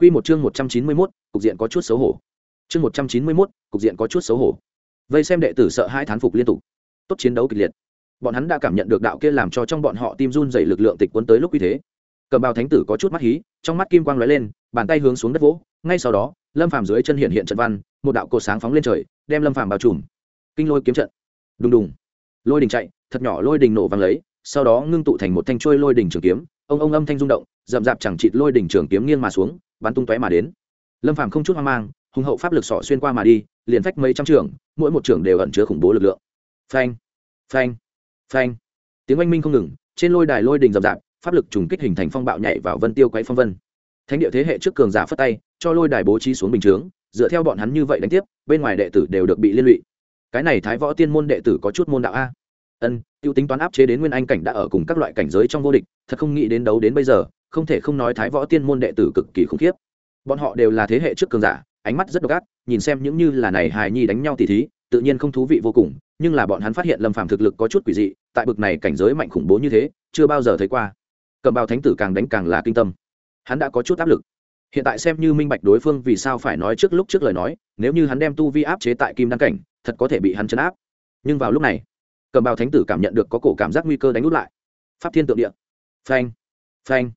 Quy một chương 191, cục diện có chút xấu hổ. Chương 191, cục diện có chút xấu hổ. Vây xem đệ tử sợ hãi thán phục liên tục. Tốt chiến đấu kịch liệt. Bọn hắn đã cảm nhận được đạo kia làm cho trong bọn họ tim run rẩy lực lượng tịch cuốn tới lúc như thế. Cầm bào thánh tử có chút mắt hí, trong mắt kim quang lóe lên, bàn tay hướng xuống đất vỗ, ngay sau đó, Lâm Phàm dưới chân hiện hiện trận văn, một đạo cột sáng phóng lên trời, đem Lâm Phàm bao trùm. Kinh lôi kiếm trận. Đùng đùng. Lôi đình chạy, thật nhỏ lôi đình nổ vang lấy, sau đó ngưng tụ thành một thanh trôi lôi đình trường kiếm, ông ông âm thanh rung động, rậm rạp chẳng chịt lôi đỉnh trường kiếm nghiêng mà xuống bắn tung tóe mà đến. Lâm phàm không chút hoang mang, hùng hậu pháp lực sọ xuyên qua mà đi, liền phách mấy trăm trường mỗi một trường đều ẩn chứa khủng bố lực lượng. Phanh phanh phanh. Tiếng oanh minh không ngừng, trên lôi đài lôi đình rậm rạp, pháp lực trùng kích hình thành phong bạo nhảy vào vân tiêu quấy phong vân. Thánh địa thế hệ trước cường giả phất tay, cho lôi đài bố trí xuống bình chướng, dựa theo bọn hắn như vậy đánh tiếp, bên ngoài đệ tử đều được bị liên lụy. Cái này thái võ tiên môn đệ tử có chút môn đạo a. Ân, tiêu tính toán áp chế đến nguyên anh cảnh đã ở cùng các loại cảnh giới trong vô địch, thật không nghĩ đến đấu đến bây giờ không thể không nói thái võ tiên môn đệ tử cực kỳ khủng khiếp. Bọn họ đều là thế hệ trước cường giả, ánh mắt rất độc ác, nhìn xem những như là này hài nhi đánh nhau tỉ thí, tự nhiên không thú vị vô cùng, nhưng là bọn hắn phát hiện lâm phàm thực lực có chút quỷ dị, tại bực này cảnh giới mạnh khủng bố như thế, chưa bao giờ thấy qua. Cầm bào thánh tử càng đánh càng là kinh tâm. Hắn đã có chút áp lực. Hiện tại xem như minh bạch đối phương vì sao phải nói trước lúc trước lời nói, nếu như hắn đem tu vi áp chế tại kim đăng cảnh, thật có thể bị hắn chấn áp. Nhưng vào lúc này, cầm bào thánh tử cảm nhận được có cổ cảm giác nguy cơ đánh út lại. Pháp thiên tượng địa. Phanh phanh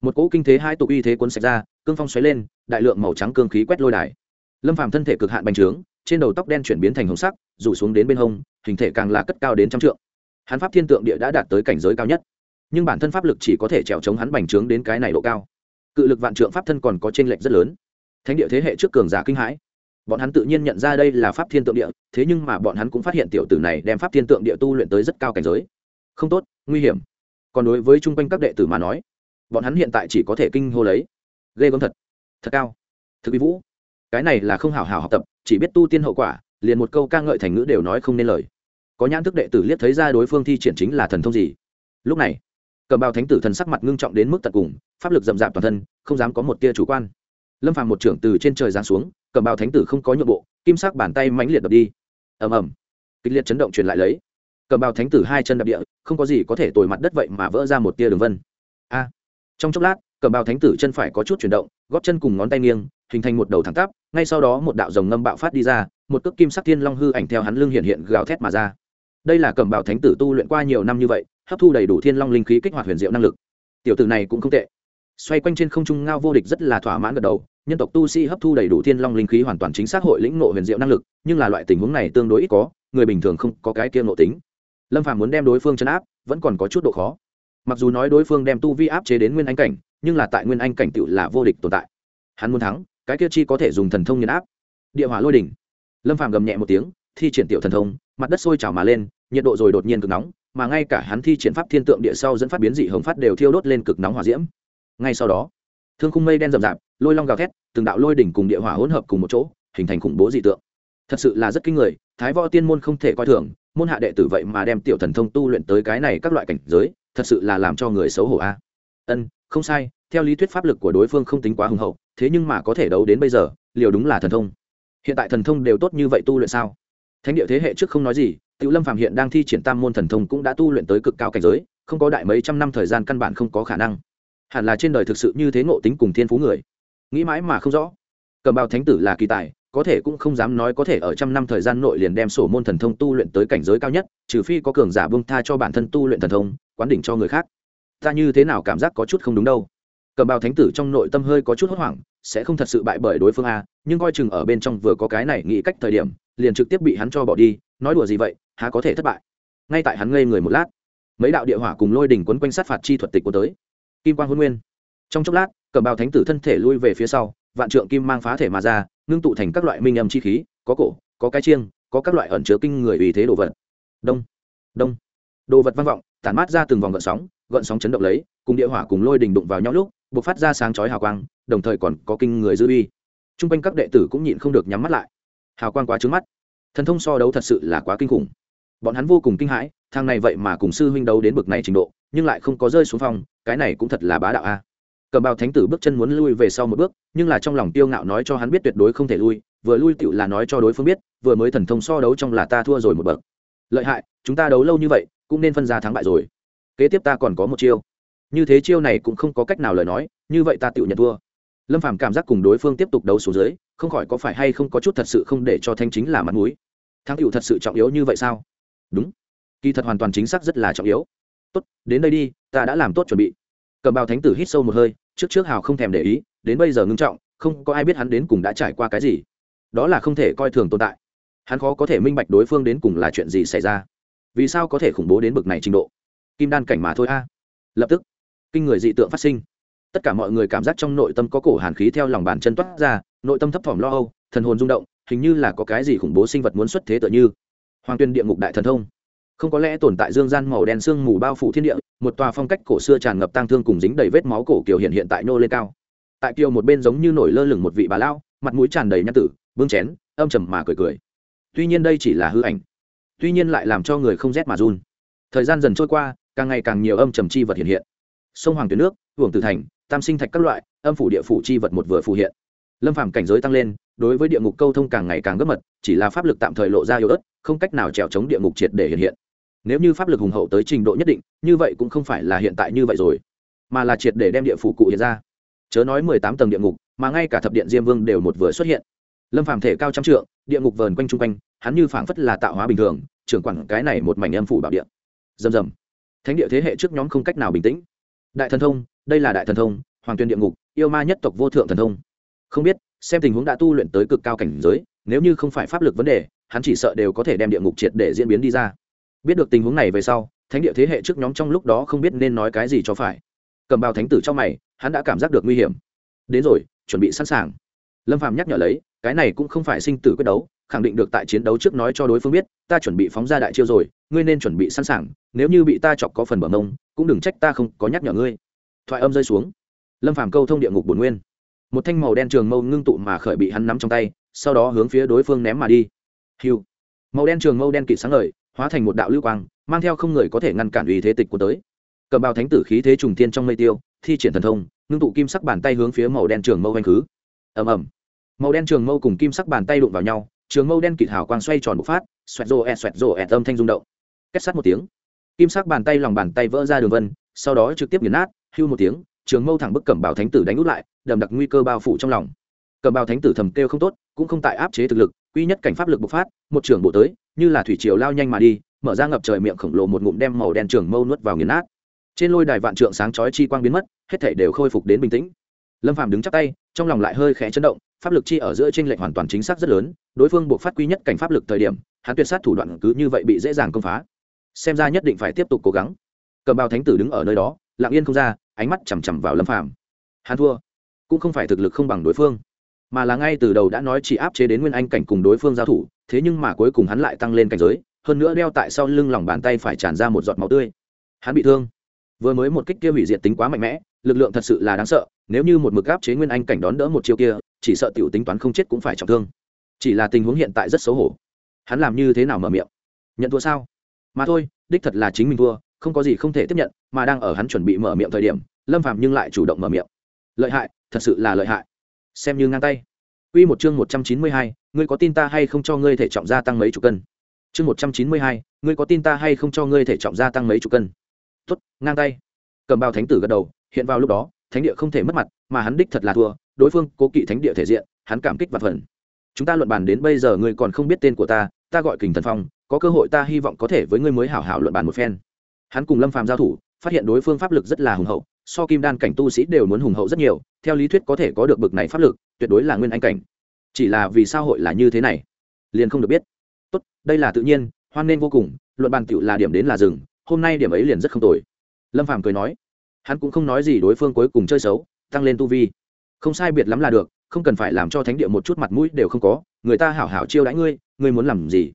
một cỗ kinh thế hai tục uy thế cuốn sạch ra, cương phong xoáy lên, đại lượng màu trắng cương khí quét lôi đài. Lâm phàm thân thể cực hạn bành trướng, trên đầu tóc đen chuyển biến thành hồng sắc, rủ xuống đến bên hông, hình thể càng là cất cao đến trăm trượng. Hắn pháp thiên tượng địa đã đạt tới cảnh giới cao nhất, nhưng bản thân pháp lực chỉ có thể trèo chống hắn bành trướng đến cái này độ cao. Cự lực vạn trượng pháp thân còn có t r ê n lệch rất lớn. Thánh địa thế hệ trước cường giả kinh hãi. Bọn hắn tự nhiên nhận ra đây là pháp thiên tượng địa, thế nhưng mà bọn hắn cũng phát hiện tiểu tử này đem pháp thiên tượng địa tu luyện tới rất cao cảnh giới. Không tốt, nguy hiểm. Còn đối với chung quanh các đệ tử mà nói bọn hắn hiện tại chỉ có thể kinh hô lấy. Ghê gớm thật thật cao. Thực vi vũ, cái này là không hào hào học tập, chỉ biết tu tiên hậu quả, liền một câu ca ngợi thành ngữ đều nói không nên lời. Có nhãn thức đệ tử liếc thấy ra đối phương thi triển chính là thần thông gì. Lúc này, cầm bào thánh tử thần sắc mặt ngưng trọng đến mức tận cùng, pháp lực rậm rạp toàn thân, không dám có một tia chủ quan. Lâm phàm một trưởng từ trên trời giáng xuống, cầm bào thánh tử không có nhượng bộ, kim sắc bàn tay mãnh liệt đập đi. Ầm ầm, kịch liệt chấn động truyền lại lấy. Cầm bào thánh tử hai chân đập địa, không có gì có thể tồi mặt đất vậy mà vỡ ra một tia đường vân. A trong chốc lát cầm bào thánh tử chân phải có chút chuyển động góp chân cùng ngón tay nghiêng, hình thành một đầu thẳng tắp, ngay sau đó một đạo rồng ngâm bạo phát đi ra, một cước kim sắc thiên long hư ảnh theo hắn lưng hiện hiện gào thét mà ra. Đây là cầm bào thánh tử tu luyện qua nhiều năm như vậy, hấp thu đầy đủ thiên long linh khí kích hoạt huyền diệu năng lực. Tiểu tử này cũng không tệ. Xoay quanh trên không trung ngao vô địch rất là thỏa mãn gật đầu, nhân tộc tu sĩ hấp thu đầy đủ thiên long linh khí hoàn toàn chính xác hội lĩnh nộ huyền diệu năng lực, nhưng là loại tình huống này tương đối ít có, người bình thường không có cái kia nộ tính. Lâm phàm muốn đem đối phương chấn áp, vẫn còn có chút độ khó mặc dù nói đối phương đem tu vi áp chế đến nguyên anh cảnh, nhưng là tại nguyên anh cảnh tựu là vô địch tồn tại. Hắn muốn thắng, cái kia chi có thể dùng thần thông nhấn áp. Địa hỏa lôi đỉnh. Lâm phàm gầm nhẹ một tiếng, thi triển tiểu thần thông, mặt đất sôi trào mà lên, nhiệt độ rồi đột nhiên cực nóng, mà ngay cả hắn thi triển pháp thiên tượng địa sau dẫn phát biến dị hồng phát đều thiêu đốt lên cực nóng hỏa diễm. Ngay sau đó, thương khung mây đen rậm rạp, lôi long gào thét, từng đạo lôi đỉnh cùng địa hỏa hỗn hợp cùng một chỗ, hình thành khủng bố dị tượng. Thật sự là rất kinh người, thái võ tiên môn không thể coi thường, môn hạ đệ tử vậy mà đem tiểu thần thông tu luyện tới cái này các loại cảnh giới thật sự là làm cho người xấu hổ a. Ân, không sai, theo lý thuyết pháp lực của đối phương không tính quá hùng hậu, thế nhưng mà có thể đấu đến bây giờ, liều đúng là thần thông. Hiện tại thần thông đều tốt như vậy tu luyện sao? Thánh địa thế hệ trước không nói gì, tiểu lâm phạm hiện đang thi triển tam môn thần thông cũng đã tu luyện tới cực cao cảnh giới, không có đại mấy trăm năm thời gian căn bản không có khả năng. Hẳn là trên đời thực sự như thế ngộ tính cùng thiên phú người. Nghĩ mãi mà không rõ. Cầm bào thánh tử là kỳ tài, có thể cũng không dám nói có thể ở trăm năm thời gian nội liền đem sổ môn thần thông tu luyện tới cảnh giới cao nhất, trừ phi có cường giả bông tha cho bản thân tu luyện thần thông quán đỉnh cho người khác. Ta như thế nào cảm giác có chút không đúng đâu. Cầm bào thánh tử trong nội tâm hơi có chút hốt hoảng, sẽ không thật sự bại bởi đối phương a, nhưng coi chừng ở bên trong vừa có cái này nghĩ cách thời điểm, liền trực tiếp bị hắn cho bỏ đi, nói đùa gì vậy, há có thể thất bại. Ngay tại hắn ngây người một lát, mấy đạo địa hỏa cùng lôi đỉnh quấn quanh sát phạt chi thuật tịch của tới. Kim quang hôn nguyên. Trong chốc lát, cầm bào thánh tử thân thể lui về phía sau, vạn trượng kim mang phá thể mà ra, ngưng tụ thành các loại minh âm chi khí, có cổ, có cái chiêng, có các loại ẩn chứa kinh người vì thế đồ vật. Đông đông đồ vật vang vọng, tản mát ra từng vòng gợn sóng gợn sóng chấn động lấy, cùng địa hỏa cùng lôi đình đụng vào nhau lúc b ộ c phát ra sáng chói hào quang, đồng thời còn có kinh người dư uy. T r u n g quanh các đệ tử cũng nhịn không được nhắm mắt lại. Hào quang quá trứng mắt. Thần thông so đấu thật sự là quá kinh khủng. Bọn hắn vô cùng kinh hãi thang này vậy mà cùng sư huynh đấu đến bực này trình độ, nhưng lại không có rơi xuống phòng, cái này cũng thật là bá đạo a. Cầm bào thánh tử bước chân muốn lui về sau một bước, nhưng là trong lòng tiêu ngạo nói cho hắn biết tuyệt đối không thể lui, vừa lui tựu là nói cho đối phương biết, vừa mới thần thông so đấu trong là ta thua rồi một bậc. Lợi hại, chúng ta đấu lâu như vậy cũng nên phân ra thắng bại rồi. Kế tiếp ta còn có một chiêu. Như thế chiêu này cũng không có cách nào lời nói, như vậy ta tự nhận thua. Lâm phàm cảm giác cùng đối phương tiếp tục đấu xuống dưới, không khỏi có phải hay không có chút thật sự không để cho thanh chính là mặt mũi. Thắng cựu thật sự trọng yếu như vậy sao? Đúng. Kỳ thật hoàn toàn chính xác rất là trọng yếu. Tốt, đến đây đi, ta đã làm tốt chuẩn bị. Cầm bào thánh tử hít sâu một hơi, trước trước hào không thèm để ý, đến bây giờ ngưng trọng, không có ai biết hắn đến cùng đã trải qua cái gì. Đó là không thể coi thường tồn tại. Hắn khó có thể minh bạch đối phương đến cùng là chuyện gì xảy ra vì sao có thể khủng bố đến bực này trình độ? Kim đan cảnh mà thôi a. À. Lập tức, kinh người dị tượng phát sinh. Tất cả mọi người cảm giác trong nội tâm có cổ hàn khí theo lòng bàn chân toát ra, nội tâm thấp thỏm lo âu, thần hồn rung động, hình như là có cái gì khủng bố sinh vật muốn xuất thế tựa như. Hoàng tuyên địa ngục đại thần thông. Không có lẽ tồn tại dương gian màu đen sương mù bao phủ thiên địa, một tòa phong cách cổ xưa tràn ngập tang thương cùng dính đầy vết máu cổ kiều hiện hiện tại nô lên cao. Tại kiều một bên giống như nổi lơ lửng một vị bà lao mặt mũi tràn đầy nhát tử, bưng chén, âm trầm mà cười cười. Tuy nhiên đây chỉ là hư ảnh tuy nhiên lại làm cho người không rét mà run. Thời gian dần trôi qua, càng ngày càng nhiều âm trầm chi vật hiện hiện. Sông hoàng tuyến nước, hưởng tử thành, tam sinh thạch các loại, âm phủ địa phủ chi vật một vừa phù hiện. Lâm phàm cảnh giới tăng lên, đối với địa ngục câu thông càng ngày càng gấp mật, chỉ là pháp lực tạm thời lộ ra yếu ớt, không cách nào trèo chống địa ngục triệt để hiện hiện. Nếu như pháp lực hùng hậu tới trình độ nhất định, như vậy cũng không phải là hiện tại như vậy rồi, mà là triệt để đem địa phủ cụ hiện ra. Chớ nói mười tám tầng địa ngục, mà ngay cả thập điện diêm vương đều một vừa xuất hiện lâm phàm thể cao trăm trượng, địa ngục vờn quanh chung quanh, hắn như phảng phất là tạo hóa bình thường, trưởng quản cái này một mảnh âm phủ bảo địa. Dầm dầm thánh địa thế hệ trước nhóm không cách nào bình tĩnh. Đại thần thông, đây là đại thần thông, hoàng tuyên địa ngục, yêu ma nhất tộc vô thượng thần thông. Không biết, xem tình huống đã tu luyện tới cực cao cảnh giới, nếu như không phải pháp lực vấn đề, hắn chỉ sợ đều có thể đem địa ngục triệt để diễn biến đi ra. Biết được tình huống này về sau, thánh địa thế hệ trước nhóm trong lúc đó không biết nên nói cái gì cho phải. Cầm bào thánh tử trong mày, hắn đã cảm giác được nguy hiểm. Đến rồi, chuẩn bị sẵn sàng. Lâm phạm nhắc nhở lấy cái này cũng không phải sinh tử quyết đấu, khẳng định được tại chiến đấu trước nói cho đối phương biết, ta chuẩn bị phóng ra đại chiêu rồi, ngươi nên chuẩn bị sẵn sàng, nếu như bị ta chọc có phần bờ mông, cũng đừng trách ta không có nhắc nhở ngươi. Thoại âm rơi xuống. Lâm phàm câu thông địa ngục bổn nguyên. Một thanh màu đen trường mâu ngưng tụ mà khởi bị hắn nắm trong tay, sau đó hướng phía đối phương ném mà đi. Hiu màu đen trường mâu đen kịt sáng lời hóa thành một đạo lưu quang, mang theo không người có thể ngăn cản uy thế tịch của tới. Cầm bào thánh tử khí thế trùng tiên trong mây tiêu, thi triển thần thông, ngưng tụ kim sắc bàn tay hướng phía màu đen trường mâu anh khứ. Ầm ầm màu đen trường mâu cùng kim sắc bàn tay đụng vào nhau, trường mâu đen kịt hào quang xoay tròn bộc phát, xoẹt rô ẹt xoẹt rô ẹt âm thanh rung động. Kết sắt một tiếng, kim sắc bàn tay lòng bàn tay vỡ ra đường vân, sau đó trực tiếp nghiền nát, hưu một tiếng, trường mâu thẳng bức cẩm bào thánh tử đánh út lại, đầm đặc nguy cơ bao phủ trong lòng. Cẩm bào thánh tử thầm kêu không tốt, cũng không tại áp chế thực lực, quy nhất cảnh pháp lực bộc phát, một trường bộ tới, như là thủy triều lao nhanh mà đi, mở ra ngập trời miệng khổng lồ một ngụm đem màu đen trường mâu nuốt vào nghiền nát. Trên lôi đài vạn trượng sáng chói chi quang biến mất, hết thảy đều khôi phục đến bình tĩnh. Lâm phàm đứng chắp tay, trong lòng lại hơi khẽ chấn động pháp lực chi ở giữa trên lệnh hoàn toàn chính xác rất lớn, đối phương buộc phát quy nhất cảnh pháp lực thời điểm, hắn tuyệt sát thủ đoạn cứ như vậy bị dễ dàng công phá. Xem ra nhất định phải tiếp tục cố gắng. Cầm bào thánh tử đứng ở nơi đó, lặng yên không ra, ánh mắt chằm chằm vào lâm phàm. Hắn thua. Cũng không phải thực lực không bằng đối phương, mà là ngay từ đầu đã nói chỉ áp chế đến nguyên anh cảnh cùng đối phương giao thủ, thế nhưng mà cuối cùng hắn lại tăng lên cảnh giới, hơn nữa đeo tại sau lưng lòng bàn tay phải tràn ra một giọt máu tươi. Hắn bị thương. Vừa mới một kích kia hủy diệt tính quá mạnh mẽ, lực lượng thật sự là đáng sợ, nếu như một mực áp chế nguyên anh cảnh đón đỡ một chiêu kia chỉ sợ tiểu tính toán không chết cũng phải trọng thương. Chỉ là tình huống hiện tại rất xấu hổ. Hắn làm như thế nào mở miệng? Nhận thua sao? Mà thôi đích thật là chính mình thua không có gì không thể tiếp nhận mà đang ở hắn chuẩn bị mở miệng thời điểm lâm phàm nhưng lại chủ động mở miệng. Lợi hại thật sự là lợi hại. Xem như ngang tay. Quy một chương một trăm chín mươi hai, ngươi có tin ta hay không cho ngươi thể trọng gia tăng mấy chục cân? Chương một trăm chín mươi hai, ngươi có tin ta hay không cho ngươi thể trọng gia tăng mấy chục cân? Tốt, ngang tay. Cầm bao thánh tử gật đầu, hiện vào lúc đó, thánh địa không thể mất mặt, mà hắn đích thật là thua, đối phương cố kỵ thánh địa thể diện, hắn cảm kích và phần. Chúng ta luận bàn đến bây giờ ngươi còn không biết tên của ta, ta gọi Kình Thần Phong, có cơ hội ta hy vọng có thể với ngươi mới hảo hảo luận bàn một phen. Hắn cùng lâm phàm giao thủ phát hiện đối phương pháp lực rất là hùng hậu so kim đan cảnh tu sĩ đều muốn hùng hậu rất nhiều theo lý thuyết có thể có được bực này pháp lực tuyệt đối là nguyên anh cảnh. Chỉ là vì sao hội là như thế này liền không được biết. Tốt đây là tự nhiên hoan nên vô cùng luận bàn tựu là điểm đến là rừng hôm nay điểm ấy liền rất không tồi. Lâm phàm cười nói hắn cũng không nói gì đối phương cuối cùng chơi xấu tăng lên tu vi không sai biệt lắm là được, không cần phải làm cho thánh địa một chút mặt mũi đều không có, người ta hảo hảo chiêu đãi ngươi ngươi muốn làm gì?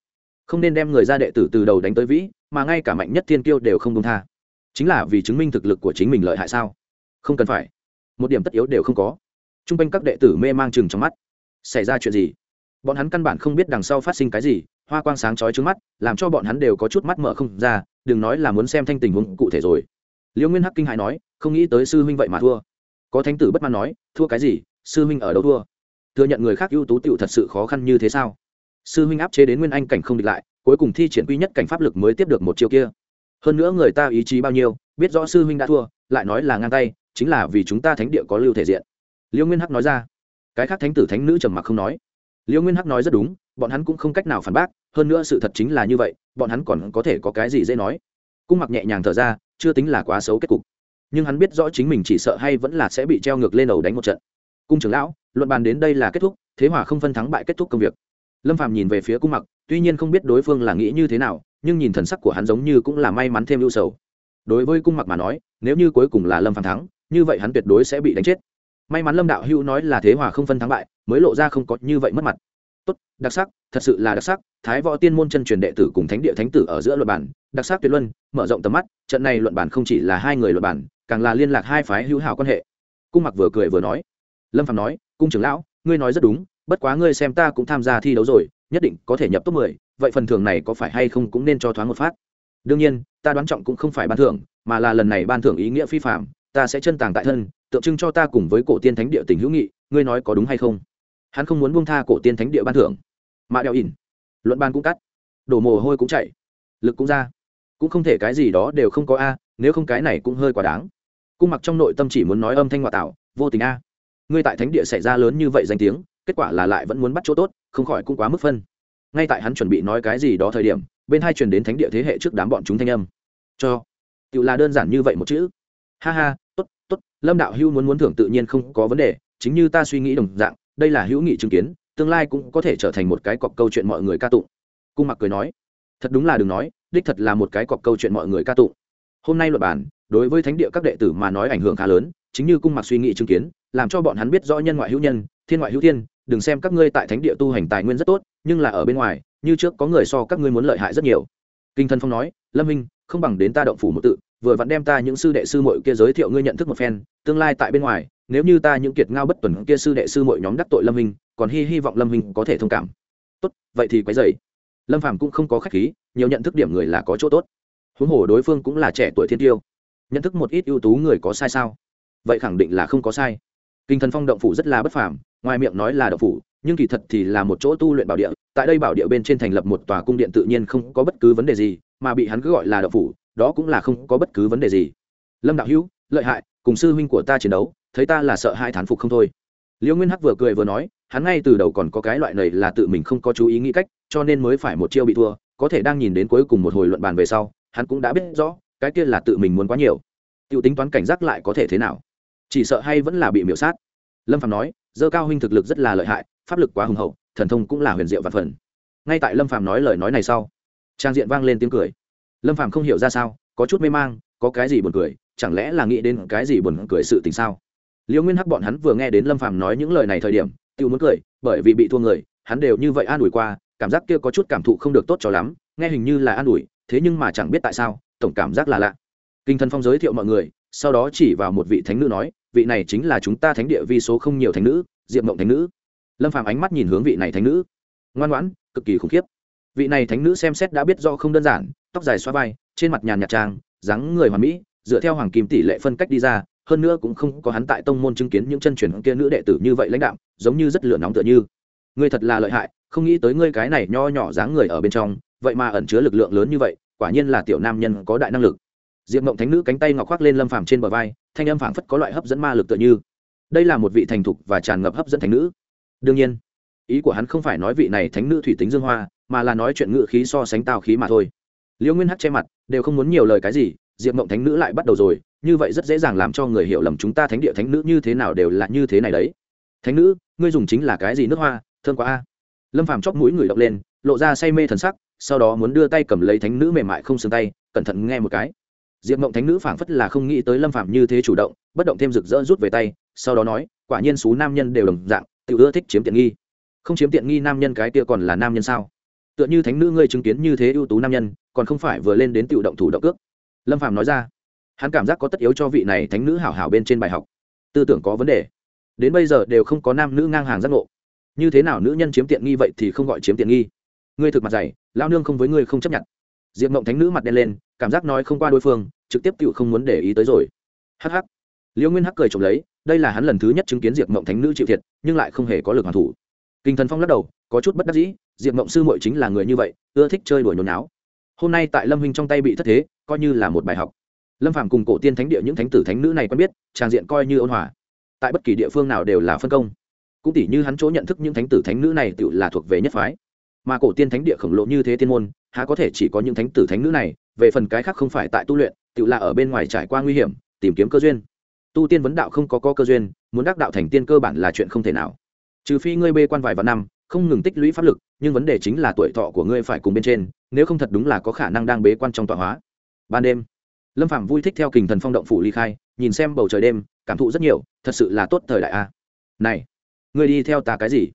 Không nên đem người ra đệ tử từ đầu đánh tới vĩ, mà ngay cả mạnh nhất thiên kiêu đều không công tha. Chính là vì chứng minh thực lực của chính mình lợi hại sao? Không cần phải. Một điểm tất yếu đều không có. T r u n g quanh các đệ tử mê mang chừng trong mắt. Xảy ra chuyện gì? Bọn hắn căn bản không biết đằng sau phát sinh cái gì, hoa quang sáng trói trước mắt, làm cho bọn hắn đều có chút mắt mở không ra, đừng nói là muốn xem thanh tình huống cụ thể rồi. Liễu nguyên hắc kinh hãi nói, không nghĩ tới sư huynh vậy mà thua có thánh tử bất mãn nói, thua cái gì? Sư huynh ở đâu thua? Thừa nhận người khác ưu tú tựu thật sự khó khăn như thế sao? Sư huynh áp chế đến nguyên anh cảnh không địch lại, cuối cùng thi triển quy nhất cảnh pháp lực mới tiếp được một chiêu kia. Hơn nữa người ta ý chí bao nhiêu, biết rõ sư huynh đã thua, lại nói là ngang tay, chính là vì chúng ta thánh địa có lưu thể diện. Liêu nguyên hắc nói ra. Cái khác thánh tử thánh nữ trầm mặc không nói. Liêu nguyên hắc nói rất đúng, bọn hắn cũng không cách nào phản bác, hơn nữa sự thật chính là như vậy, bọn hắn còn có thể có cái gì dễ nói. Cung mặc nhẹ nhàng thở ra, chưa tính là quá xấu kết cục nhưng hắn biết rõ chính mình chỉ sợ hay vẫn là sẽ bị treo ngược lên đầu đánh một trận. Cung trưởng lão, luận bàn đến đây là kết thúc, thế hòa không phân thắng bại kết thúc công việc. Lâm phàm nhìn về phía cung mặc, tuy nhiên không biết đối phương là nghĩ như thế nào, nhưng nhìn thần sắc của hắn giống như cũng là may mắn thêm ưu sầu. Đối với cung mặc mà nói, nếu như cuối cùng là lâm phàm thắng, như vậy hắn tuyệt đối sẽ bị đánh chết. May mắn lâm đạo hữu nói là thế hòa không phân thắng bại, mới lộ ra không có như vậy mất mặt. Tốt, đặc sắc, thật sự là đặc sắc, thái võ tiên môn chân truyền đệ tử cùng thánh địa thánh tử ở giữa luận bản đặc sắc tuyệt luân, mở rộng tầm mắt, trận này luận bản không chỉ là hai người luận bản càng là liên lạc hai phái hữu hảo quan hệ. Cung mặc vừa cười vừa nói. Lâm phạm nói, cung trưởng lão, ngươi nói rất đúng, bất quá ngươi xem ta cũng tham gia thi đấu rồi, nhất định có thể nhập top mười, vậy phần thưởng này có phải hay không cũng nên cho thoáng một phát? Đương nhiên, ta đoán trọng cũng không phải ban thưởng, mà là lần này ban thưởng ý nghĩa phi phạm ta sẽ chân tàng tại thân, tượng trưng cho ta cùng với cổ tiên thánh địa tình hữu nghị, ngươi nói có đúng hay không? Hắn không muốn buông tha cổ tiên thánh địa ban thưởng. Mạ đeo ỉn, luận ban cũng cắt. Đổ mồ hôi cũng chạy lực cũng ra. Cũng không thể cái gì đó đều không có a, nếu không cái này cũng hơi quá đáng cung mặc trong nội tâm chỉ muốn nói âm thanh ngoại tạo, vô tình a, ngươi tại thánh địa xảy ra lớn như vậy danh tiếng, kết quả là lại vẫn muốn bắt chỗ tốt, không khỏi cũng quá mức phân. Ngay tại hắn chuẩn bị nói cái gì đó thời điểm, bên hai truyền đến thánh địa thế hệ trước đám bọn chúng thanh âm. Cho tự là đơn giản như vậy một chữ. Ha ha, tốt tốt, lâm đạo hữu muốn muốn thưởng tự nhiên không có vấn đề, chính như ta suy nghĩ đồng dạng, đây là hữu nghị chứng kiến, tương lai cũng có thể trở thành một cái cọc câu chuyện mọi người ca tụng. Cung mặc cười nói. Thật đúng là đừng nói, đích thật là một cái cọc câu chuyện mọi người ca tụng. Hôm nay luật bản đối với thánh địa các đệ tử mà nói ảnh hưởng khá lớn, chính như cung mặc suy nghĩ chứng kiến, làm cho bọn hắn biết rõ nhân ngoại hữu nhân, thiên ngoại hữu thiên, đừng xem các ngươi tại thánh địa tu hành tài nguyên rất tốt, nhưng là ở bên ngoài, như trước có người so các ngươi muốn lợi hại rất nhiều. Kinh thân phong nói, lâm minh, không bằng đến ta động phủ một tự, vừa vặn đem ta những sư đệ sư muội kia giới thiệu ngươi nhận thức một phen, tương lai tại bên ngoài, nếu như ta những kiệt ngao bất tuần kia sư đệ sư muội nhóm đắc tội lâm minh, còn hy hy vọng lâm minh có thể thông cảm. Tốt, vậy thì quấy dày lâm phàm cũng không có khách khí, nhiều nhận thức điểm người là có chỗ tốt. Huống hồ đối phương cũng là trẻ tuổi thiên tiêu nhận thức một ít ưu tú người có sai sao? Vậy khẳng định là không có sai. Kinh thần phong động phủ rất là bất phàm, ngoài miệng nói là động phủ, nhưng kỳ thật thì là một chỗ tu luyện bảo địa, tại đây bảo địa bên trên thành lập một tòa cung điện tự nhiên không có bất cứ vấn đề gì, mà bị hắn cứ gọi là động phủ, đó cũng là không có bất cứ vấn đề gì. Lâm đạo hữu, lợi hại, cùng sư huynh của ta chiến đấu, thấy ta là sợ hai thán phục không thôi. Liễu nguyên hắc vừa cười vừa nói, hắn ngay từ đầu còn có cái loại này là tự mình không có chú ý nghĩ cách, cho nên mới phải một chiêu bị thua, có thể đang nhìn đến cuối cùng một hồi luận bàn về sau, hắn cũng đã biết rõ cái kia là tự mình muốn quá nhiều. T i u tính toán cảnh giác lại có thể thế nào? Chỉ sợ hay vẫn là bị miểu sát. Lâm phạm nói, dơ cao huynh thực lực rất là lợi hại, pháp lực quá hùng hậu, thần thông cũng là huyền diệu và phần. Ngay tại lâm phạm nói lời nói này sau, trang diện vang lên tiếng cười. Lâm phạm không hiểu ra sao, có chút mê mang, có cái gì buồn cười, chẳng lẽ là nghĩ đến cái gì buồn cười sự tình sao? Liễu nguyên hắc bọn hắn vừa nghe đến lâm phạm nói những lời này thời điểm tự muốn cười, bởi vì bị thua người, hắn đều như vậy an ủi qua, cảm giác kia có chút cảm thụ không được tốt cho lắm, nghe hình như là an ủi, thế nhưng mà chẳng biết tại sao tổng cảm giác là lạ. Kinh thần phong giới thiệu mọi người, sau đó chỉ vào một vị thánh nữ nói, vị này chính là chúng ta thánh địa vi số không nhiều thánh nữ diệm mộng thánh nữ. Lâm Phàm ánh mắt nhìn hướng vị này thánh nữ. Ngoan ngoãn, cực kỳ khủng khiếp. Vị này thánh nữ xem xét đã biết do không đơn giản, tóc dài xoa vai, trên mặt nhàn nhạt trang dáng người hoàn mỹ, dựa theo hoàng kim tỷ lệ phân cách đi ra, hơn nữa cũng không có hắn tại tông môn chứng kiến những chân truyền kia nữ đệ tử như vậy lãnh đạo giống như rất lửa nóng tựa như. Ngươi thật là lợi hại, không nghĩ tới ngươi cái này nho nhỏ dáng người ở bên trong, vậy mà ẩn chứa lực lượng lớn như vậy quả nhiên là tiểu nam nhân có đại năng lực. Diệp mộng thánh nữ cánh tay ngọc khoác lên lâm phàm trên bờ vai, thanh âm phảng phất có loại hấp dẫn ma lực tựa như. Đây là một vị thành thục và tràn ngập hấp dẫn thánh nữ. Đương nhiên, ý của hắn không phải nói vị này thánh nữ thủy tính dương hoa, mà là nói chuyện ngự khí so sánh tào khí mà thôi. Liễu nguyên hắt che mặt, đều không muốn nhiều lời cái gì, diệp mộng thánh nữ lại bắt đầu rồi, như vậy rất dễ dàng làm cho người hiểu lầm chúng ta thánh địa thánh nữ như thế nào đều là như thế này đấy. Thánh nữ, ngươi dùng chính là cái gì nước hoa thương quá a. Lâm phàm chóc mũi người đọc lên, lộ ra say mê thần sắc sau đó muốn đưa tay cầm lấy thánh nữ mềm mại không xương tay, cẩn thận nghe một cái. Diệp mộng thánh nữ phảng phất là không nghĩ tới lâm phạm như thế chủ động, bất động thêm rực rỡ rút về tay, sau đó nói, quả nhiên số nam nhân đều đồng dạng tự ưa thích chiếm tiện nghi. Không chiếm tiện nghi nam nhân cái kia còn là nam nhân sao? Tựa như thánh nữ ngươi chứng kiến như thế ưu tú nam nhân, còn không phải vừa lên đến tự động thủ động cước. Lâm phạm nói ra. Hắn cảm giác có tất yếu cho vị này thánh nữ hảo hảo bên trên bài học. Tư tưởng có vấn đề. Đến bây giờ đều không có nam nữ ngang hàng giác ngộ. Như thế nào nữ nhân chiếm tiện nghi vậy thì không gọi chiếm tiện nghi ngươi thực mặt dày, lao nương không với ngươi không chấp nhận. Diệp mộng thánh nữ mặt đen lên, cảm giác nói không qua đối phương, trực tiếp tự không muốn để ý tới rồi. Hh liễu nguyên hắc cười trộm lấy, đây là hắn lần thứ nhất chứng kiến diệp mộng thánh nữ chịu thiệt, nhưng lại không hề có lực hoàn thủ. Kinh thần phong lắc đầu, có chút bất đắc dĩ, diệp mộng sư muội chính là người như vậy, ưa thích chơi đuổi nhốn náo hôm nay tại lâm huynh trong tay bị thất thế, coi như là một bài học. Lâm phàm cùng cổ tiên thánh địa những thánh tử thánh nữ này quen biết trang diện coi như ôn hòa. Tại bất kỳ địa phương nào đều là phân công. Cũng tỷ như hắn chỗ nhận thức những thánh tử thánh nữ này tự là thuộc về nhất phái mà cổ tiên thánh địa khổng lồ như thế tiên môn há có thể chỉ có những thánh tử thánh nữ này về phần cái khác không phải tại tu luyện tự là ở bên ngoài trải qua nguy hiểm tìm kiếm cơ duyên. Tu tiên vấn đạo không có, có cơ duyên muốn đắc đạo thành tiên cơ bản là chuyện không thể nào. Trừ phi ngươi bê quan vài vạn năm không ngừng tích lũy pháp lực nhưng vấn đề chính là tuổi thọ của ngươi phải cùng bên trên nếu không thật đúng là có khả năng đang bế quan trong tọa hóa. Ban đêm lâm phạm vui thích theo kình thần phong động phủ ly khai nhìn xem bầu trời đêm cảm thụ rất nhiều thật sự là tốt thời đại a. Này ngươi đi theo ta cái gì?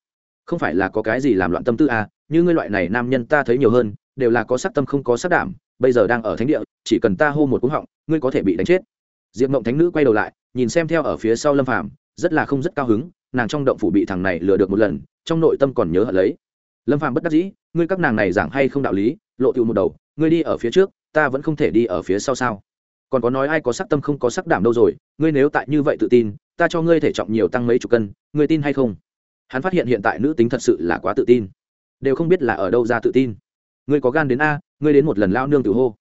Không phải là có cái gì làm loạn tâm tư a như ngươi loại này nam nhân ta thấy nhiều hơn, đều là có sắc tâm không có sắc đảm, bây giờ đang ở thánh địa, chỉ cần ta hô một cú họng, ngươi có thể bị đánh chết. Diệp mộng thánh nữ quay đầu lại, nhìn xem theo ở phía sau lâm phàm, rất là không rất cao hứng, nàng trong động phủ bị thằng này lừa được một lần, trong nội tâm còn nhớ hận lấy. Lâm phàm bất đắc dĩ, ngươi các nàng này giảng hay không đạo lý, lộ tiêu một đầu, ngươi đi ở phía trước, ta vẫn không thể đi ở phía sau sao? Còn có nói ai có sắc tâm không có sắc đảm đâu rồi, ngươi nếu tại như vậy tự tin, ta cho ngươi thể trọng nhiều tăng mấy chục cân, ngươi tin hay không? Hắn phát hiện hiện tại nữ tính thật sự là quá tự tin đều không biết là ở đâu ra tự tin. Ngươi có gan đến a, ngươi đến một lần lao nương tự hô.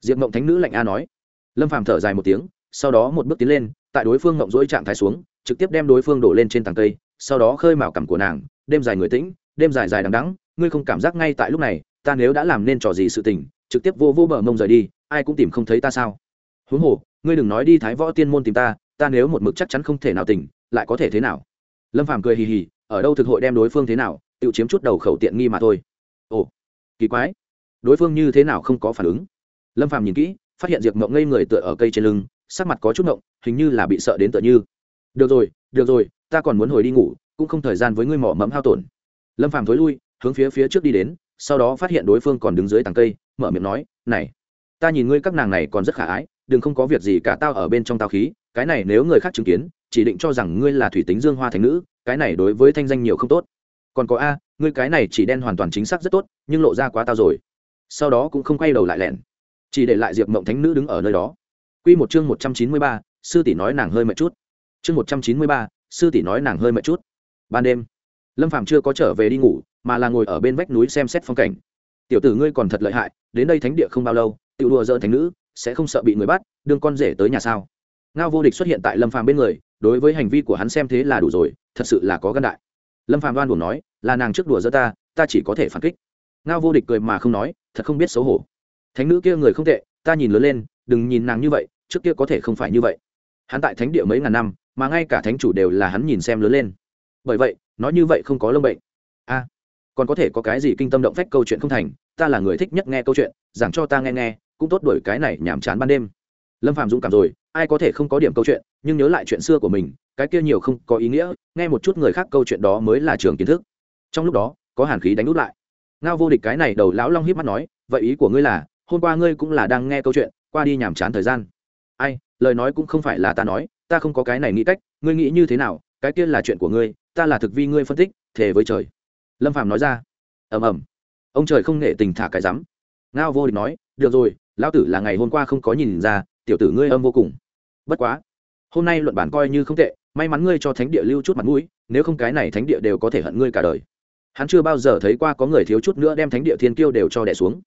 Diệp mộng thánh nữ lạnh a nói. Lâm phàm thở dài một tiếng, sau đó một bước tiến lên, tại đối phương mộng rỗi trạng thái xuống, trực tiếp đem đối phương đổ lên trên tàng cây, sau đó khơi mào cằm của nàng, đêm dài người tĩnh, đêm dài dài đằng đắng ngươi không cảm giác ngay tại lúc này, ta nếu đã làm nên trò gì sự tình, trực tiếp vô vô bờ mông rời đi, ai cũng tìm không thấy ta sao? Huống hồ, ngươi đừng nói đi thái võ tiên môn tìm ta ta nếu một mực chắc chắn không thể nào tỉnh, lại có thể thế nào? Lâm phàm cười hì hì, ở đâu thực hội đem đối phương thế nào tự chiếm chút đầu khẩu tiện nghi mà thôi. Ồ, kỳ quái. Đối phương như thế nào không có phản ứng? Lâm phàm nhìn kỹ, phát hiện diệp mộng ngây người tựa ở cây trên lưng, sắc mặt có chút mộng hình như là bị sợ đến tựa như. Được rồi được rồi, ta còn muốn hồi đi ngủ, cũng không thời gian với ngươi mỏ mẫm hao tổn. Lâm phàm thối lui, hướng phía phía trước đi đến, sau đó phát hiện đối phương còn đứng dưới tàng cây, mở miệng nói, này, ta nhìn ngươi các nàng này còn rất khả ái, đừng không có việc gì cả, tao ở bên trong tao khí, cái này nếu người khác chứng kiến, chỉ định cho rằng ngươi là thủy tính dương hoa thành nữ, cái này đối với thanh danh nhiều không tốt còn có a, ngươi cái này chỉ đen hoàn toàn chính xác rất tốt, nhưng lộ ra quá tao rồi. Sau đó cũng không quay đầu lại lẹn chỉ để lại diệp mộng thánh nữ đứng ở nơi đó. Q một chương một trăm chín mươi ba, sư tỷ nói nàng hơi mệt chút. Chương một trăm chín mươi ba, sư tỷ nói nàng hơi mệt chút. Ban đêm, lâm phàm chưa có trở về đi ngủ, mà là ngồi ở bên vách núi xem xét phong cảnh. Tiểu tử ngươi còn thật lợi hại, đến đây thánh địa không bao lâu tự đùa dỡ thánh nữ, sẽ không sợ bị người bắt đương con rể tới nhà sao? Ngao vô địch xuất hiện tại lâm phàm bên người, đối với hành vi của hắn xem thế là đủ rồi, thật sự là có gân đại lâm phàm đoan buồn nói, là nàng trước đùa giữa ta ta chỉ có thể phản kích. Ngao vô địch cười mà không nói, thật không biết xấu hổ. Thánh nữ kia người không tệ, ta nhìn lớn lên, đừng nhìn nàng như vậy, trước kia có thể không phải như vậy. Hắn tại thánh địa mấy ngàn năm, mà ngay cả thánh chủ đều là hắn nhìn xem lớn lên. Bởi vậy, nói như vậy không có lông bệnh. A, còn có thể có cái gì kinh tâm động phách câu chuyện không thành, ta là người thích nhất nghe câu chuyện, giảng cho ta nghe nghe, cũng tốt đổi cái này nhàm chán ban đêm lâm phạm dũng cảm rồi, ai có thể không có điểm câu chuyện, nhưng nhớ lại chuyện xưa của mình, cái kia nhiều không có ý nghĩa, nghe một chút người khác câu chuyện đó mới là trường kiến thức. Trong lúc đó, có hàn khí đánh út lại. Ngao vô địch cái này đầu lão long hiếp mắt nói, vậy ý của ngươi là, hôm qua ngươi cũng là đang nghe câu chuyện, qua đi nhàm chán thời gian. Ai, lời nói cũng không phải là ta nói, ta không có cái này nghĩ cách, ngươi nghĩ như thế nào, cái kia là chuyện của ngươi, ta là thực vi ngươi phân tích, thề với trời. Lâm phạm nói ra. Ầm ầm. Ông trời không nể tình thả cái rắm. Ngao vô địch nói, được rồi, lão tử là ngày hôm qua không có nhìn ra tiểu tử ngươi âm vô cùng. Bất quá, hôm nay luận bản coi như không tệ, may mắn ngươi cho thánh địa lưu chút mặt mũi, nếu không cái này thánh địa đều có thể hận ngươi cả đời. Hắn chưa bao giờ thấy qua có người thiếu chút nữa đem thánh địa thiên kiêu đều cho đẻ xuống.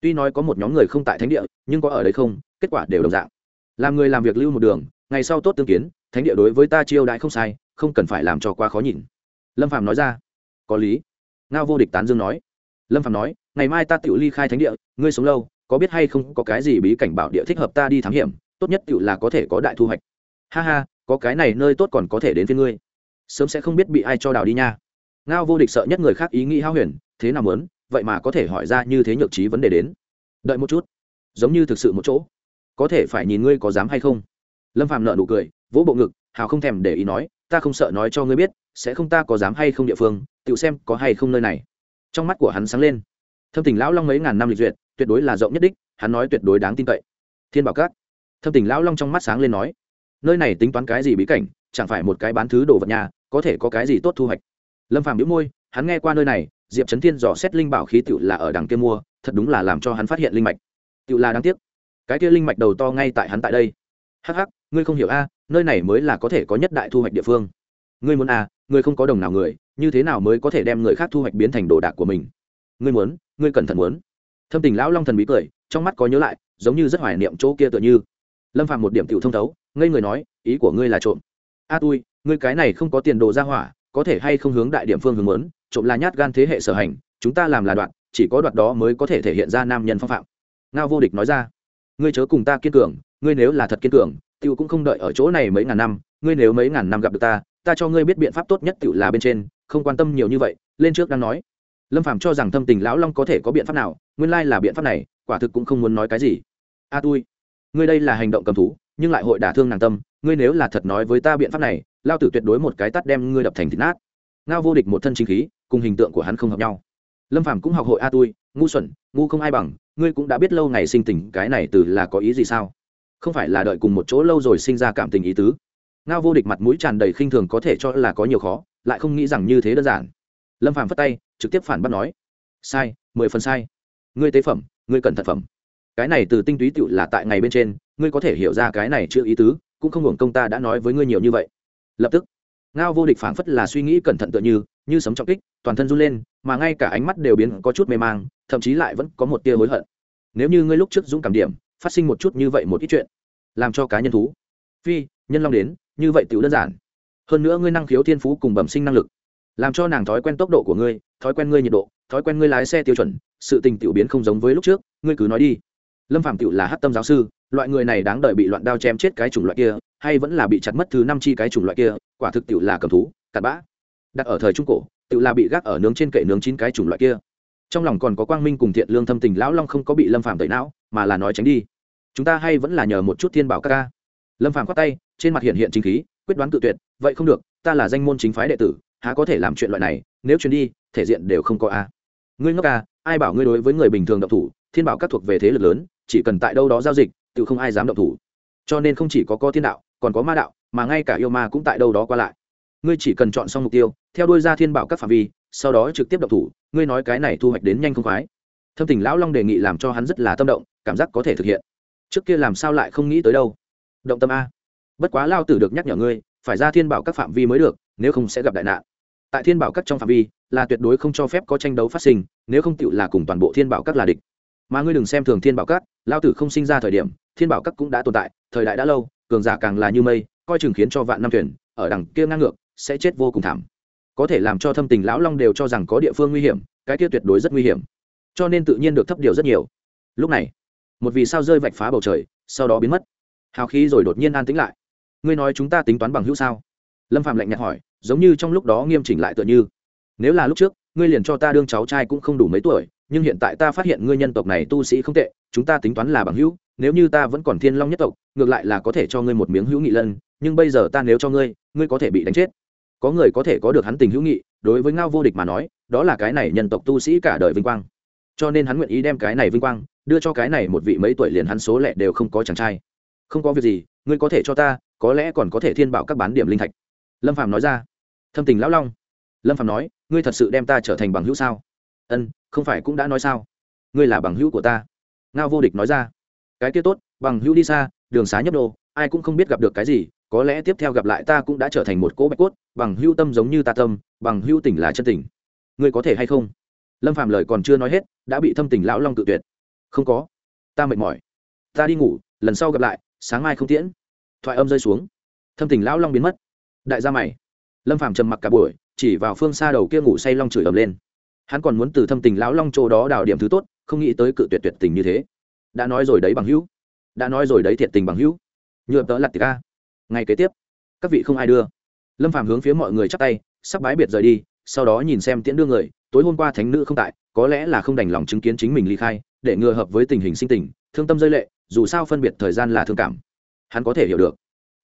Tuy nói có một nhóm người không tại thánh địa, nhưng có ở đây không, kết quả đều đồng dạng. Làm người làm việc lưu một đường, ngày sau tốt tương kiến, thánh địa đối với ta chiêu đãi không sai, không cần phải làm cho quá khó nhìn. Lâm phạm nói ra. Có lý. Ngao vô địch tán dương nói. Lâm phạm nói, ngày mai ta tự ly khai thánh địa, ngươi sống lâu có biết hay không có cái gì bí cảnh bảo địa thích hợp ta đi thám hiểm, tốt nhất tự là có thể có đại thu hoạch. Ha ha, có cái này nơi tốt còn có thể đến với ngươi. Sớm sẽ không biết bị ai cho đào đi nha. Ngao vô địch sợ nhất người khác ý nghĩ hao huyền, thế nào mớn vậy mà có thể hỏi ra như thế nhược trí vấn đề đến. Đợi một chút. Giống như thực sự một chỗ. Có thể phải nhìn ngươi có dám hay không. Lâm phạm nợ nụ cười, vỗ bộ ngực, hào không thèm để ý nói, ta không sợ nói cho ngươi biết, sẽ không ta có dám hay không địa phương tự xem có hay không nơi này. Trong mắt của hắn sáng lên. Thâm tình lão long mấy ngàn năm lịch duyệt tuyệt đối là rộng nhất đích, hắn nói tuyệt đối đáng tin cậy. Thiên bảo cát thâm tình lão long trong mắt sáng lên nói, nơi này tính toán cái gì bí cảnh, chẳng phải một cái bán thứ đồ vật nhà, có thể có cái gì tốt thu hoạch. Lâm phàm đĩu môi, hắn nghe qua nơi này, diệp trấn thiên dò xét linh bảo khí tựu là ở đằng kia mua, thật đúng là làm cho hắn phát hiện linh mạch. Tựu là đáng tiếc. Cái kia linh mạch đầu to ngay tại hắn tại đây. Hắc hắc, ngươi không hiểu a, nơi này mới là có thể có nhất đại thu hoạch địa phương. Ngươi muốn a, ngươi không có đồng nào người, như thế nào mới có thể đem người khác thu hoạch biến thành đồ đạc của mình? Ngươi muốn, ngươi cẩn thận muốn thâm tình lão long thần bí cười trong mắt có nhớ lại giống như rất hoài niệm chỗ kia tựa như. Lâm phạm một điểm tiểu thông thấu ngây người nói ý của ngươi là trộm. A à, ngươi cái này không có tiền đồ ra hỏa có thể hay không hướng đại địa phương hướng lớn trộm là nhát gan thế hệ sở hành chúng ta làm là đoạn chỉ có đoạn đó mới có thể thể hiện ra nam nhân phong phạm. Ngao vô địch nói ra ngươi chớ cùng ta kiên cường ngươi nếu là thật kiên cường tiểu cũng không đợi ở chỗ này mấy ngàn năm ngươi nếu mấy ngàn năm gặp được ta ta cho ngươi biết biện pháp tốt nhất tiểu là bên trên không quan tâm nhiều như vậy lên trước đang nói lâm phàm cho rằng thâm tình lão long có thể có biện pháp nào nguyên lai là biện pháp này quả thực cũng không muốn nói cái gì. A à, tui ngươi đây là hành động cầm thú nhưng lại hội đả thương nàng tâm ngươi nếu là thật nói với ta biện pháp này lao tử tuyệt đối một cái tắt đem ngươi đập thành thịt nát. Ngao vô địch một thân chính khí cùng hình tượng của hắn không hợp nhau. Lâm phàm cũng học hội a tui ngu xuẩn ngu không ai bằng ngươi cũng đã biết lâu ngày sinh tình cái này từ là có ý gì sao? Không phải là đợi cùng một chỗ lâu rồi sinh ra cảm tình ý tứ. Ngao vô địch mặt mũi tràn đầy khinh thường có thể cho là có nhiều khó lại không nghĩ rằng như thế đơn giản. Lâm phàm phất tay trực tiếp phản bác nói, sai, mười phần sai. Ngươi tế phẩm, ngươi cẩn thận phẩm. Cái này từ tinh túy tựu là tại ngày bên trên, ngươi có thể hiểu ra cái này chưa ý tứ, cũng không hưởng công ta đã nói với ngươi nhiều như vậy. Lập tức, ngao vô địch phảng phất là suy nghĩ cẩn thận tựa như như sấm trọng kích, toàn thân run lên, mà ngay cả ánh mắt đều biến có chút mê mang, thậm chí lại vẫn có một tia hối hận. Nếu như ngươi lúc trước dũng cảm điểm, phát sinh một chút như vậy một ít chuyện, làm cho cá nhân thú, phi, nhân long đến, như vậy tiểu đơn giản. Hơn nữa ngươi năng khiếu thiên phú cùng bẩm sinh năng lực làm cho nàng thói quen tốc độ của ngươi, thói quen ngươi nhiệt độ, thói quen ngươi lái xe tiêu chuẩn, sự tình tiểu biến không giống với lúc trước, ngươi cứ nói đi. Lâm phạm tiểu là hát tâm giáo sư, loại người này đáng đợi bị loạn đao chém chết cái chủng loại kia, hay vẫn là bị chặt mất thứ năm chi cái chủng loại kia, quả thực tiểu là cầm thú, cặn bã. Đặt ở thời trung cổ, tiểu là bị gác ở nướng trên kệ nướng chín cái chủng loại kia. Trong lòng còn có quang minh cùng thiện lương thâm tình lão long không có bị lâm phạm tẩy não, mà là nói tránh đi. Chúng ta hay vẫn là nhờ một chút thiên bảo ca ca. Lâm phạm khoát tay, trên mặt hiện hiện chính khí, quyết đoán tự tuyệt, vậy không được, ta là danh môn chính phái đệ tử há có thể làm chuyện loại này, nếu chuyến đi, thể diện đều không có a. Ngươi ngốc à ai bảo ngươi đối với người bình thường động thủ, thiên bảo các thuộc về thế lực lớn, chỉ cần tại đâu đó giao dịch, tự không ai dám động thủ. Cho nên không chỉ có có thiên đạo, còn có ma đạo, mà ngay cả yêu ma cũng tại đâu đó qua lại. Ngươi chỉ cần chọn xong mục tiêu, theo đuôi ra thiên bảo các phạm vi, sau đó trực tiếp động thủ, ngươi nói cái này thu hoạch đến nhanh không khoái. Thâm tình lão long đề nghị làm cho hắn rất là tâm động, cảm giác có thể thực hiện. Trước kia làm sao lại không nghĩ tới đâu? Động tâm a. Bất quá lao tử được nhắc nhở ngươi, phải ra thiên bảo các phạm vi mới được, nếu không sẽ gặp đại nạn tại thiên bảo các trong phạm vi, là tuyệt đối không cho phép có tranh đấu phát sinh, nếu không tựu là cùng toàn bộ thiên bảo các là địch. Mà ngươi đừng xem thường thiên bảo các, lao tử không sinh ra thời điểm, thiên bảo các cũng đã tồn tại, thời đại đã lâu, cường giả càng là như mây, coi chừng khiến cho vạn năm thuyền, ở đằng kia ngang ngược, sẽ chết vô cùng thảm. Có thể làm cho thâm tình lão long đều cho rằng có địa phương nguy hiểm, cái kia tuyệt đối rất nguy hiểm. Cho nên tự nhiên được thấp điều rất nhiều. Lúc này, một vì sao rơi vạch phá bầu trời, sau đó biến mất. Hào khí rồi đột nhiên an tĩnh lại. Ngươi nói chúng ta tính toán bằng hữu sao? Lâm phạm lạnh nhạt hỏi, giống như trong lúc đó nghiêm chỉnh lại tựa như, nếu là lúc trước, ngươi liền cho ta đương cháu trai cũng không đủ mấy tuổi, nhưng hiện tại ta phát hiện ngươi nhân tộc này tu sĩ không tệ, chúng ta tính toán là bằng hữu, nếu như ta vẫn còn thiên long nhất tộc, ngược lại là có thể cho ngươi một miếng hữu nghị lân, nhưng bây giờ ta nếu cho ngươi ngươi có thể bị đánh chết. Có người có thể có được hắn tình hữu nghị, đối với ngao vô địch mà nói, đó là cái này nhân tộc tu sĩ cả đời vinh quang. Cho nên hắn nguyện ý đem cái này vinh quang, đưa cho cái này một vị mấy tuổi liền hắn số lẻ đều không có chàng trai. Không có việc gì, ngươi có thể cho ta, có lẽ còn có thể thiên bảo các bán điểm linh thạch lâm phạm nói ra. Thâm tình lão long. Lâm phạm nói, ngươi thật sự đem ta trở thành bằng hữu sao? Ân, không phải cũng đã nói sao? Ngươi là bằng hữu của ta. Ngao vô địch nói ra. Cái kia tốt, bằng hữu đi xa, đường xá nhấp đô ai cũng không biết gặp được cái gì, có lẽ tiếp theo gặp lại ta cũng đã trở thành một cỗ bạch cốt, bằng hữu tâm giống như ta tâm, bằng hữu tình là chân tình ngươi có thể hay không? Lâm phạm lời còn chưa nói hết, đã bị thâm tình lão long tự tuyệt. Không có. Ta mệt mỏi. Ta đi ngủ, lần sau gặp lại, sáng mai không tiễn. Thoại âm rơi xuống. Thâm tình lão long biến mất đại gia mày. Lâm Phàm trầm mặc cả buổi, chỉ vào phương xa đầu kia ngủ say long chửi ầm lên. Hắn còn muốn từ thâm tình lão long chỗ đó đào điểm thứ tốt, không nghĩ tới cự tuyệt tuyệt tình như thế. Đã nói rồi đấy bằng hữu. Đã nói rồi đấy thiệt tình bằng hữu. Nhựa tớ lặt ca ngay kế tiếp. Các vị không ai đưa. Lâm Phàm hướng phía mọi người chắp tay, sắp bái biệt rời đi, sau đó nhìn xem tiễn đưa người, tối hôm qua thánh nữ không tại, có lẽ là không đành lòng chứng kiến chính mình ly khai, để ngừa hợp với tình hình sinh tình, thương tâm rơi lệ, dù sao phân biệt thời gian là thương cảm. Hắn có thể hiểu được.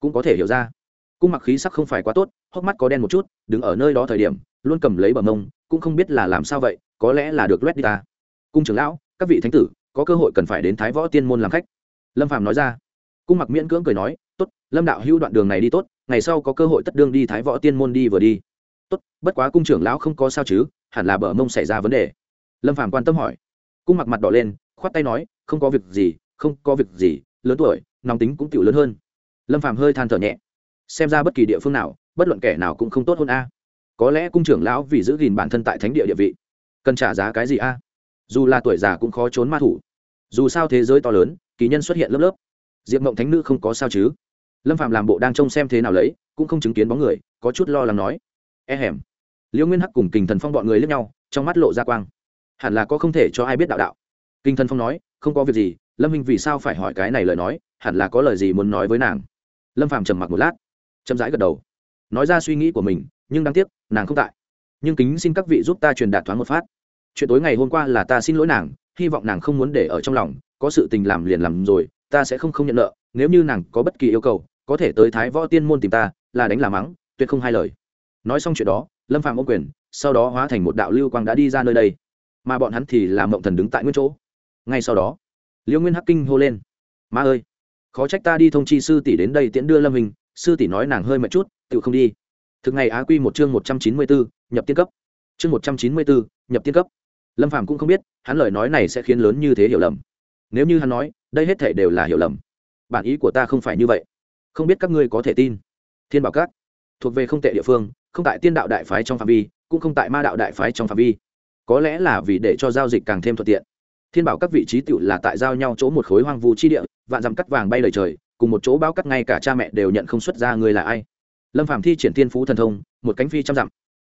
Cũng có thể hiểu ra cung mặc khí sắc không phải quá tốt, hốc mắt có đen một chút, đứng ở nơi đó thời điểm, luôn cầm lấy bờ mông, cũng không biết là làm sao vậy, có lẽ là được loét đi ta. Cung trưởng lão, các vị thánh tử, có cơ hội cần phải đến thái võ tiên môn làm khách. Lâm phạm nói ra. Cung mặc miễn cưỡng cười nói, tốt, lâm đạo hữu đoạn đường này đi tốt, ngày sau có cơ hội tất đương đi thái võ tiên môn đi vừa đi. Tốt, bất quá cung trưởng lão không có sao chứ, hẳn là bờ mông xảy ra vấn đề. Lâm phạm quan tâm hỏi. Cung mặc mặt đỏ lên, khoát tay nói, không có việc gì, không có việc gì, lớn tuổi, nóng tính cũng tiểu lớn hơn. Lâm phạm hơi than thở nhẹ xem ra bất kỳ địa phương nào, bất luận kẻ nào cũng không tốt hơn a. Có lẽ cung trưởng lão vì giữ gìn bản thân tại thánh địa địa vị, cần trả giá cái gì a? Dù là tuổi già cũng khó trốn ma thủ. Dù sao thế giới to lớn, kỳ nhân xuất hiện lớp lớp. Diệp mộng thánh nữ không có sao chứ? Lâm phạm làm bộ đang trông xem thế nào lấy, cũng không chứng kiến bóng người, có chút lo lắng nói. E hẻm liễu nguyên hắc cùng kình thần phong bọn người lướt nhau, trong mắt lộ ra quang. Hẳn là có không thể cho ai biết đạo đạo. Kinh thần phong nói, không có việc gì, lâm hình vì sao phải hỏi cái này lời nói, hẳn là có lời gì muốn nói với nàng. Lâm phạm trầm mặc một lát chậm rãi gật đầu. Nói ra suy nghĩ của mình, nhưng đáng tiếc, nàng không tại. Nhưng kính xin các vị giúp ta truyền đạt thoáng một phát. Chuyện tối ngày hôm qua là ta xin lỗi nàng, hy vọng nàng không muốn để ở trong lòng, có sự tình làm liền làm rồi, ta sẽ không không nhận nợ, nếu như nàng có bất kỳ yêu cầu, có thể tới thái võ tiên môn tìm ta, là đánh là mắng, tuyệt không hai lời. Nói xong chuyện đó, lâm phạm ô quyền, sau đó hóa thành một đạo lưu quang đã đi ra nơi đây. Mà bọn hắn thì làm mộng thần đứng tại nguyên chỗ. Ngay sau đó, liêu nguyên hắc kinh hô lên, ma ơi, khó trách ta đi thông chi sư tỷ đến đây tiễn đưa lâm hình sư tỷ nói nàng hơi mệt chút tự không đi. Thực ngày á quy một chương một trăm chín mươi bốn, nhập tiên cấp. Chương một trăm chín mươi bốn, nhập tiên cấp. Lâm phàm cũng không biết, hắn lời nói này sẽ khiến lớn như thế hiểu lầm. Nếu như hắn nói, đây hết thể đều là hiểu lầm. Bản ý của ta không phải như vậy. Không biết các ngươi có thể tin. Thiên bảo các, thuộc về không tệ địa phương, không tại tiên đạo đại phái trong phạm vi, cũng không tại ma đạo đại phái trong phạm vi. Có lẽ là vì để cho giao dịch càng thêm thuận tiện. Thiên bảo các vị trí tựu là tại giao nhau chỗ một khối hoang vu chi địa, vạn dặm cắt vàng bay lời trời cùng một chỗ bao cắt ngay cả cha mẹ đều nhận không xuất ra người là ai. Lâm phạm thi triển Thiên phú thần thông, một cánh phi trăm dặm.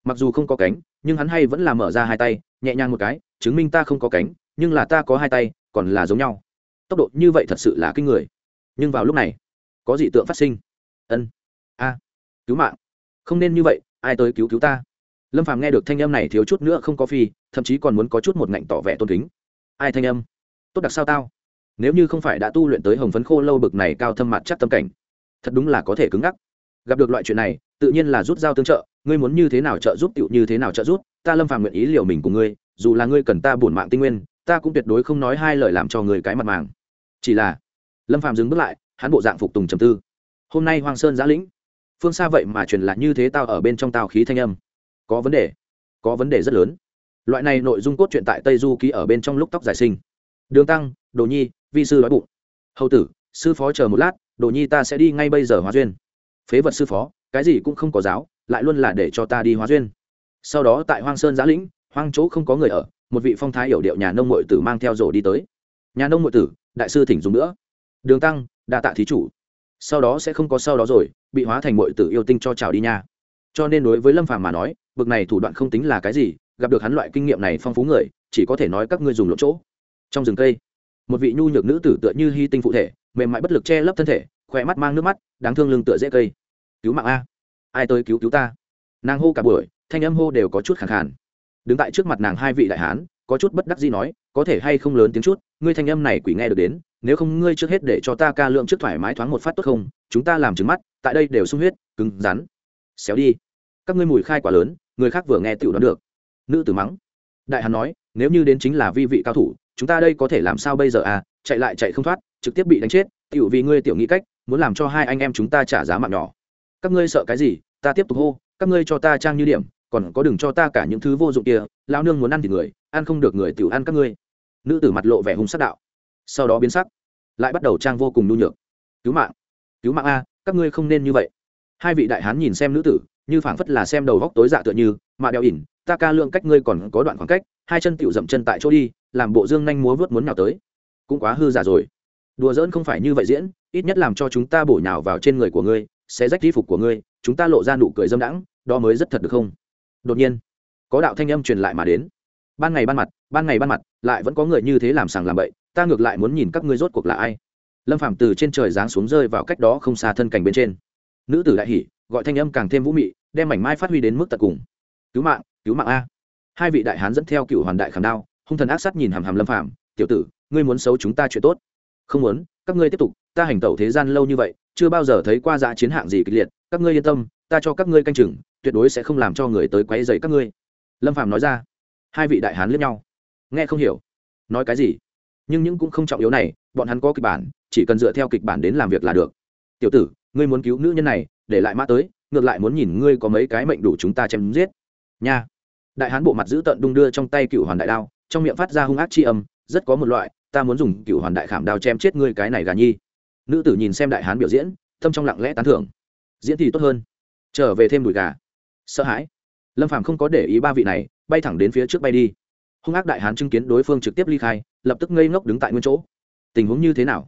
Mặc dù không có cánh, nhưng hắn hay vẫn là mở ra hai tay, nhẹ nhàng một cái, chứng minh ta không có cánh, nhưng là ta có hai tay, còn là giống nhau. Tốc độ như vậy thật sự là kinh người. Nhưng vào lúc này, có dị tượng phát sinh. Ân, a, cứu mạng. Không nên như vậy, ai tới cứu cứu ta? Lâm phàm nghe được thanh âm này thiếu chút nữa không có phi, thậm chí còn muốn có chút một ngạnh tỏ vẻ tôn kính. Ai thanh âm? Tốt đặc sao tao? Nếu như không phải đã tu luyện tới hồng phấn khô lâu bực này cao thâm mặt chắc tâm cảnh, thật đúng là có thể cứng ngắc. Gặp được loại chuyện này, tự nhiên là rút dao tương trợ, ngươi muốn như thế nào trợ giúp tựu như thế nào trợ giúp, ta lâm phàm nguyện ý liều mình của ngươi, dù là ngươi cần ta bổn mạng tinh nguyên, ta cũng tuyệt đối không nói hai lời làm cho người cái mặt màng. Chỉ là, lâm phàm dừng bước lại, hắn bộ dạng phục tùng trầm tư. Hôm nay hoàng sơn giã lĩnh, phương xa vậy mà truyền lại như thế tao ở bên trong tao khí thanh âm. Có vấn đề, có vấn đề rất lớn. Loại này nội dung cốt truyện tại tây du ký ở bên trong lúc tóc giải sinh. Đường tăng, đồ nhi vi sư đói bụng. Hầu tử, sư phó chờ một lát, đồ nhi ta sẽ đi ngay bây giờ hóa duyên. Phế vật sư phó, cái gì cũng không có giáo, lại luôn là để cho ta đi hóa duyên. Sau đó tại hoang sơn giã lĩnh, hoang chỗ không có người ở, một vị phong thái hiểu điệu nhà nông mội tử mang theo rổ đi tới. Nhà nông mội tử, đại sư thỉnh dùng nữa. Đường tăng, đa tạ thí chủ. Sau đó sẽ không có sau đó rồi, bị hóa thành mội tử yêu tinh cho trào đi nha. Cho nên đối với lâm phàm mà nói, bực này thủ đoạn không tính là cái gì, gặp được hắn loại kinh nghiệm này phong phú người, chỉ có thể nói các ngươi dùng lỗ chỗ. Trong rừng cây một vị nhu nhược nữ tử tựa như hy tinh phụ thể, mềm mại bất lực che lấp thân thể, khỏe mắt mang nước mắt, đáng thương lưng tựa dễ cây. Cứu mạng a! Ai tới cứu cứu ta? Nàng hô cả buổi, thanh âm hô đều có chút khẳng khàn. Đứng tại trước mặt nàng hai vị đại hán, có chút bất đắc gì nói, có thể hay không lớn tiếng chút, ngươi thanh âm này quỷ nghe được đến, nếu không ngươi trước hết để cho ta ca lượng trước thoải mái thoáng một phát tốt không, chúng ta làm trứng mắt, tại đây đều sung huyết, cứng rắn. Xéo đi. Các ngươi mùi khai quá lớn, người khác vừa nghe tựu đoán được. Nữ tử mắng. Đại hán nói, nếu như đến chính là vi vị cao thủ chúng ta đây có thể làm sao bây giờ à? Chạy lại chạy không thoát, trực tiếp bị đánh chết. Tiểu vì ngươi tiểu nghĩ cách, muốn làm cho hai anh em chúng ta trả giá mạng nhỏ. Các ngươi sợ cái gì? Ta tiếp tục hô, các ngươi cho ta trang như điểm, còn có đừng cho ta cả những thứ vô dụng kia. Lao nương muốn ăn thì người, ăn không được người tiểu ăn các ngươi. Nữ tử mặt lộ vẻ hung sắc đạo. Sau đó biến sắc, lại bắt đầu trang vô cùng nhu nhược. Cứu mạng cứu mạng a, các ngươi không nên như vậy. Hai vị đại hán nhìn xem nữ tử, như phảng phất là xem đầu góc tối dạ tựa như mà đeo ỉn, ta ca lượng cách ngươi còn có đoạn khoảng cách, hai chân tiểu dậm chân tại chỗ đi làm bộ dương nhanh múa vớt muốn nào tới. Cũng quá hư giả rồi. Đùa giỡn không phải như vậy diễn, ít nhất làm cho chúng ta bổ nhào vào trên người của ngươi, sẽ rách y phục của ngươi, chúng ta lộ ra nụ cười dâm đãng, đó mới rất thật được không? Đột nhiên, có đạo thanh âm truyền lại mà đến. Ban ngày ban mặt, ban ngày ban mặt, lại vẫn có người như thế làm sàng làm bậy, ta ngược lại muốn nhìn các ngươi rốt cuộc là ai. Lâm phạm từ trên trời giáng xuống rơi vào cách đó không xa thân cảnh bên trên. Nữ tử đại hỉ, gọi thanh âm càng thêm vũ mị, đem mảnh mai phát huy đến mức tận cùng. Cứu mạng cứu mạng a. Hai vị đại hán dẫn theo cựu hoàn đại khảm đao hung thần ác sát nhìn hàm hàm lâm phàm, tiểu tử, ngươi muốn xấu chúng ta chuyện tốt. Không muốn, các ngươi tiếp tục, ta hành tẩu thế gian lâu như vậy, chưa bao giờ thấy qua dạ chiến hạng gì kịch liệt, các ngươi yên tâm, ta cho các ngươi canh chừng, tuyệt đối sẽ không làm cho người tới quấy dày các ngươi. Lâm phàm nói ra. Hai vị đại hán lướt nhau. Nghe không hiểu. Nói cái gì? Nhưng những cũng không trọng yếu này, bọn hắn có kịch bản, chỉ cần dựa theo kịch bản đến làm việc là được. Tiểu tử, ngươi muốn cứu nữ nhân này, để lại mã tới, ngược lại muốn nhìn ngươi có mấy cái mệnh đủ chúng ta chém giết. Nha. Đại hán bộ mặt giữ tận đung đưa trong tay cựu hoàn đại đao trong miệng phát ra hung ác c h i âm, rất có một loại, ta muốn dùng cựu hoàn đại khảm đao chém chết ngươi cái này gà nhi. Nữ tử nhìn xem đại hán biểu diễn, tâm trong lặng lẽ tán thưởng. Diễn thì tốt hơn. Trở về thêm đùi gà. Sợ hãi. Lâm phàm không có để ý ba vị này, bay thẳng đến phía trước bay đi. Hung ác đại hán chứng kiến đối phương trực tiếp ly khai, lập tức ngây ngốc đứng tại nguyên chỗ. Tình huống như thế nào?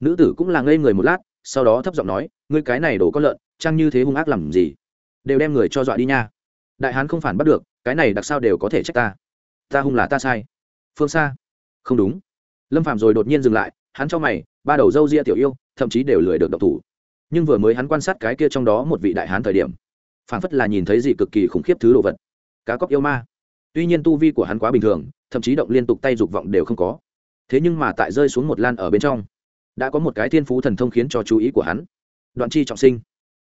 Nữ tử cũng là ngây người một lát, sau đó thấp giọng nói, ngươi cái này đổ con lợn trang như thế hung ác làm gì? Đều đem người cho dọa đi nha. Đại hán không phản bắt được, cái này đặc sao đều có thể trách ta ta hung là ta sai. Phương xa. Không đúng. Lâm phạm rồi đột nhiên dừng lại, hắn cho mày, ba đầu dâu ria tiểu yêu, thậm chí đều lười được độc thủ. Nhưng vừa mới hắn quan sát cái kia trong đó một vị đại hán thời điểm phản phất là nhìn thấy gì cực kỳ khủng khiếp thứ đồ vật. Cá cóc yêu ma. Tuy nhiên tu vi của hắn quá bình thường, thậm chí động liên tục tay dục vọng đều không có. Thế nhưng mà tại rơi xuống một lan ở bên trong, đã có một cái thiên phú thần thông khiến cho chú ý của hắn. Đoạn chi trọng sinh.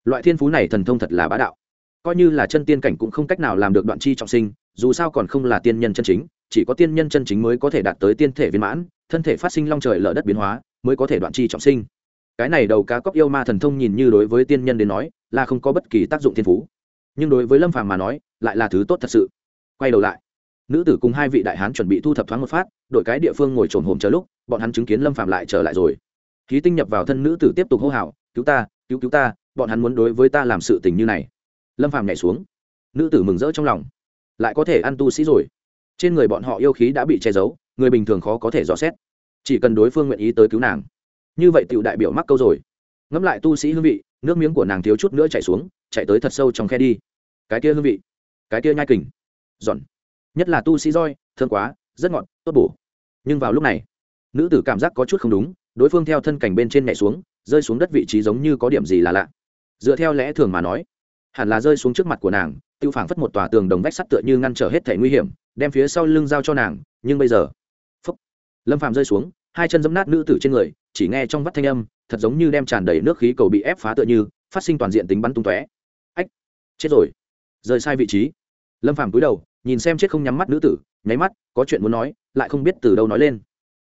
Loại thiên phú này thần thông thật là bá đạo. Coi như là chân tiên cảnh cũng không cách nào làm được đoạn chi trọng sinh dù sao còn không là tiên nhân chân chính, chỉ có tiên nhân chân chính mới có thể đạt tới tiên thể viên mãn, thân thể phát sinh long trời lở đất biến hóa, mới có thể đoạn chi trọng sinh. Cái này đầu cá cóc yêu ma thần thông nhìn như đối với tiên nhân đến nói, là không có bất kỳ tác dụng thiên phú. Nhưng đối với lâm phàm mà nói, lại là thứ tốt thật sự. Quay đầu lại, nữ tử cùng hai vị đại hán chuẩn bị thu thập thoáng một phát, đội cái địa phương ngồi trồn hồm chờ lúc, bọn hắn chứng kiến lâm phàm lại trở lại rồi. Khí tinh nhập vào thân nữ tử tiếp tục hô hào, cứu ta, cứu cứu ta, bọn hắn muốn đối với ta làm sự tình như này. Lâm phàm nhảy xuống. Nữ tử mừng rỡ trong lòng lại có thể ăn tu sĩ rồi. Trên người bọn họ yêu khí đã bị che giấu, người bình thường khó có thể dò xét. Chỉ cần đối phương nguyện ý tới cứu nàng. Như vậy tựu đại biểu mắc câu rồi. Ngẫm lại tu sĩ hương vị, nước miếng của nàng thiếu chút nữa chạy xuống chạy tới thật sâu trong khe đi. Cái kia hương vị, cái kia nhai kình. Giòn. Nhất là tu sĩ roi, thương quá, rất ngọt, tốt bổ. Nhưng vào lúc này, nữ tử cảm giác có chút không đúng, đối phương theo thân cảnh bên trên nhảy xuống, rơi xuống đất vị trí giống như có điểm gì là lạ. Dựa theo lẽ thường mà nói hẳn là rơi xuống trước mặt của nàng, tiêu phảng phất một tòa tường đồng vách sắt tựa như ngăn trở hết thể nguy hiểm, đem phía sau lưng giao cho nàng, nhưng bây giờ, phúc, lâm phàm rơi xuống, hai chân dẫm nát nữ tử trên người, chỉ nghe trong vắt thanh âm, thật giống như đem tràn đầy nước khí cầu bị ép phá tựa như, phát sinh toàn diện tính bắn tung tóe. Ách, chết rồi. Rời sai vị trí. Lâm phàm cúi đầu, nhìn xem chết không nhắm mắt nữ tử, nháy mắt, có chuyện muốn nói, lại không biết từ đâu nói lên.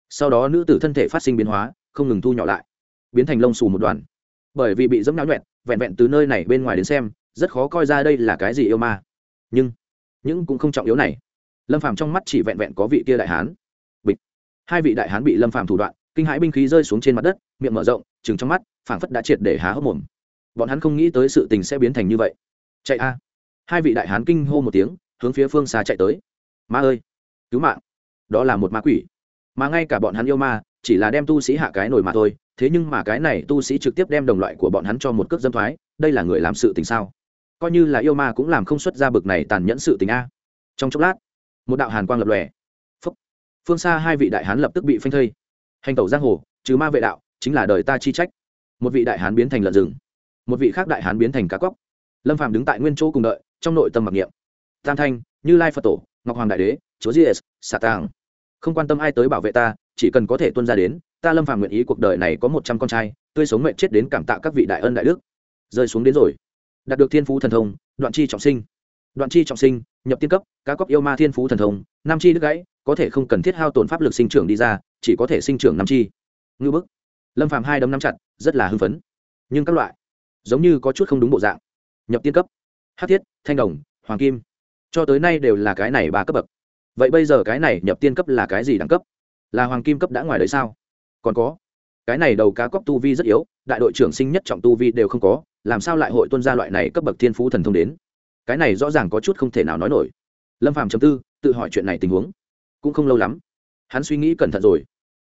Sau đó nữ tử thân thể phát sinh biến hóa, không ngừng thu nhỏ lại, biến thành lông xù một đoàn. Bởi vì bị dẫm náo nhuẹn, vẹn vẹn từ nơi này bên ngoài đến xem rất khó coi ra đây là cái gì yêu ma. Nhưng, những cũng không trọng yếu này. Lâm phàm trong mắt chỉ vẹn vẹn có vị kia đại hán. Bịch. Hai vị đại hán bị lâm phàm thủ đoạn, kinh hãi binh khí rơi xuống trên mặt đất, miệng mở rộng chừng trong mắt, phảng phất đã triệt để há hốc mồm. Bọn hắn không nghĩ tới sự tình sẽ biến thành như vậy. Chạy a. Hai vị đại hán kinh hô một tiếng, hướng phía phương xa chạy tới. Ma ơi, cứu mạng. Đó là một ma quỷ. Mà ngay cả bọn hắn yêu ma, chỉ là đem tu sĩ hạ cái nổi mà thôi, thế nhưng mà cái này tu sĩ trực tiếp đem đồng loại của bọn hắn cho một cước dâm thoái, đây là người làm sự tình sao? Coi như là yêu ma cũng làm không xuất ra bực này tàn nhẫn sự tình a. Trong chốc lát, một đạo hàn quang lập lòe. Phúc. Phương xa hai vị đại hán lập tức bị phanh thây. Hành tẩu giang hồ, trừ ma vệ đạo, chính là đời ta chi trách. Một vị đại hán biến thành lợn rừng, một vị khác đại hán biến thành cá cóc. Lâm phàm đứng tại nguyên chỗ cùng đợi, trong nội tâm mặc niệm. Tam thanh, như lai phật tổ, ngọc hoàng đại đế, chúa dias xà tàng. Không quan tâm ai tới bảo vệ ta, chỉ cần có thể tuân ra đến, ta lâm phàm nguyện ý cuộc đời này có một trăm con trai, tươi sống mệnh chết đến cảm tạ các vị đại ân đại đức. Rơi xuống đến rồi đạt được thiên phú thần thông, đoạn chi trọng sinh. Đoạn chi trọng sinh, nhập tiên cấp, cá cóc yêu ma thiên phú thần thông, nam chi đứt gãy, có thể không cần thiết hao tổn pháp lực sinh trưởng đi ra, chỉ có thể sinh trưởng nam chi. Ngư bức. Lâm phàm hai đấm nắm chặt, rất là hưng phấn. Nhưng các loại, giống như có chút không đúng bộ dạng. Nhập tiên cấp. Hát thiết, thanh đồng, hoàng kim. Cho tới nay đều là cái này ba cấp bậc. Vậy bây giờ cái này nhập tiên cấp là cái gì đẳng cấp? Là hoàng kim cấp đã ngoài đấy sao? Còn có. Cái này đầu cá cóc tu vi rất yếu, đại đội trưởng sinh nhất trọng tu vi đều không có làm sao lại hội tuân ra loại này cấp bậc thiên phú thần thông đến? Cái này rõ ràng có chút không thể nào nói nổi. Lâm phàm chấm tư, tự hỏi chuyện này tình huống. Cũng không lâu lắm, hắn suy nghĩ cẩn thận rồi.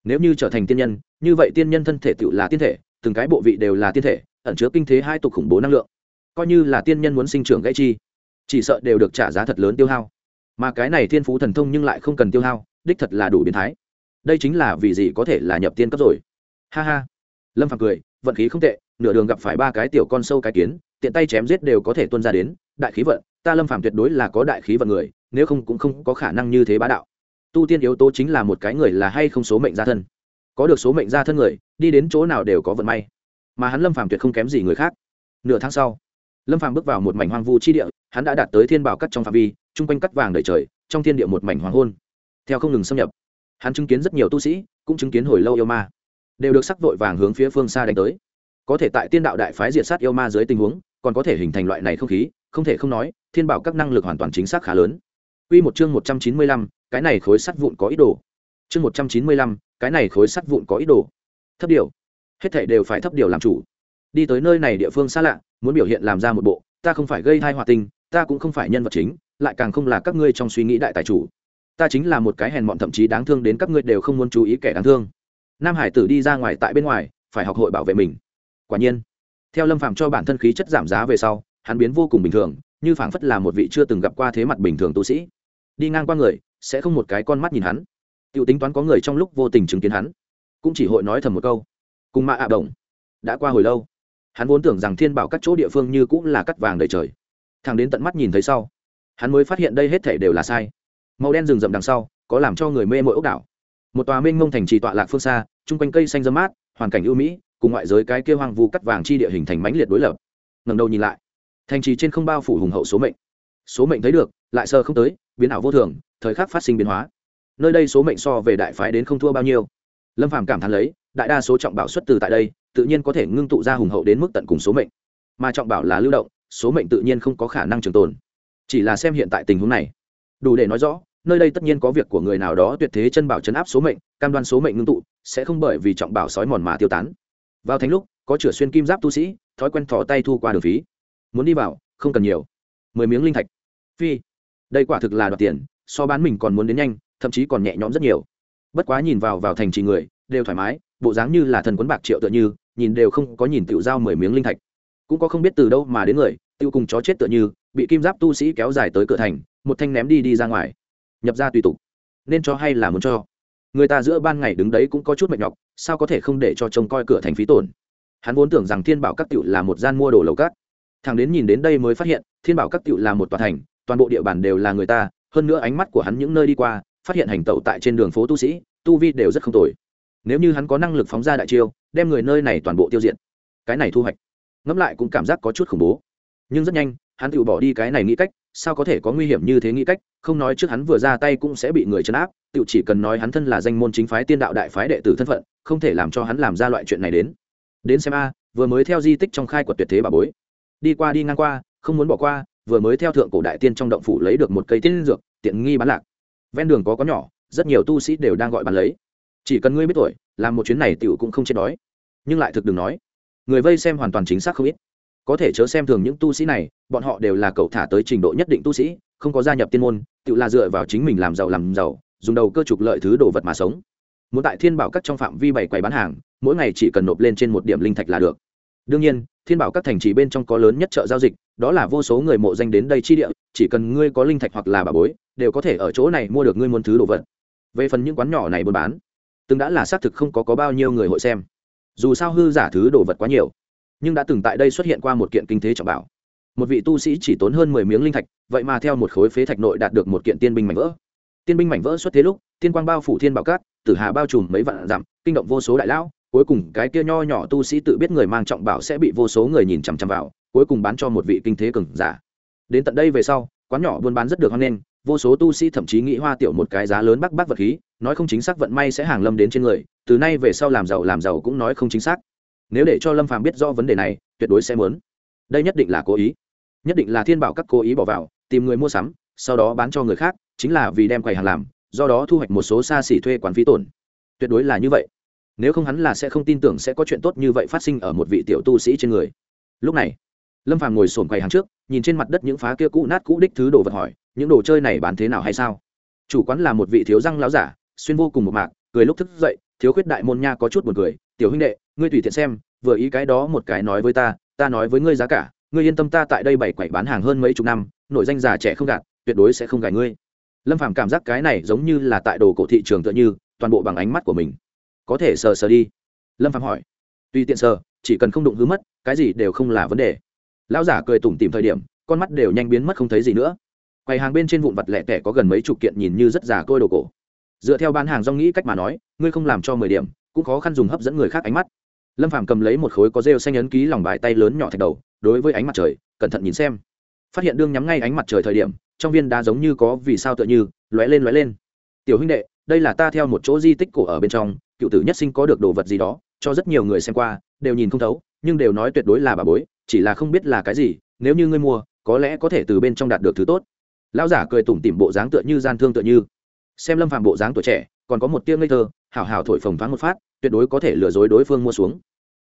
Nếu như trở thành tiên nhân, như vậy tiên nhân thân thể tự là tiên thể, từng cái bộ vị đều là tiên thể, ẩn chứa kinh thế hai tục khủng bố năng lượng. Coi như là tiên nhân muốn sinh trưởng gãy chi, chỉ sợ đều được trả giá thật lớn tiêu hao. Mà cái này thiên phú thần thông nhưng lại không cần tiêu hao, đích thật là đủ biến thái. Đây chính là vì gì có thể là nhập tiên cấp rồi. Ha ha. Lâm phàm cười, vận khí không tệ nửa đường gặp phải ba cái tiểu con sâu cái kiến, tiện tay chém giết đều có thể tuân ra đến, đại khí vận, ta lâm phàm tuyệt đối là có đại khí vận người, nếu không cũng không có khả năng như thế bá đạo. Tu tiên yếu tố chính là một cái người là hay không số mệnh gia thân. Có được số mệnh gia thân người, đi đến chỗ nào đều có vận may. Mà hắn lâm phàm tuyệt không kém gì người khác. Nửa tháng sau, lâm phàm bước vào một mảnh hoang vu chi địa, hắn đã đạt tới thiên bảo cắt trong phạm vi, chung quanh cắt vàng đầy trời, trong thiên địa một mảnh hoàng hôn. Theo không ngừng xâm nhập, hắn chứng kiến rất nhiều tu sĩ, cũng chứng kiến hồi lâu yêu ma, đều được sắc vội vàng hướng phía phương xa đánh tới có thể tại tiên đạo đại phái diệt sát yêu ma dưới tình huống còn có thể hình thành loại này không khí không thể không nói thiên bảo các năng lực hoàn toàn chính xác khá lớn Quy một chương 195, cái này khối sắt vụn có ý đồ. Chương 195, cái này khối sắt vụn có ý đồ. Thấp điều. Hết thảy đều phải thấp điều làm chủ. Đi tới nơi này địa phương xa lạ, muốn biểu hiện làm ra một bộ, ta không phải gây thai họa tình, ta cũng không phải nhân vật chính, lại càng không là các ngươi trong suy nghĩ đại tài chủ. Ta chính là một cái hèn mọn thậm chí đáng thương đến các ngươi đều không muốn chú ý kẻ đáng thương. Nam Hải tử đi ra ngoài tại bên ngoài, phải học hội bảo vệ mình. Quả nhiên, theo lâm phạm cho bản thân khí chất giảm giá về sau hắn biến vô cùng bình thường như phảng phất là một vị chưa từng gặp qua thế mặt bình thường tu sĩ. Đi ngang qua người sẽ không một cái con mắt nhìn hắn. T i ể u tính toán có người trong lúc vô tình chứng kiến hắn. Cũng chỉ hội nói thầm một câu. Cùng mạ ạ đồng đã qua hồi lâu. Hắn vốn tưởng rằng thiên bảo các chỗ địa phương như cũng là cắt vàng đầy trời. Thằng đến tận mắt nhìn thấy sau hắn mới phát hiện đây hết thể đều là sai. Màu đen rừng rậm đằng sau có làm cho người mê mỗi ốc đảo. Một tòa mênh mông thành trì tọa lạc phương xa chung quanh cây xanh dơ mát hoàn cảnh ưu mỹ cùng ngoại giới cái kia hoang vu cắt vàng chi địa hình thành mãnh liệt đối lập. Ngẩng đầu nhìn lại. Thành trì trên không bao phủ hùng hậu số mệnh. Số mệnh thấy được, lại sơ không tới, biến ảo vô thường, thời khắc phát sinh biến hóa. Nơi đây số mệnh so về đại phái đến không thua bao nhiêu. Lâm phàm cảm thán lấy, đại đa số trọng bảo xuất từ tại đây, tự nhiên có thể ngưng tụ ra hùng hậu đến mức tận cùng số mệnh. Mà trọng bảo là lưu động, số mệnh tự nhiên không có khả năng trường tồn. Chỉ là xem hiện tại tình huống này. Đủ để nói rõ, nơi đây tất nhiên có việc của người nào đó tuyệt thế chân bảo chấn áp số mệnh, cam đoan số mệnh ngưng tụ, sẽ không bởi vì trọng bảo sói mòn mà tiêu tán vào thánh lúc, có chửa xuyên kim giáp tu sĩ, thói quen thò tay thu qua đường phí. Muốn đi vào, không cần nhiều. Mười miếng linh thạch. Phi. Đây quả thực là đoạt tiền, so bán mình còn muốn đến nhanh, thậm chí còn nhẹ nhõm rất nhiều. Bất quá nhìn vào vào thành trì người, đều thoải mái, bộ dáng như là thần quấn bạc triệu tựa như, nhìn đều không có nhìn tiểu giao mười miếng linh thạch. Cũng có không biết từ đâu mà đến người tiêu cùng chó chết tựa như, bị kim giáp tu sĩ kéo dài tới cửa thành, một thanh ném đi đi ra ngoài. Nhập ra tùy tục. Nên cho hay là muốn cho? Người ta giữa ban ngày đứng đấy cũng có chút mệt nhọc, sao có thể không để cho trông coi cửa thành phí tổn? Hắn vốn tưởng rằng thiên bảo các tiệu là một gian mua đồ lầu cát thằng đến nhìn đến đây mới phát hiện, thiên bảo các tiệu là một tòa thành, toàn bộ địa bàn đều là người ta, hơn nữa ánh mắt của hắn những nơi đi qua, phát hiện hành tẩu tại trên đường phố tu sĩ, tu vi đều rất không tồi. Nếu như hắn có năng lực phóng ra đại chiêu, đem người nơi này toàn bộ tiêu diệt, cái này thu hoạch, ngẫm lại cũng cảm giác có chút khủng bố. Nhưng rất nhanh hắn tự bỏ đi cái này nghĩ cách, sao có thể có nguy hiểm như thế nghĩ cách? Không nói trước hắn vừa ra tay cũng sẽ bị người chấn áp, tự chỉ cần nói hắn thân là danh môn chính phái tiên đạo đại phái đệ tử thân phận, không thể làm cho hắn làm ra loại chuyện này đến. Đến xem a, vừa mới theo di tích trong khai quật tuyệt thế bà bối. Đi qua đi ngang qua, không muốn bỏ qua, vừa mới theo thượng cổ đại tiên trong động phủ lấy được một cây tiên dược, tiện nghi bán lạc. Ven đường có có nhỏ, rất nhiều tu sĩ đều đang gọi bán lấy. Chỉ cần ngươi biết tuổi, làm một chuyến này tiểu cũng không chết đói. Nhưng lại thực đừng nói. Người vây xem hoàn toàn chính xác không ít có thể chớ xem thường những tu sĩ này bọn họ đều là cậu thả tới trình độ nhất định tu sĩ không có gia nhập tiên môn tự là dựa vào chính mình làm giàu làm giàu dùng đầu cơ trục lợi thứ đồ vật mà sống. Muốn tại thiên bảo các trong phạm vi bảy quầy bán hàng mỗi ngày chỉ cần nộp lên trên một điểm linh thạch là được. Đương nhiên thiên bảo các thành trì bên trong có lớn nhất chợ giao dịch đó là vô số người mộ danh đến đây chi địa chỉ cần ngươi có linh thạch hoặc là bà bối đều có thể ở chỗ này mua được ngươi muốn thứ đồ vật. Về phần những quán nhỏ này buôn bán từng đã là xác thực không có, có bao nhiêu người hội xem. Dù sao hư giả thứ đồ vật quá nhiều nhưng đã từng tại đây xuất hiện qua một kiện kinh thế trọng bảo. Một vị tu sĩ chỉ tốn hơn mười miếng linh thạch, vậy mà theo một khối phế thạch nội đạt được một kiện tiên binh mảnh vỡ. Tiên binh mảnh vỡ xuất thế lúc, tiên quang bao phủ thiên bảo cát tử hà bao trùm mấy vạn dặm, kinh động vô số đại lão, cuối cùng cái kia nho nhỏ tu sĩ tự biết người mang trọng bảo sẽ bị vô số người nhìn chằm chằm vào, cuối cùng bán cho một vị kinh thế cường giả. Đến tận đây về sau, quán nhỏ buôn bán rất được hoan nghênh, vô số tu sĩ thậm chí nghĩ hoa tiểu một cái giá lớn bắc bắc vật khí, nói không chính xác vận may sẽ hàng lâm đến trên người, từ nay về sau làm giàu làm giàu cũng nói không chính xác nếu để cho lâm phàm biết rõ vấn đề này, tuyệt đối sẽ muốn. Đây nhất định là cố ý. Nhất định là thiên bảo các cố ý bỏ vào, tìm người mua sắm, sau đó bán cho người khác, chính là vì đem quầy hàng làm, do đó thu hoạch một số xa xỉ thuê quán phí tổn. Tuyệt đối là như vậy. Nếu không hắn là sẽ không tin tưởng sẽ có chuyện tốt như vậy phát sinh ở một vị tiểu tu sĩ trên người. Lúc này, lâm phàm ngồi sồn quầy hàng trước, nhìn trên mặt đất những phá kia cũ nát cũ đích thứ đồ vật hỏi, những đồ chơi này bán thế nào hay sao? Chủ quán là một vị thiếu răng láo giả, xuyên vô cùng một mạc, cười lúc thức dậy, thiếu khuyết đại môn nha có chút buồn cười tiểu huynh đệ, ngươi tùy tiện xem, vừa ý cái đó một cái nói với ta ta nói với ngươi giá cả, ngươi yên tâm ta tại đây bảy quẩy bán hàng hơn mấy chục năm nội danh già trẻ không gạt, tuyệt đối sẽ không gài ngươi. Lâm phàm cảm giác cái này giống như là tại đồ cổ thị trường tựa như, toàn bộ bằng ánh mắt của mình. Có thể sờ sờ đi. Lâm phàm hỏi. Tuy tiện sờ, chỉ cần không đụng hứa mất, cái gì đều không là vấn đề. Lão giả cười tủm tìm thời điểm, con mắt đều nhanh biến mất không thấy gì nữa. Quầy hàng bên trên vụn vặt lẻ tẻ có gần mấy chục kiện nhìn như rất già côi đồ cổ. Dựa theo bán hàng do nghĩ cách mà nói, ngươi không làm cho mười điểm cũng khó khăn dùng hấp dẫn người khác ánh mắt. Lâm phàm cầm lấy một khối có rêu xanh ấn ký lòng bài tay lớn nhỏ thạch đầu, đối với ánh mặt trời, cẩn thận nhìn xem. Phát hiện đương nhắm ngay ánh mặt trời thời điểm, trong viên đá giống như có vì sao tựa như, lóe lên lóe lên. Tiểu huynh đệ, đây là ta theo một chỗ di tích cổ ở bên trong, cựu tử nhất sinh có được đồ vật gì đó, cho rất nhiều người xem qua, đều nhìn không thấu, nhưng đều nói tuyệt đối là bà bối, chỉ là không biết là cái gì, nếu như ngươi mua, có lẽ có thể từ bên trong đạt được thứ tốt. Lão giả cười tủm tỉm bộ dáng tựa như gian thương tựa như. Xem lâm phàm bộ dáng tuổi trẻ, còn có một tiếng ngây thơ, hảo hảo thổi phồng thoáng một phát tuyệt đối có thể lừa dối đối phương mua xuống.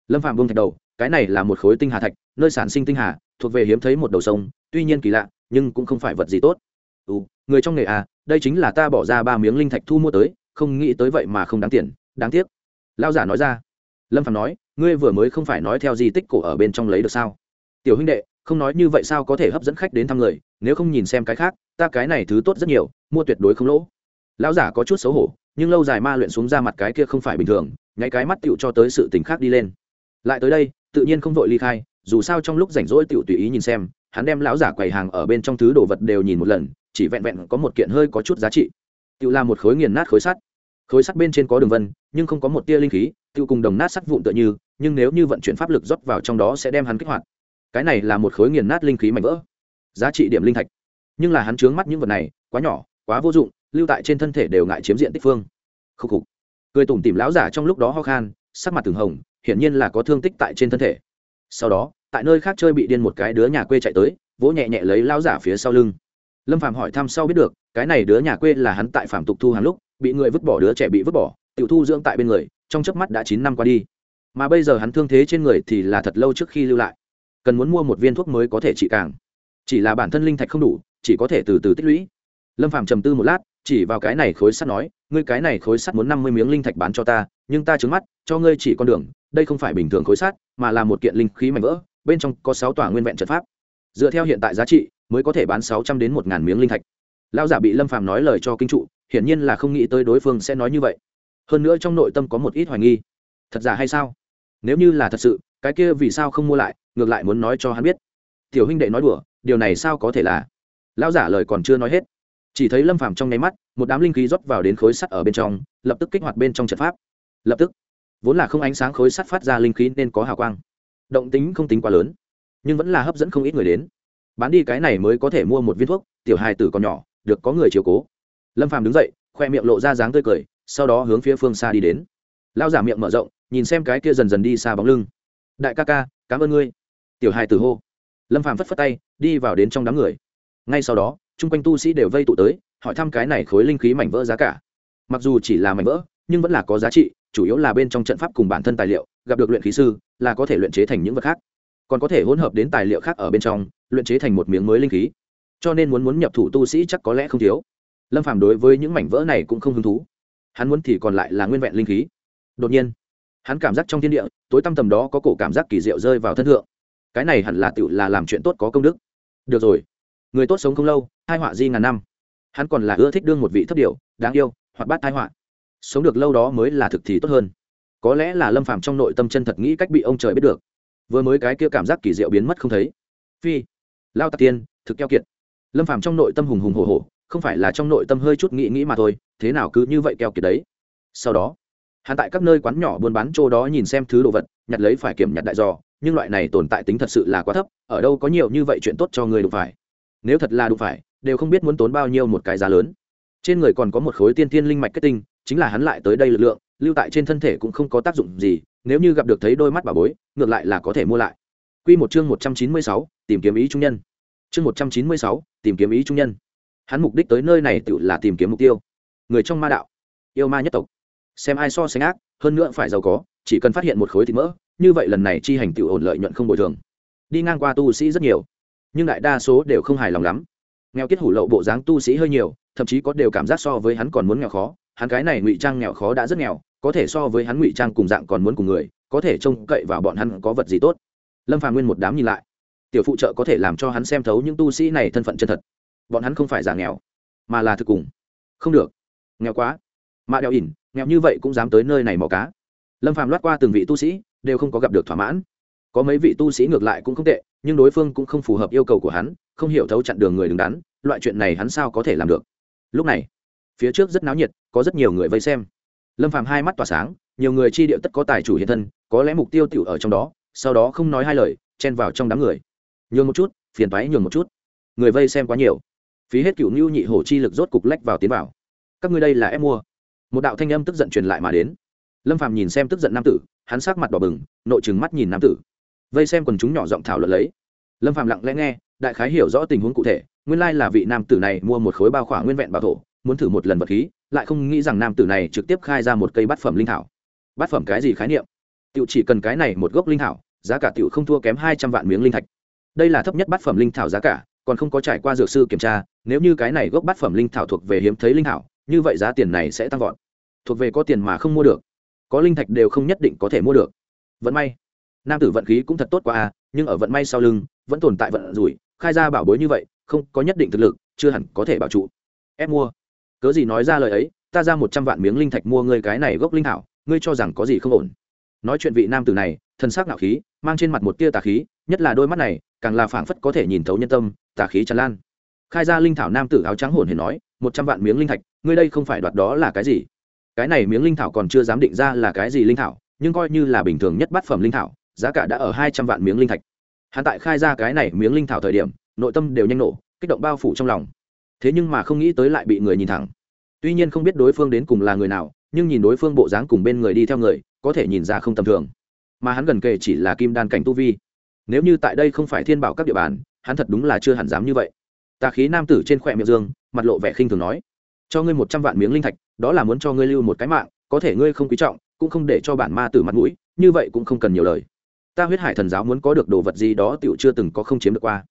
Lâm phạm buông thạch đầu cái này là một khối tinh hà thạch nơi sản sinh tinh hà thuộc về hiếm thấy một đầu sông tuy nhiên kỳ lạ nhưng cũng không phải vật gì tốt. Ừ, người trong nghề à đây chính là ta bỏ ra ba miếng linh thạch thu mua tới không nghĩ tới vậy mà không đáng tiền đáng tiếc. Lao giả nói ra. Lâm phạm nói ngươi vừa mới không phải nói theo di tích cổ ở bên trong lấy được sao? Tiểu huynh đệ không nói như vậy sao có thể hấp dẫn khách đến thăm người nếu không nhìn xem cái khác ta cái này thứ tốt rất nhiều mua tuyệt đối không lỗ. Lão giả có chút xấu hổ nhưng lâu dài ma luyện xuống ra mặt cái kia không phải bình thường nháy cái mắt tựu cho tới sự tình khác đi lên. Lại tới đây, tự nhiên không vội ly khai, dù sao trong lúc rảnh rỗi tựu tùy ý nhìn xem, hắn đem lão giả quầy hàng ở bên trong thứ đồ vật đều nhìn một lần, chỉ vẹn vẹn có một kiện hơi có chút giá trị. Tựu là một khối nghiền nát khối sắt. Khối sắt bên trên có đường vân, nhưng không có một tia linh khí, tựu cùng đồng nát sắt vụn tựa như, nhưng nếu như vận chuyển pháp lực rót vào trong đó sẽ đem hắn kích hoạt. Cái này là một khối nghiền nát linh khí mạnh vỡ. Giá trị điểm linh thạch. Nhưng là hắn chướng mắt những vật này, quá nhỏ, quá vô dụng, lưu tại trên thân thể đều ngại chiếm diện tích phương. Khúc khục cười tủm tìm lão giả trong lúc đó ho khan, sắc mặt từng hồng, hiển nhiên là có thương tích tại trên thân thể. Sau đó, tại nơi khác chơi bị điên một cái đứa nhà quê chạy tới, vỗ nhẹ nhẹ lấy lão giả phía sau lưng. Lâm phạm hỏi thăm sau biết được, cái này đứa nhà quê là hắn tại phạm tục thu hàng lúc, bị người vứt bỏ, đứa trẻ bị vứt bỏ, tiểu thu dưỡng tại bên người, trong chớp mắt đã chín năm qua đi. Mà bây giờ hắn thương thế trên người thì là thật lâu trước khi lưu lại. Cần muốn mua một viên thuốc mới có thể trị càng. Chỉ là bản thân linh thạch không đủ, chỉ có thể từ từ tích lũy. Lâm phạm trầm tư một lát, chỉ vào cái này khối sắt nói ngươi cái này khối sắt muốn năm mươi miếng linh thạch bán cho ta, nhưng ta trứng mắt, cho ngươi chỉ con đường, đây không phải bình thường khối sắt, mà là một kiện linh khí mảnh vỡ, bên trong có sáu tòa nguyên vẹn trận pháp. Dựa theo hiện tại giá trị, mới có thể bán sáu trăm đến một ngàn miếng linh thạch. Lão giả bị lâm phàm nói lời cho kinh trụ, hiển nhiên là không nghĩ tới đối phương sẽ nói như vậy. Hơn nữa trong nội tâm có một ít hoài nghi. Thật giả hay sao? Nếu như là thật sự, cái kia vì sao không mua lại, ngược lại muốn nói cho hắn biết. Tiểu huynh đệ nói đùa, điều này sao có thể là? Lão giả lời còn chưa nói hết chỉ thấy lâm phàm trong nháy mắt, một đám linh khí rót vào đến khối sắt ở bên trong, lập tức kích hoạt bên trong trận pháp. Lập tức, vốn là không ánh sáng khối sắt phát ra linh khí nên có hào quang. Động tính không tính quá lớn, nhưng vẫn là hấp dẫn không ít người đến. Bán đi cái này mới có thể mua một viên thuốc, tiểu hài tử còn nhỏ, được có người chiều cố. Lâm phàm đứng dậy, khoe miệng lộ ra dáng tươi cười, sau đó hướng phía phương xa đi đến. Lao giả miệng mở rộng, nhìn xem cái kia dần dần đi xa bóng lưng. Đại ca ca, cảm ơn ngươi. Tiểu hài tử hô. Lâm phàm phất phất tay, đi vào đến trong đám người. Ngay sau đó chung quanh tu sĩ đều vây tụ tới, hỏi thăm cái này khối linh khí mảnh vỡ giá cả. Mặc dù chỉ là mảnh vỡ, nhưng vẫn là có giá trị, chủ yếu là bên trong trận pháp cùng bản thân tài liệu, gặp được luyện khí sư, là có thể luyện chế thành những vật khác. Còn có thể hỗn hợp đến tài liệu khác ở bên trong, luyện chế thành một miếng mới linh khí. Cho nên muốn muốn nhập thủ tu sĩ chắc có lẽ không thiếu. Lâm phàm đối với những mảnh vỡ này cũng không hứng thú. Hắn muốn thì còn lại là nguyên vẹn linh khí. Đột nhiên, hắn cảm giác trong thiên địa, tối tăm tầm đó có cổ cảm giác kỳ diệu rơi vào thân thượng. Cái này hẳn là tựu là làm chuyện tốt có công đức. Được rồi người tốt sống không lâu hai họa di ngàn năm. Hắn còn là ưa thích đương một vị thấp điều đáng yêu hoặc bát thai họa. Sống được lâu đó mới là thực thì tốt hơn. Có lẽ là lâm phàm trong nội tâm chân thật nghĩ cách bị ông trời biết được. Vừa mới cái kia cảm giác kỳ diệu biến mất không thấy. Phi lao tạc tiên thực keo kiệt. Lâm phàm trong nội tâm hùng hùng hổ hổ, không phải là trong nội tâm hơi chút nghĩ nghĩ mà thôi thế nào cứ như vậy keo kiệt đấy. Sau đó hắn tại các nơi quán nhỏ buôn bán chỗ đó nhìn xem thứ đồ vật nhặt lấy phải kiểm nhặt đại dò nhưng loại này tồn tại tính thật sự là quá thấp ở đâu có nhiều như vậy chuyện tốt cho người đụng phải nếu thật là đụng phải đều không biết muốn tốn bao nhiêu một cái giá lớn trên người còn có một khối tiên tiên linh mạch kết tinh chính là hắn lại tới đây lực lượng lưu tại trên thân thể cũng không có tác dụng gì nếu như gặp được thấy đôi mắt bà bối ngược lại là có thể mua lại Quy một chương một trăm chín mươi sáu, tìm kiếm ý trung nhân. Chương một trăm chín mươi sáu, tìm kiếm ý trung nhân. Hắn mục đích tới nơi này tự là tìm kiếm mục tiêu. Người trong ma đạo, yêu ma nhất tộc. Xem ai so sánh ác, hơn nữa phải giàu có, chỉ cần phát hiện một khối thịt mỡ, như vậy lần này chi hành tự ổn lợi nhuận không bồi thường. Đi ngang qua tu sĩ rất nhiều, nhưng đại đa số đều không hài lòng lắm. Nghèo kết hủ lậu bộ dáng tu sĩ hơi nhiều, thậm chí có đều cảm giác so với hắn còn muốn nghèo khó, hắn cái này ngụy trang nghèo khó đã rất nghèo, có thể so với hắn ngụy trang cùng dạng còn muốn cùng người, có thể trông cậy vào bọn hắn có vật gì tốt. Lâm phàm nguyên một đám nhìn lại. Tiểu phụ trợ có thể làm cho hắn xem thấu những tu sĩ này thân phận chân thật. Bọn hắn không phải giả nghèo mà là thực cùng. Không được. Nghèo quá. Mạ đeo ỉn nghèo như vậy cũng dám tới nơi này mò cá. Lâm phàm loát qua từng vị tu sĩ đều không có gặp được thỏa mãn. Có mấy vị tu sĩ ngược lại cũng không tệ nhưng đối phương cũng không phù hợp yêu cầu của hắn, không hiểu thấu chặn đường người đứng đắn, loại chuyện này hắn sao có thể làm được. Lúc này, phía trước rất náo nhiệt, có rất nhiều người vây xem. Lâm phàm hai mắt tỏa sáng, nhiều người chi điệu tất có tài chủ hiện thân, có lẽ mục tiêu tiểu ở trong đó, sau đó không nói hai lời, chen vào trong đám người. Nhường một chút, phiền toái nhường một chút. Người vây xem quá nhiều. Phí hết cựu ngưu nhị hổ chi lực rốt cục lách vào tiến vào. Các ngươi đây là ép mua. Một đạo thanh âm tức giận truyền lại mà đến. Lâm phàm nhìn xem tức giận nam tử, hắn sắc mặt đỏ bừng, nội trừng mắt nhìn nam tử vây xem quần chúng nhỏ giọng thảo luận lấy. Lâm phàm lặng lẽ nghe, đại khái hiểu rõ tình huống cụ thể, nguyên lai là vị nam tử này mua một khối bao khỏa nguyên vẹn bảo thổ, muốn thử một lần vật khí, lại không nghĩ rằng nam tử này trực tiếp khai ra một cây bát phẩm linh thảo. Bát phẩm cái gì khái niệm? Tiểu chỉ cần cái này một gốc linh thảo, giá cả tiểu không thua kém hai trăm vạn miếng linh thạch. Đây là thấp nhất bát phẩm linh thảo giá cả, còn không có trải qua dược sư kiểm tra, nếu như cái này gốc bát phẩm linh thảo thuộc về hiếm thấy linh thảo, như vậy giá tiền này sẽ tăng vọt. Thuộc về có tiền mà không mua được. Có linh thạch đều không nhất định có thể mua được. Vẫn may nam tử vận khí cũng thật tốt quá à nhưng ở vận may sau lưng, vẫn tồn tại vận rủi, khai ra bảo bối như vậy, không có nhất định thực lực, chưa hẳn có thể bảo trụ. Ép mua. Cớ gì nói ra lời ấy, ta ra một trăm vạn miếng linh thạch mua ngươi cái này gốc linh thảo ngươi cho rằng có gì không ổn. Nói chuyện vị nam tử này thân xác nạo khí, mang trên mặt một tia tà khí, nhất là đôi mắt này, càng là phảng phất có thể nhìn thấu nhân tâm, tà khí tràn lan. Khai ra linh thảo nam tử áo trắng hồn hển nói, một trăm vạn miếng linh thạch, ngươi đây không phải đoạt đó là cái gì? Cái này miếng linh thảo còn chưa dám định ra là cái gì linh thảo, nhưng coi như là bình thường nhất bát phẩm linh thảo giá cả đã ở hai trăm vạn miếng linh thạch. Hắn tại khai ra cái này miếng linh thảo thời điểm, nội tâm đều nhanh nổ, kích động bao phủ trong lòng. Thế nhưng mà không nghĩ tới lại bị người nhìn thẳng. Tuy nhiên không biết đối phương đến cùng là người nào, nhưng nhìn đối phương bộ dáng cùng bên người đi theo người, có thể nhìn ra không tầm thường. Mà hắn gần kề chỉ là kim đan cảnh tu vi. Nếu như tại đây không phải thiên bảo các địa bàn, hắn thật đúng là chưa hẳn dám như vậy. Tà khí nam tử trên khỏe miệng dương, mặt lộ vẻ khinh thường nói, cho ngươi một trăm vạn miếng linh thạch, đó là muốn cho ngươi lưu một cái mạng, có thể ngươi không quý trọng, cũng không để cho bản ma tử mặt mũi, như vậy cũng không cần nhiều lời ta huyết hải thần giáo muốn có được đồ vật gì đó tựu chưa từng có không chiếm được qua.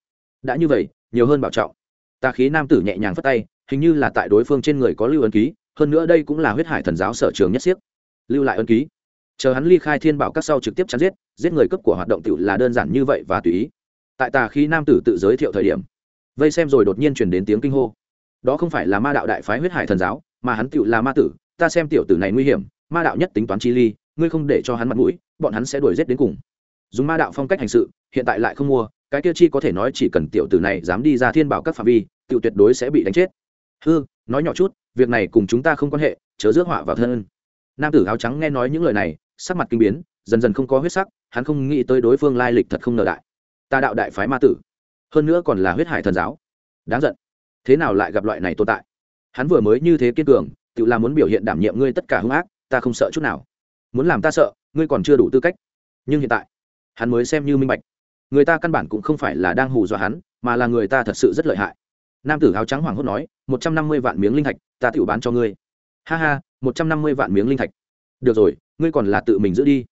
Đã như vậy, nhiều hơn bảo trọng. Ta khí nam tử nhẹ nhàng phất tay, hình như là tại đối phương trên người có lưu ấn ký, hơn nữa đây cũng là huyết hải thần giáo sở trường nhất siếc. Lưu lại ấn ký. Chờ hắn ly khai thiên bảo các sau trực tiếp chắn giết giết người cấp của hoạt động tiểu là đơn giản như vậy và tùy ý. Tại tà khí nam tử tự giới thiệu thời điểm, vây xem rồi đột nhiên chuyển đến tiếng kinh hô. Đó không phải là ma đạo đại phái huyết hải thần giáo, mà hắn tiểu là ma tử, ta xem tiểu tử này nguy hiểm, ma đạo nhất tính toán chi ly, ngươi không để cho hắn mặt mũi, bọn hắn sẽ đuổi giết đến cùng dùng ma đạo phong cách hành sự, hiện tại lại không mua, cái kia chi có thể nói chỉ cần tiểu tử này dám đi ra thiên bảo các phạm vi, tiểu tuyệt đối sẽ bị đánh chết. Hư, nói nhỏ chút, việc này cùng chúng ta không quan hệ, chớ rước họa vào thân nam tử áo trắng nghe nói những lời này, sắc mặt kinh biến, dần dần không có huyết sắc, hắn không nghĩ tới đối phương lai lịch thật không nợ đại. Ta đạo đại phái ma tử. Hơn nữa còn là huyết hải thần giáo. Đáng giận. Thế nào lại gặp loại này tồn tại? Hắn vừa mới như thế kiên cường, tự làm muốn biểu hiện đảm nhiệm ngươi tất cả hung ác, ta không sợ chút nào. Muốn làm ta sợ, ngươi còn chưa đủ tư cách. Nhưng hiện tại hắn mới xem như minh bạch. Người ta căn bản cũng không phải là đang hù dọa hắn, mà là người ta thật sự rất lợi hại. Nam tử áo trắng hoàng hốt nói, một trăm năm mươi vạn miếng linh thạch, ta tự bán cho ngươi. Ha ha, một trăm năm mươi vạn miếng linh thạch. Được rồi, ngươi còn là tự mình giữ đi.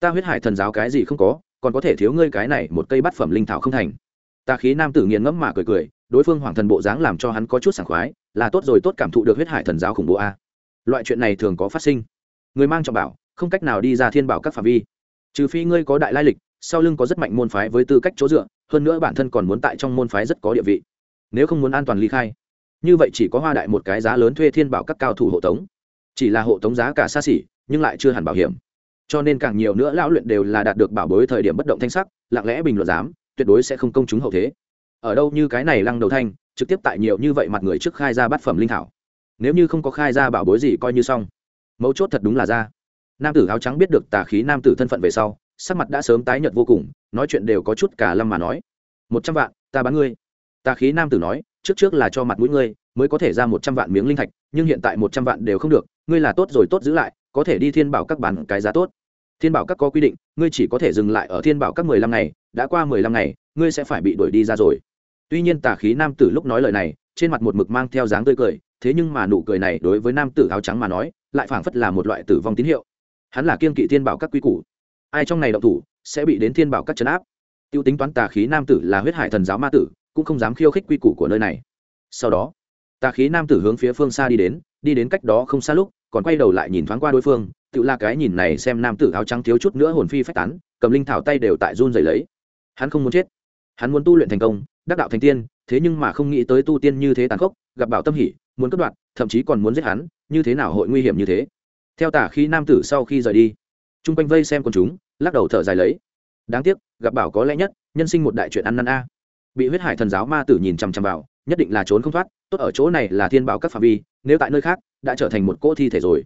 Ta huyết hải thần giáo cái gì không có, còn có thể thiếu ngươi cái này một cây bát phẩm linh thảo không thành. Ta khí nam tử nghiền ngẫm mà cười cười, đối phương hoàng thần bộ dáng làm cho hắn có chút sảng khoái, là tốt rồi, tốt cảm thụ được huyết hải thần giáo khủng bố a. Loại chuyện này thường có phát sinh. Người mang trọng bảo, không cách nào đi ra thiên bảo các phạm vi. Trừ phi ngươi có đại lai lịch sau lưng có rất mạnh môn phái với tư cách chỗ dựa, hơn nữa bản thân còn muốn tại trong môn phái rất có địa vị. Nếu không muốn an toàn ly khai, như vậy chỉ có hoa đại một cái giá lớn thuê thiên bảo các cao thủ hộ tống. Chỉ là hộ tống giá cả xa xỉ, nhưng lại chưa hẳn bảo hiểm. Cho nên càng nhiều nữa lão luyện đều là đạt được bảo bối thời điểm bất động thanh sắc, lặng lẽ bình luận dám tuyệt đối sẽ không công chúng hậu thế. Ở đâu như cái này lăng đầu thanh, trực tiếp tại nhiều như vậy mặt người trước khai ra bát phẩm linh thảo. Nếu như không có khai ra bảo bối gì coi như xong. Mấu chốt thật đúng là ra. Nam tử áo trắng biết được tà khí nam tử thân phận về sau sắc mặt đã sớm tái nhợt vô cùng, nói chuyện đều có chút cả lâm mà nói. Một trăm vạn, ta bán ngươi. Tà khí nam tử nói, trước trước là cho mặt mũi ngươi, mới có thể ra một trăm vạn miếng linh thạch, nhưng hiện tại một trăm vạn đều không được, ngươi là tốt rồi tốt giữ lại, có thể đi thiên bảo các bán cái giá tốt. Thiên bảo các có quy định, ngươi chỉ có thể dừng lại ở thiên bảo các mười lăm ngày, đã qua mười lăm ngày, ngươi sẽ phải bị đuổi đi ra rồi. Tuy nhiên tà khí nam tử lúc nói lời này, trên mặt một mực mang theo dáng tươi cười, thế nhưng mà nụ cười này đối với nam tử áo trắng mà nói, lại phảng phất là một loại tử vong tín hiệu. Hắn là kiên kỵ thiên bảo các quy củ ai trong này động thủ, sẽ bị đến thiên bảo các chấn áp. T i ê u tính toán tà khí nam tử là huyết hải thần giáo ma tử, cũng không dám khiêu khích quy củ của nơi này. Sau đó, tà khí nam tử hướng phía phương xa đi đến đi đến cách đó không xa lúc, còn quay đầu lại nhìn thoáng qua đối phương tự là cái nhìn này xem nam tử áo trắng thiếu chút nữa hồn phi phách tán, cầm linh thảo tay đều tại run dày lấy. Hắn không muốn chết. Hắn muốn tu luyện thành công, đắc đạo thành tiên, thế nhưng mà không nghĩ tới tu tiên như thế tàn khốc, gặp bảo tâm hỉ, muốn cất đoạn thậm chí còn muốn giết hắn, như thế nào hội nguy hiểm như thế? Theo tả khi nam tử sau khi rời đi t r u n g quanh vây xem con chúng, lắc đầu thở dài lấy. Đáng tiếc, gặp bảo có lẽ nhất, nhân sinh một đại chuyện ăn năn a. Bị huyết hải thần giáo ma tử nhìn chằm chằm vào, nhất định là trốn không thoát, tốt ở chỗ này là thiên bảo các phạm vi, nếu tại nơi khác, đã trở thành một cỗ thi thể rồi.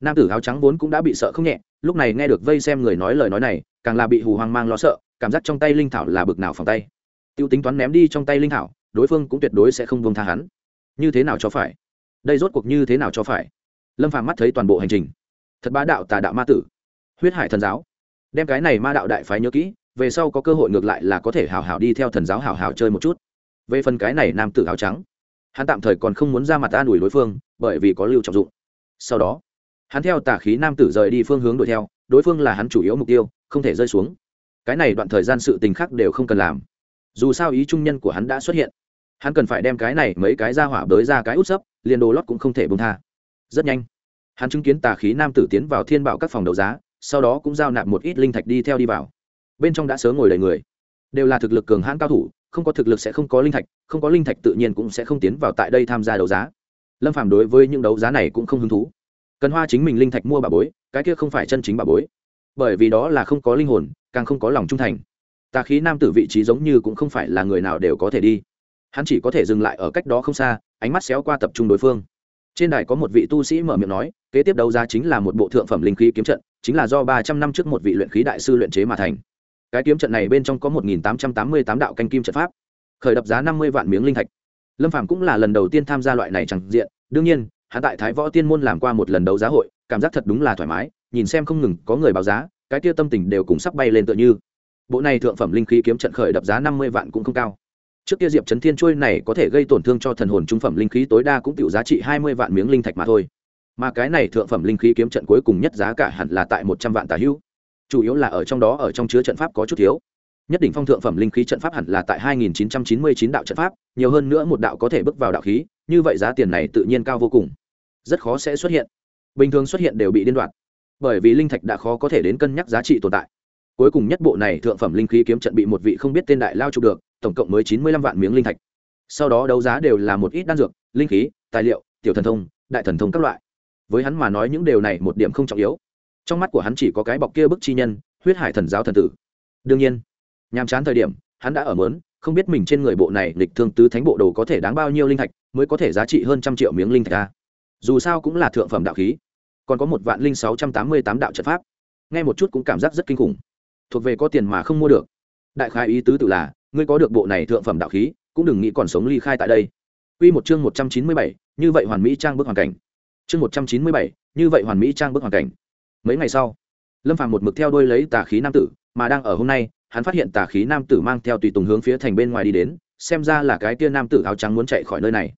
Nam tử áo trắng vốn cũng đã bị sợ không nhẹ, lúc này nghe được vây xem người nói lời nói này, càng là bị hù hoang mang lo sợ, cảm giác trong tay linh thảo là bực nào phòng tay. T i ê u tính toán ném đi trong tay linh thảo, đối phương cũng tuyệt đối sẽ không buông tha hắn. Như thế nào cho phải? Đây rốt cuộc như thế nào cho phải? Lâm phàm mắt thấy toàn bộ hành trình. Thật bá đạo tà đạo ma tử huyết hải thần giáo. Đem cái này ma đạo đại phái nhớ kỹ, về sau có cơ hội ngược lại là có thể hào hào đi theo thần giáo hào hào chơi một chút. Về phần cái này nam tử áo trắng, hắn tạm thời còn không muốn ra mặt ta đuổi đối phương, bởi vì có lưu trọng dụng. Sau đó, hắn theo tà khí nam tử rời đi phương hướng đuổi theo, đối phương là hắn chủ yếu mục tiêu, không thể rơi xuống. Cái này đoạn thời gian sự tình khác đều không cần làm. Dù sao ý trung nhân của hắn đã xuất hiện, hắn cần phải đem cái này mấy cái ra hỏa bới ra cái út sấp, liền đồ lót cũng không thể bông tha. Rất nhanh, hắn chứng kiến tà khí nam tử tiến vào thiên bảo các phòng đấu giá sau đó cũng giao nạp một ít linh thạch đi theo đi vào. Bên trong đã sớm ngồi đầy người. Đều là thực lực cường hãn cao thủ, không có thực lực sẽ không có linh thạch, không có linh thạch tự nhiên cũng sẽ không tiến vào tại đây tham gia đấu giá. Lâm phàm đối với những đấu giá này cũng không hứng thú. Cần hoa chính mình linh thạch mua bà bối, cái kia không phải chân chính bà bối. Bởi vì đó là không có linh hồn, càng không có lòng trung thành. Tà khí nam tử vị trí giống như cũng không phải là người nào đều có thể đi. Hắn chỉ có thể dừng lại ở cách đó không xa, ánh mắt xéo qua tập trung đối phương trên đài có một vị tu sĩ mở miệng nói, kế tiếp đấu giá chính là một bộ thượng phẩm linh khí kiếm trận, chính là do ba trăm năm trước một vị luyện khí đại sư luyện chế mà thành. Cái kiếm trận này bên trong có một nghìn tám trăm tám mươi tám đạo canh kim trận pháp, khởi đập giá năm mươi vạn miếng linh thạch. Lâm phàm cũng là lần đầu tiên tham gia loại này chẳng diện, đương nhiên, hắn tại thái võ tiên môn làm qua một lần đấu giá hội, cảm giác thật đúng là thoải mái, nhìn xem không ngừng có người báo giá, cái kia tâm tình đều cùng sắp bay lên tựa như. Bộ này thượng phẩm linh khí kiếm trận khởi đập giá năm mươi vạn cũng không cao trước kia diệp trấn thiên trôi này có thể gây tổn thương cho thần hồn trung phẩm linh khí tối đa cũng tiểu giá trị hai mươi vạn miếng linh thạch mà thôi. Mà cái này thượng phẩm linh khí kiếm trận cuối cùng nhất giá cả hẳn là tại một trăm vạn tà hữu chủ yếu là ở trong đó ở trong chứa trận pháp có chút thiếu. Nhất định phong thượng phẩm linh khí trận pháp hẳn là tại hai nghìn chín trăm chín mươi chín đạo trận pháp, nhiều hơn nữa một đạo có thể bước vào đạo khí, như vậy giá tiền này tự nhiên cao vô cùng. Rất khó sẽ xuất hiện. Bình thường xuất hiện đều bị điên đoạt. Bởi vì linh thạch đã khó có thể đến cân nhắc giá trị tồn tại. Cuối cùng nhất bộ này thượng phẩm linh khí kiếm trận bị một vị không biết tên đại lao chụp được tổng cộng mới chín mươi lăm vạn miếng linh thạch. Sau đó đấu giá đều là một ít đan dược, linh khí, tài liệu, tiểu thần thông, đại thần thông các loại. Với hắn mà nói những điều này một điểm không trọng yếu. Trong mắt của hắn chỉ có cái bọc kia bức chi nhân, huyết hải thần giáo thần tử. Đương nhiên, nhàm chán thời điểm, hắn đã ở mớn, không biết mình trên người bộ này lịch thương tứ thánh bộ đồ có thể đáng bao nhiêu linh thạch, mới có thể giá trị hơn trăm triệu miếng linh thạch a. Dù sao cũng là thượng phẩm đạo khí. Còn có một vạn linh sáu trăm tám mươi tám đạo trận pháp. Nghe một chút cũng cảm giác rất kinh khủng. Thuộc về có tiền mà không mua được. Đại khai ý tứ tự là ngươi có được bộ này thượng phẩm đạo khí cũng đừng nghĩ còn sống ly khai tại đây Quy một chương một trăm chín mươi bảy, như vậy hoàn mỹ trang bức hoàn cảnh. Chương một trăm chín mươi bảy, như vậy hoàn mỹ trang bức hoàn cảnh. Mấy ngày sau, Lâm Phàm một mực theo đuôi lấy tà khí nam tử, mà đang ở hôm nay, hắn phát hiện tà khí nam tử mang theo tùy tùng hướng phía thành bên ngoài đi đến, xem ra là cái kia nam tử áo trắng muốn chạy khỏi nơi này.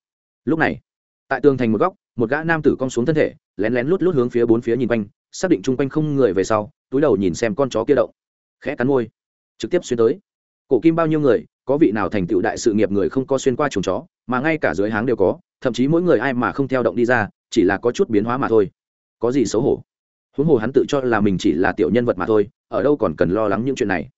Lúc này, tại tường thành một góc, một gã nam tử cong xuống thân thể, lén lén lút lút hướng phía bốn phía nhìn quanh, xác định chung quanh không người về sau, túi đầu nhìn xem con chó kia động. Khẽ cắn môi, trực tiếp xuyên tới cổ kim bao nhiêu người, có vị nào thành tựu đại sự nghiệp người không có xuyên qua chuồng chó, mà ngay cả dưới háng đều có, thậm chí mỗi người ai mà không theo động đi ra, chỉ là có chút biến hóa mà thôi. Có gì xấu hổ? Huống hồ hắn tự cho là mình chỉ là tiểu nhân vật mà thôi, ở đâu còn cần lo lắng những chuyện này?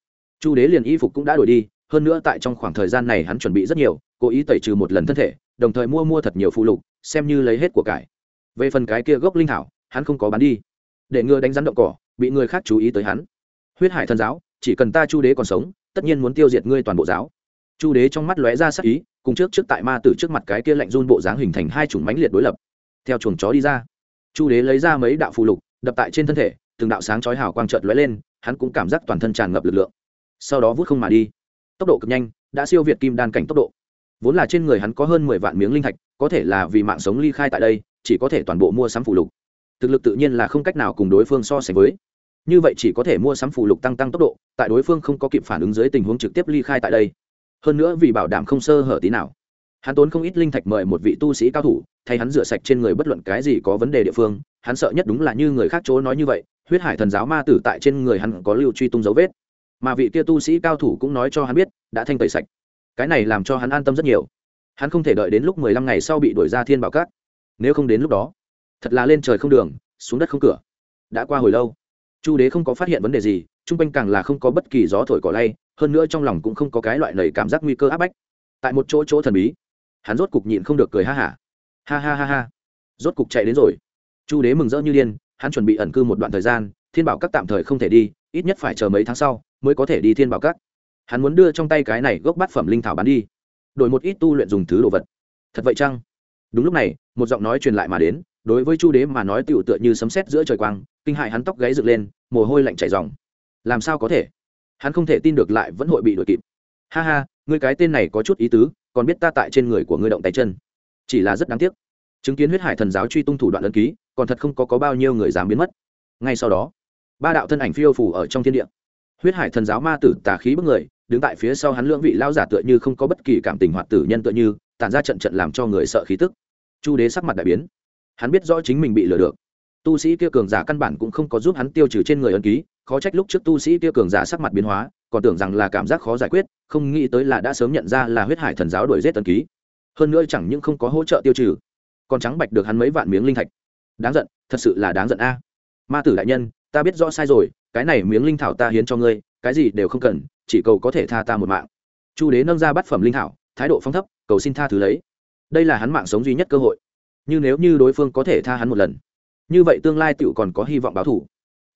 Chu đế liền y phục cũng đã đổi đi, hơn nữa tại trong khoảng thời gian này hắn chuẩn bị rất nhiều, cố ý tẩy trừ một lần thân thể, đồng thời mua mua thật nhiều phụ lục, xem như lấy hết của cải. Về phần cái kia gốc linh thảo, hắn không có bán đi. Để ngừa đánh rắn động cỏ, bị người khác chú ý tới hắn. Huyết hải thần giáo, chỉ cần ta chu đế còn sống tất nhiên muốn tiêu diệt ngươi toàn bộ giáo. Chu đế trong mắt lóe ra sắc ý, cùng trước trước tại ma tử trước mặt cái kia lạnh run bộ dáng hình thành hai chủng mãnh liệt đối lập. Theo chuồng chó đi ra, chu đế lấy ra mấy đạo phù lục, đập tại trên thân thể, từng đạo sáng chói hào quang trợt lóe lên, hắn cũng cảm giác toàn thân tràn ngập lực lượng. Sau đó vút không mà đi. Tốc độ cực nhanh, đã siêu việt kim đan cảnh tốc độ. Vốn là trên người hắn có hơn mười vạn miếng linh thạch, có thể là vì mạng sống ly khai tại đây, chỉ có thể toàn bộ mua sắm phù lục. Thực lực tự nhiên là không cách nào cùng đối phương so sánh với như vậy chỉ có thể mua sắm phụ lục tăng tăng tốc độ, tại đối phương không có kịp phản ứng dưới tình huống trực tiếp ly khai tại đây. Hơn nữa vì bảo đảm không sơ hở tí nào. Hắn tốn không ít linh thạch mời một vị tu sĩ cao thủ, thay hắn rửa sạch trên người bất luận cái gì có vấn đề địa phương. Hắn sợ nhất đúng là như người khác chỗ nói như vậy, huyết hải thần giáo ma tử tại trên người hắn có lưu truy tung dấu vết. Mà vị kia tu sĩ cao thủ cũng nói cho hắn biết, đã thanh tẩy sạch. Cái này làm cho hắn an tâm rất nhiều. Hắn không thể đợi đến lúc mười lăm ngày sau bị đuổi ra thiên bảo cát nếu không đến lúc đó, thật là lên trời không đường, xuống đất không cửa. Đã qua hồi lâu chu đế không có phát hiện vấn đề gì, chung quanh càng là không có bất kỳ gió thổi cỏ lay, hơn nữa trong lòng cũng không có cái loại lầy cảm giác nguy cơ áp bách. Tại một chỗ chỗ thần bí, hắn rốt cục nhịn không được cười ha hả. Ha. ha ha ha ha. Rốt cục chạy đến rồi. Chu đế mừng rỡ như điên, hắn chuẩn bị ẩn cư một đoạn thời gian, thiên bảo các tạm thời không thể đi, ít nhất phải chờ mấy tháng sau mới có thể đi thiên bảo các. Hắn muốn đưa trong tay cái này gốc bát phẩm linh thảo bán đi, đổi một ít tu luyện dùng thứ đồ vật. Thật vậy chăng? Đúng lúc này, một giọng nói truyền lại mà đến đối với chu đế mà nói tựu tựa như sấm sét giữa trời quang kinh hại hắn tóc gáy dựng lên mồ hôi lạnh chảy ròng. Làm sao có thể? Hắn không thể tin được lại vẫn hội bị đuổi kịp. Ha ha ngươi cái tên này có chút ý tứ còn biết ta tại trên người của ngươi động tay chân. Chỉ là rất đáng tiếc. Chứng kiến huyết hải thần giáo truy tung thủ đoạn ấn ký còn thật không có, có bao nhiêu người dám biến mất. Ngay sau đó ba đạo thân ảnh phiêu phủ ở trong thiên địa. Huyết hải thần giáo ma tử tà khí bức người đứng tại phía sau hắn lưỡng vị lao giả tựa như không có bất kỳ cảm tình hoạt tử nhân tựa như tàn ra trận trận làm cho người sợ khí tức. Chu đế sắc mặt đại biến hắn biết rõ chính mình bị lừa được. Tu sĩ kia cường giả căn bản cũng không có giúp hắn tiêu trừ trên người ân ký, khó trách lúc trước tu sĩ kia cường giả sắc mặt biến hóa, còn tưởng rằng là cảm giác khó giải quyết, không nghĩ tới là đã sớm nhận ra là huyết hải thần giáo đổi giết ân ký. Hơn nữa chẳng những không có hỗ trợ tiêu trừ, còn trắng bạch được hắn mấy vạn miếng linh thạch. Đáng giận, thật sự là đáng giận a. Ma tử đại nhân, ta biết rõ sai rồi, cái này miếng linh thảo ta hiến cho ngươi, cái gì đều không cần, chỉ cầu có thể tha ta một mạng. Chu đế nâng ra bát phẩm linh thảo, thái độ phong thấp, cầu xin tha thứ lấy. Đây là hắn mạng sống duy nhất cơ hội như nếu như đối phương có thể tha hắn một lần. Như vậy tương lai tựu còn có hy vọng báo thủ.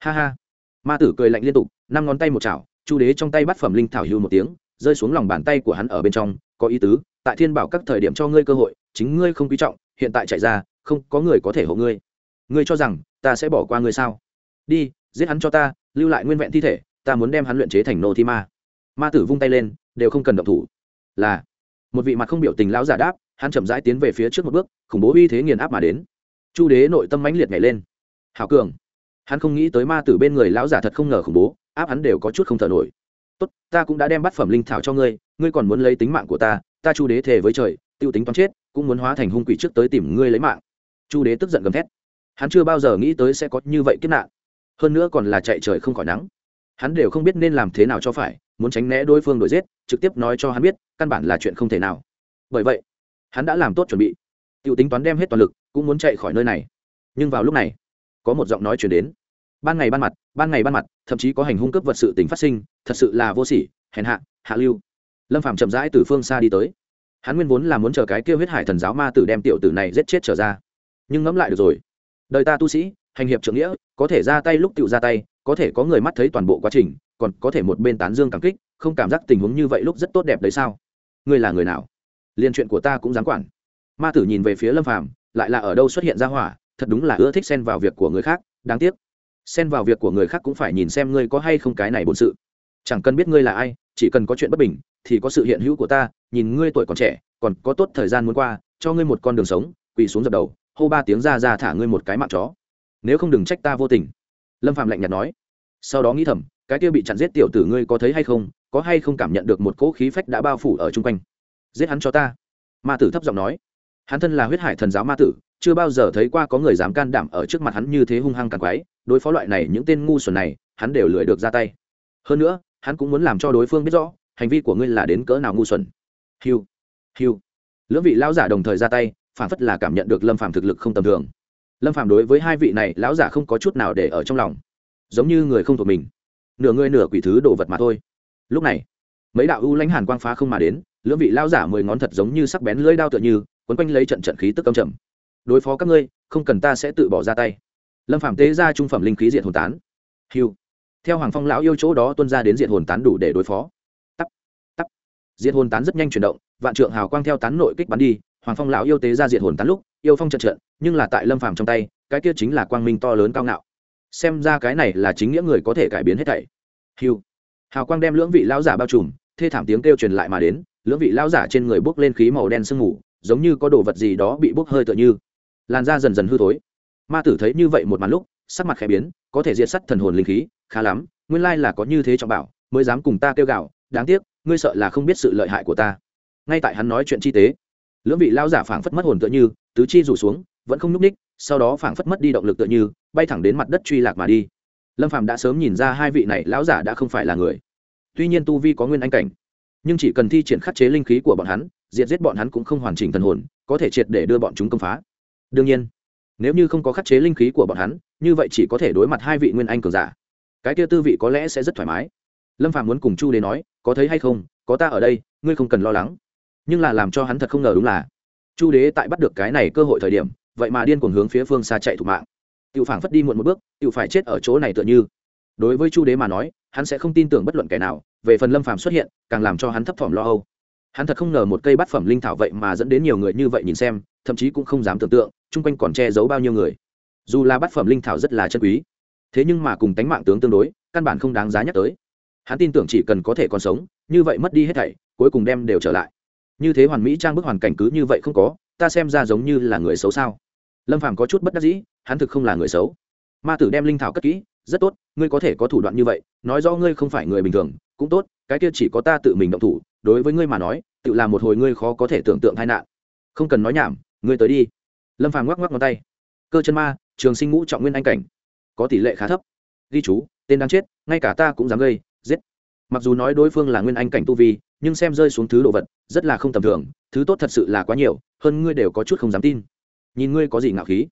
Ha ha. Ma tử cười lạnh liên tục, năm ngón tay một chảo, chu đế trong tay bắt phẩm linh thảo hưu một tiếng, rơi xuống lòng bàn tay của hắn ở bên trong, có ý tứ, tại thiên bảo các thời điểm cho ngươi cơ hội, chính ngươi không quý trọng, hiện tại chạy ra, không có người có thể hộ ngươi. Ngươi cho rằng, ta sẽ bỏ qua ngươi sao? Đi, giết hắn cho ta, lưu lại nguyên vẹn thi thể, ta muốn đem hắn luyện chế thành nô thi ma. Ma tử vung tay lên, đều không cần động thủ. Là, một vị mặt không biểu tình lão giả đáp hắn chậm rãi tiến về phía trước một bước, khủng bố uy thế nghiền áp mà đến. Chu đế nội tâm mãnh liệt nhảy lên. Hào cường. Hắn không nghĩ tới ma tử bên người lão giả thật không ngờ khủng bố, áp hắn đều có chút không thở nổi. Tốt, ta cũng đã đem bắt phẩm linh thảo cho ngươi ngươi còn muốn lấy tính mạng của ta ta chu đế thề với trời, tiêu tính toán chết, cũng muốn hóa thành hung quỷ trước tới tìm ngươi lấy mạng. Chu đế tức giận gầm thét. Hắn chưa bao giờ nghĩ tới sẽ có như vậy kiếp nạn. Hơn nữa còn là chạy trời không khỏi nắng. Hắn đều không biết nên làm thế nào cho phải, muốn tránh né đối phương đuổi giết, trực tiếp nói cho hắn biết, căn bản là chuyện không thể nào. Bởi vậy hắn đã làm tốt chuẩn bị. T i ể u tính toán đem hết toàn lực, cũng muốn chạy khỏi nơi này. Nhưng vào lúc này, có một giọng nói chuyển đến. Ban ngày ban mặt, ban ngày ban mặt, thậm chí có hành hung cướp vật sự tình phát sinh, thật sự là vô sỉ, hèn hạ hạ lưu. Lâm phạm chậm rãi từ phương xa đi tới. Hắn nguyên vốn là muốn chờ cái kêu huyết hải thần giáo ma tử đem tiểu tử này giết chết trở ra. Nhưng ngẫm lại được rồi. Đời ta tu sĩ, hành hiệp trưởng nghĩa, có thể ra tay lúc tự ra tay, có thể có người mắt thấy toàn bộ quá trình, còn có thể một bên tán dương cảm kích, không cảm giác tình huống như vậy lúc rất tốt đẹp đấy sao? Ngươi là người nào? Liên chuyện của ta cũng dám quản. Ma tử nhìn về phía lâm phàm, lại là ở đâu xuất hiện ra hỏa, thật đúng là ưa thích xen vào việc của người khác, đáng tiếc. Xen vào việc của người khác cũng phải nhìn xem ngươi có hay không cái này bổn sự. Chẳng cần biết ngươi là ai, chỉ cần có chuyện bất bình, thì có sự hiện hữu của ta, nhìn ngươi tuổi còn trẻ, còn có tốt thời gian muốn qua, cho ngươi một con đường sống, quỳ xuống dập đầu, hô ba tiếng ra ra thả ngươi một cái mạng chó. Nếu không đừng trách ta vô tình. Lâm phạm lạnh nhạt nói. Sau đó nghĩ thầm, cái kia bị chặn giết tiểu tử ngươi có thấy hay không, có hay không cảm nhận được một cỗ khí phách đã bao phủ ở chung quanh giết hắn cho ta. Ma tử thấp giọng nói. Hắn thân là huyết hải thần giáo ma tử, chưa bao giờ thấy qua có người dám can đảm ở trước mặt hắn như thế hung hăng càng quái, đối phó loại này những tên ngu xuẩn này, hắn đều lười được ra tay. Hơn nữa, hắn cũng muốn làm cho đối phương biết rõ, hành vi của ngươi là đến cỡ nào ngu xuẩn. Hiu hiu. Lưỡng vị lão giả đồng thời ra tay, phản phất là cảm nhận được lâm phàm thực lực không tầm thường. Lâm phàm đối với hai vị này lão giả không có chút nào để ở trong lòng, giống như người không thuộc mình. Nửa người nửa quỷ thứ đồ vật mà thôi. Lúc này, mấy đạo u lãnh hàn quang phá không mà đến lưỡng vị lao giả mười ngón thật giống như sắc bén lưỡi đao tựa như, quấn quanh lấy trận trận khí tức âm trầm. Đối phó các ngươi, không cần ta sẽ tự bỏ ra tay. Lâm phạm tế ra trung phẩm linh khí diện hồn tán. Hiu theo hoàng phong lão yêu chỗ đó tuân ra đến diện hồn tán đủ để đối phó. Tắp tắp. Diện hồn tán rất nhanh chuyển động, vạn trượng hào quang theo tán nội kích bắn đi, hoàng phong lão yêu tế ra diện hồn tán lúc, yêu phong trận trận, nhưng là tại lâm phàm trong tay, cái kia chính là quang minh to lớn cao ngạo. Xem ra cái này là chính nghĩa người có thể cải biến hết thảy. Hiu hào quang đem lưỡng vị lão giả bao trùm, thê thảm tiếng kêu truyền lại mà đến lưỡng vị lão giả trên người bốc lên khí màu đen sương mù, giống như có đồ vật gì đó bị bốc hơi tựa như. Làn da dần dần hư thối. Ma tử thấy như vậy một màn lúc, sắc mặt khẽ biến, có thể diệt sắt thần hồn linh khí, khá lắm, nguyên lai là có như thế trọng bảo, mới dám cùng ta kêu gạo đáng tiếc, ngươi sợ là không biết sự lợi hại của ta. Ngay tại hắn nói chuyện chi tế, lưỡng vị lão giả phảng phất mất hồn tựa như, tứ chi rủ xuống, vẫn không nhúc ních sau đó phảng phất mất đi động lực tựa như, bay thẳng đến mặt đất truy lạc mà đi. Lâm phạm đã sớm nhìn ra hai vị này lão giả đã không phải là người. Tuy nhiên tu vi có nguyên anh cảnh nhưng chỉ cần thi triển khắc chế linh khí của bọn hắn, diệt giết bọn hắn cũng không hoàn chỉnh thần hồn, có thể triệt để đưa bọn chúng công phá. Đương nhiên, nếu như không có khắc chế linh khí của bọn hắn, như vậy chỉ có thể đối mặt hai vị nguyên anh cường giả. Cái kia tư vị có lẽ sẽ rất thoải mái. Lâm phàm muốn cùng chu đế nói, có thấy hay không? Có ta ở đây, ngươi không cần lo lắng. Nhưng là làm cho hắn thật không ngờ đúng là, chu đế tại bắt được cái này cơ hội thời điểm, vậy mà điên cuồng hướng phía phương xa chạy thủ mạng. Tự phảng phất đi muộn một bước tự phải chết ở chỗ này tựa như. Đối với chu đế mà nói, hắn sẽ không tin tưởng bất luận kẻ nào về phần lâm phàm xuất hiện, càng làm cho hắn thấp thỏm lo âu. Hắn thật không ngờ một cây bát phẩm linh thảo vậy mà dẫn đến nhiều người như vậy nhìn xem, thậm chí cũng không dám tưởng tượng, chung quanh còn che giấu bao nhiêu người. Dù là bát phẩm linh thảo rất là chân quý, thế nhưng mà cùng tánh mạng tướng tương đối, căn bản không đáng giá nhắc tới. Hắn tin tưởng chỉ cần có thể còn sống, như vậy mất đi hết thảy, cuối cùng đem đều trở lại. Như thế hoàn mỹ trang bức hoàn cảnh cứ như vậy không có, ta xem ra giống như là người xấu sao? Lâm phàm có chút bất đắc dĩ, hắn thực không là người xấu. Ma tử đem linh thảo cất kỹ rất tốt, ngươi có thể có thủ đoạn như vậy, nói rõ ngươi không phải người bình thường, cũng tốt, cái kia chỉ có ta tự mình động thủ, đối với ngươi mà nói, tự làm một hồi ngươi khó có thể tưởng tượng tai nạn. Không cần nói nhảm, ngươi tới đi. Lâm phàm ngoắc ngoắc ngón tay. Cơ chân ma, trường sinh ngũ trọng nguyên anh cảnh, có tỷ lệ khá thấp. Ghi chú, tên đang chết, ngay cả ta cũng dám gây, giết. Mặc dù nói đối phương là nguyên anh cảnh tu vi, nhưng xem rơi xuống thứ đồ vật, rất là không tầm thường, thứ tốt thật sự là quá nhiều, hơn ngươi đều có chút không dám tin. Nhìn ngươi có gì ngạo khí.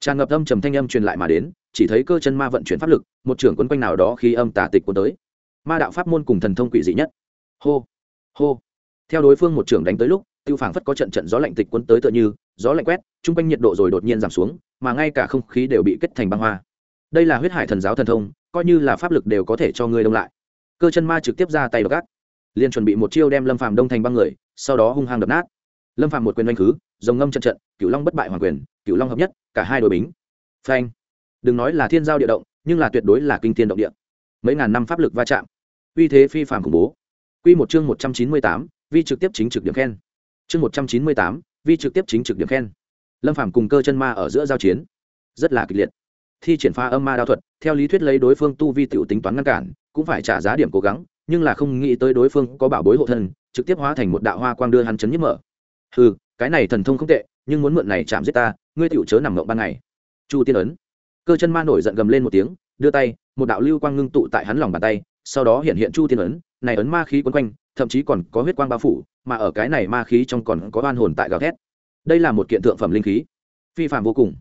Tràn ngập âm trầm thanh âm truyền lại mà đến chỉ thấy cơ chân ma vận chuyển pháp lực, một trưởng quấn quanh nào đó khi âm tả tịch cuốn tới. Ma đạo pháp môn cùng thần thông quỷ dị nhất. Hô hô. Theo đối phương một trưởng đánh tới lúc, tiêu phảng phất có trận trận gió lạnh tịch cuốn tới tựa như, gió lạnh quét trung quanh nhiệt độ rồi đột nhiên giảm xuống, mà ngay cả không khí đều bị kết thành băng hoa. Đây là huyết hải thần giáo thần thông, coi như là pháp lực đều có thể cho ngươi đông lại. Cơ chân ma trực tiếp ra tay đập gác liền chuẩn bị một chiêu đem lâm phàm đông thành băng người, sau đó hung hăng đập nát. Lâm phàm một quyền oanh khứ dòng ngâm trận trận, cửu long bất bại hoàng quyền, cửu long hợp nhất, cả hai đội bính. Phanh đừng nói là thiên giao địa động, nhưng là tuyệt đối là kinh thiên động địa. Mấy ngàn năm pháp lực va chạm. Uy thế phi phàm khủng bố. Quy một chương một trăm chín mươi tám, vi trực tiếp chính trực điểm khen. Chương một trăm chín mươi tám, vi trực tiếp chính trực điểm khen. Lâm phàm cùng cơ chân ma ở giữa giao chiến. Rất là kịch liệt. Thi triển pha âm ma đao thuật, theo lý thuyết lấy đối phương tu vi tiểu tính toán ngăn cản, cũng phải trả giá điểm cố gắng, nhưng là không nghĩ tới đối phương có bảo bối hộ thân, trực tiếp hóa thành một đạo hoa quang đưa hắn chấn nhất mở. Ừ cái này thần thông không tệ, nhưng muốn mượn này chạm giết ta, ngươi tiểu chớ nằm ngộng ban ngày. Chu tiên ấn cơ chân ma nổi giận gầm lên một tiếng, đưa tay, một đạo lưu quang ngưng tụ tại hắn lòng bàn tay, sau đó hiện hiện chu thiên ấn, này ấn ma khí quấn quanh, thậm chí còn có huyết quang bao phủ, mà ở cái này ma khí trong còn có oan hồn tại gào thét. Đây là một kiện thượng phẩm linh khí, phi phạm vô cùng.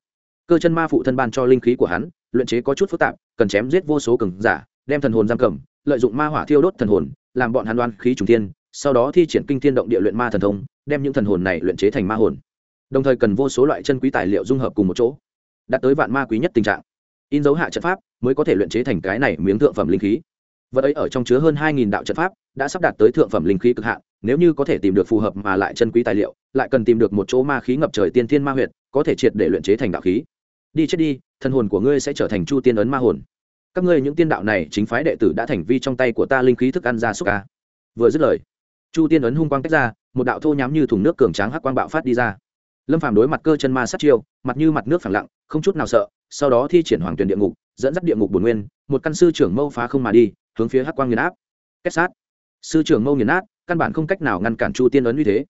Cơ chân ma phụ thân ban cho linh khí của hắn, luyện chế có chút phức tạp, cần chém giết vô số cường giả, đem thần hồn giam cầm, lợi dụng ma hỏa thiêu đốt thần hồn, làm bọn hắn đoan khí trùng thiên, sau đó thi triển kinh thiên động địa luyện ma thần thông, đem những thần hồn này luyện chế thành ma hồn. Đồng thời cần vô số loại chân quý tài liệu dung hợp cùng một chỗ đạt tới vạn ma quý nhất tình trạng. In dấu hạ trận pháp mới có thể luyện chế thành cái này miếng thượng phẩm linh khí. Vật ấy ở trong chứa hơn hai nghìn đạo trận pháp đã sắp đạt tới thượng phẩm linh khí cực hạn, nếu như có thể tìm được phù hợp mà lại chân quý tài liệu, lại cần tìm được một chỗ ma khí ngập trời tiên thiên ma huyệt, có thể triệt để luyện chế thành đạo khí. Đi chết đi, thân hồn của ngươi sẽ trở thành chu tiên ấn ma hồn. Các ngươi những tiên đạo này chính phái đệ tử đã thành vi trong tay của ta linh khí thức ăn ra súc ca. Vừa dứt lời, chu tiên ấn hung quang tách ra, một đạo thô nhám như thùng nước cường tráng hắc quang bạo phát đi ra lâm phàm đối mặt cơ chân ma sát chiêu, mặt như mặt nước phẳng lặng, không chút nào sợ, sau đó thi triển hoàng tuyển địa ngục, dẫn dắt địa ngục bổn nguyên, một căn sư trưởng mâu phá không mà đi, hướng phía hắc quang nghiền áp. Kết sát. Sư trưởng mâu nghiền áp căn bản không cách nào ngăn cản chu tiên ấn như thế.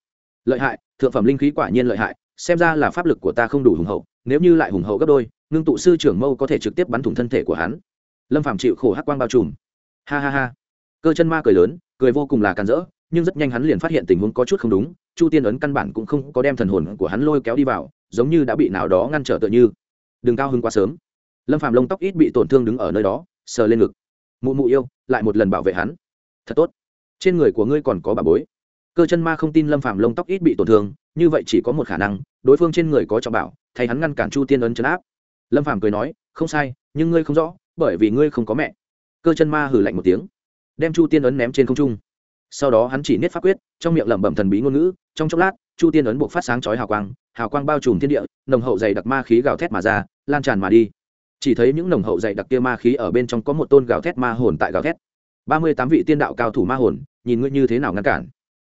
Lợi hại, thượng phẩm linh khí quả nhiên lợi hại, xem ra là pháp lực của ta không đủ hùng hậu, nếu như lại hùng hậu gấp đôi, ngưng tụ sư trưởng mâu có thể trực tiếp bắn thủng thân thể của hắn. Lâm phàm chịu khổ hắc quang bao trùm. Ha ha ha. Cơ chân ma cười lớn, cười vô cùng là càn rỡ nhưng rất nhanh hắn liền phát hiện tình huống có chút không đúng, chu tiên ấn căn bản cũng không có đem thần hồn của hắn lôi kéo đi vào, giống như đã bị nào đó ngăn trở tựa như. Đừng cao hưng quá sớm. Lâm phàm lông tóc ít bị tổn thương đứng ở nơi đó, sờ lên ngực. Mụ mụ yêu, lại một lần bảo vệ hắn. Thật tốt. Trên người của ngươi còn có bà bối. Cơ chân ma không tin lâm phàm lông tóc ít bị tổn thương, như vậy chỉ có một khả năng, đối phương trên người có trọng bảo, thay hắn ngăn cản chu tiên ấn chấn áp. Lâm phàm cười nói, không sai, nhưng ngươi không rõ, bởi vì ngươi không có mẹ. Cơ chân ma hử lạnh một tiếng, đem chu tiên ấn ném trên không trung sau đó hắn chỉ niết pháp quyết, trong miệng lẩm bẩm thần bí ngôn ngữ, trong chốc lát, chu tiên ấn buộc phát sáng chói hào quang hào quang bao trùm thiên địa, nồng hậu dày đặc ma khí gào thét mà ra, lan tràn mà đi. Chỉ thấy những nồng hậu dày đặc kia ma khí ở bên trong có một tôn gào thét ma hồn tại gào thét. Ba mươi tám vị tiên đạo cao thủ ma hồn, nhìn ngươi như thế nào ngăn cản.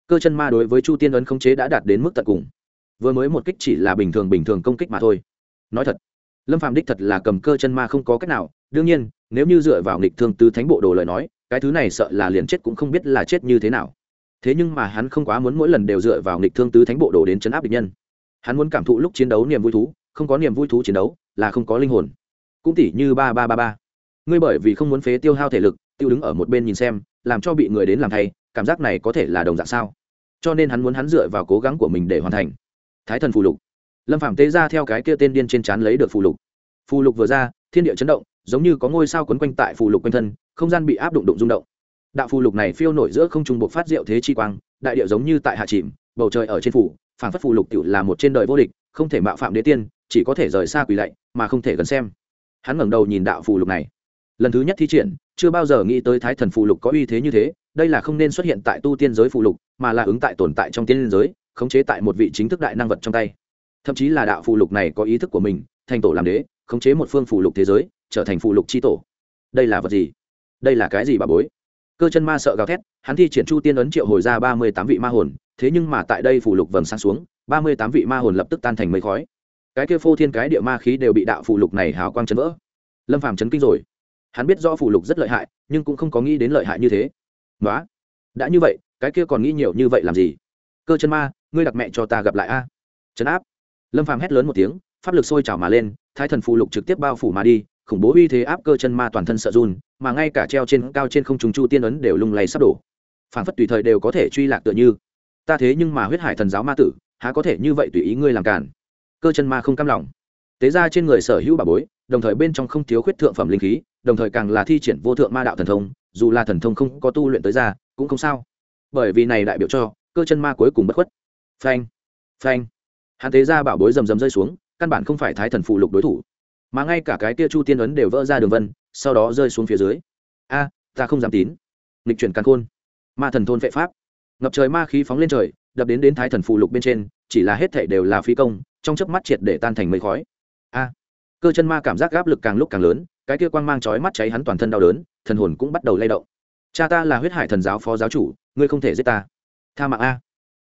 Cơ chân ma đối với chu tiên ấn khống chế đã đạt đến mức tận cùng. Vừa mới một kích chỉ là bình thường bình thường công kích mà thôi. Nói thật, lâm phạm đích thật là cầm cơ chân ma không có cách nào. Đương nhiên, nếu như dựa vào nghịch thương tứ thánh bộ đồ lời nói cái thứ này sợ là liền chết cũng không biết là chết như thế nào. Thế nhưng mà hắn không quá muốn mỗi lần đều dựa vào nghịch thương tứ thánh bộ đồ đến chấn áp địch nhân. Hắn muốn cảm thụ lúc chiến đấu niềm vui thú, không có niềm vui thú chiến đấu, là không có linh hồn. Cũng tỉ như ba ba ba ba. Ngươi bởi vì không muốn phế tiêu hao thể lực, tiêu đứng ở một bên nhìn xem, làm cho bị người đến làm thay, cảm giác này có thể là đồng dạng sao? Cho nên hắn muốn hắn dựa vào cố gắng của mình để hoàn thành. Thái thần phù lục. Lâm phạm tế ra theo cái kia tên điên trên c lấy được phù lục. Phù lục vừa ra, thiên địa chấn động, giống như có ngôi sao quấn quanh tại phù lục quanh thân không gian bị áp đụng đụng rung động. Đạo phù lục này phiêu nổi giữa không trung bộc phát diệu thế chi quang, đại điệu giống như tại hạ chìm, bầu trời ở trên phủ phản phất phù lục tự là một trên đời vô địch, không thể mạo phạm đế tiên, chỉ có thể rời xa quỳ lạy, mà không thể gần xem. Hắn ngẩng đầu nhìn đạo phù lục này. Lần thứ nhất thi triển, chưa bao giờ nghĩ tới thái thần phù lục có uy thế như thế, đây là không nên xuất hiện tại tu tiên giới phù lục, mà là ứng tại tồn tại trong tiên giới, khống chế tại một vị chính thức đại năng vật trong tay. Thậm chí là đạo phù lục này có ý thức của mình, thành tổ làm đế, khống chế một phương phù lục thế giới, trở thành phù lục c tổ. Đây là vật gì? Đây là cái gì bà bối? Cơ chân ma sợ gào thét, hắn thi triển chu tiên ấn triệu hồi ra ba mươi tám vị ma hồn, thế nhưng mà tại đây phù lục vầng sáng xuống, ba mươi tám vị ma hồn lập tức tan thành mây khói. Cái kia phô thiên cái địa ma khí đều bị đạo phù lục này hào quang chấn vỡ. Lâm phàm chấn kinh rồi. Hắn biết do phù lục rất lợi hại, nhưng cũng không có nghĩ đến lợi hại như thế. Nói đã như vậy, cái kia còn nghĩ nhiều như vậy làm gì? Cơ chân ma, ngươi đặc mẹ cho ta gặp lại a. Trấn áp. Lâm phàm hét lớn một tiếng, pháp lực sôi trào mà lên, thái thần phù lục trực tiếp bao phủ mà đi khủng bố uy thế áp cơ chân ma toàn thân sợ run, mà ngay cả treo trên cao trên không trùng chu tiên ấn đều lung lay sắp đổ. Phản phất tùy thời đều có thể truy lạc tựa như. Ta thế nhưng mà huyết hải thần giáo ma tử, há có thể như vậy tùy ý ngươi làm cản? Cơ chân ma không cam lòng. Tế ra trên người sở hữu bà bối, đồng thời bên trong không thiếu khuyết thượng phẩm linh khí, đồng thời càng là thi triển vô thượng ma đạo thần thông, dù là thần thông không có tu luyện tới ra, cũng không sao. Bởi vì này đại biểu cho, cơ chân ma cuối cùng bất khuất. Phanh phanh. Hắn thế ra bảo bối rầm rầm rơi xuống, căn bản không phải thái thần phụ lục đối thủ mà ngay cả cái kia chu tiên ấn đều vỡ ra đường vân, sau đó rơi xuống phía dưới. A, ta không dám tín. Nghịch chuyển căn khôn. Ma thần thôn vệ pháp. Ngập trời ma khí phóng lên trời, đập đến đến thái thần phụ lục bên trên, chỉ là hết thể đều là phi công, trong chớp mắt triệt để tan thành mây khói. A, cơ chân ma cảm giác áp lực càng lúc càng lớn, cái kia quang mang chói mắt cháy hắn toàn thân đau đớn, thần hồn cũng bắt đầu lay động. Cha ta là huyết hải thần giáo phó giáo chủ, ngươi không thể giết ta. Tha mạng a.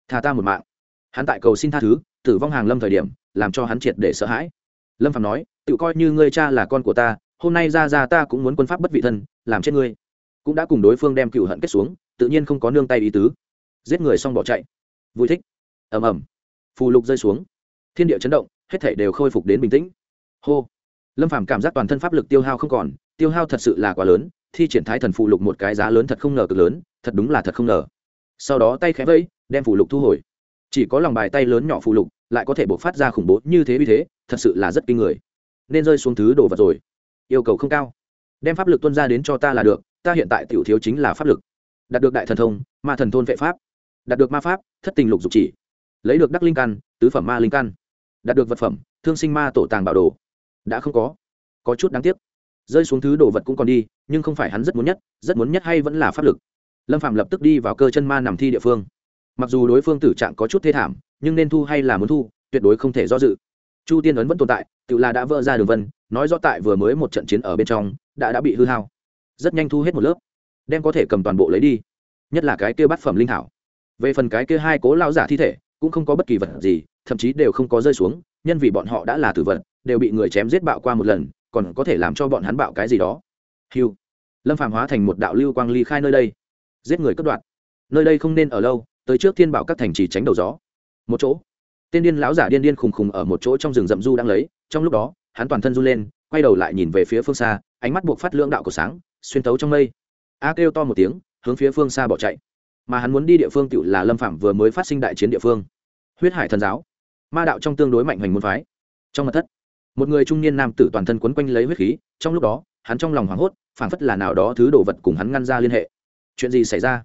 Tha ta một mạng. Hắn tại cầu xin tha thứ, tử vong hàng lâm thời điểm, làm cho hắn triệt để sợ hãi. Lâm phạm nói tự coi như ngươi cha là con của ta, hôm nay ra ra ta cũng muốn quân pháp bất vị thân, làm chết ngươi. Cũng đã cùng đối phương đem cựu hận kết xuống, tự nhiên không có nương tay ý tứ. Giết người xong bỏ chạy. Vui thích. Ầm ầm. Phù lục rơi xuống. Thiên địa chấn động, hết thể đều khôi phục đến bình tĩnh. Hô. Lâm phàm cảm giác toàn thân pháp lực tiêu hao không còn, tiêu hao thật sự là quá lớn, thi triển thái thần phù lục một cái giá lớn thật không ngờ cực lớn, thật đúng là thật không ngờ. Sau đó tay khẽ vẫy, đem phù lục thu hồi. Chỉ có lòng bài tay lớn nhỏ phù lục, lại có thể bộc phát ra khủng bố như thế vì thế, thật sự là rất kinh người nên rơi xuống thứ đồ vật rồi. Yêu cầu không cao. Đem pháp lực tuân ra đến cho ta là được, ta hiện tại tiểu thiếu chính là pháp lực. Đạt được đại thần thông, ma thần thôn vệ pháp. Đạt được ma pháp, thất tình lục dục chỉ. Lấy được đắc linh căn, tứ phẩm ma linh căn. Đạt được vật phẩm, thương sinh ma tổ tàng bảo đồ. Đã không có. Có chút đáng tiếc. Rơi xuống thứ đồ vật cũng còn đi, nhưng không phải hắn rất muốn nhất, rất muốn nhất hay vẫn là pháp lực. Lâm phạm lập tức đi vào cơ chân ma nằm thi địa phương. Mặc dù đối phương tử trạng có chút thê thảm, nhưng nên thu hay là muốn thu, tuyệt đối không thể do dự. Chu tiên ấn vẫn tồn tại tự là đã vỡ ra đường vân, nói rõ tại vừa mới một trận chiến ở bên trong, đã đã bị hư hao. Rất nhanh thu hết một lớp, đem có thể cầm toàn bộ lấy đi. Nhất là cái kia bát phẩm linh thảo. Về phần cái kia hai cố lao giả thi thể, cũng không có bất kỳ vật gì, thậm chí đều không có rơi xuống, nhân vì bọn họ đã là tử vật, đều bị người chém giết bạo qua một lần, còn có thể làm cho bọn hắn bạo cái gì đó. Hiu lâm phàm hóa thành một đạo lưu quang ly khai nơi đây. Giết người cất đoạn nơi đây không nên ở lâu, tới trước thiên bảo các thành trì tránh đầu gió. Một chỗ. Tên điên lão giả điên điên khùng khùng ở một chỗ trong rừng rậm du đang lấy trong lúc đó, hắn toàn thân run lên, quay đầu lại nhìn về phía phương xa, ánh mắt buộc phát lưỡng đạo của sáng, xuyên tấu trong mây. A kêu to một tiếng, hướng phía phương xa bỏ chạy. Mà hắn muốn đi địa phương tự là lâm phạm vừa mới phát sinh đại chiến địa phương. Huyết hải thần giáo. Ma đạo trong tương đối mạnh hoành môn phái. Trong mặt thất, một người trung niên nam tử toàn thân quấn quanh lấy huyết khí, trong lúc đó, hắn trong lòng hoảng hốt, phảng phất là nào đó thứ đồ vật cùng hắn ngăn ra liên hệ. Chuyện gì xảy ra?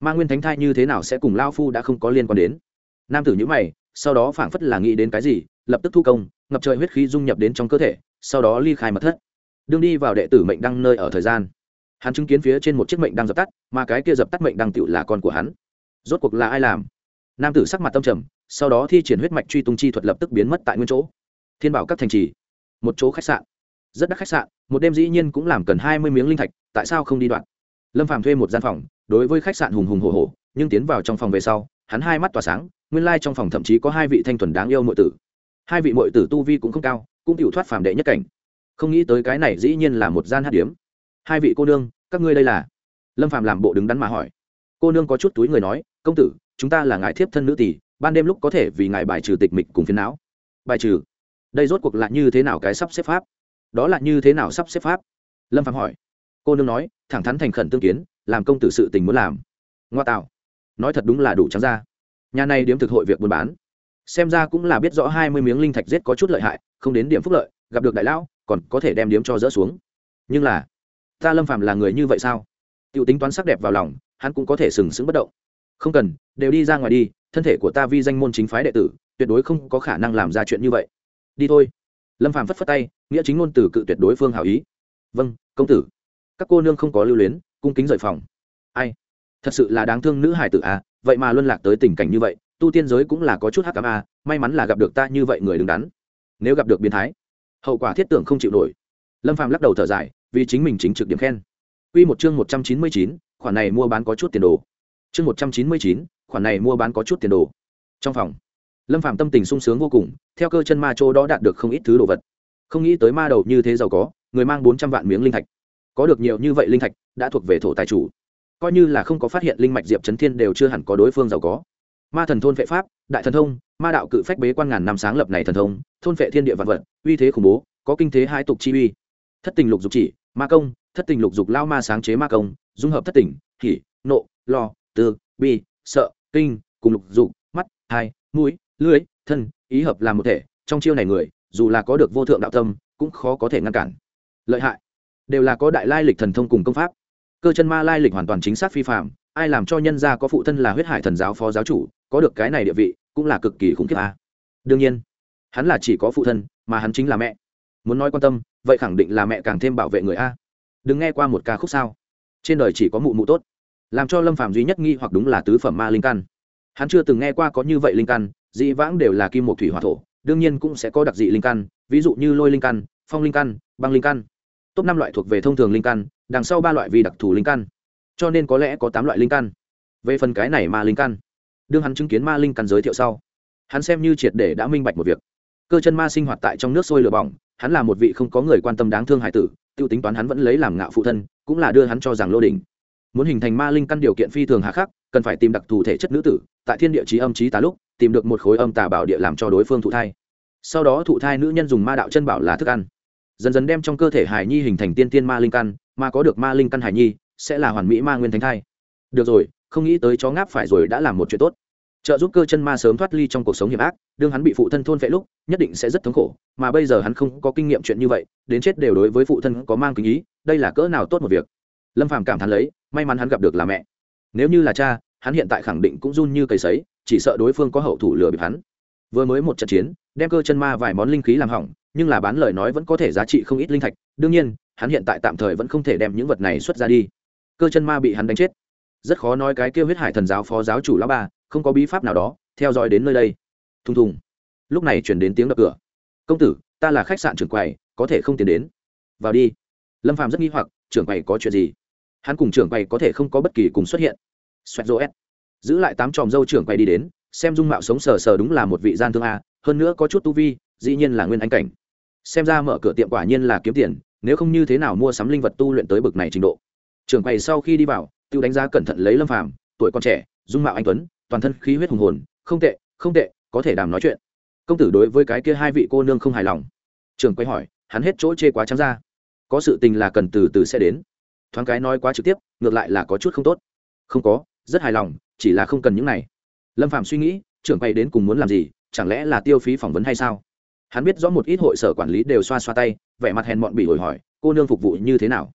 Ma nguyên thánh thai như thế nào sẽ cùng lao phu đã không có liên quan đến? Nam tử nhữ mày, sau đó phảng phất là nghĩ đến cái gì, lập tức thu công ngập trời huyết khí dung nhập đến trong cơ thể, sau đó ly khai mật thất. Đương đi vào đệ tử mệnh đăng nơi ở thời gian. Hắn chứng kiến phía trên một chiếc mệnh đăng dập tắt, mà cái kia dập tắt mệnh đăng tựu là con của hắn. Rốt cuộc là ai làm? Nam tử sắc mặt tâm trầm, sau đó thi triển huyết mạch truy tung chi thuật lập tức biến mất tại nguyên chỗ. Thiên bảo các thành trì. Một chỗ khách sạn. Rất đắt khách sạn, một đêm dĩ nhiên cũng làm cần hai mươi miếng linh thạch, tại sao không đi đoạn? Lâm phàm thuê một gian phòng, đối với khách sạn hùng hùng hồ hồ nhưng tiến vào trong phòng về sau, hắn hai mắt tỏa sáng, nguyên lai trong phòng thậm chí có hai vị thanh thuần đáng yêu nội tử hai vị mội tử tu vi cũng không cao, cũng chịu thoát phàm đệ nhất cảnh. Không nghĩ tới cái này dĩ nhiên là một gian hát điếm. Hai vị cô nương, các ngươi đây là? Lâm phàm làm bộ đứng đắn mà hỏi. Cô nương có chút túi người nói, công tử, chúng ta là ngài thiếp thân nữ tỷ, ban đêm lúc có thể vì ngài bài trừ tịch mịch cùng phiến não. Bài trừ? Đây rốt cuộc là như thế nào cái sắp xếp pháp? Đó là như thế nào sắp xếp pháp? Lâm phàm hỏi. Cô nương nói, thẳng thắn thành khẩn tương kiến, làm công tử sự tình muốn làm. Ngoa tạo. Nói thật đúng là đủ trắng ra. Nhà này điếm thực hội việc buôn bán xem ra cũng là biết rõ hai mươi miếng linh thạch giết có chút lợi hại, không đến điểm phúc lợi, gặp được đại lão, còn có thể đem điếm cho dỡ xuống. Nhưng là, ta lâm phạm là người như vậy sao? T i ể u tính toán sắc đẹp vào lòng, hắn cũng có thể sừng sững bất động. Không cần, đều đi ra ngoài đi, thân thể của ta vi danh môn chính phái đệ tử, tuyệt đối không có khả năng làm ra chuyện như vậy. Đi thôi. Lâm phạm phất phất tay, nghĩa chính ngôn từ cự tuyệt đối phương hảo ý. Vâng công tử. Các cô nương không có lưu luyến, cung kính rời phòng. Ai? Thật sự là đáng thương nữ hải tử à vậy mà luân lạc tới tình cảnh như vậy tu tiên giới cũng là có chút hắc cám a à, may mắn là gặp được ta như vậy người đứng đắn nếu gặp được biến thái hậu quả thiết tưởng không chịu nổi lâm Phàm lắc đầu thở dài vì chính mình chính trực điểm khen Quy một chương 199, khoản này mua bán có chút tiền đồ. Chương 199, khoản này mua bán có chút tiền đồ. Trong phòng, Lâm Phàm tâm tình sung sướng vô cùng, theo cơ chân ma châu đó đạt được không ít thứ đồ vật. Không nghĩ tới ma đầu như thế giàu có, người mang 400 vạn miếng linh thạch. Có được nhiều như vậy linh thạch, đã thuộc về thổ tài chủ. Coi như là không có phát hiện linh mạch Diệp Chấn Thiên đều chưa hẳn có đối phương giàu có. Ma thần thôn vệ pháp, đại thần thông, ma đạo cự phách bế quan ngàn năm sáng lập này thần thông, thôn vệ thiên địa vạn vật, uy thế khủng bố, có kinh thế hai tục chi uy. Thất tình lục dục chỉ, ma công thất tình lục dục lao ma sáng chế ma công dung hợp thất tình hỉ nộ lo tư bi sợ kinh cùng lục dục mắt hai mũi lưới thân ý hợp làm một thể trong chiêu này người dù là có được vô thượng đạo tâm cũng khó có thể ngăn cản. Lợi hại. Đều là có đại lai lịch thần thông cùng công pháp. Cơ chân ma lai lịch hoàn toàn chính xác phi phạm ai làm cho nhân gia có phụ thân là huyết hải thần giáo phó giáo chủ có được cái này địa vị, cũng là cực kỳ khủng khiếp a. Đương nhiên, hắn là chỉ có phụ thân, mà hắn chính là mẹ. Muốn nói quan tâm, vậy khẳng định là mẹ càng thêm bảo vệ người a. Đừng nghe qua một ca khúc sao. Trên đời chỉ có mụ mụ tốt. Làm cho lâm phạm duy nhất nghi hoặc đúng là tứ phẩm ma linh căn. Hắn chưa từng nghe qua có như vậy linh căn, dị vãng đều là kim một thủy hòa thổ, đương nhiên cũng sẽ có đặc dị linh căn, ví dụ như lôi linh căn, phong linh căn, băng linh căn. Top năm loại thuộc về thông thường linh căn, đằng sau ba loại vì đặc thù linh căn. Cho nên có lẽ có tám loại linh căn. Về phần cái này ma linh căn đương hắn chứng kiến ma linh căn giới thiệu sau, hắn xem như triệt để đã minh bạch một việc. Cơ chân ma sinh hoạt tại trong nước sôi lửa bỏng, hắn là một vị không có người quan tâm đáng thương hải tử, tiêu tính toán hắn vẫn lấy làm ngạo phụ thân, cũng là đưa hắn cho rằng lô đỉnh. Muốn hình thành ma linh căn điều kiện phi thường hà khắc, cần phải tìm đặc thù thể chất nữ tử, tại thiên địa trí âm trí tá lúc, tìm được một khối âm tà bảo địa làm cho đối phương thụ thai. Sau đó thụ thai nữ nhân dùng ma đạo chân bảo là thức ăn. Dần dần đem trong cơ thể hải nhi hình thành tiên tiên ma linh căn, mà có được ma linh căn hải nhi, sẽ là hoàn mỹ ma nguyên thánh thai. Được rồi không nghĩ tới chó ngáp phải rồi đã làm một chuyện tốt. Trợ giúp cơ chân ma sớm thoát ly trong cuộc sống hiểm ác, đương hắn bị phụ thân thôn vệ lúc, nhất định sẽ rất thống khổ, mà bây giờ hắn không có kinh nghiệm chuyện như vậy, đến chết đều đối với phụ thân có mang kính ý, đây là cỡ nào tốt một việc. Lâm phàm cảm thán lấy, may mắn hắn gặp được là mẹ. Nếu như là cha, hắn hiện tại khẳng định cũng run như cầy sấy, chỉ sợ đối phương có hậu thủ lừa bịp hắn. Vừa mới một trận chiến, đem cơ chân ma vài món linh khí làm hỏng, nhưng là bán lời nói vẫn có thể giá trị không ít linh thạch, đương nhiên, hắn hiện tại tạm thời vẫn không thể đem những vật này xuất ra đi. Cơ chân ma bị hắn đánh chết rất khó nói cái kêu huyết hải thần giáo phó giáo chủ lão ba, không có bí pháp nào đó, theo dõi đến nơi đây. Thùng thùng. Lúc này chuyển đến tiếng đập cửa. Công tử, ta là khách sạn trưởng quầy, có thể không tiến đến? Vào đi. Lâm phàm rất nghi hoặc, trưởng quầy có chuyện gì? Hắn cùng trưởng quầy có thể không có bất kỳ cùng xuất hiện. Xoẹt rô s giữ lại tám tròm dâu trưởng quầy đi đến, xem dung mạo sống sờ sờ đúng là một vị gian thương a, hơn nữa có chút tu vi, dĩ nhiên là nguyên anh cảnh. Xem ra mở cửa tiệm quả nhiên là kiếm tiền, nếu không như thế nào mua sắm linh vật tu luyện tới bực này trình độ. Trưởng quầy sau khi đi vào tiêu đánh giá cẩn thận lấy lâm phàm, tuổi còn trẻ, dung mạo anh tuấn, toàn thân khí huyết hùng hồn, không tệ không tệ, có thể đàm nói chuyện. Công tử đối với cái kia hai vị cô nương không hài lòng. Trường quay hỏi, hắn hết chỗ chê quá trắng ra. Có sự tình là cần từ từ sẽ đến. Thoáng cái nói quá trực tiếp, ngược lại là có chút không tốt. Không có, rất hài lòng, chỉ là không cần những này. Lâm phạm suy nghĩ, trưởng quay đến cùng muốn làm gì, chẳng lẽ là tiêu phí phỏng vấn hay sao? Hắn biết rõ một ít hội sở quản lý đều xoa xoa tay, vẻ mặt hèn mọn bị hồi hỏi, cô nương phục vụ như thế nào?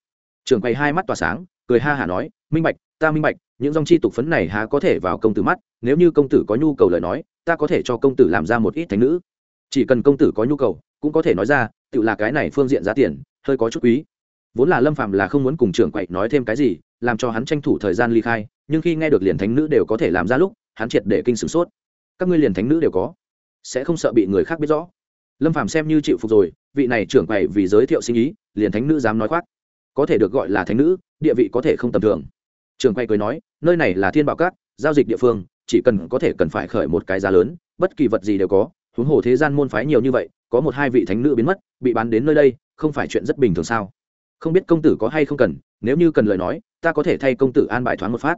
Trưởng quay hai mắt tỏa sáng cười ha hả nói, minh bạch, ta minh bạch, những dòng chi tục phấn này há có thể vào công tử mắt, nếu như công tử có nhu cầu lời nói, ta có thể cho công tử làm ra một ít thánh nữ. Chỉ cần công tử có nhu cầu, cũng có thể nói ra, tự là cái này phương diện giá tiền, hơi có chút quý. Vốn là lâm phạm là không muốn cùng trưởng quậy nói thêm cái gì, làm cho hắn tranh thủ thời gian ly khai, nhưng khi nghe được liền thánh nữ đều có thể làm ra lúc, hắn triệt để kinh sửng sốt. Các ngươi liền thánh nữ đều có, sẽ không sợ bị người khác biết rõ. Lâm phạm xem như chịu phục rồi, vị này trưởng quậy vì giới thiệu sinh ý, liền thánh nữ dám nói khoác có thể được gọi là thánh nữ, địa vị có thể không tầm thường. Trường quay cười nói, nơi này là thiên bảo cát giao dịch địa phương, chỉ cần có thể cần phải khởi một cái giá lớn, bất kỳ vật gì đều có. Huống hồ thế gian môn phái nhiều như vậy, có một hai vị thánh nữ biến mất, bị bán đến nơi đây, không phải chuyện rất bình thường sao? Không biết công tử có hay không cần, nếu như cần lời nói, ta có thể thay công tử an bài thoáng một phát.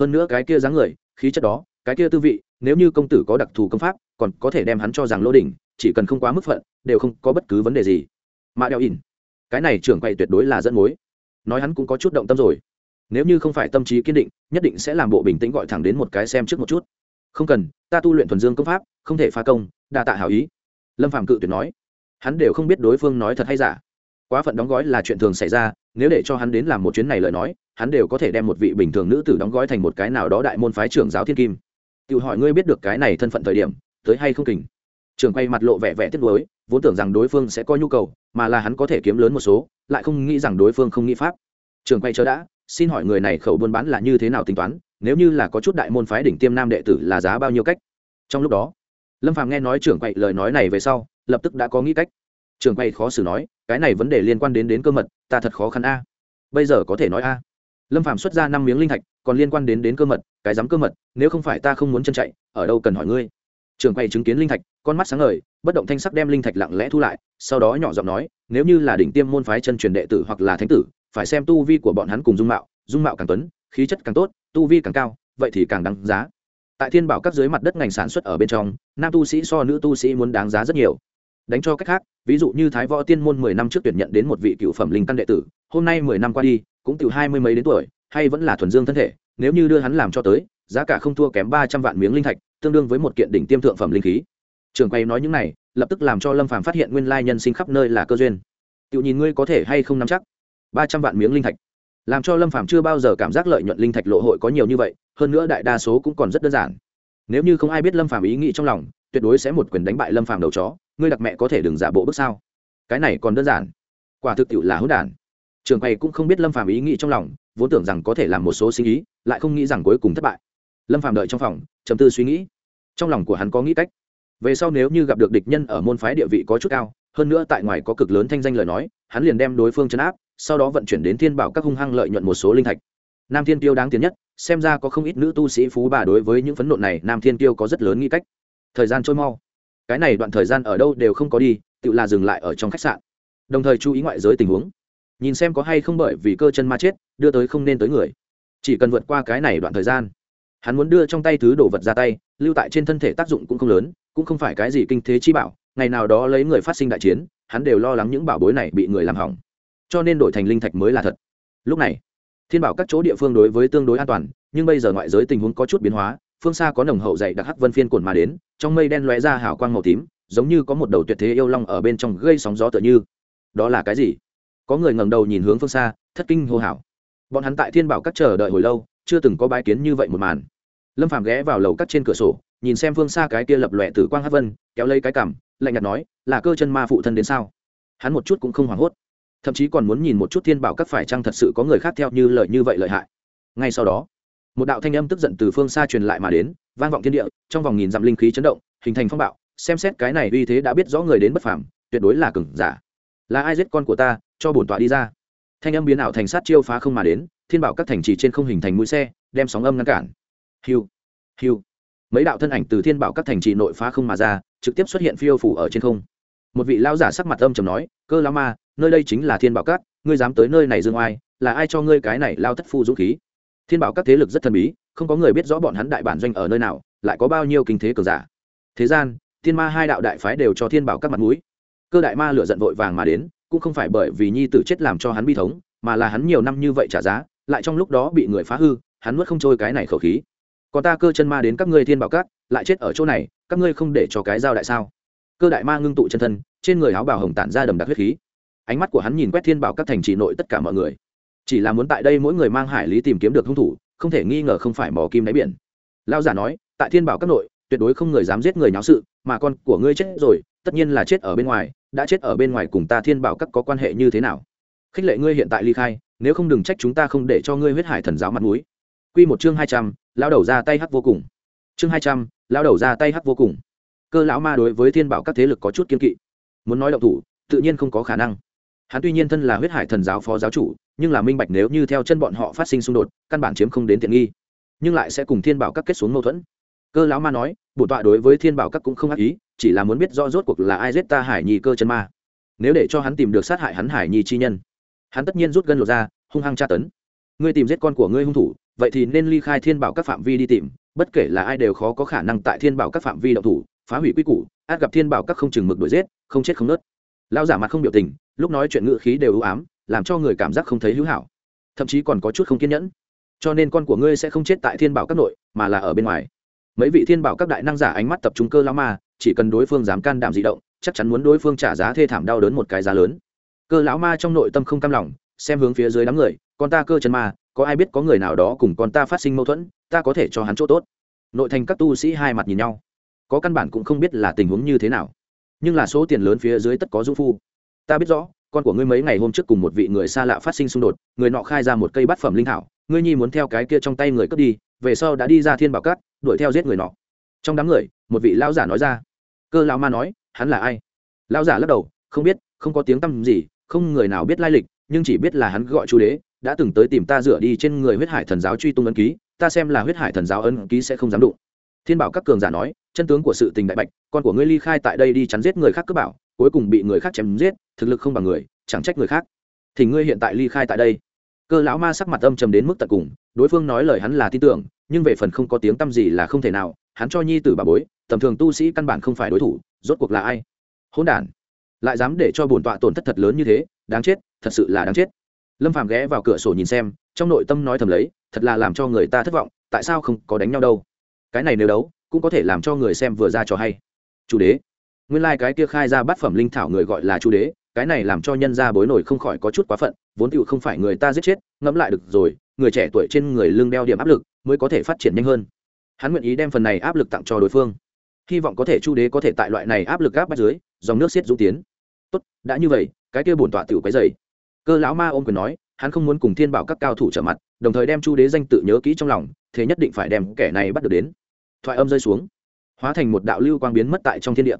Hơn nữa cái kia dáng người, khí chất đó, cái kia tư vị, nếu như công tử có đặc thù công pháp, còn có thể đem hắn cho rằng lô đỉnh, chỉ cần không quá mức phận, đều không có bất cứ vấn đề gì. Mã đeo ỉn cái này trưởng quầy tuyệt đối là dẫn mối. Nói hắn cũng có chút động tâm rồi. Nếu như không phải tâm trí kiên định, nhất định sẽ làm bộ bình tĩnh gọi thẳng đến một cái xem trước một chút. Không cần, ta tu luyện thuần dương công pháp, không thể phá công, đa tạ hảo ý. Lâm phạm cự tuyệt nói. Hắn đều không biết đối phương nói thật hay giả. Quá phận đóng gói là chuyện thường xảy ra, nếu để cho hắn đến làm một chuyến này lời nói, hắn đều có thể đem một vị bình thường nữ tử đóng gói thành một cái nào đó đại môn phái trưởng giáo thiên kim. Tự hỏi ngươi biết được cái này thân phận thời điểm, tới hay không kình? Trường quay mặt lộ vẻ vẻ tiếc nuối, vốn tưởng rằng đối phương sẽ có nhu cầu, mà là hắn có thể kiếm lớn một số, lại không nghĩ rằng đối phương không nghĩ pháp. Trường quay chờ đã, xin hỏi người này khẩu buôn bán là như thế nào tính toán, nếu như là có chút đại môn phái đỉnh tiêm nam đệ tử là giá bao nhiêu cách? Trong lúc đó, lâm phàm nghe nói trưởng quậy lời nói này về sau, lập tức đã có nghĩ cách. Trưởng quậy khó xử nói, cái này vấn đề liên quan đến đến cơ mật, ta thật khó khăn a. Bây giờ có thể nói a. Lâm phàm xuất ra năm miếng linh thạch, còn liên quan đến đến cơ mật, cái dám cơ mật, nếu không phải ta không muốn chân chạy, ở đâu cần hỏi ngươi? Trưởng quay chứng kiến linh thạch, con mắt sáng ngời, bất động thanh sắc đem linh thạch lặng lẽ thu lại, sau đó nhỏ giọng nói, nếu như là đỉnh tiêm môn phái chân truyền đệ tử hoặc là thánh tử, phải xem tu vi của bọn hắn cùng dung mạo dung mạo càng tuấn, khí chất càng tốt, tu vi càng cao, vậy thì càng đáng giá. Tại thiên bảo các dưới mặt đất ngành sản xuất ở bên trong, nam tu sĩ so nữ tu sĩ muốn đáng giá rất nhiều. Đánh cho cách khác, ví dụ như thái võ tiên môn mười năm trước tuyển nhận đến một vị cựu phẩm linh căn đệ tử, hôm nay mười năm qua đi, cũng từ hai mươi mấy đến tuổi, hay vẫn là thuần dương thân thể, nếu như đưa hắn làm cho tới, giá cả không thua kém ba trăm vạn miếng linh thạch tương đương với một kiện đỉnh tiêm thượng phẩm linh khí. Trường quay nói những này, lập tức làm cho lâm phàm phát hiện nguyên lai nhân sinh khắp nơi là cơ duyên. Tự nhìn ngươi có thể hay không nắm chắc? Ba trăm vạn miếng linh thạch. Làm cho lâm phàm chưa bao giờ cảm giác lợi nhuận linh thạch lộ hội có nhiều như vậy, hơn nữa đại đa số cũng còn rất đơn giản. Nếu như không ai biết lâm phàm ý nghĩ trong lòng, tuyệt đối sẽ một quyền đánh bại lâm phàm đầu chó, ngươi đặc mẹ có thể đừng giả bộ bước sao? Cái này còn đơn giản. Quả thực tiệu là hỗn đản. Trường quay cũng không biết lâm phàm ý nghĩ trong lòng, vốn tưởng rằng có thể làm một số suy nghĩ, lại không nghĩ rằng cuối cùng thất bại. Lâm phàm đợi trong phòng, chấm tư suy nghĩ trong lòng của hắn có nghĩ cách. Về sau nếu như gặp được địch nhân ở môn phái địa vị có chút cao, hơn nữa tại ngoài có cực lớn thanh danh lời nói, hắn liền đem đối phương chấn áp, sau đó vận chuyển đến thiên bảo các hung hăng lợi nhuận một số linh thạch. Nam thiên tiêu đáng tiến nhất, xem ra có không ít nữ tu sĩ phú bà đối với những phấn nộn này, nam thiên tiêu có rất lớn nghĩ cách. Thời gian trôi mau. Cái này đoạn thời gian ở đâu đều không có đi, tự là dừng lại ở trong khách sạn. Đồng thời chú ý ngoại giới tình huống. Nhìn xem có hay không bởi vì cơ chân ma chết, đưa tới không nên tới người. Chỉ cần vượt qua cái này đoạn thời gian hắn muốn đưa trong tay thứ đồ vật ra tay, lưu tại trên thân thể tác dụng cũng không lớn, cũng không phải cái gì kinh thế chi bảo, ngày nào đó lấy người phát sinh đại chiến, hắn đều lo lắng những bảo bối này bị người làm hỏng. Cho nên đổi thành linh thạch mới là thật. Lúc này, thiên bảo các chỗ địa phương đối với tương đối an toàn, nhưng bây giờ ngoại giới tình huống có chút biến hóa, phương xa có nồng hậu dày đặc hắc vân phiên cồn mà đến, trong mây đen lóe ra hào quang màu tím, giống như có một đầu tuyệt thế yêu long ở bên trong gây sóng gió tựa như. Đó là cái gì? Có người ngẩng đầu nhìn hướng phương xa, thất kinh hô hào. Bọn hắn tại thiên bảo các chờ đợi hồi lâu chưa từng có bái kiến như vậy một màn. Lâm phàm ghé vào lầu cắt trên cửa sổ, nhìn xem phương xa cái kia lập lòe tử quang hát vân, kéo lấy cái cằm, lạnh nhạt nói, là cơ chân ma phụ thân đến sao? Hắn một chút cũng không hoảng hốt, thậm chí còn muốn nhìn một chút thiên bảo các phải chăng thật sự có người khác theo như lời như vậy lợi hại. Ngay sau đó, một đạo thanh âm tức giận từ phương xa truyền lại mà đến, vang vọng thiên địa, trong vòng nghìn dặm linh khí chấn động, hình thành phong bạo, xem xét cái này uy thế đã biết rõ người đến bất phàm, tuyệt đối là cừng giả. Là ai giết con của ta, cho bổn tọa đi ra? Thanh âm biến ảo thành sát chiêu phá không mà đến, thiên bảo các thành trì trên không hình thành mũi xe, đem sóng âm ngăn cản. Hiu hiu. Mấy đạo thân ảnh từ thiên bảo các thành trì nội phá không mà ra, trực tiếp xuất hiện phiêu phủ ở trên không. Một vị lao giả sắc mặt âm trầm nói, cơ lao ma, nơi đây chính là thiên bảo các, ngươi dám tới nơi này dương oai, là ai cho ngươi cái này lao thất phu dũng khí? Thiên bảo các thế lực rất thần bí, không có người biết rõ bọn hắn đại bản doanh ở nơi nào, lại có bao nhiêu kinh thế cường giả. Thế gian, thiên ma hai đạo đại phái đều cho thiên bảo các mặt mũi. Cơ đại ma lửa giận vội vàng mà đến cũng không phải bởi vì nhi tử chết làm cho hắn bi thống, mà là hắn nhiều năm như vậy trả giá, lại trong lúc đó bị người phá hư, hắn nuốt không trôi cái này khẩu khí. Còn ta cơ chân ma đến các ngươi thiên bảo các, lại chết ở chỗ này, các ngươi không để cho cái dao đại sao? Cơ đại ma ngưng tụ chân thân, trên người áo bào hồng tản ra đầm đặc huyết khí. Ánh mắt của hắn nhìn quét thiên bảo các thành trì nội tất cả mọi người. Chỉ là muốn tại đây mỗi người mang hải lý tìm kiếm được hung thủ, không thể nghi ngờ không phải mò kim đáy biển. Lao giả nói, tại thiên bảo các nội, tuyệt đối không người dám giết người nháo sự, mà con của ngươi chết rồi tất nhiên là chết ở bên ngoài, đã chết ở bên ngoài cùng ta thiên bảo các có quan hệ như thế nào? Khích lệ ngươi hiện tại ly khai, nếu không đừng trách chúng ta không để cho ngươi huyết hải thần giáo mặt mũi. Quy một chương hai trăm lao đầu ra tay hắc vô cùng. Chương hai trăm lao đầu ra tay hắc vô cùng. Cơ lão ma đối với thiên bảo các thế lực có chút kiên kỵ. Muốn nói động thủ, tự nhiên không có khả năng. Hắn tuy nhiên thân là huyết hải thần giáo phó giáo chủ, nhưng là minh bạch nếu như theo chân bọn họ phát sinh xung đột, căn bản chiếm không đến tiện nghi. Nhưng lại sẽ cùng thiên bảo các kết xuống mâu thuẫn. Cơ lão ma nói, bổn tọa đối với thiên bảo các cũng không ác ý chỉ là muốn biết rõ rốt cuộc là ai giết ta hải nhi cơ chân ma. Nếu để cho hắn tìm được sát hại hắn hải nhi chi nhân, hắn tất nhiên rút gân lột ra, hung hăng tra tấn. Ngươi tìm giết con của ngươi hung thủ, vậy thì nên ly khai thiên bảo các phạm vi đi tìm, bất kể là ai đều khó có khả năng tại thiên bảo các phạm vi động thủ, phá hủy quy củ, át gặp thiên bảo các không chừng mực đuổi giết, không chết không nớt. Lao giả mặt không biểu tình, lúc nói chuyện ngự khí đều ưu ám, làm cho người cảm giác không thấy hữu hảo. Thậm chí còn có chút không kiên nhẫn. Cho nên con của ngươi sẽ không chết tại thiên bảo các nội, mà là ở bên ngoài. Mấy vị thiên bảo các đại năng giả ánh mắt tập trung cơ lao ma chỉ cần đối phương dám can đảm di động, chắc chắn muốn đối phương trả giá thê thảm đau đớn một cái giá lớn. Cơ lão ma trong nội tâm không cam lòng, xem hướng phía dưới đám người, con ta cơ chân ma, có ai biết có người nào đó cùng con ta phát sinh mâu thuẫn, ta có thể cho hắn chỗ tốt. Nội thành các tu sĩ hai mặt nhìn nhau, có căn bản cũng không biết là tình huống như thế nào. Nhưng là số tiền lớn phía dưới tất có dũng phu. Ta biết rõ, con của ngươi mấy ngày hôm trước cùng một vị người xa lạ phát sinh xung đột, người nọ khai ra một cây bát phẩm linh thảo, ngươi nhi muốn theo cái kia trong tay người cướp đi, về sau đã đi ra thiên bảo cát, đuổi theo giết người nọ. Trong đám người, một vị lão giả nói ra cơ lão ma nói, hắn là ai? Lão giả lắc đầu, không biết, không có tiếng tăm gì, không người nào biết lai lịch, nhưng chỉ biết là hắn gọi chú đế, đã từng tới tìm ta rửa đi trên người huyết hải thần giáo truy tung ấn ký, ta xem là huyết hải thần giáo ấn ký sẽ không dám đụng. Thiên bảo các cường giả nói, chân tướng của sự tình đại bạch, con của ngươi ly khai tại đây đi chắn giết người khác cướp bảo, cuối cùng bị người khác chém giết, thực lực không bằng người, chẳng trách người khác. Thì ngươi hiện tại ly khai tại đây. Cơ lão ma sắc mặt âm trầm đến mức tận cùng, đối phương nói lời hắn là tin tưởng, nhưng về phần không có tiếng tăm gì là không thể nào hắn cho nhi tử bà bối, tầm thường tu sĩ căn bản không phải đối thủ, rốt cuộc là ai? Hỗn đản. Lại dám để cho bổn tọa tổn thất thật lớn như thế, đáng chết, thật sự là đáng chết. Lâm phàm ghé vào cửa sổ nhìn xem, trong nội tâm nói thầm lấy, thật là làm cho người ta thất vọng, tại sao không có đánh nhau đâu? Cái này nếu đấu, cũng có thể làm cho người xem vừa ra cho hay. Chu đế. Nguyên lai、like、cái kia khai ra bát phẩm linh thảo người gọi là chu đế, cái này làm cho nhân gia bối nổi không khỏi có chút quá phận, vốn tựu không phải người ta giết chết, ngẫm lại được rồi, người trẻ tuổi trên người lưng đeo điểm áp lực, mới có thể phát triển nhanh hơn hắn nguyện ý đem phần này áp lực tặng cho đối phương. Hy vọng có thể chu đế có thể tại loại này áp lực gáp bắt dưới, dòng nước xiết dũng tiến. Tốt, đã như vậy, cái kia bổn tọa tiểu cái dày cơ lão ma ôm quyền nói, hắn không muốn cùng thiên bảo các cao thủ trở mặt, đồng thời đem chu đế danh tự nhớ kỹ trong lòng, thế nhất định phải đem kẻ này bắt được đến. Thoại âm rơi xuống, hóa thành một đạo lưu quang biến mất tại trong thiên địa.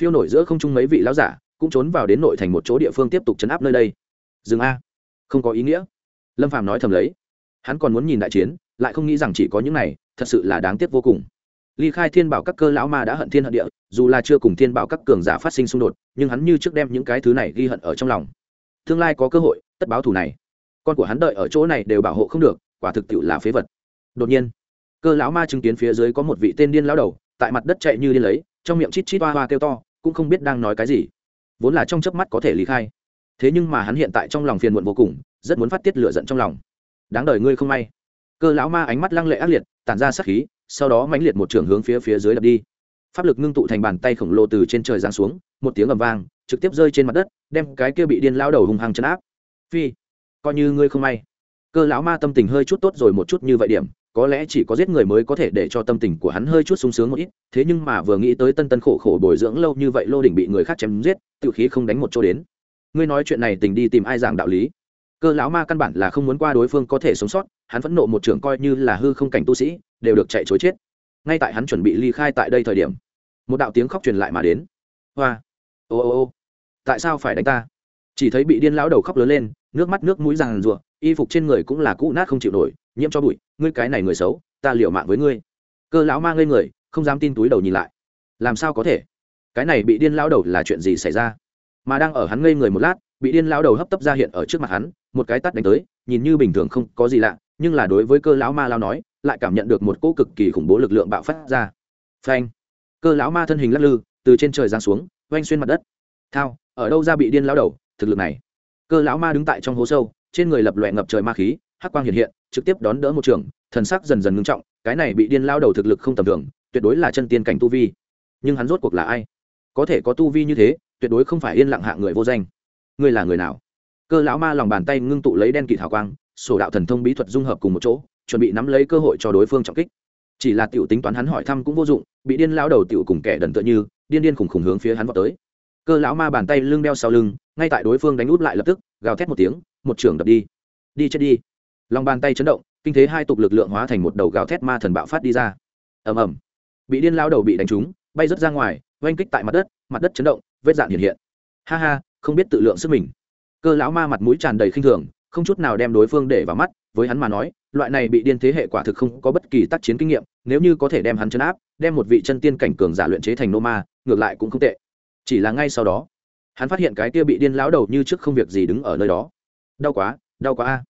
Phiêu nổi giữa không trung mấy vị lão giả, cũng trốn vào đến nội thành một chỗ địa phương tiếp tục chấn áp nơi đây. Dừng a. Không có ý nghĩa. Lâm phàm nói thầm lấy. Hắn còn muốn nhìn đại chiến, lại không nghĩ rằng chỉ có những này thật sự là đáng tiếc vô cùng. Ly khai thiên bảo các cơ lão ma đã hận thiên hận địa, dù là chưa cùng thiên bảo các cường giả phát sinh xung đột, nhưng hắn như trước đem những cái thứ này ghi hận ở trong lòng. Tương lai có cơ hội, tất báo thù này. Con của hắn đợi ở chỗ này đều bảo hộ không được, quả thực tiệu là phế vật. Đột nhiên, cơ lão ma chứng kiến phía dưới có một vị tên điên lão đầu, tại mặt đất chạy như điên lấy, trong miệng chít chít hoa hoa kêu to, cũng không biết đang nói cái gì. Vốn là trong chớp mắt có thể lý khai. Thế nhưng mà hắn hiện tại trong lòng phiền muộn vô cùng, rất muốn phát tiết lửa giận trong lòng. Đáng đời ngươi không may cơ lão ma ánh mắt lăng lệ ác liệt, tản ra sát khí, sau đó mãnh liệt một trường hướng phía phía dưới đập đi. Pháp lực ngưng tụ thành bàn tay khổng lồ từ trên trời giáng xuống, một tiếng ầm vang, trực tiếp rơi trên mặt đất, đem cái kia bị điên lao đầu hung hăng chấn áp. Phi, coi như ngươi không may. Cơ lão ma tâm tình hơi chút tốt rồi một chút như vậy điểm, có lẽ chỉ có giết người mới có thể để cho tâm tình của hắn hơi chút sung sướng một ít, thế nhưng mà vừa nghĩ tới tân tân khổ khổ bồi dưỡng lâu như vậy lô đỉnh bị người khác chém giết tự khí không đánh một chỗ đến. Ngươi nói chuyện này tình đi tìm ai giảng đạo lý? Cơ lão ma căn bản là không muốn qua đối phương có thể sống sót, hắn vẫn nộ một trưởng coi như là hư không cảnh tu sĩ, đều được chạy chối chết. Ngay tại hắn chuẩn bị ly khai tại đây thời điểm, một đạo tiếng khóc truyền lại mà đến. Hoa! Ô ô ô! Tại sao phải đánh ta? Chỉ thấy bị điên lão đầu khóc lớn lên, nước mắt nước mũi ràng rụa, y phục trên người cũng là cũ nát không chịu nổi, nhiễm cho bụi, ngươi cái này người xấu, ta liệu mạng với ngươi. Cơ lão ma ngây người, không dám tin túi đầu nhìn lại. Làm sao có thể? Cái này bị điên lão đầu là chuyện gì xảy ra? Mà đang ở hắn ngây người một lát, bị điên lão đầu hấp tấp ra hiện ở trước mặt hắn một cái tắt đánh tới, nhìn như bình thường không có gì lạ, nhưng là đối với cơ lão ma lao nói, lại cảm nhận được một cỗ cực kỳ khủng bố lực lượng bạo phát ra. Phanh! Cơ lão ma thân hình lắc lư, từ trên trời giáng xuống oanh xuyên mặt đất. Thao, ở đâu ra bị điên lão đầu, thực lực này. Cơ lão ma đứng tại trong hố sâu, trên người lập loẹ ngập trời ma khí, hắc quang hiện hiện, trực tiếp đón đỡ một trường, thần sắc dần dần ngưng trọng, cái này bị điên lao đầu thực lực không tầm thường, tuyệt đối là chân tiên cảnh tu vi. Nhưng hắn rốt cuộc là ai? Có thể có tu vi như thế, tuyệt đối không phải yên lặng hạ người vô danh. Ngươi là người nào? Cơ lão ma lòng bàn tay ngưng tụ lấy đen kỵ thảo quang, sổ đạo thần thông bí thuật dung hợp cùng một chỗ, chuẩn bị nắm lấy cơ hội cho đối phương trọng kích. Chỉ là tiểu tính toán hắn hỏi thăm cũng vô dụng, bị điên lao đầu tiểu cùng kẻ đần tựa như, điên điên khủng khủng hướng phía hắn vào tới. Cơ lão ma bàn tay lưng đeo sau lưng, ngay tại đối phương đánh út lại lập tức, gào thét một tiếng, một trưởng đập đi. Đi chết đi. Lòng bàn tay chấn động, kinh thế hai tục lực lượng hóa thành một đầu gào thét ma thần bạo phát đi ra. Ầm ầm. Bị điên lao đầu bị đánh trúng, bay rớt ra ngoài, oanh kích tại mặt đất mặt đất chấn động, vết dạn hiện hiện. Ha ha, không biết tự lượng sức mình cơ lão ma mặt mũi tràn đầy khinh thường, không chút nào đem đối phương để vào mắt, với hắn mà nói, loại này bị điên thế hệ quả thực không có bất kỳ tác chiến kinh nghiệm, nếu như có thể đem hắn chấn áp, đem một vị chân tiên cảnh cường giả luyện chế thành nô ma, ngược lại cũng không tệ. Chỉ là ngay sau đó, hắn phát hiện cái kia bị điên lão đầu như trước không việc gì đứng ở nơi đó. Đau quá đau quá a.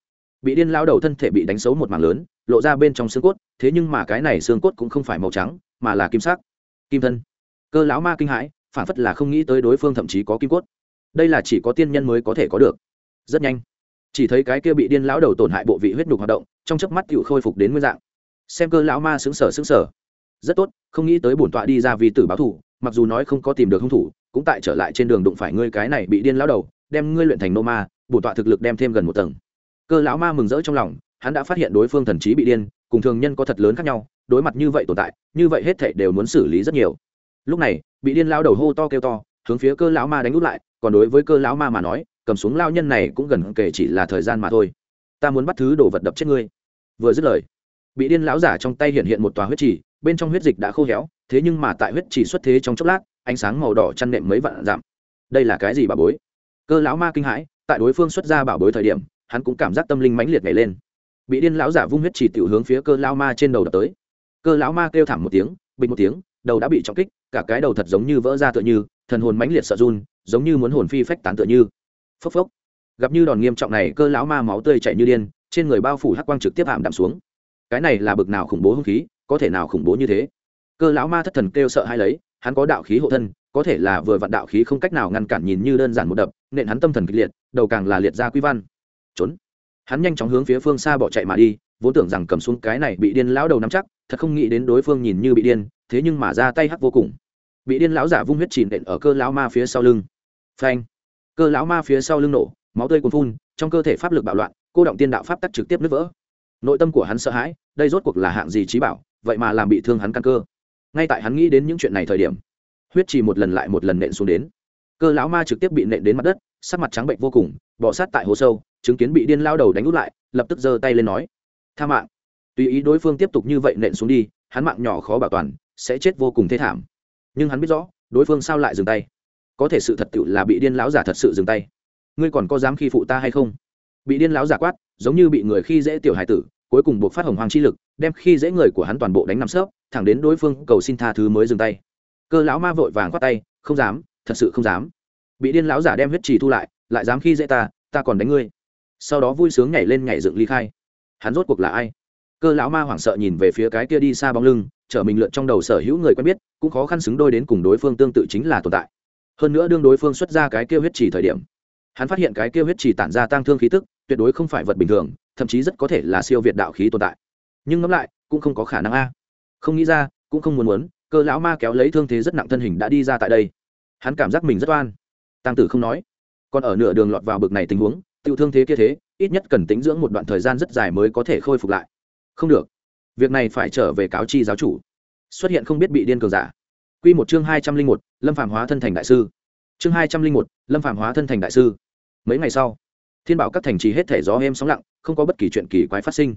Bị điên lão đầu thân thể bị đánh xấu một mảng lớn, lộ ra bên trong xương cốt, thế nhưng mà cái này xương cốt cũng không phải màu trắng, mà là kim sắc. Kim thân. Cơ lão ma kinh hãi, phản phất là không nghĩ tới đối phương thậm chí có kim cốt đây là chỉ có tiên nhân mới có thể có được. Rất nhanh, chỉ thấy cái kia bị điên lão đầu tổn hại bộ vị huyết nhục hoạt động, trong chớp mắt tự khôi phục đến nguyên dạng. Xem cơ lão ma xứng sở xứng sở rất tốt, không nghĩ tới bổn tọa đi ra vì tử báo thủ, mặc dù nói không có tìm được hung thủ, cũng tại trở lại trên đường đụng phải ngươi cái này bị điên lão đầu, đem ngươi luyện thành nô ma, bổn tọa thực lực đem thêm gần một tầng. Cơ lão ma mừng rỡ trong lòng, hắn đã phát hiện đối phương thần trí bị điên, cùng thường nhân có thật lớn khác nhau, đối mặt như vậy tồn tại, như vậy hết thảy đều muốn xử lý rất nhiều. Lúc này, bị điên lão đầu hô to kêu to, hướng phía cơ lão ma đánh út lại còn đối với cơ lão ma mà nói, cầm xuống lao nhân này cũng gần kể chỉ là thời gian mà thôi. Ta muốn bắt thứ đồ vật đập chết ngươi. Vừa dứt lời, bị điên lão giả trong tay hiện hiện một tòa huyết chỉ bên trong huyết dịch đã khô héo, thế nhưng mà tại huyết chỉ xuất thế trong chốc lát, ánh sáng màu đỏ chăn nệm mấy vạn giảm đây là cái gì bà bối? Cơ lão ma kinh hãi, tại đối phương xuất ra bảo bối thời điểm, hắn cũng cảm giác tâm linh mãnh liệt nhảy lên. Bị điên lão giả vung huyết chỉ tiểu hướng phía cơ lão ma trên đầu đập tới. Cơ lão ma kêu thảm một tiếng, bình một tiếng, đầu đã bị trọng kích, cả cái đầu thật giống như vỡ ra tựa như, thần hồn mãnh liệt sợ run giống như muốn hồn phi phách tán tựa như. Phốc phốc. Gặp như đòn nghiêm trọng này, cơ lão ma máu tươi chảy như điên, trên người bao phủ hắc quang trực tiếp hạm đạm xuống. Cái này là bực nào khủng bố hung khí, có thể nào khủng bố như thế? Cơ lão ma thất thần kêu sợ hai lấy, hắn có đạo khí hộ thân, có thể là vừa vặn đạo khí không cách nào ngăn cản nhìn như đơn giản một đập, nện hắn tâm thần kịch liệt, đầu càng là liệt ra quy văn. Trốn. Hắn nhanh chóng hướng phía phương xa bỏ chạy mà đi, vốn tưởng rằng cầm xuống cái này bị điên lão đầu nắm chắc, thật không nghĩ đến đối phương nhìn như bị điên, thế nhưng mà ra tay hắc vô cùng. Bị điên lão giả vung huyết chìm đệm ở cơ lão ma phía sau lưng phanh. Cơ lão ma phía sau lưng nổ, máu tươi cuồn phun, trong cơ thể pháp lực bạo loạn, cô động tiên đạo pháp tắc trực tiếp nứt vỡ. Nội tâm của hắn sợ hãi, đây rốt cuộc là hạng gì trí bảo, vậy mà làm bị thương hắn căn cơ. Ngay tại hắn nghĩ đến những chuyện này thời điểm, huyết trì một lần lại một lần nện xuống đến. Cơ lão ma trực tiếp bị nện đến mặt đất, sắc mặt trắng bệnh vô cùng bỏ sát tại hồ sâu, chứng kiến bị điên lao đầu đánh út lại, lập tức giơ tay lên nói, tha mạng. Tùy ý đối phương tiếp tục như vậy nện xuống đi, hắn mạng nhỏ khó bảo toàn, sẽ chết vô cùng thê thảm. Nhưng hắn biết rõ, đối phương sao lại dừng tay có thể sự thật tựu là bị điên lão giả thật sự dừng tay. Ngươi còn có dám khi phụ ta hay không? Bị điên lão giả quát, giống như bị người khi dễ tiểu hải tử, cuối cùng buộc phát hồng hoàng chi lực, đem khi dễ người của hắn toàn bộ đánh nằm sớp thẳng đến đối phương cầu xin tha thứ mới dừng tay. Cơ lão ma vội vàng quát tay, không dám, thật sự không dám. Bị điên lão giả đem huyết trì thu lại lại dám khi dễ ta ta còn đánh ngươi. Sau đó vui sướng nhảy lên nhảy dựng ly khai. Hắn rốt cuộc là ai? Cơ lão ma hoảng sợ nhìn về phía cái kia đi xa bóng lưng chở mình lượn trong đầu sở hữu người quen biết, cũng khó khăn xứng đôi đến cùng đối phương tương tự chính là tồn tại hơn nữa đương đối phương xuất ra cái kia huyết trì thời điểm, hắn phát hiện cái kia huyết trì tản ra tăng thương khí tức, tuyệt đối không phải vật bình thường, thậm chí rất có thể là siêu việt đạo khí tồn tại. Nhưng ngẫm lại, cũng không có khả năng a. Không nghĩ ra, cũng không muốn muốn, cơ lão ma kéo lấy thương thế rất nặng thân hình đã đi ra tại đây. Hắn cảm giác mình rất oan. Tăng tử không nói. Còn ở nửa đường lọt vào bực này tình huống tiêu thương thế kia thế, ít nhất cần tính dưỡng một đoạn thời gian rất dài mới có thể khôi phục lại. Không được. Việc này phải trở về cáo chi giáo chủ. Xuất hiện không biết bị điên cường giả. Quy một chương hai trăm linh một, lâm Phàm hóa thân thành đại sư. Chương hai trăm linh một, lâm Phàm hóa thân thành đại sư. Mấy ngày sau, thiên bảo các thành trì hết thể gió êm sóng lặng, không có bất kỳ chuyện kỳ quái phát sinh.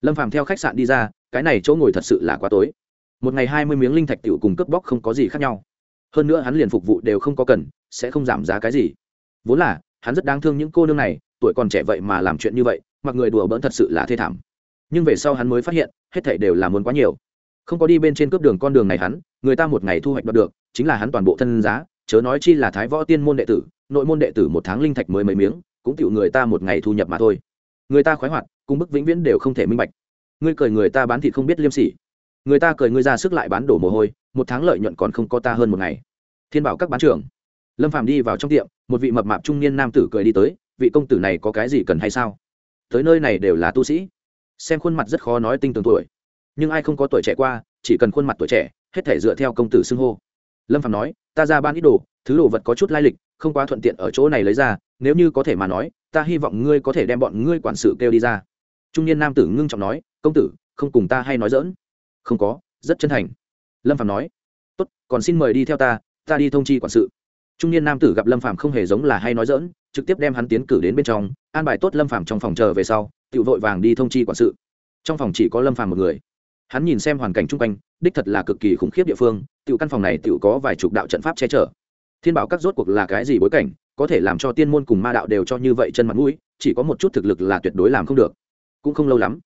Lâm phàm theo khách sạn đi ra, cái này chỗ ngồi thật sự là quá tối. Một ngày hai mươi miếng linh thạch tiểu cùng cướp bóc không có gì khác nhau. Hơn nữa hắn liền phục vụ đều không có cần, sẽ không giảm giá cái gì. Vốn là, hắn rất đáng thương những cô nương này, tuổi còn trẻ vậy mà làm chuyện như vậy, mặc người đùa bỡn thật sự là thê thảm. Nhưng về sau hắn mới phát hiện, hết thảy đều là muốn quá nhiều không có đi bên trên cướp đường con đường này hắn, người ta một ngày thu hoạch đoạt được, chính là hắn toàn bộ thân giá, chớ nói chi là thái võ tiên môn đệ tử, nội môn đệ tử một tháng linh thạch mới mấy miếng, cũng chịu người ta một ngày thu nhập mà thôi. Người ta khoái hoạt cung bức vĩnh viễn đều không thể minh bạch. Ngươi cười người ta bán thịt không biết liêm sỉ. Người ta cười ngươi ra sức lại bán đổ mồ hôi, một tháng lợi nhuận còn không có ta hơn một ngày. Thiên bảo các bán trưởng. Lâm phàm đi vào trong tiệm, một vị mập mạp trung niên nam tử cười đi tới, vị công tử này có cái gì cần hay sao? Tới nơi này đều là tu sĩ. Xem khuôn mặt rất khó nói tinh tường tuổi nhưng ai không có tuổi trẻ qua, chỉ cần khuôn mặt tuổi trẻ, hết thể dựa theo công tử xưng hô. Lâm Phạm nói, ta ra ban ít đồ, thứ đồ vật có chút lai lịch, không quá thuận tiện ở chỗ này lấy ra, nếu như có thể mà nói, ta hy vọng ngươi có thể đem bọn ngươi quản sự kêu đi ra. Trung niên nam tử ngưng trọng nói, công tử, không cùng ta hay nói dỡn không có, rất chân thành. Lâm phạm nói, tốt, còn xin mời đi theo ta ta đi thông chi quản sự. Trung niên nam tử gặp lâm phạm không hề giống là hay nói dỡn trực tiếp đem hắn tiến cử đến bên trong, an bài tốt lâm phạm trong phòng chờ về sau tự vội vàng đi thông chi quản sự. Trong phòng chỉ có lâm phạm một người hắn nhìn xem hoàn cảnh chung quanh, đích thật là cực kỳ khủng khiếp địa phương tự căn phòng này tự có vài chục đạo trận pháp che chở. Thiên bảo các rốt cuộc là cái gì bối cảnh, có thể làm cho tiên môn cùng ma đạo đều cho như vậy chân mặt mũi, chỉ có một chút thực lực là tuyệt đối làm không được. Cũng không lâu lắm,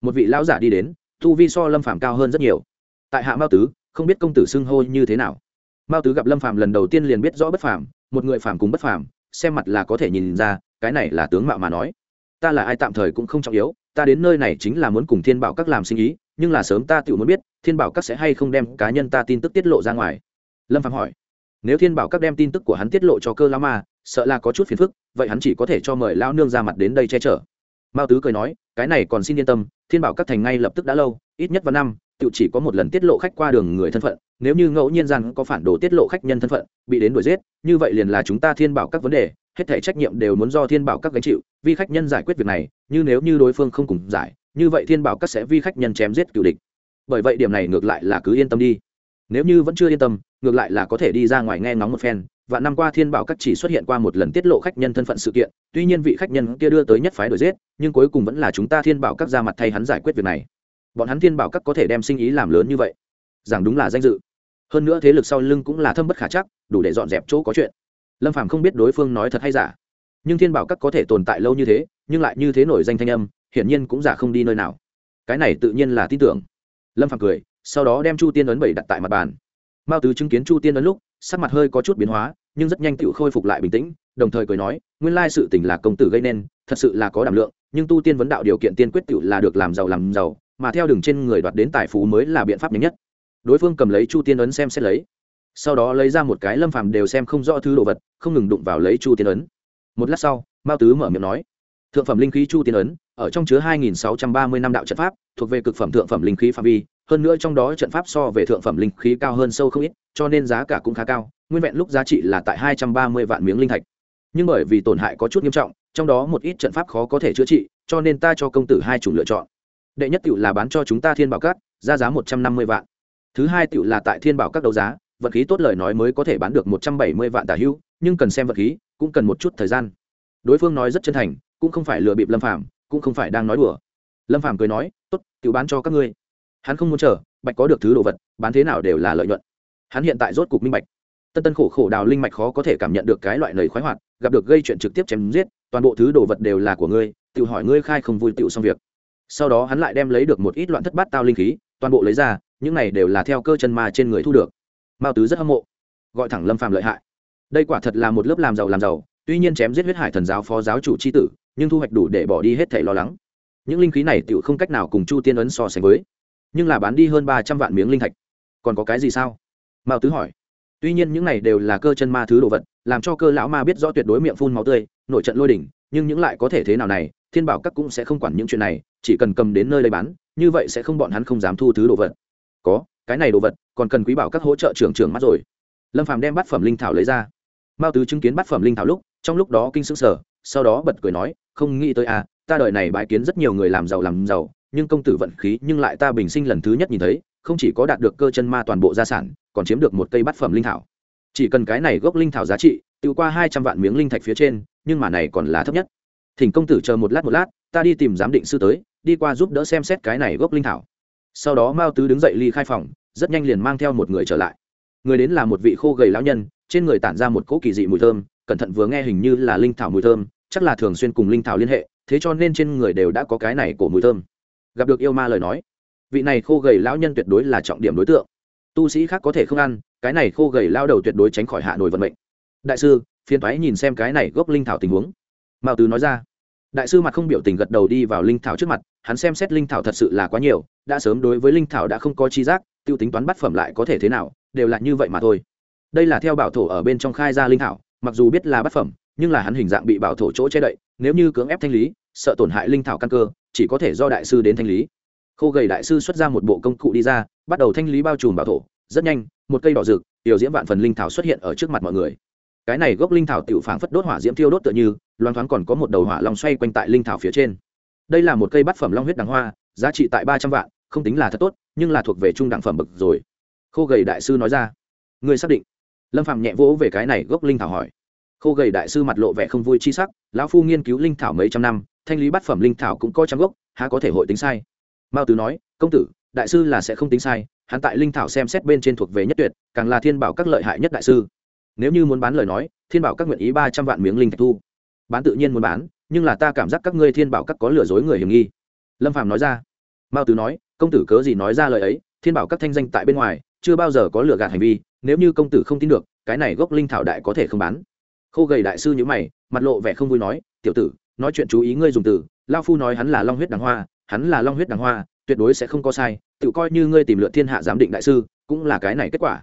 một vị lão giả đi đến thu vi so lâm phàm cao hơn rất nhiều. Tại hạ mao tứ, không biết công tử xưng hô như thế nào. Mao tứ gặp lâm phàm lần đầu tiên liền biết rõ bất phàm, một người phàm cùng bất phàm, xem mặt là có thể nhìn ra, cái này là tướng mạo mà nói. Ta là ai tạm thời cũng không trọng yếu, ta đến nơi này chính là muốn cùng thiên bảo các làm sinh ý nhưng là sớm ta tự muốn biết, thiên bảo các sẽ hay không đem cá nhân ta tin tức tiết lộ ra ngoài. Lâm phạm hỏi. Nếu thiên bảo các đem tin tức của hắn tiết lộ cho cơ lao ma, sợ là có chút phiền phức, vậy hắn chỉ có thể cho mời lao nương ra mặt đến đây che chở. Mao tứ cười nói, cái này còn xin yên tâm, thiên bảo các thành ngay lập tức đã lâu, ít nhất vào năm tự chỉ có một lần tiết lộ khách qua đường người thân phận, nếu như ngẫu nhiên rằng có phản đồ tiết lộ khách nhân thân phận, bị đến đuổi giết, như vậy liền là chúng ta thiên bảo các vấn đề, hết thể trách nhiệm đều muốn do thiên bảo các gánh chịu, vì khách nhân giải quyết việc này, như nếu như đối phương không cùng giải như vậy thiên bảo các sẽ vi khách nhân chém giết cựu địch. Bởi vậy điểm này ngược lại là cứ yên tâm đi. Nếu như vẫn chưa yên tâm, ngược lại là có thể đi ra ngoài nghe ngóng một phen. Và năm qua thiên bảo các chỉ xuất hiện qua một lần tiết lộ khách nhân thân phận sự kiện, tuy nhiên vị khách nhân kia đưa tới nhất phái đổi giết, nhưng cuối cùng vẫn là chúng ta thiên bảo các ra mặt thay hắn giải quyết việc này. Bọn hắn thiên bảo các có thể đem sinh ý làm lớn như vậy rằng đúng là danh dự. Hơn nữa thế lực sau lưng cũng là thâm bất khả chắc, đủ để dọn dẹp chỗ có chuyện. Lâm phàm không biết đối phương nói thật hay giả, nhưng thiên bảo các có thể tồn tại lâu như thế, nhưng lại như thế nổi danh thanh âm hiển nhiên cũng giả không đi nơi nào. Cái này tự nhiên là tin tưởng. Lâm phàm cười, sau đó đem chu tiên ấn bảy đặt tại mặt bàn. Mao tứ chứng kiến chu tiên ấn lúc, sắc mặt hơi có chút biến hóa, nhưng rất nhanh tự khôi phục lại bình tĩnh, đồng thời cười nói, nguyên lai sự tình là công tử gây nên, thật sự là có đảm lượng, nhưng tu tiên vấn đạo điều kiện tiên quyết tự là được làm giàu làm giàu, mà theo đường trên người đoạt đến tài phú mới là biện pháp nhanh nhất. Đối phương cầm lấy chu tiên ấn xem xét lấy. Sau đó lấy ra một cái lâm phàm đều xem không rõ thứ đồ vật, không ngừng đụng vào lấy chu tiên ấn. Một lát sau, mao tứ mở miệng nói thượng phẩm linh khí chu tiên ấn, ở trong chứa 2.630 năm đạo trận pháp, thuộc về cực phẩm thượng phẩm linh khí phạm vi, hơn nữa trong đó trận pháp so về thượng phẩm linh khí cao hơn sâu không ít, cho nên giá cả cũng khá cao, nguyên vẹn lúc giá trị là tại hai trăm ba mươi vạn miếng linh thạch. Nhưng bởi vì tổn hại có chút nghiêm trọng, trong đó một ít trận pháp khó có thể chữa trị, cho nên ta cho công tử hai chủng lựa chọn. Đệ nhất tiểu là bán cho chúng ta thiên bảo cát ra giá một trăm năm mươi vạn. Thứ hai tiểu là tại thiên bảo các đấu giá, vật khí tốt lời nói mới có thể bán được một trăm bảy mươi vạn tả hưu, nhưng cần xem vật khí, cũng cần một chút thời gian. Đối phương nói rất chân thành cũng không phải lừa bịp lâm phàm, cũng không phải đang nói đùa. Lâm phàm cười nói, tốt tự bán cho các ngươi. Hắn không muốn chờ, bạch có được thứ đồ vật, bán thế nào đều là lợi nhuận. Hắn hiện tại rốt cục minh bạch. Tân tân khổ khổ đào linh mạch khó có thể cảm nhận được cái loại lời khoái hoạt, gặp được gây chuyện trực tiếp chém giết, toàn bộ thứ đồ vật đều là của ngươi, tự hỏi ngươi khai không vui tự xong việc. Sau đó hắn lại đem lấy được một ít loạn thất bát tao linh khí, toàn bộ lấy ra, những này đều là theo cơ chân ma trên người thu được. Mao tứ rất hâm mộ. Gọi thẳng lâm phàm lợi hại. Đây quả thật là một lớp làm giàu làm giàu, tuy nhiên chém giết huyết hải thần giáo phó giáo chủ c h i tử nhưng thu hoạch đủ để bỏ đi hết thẻ lo lắng. Những linh khí này tựu không cách nào cùng chu tiên ấn so sánh với, nhưng là bán đi hơn ba trăm vạn miếng linh thạch. Còn có cái gì sao? Mao tứ hỏi. Tuy nhiên những này đều là cơ chân ma thứ đồ vật, làm cho cơ lão ma biết rõ tuyệt đối miệng phun máu tươi, nội trận lôi đỉnh, nhưng những lại có thể thế nào này, thiên bảo các cũng sẽ không quản những chuyện này, chỉ cần cầm đến nơi lấy bán, như vậy sẽ không bọn hắn không dám thu thứ đồ vật. Có, cái này đồ vật, còn cần quý bảo các hỗ trợ trưởng trưởng mắt rồi. Lâm phàm đem bát phẩm linh thảo lấy ra. Mao tứ chứng kiến bát phẩm linh thảo lúc, trong lúc đó kinh sững sờ sau đó bật cười nói, không nghĩ tới à ta đời này bãi kiến rất nhiều người làm giàu làm giàu, nhưng công tử vận khí nhưng lại ta bình sinh lần thứ nhất nhìn thấy, không chỉ có đạt được cơ chân ma toàn bộ gia sản, còn chiếm được một cây bát phẩm linh thảo. Chỉ cần cái này gốc linh thảo giá trị tự qua hai trăm vạn miếng linh thạch phía trên, nhưng mà này còn là thấp nhất. Thỉnh công tử chờ một lát một lát, ta đi tìm giám định sư tới, đi qua giúp đỡ xem xét cái này gốc linh thảo. Sau đó mao tứ đứng dậy ly khai phòng, rất nhanh liền mang theo một người trở lại. Người đến là một vị khô gầy lão nhân, trên người tản ra một cỗ kỳ dị mùi thơm cẩn thận vừa nghe hình như là linh thảo mùi thơm, chắc là thường xuyên cùng linh thảo liên hệ, thế cho nên trên người đều đã có cái này của mùi thơm. Gặp được yêu ma lời nói, vị này khô gầy lão nhân tuyệt đối là trọng điểm đối tượng. Tu sĩ khác có thể không ăn, cái này khô gầy lao đầu tuyệt đối tránh khỏi hạ nổi vận mệnh. Đại sư, phiền thoái nhìn xem cái này gốc linh thảo tình huống. Mao tứ nói ra. Đại sư mặt không biểu tình gật đầu đi vào linh thảo trước mặt, hắn xem xét linh thảo thật sự là quá nhiều, đã sớm đối với linh thảo đã không có chi giác t i ê u tính toán bắt phẩm lại có thể thế nào, đều là như vậy mà thôi. Đây là theo bảo thổ ở bên trong khai ra linh thảo mặc dù biết là bát phẩm, nhưng là hắn hình dạng bị bảo thổ chỗ che đậy, nếu như cưỡng ép thanh lý, sợ tổn hại linh thảo căn cơ, chỉ có thể do đại sư đến thanh lý. Khô gầy đại sư xuất ra một bộ công cụ đi ra, bắt đầu thanh lý bao trùm bảo thổ, rất nhanh, một cây đỏ rực, tiểu diễm vạn phần linh thảo xuất hiện ở trước mặt mọi người. Cái này gốc linh thảo tiểu phảng phất đốt hỏa diễm thiêu đốt tựa như loan thoáng còn có một đầu hỏa long xoay quanh tại linh thảo phía trên. Đây là một cây bát phẩm long huyết đằng hoa, giá trị tại ba trăm vạn, không tính là thật tốt, nhưng là thuộc về trung đẳng phẩm bậc rồi. Khô gầy đại sư nói ra. Ngươi xác định lâm phạm nhẹ vỗ về cái này gốc linh thảo hỏi. Khô gầy đại sư mặt lộ vẻ không vui chi sắc, lão phu nghiên cứu linh thảo mấy trăm năm, thanh lý bát phẩm linh thảo cũng có trăm gốc, há có thể hội tính sai? Mao tứ nói, công tử, đại sư là sẽ không tính sai, hắn tại linh thảo xem xét bên trên thuộc về nhất tuyệt, càng là thiên bảo các lợi hại nhất đại sư. Nếu như muốn bán lời nói, thiên bảo các nguyện ý ba trăm vạn miếng linh thạch thu. Bán tự nhiên muốn bán, nhưng là ta cảm giác các ngươi thiên bảo các có lừa dối người hiểm nghi. Lâm phạm nói ra. Mao tứ nói, công tử cớ gì nói ra lời ấy, thiên bảo các thanh danh tại bên ngoài, chưa bao giờ có lừa gạt hành vi nếu như công tử không tin được, cái này gốc linh thảo đại có thể không bán. Khô gầy đại sư nhữ mày, mặt lộ vẻ không vui nói, tiểu tử, nói chuyện chú ý ngươi dùng từ lao phu nói hắn là long huyết đằng hoa, hắn là long huyết đằng hoa, tuyệt đối sẽ không có sai, tự coi như ngươi tìm lựa thiên hạ giám định đại sư, cũng là cái này kết quả.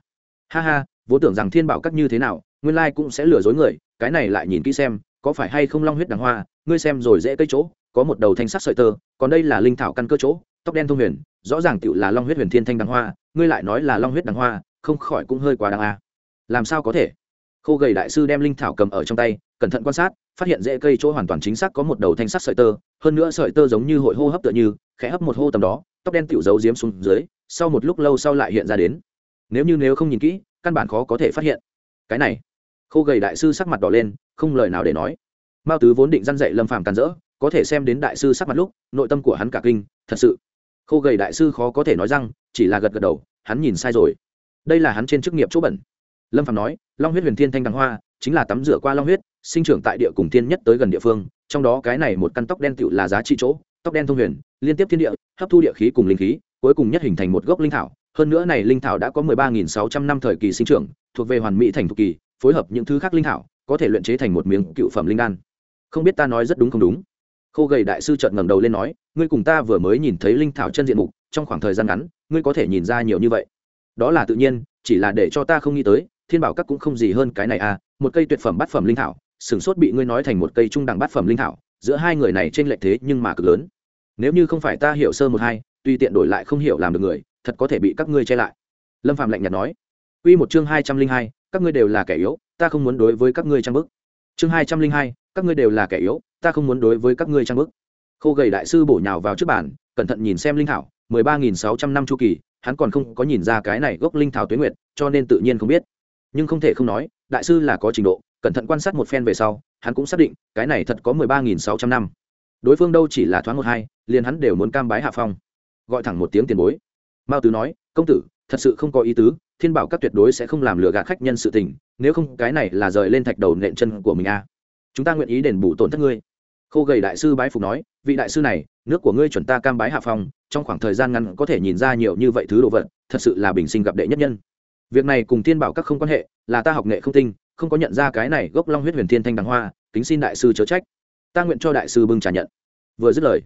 Ha ha, vốn tưởng rằng thiên bảo các như thế nào, nguyên lai cũng sẽ lừa dối người, cái này lại nhìn kỹ xem, có phải hay không long huyết đằng hoa, ngươi xem rồi dễ cây chỗ, có một đầu thanh sắc sợi tơ, còn đây là linh thảo căn cơ chỗ, tóc đen thông huyền, rõ ràng tựu là long huyết huyền thiên thanh đằng hoa, ngươi lại nói là long huyết đằng hoa không khỏi cũng hơi quá đáng a. Làm sao có thể? Khô gầy đại sư đem linh thảo cầm ở trong tay, cẩn thận quan sát, phát hiện rễ cây chỗ hoàn toàn chính xác có một đầu thanh sắc sợi tơ, hơn nữa sợi tơ giống như hội hô hấp tựa như, khẽ hấp một hô tầm đó, tóc đen tựu giấu diếm xuống dưới, sau một lúc lâu sau lại hiện ra đến. Nếu như nếu không nhìn kỹ, căn bản khó có thể phát hiện. Cái này, khô gầy đại sư sắc mặt đỏ lên, không lời nào để nói. Mao tứ vốn định răn dạy lâm phàm càn rỡ, có thể xem đến đại sư sắc mặt lúc, nội tâm của hắn cả kinh, thật sự. Khô gầy đại sư khó có thể nói rằng chỉ là gật gật đầu, hắn nhìn sai rồi đây là hắn trên chức nghiệp chỗ bẩn. Lâm phạm nói, long huyết huyền thiên thanh đằng hoa, chính là tắm rửa qua long huyết, sinh trưởng tại địa cùng thiên nhất tới gần địa phương, trong đó cái này một căn tóc đen tựu là giá trị chỗ, tóc đen thông huyền, liên tiếp thiên địa, hấp thu địa khí cùng linh khí, cuối cùng nhất hình thành một gốc linh thảo. Hơn nữa này linh thảo đã có mười ba nghìn sáu trăm năm thời kỳ sinh trưởng, thuộc về hoàn mỹ thành thục kỳ, phối hợp những thứ khác linh thảo, có thể luyện chế thành một miếng cựu phẩm linh đan. Không biết ta nói rất đúng không đúng? Khô gầy đại sư trợn ngẩng đầu lên nói, ngươi cùng ta vừa mới nhìn thấy linh thảo chân diện mục, trong khoảng thời gian ngắn, ngươi có thể nhìn ra nhiều như vậy đó là tự nhiên, chỉ là để cho ta không nghĩ tới, thiên bảo các cũng không gì hơn cái này à một cây tuyệt phẩm bát phẩm linh thảo sửng sốt bị ngươi nói thành một cây trung đẳng bát phẩm linh thảo, giữa hai người này trên lệch thế nhưng mà cực lớn. Nếu như không phải ta hiểu sơ một hai tuy tiện đổi lại không hiểu làm được người, thật có thể bị các ngươi che lại. Lâm phạm lạnh nhạt nói. Quy một chương hai trăm linh hai, các ngươi đều là kẻ yếu, ta không muốn đối với các ngươi trang bức. Chương hai trăm linh hai, các ngươi đều là kẻ yếu, ta không muốn đối với các ngươi trang bức. Khô gầy đại sư bổ nhào vào trước bàn, cẩn thận nhìn xem linh thảo, mười ba nghìn sáu trăm năm chu kỳ hắn còn không có nhìn ra cái này gốc linh thảo tuyến nguyệt, cho nên tự nhiên không biết. Nhưng không thể không nói, đại sư là có trình độ, cẩn thận quan sát một phen về sau, hắn cũng xác định, cái này thật có mười ba nghìn sáu trăm năm. Đối phương đâu chỉ là thoáng một hai, liền hắn đều muốn cam bái hạ phong. Gọi thẳng một tiếng tiền bối. Mao tứ nói, công tử, thật sự không có ý tứ, thiên bảo các tuyệt đối sẽ không làm lừa gạt khách nhân sự tình, nếu không cái này là rời lên thạch đầu nện chân của mình a chúng ta nguyện ý đền bù tổn thất ngươi khô gầy đại sư bái phục nói, vị đại sư này, nước của ngươi chuẩn ta cam bái hạ phong, trong khoảng thời gian ngắn có thể nhìn ra nhiều như vậy thứ đồ vật, thật sự là bình sinh gặp đệ nhất nhân. Việc này cùng thiên bảo các không quan hệ, là ta học nghệ không tinh, không có nhận ra cái này gốc long huyết huyền thiên thanh đằng hoa, kính xin đại sư chớ trách. Ta nguyện cho đại sư bưng trả nhận. Vừa dứt lời,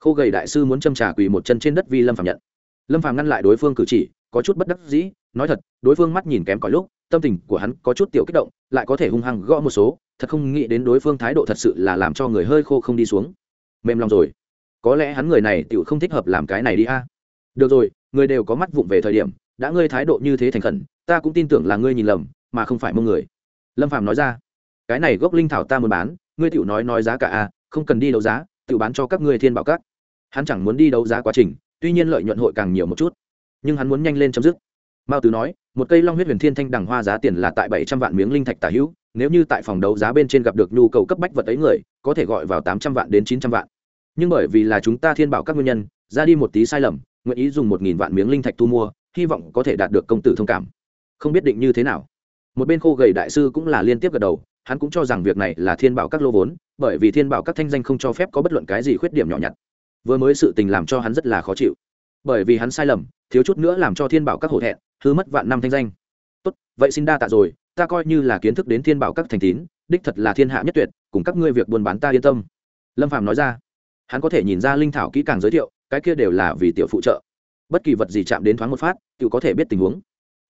khô gầy đại sư muốn châm trà quỳ một chân trên đất vi lâm phạm nhận. Lâm phạm ngăn lại đối phương cử chỉ, có chút bất đắc dĩ, nói thật, đối phương mắt nhìn kém cỏi lúc, tâm tình của hắn có chút tiểu kích động, lại có thể hung hăng gõ một số thật không nghĩ đến đối phương thái độ thật sự là làm cho người hơi khô không đi xuống. Mềm lòng rồi. Có lẽ hắn người này tiểu không thích hợp làm cái này đi a. Được rồi, người đều có mắt vụng về thời điểm, đã ngươi thái độ như thế thành khẩn, ta cũng tin tưởng là ngươi nhìn lầm, mà không phải mông người. Lâm phạm nói ra. Cái này gốc linh thảo ta muốn bán, ngươi tiểu nói nói giá cả a, không cần đi đấu giá tựu bán cho các ngươi thiên bảo các. Hắn chẳng muốn đi đấu giá quá trình, tuy nhiên lợi nhuận hội càng nhiều một chút. Nhưng hắn muốn nhanh lên chấm dứt. Mao tứ nói, một cây long huyết huyền thiên thanh đằng hoa giá tiền là tại bảy trăm vạn miếng linh thạch tả hữu nếu như tại phòng đấu giá bên trên gặp được nhu cầu cấp bách vật ấy người, có thể gọi vào tám trăm vạn đến chín trăm vạn. Nhưng bởi vì là chúng ta thiên bảo các nguyên nhân, ra đi một tí sai lầm, nguyện ý dùng một nghìn vạn miếng linh thạch thu mua, hy vọng có thể đạt được công tử thông cảm. Không biết định như thế nào. Một bên khô gầy đại sư cũng là liên tiếp gật đầu, hắn cũng cho rằng việc này là thiên bảo các lô vốn, bởi vì thiên bảo các thanh danh không cho phép có bất luận cái gì khuyết điểm nhỏ nhặt. Vừa mới sự tình làm cho hắn rất là khó chịu. Bởi vì hắn sai lầm, thiếu chút nữa làm cho thiên bảo các hổ thẹn, hư mất vạn năm thanh danh. Tốt, vậy xin đa tạ rồi ta coi như là kiến thức đến thiên bảo các thành tín, đích thật là thiên hạ nhất tuyệt, cùng các ngươi việc buôn bán ta yên tâm. Lâm phạm nói ra. Hắn có thể nhìn ra linh thảo kỹ càng giới thiệu, cái kia đều là vì tiểu phụ trợ. Bất kỳ vật gì chạm đến thoáng một phát tự có thể biết tình huống.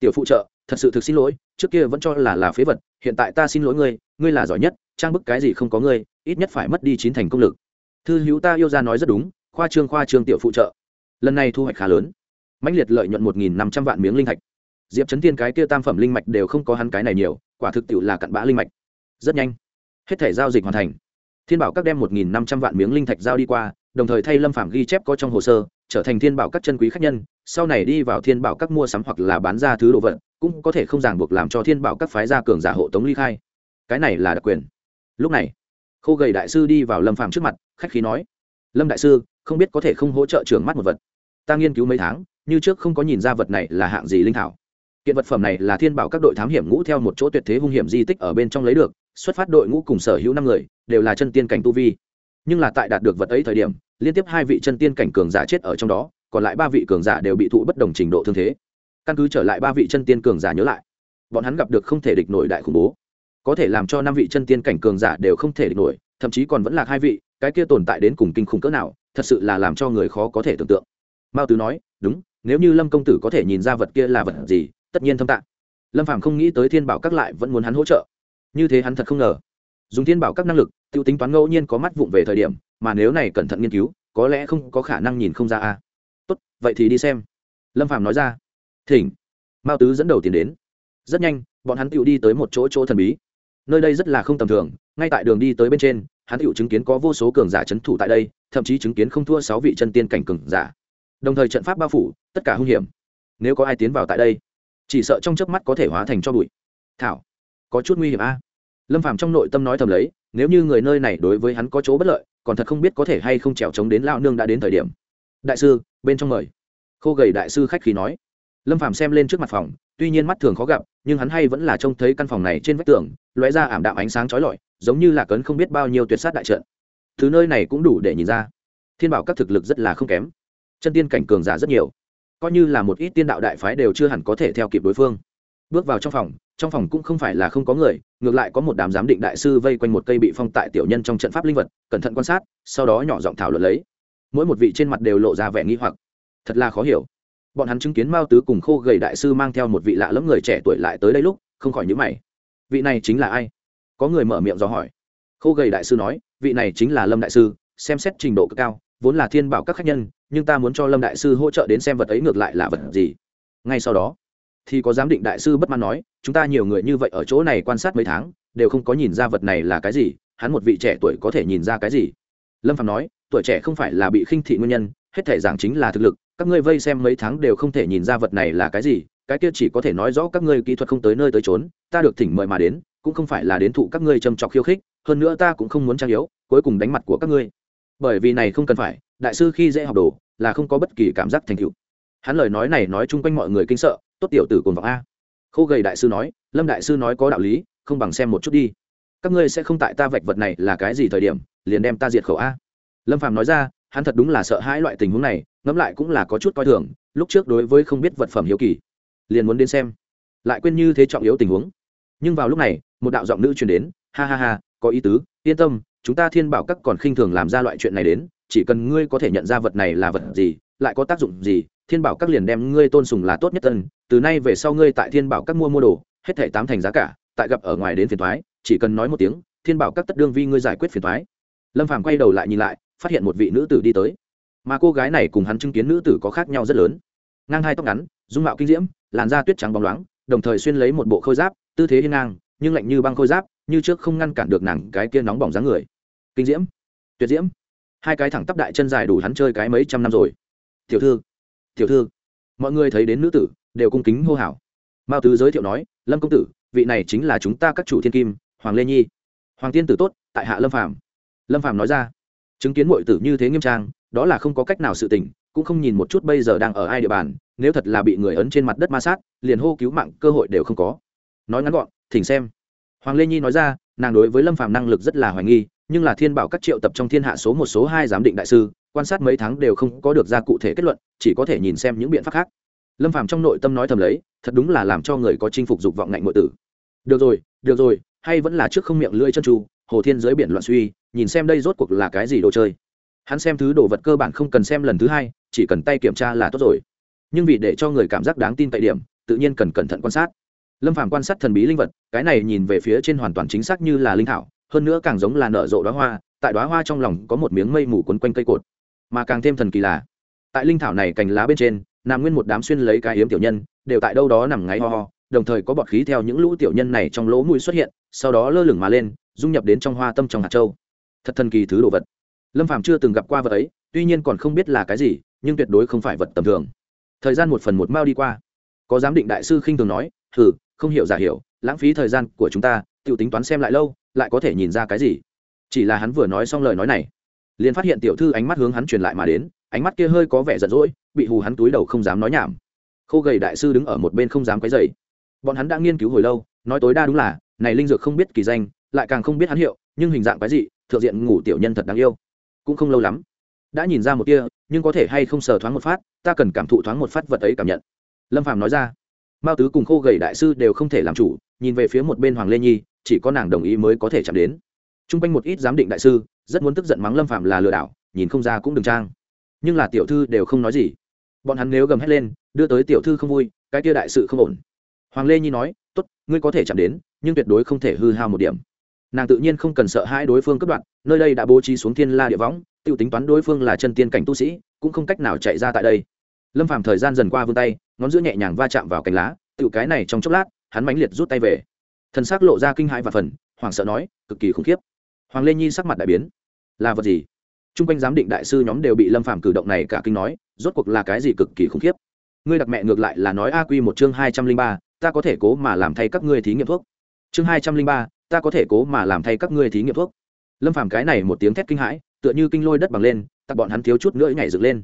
Tiểu phụ trợ, thật sự thực xin lỗi, trước kia vẫn cho là là phế vật, hiện tại ta xin lỗi ngươi ngươi là giỏi nhất, trang bức cái gì không có ngươi, ít nhất phải mất đi chín thành công lực. Thư hữu ta yêu ra nói rất đúng, khoa trương khoa trương tiểu phụ trợ. Lần này thu hoạch khá lớn. Mãnh liệt lợi nhuận một nghìn năm trăm vạn miếng linh thạch diệp chấn thiên cái kia tam phẩm linh mạch đều không có hắn cái này nhiều, quả thực tiệu là cặn bã linh mạch. Rất nhanh, hết thể giao dịch hoàn thành. Thiên bảo các đem một nghìn năm trăm vạn miếng linh thạch giao đi qua, đồng thời thay lâm phạm ghi chép có trong hồ sơ, trở thành thiên bảo các chân quý khách nhân, sau này đi vào thiên bảo các mua sắm hoặc là bán ra thứ đồ vật, cũng có thể không ràng buộc làm cho thiên bảo các phái gia cường giả hộ tống ly khai. Cái này là đặc quyền. Lúc này, khô gầy đại sư đi vào lâm phạm trước mặt, khách khí nói, lâm đại sư, không biết có thể không hỗ trợ trường mắt một vật. Ta nghiên cứu mấy tháng, như trước không có nhìn ra vật này là hạng gì linh thảo kiện vật phẩm này là thiên bảo các đội thám hiểm ngũ theo một chỗ tuyệt thế hung hiểm di tích ở bên trong lấy được, xuất phát đội ngũ cùng sở hữu năm người, đều là chân tiên cảnh tu vi. Nhưng là tại đạt được vật ấy thời điểm, liên tiếp hai vị chân tiên cảnh cường giả chết ở trong đó, còn lại ba vị cường giả đều bị thụ bất đồng trình độ thương thế. Căn cứ trở lại ba vị chân tiên cường giả nhớ lại, bọn hắn gặp được không thể địch nổi đại khủng bố. Có thể làm cho năm vị chân tiên cảnh cường giả đều không thể địch nổi, thậm chí còn vẫn là hai vị, cái kia tồn tại đến cùng kinh khủng cỡ nào, thật sự là làm cho người khó có thể tưởng tượng. Mao tứ nói, đúng, nếu như lâm công tử có thể nhìn ra vật kia là vật gì tất nhiên thâm tạng lâm phàm không nghĩ tới thiên bảo các lại vẫn muốn hắn hỗ trợ. Như thế hắn thật không ngờ. Dùng thiên bảo các năng lực t i ê u tính toán ngẫu nhiên có mắt vụng về thời điểm, mà nếu này cẩn thận nghiên cứu, có lẽ không có khả năng nhìn không ra a. Tốt, vậy thì đi xem. Lâm phàm nói ra. Thỉnh. Mao tứ dẫn đầu tiến đến. Rất nhanh, bọn hắn tựu đi tới một chỗ chỗ thần bí. Nơi đây rất là không tầm thường, ngay tại đường đi tới bên trên, hắn tựu chứng kiến có vô số cường giả c h ấ n thủ tại đây, thậm chí chứng kiến không thua sáu vị chân tiên cảnh cường giả. Đồng thời trận pháp bao phủ, tất cả hung hiểm. Nếu có ai tiến vào tại đây chỉ sợ trong chớp mắt có thể hóa thành cho bụi. Thảo, có chút nguy hiểm a. Lâm phàm trong nội tâm nói thầm lấy, nếu như người nơi này đối với hắn có chỗ bất lợi, còn thật không biết có thể hay không trèo trống đến lao nương đã đến thời điểm. Đại sư, bên trong mời. Khô gầy đại sư khách khí nói. Lâm phàm xem lên trước mặt phòng, tuy nhiên mắt thường khó gặp, nhưng hắn hay vẫn là trông thấy căn phòng này trên vách tường, lóe ra ảm đạm ánh sáng chói lọi, giống như là cấn không biết bao nhiêu tuyệt sát đại trận. Thứ nơi này cũng đủ để nhìn ra. Thiên bảo các thực lực rất là không kém. Chân tiên cảnh cường giả rất nhiều coi như là một ít tiên đạo đại phái đều chưa hẳn có thể theo kịp đối phương. Bước vào trong phòng trong phòng cũng không phải là không có người, ngược lại có một đám giám định đại sư vây quanh một cây bị phong tại tiểu nhân trong trận pháp linh vật, cẩn thận quan sát, sau đó nhỏ giọng thảo luận lấy. Mỗi một vị trên mặt đều lộ ra vẻ nghi hoặc. Thật là khó hiểu. Bọn hắn chứng kiến mao tứ cùng khô gầy đại sư mang theo một vị lạ lẫm người trẻ tuổi lại tới đây lúc, không khỏi nhữ mày. Vị này chính là ai? Có người mở miệng do hỏi. Khô gầy đại sư nói, vị này chính là lâm đại sư, xem xét trình độ cực cao, vốn là thiên bảo các khách nhân nhưng ta muốn cho lâm đại sư hỗ trợ đến xem vật ấy ngược lại là vật gì. Ngay sau đó, thì có giám định đại sư bất mãn nói, chúng ta nhiều người như vậy ở chỗ này quan sát mấy tháng, đều không có nhìn ra vật này là cái gì, hắn một vị trẻ tuổi có thể nhìn ra cái gì. Lâm phạm nói, tuổi trẻ không phải là bị khinh thị nguyên nhân, hết thể giảng chính là thực lực, các ngươi vây xem mấy tháng đều không thể nhìn ra vật này là cái gì, cái kia chỉ có thể nói rõ các ngươi kỹ thuật không tới nơi tới trốn ta được thỉnh mời mà đến, cũng không phải là đến thụ các ngươi châm trọc khiêu khích, hơn nữa ta cũng không muốn trang yếu, cuối cùng đánh mặt của các ngươi. Bởi vì này không cần phải đại sư khi dễ học đồ là không có bất kỳ cảm giác thành tựu. Hắn lời nói này nói chung quanh mọi người kinh sợ, tốt tiểu tử cồn vọng a. Khô gầy đại sư nói, lâm đại sư nói có đạo lý, không bằng xem một chút đi. Các ngươi sẽ không tại ta vạch vật này là cái gì thời điểm, liền đem ta diệt khẩu a. Lâm phàm nói ra, hắn thật đúng là sợ hãi loại tình huống này, ngẫm lại cũng là có chút coi thường, lúc trước đối với không biết vật phẩm hiếu kỳ, liền muốn đến xem. Lại quên như thế trọng yếu tình huống. Nhưng vào lúc này, một đạo giọng nữ truyền đến, ha ha ha, có ý tứ, yên tâm, chúng ta thiên bảo các còn khinh thường làm ra loại chuyện này đến chỉ cần ngươi có thể nhận ra vật này là vật gì, lại có tác dụng gì, thiên bảo các liền đem ngươi tôn sùng là tốt nhất tân từ nay về sau ngươi tại thiên bảo các mua mua đồ, hết thảy tám thành giá cả, tại gặp ở ngoài đến phiền thoái chỉ cần nói một tiếng, thiên bảo các tất đương vi ngươi giải quyết phiền thoái lâm phàm quay đầu lại nhìn lại, phát hiện một vị nữ tử đi tới. Mà cô gái này cùng hắn chứng kiến nữ tử có khác nhau rất lớn. Ngang hai tóc ngắn, dung mạo kinh diễm, làn da tuyết trắng bóng loáng, đồng thời xuyên lấy một bộ khôi giáp, tư thế hiên ngang, nhưng lạnh như băng khôi giáp, như trước không ngăn cản được nàng cái kia nóng bỏng dáng người. Kinh diễm, tuyệt diễm hai cái thẳng tắp đại chân dài đủ hắn chơi cái mấy trăm năm rồi. Tiểu thư tiểu thư, mọi người thấy đến nữ tử, đều cung kính hô hào. Mao tứ giới thiệu nói, lâm công tử, vị này chính là chúng ta các chủ thiên kim, hoàng lê nhi. Hoàng tiên tử tốt, tại hạ lâm phàm. Lâm phàm nói ra. Chứng kiến mọi tử như thế nghiêm trang, đó là không có cách nào sự tình, cũng không nhìn một chút bây giờ đang ở ai địa bàn, nếu thật là bị người ấn trên mặt đất ma sát, liền hô cứu mạng, cơ hội đều không có. Nói ngắn gọn, thỉnh xem. Hoàng lê nhi nói ra, nàng đối với lâm phàm năng lực rất là hoài nghi nhưng là thiên bảo các triệu tập trong thiên hạ số một số hai giám định đại sư, quan sát mấy tháng đều không có được ra cụ thể kết luận, chỉ có thể nhìn xem những biện pháp khác. Lâm phàm trong nội tâm nói thầm lấy, thật đúng là làm cho người có chinh phục dục vọng ngạnh ngội tử. Được rồi được rồi, hay vẫn là trước không miệng lưỡi chân tru, hồ thiên dưới biển loạn suy, nhìn xem đây rốt cuộc là cái gì đồ chơi. Hắn xem thứ đồ vật cơ bản không cần xem lần thứ hai, chỉ cần tay kiểm tra là tốt rồi. Nhưng vì để cho người cảm giác đáng tin tại điểm, tự nhiên cần cẩn thận quan sát. Lâm phàm quan sát thần bí linh vật, cái này nhìn về phía trên hoàn toàn chính xác như là linh thảo hơn nữa càng giống là nở rộ đoá hoa, tại đoá hoa trong lòng có một miếng mây mù quấn quanh cây cột. Mà càng thêm thần kỳ là, tại linh thảo này cành lá bên trên, nằm nguyên một đám xuyên lấy cái hiếm tiểu nhân, đều tại đâu đó nằm ngáy ho ho, đồng thời có bọt khí theo những lũ tiểu nhân này trong lỗ mũi xuất hiện, sau đó lơ lửng mà lên, dung nhập đến trong hoa tâm trong hạt châu. Thật thần kỳ thứ đồ vật. Lâm phàm chưa từng gặp qua vật ấy, tuy nhiên còn không biết là cái gì, nhưng tuyệt đối không phải vật tầm thường. Thời gian một phần một mao đi qua. Có giám định đại sư khinh thường nói thử không hiểu giả hiểu, lãng phí thời gian của chúng ta Tiểu tính toán xem lại lâu, lại có thể nhìn ra cái gì? Chỉ là hắn vừa nói xong lời nói này, liền phát hiện tiểu thư ánh mắt hướng hắn truyền lại mà đến, ánh mắt kia hơi có vẻ giận dỗi, bị hù hắn túi đầu không dám nói nhảm. Khô gầy đại sư đứng ở một bên không dám quấy dày bọn hắn đã nghiên cứu hồi lâu, nói tối đa đúng là, này linh dược không biết kỳ danh, lại càng không biết hắn hiệu, nhưng hình dạng cái gì thượng diện ngủ tiểu nhân thật đáng yêu. Cũng không lâu lắm, đã nhìn ra một kia, nhưng có thể hay không sờ thoáng một phát, ta cần cảm thụ thoáng một phát vật ấy cảm nhận. Lâm phàm nói ra, mao tứ cùng khô gầy đại sư đều không thể làm chủ, nhìn về phía một bên hoàng lê nhi chỉ có nàng đồng ý mới có thể chạm đến. T r u n g quanh một ít giám định đại sư, rất muốn tức giận mắng lâm phạm là lừa đảo, nhìn không ra cũng đừng trang. Nhưng là tiểu thư đều không nói gì. Bọn hắn nếu gầm hét lên, đưa tới tiểu thư không vui, cái kia đại sự không ổn. Hoàng lê nhi nói t ố t ngươi có thể chạm đến, nhưng tuyệt đối không thể hư hao một điểm. Nàng tự nhiên không cần sợ hai đối phương cất đoạn nơi đây đã bố trí xuống thiên la địa võng t i ê u tính toán đối phương là chân tiên cảnh tu sĩ, cũng không cách nào chạy ra tại đây. Lâm phạm thời gian dần qua vươn tay, ngón giữa nhẹ nhàng va chạm vào cành lá tự cái này trong chốc lát, hắn mãnh liệt rút tay về thân xác lộ ra kinh hãi và phần hoàng sợ nói, cực kỳ khủng khiếp. Hoàng lê nhi sắc mặt đại biến. Là vật gì? T r u n g quanh giám định đại sư nhóm đều bị lâm phạm cử động này cả kinh nói, rốt cuộc là cái gì cực kỳ khủng khiếp. Ngươi đặc mẹ ngược lại là nói a quy một chương hai trăm linh ba, ta có thể cố mà làm thay các ngươi thí nghiệm thuốc. Chương hai trăm linh ba, ta có thể cố mà làm thay các ngươi thí nghiệm thuốc. Lâm phạm cái này một tiếng thét kinh hãi, tựa như kinh lôi đất bằng lên, tặc bọn hắn thiếu chút nữa nhảy dựng lên.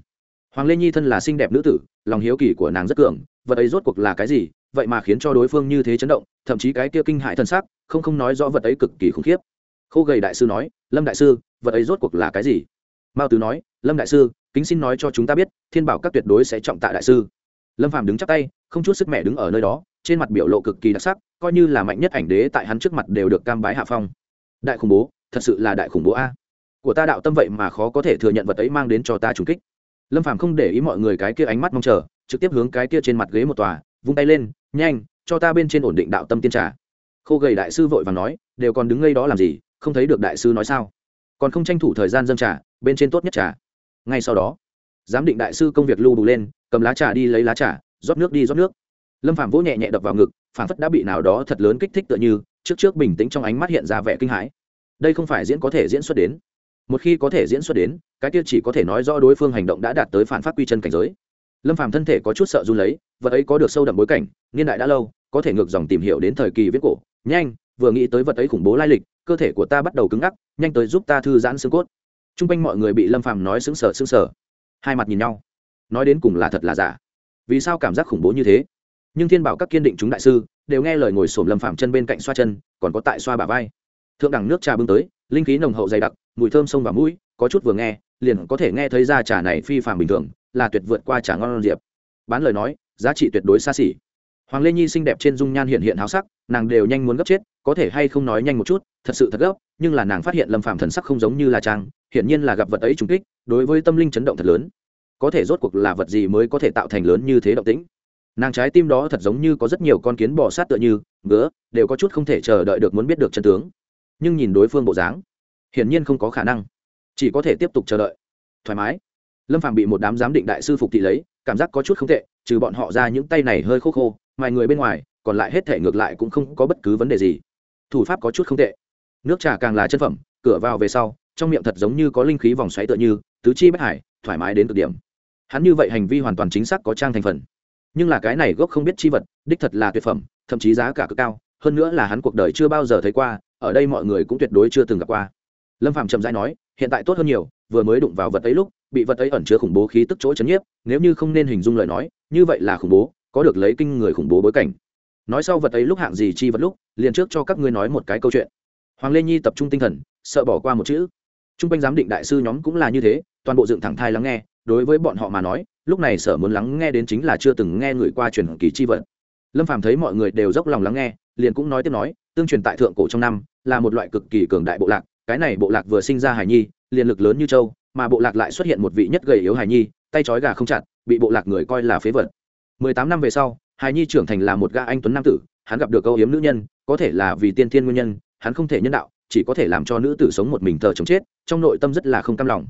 Hoàng lê nhi thân là xinh đẹp nữ tử, lòng hiếu kỳ của nàng rất cường, vật ấy rốt cuộc là cái gì vậy mà khiến cho đối phương như thế chấn động, thậm chí cái kia kinh hại thân xác, không không nói rõ vật ấy cực kỳ khủng khiếp. Khô gầy đại sư nói, lâm đại sư, vật ấy rốt cuộc là cái gì? Mao tứ nói, lâm đại sư, kính xin nói cho chúng ta biết, thiên bảo các tuyệt đối sẽ trọng tạ đại sư. Lâm phạm đứng chắc tay, không chút sức mẹ đứng ở nơi đó, trên mặt biểu lộ cực kỳ đặc sắc, coi như là mạnh nhất ảnh đế tại hắn trước mặt đều được cam bái hạ phong. Đại khủng bố, thật sự là đại khủng bố a. Của ta đạo tâm vậy mà khó có thể thừa nhận vật ấy mang đến cho ta trùng kích. Lâm phạm không để ý mọi người cái kia ánh mắt mong chờ, trực tiếp hướng cái kia trên mặt ghế một tòa vung tay lên, nhanh, cho ta bên trên ổn định đạo tâm tiên trà. Khô gầy đại sư vội và nói, đều còn đứng ngây đó làm gì, không thấy được đại sư nói sao? Còn không tranh thủ thời gian dâng trà, bên trên tốt nhất trà. Ngay sau đó, giám định đại sư công việc lưu bù lên, cầm lá trà đi lấy lá trà, rót nước đi rót nước. Lâm phạm vỗ nhẹ nhẹ đập vào ngực phản phất đã bị nào đó thật lớn kích thích tựa như, trước trước bình tĩnh trong ánh mắt hiện ra vẻ kinh hãi. Đây không phải diễn có thể diễn xuất đến. Một khi có thể diễn xuất đến, cái kia chỉ có thể nói rõ đối phương hành động đã đạt tới phản phát quy chân cảnh giới lâm phàm thân thể có chút sợ run lấy, vật ấy có được sâu đậm bối cảnh, niên đại đã lâu, có thể ngược dòng tìm hiểu đến thời kỳ viết cổ. Nhanh, vừa nghĩ tới vật ấy khủng bố lai lịch, cơ thể của ta bắt đầu cứng ngắc, nhanh tới giúp ta thư giãn xương cốt. T r u n g quanh mọi người bị lâm phàm nói xứng sở xứng sở hai mặt nhìn nhau. Nói đến cùng là thật là giả. Vì sao cảm giác khủng bố như thế? Nhưng thiên bảo các kiên định chúng đại sư đều nghe lời ngồi xổm lâm phàm chân bên cạnh xoa chân, còn có tại xoa bà vai. Thượng đẳng nước trà bưng tới, linh khí nồng hậu dày đặc, mùi thơm sông và mũi, có chút vừa nghe, liền có thể nghe thấy ra trà này phi phàm bình thường là tuyệt vượt qua trà ngon diệp. Bán lời nói, giá trị tuyệt đối xa xỉ. Hoàng lê nhi xinh đẹp trên dung nhan hiện hiện háo sắc, nàng đều nhanh muốn gấp chết, có thể hay không nói nhanh một chút, thật sự thật gấp, nhưng là nàng phát hiện lâm phàm thần sắc không giống như là trang, hiển nhiên là gặp vật ấy trùng kích, đối với tâm linh chấn động thật lớn. Có thể rốt cuộc là vật gì mới có thể tạo thành lớn như thế động tĩnh? Nàng trái tim đó thật giống như có rất nhiều con kiến bò sát tựa như, ngứa, đều có chút không thể chờ đợi được muốn biết được chân tướng. Nhưng nhìn đối phương bộ dáng, hiển nhiên không có khả năng. Chỉ có thể tiếp tục chờ đợi. Thoải mái lâm phàm bị một đám giám định đại sư phục thị lấy, cảm giác có chút không tệ, trừ bọn họ ra những tay này hơi khô khô mài người bên ngoài, còn lại hết thể ngược lại cũng không có bất cứ vấn đề gì. Thủ pháp có chút không tệ. Nước trà càng là chân phẩm, cửa vào về sau, trong miệng thật giống như có linh khí vòng xoáy tựa như, tứ chi bất hải thoải mái đến cực điểm. Hắn như vậy hành vi hoàn toàn chính xác có trang thành phần. Nhưng là cái này gốc không biết chi vật, đích thật là tuyệt phẩm, thậm chí giá cả cực cao, hơn nữa là hắn cuộc đời chưa bao giờ thấy qua, ở đây mọi người cũng tuyệt đối chưa từng gặp qua. Lâm phạm chậm rãi nói, hiện tại tốt hơn nhiều, vừa mới đụng vào vật ấy lúc bị vật ấy ẩn chứa khủng bố khí tức chỗ chấn nhiếp, nếu như không nên hình dung lời nói, như vậy là khủng bố, có được lấy kinh người khủng bố bối cảnh. Nói sau vật ấy lúc hạng gì chi vật lúc, liền trước cho các ngươi nói một cái câu chuyện. Hoàng lê nhi tập trung tinh thần, sợ bỏ qua một chữ. T r u n g quanh giám định đại sư nhóm cũng là như thế, toàn bộ dựng thẳng thai lắng nghe, đối với bọn họ mà nói, lúc này sở muốn lắng nghe đến chính là chưa từng nghe người qua truyền kỳ chi vật. Lâm phàm thấy mọi người đều dốc lòng lắng nghe, liền cũng nói tiếp nói, tương truyền tại thượng cổ trong năm, là một loại cực kỳ cường đại bộ lạc, cái này bộ lạc vừa sinh ra hải nhi, liền lực lớn như châu mà bộ lạc lại xuất hiện một vị nhất gầy yếu hài nhi, tay trói gà không chặt, bị bộ lạc người coi là phế vật. Mười tám năm về sau, hài nhi trưởng thành là một gã anh tuấn nam tử, hắn gặp được câu hiếm nữ nhân, có thể là vì tiên thiên nguyên nhân, hắn không thể nhân đạo, chỉ có thể làm cho nữ tử sống một mình thờ chồng chết, trong nội tâm rất là không cam lòng.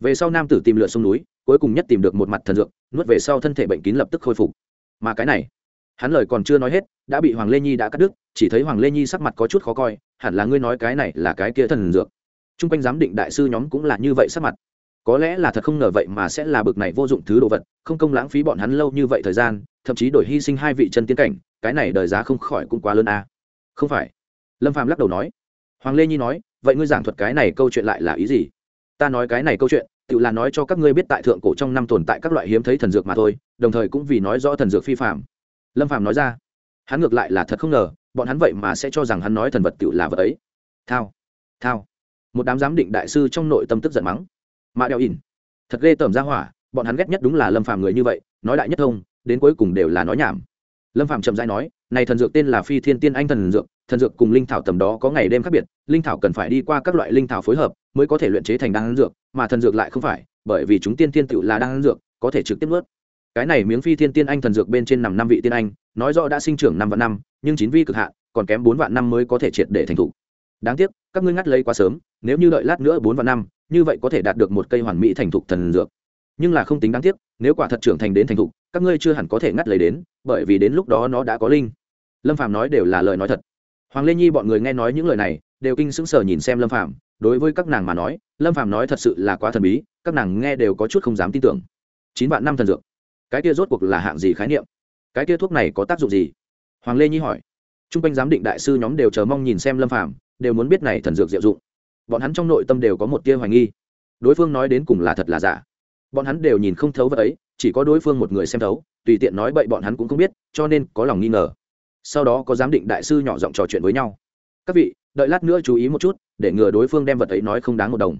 Về sau nam tử tìm lượt sông núi, cuối cùng nhất tìm được một mặt thần dược, nuốt về sau thân thể bệnh kín lập tức khôi phục. Mà cái này, hắn lời còn chưa nói hết, đã bị hoàng lê nhi đã cắt đứt, chỉ thấy hoàng lê nhi sắc mặt có chút khó coi, hẳn là ngươi nói cái này là cái kia thần dược chung quanh giám định đại sư nhóm cũng là như vậy sắc mặt. Có lẽ là thật không ngờ vậy mà sẽ là bực này vô dụng thứ đồ vật, không công lãng phí bọn hắn lâu như vậy thời gian, thậm chí đổi hy sinh hai vị chân tiến cảnh, cái này đời giá không khỏi cũng quá lớn a. À. không phải. Lâm phàm lắc đầu nói. Hoàng lê nhi nói, vậy ngươi giảng thuật cái này câu chuyện lại là ý gì? Ta nói cái này câu chuyện, tự là nói cho các ngươi biết tại thượng cổ trong năm tồn tại các loại hiếm thấy thần dược mà thôi, đồng thời cũng vì nói rõ thần dược phi phạm. Lâm phàm nói ra. Hắn ngược lại là thật không ngờ, bọn hắn vậy mà sẽ cho rằng hắn nói thần vật tự là vật ấy. Thao. Thao một đám giám định đại sư trong nội tâm tức giận mắng. Mạ đeo ỉn, thật ghê tởm ra hỏa, bọn hắn ghét nhất đúng là lâm phàm người như vậy, nói đại nhất thông, đến cuối cùng đều là nói nhảm. Lâm phàm chậm rãi nói, này thần dược tên là phi thiên tiên anh thần dược thần dược cùng linh thảo tầm đó có ngày đêm khác biệt, linh thảo cần phải đi qua các loại linh thảo phối hợp mới có thể luyện chế thành đan dược, mà thần dược lại không phải, bởi vì chúng tiên tiên tựu là đan dược, có thể trực tiếp nuốt. Cái này miếng phi thiên tiên anh thần dược bên trên nằm năm vị tiên anh, nói rõ đã sinh trưởng năm vạn năm, nhưng chín vi cực hạn, còn kém bốn vạn năm mới có thể triệt để thành thủ đáng tiếc, các ngươi ngắt lấy quá sớm, nếu như đợi lát nữa bốn vạn năm, như vậy có thể đạt được một cây hoàn mỹ thành thục thần dược. Nhưng là không tính đáng tiếc, nếu quả thật trưởng thành đến thành thục, các ngươi chưa hẳn có thể ngắt lấy đến, bởi vì đến lúc đó nó đã có linh. Lâm phàm nói đều là lời nói thật. Hoàng lê nhi bọn người nghe nói những lời này, đều kinh sững sờ nhìn xem lâm phàm. Đối với các nàng mà nói, lâm phàm nói thật sự là quá thần bí, các nàng nghe đều có chút không dám tin tưởng. Chín vạn năm thần dược. Cái kia rốt cuộc là hạng gì khái niệm? Cái kia thuốc này có tác dụng gì? Hoàng lê nhi hỏi. T r u n g quanh giám định đại sư nhóm đều chờ mong nhìn xem lâm phàm đều muốn biết này thần dược diệu dụng. Bọn hắn trong nội tâm đều có một tia hoài nghi. Đối phương nói đến cùng là thật là giả. Bọn hắn đều nhìn không thấu vật ấy, chỉ có đối phương một người xem thấu, tùy tiện nói bậy bọn hắn cũng không biết, cho nên có lòng nghi ngờ. Sau đó có giám định đại sư nhỏ giọng trò chuyện với nhau. Các vị, đợi lát nữa chú ý một chút, để ngừa đối phương đem vật ấy nói không đáng một đồng.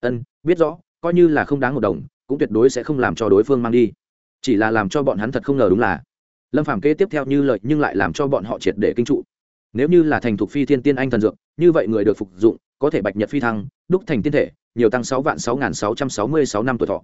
Ân, biết rõ, coi như là không đáng một đồng, cũng tuyệt đối sẽ không làm cho đối phương mang đi. Chỉ là làm cho bọn hắn thật không ngờ đúng là. Lâm phàm kê tiếp theo như lợi nhưng lại làm cho bọn họ triệt để kinh trụ nếu như là thành thục phi thiên tiên anh thần dược, như vậy người được phục dụng, có thể bạch nhật phi thăng, đúc thành tiên thể, nhiều tăng sáu vạn sáu nghìn sáu trăm sáu mươi sáu năm tuổi thọ.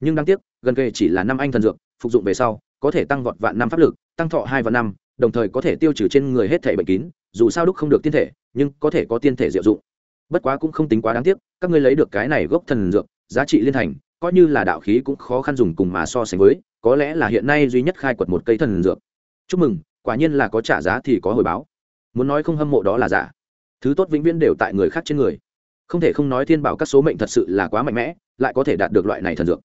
Nhưng đáng tiếc, gần kề chỉ là năm anh thần dược, phục dụng về sau, có thể tăng vọt vạn năm pháp lực, tăng thọ hai vạn năm, đồng thời có thể tiêu trừ trên người hết thể bệnh kín, dù sao đúc không được tiên thể, nhưng có thể có tiên thể diệu dụng. Bất quá cũng không tính quá đáng tiếc, các ngươi lấy được cái này gốc thần dược, giá trị liên thành, coi như là đạo khí cũng khó khăn dùng cùng mà so sánh với, có lẽ là hiện nay duy nhất khai quật một cây thần dược. Chúc mừng, quả nhiên là có trả giá thì có hồi báo muốn nói không hâm mộ đó là giả. Thứ tốt vĩnh viễn đều tại người khác trên người. Không thể không nói thiên bảo các số mệnh thật sự là quá mạnh mẽ, lại có thể đạt được loại này thần dược.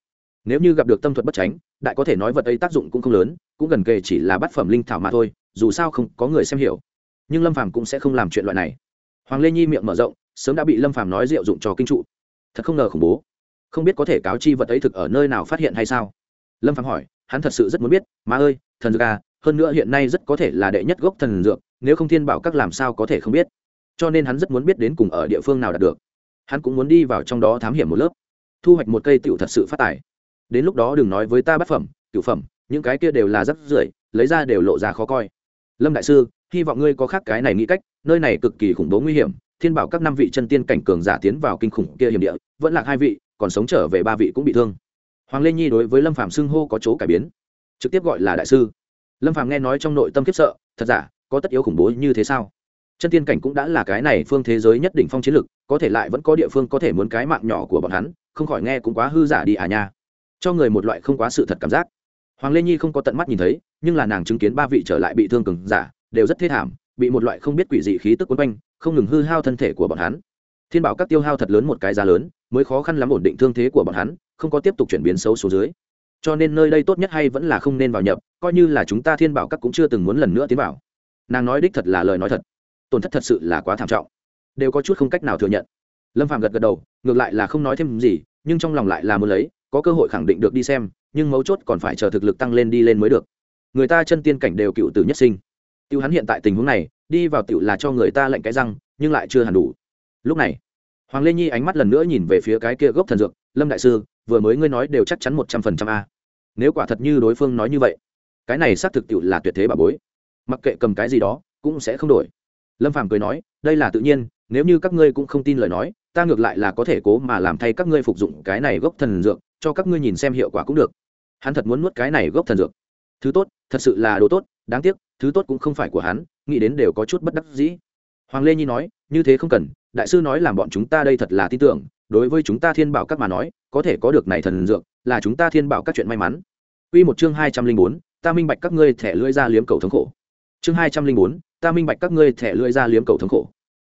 Nếu như gặp được tâm thuật bất tránh, đại có thể nói vật ấy tác dụng cũng không lớn, cũng gần kề chỉ là bát phẩm linh thảo mà thôi, dù sao không có người xem hiểu. Nhưng lâm phàm cũng sẽ không làm chuyện loại này. Hoàng lê nhi miệng mở rộng, sớm đã bị lâm phàm nói rượu dụng cho kinh trụ. Thật không ngờ khủng bố. Không biết có thể cáo chi vật ấy thực ở nơi nào phát hiện hay sao? Lâm phàm hỏi, hắn thật sự rất muốn biết, má ơi, thần dược à hơn nữa hiện nay rất có thể là đệ nhất gốc thần dược nếu không thiên bảo các làm sao có thể không biết. Cho nên hắn rất muốn biết đến cùng ở địa phương nào đạt được. Hắn cũng muốn đi vào trong đó thám hiểm một lớp. Thu hoạch một cây tựu thật sự phát tài. Đến lúc đó đừng nói với ta bát phẩm cựu phẩm, những cái kia đều là rất rưởi, lấy ra đều lộ ra khó coi. Lâm đại sư, hy vọng ngươi có khác cái này nghĩ cách, nơi này cực kỳ khủng bố nguy hiểm, thiên bảo các năm vị chân tiên cảnh cường giả tiến vào kinh khủng kia hiểm địa, vẫn lạc hai vị, còn sống trở về ba vị cũng bị thương. Hoàng lê nhi đối với lâm phạm xưng hô có chỗ cải biến, trực tiếp gọi là đại sư. Lâm phạm nghe nói trong nội tâm khiếp sợ, thật giả có tất yếu khủng bố như thế sao? Chân tiên cảnh cũng đã là cái này phương thế giới nhất định phong chiến lực, có thể lại vẫn có địa phương có thể muốn cái mạng nhỏ của bọn hắn, không khỏi nghe cũng quá hư giả đi à nha. Cho người một loại không quá sự thật cảm giác. Hoàng lê nhi không có tận mắt nhìn thấy, nhưng là nàng chứng kiến ba vị trở lại bị thương cường giả, đều rất thê thảm, bị một loại không biết quỷ dị khí tức quấn quanh, không ngừng hư hao thân thể của bọn hắn. Thiên bảo các tiêu hao thật lớn một cái giá lớn, mới khó khăn lắm ổn định thương thế của bọn hắn, không có tiếp tục chuyển biến xấu số dưới. Cho nên nơi đây tốt nhất hay vẫn là không nên vào nhập, coi như là chúng ta thiên bảo các cũng chưa từng muốn lần nữa tiến vào nàng nói đích thật là lời nói thật. Tổn thất thật sự là quá thảm trọng. Đều có chút không cách nào thừa nhận. Lâm phạm gật gật đầu, ngược lại là không nói thêm gì, nhưng trong lòng lại là muốn lấy, có cơ hội khẳng định được đi xem, nhưng mấu chốt còn phải chờ thực lực tăng lên đi lên mới được. Người ta chân tiên cảnh đều cựu tử nhất sinh. Tiêu hắn hiện tại tình huống này, đi vào tiểu là cho người ta lệnh cái răng, nhưng lại chưa hẳn đủ. Lúc này, hoàng lê nhi ánh mắt lần nữa nhìn về phía cái kia gốc thần dược, lâm đại sư, vừa mới ngươi nói đều chắc chắn một trăm phần trăm a. Nếu quả thật như đối phương nói như vậy, cái này xác thực tiệu là tuyệt thế bà bối mặc kệ cầm cái gì đó, cũng sẽ không đổi. Lâm phàm cười nói, đây là tự nhiên, nếu như các ngươi cũng không tin lời nói, ta ngược lại là có thể cố mà làm thay các ngươi phục dụng cái này gốc thần dược, cho các ngươi nhìn xem hiệu quả cũng được. Hắn thật muốn nuốt cái này gốc thần dược. Thứ tốt, thật sự là đồ tốt, đáng tiếc, thứ tốt cũng không phải của hắn, nghĩ đến đều có chút bất đắc dĩ. Hoàng lê nhi nói, như thế không cần, đại sư nói làm bọn chúng ta đây thật là tin tưởng, đối với chúng ta thiên bảo các mà nói, có thể có được này thần dược, là chúng ta thiên bảo các chuyện may mắn. Quy một chương hai trăm linh bốn, ta minh bạch các ngươi thẻ lưỡi ra liếm cầu thống khổ chương hai trăm linh bốn, ta minh bạch các ngươi thẻ lưỡi ra liếm cầu thống khổ.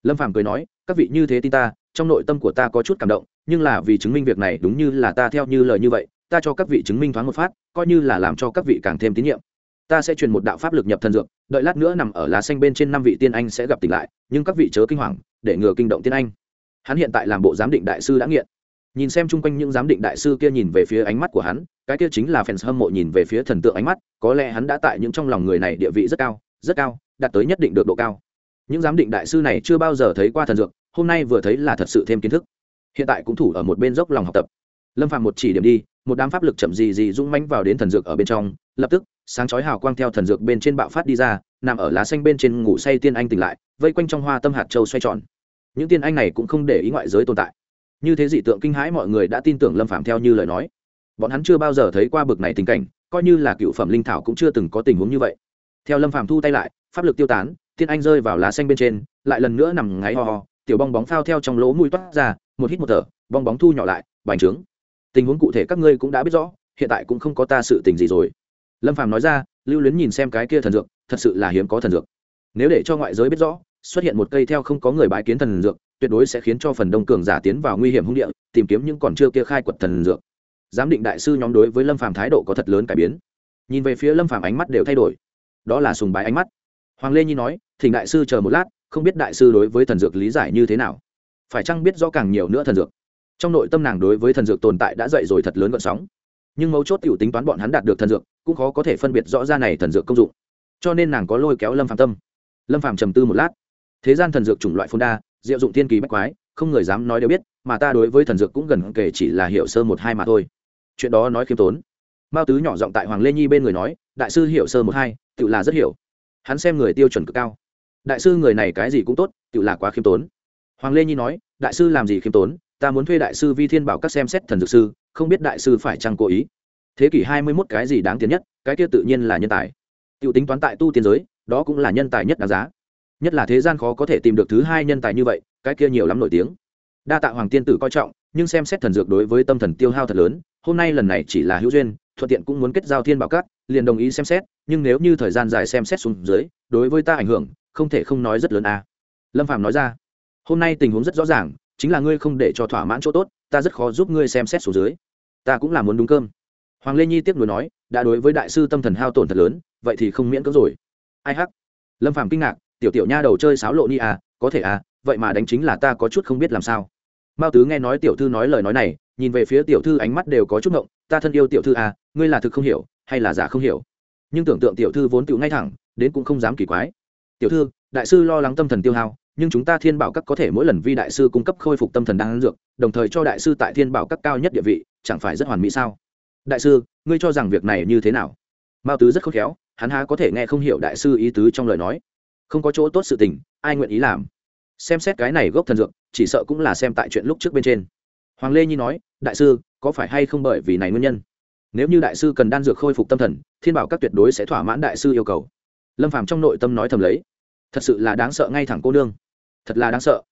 Lâm phàm cười nói, các vị như thế tin ta, trong nội tâm của ta có chút cảm động, nhưng là vì chứng minh việc này đúng như là ta theo như lời như vậy, ta cho các vị chứng minh thoáng một phát, coi như là làm cho các vị càng thêm tín nhiệm. Ta sẽ truyền một đạo pháp lực nhập thần dược, đợi lát nữa nằm ở lá xanh bên trên năm vị tiên anh sẽ gặp tỉnh lại, nhưng các vị chớ kinh hoàng, để ngừa kinh động tiên anh. Hắn hiện tại làm bộ giám định đại sư đã nghiện. Nhìn xem chung quanh những giám định đại sư kia nhìn về phía ánh mắt của hắn, cái kia chính là fans hâm mộ nhìn về phía thần tượng ánh mắt, có lẽ hắn đã tại những trong lòng người này địa vị rất cao rất cao, đạt tới nhất định được độ cao. Những giám định đại sư này chưa bao giờ thấy qua thần dược, hôm nay vừa thấy là thật sự thêm kiến thức. Hiện tại cũng thủ ở một bên dốc lòng học tập. Lâm phạm một chỉ điểm đi, một đám pháp lực chậm gì gì rung mánh vào đến thần dược ở bên trong, lập tức, sáng chói hào quang theo thần dược bên trên bạo phát đi ra, nằm ở lá xanh bên trên ngủ say tiên anh tỉnh lại, vây quanh trong hoa tâm hạt châu xoay tròn. Những tiên anh này cũng không để ý ngoại giới tồn tại. Như thế dị tượng kinh hãi mọi người đã tin tưởng lâm phạm theo như lời nói. Bọn hắn chưa bao giờ thấy qua bực này tình cảnh, coi như là cựu phẩm linh thảo cũng chưa từng có tình huống như vậy theo lâm phạm thu tay lại, pháp lực tiêu tán, tiên anh rơi vào lá xanh bên trên, lại lần nữa nằm ngáy ho ho, tiểu bong bóng phao theo trong lỗ mũi toát ra, một hít một thở, bong bóng thu nhỏ lại, bành trướng. Tình huống cụ thể các ngươi cũng đã biết rõ, hiện tại cũng không có ta sự tình gì rồi. Lâm phàm nói ra, lưu luyến nhìn xem cái kia thần dược, thật sự là hiếm có thần dược. Nếu để cho ngoại giới biết rõ, xuất hiện một cây theo không có người bãi kiến thần dược, tuyệt đối sẽ khiến cho phần đông cường giả tiến vào nguy hiểm hung địa, tìm kiếm những còn chưa kia khai quật thần dược. Giám định đại sư nhóm đối với lâm phàm thái độ có thật lớn cải biến. Nhìn về phía lâm phàm ánh mắt đều thay đổi đó là sùng bái ánh mắt. Hoàng lê nhi nói, thỉnh đại sư chờ một lát, không biết đại sư đối với thần dược lý giải như thế nào? Phải chăng biết rõ càng nhiều nữa thần dược? Trong nội tâm nàng đối với thần dược tồn tại đã dậy rồi thật lớn gợn sóng. Nhưng mấu chốt t i ể u tính toán bọn hắn đạt được thần dược, cũng khó có thể phân biệt rõ ra này thần dược công dụng. Cho nên nàng có lôi kéo lâm phạm tâm. Lâm phạm trầm tư một lát. Thế gian thần dược chủng loại phôn đa, diệu dụng thiên kỳ bách quái, không người dám nói đều biết, mà ta đối với thần dược cũng gần kể chỉ là hiểu sơ một hai mà thôi. Chuyện đó nói khiêm tốn. Mao tứ nhỏ giọng tại hoàng lê nhi bên người nói đại sư hiểu sơ một hai, tự là rất hiểu. Hắn xem người tiêu chuẩn cực cao. Đại sư người này cái gì cũng tốt, tự là quá khiêm tốn. Hoàng lê nhi nói, đại sư làm gì khiêm tốn, ta muốn thuê đại sư vi thiên bảo các xem xét thần dược sư, không biết đại sư phải chăng cố ý. Thế kỷ hai mươi mốt cái gì đáng tiền nhất, cái kia tự nhiên là nhân tài. T i ể u tính toán tại tu tiên giới, đó cũng là nhân tài nhất đáng giá. Nhất là thế gian khó có thể tìm được thứ hai nhân tài như vậy, cái kia nhiều lắm nổi tiếng. Đa tạ hoàng tiên tử coi trọng, nhưng xem xét thần dược đối với tâm thần tiêu hao thật lớn, hôm nay lần này chỉ là hữu duyên thuận tiện cũng muốn kết giao thiên bảo cát liền đồng ý xem xét, nhưng nếu như thời gian dài xem xét xuống dưới, đối với ta ảnh hưởng, không thể không nói rất lớn à. lâm phạm nói ra. Hôm nay tình huống rất rõ ràng, chính là ngươi không để cho thỏa mãn chỗ tốt, ta rất khó giúp ngươi xem xét xuống dưới. Ta cũng là muốn đúng cơm. Hoàng lê nhi tiếc nuối nói, đã đối với đại sư tâm thần hao tổn thật lớn, vậy thì không miễn cưỡng rồi. Ai hắc? Lâm phạm kinh ngạc, tiểu tiểu nha đầu chơi sáo lộ ni à có thể à vậy mà đánh chính là ta có chút không biết làm sao. Mao tứ nghe nói tiểu thư nói lời nói này nhìn về phía tiểu thư ánh mắt đều có chút ngộng, ta thân yêu tiểu thư à ngươi là thực không hiểu, hay là giả không hiểu? Nhưng tưởng tượng tiểu thư vốn tựu ngay thẳng, đến cũng không dám kỳ quái. Tiểu thư, đại sư lo lắng tâm thần tiêu hao, nhưng chúng ta thiên bảo các có thể mỗi lần vi đại sư cung cấp khôi phục tâm thần đang dược, đồng thời cho đại sư tại thiên bảo các cao nhất địa vị, chẳng phải rất hoàn mỹ sao? Đại sư, ngươi cho rằng việc này như thế nào? Mao tứ rất khôn khéo, hắn há có thể nghe không hiểu đại sư ý tứ trong lời nói. Không có chỗ tốt sự tình, ai nguyện ý làm? Xem xét cái này gốc thần dược, chỉ sợ cũng là xem tại chuyện lúc trước bên trên hoàng lê nhi nói, đại sư, có phải hay không bởi vì này nguyên nhân? Nếu như đại sư cần đan dược khôi phục tâm thần, thiên bảo các tuyệt đối sẽ thỏa mãn đại sư yêu cầu. Lâm phàm trong nội tâm nói thầm lấy, thật sự là đáng sợ ngay thẳng cô nương. Thật là đáng sợ.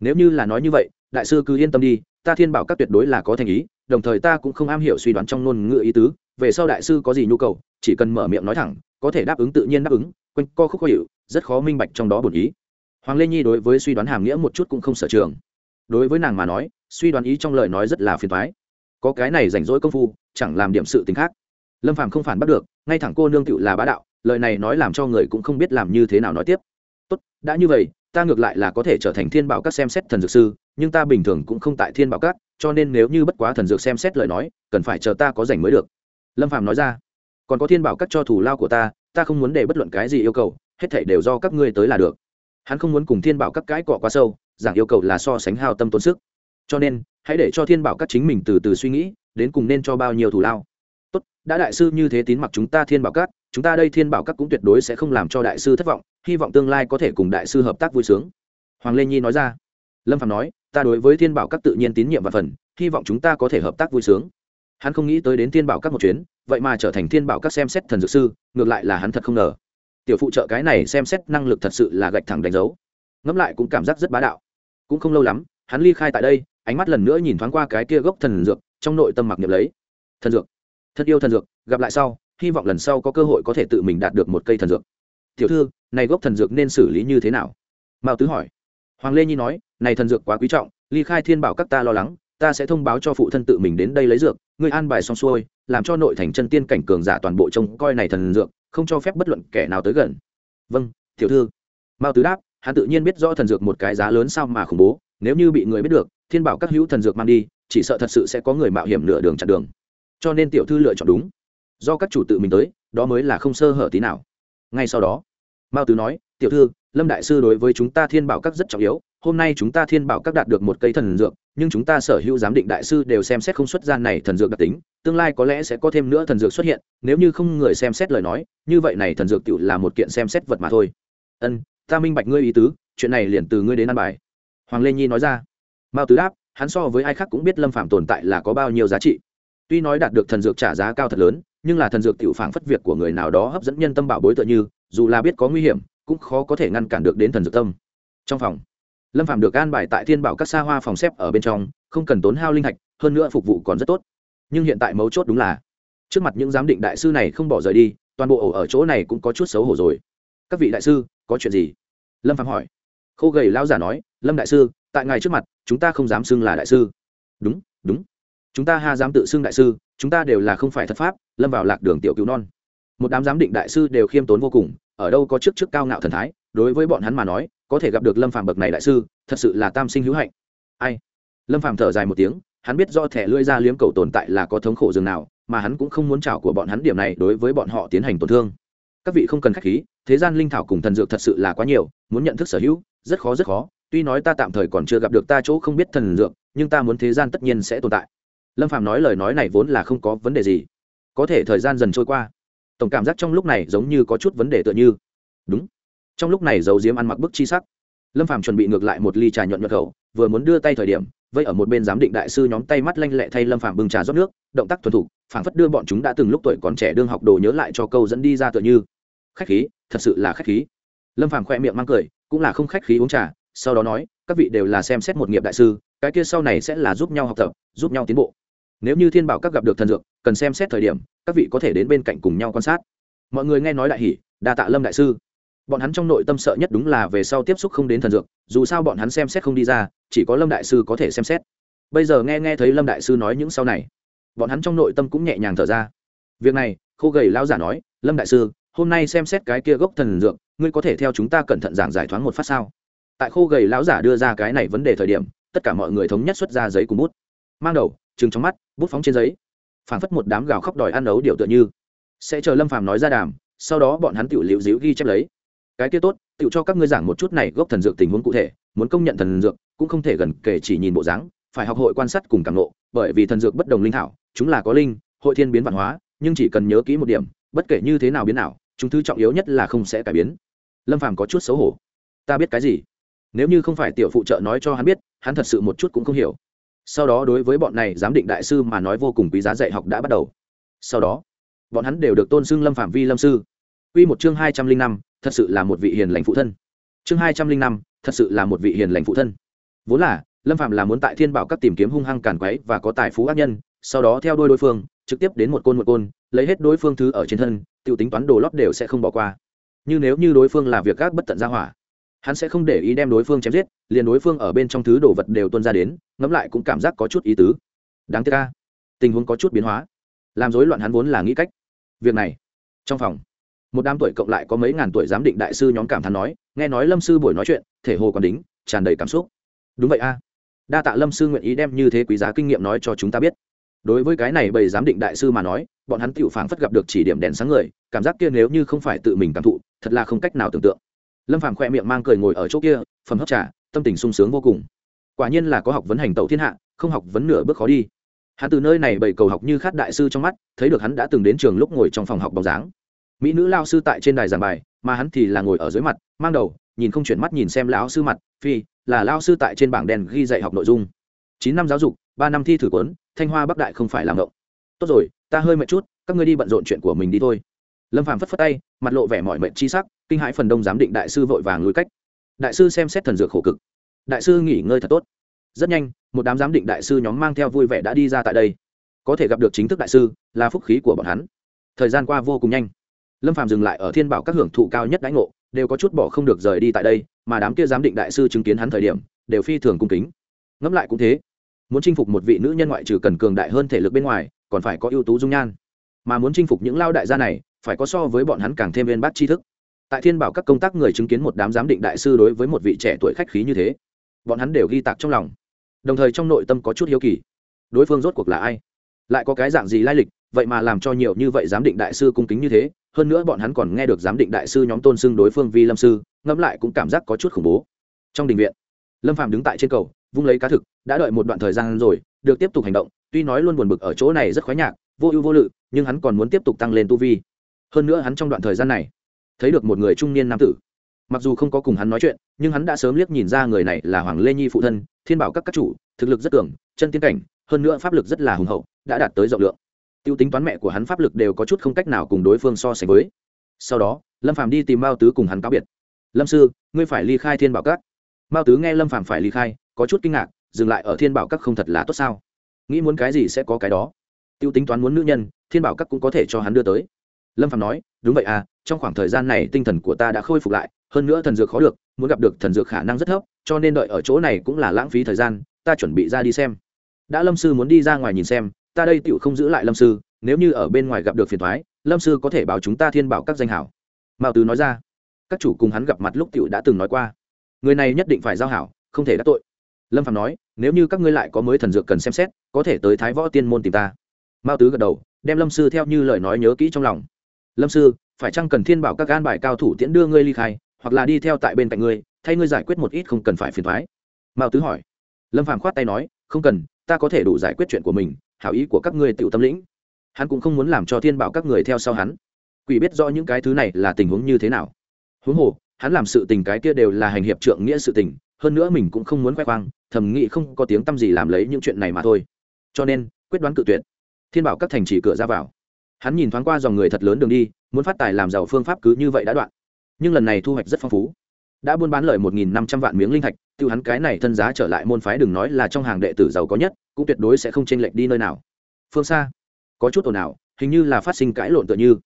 Nếu như là nói như vậy, đại sư cứ yên tâm đi, ta thiên bảo các tuyệt đối là có thành ý, đồng thời ta cũng không am hiểu suy đoán trong ngôn ngữ ý tứ, về sau đại sư có gì nhu cầu, chỉ cần mở miệng nói thẳng, có thể đáp ứng tự nhiên đáp ứng, quanh co khúc khó hiệu rất khó minh bạch trong đó bổn ý. Hoàng lê nhi đối với suy đoán hàm nghĩa một chút cũng không sở trường. Đối với nàng mà nói suy đoán ý trong lời nói rất là phiền toái, có cái này rảnh rỗi công phu chẳng làm điểm sự t khác. Lâm phàm không phản bắt được ngay thẳng cô nương tựu là bá đạo lời này nói làm cho người cũng không biết làm như thế nào nói tiếp. Tốt đã như vậy ta ngược lại là có thể trở thành thiên bảo các xem xét thần dược sư nhưng ta bình thường cũng không tại thiên bảo các cho nên nếu như bất quá thần dược xem xét lời nói cần phải chờ ta có rảnh mới được. Lâm Phàm nói ra. Còn có thiên bảo các cho thủ lao của ta ta không muốn để bất luận cái gì yêu cầu hết thảy đều do các ngươi tới là được. Hắn không muốn cùng thiên bảo các cái cọ quá sâu giảng yêu cầu là so sánh hao tâm tốn sức cho nên, hãy để cho thiên bảo các chính mình từ từ suy nghĩ, đến cùng nên cho bao nhiêu thủ lao. Tốt, đã đại sư như thế tín mặc chúng ta thiên bảo các, chúng ta đây thiên bảo các cũng tuyệt đối sẽ không làm cho đại sư thất vọng, hy vọng tương lai có thể cùng đại sư hợp tác vui sướng. Hoàng lê nhi nói ra. Lâm phạm nói, ta đối với thiên bảo các tự nhiên tín nhiệm và phần, hy vọng chúng ta có thể hợp tác vui sướng. Hắn không nghĩ tới đến thiên bảo các một chuyến, vậy mà trở thành thiên bảo các xem xét thần dược sư, ngược lại là hắn thật không ngờ. Tiểu phụ trợ cái này xem xét năng lực thật sự là gạch thẳng đánh dấu. Ngẫm lại cũng cảm giác rất bá đạo. Cũng không lâu lắm, hắn ly khai tại đây ánh mắt lần nữa nhìn thoáng qua cái kia gốc thần dược, trong nội tâm mặc niệm lấy. Thần dược. Thật yêu thần dược, gặp lại sau, hy vọng lần sau có cơ hội có thể tự mình đạt được một cây thần dược. Tiểu thư, này gốc thần dược nên xử lý như thế nào? Mao tứ hỏi. Hoàng lê nhi nói, này thần dược quá quý trọng, ly khai thiên bảo các ta lo lắng, ta sẽ thông báo cho phụ thân tự mình đến đây lấy dược, ngươi an bài xong xuôi, làm cho nội thành chân tiên cảnh cường giả toàn bộ trông coi này thần dược, không cho phép bất luận kẻ nào tới gần. Vâng tiểu thư. Mao tứ đáp, hắn tự nhiên biết rõ thần dược một cái giá lớn sao mà khủng bố, nếu như bị người biết được thiên bảo các hữu thần dược mang đi, chỉ sợ thật sự sẽ có người mạo hiểm nửa đường chặn đường. Cho nên tiểu thư lựa chọn đúng. Do các chủ tự mình tới, đó mới là không sơ hở tí nào. Ngay sau đó, mao tứ nói, tiểu thư, lâm đại sư đối với chúng ta thiên bảo các rất trọng yếu, hôm nay chúng ta thiên bảo các đạt được một cây thần dược, nhưng chúng ta sở hữu giám định đại sư đều xem xét không xuất gian này thần dược đặc tính, tương lai có lẽ sẽ có thêm nữa thần dược xuất hiện, nếu như không người xem xét lời nói, như vậy này thần dược tự là một kiện xem xét vật mà thôi. Ân, ta minh bạch ngươi ý tứ, chuyện này liền từ ngươi đến ăn bài. Hoàng lê nhi nói ra mao tứ đáp, hắn so với ai khác cũng biết lâm phạm tồn tại là có bao nhiêu giá trị. Tuy nói đạt được thần dược trả giá cao thật lớn, nhưng là thần dược tiểu phản phất việc của người nào đó hấp dẫn nhân tâm bảo bối tựa như, dù là biết có nguy hiểm, cũng khó có thể ngăn cản được đến thần dược tâm. Trong phòng, lâm phạm được an bài tại thiên bảo các xa hoa phòng xếp ở bên trong, không cần tốn hao linh thạch, hơn nữa phục vụ còn rất tốt. Nhưng hiện tại mấu chốt đúng là, trước mặt những giám định đại sư này không bỏ rời đi, toàn bộ ổ ở chỗ này cũng có chút xấu hổ rồi. Các vị đại sư, có chuyện gì? Lâm phạm hỏi. Khô gầy lao giả nói, lâm đại sư tại ngài trước mặt, chúng ta không dám xưng là đại sư. Đúng đúng. Chúng ta ha dám tự xưng đại sư, chúng ta đều là không phải thất pháp, lâm vào lạc đường tiểu cứu non. Một đám giám định đại sư đều khiêm tốn vô cùng, ở đâu có chức chức cao ngạo thần thái, đối với bọn hắn mà nói, có thể gặp được lâm phàm bậc này đại sư, thật sự là tam sinh hữu hạnh. Ai? Lâm phàm thở dài một tiếng, hắn biết do thẻ lưỡi ra liếm cầu tồn tại là có thống khổ dường nào, mà hắn cũng không muốn chảo của bọn hắn điểm này đối với bọn họ tiến hành tổn thương. Các vị không cần khách khí, thế gian linh thảo cùng thần dược thật sự là quá nhiều, muốn nhận thức sở hữu, rất khó rất khó tuy nói ta tạm thời còn chưa gặp được ta chỗ không biết thần dược, nhưng ta muốn thế gian tất nhiên sẽ tồn tại. Lâm phạm nói lời nói này vốn là không có vấn đề gì. Có thể thời gian dần trôi qua, tổng cảm giác trong lúc này giống như có chút vấn đề tựa như. Đúng. Trong lúc này giấu diếm ăn mặc bức chi sắc, lâm phạm chuẩn bị ngược lại một ly trà nhuận nhập khẩu, vừa muốn đưa tay thời điểm vậy ở một bên giám định đại sư nhóm tay mắt lanh lẹ thay lâm phạm bưng trà rót nước, động tác thuần thục, phảng phất đưa bọn chúng đã từng lúc tuổi còn trẻ đương học đồ nhớ lại cho câu dẫn đi ra tựa như. Khách khí, thật sự là khách khí. Lâm phạm khoe miệng mang cười, cũng là không khách khí uống trà sau đó nói, các vị đều là xem xét một nghiệp đại sư, cái kia sau này sẽ là giúp nhau học tập, giúp nhau tiến bộ. Nếu như thiên bảo các gặp được thần dược, cần xem xét thời điểm, các vị có thể đến bên cạnh cùng nhau quan sát. Mọi người nghe nói đại hỷ đa tạ lâm đại sư. Bọn hắn trong nội tâm sợ nhất đúng là về sau tiếp xúc không đến thần dược, dù sao bọn hắn xem xét không đi ra, chỉ có lâm đại sư có thể xem xét. Bây giờ nghe nghe thấy lâm đại sư nói những sau này, bọn hắn trong nội tâm cũng nhẹ nhàng thở ra. Việc này, khô gầy lão giả nói, lâm đại sư, hôm nay xem xét cái kia gốc thần dược, ngươi có thể theo chúng ta cẩn thận giảng giải thoáng một phát sao? Tại khô gầy lão giả đưa ra cái này vấn đề thời điểm, tất cả mọi người thống nhất xuất ra giấy cùng bút. Mang đầu chừng trong mắt, bút phóng trên giấy. Phảng phất một đám gào khóc đòi ăn ấu điều tựa như. Sẽ chờ lâm phàm nói ra đàm, sau đó bọn hắn tiểu liễu díu ghi chép lấy. Cái kia tốt, tiểu cho các ngươi giảng một chút này gốc thần dược tình huống cụ thể, muốn công nhận thần dược, cũng không thể gần kể chỉ nhìn bộ dáng, phải học hội quan sát cùng cảm nộ bởi vì thần dược bất đồng linh thảo, chúng là có linh, hội thiên biến văn hóa, nhưng chỉ cần nhớ kỹ một điểm, bất kể như thế nào biến nào chúng thứ trọng yếu nhất là không sẽ cải biến. Lâm phàm có chút xấu hổ. Ta biết cái gì? Nếu như không phải tiểu phụ trợ nói cho hắn biết, hắn thật sự một chút cũng không hiểu. Sau đó đối với bọn này giám định đại sư mà nói vô cùng quý giá dạy học đã bắt đầu. Sau đó, bọn hắn đều được tôn xưng lâm phạm vi lâm sư. Quy một chương hai trăm linh năm, thật sự là một vị hiền lành phụ thân. Chương hai trăm linh năm, thật sự là một vị hiền lành phụ thân. Vốn là, lâm phạm là muốn tại thiên bảo các tìm kiếm hung hăng càn quấy và có tài phú ác nhân, sau đó theo đôi đối phương, trực tiếp đến một côn một côn, lấy hết đối phương thứ ở trên thân tự tính toán đồ lót đều sẽ không bỏ qua. Như nếu như đối phương là việc gác bất tận ra hỏa hắn sẽ không để ý đem đối phương chém giết, liền đối phương ở bên trong thứ đồ vật đều tuân ra đến, ngẫm lại cũng cảm giác có chút ý tứ. Đáng tiếc ca tình huống có chút biến hóa. Làm rối loạn hắn vốn là nghĩ cách. Việc này, trong phòng, một đám tuổi cộng lại có mấy ngàn tuổi giám định đại sư nhóm cảm thán nói, nghe nói lâm sư buổi nói chuyện, thể hồ còn đính, tràn đầy cảm xúc. Đúng vậy a. Đa tạ lâm sư nguyện ý đem như thế quý giá kinh nghiệm nói cho chúng ta biết. Đối với cái này bầy giám định đại sư mà nói, bọn hắn tiểu phảng phất gặp được chỉ điểm đèn sáng người, cảm giác kia nếu như không phải tự mình cảm thụ, thật là không cách nào tưởng tượng lâm phàm khoe miệng mang cười ngồi ở chỗ kia, phẩm hấp trà, tâm tình sung sướng vô cùng. Quả nhiên là có học vấn hành tẩu thiên hạ, không học vấn nửa bước khó đi. Hắn từ nơi này bảy cầu học như khát đại sư trong mắt, thấy được hắn đã từng đến trường lúc ngồi trong phòng học bóng dáng. Mỹ nữ lao sư tại trên đài giảng bài, mà hắn thì là ngồi ở dưới mặt, mang đầu, nhìn không chuyển mắt nhìn xem lão sư mặt, phi, là lao sư tại trên bảng đèn ghi dạy học nội dung. Chín năm giáo dục, ba năm thi thử quấn thanh hoa bắc đại không phải làm ngộng. Tốt rồi, ta hơi mệt chút, các ngươi đi bận rộn chuyện của mình đi thôi lâm phàm phất phất tay, mặt lộ vẻ mọi mệnh chi sắc, kinh hãi phần đông giám định đại sư vội vàng lùi cách. Đại sư xem xét thần dược khổ cực. Đại sư nghỉ ngơi thật tốt. Rất nhanh, một đám giám định đại sư nhóm mang theo vui vẻ đã đi ra tại đây. Có thể gặp được chính thức đại sư, là phúc khí của bọn hắn. Thời gian qua vô cùng nhanh. Lâm phàm dừng lại ở thiên bảo các hưởng thụ cao nhất đãi ngộ, đều có chút bỏ không được rời đi tại đây, mà đám kia giám định đại sư chứng kiến hắn thời điểm, đều phi thường cung kính. Ngẫm lại cũng thế, muốn chinh phục một vị nữ nhân ngoại trừ cần cường đại hơn thể lực bên ngoài, còn phải có ưu tú dung nhan. Mà muốn chinh phục những lao đại gia này phải có so với bọn hắn càng thêm viên bát tri thức. Tại thiên bảo các công tác người chứng kiến một đám giám định đại sư đối với một vị trẻ tuổi khách khí như thế, bọn hắn đều ghi tạc trong lòng. Đồng thời trong nội tâm có chút hiếu kỳ. Đối phương rốt cuộc là ai? Lại có cái dạng gì lai lịch, vậy mà làm cho nhiều như vậy giám định đại sư cung kính như thế, hơn nữa bọn hắn còn nghe được giám định đại sư nhóm tôn xưng đối phương vi lâm sư, ngẫm lại cũng cảm giác có chút khủng bố. Trong đình viện, lâm phạm đứng tại trên cầu, vung lấy cá thực, đã đợi một đoạn thời gian rồi, được tiếp tục hành động, tuy nói luôn buồn bực ở chỗ này rất khoái nhạc, vô ưu vô lự, nhưng hắn còn muốn tiếp tục tăng lên tu vi hơn nữa hắn trong đoạn thời gian này, thấy được một người trung niên nam tử. Mặc dù không có cùng hắn nói chuyện, nhưng hắn đã sớm liếc nhìn ra người này là hoàng lê nhi phụ thân, thiên bảo các các chủ, thực lực rất cường, chân tiến cảnh, hơn nữa pháp lực rất là hùng hậu, đã đạt tới rộng lượng. T i ê u tính toán mẹ của hắn pháp lực đều có chút không cách nào cùng đối phương so sánh với. Sau đó, lâm phàm đi tìm mao tứ cùng hắn cáo biệt. Lâm sư, ngươi phải ly khai thiên bảo các. Mao tứ nghe lâm phàm phải ly khai, có chút kinh ngạc, dừng lại ở thiên bảo các không thật là tốt sao? Nghĩ muốn cái gì sẽ có cái đó. T i ê u tính toán muốn nữ nhân, thiên bảo các cũng có thể cho hắn đưa tới lâm phạm nói, đúng vậy à trong khoảng thời gian này tinh thần của ta đã khôi phục lại, hơn nữa thần dược khó được, muốn gặp được thần dược khả năng rất thấp, cho nên đợi ở chỗ này cũng là lãng phí thời gian, ta chuẩn bị ra đi xem. Đã lâm sư muốn đi ra ngoài nhìn xem, ta đây tựu không giữ lại lâm sư, nếu như ở bên ngoài gặp được phiền thoái lâm sư có thể bảo chúng ta thiên bảo các danh hảo. Mao tứ nói ra, các chủ cùng hắn gặp mặt lúc tựu đã từng nói qua, người này nhất định phải giao hảo, không thể đắc tội. Lâm phạm nói, nếu như các ngươi lại có mới thần dược cần xem xét, có thể tới thái võ tiên môn tìm ta. Mao tứ gật đầu, đem lâm sư theo như lời nói nhớ kỹ trong lòng lâm sư, phải chăng cần thiên bảo các gan bài cao thủ tiễn đưa ngươi ly khai, hoặc là đi theo tại bên cạnh ngươi, thay ngươi giải quyết một ít không cần phải phiền thoái mao tứ hỏi. Lâm phàm khoát tay nói, không cần, ta có thể đủ giải quyết chuyện của mình, hảo ý của các ngươi tự tâm lĩnh. Hắn cũng không muốn làm cho thiên bảo các người theo sau hắn. Quỷ biết rõ những cái thứ này là tình huống như thế nào. Huống hồ, hắn làm sự tình cái kia đều là hành hiệp trượng nghĩa sự tình, hơn nữa mình cũng không muốn khoe khoang, thầm nghĩ không có tiếng t gì làm lấy những chuyện này mà thôi. Cho nên, quyết đoán cự tuyệt. Thiên bảo các thành chỉ cửa ra vào hắn nhìn thoáng qua dòng người thật lớn đường đi, muốn phát tài làm giàu phương pháp cứ như vậy đã đoạn. Nhưng lần này thu hoạch rất phong phú. Đã buôn bán lời một nghìn năm trăm vạn miếng linh thạch, tiêu hắn cái này thân giá trở lại môn phái đừng nói là trong hàng đệ tử giàu có nhất, cũng tuyệt đối sẽ không chênh lệch đi nơi nào. Phương xa, có chút ồn ào, hình như là phát sinh cãi lộn tựa như.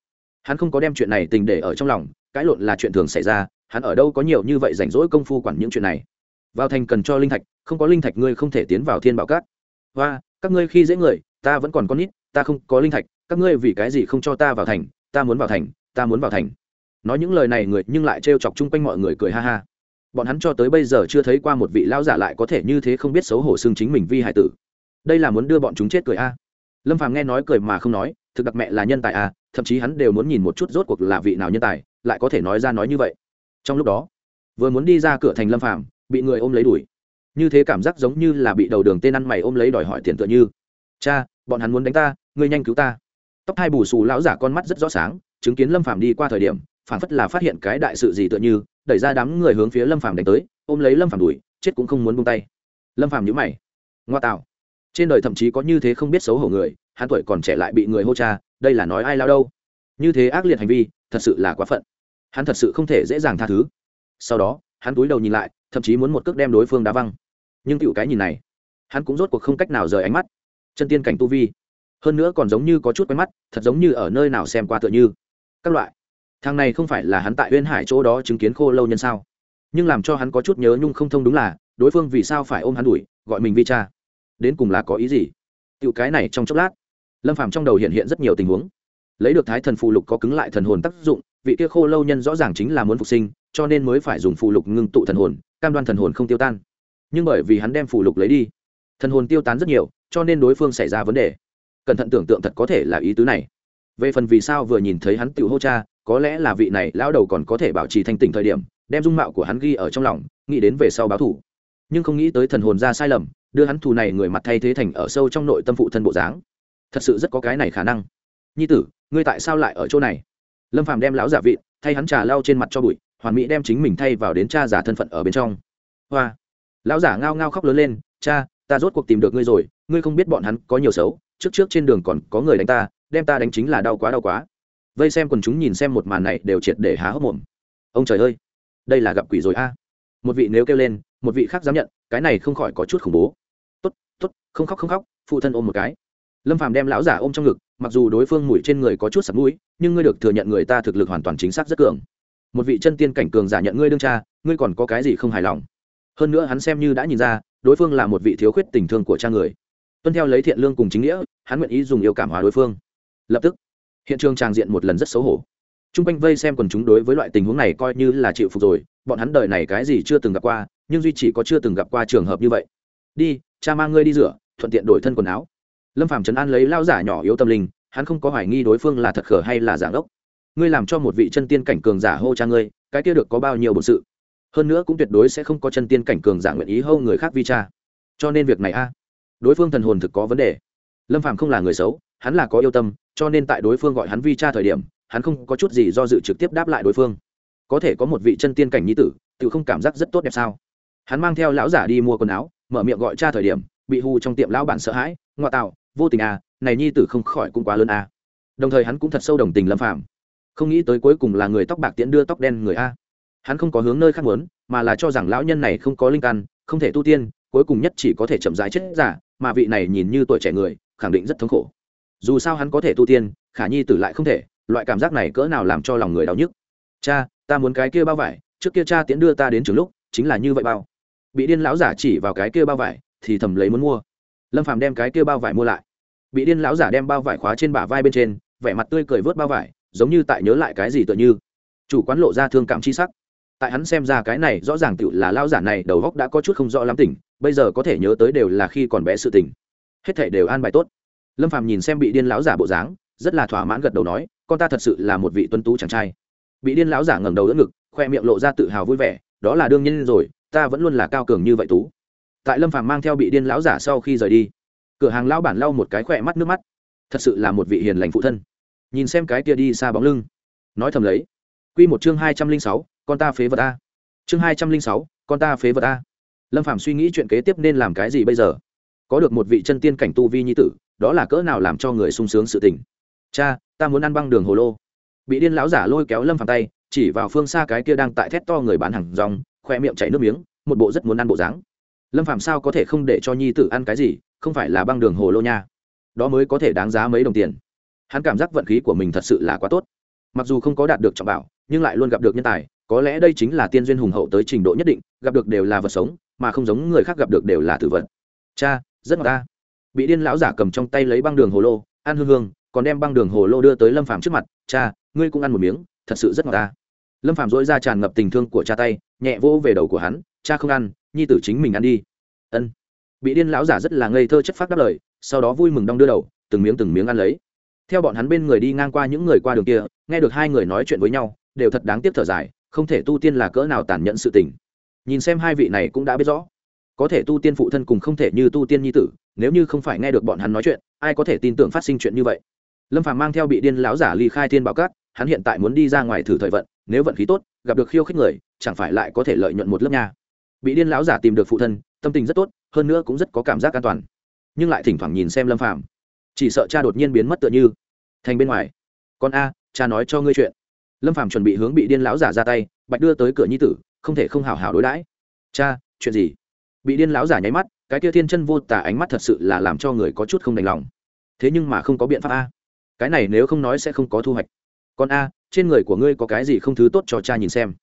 Hắn không có đem chuyện này tình để ở trong lòng, cãi lộn là chuyện thường xảy ra, hắn ở đâu có nhiều như vậy rảnh rỗi công phu quản những chuyện này. Vào thành cần cho linh thạch, không có linh thạch ngươi không thể tiến vào thiên bảo cát và các ngươi khi dễ người, ta vẫn còn con nít, ta không có linh thạch các ngươi vì cái gì không cho ta vào thành, ta muốn vào thành, ta muốn vào thành. Nói những lời này người nhưng lại trêu chọc chung quanh mọi người cười ha ha. Bọn hắn cho tới bây giờ chưa thấy qua một vị lão giả lại có thể như thế không biết xấu hổ xương chính mình vi hải tử. Đây là muốn đưa bọn chúng chết cười a. Lâm phàm nghe nói cười mà không nói, thực đặc mẹ là nhân tài a, thậm chí hắn đều muốn nhìn một chút rốt cuộc là vị nào nhân tài, lại có thể nói ra nói như vậy. Trong lúc đó, vừa muốn đi ra cửa thành lâm phàm, bị người ôm lấy đuổi. Như thế cảm giác giống như là bị đầu đường tên ăn mày ôm lấy đòi hỏi tiền tựa như. Cha, bọn hắn muốn đánh ta, ngươi nhanh cứu ta tóc hai bù xù lão giả con mắt rất rõ sáng, chứng kiến lâm phàm đi qua thời điểm phản phất là phát hiện cái đại sự gì tựa như, đẩy ra đám người hướng phía lâm phàm đánh tới, ôm lấy lâm phàm đuổi, chết cũng không muốn buông tay. Lâm phàm nhíu mày. Ngoa tạo. Trên đời thậm chí có như thế không biết xấu hổ người, hắn tuổi còn trẻ lại bị người hô cha, đây là nói ai lao đâu? Như thế ác liệt hành vi, thật sự là quá phận. Hắn thật sự không thể dễ dàng tha thứ. Sau đó, hắn túi đầu nhìn lại, thậm chí muốn một cước đem đối phương đá văng. Nhưng cựu cái nhìn này, hắn cũng rốt cuộc không cách nào rời ánh mắt. Chân tiên cảnh tu vi hơn nữa còn giống như có chút quen mắt, thật giống như ở nơi nào xem qua tựa như. Các loại. Thằng này không phải là hắn tại uyên hải chỗ đó chứng kiến khô lâu nhân sao? Nhưng làm cho hắn có chút nhớ nhung không thông đúng là, đối phương vì sao phải ôm hắn đuổi, gọi mình vi cha? Đến cùng là có ý gì? Tựu cái này trong chốc lát, lâm phàm trong đầu hiện hiện rất nhiều tình huống. Lấy được thái thần phù lục có cứng lại thần hồn tác dụng, vị kia khô lâu nhân rõ ràng chính là muốn phục sinh, cho nên mới phải dùng phù lục ngưng tụ thần hồn, cam đoan thần hồn không tiêu tan. Nhưng bởi vì hắn đem phù lục lấy đi, thần hồn tiêu tán rất nhiều, cho nên đối phương xảy ra vấn đề cẩn thận tưởng tượng thật có thể là ý tứ này. Về phần vì sao vừa nhìn thấy hắn tự hô cha, có lẽ là vị này lão đầu còn có thể bảo trì thanh tỉnh thời điểm, đem dung mạo của hắn ghi ở trong lòng, nghĩ đến về sau báo thủ nhưng không nghĩ tới thần hồn ra sai lầm, đưa hắn thù này người mặt thay thế thành ở sâu trong nội tâm phụ thân bộ dáng. Thật sự rất có cái này khả năng. Nhi tử, ngươi tại sao lại ở chỗ này? Lâm phàm đem lão giả vị thay hắn trà lau trên mặt cho bụi, hoàn mỹ đem chính mình thay vào đến cha giả thân phận ở bên trong. Hoa. Lão giả ngao ngao khóc lớn lên, cha, ta rốt cuộc tìm được ngươi rồi, ngươi không biết bọn hắn có nhiều xấu trước trước trên đường còn có người đánh ta, đem ta đánh chính là đau quá đau quá. Vây xem quần chúng nhìn xem một màn này đều triệt để há hốc mồm. Ông trời ơi, đây là gặp quỷ rồi a. Một vị nếu kêu lên, một vị khác dám nhận, cái này không khỏi có chút khủng bố. Tốt tốt, không khóc không khóc, phụ thân ôm một cái. Lâm phàm đem lão giả ôm trong ngực, mặc dù đối phương mũi trên người có chút sập mũi, nhưng ngươi được thừa nhận người ta thực lực hoàn toàn chính xác rất cường. Một vị chân tiên cảnh cường giả nhận ngươi đương cha, ngươi còn có cái gì không hài lòng? Hơn nữa hắn xem như đã nhìn ra, đối phương là một vị thiếu khuyết tình thương của cha người tuân theo lấy thiện lương cùng chính nghĩa, hắn nguyện ý dùng yêu cảm hóa đối phương. Lập tức, hiện trường tràng diện một lần rất xấu hổ. T r u n g quanh vây xem quần chúng đối với loại tình huống này coi như là chịu phục rồi, bọn hắn đời này cái gì chưa từng gặp qua, nhưng duy chỉ có chưa từng gặp qua trường hợp như vậy. Đi, cha mang ngươi đi rửa, thuận tiện đổi thân quần áo. Lâm phạm trấn an lấy lao giả nhỏ yếu tâm linh, hắn không có hoài nghi đối phương là thật khở hay là giả ốc ngươi làm cho một vị chân tiên cảnh cường giả hô cha ngươi, cái kia được có bao nhiêu bổn sự? Hơn nữa cũng tuyệt đối sẽ không có chân tiên cảnh cường giả nguyện ý hô người khác vi cha. Cho nên việc này a đối phương thần hồn thực có vấn đề. Lâm phạm không là người xấu, hắn là có yêu tâm, cho nên tại đối phương gọi hắn vi cha thời điểm, hắn không có chút gì do dự trực tiếp đáp lại đối phương. Có thể có một vị chân tiên cảnh nhi tử, tự không cảm giác rất tốt đẹp sao? Hắn mang theo lão giả đi mua quần áo, mở miệng gọi cha thời điểm, bị hù trong tiệm lão bản sợ hãi ngoại tạo, vô tình à này nhi tử không khỏi cũng quá lớn à. Đồng thời hắn cũng thật sâu đồng tình lâm phạm không nghĩ tới cuối cùng là người tóc bạc tiễn đưa tóc đen người a. Hắn không có hướng nơi khác muốn, mà là cho rằng lão nhân này không có linh căn, không thể tu tiên, cuối cùng nhất chỉ có thể chậm rãi chết giả mà vị này nhìn như tuổi trẻ người, khẳng định rất thống khổ. Dù sao hắn có thể tu tiên, khả nhi tử lại không thể, loại cảm giác này cỡ nào làm cho lòng người đau nhức. Cha, ta muốn cái kia bao vải, trước kia cha tiễn đưa ta đến trường lúc, chính là như vậy bao. Bị điên lão giả chỉ vào cái kia bao vải, thì thầm lấy muốn mua. Lâm phàm đem cái kia bao vải mua lại. Bị điên lão giả đem bao vải khóa trên bả vai bên trên, vẻ mặt tươi cười vớt bao vải, giống như tại nhớ lại cái gì tựa như. Chủ quán lộ ra thương cảm chi sắc tại hắn xem ra cái này rõ ràng tựu là lão giả này đầu góc đã có chút không rõ lắm tỉnh bây giờ có thể nhớ tới đều là khi còn bé sự tình. Hết thể đều an bài tốt. Lâm phàm nhìn xem bị điên lão giả bộ dáng, rất là thỏa mãn gật đầu nói, con ta thật sự là một vị tuân tú chàng trai. Bị điên lão giả ngẩng đầu đỡ ngực, khoe miệng lộ ra tự hào vui vẻ, đó là đương nhiên rồi, ta vẫn luôn là cao cường như vậy tú. Tại lâm phàm mang theo bị điên lão giả sau khi rời đi, cửa hàng lão bản lau một cái khỏe mắt nước mắt. Thật sự là một vị hiền lành phụ thân. Nhìn xem cái kia đi xa bóng lưng. Nói thầm lấy. Quy một chương hai trăm linh sáu con ta phế vật a. Chương hai trăm linh sáu, con ta phế vật a. Lâm phạm suy nghĩ chuyện kế tiếp nên làm cái gì bây giờ? Có được một vị chân tiên cảnh tu vi nhi tử, đó là cỡ nào làm cho người sung sướng sự tình? Cha, ta muốn ăn băng đường hồ lô. Bị điên lão giả lôi kéo lâm phạm tay, chỉ vào phương xa cái kia đang tại thét to người bán hàng rong, khoe miệng chảy nước miếng, một bộ rất muốn ăn bộ dáng. Lâm phạm sao có thể không để cho nhi tử ăn cái gì, không phải là băng đường hồ lô nha. Đó mới có thể đáng giá mấy đồng tiền. Hắn cảm giác vận khí của mình thật sự là quá tốt. Mặc dù không có đạt được trọng bảo, nhưng lại luôn gặp được nhân tài có lẽ đây chính là tiên duyên hùng hậu tới trình độ nhất định, gặp được đều là vật sống, mà không giống người khác gặp được đều là tử vật. Cha, rất ngọt ta. Bị điên lão giả cầm trong tay lấy băng đường hồ lô, ăn hương hương, còn đem băng đường hồ lô đưa tới lâm phàm trước mặt. Cha, ngươi cũng ăn một miếng, thật sự rất ngọt ta. Lâm phàm dỗi ra tràn ngập tình thương của cha tay, nhẹ vỗ về đầu của hắn. Cha không ăn, nhi tử chính mình ăn đi. Ân. Bị điên lão giả rất là ngây thơ chất phát đáp lời, sau đó vui mừng đong đưa đầu, từng miếng từng miếng ăn lấy. Theo bọn hắn bên người đi ngang qua những người qua đường kia, nghe được hai người nói chuyện với nhau, đều thật đáng tiếc thở dài không thể tu tiên là cỡ nào tàn nhẫn sự tình. Nhìn xem hai vị này cũng đã biết rõ. Có thể tu tiên phụ thân cùng không thể như tu tiên nhi tử, nếu như không phải nghe được bọn hắn nói chuyện, ai có thể tin tưởng phát sinh chuyện như vậy? Lâm phàm mang theo bị điên lão giả ly khai thiên bảo cát hắn hiện tại muốn đi ra ngoài thử thời vận, nếu vận khí tốt, gặp được khiêu khích người, chẳng phải lại có thể lợi nhuận một lớp nha. Bị điên lão giả tìm được phụ thân, tâm tình rất tốt, hơn nữa cũng rất có cảm giác an toàn. Nhưng lại thỉnh thoảng nhìn xem lâm phàm. Chỉ sợ cha đột nhiên biến mất tựa như. Thành bên ngoài. Con a, cha nói cho ngươi chuyện lâm phàm chuẩn bị hướng bị điên lão giả ra tay, bạch đưa tới cửa nhi tử, không thể không hào hào đối đãi. Cha, chuyện gì? Bị điên lão giả nháy mắt, cái kia thiên chân vô tả ánh mắt thật sự là làm cho người có chút không đành lòng. Thế nhưng mà không có biện pháp a. Cái này nếu không nói sẽ không có thu hoạch. Con a, trên người của ngươi có cái gì không thứ tốt cho cha nhìn xem?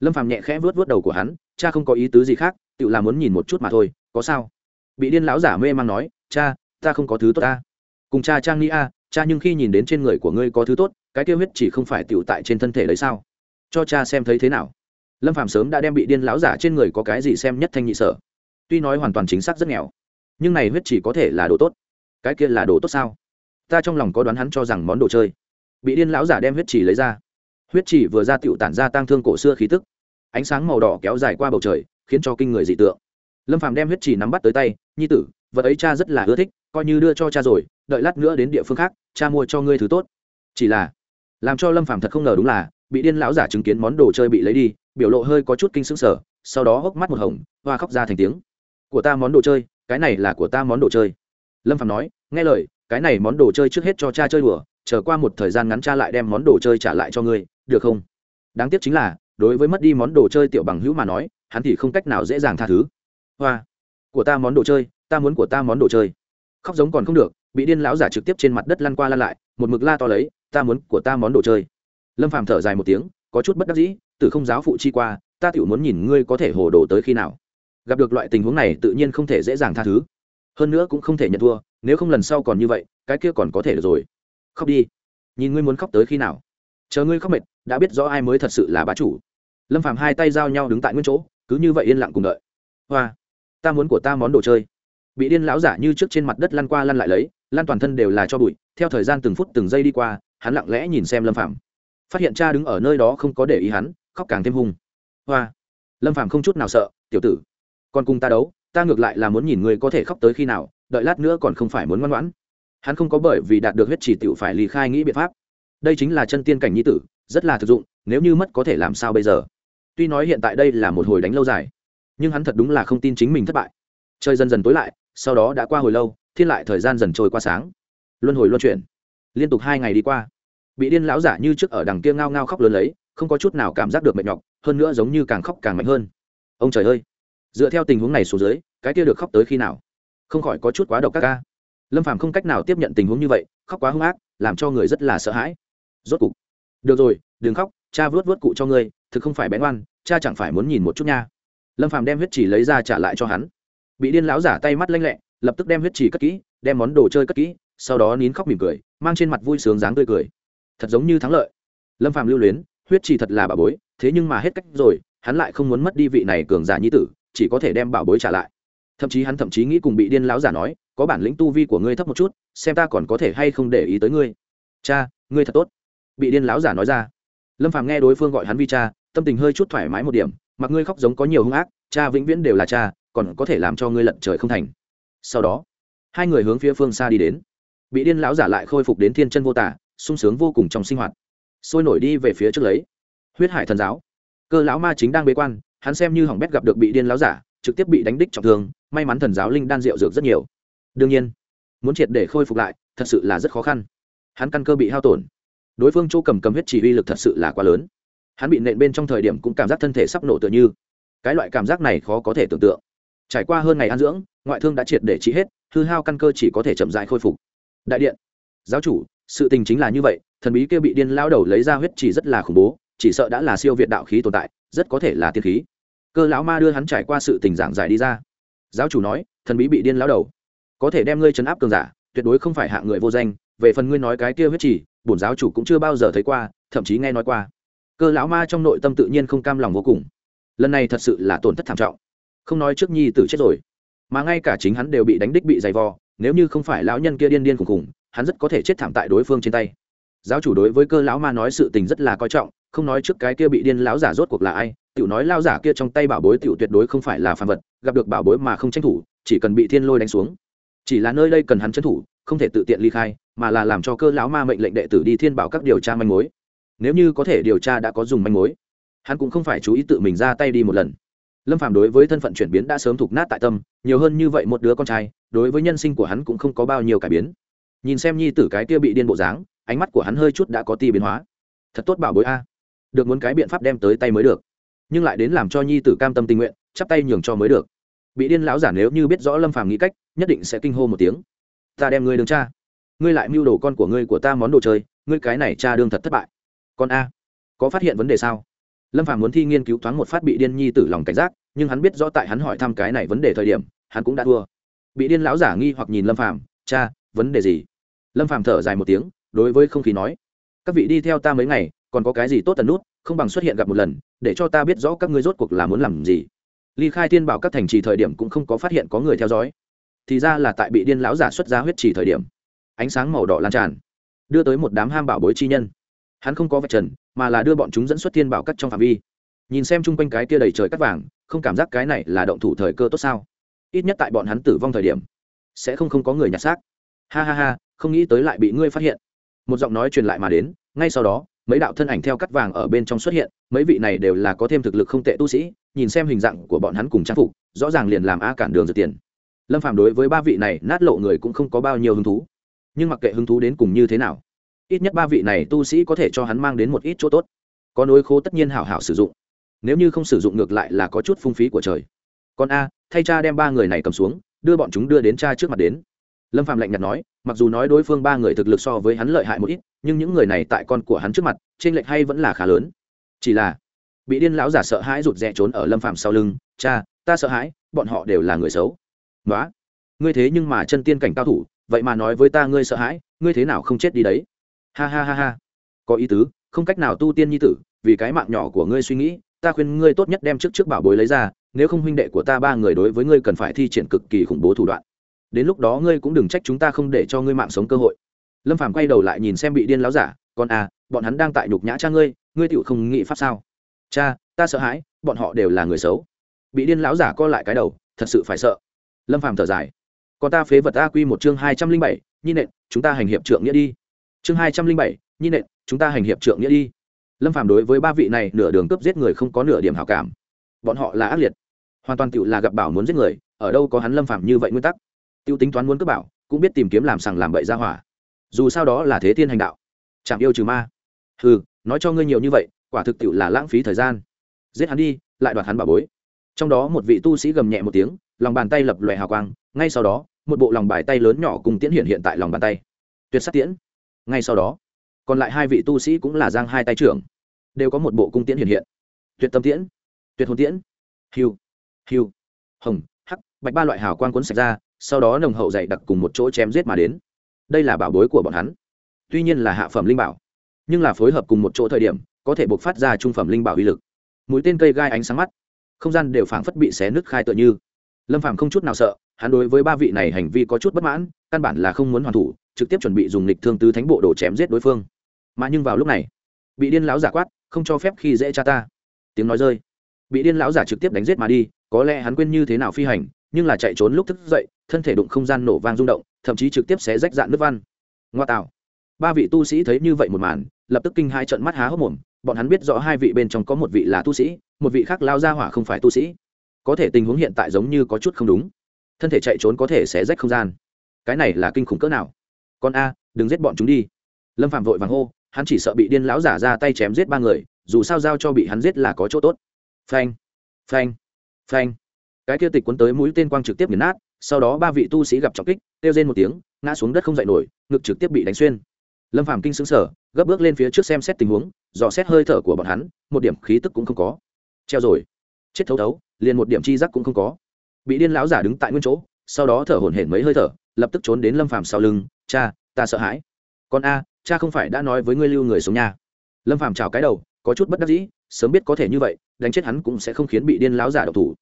Lâm phàm nhẹ khẽ vớt vớt đầu của hắn, cha không có ý tứ gì khác, tự làm muốn nhìn một chút mà thôi, có sao? Bị điên lão giả mê man nói, cha, ta không có thứ tốt ta cùng cha trang ni a, cha nhưng khi nhìn đến trên người của ngươi có thứ tốt cái tiêu huyết chỉ không phải tựu tại trên thân thể đấy sao? Cho cha xem thấy thế nào. Lâm phạm sớm đã đem bị điên lão giả trên người có cái gì xem nhất thanh nhị sở. Tuy nói hoàn toàn chính xác rất nghèo, nhưng này huyết chỉ có thể là đồ tốt. Cái kia là đồ tốt sao? Ta trong lòng có đoán hắn cho rằng món đồ chơi. Bị điên lão giả đem huyết chỉ lấy ra. Huyết chỉ vừa ra tựu tản ra tang thương cổ xưa khí tức. Ánh sáng màu đỏ kéo dài qua bầu trời, khiến cho kinh người dị tượng. Lâm phàm đem huyết chỉ nắm bắt tới tay, nhi tử, vật ấy cha rất là ưa thích, coi như đưa cho cha rồi, đợi lát nữa đến địa phương khác, cha mua cho ngươi thứ tốt. Chỉ là làm cho lâm phàm thật không ngờ đúng là, bị điên lão giả chứng kiến món đồ chơi bị lấy đi, biểu lộ hơi có chút kinh sững sờ, sau đó hốc mắt một hồng, hoa khóc ra thành tiếng. Của ta món đồ chơi, cái này là của ta món đồ chơi. Lâm phàm nói, nghe lời, cái này món đồ chơi trước hết cho cha chơi đùa, chờ qua một thời gian ngắn cha lại đem món đồ chơi trả lại cho ngươi, được không? Đáng tiếc chính là, đối với mất đi món đồ chơi tiểu bằng hữu mà nói, hắn thì không cách nào dễ dàng tha thứ. Hoa, của ta món đồ chơi, ta muốn của ta món đồ chơi. Khóc giống còn không được, bị điên lão giả trực tiếp trên mặt đất lăn qua lăn lại, một mực la to lấy ta muốn của ta món đồ chơi. Lâm phàm thở dài một tiếng, có chút bất đắc dĩ, từ không giáo phụ chi qua, ta tiểu muốn nhìn ngươi có thể hồ đồ tới khi nào. Gặp được loại tình huống này, tự nhiên không thể dễ dàng tha thứ. Hơn nữa cũng không thể nhận thua, nếu không lần sau còn như vậy, cái kia còn có thể được rồi. Khóc đi. Nhìn ngươi muốn khóc tới khi nào. Chờ ngươi khóc mệt, đã biết rõ ai mới thật sự là bá chủ. Lâm phàm hai tay giao nhau đứng tại nguyên chỗ, cứ như vậy yên lặng cùng đợi. Hoa, ta muốn của ta món đồ chơi. Bị điên lão giả như trước trên mặt đất lăn qua lăn lại lấy, lan toàn thân đều là cho bụi, theo thời gian từng phút từng giây đi qua hắn lặng lẽ nhìn xem lâm phạm, phát hiện cha đứng ở nơi đó không có để ý hắn khóc càng thêm hung. Hoa! Lâm phạm không chút nào sợ tiểu tử còn cùng ta đấu ta ngược lại là muốn nhìn ngươi có thể khóc tới khi nào đợi lát nữa còn không phải muốn ngoan ngoãn. Hắn không có bởi vì đạt được huyết chỉ tiểu phải lý khai nghĩ biện pháp. Đây chính là chân tiên cảnh nhi tử rất là thực dụng nếu như mất có thể làm sao bây giờ? Tuy nói hiện tại đây là một hồi đánh lâu dài nhưng hắn thật đúng là không tin chính mình thất bại. Trời dần dần tối lại sau đó đã qua hồi lâu thiên lại thời gian dần trôi qua sáng. Luân hồi luân chuyển. Liên tục hai ngày đi qua bị điên lão giả như trước ở đằng kia ngao ngao khóc lớn lấy, không có chút nào cảm giác được mệt nhọc, hơn nữa giống như càng khóc càng mạnh hơn. Ông trời ơi! Dựa theo tình huống này xuống dưới, cái kia được khóc tới khi nào? Không khỏi có chút quá độc các ca lâm phàm không cách nào tiếp nhận tình huống như vậy, khóc quá hung ác, làm cho người rất là sợ hãi. Rốt cục, được rồi, đừng khóc, cha vớt vớt cụ cho ngươi, thực không phải bén oan cha chẳng phải muốn nhìn một chút nha. Lâm phàm đem huyết chỉ lấy ra trả lại cho hắn. Bị điên lão giả tay mắt lanh lẹ, lập tức đem huyết chỉ cất kỹ, đem món đồ chơi cất kỹ, sau đó nín khóc mỉm cười, mang trên mặt vui sướng dáng tươi cười thật giống như thắng lợi. Lâm phàm lưu luyến, huyết trì thật là bảo bối, thế nhưng mà hết cách rồi, hắn lại không muốn mất đi vị này cường giả nhi tử, chỉ có thể đem bảo bối trả lại. Thậm chí hắn thậm chí nghĩ cùng bị điên lão giả nói, có bản lĩnh tu vi của ngươi thấp một chút, xem ta còn có thể hay không để ý tới ngươi. Cha, ngươi thật tốt. Bị điên lão giả nói ra. Lâm phàm nghe đối phương gọi hắn vi cha, tâm tình hơi chút thoải mái một điểm, mặc ngươi khóc giống có nhiều hung ác, cha vĩnh viễn đều là cha, còn có thể làm cho ngươi lận trời không thành. Sau đó, hai người hướng phía phương xa đi đến. Bị điên lão giả lại khôi phục đến thiên chân vô tả sung sướng vô cùng trong sinh hoạt. Sôi nổi đi về phía trước lấy. Huyết hải thần giáo. Cơ lão ma chính đang bế quan, hắn xem như hỏng bét gặp được bị điên lão giả, trực tiếp bị đánh đích trọng thương, may mắn thần giáo linh đan rượu dược rất nhiều. Đương nhiên, muốn triệt để khôi phục lại, thật sự là rất khó khăn. Hắn căn cơ bị hao tổn. Đối phương chỗ cầm cầm huyết chỉ uy lực thật sự là quá lớn. Hắn bị nện bên trong thời điểm cũng cảm giác thân thể sắp nổ tựa như. Cái loại cảm giác này khó có thể tưởng tượng. Trải qua hơn ngày ăn dưỡng, ngoại thương đã triệt để trị hết, hư hao căn cơ chỉ có thể chậm dại khôi phục. Đại điện. Giáo chủ sự tình chính là như vậy, thần bí kia bị điên lao đầu lấy ra huyết chỉ rất là khủng bố, chỉ sợ đã là siêu việt đạo khí tồn tại, rất có thể là tiên khí. Cơ lão ma đưa hắn trải qua sự tình giảng giải đi ra. Giáo chủ nói, thần bí bị điên lao đầu. Có thể đem ngươi chấn áp cường giả, tuyệt đối không phải hạ người vô danh, về phần ngươi nói cái kia huyết chỉ, bổn giáo chủ cũng chưa bao giờ thấy qua, thậm chí nghe nói qua. Cơ lão ma trong nội tâm tự nhiên không cam lòng vô cùng. Lần này thật sự là tổn thất thảm trọng. Không nói trước nhi tử chết rồi, mà ngay cả chính hắn đều bị đánh đích bị dày vò, nếu như không phải lão nhân kia điên điên khùng khùng hắn rất có thể chết thảm tại đối phương trên tay. Giáo chủ đối với cơ lão ma nói sự tình rất là coi trọng, không nói trước cái kia bị điên lão giả rốt cuộc là ai, tiểu nói lao giả kia trong tay bảo bối tiểu tuyệt đối không phải là phàm vật, gặp được bảo bối mà không tranh thủ, chỉ cần bị thiên lôi đánh xuống. Chỉ là nơi đây cần hắn tranh thủ, không thể tự tiện ly khai, mà là làm cho cơ lão ma mệnh lệnh đệ tử đi thiên bảo các điều tra manh mối. Nếu như có thể điều tra đã có dùng manh mối, hắn cũng không phải chú ý tự mình ra tay đi một lần. Lâm phàm đối với thân phận chuyển biến đã sớm thục nát tại tâm, nhiều hơn như vậy một đứa con trai, đối với nhân sinh của hắn cũng không có bao nhiêu cải biến nhìn xem nhi tử cái kia bị điên bộ dáng, ánh mắt của hắn hơi chút đã có ti biến hóa. Thật tốt bảo bối a. Được muốn cái biện pháp đem tới tay mới được. Nhưng lại đến làm cho nhi tử cam tâm tình nguyện, chắp tay nhường cho mới được. Bị điên lão giả nếu như biết rõ lâm phàm nghĩ cách, nhất định sẽ kinh hô một tiếng. Ta đem ngươi đường cha. Ngươi lại mưu đồ con của ngươi của ta món đồ chơi, ngươi cái này cha đương thật thất bại. Con a, có phát hiện vấn đề sao? Lâm phàm muốn thi nghiên cứu thoáng một phát bị điên nhi tử lòng cảnh giác, nhưng hắn biết rõ tại hắn hỏi thăm cái này vấn đề thời điểm, hắn cũng đã thua. Bị điên lão giả nghi hoặc nhìn lâm phàm, cha, vấn đề gì? Lâm phàm thở dài một tiếng, đối với không khí nói, các vị đi theo ta mấy ngày, còn có cái gì tốt tần nút, không bằng xuất hiện gặp một lần, để cho ta biết rõ các ngươi rốt cuộc là muốn làm gì. Ly khai thiên bảo các thành trì thời điểm cũng không có phát hiện có người theo dõi. Thì ra là tại bị điên lão giả xuất ra huyết trì thời điểm, ánh sáng màu đỏ lan tràn, đưa tới một đám ham bảo bối chi nhân. Hắn không có vạch trần, mà là đưa bọn chúng dẫn xuất thiên bảo cắt trong phạm vi. Nhìn xem chung quanh cái kia đầy trời cắt vàng, không cảm giác cái này là động thủ thời cơ tốt sao. Ít nhất tại bọn hắn tử vong thời điểm, sẽ không không có người nhặt xác. Ha ha ha không nghĩ tới lại bị ngươi phát hiện. Một giọng nói truyền lại mà đến, ngay sau đó, mấy đạo thân ảnh theo cắt vàng ở bên trong xuất hiện, mấy vị này đều là có thêm thực lực không tệ tu sĩ, nhìn xem hình dạng của bọn hắn cùng trang phục, rõ ràng liền làm a cản đường dược tiền. Lâm phàm đối với ba vị này, nát lộ người cũng không có bao nhiêu hứng thú. Nhưng mặc kệ hứng thú đến cùng như thế nào, ít nhất ba vị này tu sĩ có thể cho hắn mang đến một ít chỗ tốt. Có nối khô tất nhiên hảo hảo sử dụng. Nếu như không sử dụng ngược lại là có chút phung phí của trời. Còn a, thay cha đem ba người này cầm xuống, đưa bọn chúng đưa đến cha trước mặt đến. Lâm phạm lạnh nhạt nói mặc dù nói đối phương ba người thực lực so với hắn lợi hại một ít, nhưng những người này tại con của hắn trước mặt trên lệch hay vẫn là khá lớn. Chỉ là, bị điên lão giả sợ hãi rụt rè trốn ở lâm phạm sau lưng, cha, ta sợ hãi, bọn họ đều là người xấu. Nói ngươi thế nhưng mà chân tiên cảnh cao thủ, vậy mà nói với ta ngươi sợ hãi, ngươi thế nào không chết đi đấy? Ha ha ha ha. Có ý tứ, không cách nào tu tiên nhi tử, vì cái mạng nhỏ của ngươi suy nghĩ, ta khuyên ngươi tốt nhất đem trước trước bảo bối lấy ra, nếu không huynh đệ của ta ba người đối với ngươi cần phải thi triển cực kỳ khủng bố thủ đoạn đến lúc đó ngươi cũng đừng trách chúng ta không để cho ngươi mạng sống cơ hội. Lâm phàm quay đầu lại nhìn xem bị điên láo giả còn à bọn hắn đang tại nhục nhã cha ngươi ngươi tựu không nghĩ pháp sao? Cha, ta sợ hãi, bọn họ đều là người xấu. Bị điên láo giả co lại cái đầu, thật sự phải sợ. Lâm phàm thở dài còn ta phế vật a quy một chương hai trăm linh bảy, nhi nện, chúng ta hành hiệp trượng nghĩa đi. Chương hai trăm linh bảy, nhi nện, chúng ta hành hiệp trượng nghĩa đi. Lâm phàm đối với ba vị này nửa đường cướp giết người không có nửa điểm hảo cảm. Bọn họ là ác liệt, hoàn toàn tựu là gặp bảo muốn giết người, ở đâu có hắn lâm phàm như vậy nguyên tắc tiêu tính toán muốn cướp bảo, cũng biết tìm kiếm làm sằng làm bậy ra hỏa. Dù sao đó là thế thiên hành đạo. Chẳng yêu trừ ma. Ừ nói cho ngươi nhiều như vậy, quả thực tiệu là lãng phí thời gian. Giết hắn đi, lại đoạt hắn bảo bối. Trong đó một vị tu sĩ gầm nhẹ một tiếng, lòng bàn tay lập lòe hào quang, ngay sau đó, một bộ lòng bài tay lớn nhỏ cùng tiễn hiện hiện tại lòng bàn tay. Tuyệt sát tiễn. Ngay sau đó, còn lại hai vị tu sĩ cũng là giang hai tay trưởng. Đều có một bộ cung tiễn hiện hiện. Tuyệt tâm tiễn, tuyệt hồn tiễn. Hiu hiu, hồng, hắc, bạch ba loại hào quang cuốn sạch ra sau đó nồng hậu dày đặc cùng một chỗ chém giết mà đến. Đây là bảo bối của bọn hắn. Tuy nhiên là hạ phẩm linh bảo, nhưng là phối hợp cùng một chỗ thời điểm, có thể buộc phát ra trung phẩm linh bảo uy lực. Mũi tên cây gai ánh sáng mắt, không gian đều phảng phất bị xé nứt khai tựa như. Lâm phàm không chút nào sợ, hắn đối với ba vị này hành vi có chút bất mãn, căn bản là không muốn hoàn thủ, trực tiếp chuẩn bị dùng lịch thương tứ thánh bộ đồ chém giết đối phương. Mà nhưng vào lúc này, bị điên lão giả quát, không cho phép khi dễ cha ta. Tiếng nói rơi. Bị điên lão giả trực tiếp đánh giết mà đi, có lẽ hắn quên như thế nào phi hành, nhưng là chạy trốn lúc thức dậy thân thể đụng không gian nổ vang rung động, thậm chí trực tiếp xé rách dạn nước văn. Ngoa tạo. Ba vị tu sĩ thấy như vậy một màn, lập tức kinh hai trận mắt há hốc mồm, bọn hắn biết rõ hai vị bên trong có một vị là tu sĩ, một vị khác lao ra hỏa không phải tu sĩ. Có thể tình huống hiện tại giống như có chút không đúng. Thân thể chạy trốn có thể sẽ rách không gian. Cái này là kinh khủng cỡ nào? Con a, đừng giết bọn chúng đi. Lâm phạm vội vàng hô, hắn chỉ sợ bị điên lão giả ra tay chém giết ba người, dù sao giao cho bị hắn giết là có chỗ tốt. Phanh phanh phanh. Cái kia tịch cuốn tới mũi tên quang trực tiếp nghiền nát sau đó ba vị tu sĩ gặp trọng kích, kêu rên một tiếng, ngã xuống đất không dậy nổi, ngực trực tiếp bị đánh xuyên. Lâm phàm kinh xứng sở gấp bước lên phía trước xem xét tình huống, dò xét hơi thở của bọn hắn, một điểm khí tức cũng không có. Treo rồi. Chết thấu thấu, liền một điểm chi giác cũng không có. Bị điên lão giả đứng tại nguyên chỗ, sau đó thở hổn hển mấy hơi thở, lập tức trốn đến lâm phàm sau lưng, cha, ta sợ hãi. Con a, cha không phải đã nói với ngươi lưu người xuống nhà? Lâm phàm chào cái đầu, có chút bất đắc dĩ, sớm biết có thể như vậy, đánh chết hắn cũng sẽ không khiến bị điên lão giả độc thủ.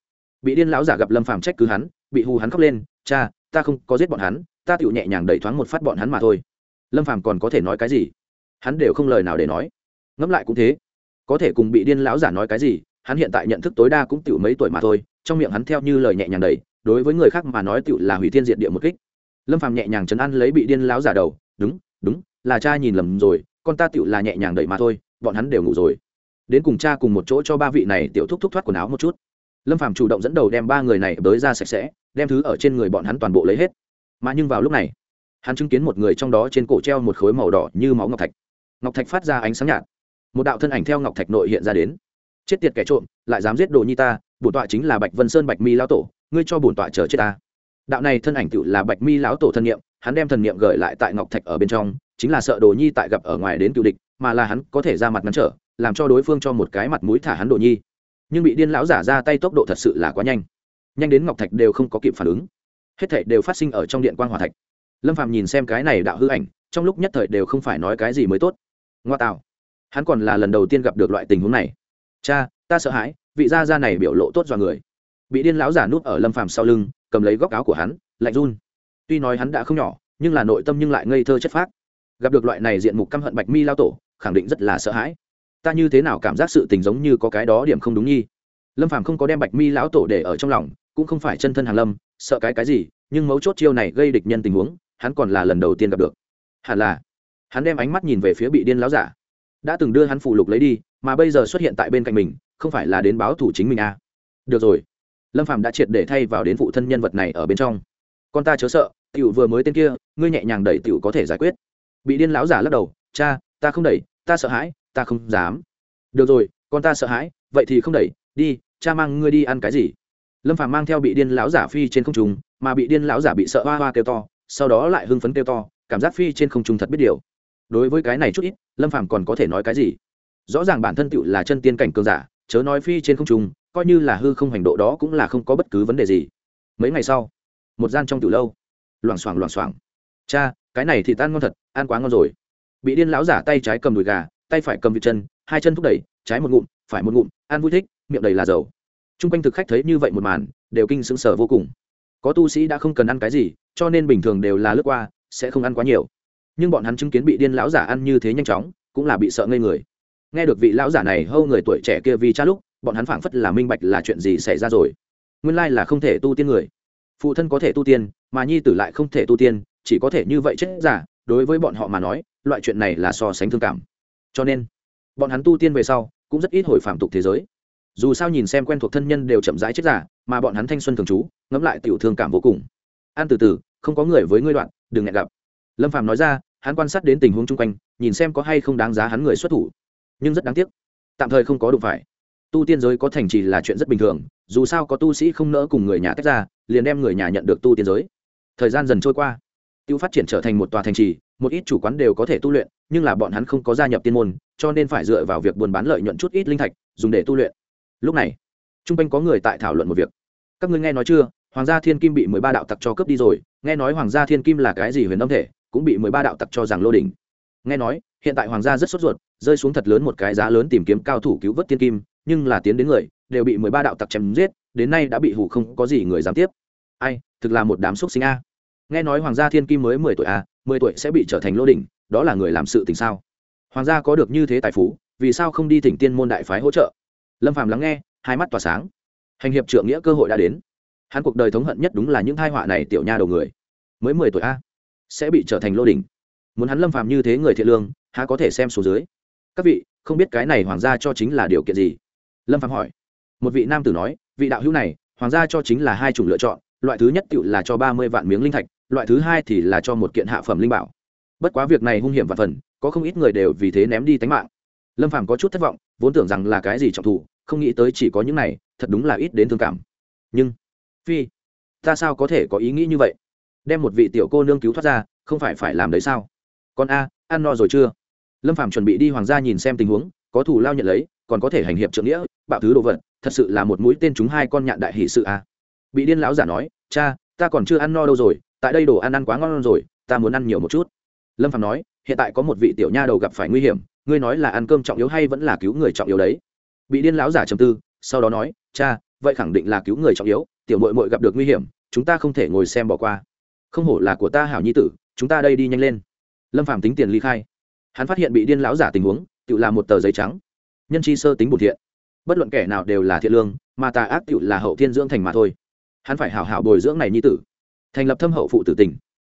Bị điên lão giả gặp lâm phàm trách cứ hắn bị hù hắn khóc lên, cha, ta không có giết bọn hắn, ta tựu nhẹ nhàng đẩy thoáng một phát bọn hắn mà thôi. Lâm phàm còn có thể nói cái gì? Hắn đều không lời nào để nói. Ngẫm lại cũng thế. Có thể cùng bị điên lão giả nói cái gì, hắn hiện tại nhận thức tối đa cũng tựu mấy tuổi mà thôi, trong miệng hắn theo như lời nhẹ nhàng đầy đối với người khác mà nói tựu là hủy thiên diệt địa một kích. Lâm phàm nhẹ nhàng chấn an lấy bị điên lão giả đầu, đúng đúng, là cha nhìn lầm rồi, con ta tựu là nhẹ nhàng đẩy mà thôi, bọn hắn đều ngủ rồi. Đến cùng cha cùng một chỗ cho ba vị này tiểu thúc thúc thoát quần áo một chút. Lâm phàm chủ động dẫn đầu đem ba người này bới ra sạch sẽ đem thứ ở trên người bọn hắn toàn bộ lấy hết. Mà nhưng vào lúc này hắn chứng kiến một người trong đó trên cổ treo một khối màu đỏ như máu ngọc thạch. Ngọc thạch phát ra ánh sáng nhạt. Một đạo thân ảnh theo ngọc thạch nội hiện ra đến. Chết tiệt kẻ trộm lại dám giết đồ nhi ta bổn tọa chính là bạch vân sơn bạch mi lão tổ ngươi cho bổn tọa chờ chết ta. Đạo này thân ảnh tự là bạch mi lão tổ thân niệm, hắn đem thần niệm gửi lại tại ngọc thạch ở bên trong chính là sợ đồ nhi tại gặp ở ngoài đến cựu địch mà là hắn có thể ra mặt ngăn trở làm cho đối phương cho một cái mặt mũi thả hắn đồ nhi. Nhưng bị điên lão giả ra tay tốc độ thật sự là quá nhanh nhanh đến ngọc thạch đều không có kịp phản ứng. Hết thảy đều phát sinh ở trong điện quan hòa thạch. Lâm phạm nhìn xem cái này đạo hư ảnh, trong lúc nhất thời đều không phải nói cái gì mới tốt. Ngoa tạo. Hắn còn là lần đầu tiên gặp được loại tình huống này. Cha, ta sợ hãi, vị gia gia này biểu lộ tốt dọa người. Bị điên lão giả núp ở lâm phàm sau lưng, cầm lấy góc áo của hắn, lạnh run. Tuy nói hắn đã không nhỏ, nhưng là nội tâm nhưng lại ngây thơ chất phác. Gặp được loại này diện mục căm hận bạch mi lao tổ, khẳng định rất là sợ hãi. Ta như thế nào cảm giác sự tình giống như có cái đó điểm không đúng nhi lâm phàm không có đem bạch mi lão tổ để ở trong lòng cũng không phải chân thân hàng lâm, sợ cái cái gì, nhưng mấu chốt chiêu này gây địch nhân tình huống, hắn còn là lần đầu tiên gặp được. Hẳn là, hắn đem ánh mắt nhìn về phía bị điên lão giả. Đã từng đưa hắn phụ lục lấy đi, mà bây giờ xuất hiện tại bên cạnh mình, không phải là đến báo thủ chính mình à. được rồi. Lâm phạm đã triệt để thay vào đến phụ thân nhân vật này ở bên trong. Con ta chớ sợ t i ể u vừa mới tên kia, ngươi nhẹ nhàng đẩy t i ể u có thể giải quyết. Bị điên lão giả lắc đầu, cha, ta không đẩy, ta sợ hãi, ta không dám. Được rồi, con ta sợ hãi, vậy thì không đẩy, đi, cha mang ngươi đi ăn cái gì? Lâm Phàm mang theo bị điên lão giả phi trên không trung, mà bị điên lão giả bị sợ hoa hoa kêu to sau đó lại hưng phấn kêu to cảm giác phi trên không trung thật biết điều. Đối với cái này chút ít lâm Phàm còn có thể nói cái gì? Rõ ràng bản thân tựu là chân tiên cảnh cường giả chớ nói phi trên không trung coi như là hư không hành độ đó cũng là không có bất cứ vấn đề gì. Mấy ngày sau một gian trong tiểu lâu loảng xoảng loảng xoảng. Cha cái này thì tan ngon thật ăn quá ngon rồi. Bị điên lão giả tay trái cầm đùi gà tay phải cầm vịt chân hai chân thúc đẩy trái một ngụm phải một ngụm ăn vui thích miệng đầy là dầu chung quanh thực khách thấy như vậy một màn, đều kinh sững sờ vô cùng. Có tu sĩ đã không cần ăn cái gì, cho nên bình thường đều là lướt qua, sẽ không ăn quá nhiều. Nhưng bọn hắn chứng kiến bị điên lão giả ăn như thế nhanh chóng, cũng là bị sợ ngây người. Nghe được vị lão giả này hâu người tuổi trẻ kia vì cha lúc, bọn hắn phảng phất là minh bạch là chuyện gì xảy ra rồi. Nguyên lai là không thể tu tiên người. Phụ thân có thể tu tiên, mà nhi tử lại không thể tu tiên, chỉ có thể như vậy chết giả, đối với bọn họ mà nói, loại chuyện này là so sánh thương cảm. Cho nên, bọn hắn tu tiên về sau, cũng rất ít hồi phạm tục thế giới dù sao nhìn xem quen thuộc thân nhân đều chậm rãi chết giả mà bọn hắn thanh xuân thường trú, ngẫm lại tiểu thương cảm vô cùng. An từ từ, không có người với ngươi đoạn, đừng ngại gặp. Lâm phàm nói ra, hắn quan sát đến tình huống chung quanh, nhìn xem có hay không đáng giá hắn người xuất thủ. Nhưng rất đáng tiếc, tạm thời không có đụng phải. Tu tiên giới có thành trì là chuyện rất bình thường, dù sao có tu sĩ không nỡ cùng người nhà tách ra, liền đem người nhà nhận được tu tiên giới. Thời gian dần trôi qua, tiêu phát triển trở thành một tòa thành trì, một ít chủ quán đều có thể tu luyện, nhưng là bọn hắn không có gia nhập tiên môn, cho nên phải dựa vào việc buôn bán lợi nhuận chút ít linh thạch, dùng để tu luyện lúc này t r u n g quanh có người tại thảo luận một việc. Các ngươi nghe nói chưa? Hoàng gia thiên kim bị mười ba đạo tặc cho cướp đi rồi. Nghe nói hoàng gia thiên kim là cái gì huyền âm thể, cũng bị mười ba đạo tặc cho rằng lô đình nghe nói, hiện tại hoàng gia rất sốt ruột, rơi xuống thật lớn một cái giá lớn tìm kiếm cao thủ cứu vớt thiên kim, nhưng là tiến đến người, đều bị mười ba đạo tặc chém giết, đến nay đã bị hủ không có gì người dám tiếp. Ai, thực là một đám xúc sinh a. Nghe nói hoàng gia thiên kim mới mười tuổi a, mười tuổi sẽ bị trở thành lô đỉnh, đó là người làm sự tình sao? Hoàng gia có được như thế tài phú, vì sao không đi thỉnh tiên môn đại phái hỗ trợ? Lâm phàm lắng nghe, hai mắt tỏa sáng. Hành hiệp trượng nghĩa cơ hội đã đến. Hắn cuộc đời thống hận nhất đúng là những thai họa này tiểu nha đầu người. Mới mười tuổi a, sẽ bị trở thành lô đỉnh. Muốn hắn lâm phàm như thế người thiện lương, há có thể xem số dưới. Các vị, không biết cái này hoàng gia cho chính là điều kiện gì? Lâm phạm hỏi. Một vị nam tử nói, vị đạo hữu này, hoàng gia cho chính là hai chủng lựa chọn, loại thứ nhất tự là cho ba mươi vạn miếng linh thạch, loại thứ hai thì là cho một kiện hạ phẩm linh bảo. Bất quá việc này hung hiểm và phần, có không ít người đều vì thế ném đi tánh mạng. Lâm phàm có chút thất vọng, vốn tưởng rằng là cái gì trọng thủ không nghĩ tới chỉ có những này, thật đúng là ít đến thương cảm. Nhưng, phi, ta sao có thể có ý nghĩ như vậy? Đem một vị tiểu cô nương cứu thoát ra, không phải phải làm đấy sao? Con a, ăn no rồi chưa? Lâm phạm chuẩn bị đi hoàng gia nhìn xem tình huống, có thủ lao nhận lấy, còn có thể hành hiệp trượng nghĩa, bạo thứ đồ vật, thật sự là một mũi tên chúng hai con nhạn đại hỷ sự a. Bị điên lão giả nói, cha, ta còn chưa ăn no đâu rồi, tại đây đồ ăn ăn quá ngon rồi, ta muốn ăn nhiều một chút. Lâm phạm nói, hiện tại có một vị tiểu nha đầu gặp phải nguy hiểm, ngươi nói là ăn cơm trọng yếu hay vẫn là cứu người trọng yếu đấy? Bị điên lão giả trầm tư, sau đó nói, cha, vậy khẳng định là cứu người trọng yếu, tiểu mội mội gặp được nguy hiểm, chúng ta không thể ngồi xem bỏ qua. Không hổ là của ta hảo nhi tử, chúng ta đây đi nhanh lên. Lâm phạm tính tiền ly khai. Hắn phát hiện bị điên lão giả tình huống, tự là một tờ giấy trắng. Nhân chi sơ tính bổn thiện. Bất luận kẻ nào đều là thiện lương, mà tà ác tự là hậu thiên dưỡng thành mà thôi. Hắn phải hảo hảo bồi dưỡng này nhi tử. Thành lập thâm hậu phụ tử tình.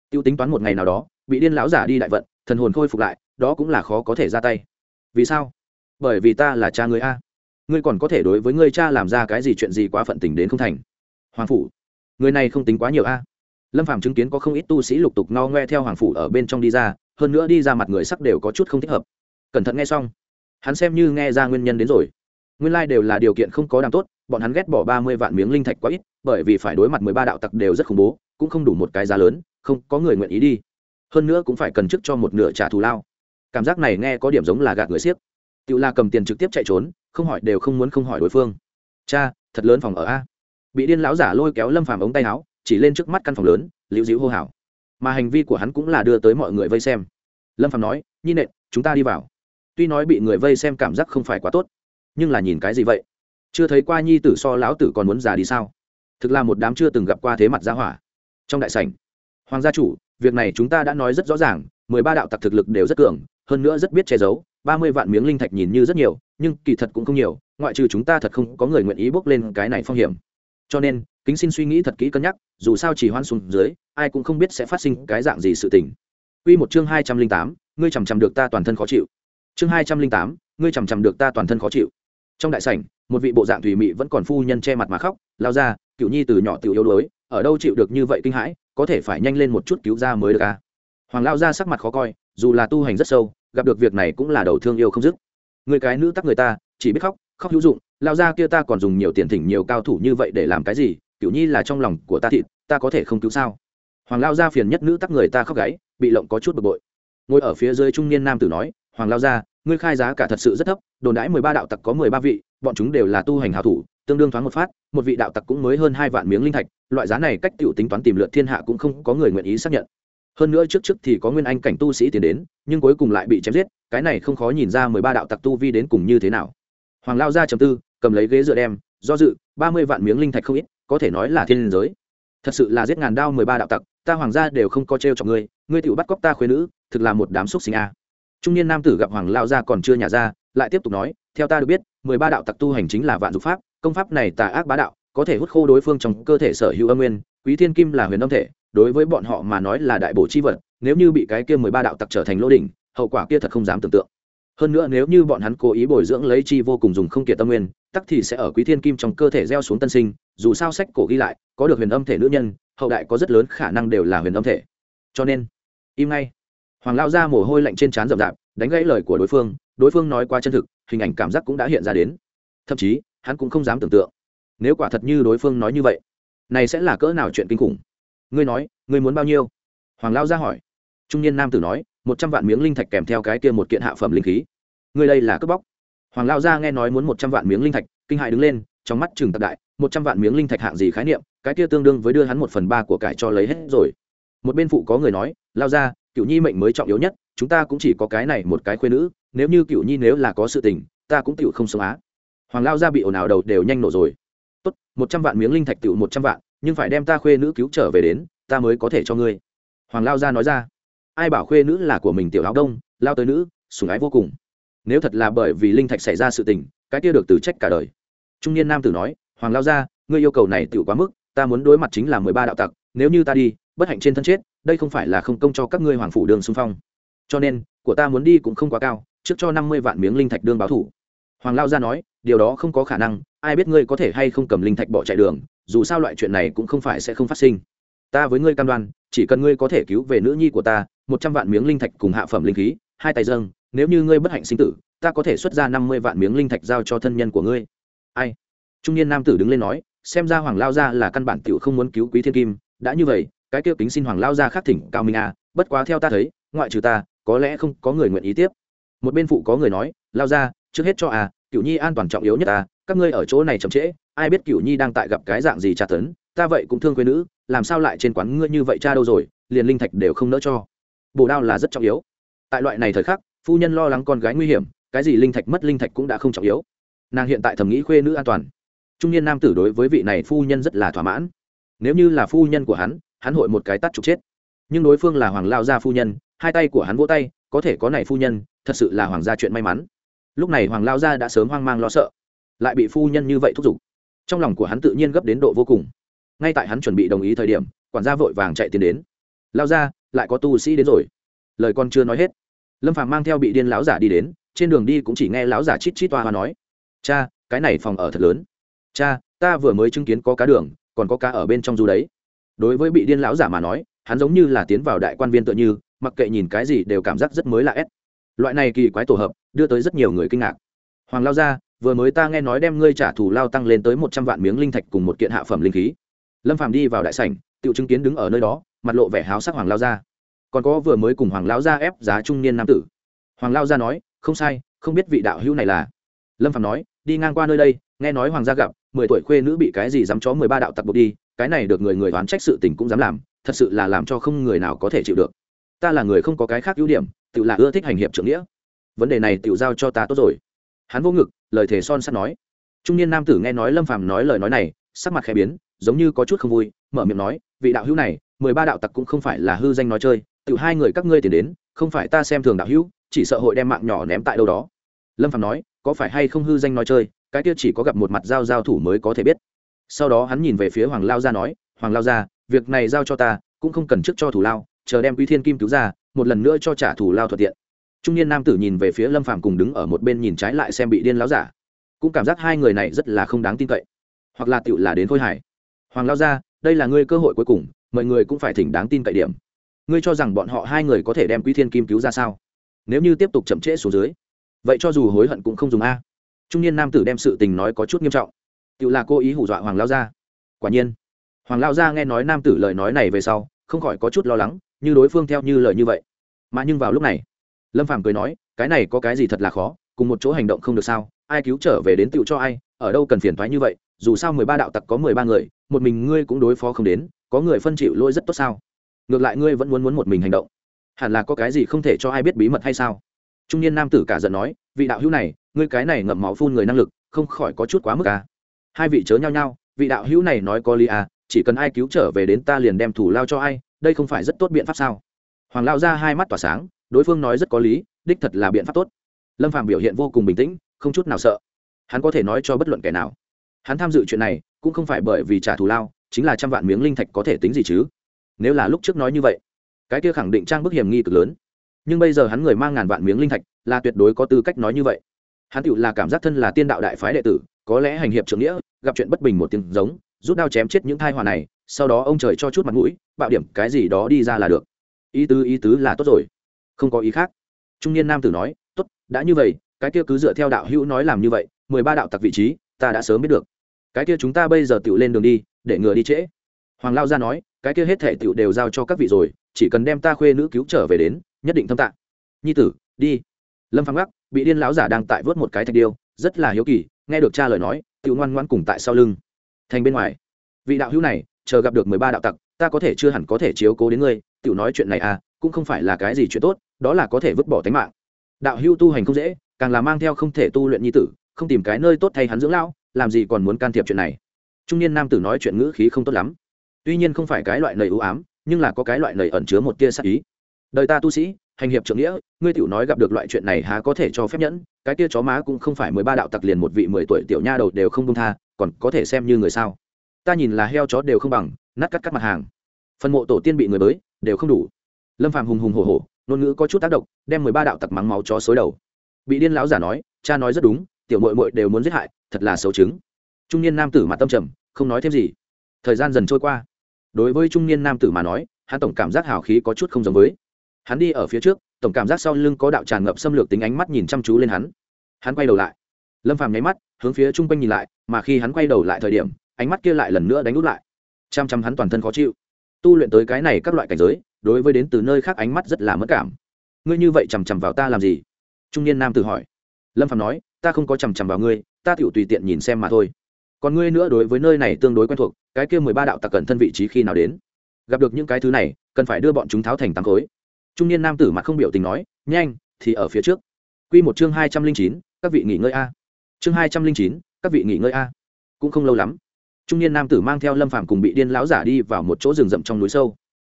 Tiêu tính toán một ngày nào đó, bị điên lão giả đi đại vận, thần hồn khôi phục lại, đó cũng là khó có thể ra tay. Vì sao? Bởi vì ta là cha người a ngươi còn có thể đối với ngươi cha làm ra cái gì chuyện gì quá phận tình đến không thành. Hoàng phủ, người này không tính quá nhiều a. Lâm phạm chứng kiến có không ít tu sĩ lục tục no ngoe theo hoàng phủ ở bên trong đi ra, hơn nữa đi ra mặt người sắc đều có chút không thích hợp. Cẩn thận nghe xong. Hắn xem như nghe ra nguyên nhân đến rồi. Nguyên lai、like、đều là điều kiện không có đàm tốt, bọn hắn ghét bỏ ba mươi vạn miếng linh thạch quá ít, bởi vì phải đối mặt mười ba đạo tặc đều rất khủng bố, cũng không đủ một cái giá lớn, không có người nguyện ý đi. Hơn nữa cũng phải cần chức cho một nửa trả thù lao. Cảm giác này nghe có điểm giống là gạt người siếc. Tự la cầm tiền trực tiếp chạy trốn không hỏi đều không muốn không hỏi đối phương. Cha, thật lớn phòng ở a. Bị điên lão giả lôi kéo lâm phàm ống tay áo, chỉ lên trước mắt căn phòng lớn, liễu dĩu hô hào. Mà hành vi của hắn cũng là đưa tới mọi người vây xem. Lâm phàm nói, nhi nện, chúng ta đi vào. Tuy nói bị người vây xem cảm giác không phải quá tốt, nhưng là nhìn cái gì vậy? Chưa thấy qua nhi tử so lão tử còn muốn già đi sao? Thực là một đám chưa từng gặp qua thế mặt gia hỏa. Trong đại sảnh, hoàng gia chủ, việc này chúng ta đã nói rất rõ ràng, mười ba đạo tặc thực lực đều rất cường, hơn nữa rất biết che giấu ba mươi vạn miếng linh thạch nhìn như rất nhiều, nhưng kỳ thật cũng không nhiều, ngoại trừ chúng ta thật không có người nguyện ý bước lên cái này phong hiểm. Cho nên, kính xin suy nghĩ thật kỹ cân nhắc, dù sao chỉ hoan xuống dưới, ai cũng không biết sẽ phát sinh cái dạng gì sự tình. Quy một chương hai trăm linh tám, ngươi chằm chằm được ta toàn thân khó chịu. Chương hai trăm linh tám, ngươi chằm chằm được ta toàn thân khó chịu. Trong đại sảnh, một vị bộ dạng thủy mị vẫn còn phu nhân che mặt mà khóc, lao ra, cựu nhi từ nhỏ tiểu yếu đuối, ở đâu chịu được như vậy kinh hãi, có thể phải nhanh lên một chút cứu ra mới được a hoàng lao ra sắc mặt khó coi, dù là tu hành rất sâu gặp được việc này cũng là đầu thương yêu không dứt. Người cái nữ tắc người ta, chỉ biết khóc khóc hữu dụng, lao ra kia ta còn dùng nhiều tiền thỉnh nhiều cao thủ như vậy để làm cái gì, kiểu nhi là trong lòng của ta thịt, ta có thể không cứu sao? Hoàng lao gia phiền nhất nữ tắc người ta khóc gáy, bị lộng có chút bực bội. Ngồi ở phía dưới trung niên nam tử nói, hoàng lao gia ngươi khai giá cả thật sự rất thấp, đồn đãi mười ba đạo tặc có mười ba vị, bọn chúng đều là tu hành hào thủ, tương đương thoáng một phát, một vị đạo tặc cũng mới hơn hai vạn miếng linh thạch, loại giá này cách t tính toán tìm lượt thiên hạ cũng không có người nguyện ý xác nhận hơn nữa trước trước thì có nguyên anh cảnh tu sĩ tiến đến, nhưng cuối cùng lại bị chém giết, cái này không khó nhìn ra mười ba đạo tặc tu vi đến cùng như thế nào. Hoàng lao ra trầm tư, cầm lấy ghế dựa đem, do dự, ba mươi vạn miếng linh thạch không ít, có thể nói là thiên liên giới. Thật sự là giết ngàn đao mười ba đạo tặc, ta hoàng gia đều không có t r e o chọc ngươi ngươi tự bắt cóc ta khuyên nữ, thực là một đám xúc sinh a. Trung niên nam tử gặp hoàng lao gia còn chưa nhả ra, lại tiếp tục nói, theo ta được biết, mười ba đạo tặc tu hành chính là vạn dục pháp, công pháp này tà ác bá đạo, có thể hút khô đối phương trong cơ thể sở hữu âm nguyên, quý thiên kim là huyền âm thể đối với bọn họ mà nói là đại bổ chi vật, nếu như bị cái kia mười ba đạo tặc trở thành lỗ đỉnh, hậu quả kia thật không dám tưởng tượng. Hơn nữa nếu như bọn hắn cố ý bồi dưỡng lấy chi vô cùng dùng không kiệt tâm nguyên, tắc thì sẽ ở quý thiên kim trong cơ thể gieo xuống tân sinh, dù sao sách cổ ghi lại, có được huyền âm thể nữ nhân, hậu đại có rất lớn khả năng đều là huyền âm thể. Cho nên, im ngay. Hoàng lao ra mồ hôi lạnh trên trán rậm rạp, đánh gãy lời của đối phương đối phương nói qua chân thực, hình ảnh cảm giác cũng đã hiện ra đến. Thậm chí, hắn cũng không dám tưởng tượng. Nếu quả thật như đối phương nói như vậy, này sẽ là cỡ nào chuyện kinh khủng? Ngươi nói, ngươi muốn bao nhiêu? Hoàng lao ra hỏi. Trung niên nam tử nói, một trăm vạn miếng linh thạch kèm theo cái kia một kiện hạ phẩm linh khí. Ngươi đây là cướp bóc. Hoàng lao gia nghe nói muốn một trăm vạn miếng linh thạch, kinh hại đứng lên, trong mắt chừng tạc đại, một trăm vạn miếng linh thạch hạng gì khái niệm, cái kia tương đương với đưa hắn một phần ba của cải cho lấy hết rồi. Một bên phụ có người nói lao ra cựu nhi mệnh mới trọng yếu nhất, chúng ta cũng chỉ có cái này một cái khuyên nữ, nếu như cựu nhi nếu là có sự tình, ta cũng tựu không sống á. Hoàng lao gia bị ồn ào đầu đều nhanh nổ rồi. Tốt, một trăm vạn miếng linh thạch tựu một trăm vạn nhưng phải đem ta khuê nữ cứu trở về đến ta mới có thể cho ngươi. Hoàng lao gia nói ra. Ai bảo khuê nữ là của mình tiểu áo đông lao tới nữ sùng ái vô cùng. Nếu thật là bởi vì linh thạch xảy ra sự tình cái kia được từ trách cả đời. Trung niên nam tử nói hoàng lao gia, ngươi yêu cầu này tự quá mức ta muốn đối mặt chính là mười ba đạo tặc nếu như ta đi bất hạnh trên thân chết đây không phải là không công cho các ngươi hoàng phủ đường xung phong. Cho nên của ta muốn đi cũng không quá cao trước cho năm mươi vạn miếng linh thạch đương báo thủ. Hoàng lao gia nói điều đó không có khả năng ai biết ngươi có thể hay không cầm linh thạch bỏ chạy đường dù sao loại chuyện này cũng không phải sẽ không phát sinh. Ta với ngươi cam đoan chỉ cần ngươi có thể cứu về nữ nhi của ta một trăm vạn miếng linh thạch cùng hạ phẩm linh khí hai tay dâng nếu như ngươi bất hạnh sinh tử ta có thể xuất ra năm mươi vạn miếng linh thạch giao cho thân nhân của ngươi. Ai? Trung niên nam tử đứng lên nói xem ra hoàng lao gia là căn bản tiểu không muốn cứu quý thiên kim. Đã như vậy cái kia kính xin hoàng lao gia khắc thỉnh cao minh a bất quá theo ta thấy ngoại trừ ta có lẽ không có người nguyện ý tiếp. Một bên phụ có người nói lao Gia, trước hết cho à cựu nhi an toàn trọng yếu nhất ta các ngươi ở chỗ này chậm trễ, ai biết cửu nhi đang tại gặp cái dạng gì tra tấn, ta vậy cũng thương quê nữ, làm sao lại trên quán ngươi như vậy cha đâu rồi, liền linh thạch đều không nỡ cho. Bồ đao là rất trọng yếu. Tại loại này thời khắc, phu nhân lo lắng con gái nguy hiểm, cái gì linh thạch mất linh thạch cũng đã không trọng yếu. Nàng hiện tại thầm nghĩ khuê nữ an toàn. Trung niên nam tử đối với vị này phu nhân rất là thỏa mãn. Nếu như là phu nhân của hắn hắn hội một cái tắt trục chết. Nhưng đối phương là hoàng lao gia phu nhân, hai tay của hắn vỗ tay, có thể có này phu nhân, thật sự là hoàng gia chuyện may mắn. Lúc này hoàng lao gia đã sớm hoang mang lo sợ lại bị phu nhân như vậy thúc giục. Trong lòng của hắn tự nhiên gấp đến độ vô cùng. Ngay tại hắn chuẩn bị đồng ý thời điểm, quản gia vội vàng chạy tiến đến. Lao ra lại có tu sĩ đến rồi. Lời con chưa nói hết, lâm phàm mang theo bị điên lão giả đi đến, trên đường đi cũng chỉ nghe lão giả chít chít toa hoa nói, cha, cái này phòng ở thật lớn. Cha, ta vừa mới chứng kiến có cá đường, còn có cá ở bên trong du đấy. Đối với bị điên lão giả mà nói, hắn giống như là tiến vào đại quan viên tựa như, mặc kệ nhìn cái gì đều cảm giác rất mới lạ ép loại này kỳ quái tổ hợp, đưa tới rất nhiều người kinh ngạc. Hoàng lao gia vừa mới ta nghe nói đem ngươi trả thù lao tăng lên tới một trăm vạn miếng linh thạch cùng một kiện hạ phẩm linh khí. Lâm phàm đi vào đại sảnh tự chứng kiến đứng ở nơi đó, mặt lộ vẻ háo sắc hoàng lao gia. Còn có vừa mới cùng hoàng lao gia ép giá trung niên nam tử. Hoàng lao gia nói, không sai, không biết vị đạo hữu này là. Lâm phàm nói, đi ngang qua nơi đây, nghe nói hoàng gia gặp, mười tuổi khuê nữ bị cái gì dám chó mười ba đạo tặc buộc đi, cái này được người người đoán trách sự tình cũng dám làm, thật sự là làm cho không người nào có thể chịu được. Ta là người không có cái khác ưu điểm, tự là ưa thích hành hiệp trưởng nghĩa. Vấn đề này tự giao cho ta tốt rồi. Hắn vô ngực lời thề son sắt nói. Trung niên nam tử nghe nói lâm phàm nói lời nói này, sắc mặt khẽ biến, giống như có chút không vui, mở miệng nói, vị đạo hữu này, mười ba đạo tặc cũng không phải là hư danh nói chơi tự hai người các ngươi tiền đến, không phải ta xem thường đạo hữu, chỉ sợ hội đem mạng nhỏ ném tại đâu đó. Lâm phàm nói, có phải hay không hư danh nói chơi, cái kia chỉ có gặp một mặt giao giao thủ mới có thể biết. Sau đó hắn nhìn về phía hoàng lao gia nói, hoàng lao gia, việc này giao cho ta, cũng không cần trước cho thủ lao, chờ đem quý thiên kim cứu ra, một lần nữa cho trả thủ lao thuận tiện trung niên nam tử nhìn về phía lâm phàm cùng đứng ở một bên nhìn trái lại xem bị điên láo giả. Cũng cảm giác hai người này rất là không đáng tin cậy. Hoặc là tựu là đến khôi hải hoàng lao gia, đây là ngươi cơ hội cuối cùng, mọi người cũng phải thỉnh đáng tin cậy điểm. Ngươi cho rằng bọn họ hai người có thể đem quý thiên kim cứu ra sao? Nếu như tiếp tục chậm trễ xuống dưới, vậy cho dù hối hận cũng không dùng a. Trung niên nam tử đem sự tình nói có chút nghiêm trọng. Tự là cô ý hù dọa hoàng lao gia. Quả nhiên, hoàng lao gia nghe nói nam tử lời nói này về sau, không khỏi có chút lo lắng, như đối phương theo như lời như vậy. Mà nhưng vào lúc này lâm phàm cười nói, cái này có cái gì thật là khó, cùng một chỗ hành động không được sao? Ai cứu trở về đến tựu cho ai, ở đâu cần phiền thoái như vậy, dù sao mười ba đạo tặc có mười ba người, một mình ngươi cũng đối phó không đến, có người phân chịu lỗi rất tốt sao? Ngược lại ngươi vẫn muốn muốn một mình hành động. Hẳn là có cái gì không thể cho ai biết bí mật hay sao? Trung niên nam tử cả giận nói, vị đạo hữu này, ngươi cái này ngậm máu phun người năng lực, không khỏi có chút quá mức à. hai vị chớ nhau nhau vị đạo hữu này nói có lý à chỉ cần ai cứu trở về đến ta liền đem thủ lao cho ai, đây không phải rất tốt biện pháp sao? Hoàng lao ra hai mắt tỏa sáng đối phương nói rất có lý, đích thật là biện pháp tốt. Lâm phàm biểu hiện vô cùng bình tĩnh, không chút nào sợ. Hắn có thể nói cho bất luận kẻ nào. Hắn tham dự chuyện này, cũng không phải bởi vì trả thù lao, chính là trăm vạn miếng linh thạch có thể tính gì chứ? Nếu là lúc trước nói như vậy, cái kia khẳng định trang bức hiểm nghi cực lớn. Nhưng bây giờ hắn người mang ngàn vạn miếng linh thạch, là tuyệt đối có tư cách nói như vậy. Hắn tựu là cảm giác thân là tiên đạo đại phái đệ tử, có lẽ hành hiệp trưởng nghĩa, gặp chuyện bất bình một tiếng giống, rút đao chém chết những thai hòa này, sau đó ông trời cho chút mặt mũi, bạo điểm cái gì đó đi ra là được. Ý tứ ý tứ là tốt rồi không có ý khác. Trung niên nam tử nói, tốt, đã như vậy, cái kia cứ dựa theo đạo hữu nói làm như vậy, mười ba đạo tặc vị trí, ta đã sớm biết được. Cái kia chúng ta bây giờ tự lên đường đi, để ngừa đi trễ. Hoàng lao gia nói, cái kia hết thể tự đều giao cho các vị rồi, chỉ cần đem ta khuê nữ cứu trở về đến, nhất định thâm tạng nhi tử, đi. Lâm phăng gác bị điên lão giả đang tại vớt một cái thạch điêu, rất là hiếu kỳ, nghe được cha lời nói tự ngoan ngoan cùng tại sau lưng. Thành bên ngoài, vị đạo hữu này, chờ gặp được mười ba đạo tặc, ta có thể chưa hẳn có thể chiếu cố đến ngươi tự nói chuyện này à cũng không phải là cái gì chuyện tốt, đó là có thể vứt bỏ tính mạng. Đạo hữu tu hành không dễ, càng là mang theo không thể tu luyện nhi tử, không tìm cái nơi tốt thay hắn dưỡng lão, làm gì còn muốn can thiệp chuyện này. Trung niên nam tử nói chuyện ngữ khí không tốt lắm. Tuy nhiên không phải cái loại nầy ưu ám, nhưng là có cái loại nầy ẩn chứa một tia sắc ý. Đời ta tu sĩ, hành hiệp trưởng nghĩa, ngươi tiểu nói gặp được loại chuyện này há có thể cho phép nhẫn, cái tia chó má cũng không phải mười ba đạo tặc liền một vị mười tuổi tiểu nha đầu đều không công tha, còn có thể xem như người sao? Ta nhìn là heo chó đều không bằng, nát cắt cắt mặt hàng. Phần mộ tổ tiên bị người bới, đều không đủ lâm phàm hùng hùng hổ hổ, ngôn ngữ có chút tác động, đem mười ba đạo tặc mắng máu chó xối đầu. Bị điên lão giả nói, cha nói rất đúng, tiểu mội mội đều muốn giết hại, thật là xấu chứng. Trung niên nam tử mặt tâm trầm, không nói thêm gì. Thời gian dần trôi qua. Đối với trung niên nam tử mà nói, hắn tổng cảm giác hào khí có chút không giống với. Hắn đi ở phía trước, tổng cảm giác sau lưng có đạo tràn ngập xâm lược tính ánh mắt nhìn chăm chú lên hắn. Hắn quay đầu lại. Lâm phàm nháy mắt, hướng phía chung quanh nhìn lại, mà khi hắn quay đầu lại thời điểm, ánh mắt kia lại lần nữa đánh út lại. Chăm chăm hắn toàn thân khó chịu. Tu luyện tới cái này các loại cảnh giới đối với đến từ nơi khác ánh mắt rất là mất cảm. Ngươi như vậy chằm chằm vào ta làm gì? Trung niên nam tử hỏi. Lâm phạm nói, ta không có chằm chằm vào ngươi, ta tựu tùy tiện nhìn xem mà thôi. Còn ngươi nữa đối với nơi này tương đối quen thuộc, cái kia mười ba đạo tặc cần thân vị trí khi nào đến? Gặp được những cái thứ này, cần phải đưa bọn chúng tháo thành tám khối. Trung niên nam tử mặt không biểu tình nói, nhanh, thì ở phía trước. Q một chương hai trăm linh chín, các vị nghỉ ngơi a. Chương hai trăm linh chín, các vị nghỉ ngơi a. Cũng không lâu lắm, trung niên nam tử mang theo lâm phàm cùng bị điên lão giả đi vào một chỗ rừng rậm trong núi sâu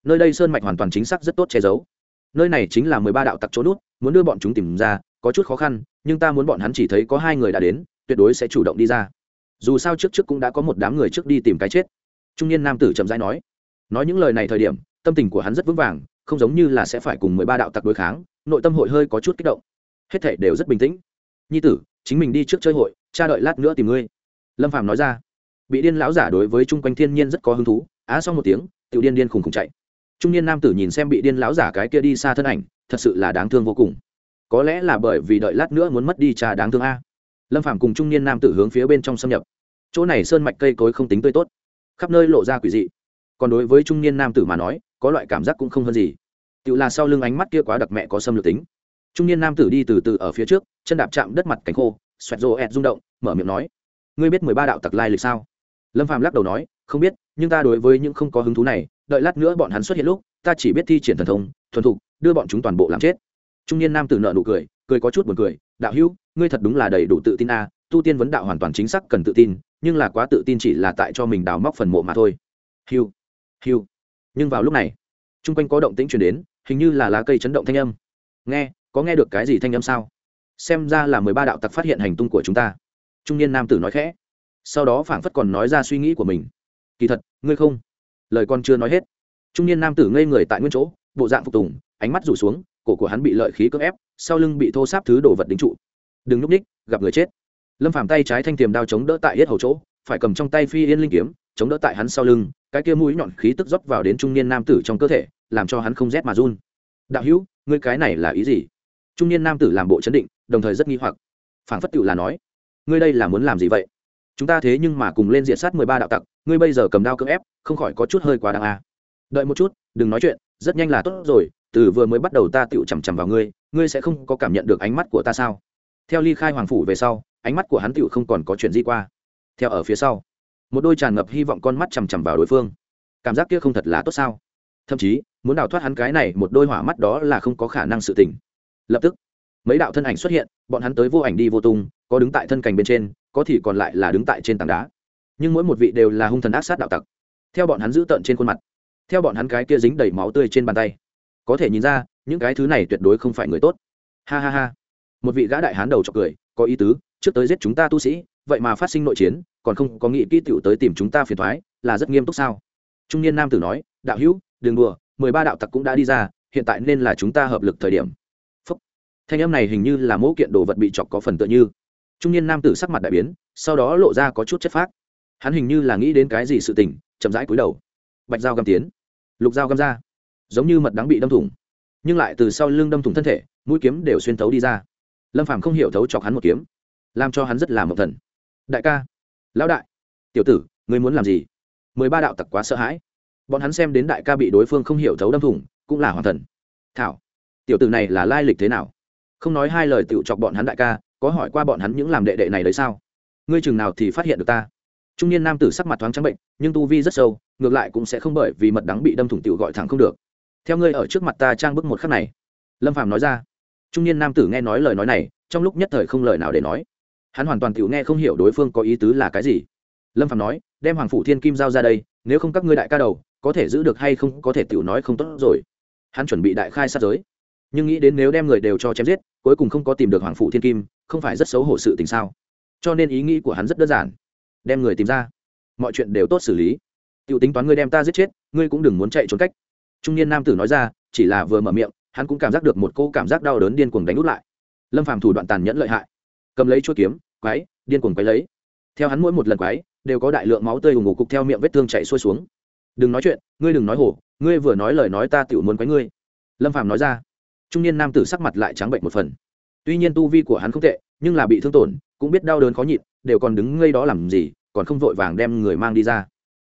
nơi đây sơn mạch hoàn toàn chính xác rất tốt che giấu. Nơi này chính là mười ba đạo tặc chỗ nút, muốn đưa bọn chúng tìm ra, có chút khó khăn, nhưng ta muốn bọn hắn chỉ thấy có hai người đã đến, tuyệt đối sẽ chủ động đi ra. Dù sao trước trước cũng đã có một đám người trước đi tìm cái chết. Trung niên nam tử chậm rãi nói. Nói những lời này thời điểm, tâm tình của hắn rất vững vàng, không giống như là sẽ phải cùng mười ba đạo tặc đối kháng, nội tâm hội hơi có chút kích động. Hết thể đều rất bình tĩnh. Nhi tử, chính mình đi trước chơi hội, cha đợi lát nữa tìm ngươi. Lâm phàm nói ra. Bị điên lão giả đối với chung quanh thiên nhiên rất có hứng thú, á xong một tiếng tự điên điên khùng khùng chạy trung niên nam tử nhìn xem bị điên lão giả cái kia đi xa thân ảnh, thật sự là đáng thương vô cùng. Có lẽ là bởi vì đợi lát nữa muốn mất đi cha đáng thương a. Lâm phàm cùng trung niên nam tử hướng phía bên trong xâm nhập. Chỗ này sơn mạch cây cối không tính tươi tốt, khắp nơi lộ ra quỷ dị. Còn đối với trung niên nam tử mà nói, có loại cảm giác cũng không hơn gì. Tự là sau lưng ánh mắt kia quá đặc mẹ có xâm lược tính. Trung niên nam tử đi từ từ ở phía trước, chân đạp chạm đất mặt cánh khô, xoẹt rô ẹt rung động, mở miệng nói, ngươi biết mười ba đạo tặc lai lịch sao? Lâm phàm lắc đầu nói, không biết, nhưng ta đối với những không có hứng thú này đợi lát nữa bọn hắn xuất hiện lúc, ta chỉ biết thi triển thần thông, thuần thục, đưa bọn chúng toàn bộ làm chết. Trung niên nam tử nợ nụ cười cười có chút buồn cười, đạo hữu, ngươi thật đúng là đầy đủ tự tin a, tu tiên vấn đạo hoàn toàn chính xác cần tự tin, nhưng là quá tự tin chỉ là tại cho mình đào móc phần mộ mà thôi. Hiu hiu nhưng vào lúc này, chung quanh có động tĩnh chuyển đến, hình như là lá cây chấn động thanh âm. Nghe, có nghe được cái gì thanh âm sao? Xem ra là mười ba đạo tặc phát hiện hành tung của chúng ta. Trung niên nam tử nói khẽ. Sau đó phảng phất còn nói ra suy nghĩ của mình. Kỳ thật, ngươi không lời con chưa nói hết. Trung niên nam tử ngây người tại nguyên chỗ, bộ dạng phục tùng, ánh mắt rủ xuống, cổ của hắn bị lợi khí cưỡng ép, sau lưng bị thô sáp thứ đồ vật đính trụ. Đừng núp ních gặp người chết. Lâm phàm tay trái thanh tiềm đao chống đỡ tại hết hầu chỗ, phải cầm trong tay phi yên linh kiếm, chống đỡ tại hắn sau lưng, cái kia mũi nhọn khí tức rót vào đến trung niên nam tử trong cơ thể, làm cho hắn không rét mà run. Đạo hữu, ngươi cái này là ý gì? Trung niên nam tử làm bộ chấn định, đồng thời rất nghi hoặc. Phản phất cựu là nói, ngươi đây là muốn làm gì vậy? Chúng ta thế nhưng mà cùng lên diện sát mười ba đạo tặc ngươi bây giờ cầm đao cưỡng ép, không khỏi có chút hơi quá đáng à. đợi một chút, đừng nói chuyện, rất nhanh là tốt rồi, từ vừa mới bắt đầu ta tựu chằm chằm vào ngươi ngươi sẽ không có cảm nhận được ánh mắt của ta sao? Theo ly khai hoàng phủ về sau, ánh mắt của hắn tựu không còn có chuyện gì qua. Theo ở phía sau, một đôi tràn ngập hy vọng con mắt chằm chằm vào đối phương. Cảm giác kia không thật là tốt sao? Thậm chí, muốn đào thoát hắn cái này một đôi hỏa mắt đó là không có khả năng sự tỉnh lập tức, mấy đạo thân ảnh xuất hiện, bọn hắn tới vô ảnh đi vô tung, có đứng tại thân cành bên trên, có thì còn lại là đứng tại trên tảng đá nhưng mỗi một vị đều là hung thần ác sát đạo tặc. Theo bọn hắn giữ tợn trên khuôn mặt, theo bọn hắn cái kia dính đầy máu tươi trên bàn tay, có thể nhìn ra, những cái thứ này tuyệt đối không phải người tốt. Ha ha ha. Một vị gã đại hán đầu chọc cười, có ý tứ, trước tới giết chúng ta tu sĩ, vậy mà phát sinh nội chiến, còn không có nghị kỹ tiểu tới tìm chúng ta phiền thoái là rất nghiêm túc sao? Trung niên nam tử nói, đạo hữu, đừng đùa, mười ba đạo tặc cũng đã đi ra, hiện tại nên là chúng ta hợp lực thời điểm. Phúc. thanh âm này hình như là mẫu kiện đồ vật bị chọc có phần tựa như. Trung niên nam tử sắc mặt đại biến, sau đó lộ ra có chút chất phác hắn hình như là nghĩ đến cái gì sự tình, chậm rãi cúi đầu. Bạch dao găm tiến. Lục dao găm ra. Giống như mật đắng bị đâm thủng. Nhưng lại từ sau lưng đâm thủng thân thể, mũi kiếm đều xuyên thấu đi ra. Lâm phàm không hiểu thấu chọc hắn một kiếm. Làm cho hắn rất là mộng thần. Đại ca. Lão đại. Tiểu tử, ngươi muốn làm gì? Mười ba đạo tặc quá sợ hãi. Bọn hắn xem đến đại ca bị đối phương không hiểu thấu đâm thủng, cũng là hoàng thần. Thảo. Tiểu tử này là lai lịch thế nào? Không nói hai lời tựu chọc bọn hắn đại ca, có hỏi qua bọn hắn những làm đệ đệ này đấy sao? Ngươi chừng nào thì phát hiện được ta? Trung niên nam tử sắc mặt thoáng trắng bệnh, nhưng tu vi rất sâu, ngược lại cũng sẽ không bởi vì mật đắng bị đâm thủng tiểu gọi thẳng không được. Theo ngươi ở trước mặt ta trang bức một khắc này. Lâm phàm nói ra. Trung niên nam tử nghe nói lời nói này, trong lúc nhất thời không lời nào để nói. Hắn hoàn toàn tiểu nghe không hiểu đối phương có ý tứ là cái gì. Lâm Phàm nói, đem hoàng phủ thiên kim giao ra đây, nếu không các ngươi đại ca đầu, có thể giữ được hay không có thể tiểu nói không tốt rồi. Hắn chuẩn bị đại khai sát giới. Nhưng nghĩ đến nếu đem người đều cho chém giết, cuối cùng không có tìm được hoàng phủ thiên kim, không phải rất xấu hổ sự tình sao? Cho nên ý nghĩ của hắn rất đơn giản đem người tìm ra. Mọi chuyện đều tốt xử lý. Tiểu tính toán ngươi đem ta giết chết, ngươi cũng đừng muốn chạy trốn cách. Trung niên nam tử nói ra, chỉ là vừa mở miệng, hắn cũng cảm giác được một cô cảm giác đau đớn điên cuồng đánh út lại. Lâm phàm thủ đoạn tàn nhẫn lợi hại. Cầm lấy chuỗi kiếm, quái, điên cuồng quái lấy. Theo hắn mỗi một lần quái, đều có đại lượng máu tươi ủng ngủ cục theo miệng vết thương chạy xuôi xuống. Đừng nói chuyện, ngươi đừng nói hổ, ngươi vừa nói lời nói ta tự muốn quái ngươi. Lâm phàm nói ra. Trung niên nam tử sắc mặt lại trắng bệnh một phần. Tuy nhiên tu vi của hắn không tệ, nhưng là bị thương tổn, cũng biết đau đớn khó nhịn đều còn đứng ngây đó làm gì, còn không vội vàng đem người mang đi ra.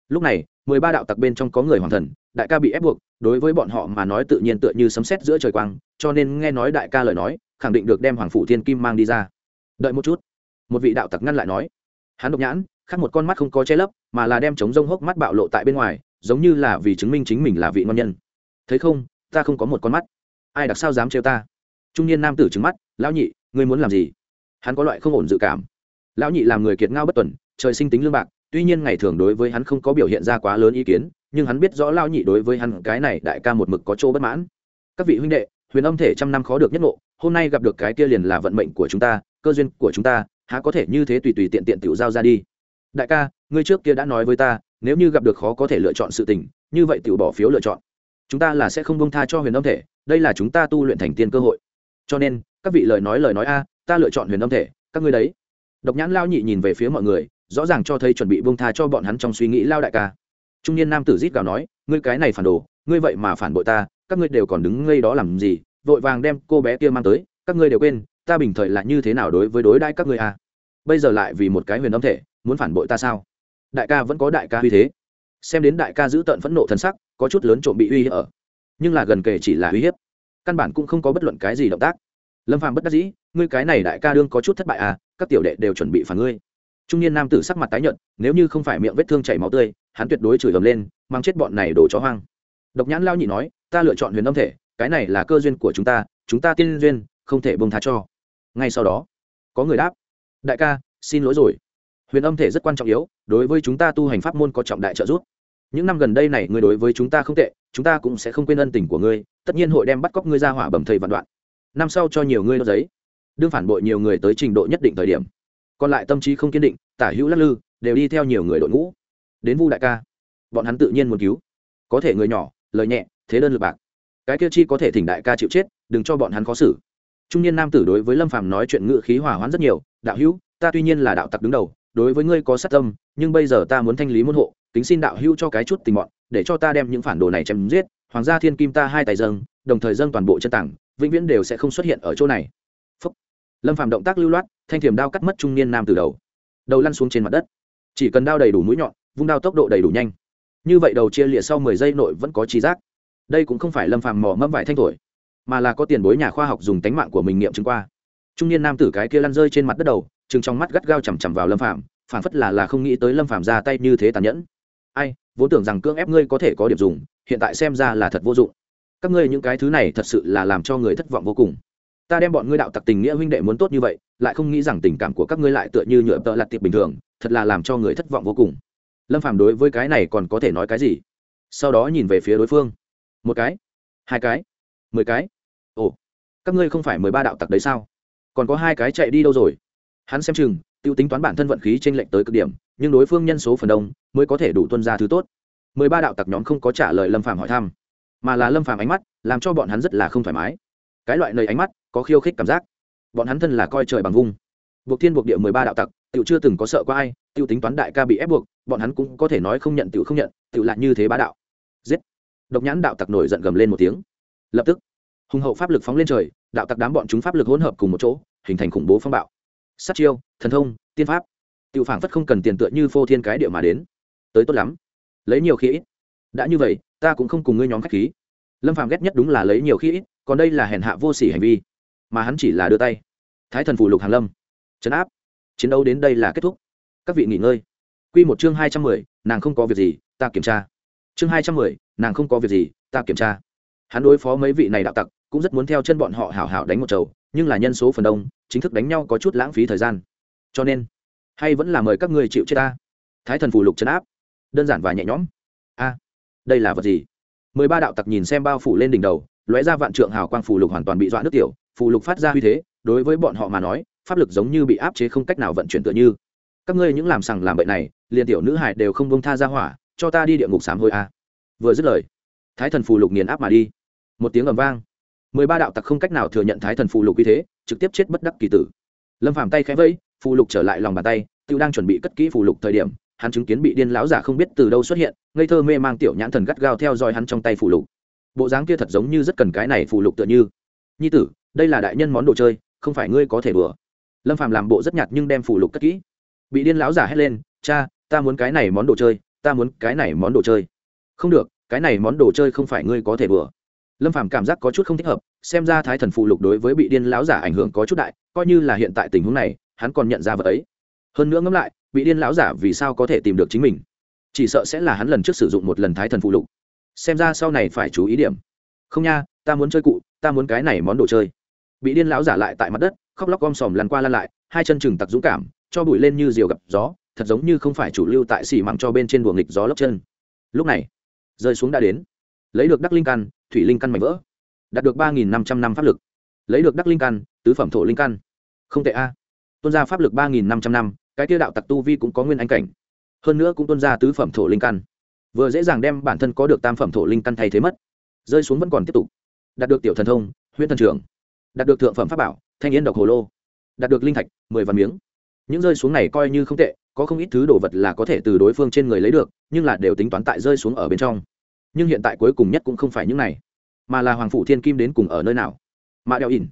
Lúc này, mười ba đạo tặc bên trong có người hoàng thần, đại ca bị ép buộc, đối với bọn họ mà nói tự nhiên tựa như sấm sét giữa trời quang, cho nên nghe nói đại ca lời nói, khẳng định được đem hoàng phủ thiên kim mang đi ra. Đợi một chút, một vị đạo tặc ngăn lại nói hắn độc nhãn, khác một con mắt không có che lấp, mà là đem chống rông hốc mắt bạo lộ tại bên ngoài, giống như là vì chứng minh chính mình là vị ngon nhân. Thấy không, ta không có một con mắt. Ai đặc sao dám trêu ta? Trung niên nam tử trứng mắt, lão nhị, ngươi muốn làm gì? Hắn có loại không ổn dự cảm lão nhị làm người kiệt ngao bất tuần, trời sinh tính lương bạc, tuy nhiên ngày thường đối với hắn không có biểu hiện ra quá lớn ý kiến, nhưng hắn biết rõ lão nhị đối với hắn cái này đại ca một mực có chỗ bất mãn. Các vị huynh đệ, huyền âm thể trăm năm khó được nhất ngộ, hôm nay gặp được cái kia liền là vận mệnh của chúng ta, cơ duyên của chúng ta, há có thể như thế tùy tùy tiện tiện tiểu giao ra đi. Đại ca, ngươi trước kia đã nói với ta, nếu như gặp được khó có thể lựa chọn sự tình, như vậy tiểu bỏ phiếu lựa chọn. Chúng ta là sẽ không bông tha cho huyền âm thể, đây là chúng ta tu luyện thành tiên cơ hội. Cho nên, các vị lời nói lời nói a, ta lựa chọn huyền âm thể, các ngươi đấy độc nhãn lao nhị nhìn về phía mọi người, rõ ràng cho thấy chuẩn bị bông tha cho bọn hắn trong suy nghĩ lao đại ca. Trung niên nam tử rít gào nói, ngươi cái này phản đồ, ngươi vậy mà phản bội ta, các ngươi đều còn đứng ngây đó làm gì, vội vàng đem cô bé kia mang tới, các ngươi đều quên, ta bình thời là như thế nào đối với đối đãi các ngươi à? bây giờ lại vì một cái huyền âm thể, muốn phản bội ta sao? Đại ca vẫn có đại ca uy thế. Xem đến đại ca giữ tận phẫn nộ thân sắc, có chút lớn trộm bị uy hiếp ở. Nhưng là gần kề chỉ là uy hiếp, căn bản cũng không có bất luận cái gì động tác. Lâm phàm bất đắc dĩ, ngươi cái này đại ca đương có chút thất bại à các tiểu đệ đều chuẩn bị phản ngươi. Trung niên nam tử sắc mặt tái nhợt, nếu như không phải miệng vết thương chảy máu tươi, hắn tuyệt đối chửi ầm lên, mang chết bọn này đổ chó hoang. Độc nhãn lao nhị nói, ta lựa chọn huyền âm thể, cái này là cơ duyên của chúng ta chúng ta tiên duyên, không thể bông tha cho. Ngay sau đó, có người đáp, đại ca, xin lỗi rồi. Huyền âm thể rất quan trọng yếu, đối với chúng ta tu hành pháp môn có trọng đại trợ giúp. Những năm gần đây này ngươi đối với chúng ta không tệ, chúng ta cũng sẽ không quên ân tình của ngươi, tất nhiên hội đem bắt cóc ngươi ra hỏa bầm thầy vạn đoạn. Năm sau cho nhiều ngươi đ giấy đương phản bội nhiều người tới trình độ nhất định thời điểm. Còn lại tâm trí không kiên định, tả hữu lắc lư, đều đi theo nhiều người đội ngũ. Đến vu đại ca, bọn hắn tự nhiên muốn cứu. Có thể người nhỏ, lời nhẹ, thế đơn lực bạc. Cái kia chi có thể thỉnh đại ca chịu chết, đừng cho bọn hắn khó xử. Trung niên nam tử đối với lâm phàm nói chuyện ngự khí hỏa hoãn rất nhiều, đạo hữu, ta tuy nhiên là đạo tặc đứng đầu, đối với ngươi có sát tâm, nhưng bây giờ ta muốn thanh lý môn hộ tính xin đạo hữu cho cái chút tình bọn để cho ta đem những phản đồ này chém giết. Hoàng gia thiên kim ta hai tài dâng, đồng thời dâng toàn bộ chân tảng, vĩnh viễn đều sẽ không xuất hiện ở chỗ này lâm Phạm động tác lưu loát, thanh thiểm đao cắt mất trung niên nam từ đầu. Đầu lăn xuống trên mặt đất. Chỉ cần đao đầy đủ mũi nhọn, vung đao tốc độ đầy đủ nhanh. Như vậy đầu chia lịa sau mười giây nội vẫn có trí giác. Đây cũng không phải lâm phàm mò mẫm vải thanh thổi mà là có tiền bối nhà khoa học dùng tánh mạng của mình nghiệm chứng qua. Trung niên nam tử cái kia lăn rơi trên mặt đất đầu chừng trong mắt gắt gao chằm chằm vào lâm phàm, phản phất là là không nghĩ tới lâm phàm ra tay như thế tàn nhẫn. Ai, vốn tưởng rằng cưỡng ép ngươi có thể có điểm dùng, hiện tại xem ra là thật vô dụng. Các ngươi những cái thứ này thật sự là làm cho người thất vọng vô cùng ta đem bọn ngươi đạo tặc tình nghĩa huynh đệ muốn tốt như vậy, lại không nghĩ rằng tình cảm của các ngươi lại tựa như nhựa tợ lặt tiệp bình thường, thật là làm cho người thất vọng vô cùng. Lâm phàm đối với cái này còn có thể nói cái gì? Sau đó nhìn về phía đối phương. Một cái, hai cái, mười cái. Ồ, các ngươi không phải mười ba đạo tặc đấy sao? Còn có hai cái chạy đi đâu rồi? Hắn xem chừng t i ê u tính toán bản thân vận khí t r ê n lệch tới cực điểm, nhưng đối phương nhân số phần đông, mới có thể đủ tuân ra thứ tốt. Mười ba đạo tặc nhóm không có trả lời lâm phàm hỏi thăm, mà là lâm phàm ánh mắt, làm cho bọn hắn rất là không thoải mái cái loại nơi ánh mắt có khiêu khích cảm giác. Bọn hắn thân là coi trời bằng vung. Buộc thiên buộc địa mười ba đạo tặc, tiểu chưa từng có sợ qua ai, tiểu tính toán đại ca bị ép buộc, bọn hắn cũng có thể nói không nhận, tiểu không nhận, tiểu lại như thế bá đạo. Giết! Độc nhãn đạo tặc nổi giận gầm lên một tiếng. Lập tức, hùng hậu pháp lực phóng lên trời, đạo tặc đám bọn chúng pháp lực hỗn hợp cùng một chỗ, hình thành khủng bố phong bạo. Sát chiêu, thần thông, tiên pháp. Tiểu phản phất không cần tiền tựa như phô thiên cái địa mà đến. Tới tốt lắm. Lấy nhiều khi ít. Đã như vậy, ta cũng không cùng ngươi nhóm khách khí. Lâm phàm ghét nhất đúng là lấy nhiều khi ít còn đây là hèn hạ vô sỉ hành vi, mà hắn chỉ là đưa tay. Thái thần phủ lục hàn lâm chấn áp, chiến đấu đến đây là kết thúc. Các vị nghỉ ngơi. Quy một chương hai trăm mười, nàng không có việc gì, ta kiểm tra. Chương hai trăm mười, nàng không có việc gì, ta kiểm tra. Hắn đối phó mấy vị này đạo tặc, cũng rất muốn theo chân bọn họ hảo hảo đánh một chầu, nhưng là nhân số phần đông, chính thức đánh nhau có chút lãng phí thời gian. Cho nên, hay vẫn là mời các ngươi chịu chết ta. Thái thần phù lục chấn áp, đơn giản và nhẹ nhõm. A, đây là vật gì? Mười ba đạo tặc nhìn xem bao phủ lên đỉnh đầu lóe ra vạn trượng hào quang phù lục hoàn toàn bị dọa nước tiểu, phù lục phát ra uy thế, đối với bọn họ mà nói, pháp lực giống như bị áp chế không cách nào vận chuyển tựa như. Các ngươi những làm sằng làm bậy này, liền tiểu nữ hải đều không bông tha ra hỏa, cho ta đi địa ngục sám hôi a. Vừa dứt lời, thái thần phù lục nghiền áp mà đi. Một tiếng ầm vang. Mười ba đạo tặc không cách nào thừa nhận thái thần phù lục uy thế, trực tiếp chết bất đắc kỳ tử. Lâm phàm tay khẽ vẫy, phù lục trở lại lòng bàn tay tự đang chuẩn bị cất kỹ phù lục thời điểm, hắn chứng kiến bị điên lão giả không biết từ đâu xuất hiện, ngây thơ mê mang tiểu nhãn thần gắt gao theo dõi hắn trong tay phù lục bộ dáng kia thật giống như rất cần cái này phụ lục tựa như. Nhi tử, đây là đại nhân món đồ chơi, không phải ngươi có thể đùa. Lâm phàm làm bộ rất nhạt nhưng đem phụ lục cất kỹ. Bị điên lão giả hét lên, cha, ta muốn cái này món đồ chơi, ta muốn cái này món đồ chơi. Không được, cái này món đồ chơi không phải ngươi có thể bừa lâm phàm cảm giác có chút không thích hợp, xem ra thái thần phụ lục đối với bị điên lão giả ảnh hưởng có chút đại, coi như là hiện tại tình huống này, hắn còn nhận ra vật ấy. Hơn nữa ngẫm lại, bị điên lão giả vì sao có thể tìm được chính mình? Chỉ sợ sẽ là hắn lần trước sử dụng một lần thái thần phụ lục xem ra sau này phải chú ý điểm. Không nha, ta muốn chơi cụ, ta muốn cái này món đồ chơi. Bị điên lão giả lại tại mặt đất, khóc lóc gom sòm lăn qua lăn lại, hai chân chừng tặc dũng cảm, cho bụi lên như diều gặp gió, thật giống như không phải chủ lưu tại xỉ mặng cho bên trên buồng nghịch gió lốc chân. Lúc này, rơi xuống đã đến. Lấy được đắc linh căn, thủy linh căn mảnh vỡ. Đạt được ba nghìn năm trăm năm pháp lực. Lấy được đắc linh căn, tứ phẩm thổ linh căn. Không tệ a. Tuân ra pháp lực ba nghìn năm trăm năm, cái tiêu đạo tặc tu vi cũng có nguyên anh cảnh. Hơn nữa cũng tuân ra tứ phẩm thổ linh căn vừa dễ dàng đem bản thân có được tam phẩm thổ linh căn thay thế mất. Rơi xuống vẫn còn tiếp tục. Đạt được tiểu thần thông huyện thần trưởng. Đạt được thượng phẩm pháp bảo, thanh yên độc hồ lô. Đạt được linh thạch, mười vạn miếng. Những rơi xuống này coi như không tệ, có không ít thứ đồ vật là có thể từ đối phương trên người lấy được, nhưng là đều tính toán tại rơi xuống ở bên trong. Nhưng hiện tại cuối cùng nhất cũng không phải những này, mà là hoàng phủ thiên kim đến cùng ở nơi nào? Mạ đeo ỉn.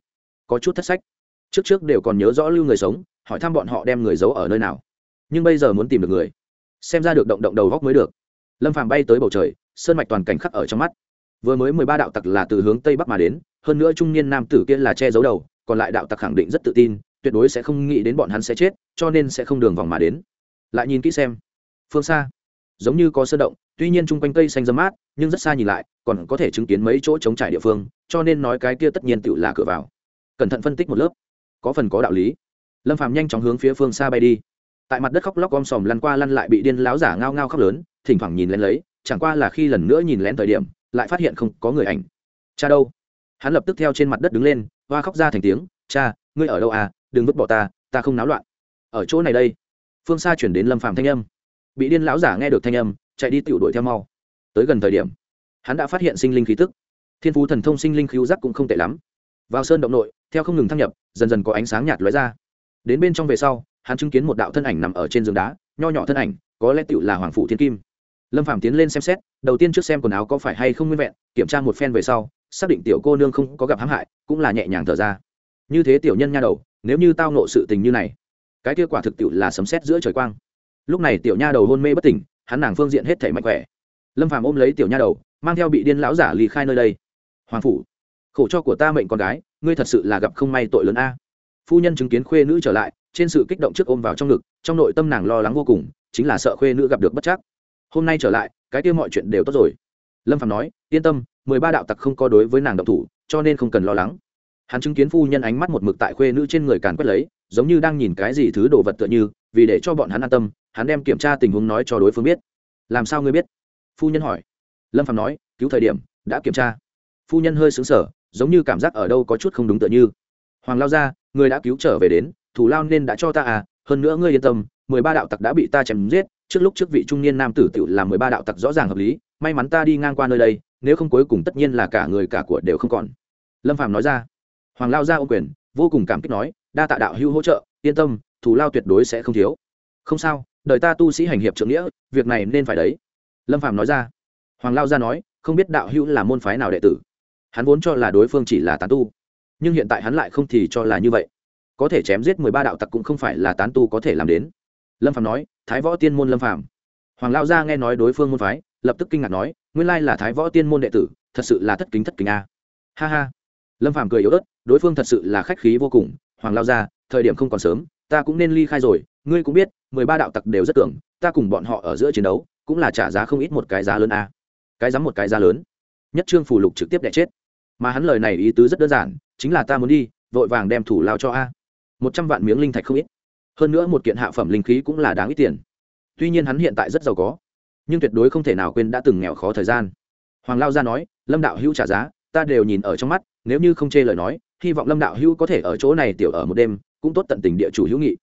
Có chút thất sách. Trước trước đều còn nhớ rõ lưu người sống, hỏi thăm bọn họ đem người giấu ở nơi nào. Nhưng bây giờ muốn tìm được người, xem ra được động động đầu góc mới được lâm phàm bay tới bầu trời, sơn mạch toàn cảnh khắc ở trong mắt. Vừa mới mười ba đạo tặc là từ hướng tây bắc mà đến, hơn nữa trung niên nam tử kia là che giấu đầu, còn lại đạo tặc khẳng định rất tự tin, tuyệt đối sẽ không nghĩ đến bọn hắn sẽ chết, cho nên sẽ không đường vòng mà đến. Lại nhìn kỹ xem. Phương xa. Giống như có sơn động, tuy nhiên chung quanh cây xanh dâm mát, nhưng rất xa nhìn lại, còn có thể chứng kiến mấy chỗ trống trải địa phương, cho nên nói cái kia tất nhiên tự là cửa vào. Cẩn thận phân tích một lớp. Có phần có đạo lý. Lâm phàm nhanh chóng hướng phía phương xa bay đi tại mặt đất khóc lóc om sòm lăn qua lăn lại bị điên láo giả ngao ngao khóc lớn, thỉnh thoảng nhìn lén lấy, chẳng qua là khi lần nữa nhìn lén thời điểm, lại phát hiện không có người ảnh. Cha đâu? Hắn lập tức theo trên mặt đất đứng lên, hoa khóc ra thành tiếng, cha, ngươi ở đâu à? Đừng vứt bỏ ta ta không náo loạn. Ở chỗ này đây. Phương xa chuyển đến lâm phàm thanh âm. Bị điên lão giả nghe được thanh âm, chạy đi tiểu đuổi theo mau. Tới gần thời điểm, hắn đã phát hiện sinh linh khí tức. Thiên phú thần thông sinh linh khiếu giác cũng không tệ lắm. Vào sơn động nội, theo không ngừng thăng nhập, dần dần có ánh sáng nhạt lóe ra. Đến bên trong về sau hắn chứng kiến một đạo thân ảnh nằm ở trên giường đá, nho nhỏ thân ảnh, có lẽ tựu là hoàng phủ thiên kim. Lâm phàm tiến lên xem xét, đầu tiên trước xem quần áo có phải hay không nguyên vẹn, kiểm tra một phen về sau, xác định tiểu cô nương không có gặp hãm hại, cũng là nhẹ nhàng thở ra. Như thế tiểu nhân nha đầu, nếu như tao nộ sự tình như này, cái kết quả thực tiệu là sấm sét giữa trời quang. Lúc này tiểu nha đầu hôn mê bất tỉnh, hắn nàng phương diện hết thể mạnh khỏe. Lâm phàm ôm lấy tiểu nha đầu, mang theo bị điên lão giả lì khai nơi đây. Hoàng phủ, khổ cho của ta mệnh con gái, ngươi thật sự là gặp không may tội lớn a. Phu nhân chứng kiến khuê nữ trở lại trên sự kích động trước ôm vào trong ngực, trong nội tâm nàng lo lắng vô cùng, chính là sợ khuê nữ gặp được bất chắc. Hôm nay trở lại, cái kia mọi chuyện đều tốt rồi. Lâm phạm nói, yên tâm, mười ba đạo tặc không có đối với nàng độc thủ, cho nên không cần lo lắng. Hắn chứng kiến phu nhân ánh mắt một mực tại khuê nữ trên người càn quét lấy, giống như đang nhìn cái gì thứ đồ vật tựa như, vì để cho bọn hắn an tâm, hắn đem kiểm tra tình huống nói cho đối phương biết. Làm sao ngươi biết? Phu nhân hỏi. Lâm phạm nói, cứu thời điểm, đã kiểm tra. Phu nhân hơi xứng sở giống như cảm giác ở đâu có chút không đúng tựa như. Hoàng lao ra, người đã cứu trở về đến thủ lao nên đã cho ta à hơn nữa ngươi yên tâm, mười ba đạo tặc đã bị ta chém giết, trước lúc trước vị trung niên nam tử tự làm mười ba đạo tặc rõ ràng hợp lý, may mắn ta đi ngang qua nơi đây, nếu không cuối cùng tất nhiên là cả người cả của đều không còn. Lâm phạm nói ra. Hoàng lao ra ô quyền, vô cùng cảm kích nói, đa tạ đạo hữu hỗ trợ, yên tâm thủ lao tuyệt đối sẽ không thiếu. Không sao, đợi ta tu sĩ hành hiệp trượng nghĩa, việc này nên phải đấy. Lâm phạm nói ra. Hoàng lao ra nói, không biết đạo hữu là môn phái nào đệ tử? Hắn vốn cho là đối phương chỉ là tán tu, nhưng hiện tại hắn lại không thì cho là như vậy có thể chém giết mười ba đạo tặc cũng không phải là tán tu có thể làm đến. Lâm phạm nói, thái võ tiên môn lâm phạm hoàng lao gia nghe nói đối phương môn phái, lập tức kinh ngạc nói, nguyên lai là thái võ tiên môn đệ tử, thật sự là thất kính thất kính a. Ha ha. Lâm phạm cười yếu ớt, đối phương thật sự là khách khí vô cùng, hoàng lao gia, thời điểm không còn sớm, ta cũng nên ly khai rồi, ngươi cũng biết, mười ba đạo tặc đều rất tưởng ta cùng bọn họ ở giữa chiến đấu, cũng là trả giá không ít một cái giá lớn a. Cái dám một cái giá lớn? Nhất trương phủ lục trực tiếp đẻ chết. Mà hắn lời này ý tứ rất đơn giản, chính là ta muốn đi, vội vàng đem thủ lao cho a một trăm vạn miếng linh thạch không ít. Hơn nữa một kiện hạ phẩm linh khí cũng là đáng ít tiền. Tuy nhiên hắn hiện tại rất giàu có, nhưng tuyệt đối không thể nào quên đã từng nghèo khó thời gian. Hoàng lao gia nói, lâm đạo hữu trả giá, ta đều nhìn ở trong mắt, nếu như không chê lời nói, hy vọng lâm đạo hữu có thể ở chỗ này tiểu ở một đêm, cũng tốt tận tình địa chủ hữu nghị.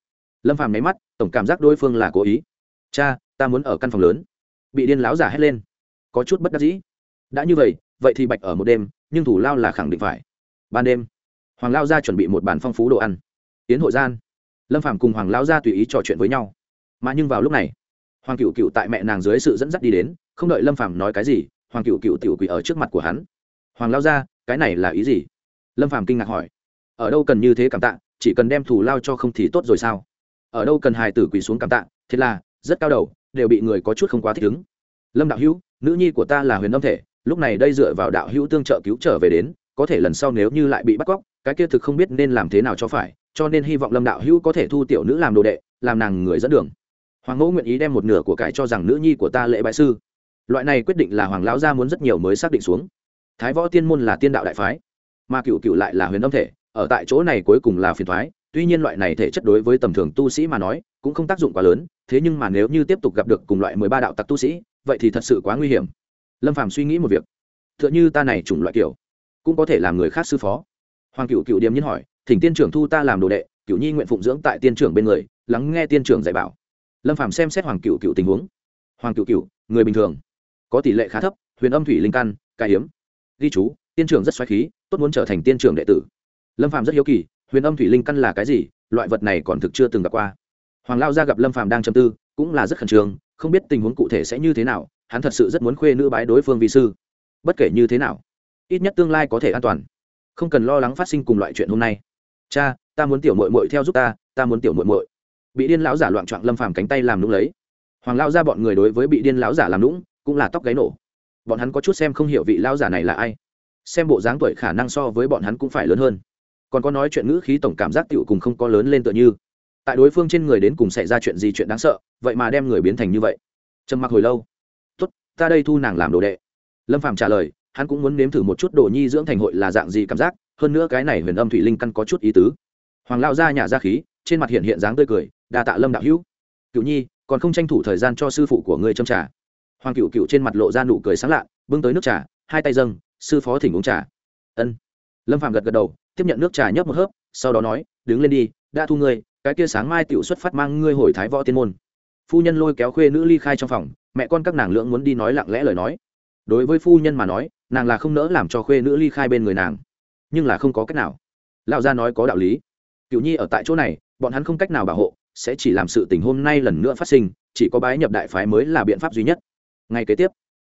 Lâm phàm nháy mắt, tổng cảm giác đối phương là cố ý. Cha, ta muốn ở căn phòng lớn. Bị điên láo giả hét lên. Có chút bất đắc dĩ. Đã như vậy vậy thì bạch ở một đêm, nhưng thủ lao là khẳng định phải. Ban đêm. Hoàng lao gia chuẩn bị một bàn phong phú đồ ăn tiến hội gian. Lâm phàm cùng hoàng lao gia tùy ý trò chuyện với nhau. Mà nhưng vào lúc này, hoàng cựu cựu tại mẹ nàng dưới sự dẫn dắt đi đến, không đợi lâm phàm nói cái gì, hoàng cựu cựu tiểu quỷ ở trước mặt của hắn. Hoàng lao gia, cái này là ý gì? Lâm phàm kinh ngạc hỏi. Ở đâu cần như thế cảm tạ, chỉ cần đem thủ lao cho không thì tốt rồi sao? Ở đâu cần hài tử quỳ xuống cảm tạ thế là, rất cao đầu, đều bị người có chút không quá thích ứng. Lâm đạo hữu, nữ nhi của ta là huyền âm thể, lúc này đây dựa vào đạo hữu tương trợ cứu trở về đến, có thể lần sau nếu như lại bị bắt cóc, cái kia thực không biết nên làm thế nào cho phải cho nên hy vọng lâm đạo hữu có thể thu tiểu nữ làm đồ đệ, làm nàng người dẫn đường. Hoàng mẫu nguyện ý đem một nửa của cải cho rằng nữ nhi của ta lễ bại sư. Loại này quyết định là hoàng lão gia muốn rất nhiều mới xác định xuống. Thái võ tiên môn là tiên đạo đại phái, mà cựu cựu lại là huyền âm thể, ở tại chỗ này cuối cùng là phiền thoái, tuy nhiên loại này thể chất đối với tầm thường tu sĩ mà nói, cũng không tác dụng quá lớn, thế nhưng mà nếu như tiếp tục gặp được cùng loại mười ba đạo tặc tu sĩ, vậy thì thật sự quá nguy hiểm. Lâm phàm suy nghĩ một việc t h ư ợ n h ư ta này chủng loại kiểu, cũng có thể làm người khác sư phó. Hoàng cựu cựu điềm nhiên hỏi thỉnh tiên trưởng thu ta làm đồ đệ cựu nhi nguyện phụng dưỡng tại tiên trưởng bên người, lắng nghe tiên trưởng dạy bảo. Lâm phàm xem xét hoàng cựu cựu tình huống. Hoàng cựu cựu người bình thường, có tỷ lệ khá thấp, huyền âm thủy linh căn ca hiếm. Ghi chú, tiên trưởng rất xoáy khí, tốt muốn trở thành tiên trưởng đệ tử. Lâm phàm rất hiếu kỳ, huyền âm thủy linh căn là cái gì, loại vật này còn thực chưa từng gặp qua. Hoàng lao gia gặp lâm phàm đang châm tư, cũng là rất khẩn trương, không biết tình huống cụ thể sẽ như thế nào, hắn thật sự rất muốn khuê nữ bái đối phương vi sư. Bất kể như thế nào, ít nhất tương lai có thể an toàn. Không cần lo lắng phát sinh cùng loại chuyện hôm nay cha, ta muốn tiểu mội mội theo giúp ta ta muốn tiểu mội mội bị điên lão giả loạn trọn lâm phàm cánh tay làm lũng lấy. Hoàng lao ra bọn người đối với bị điên lão giả làm lũng cũng là tóc gáy nổ. Bọn hắn có chút xem không hiểu vị lão giả này là ai. Xem bộ dáng tuổi khả năng so với bọn hắn cũng phải lớn hơn. Còn có nói chuyện ngữ khí tổng cảm giác tựu cùng không có lớn lên tựa như. Tại đối phương trên người đến cùng xảy ra chuyện gì chuyện đáng sợ, vậy mà đem người biến thành như vậy. Trầm mặc hồi lâu. Tốt, ta đây thu nàng làm đồ đệ. Lâm phạm trả lời, hắn cũng muốn nếm thử một chút đồ nhi dưỡng thành hội là dạng gì cảm giác hơn nữa cái này huyền âm thủy linh căn có chút ý tứ. Hoàng lao ra nhà ra khí, trên mặt hiện hiện dáng tươi cười, đa tạ lâm đạo hữu. Cựu nhi, còn không tranh thủ thời gian cho sư phụ của ngươi châm trà. Hoàng cựu cựu trên mặt lộ ra nụ cười sáng lạ, bưng tới nước trà, hai tay dâng, sư phó thỉnh uống trà. Ân. Lâm phạm gật gật đầu, tiếp nhận nước trà nhấp một hớp, sau đó nói, đứng lên đi, đã thu ngươi, cái kia sáng mai tiểu xuất phát mang ngươi hồi thái võ tiên môn. Phu nhân lôi kéo khuê nữ ly khai trong phòng, mẹ con các nàng lưỡng muốn đi nói lặng lẽ lời nói. Đối với phu nhân mà nói, nàng là không nỡ làm cho khuê nữ ly khai bên người nàng nhưng là không có cách nào. Lão gia nói có đạo lý. Cựu nhi ở tại chỗ này, bọn hắn không cách nào bảo hộ, sẽ chỉ làm sự tình hôm nay lần nữa phát sinh, chỉ có bái nhập đại phái mới là biện pháp duy nhất. Ngay kế tiếp,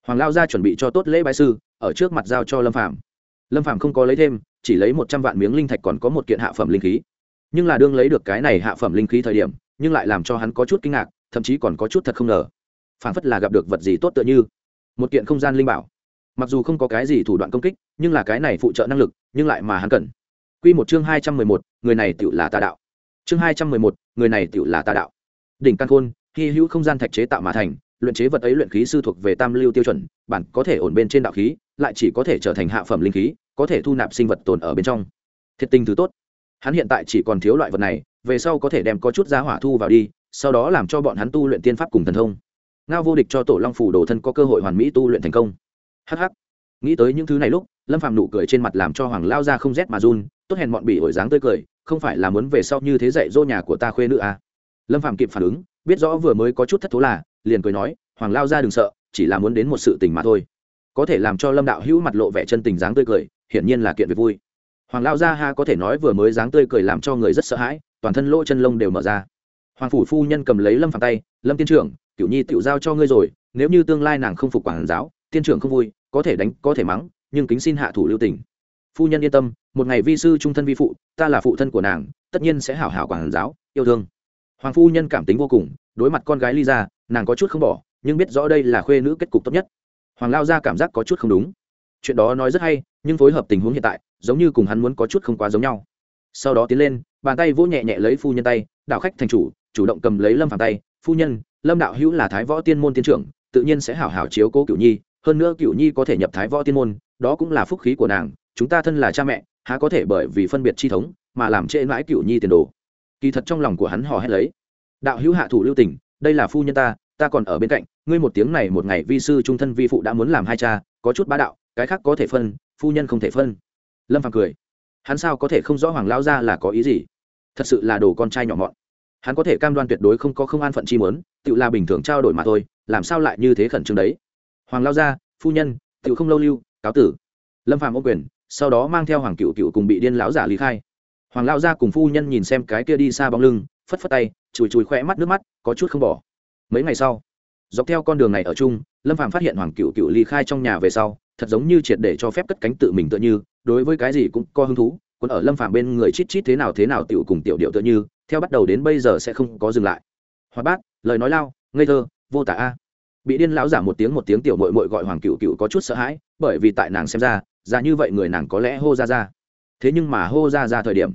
hoàng lao gia chuẩn bị cho tốt lễ bái sư, ở trước mặt giao cho lâm phạm lâm phạm không có lấy thêm, chỉ lấy một trăm vạn miếng linh thạch còn có một kiện hạ phẩm linh khí. Nhưng là đương lấy được cái này hạ phẩm linh khí thời điểm, nhưng lại làm cho hắn có chút kinh ngạc, thậm chí còn có chút thật không ngờ. Phảng phất là gặp được vật gì tốt tựa như. Một kiện không gian linh bảo mặc dù không có cái gì thủ đoạn công kích, nhưng là cái này phụ trợ năng lực, nhưng lại mà hắn cần. Quy một chương hai trăm mười một, người này tự là tà đạo. Chương hai trăm mười một, người này tự là tà đạo. Đỉnh căn khôn, hy hữu không gian thạch chế tạo mà thành, luyện chế vật ấy luyện khí sư thuộc về tam lưu tiêu chuẩn, bản có thể ổn bên trên đạo khí, lại chỉ có thể trở thành hạ phẩm linh khí, có thể thu nạp sinh vật tồn ở bên trong. Thiệt tình thứ tốt. Hắn hiện tại chỉ còn thiếu loại vật này, về sau có thể đem có chút giá hỏa thu vào đi, sau đó làm cho bọn hắn tu luyện tiên pháp cùng thần thông. Ngao vô địch cho tổ long phủ đồ thân có cơ hội hoàn mỹ tu luyện thành công hh nghĩ tới những thứ này lúc, lâm phạm nụ cười trên mặt làm cho hoàng lao ra không rét mà run, tốt hèn bọn bỉ ổi dáng tươi cười, không phải là muốn về sau như thế dạy dỗ nhà của ta khuê nữ à. lâm phạm kịp phản ứng, biết rõ vừa mới có chút thất thố là, liền cười nói, hoàng lao ra đừng sợ, chỉ là muốn đến một sự tình mà thôi. Có thể làm cho lâm đạo hữu mặt lộ vẻ chân tình dáng tươi cười, hiển nhiên là kiện việc vui. Hoàng lao gia ha có thể nói vừa mới dáng tươi cười làm cho người rất sợ hãi, toàn thân lỗ chân lông đều mở ra. Hoàng phủ phu nhân cầm lấy lâm phàm tay, lâm tiên trưởng cửu nhi tự giao cho ngươi rồi, nếu như tương lai nàng không phục quản giáo tiên trưởng không vui, có thể đánh, có thể mắng, nhưng kính xin hạ thủ lưu tình. Phu nhân yên tâm, một ngày vi sư trung thân vi phụ, ta là phụ thân của nàng, tất nhiên sẽ hảo hảo quản giáo, yêu thương. Hoàng phu nhân cảm tính vô cùng, đối mặt con gái ly ra nàng có chút không bỏ, nhưng biết rõ đây là khuê nữ kết cục tốt nhất. Hoàng lao ra cảm giác có chút không đúng. Chuyện đó nói rất hay, nhưng phối hợp tình huống hiện tại, giống như cùng hắn muốn có chút không quá giống nhau. Sau đó tiến lên, bàn tay vỗ nhẹ nhẹ lấy phu nhân tay, đạo khách thành chủ chủ động cầm lấy lâm phàm tay, phu nhân, lâm đạo hữu là thái võ tiên môn tiên trưởng, tự nhiên sẽ hảo hảo chiếu cố cửu nhi hơn nữa cựu nhi có thể nhập thái võ tiên môn, đó cũng là phúc khí của nàng, chúng ta thân là cha mẹ, há có thể bởi vì phân biệt chi thống mà làm trễ mãi cựu nhi tiền đồ. Kỳ thật trong lòng của hắn hò hét lấy. Đạo hữu hạ thủ lưu tình, đây là phu nhân ta ta còn ở bên cạnh, ngươi một tiếng này một ngày vi sư trung thân vi phụ đã muốn làm hai cha, có chút bá đạo, cái khác có thể phân, phu nhân không thể phân. Lâm phàm cười. Hắn sao có thể không rõ hoàng lao ra là có ý gì? Thật sự là đồ con trai nhỏ mọn. Hắn có thể cam đoan tuyệt đối không có không an phận chi mớn tự là bình thường trao đổi mà thôi, làm sao lại như thế khẩn trương đấy? Hoàng lao gia, phu nhân tự không lâu lưu cáo tử. Lâm phàm ô quyền sau đó mang theo hoàng cựu cựu cùng bị điên lão giả lý khai. Hoàng lao gia cùng phu nhân nhìn xem cái kia đi xa bóng lưng phất phất tay chùi chùi khoe mắt nước mắt có chút không bỏ. Mấy ngày sau dọc theo con đường này ở chung lâm phàm phát hiện hoàng cựu cựu ly khai trong nhà về sau thật giống như triệt để cho phép cất cánh tự mình tựa như đối với cái gì cũng có hứng thú còn ở lâm phàm bên người chít chít thế nào thế nào tiểu cùng tiểu điệu tựa như theo bắt đầu đến bây giờ sẽ không có dừng lại. Hoạt bát lời nói lao ngây thơ vô tả a bị điên lão giả một tiếng một tiếng tiểu mội mội gọi hoàng cựu cựu có chút sợ hãi, bởi vì tại nàng xem ra ra như vậy người nàng có lẽ hô ra ra. Thế nhưng mà hô ra ra thời điểm,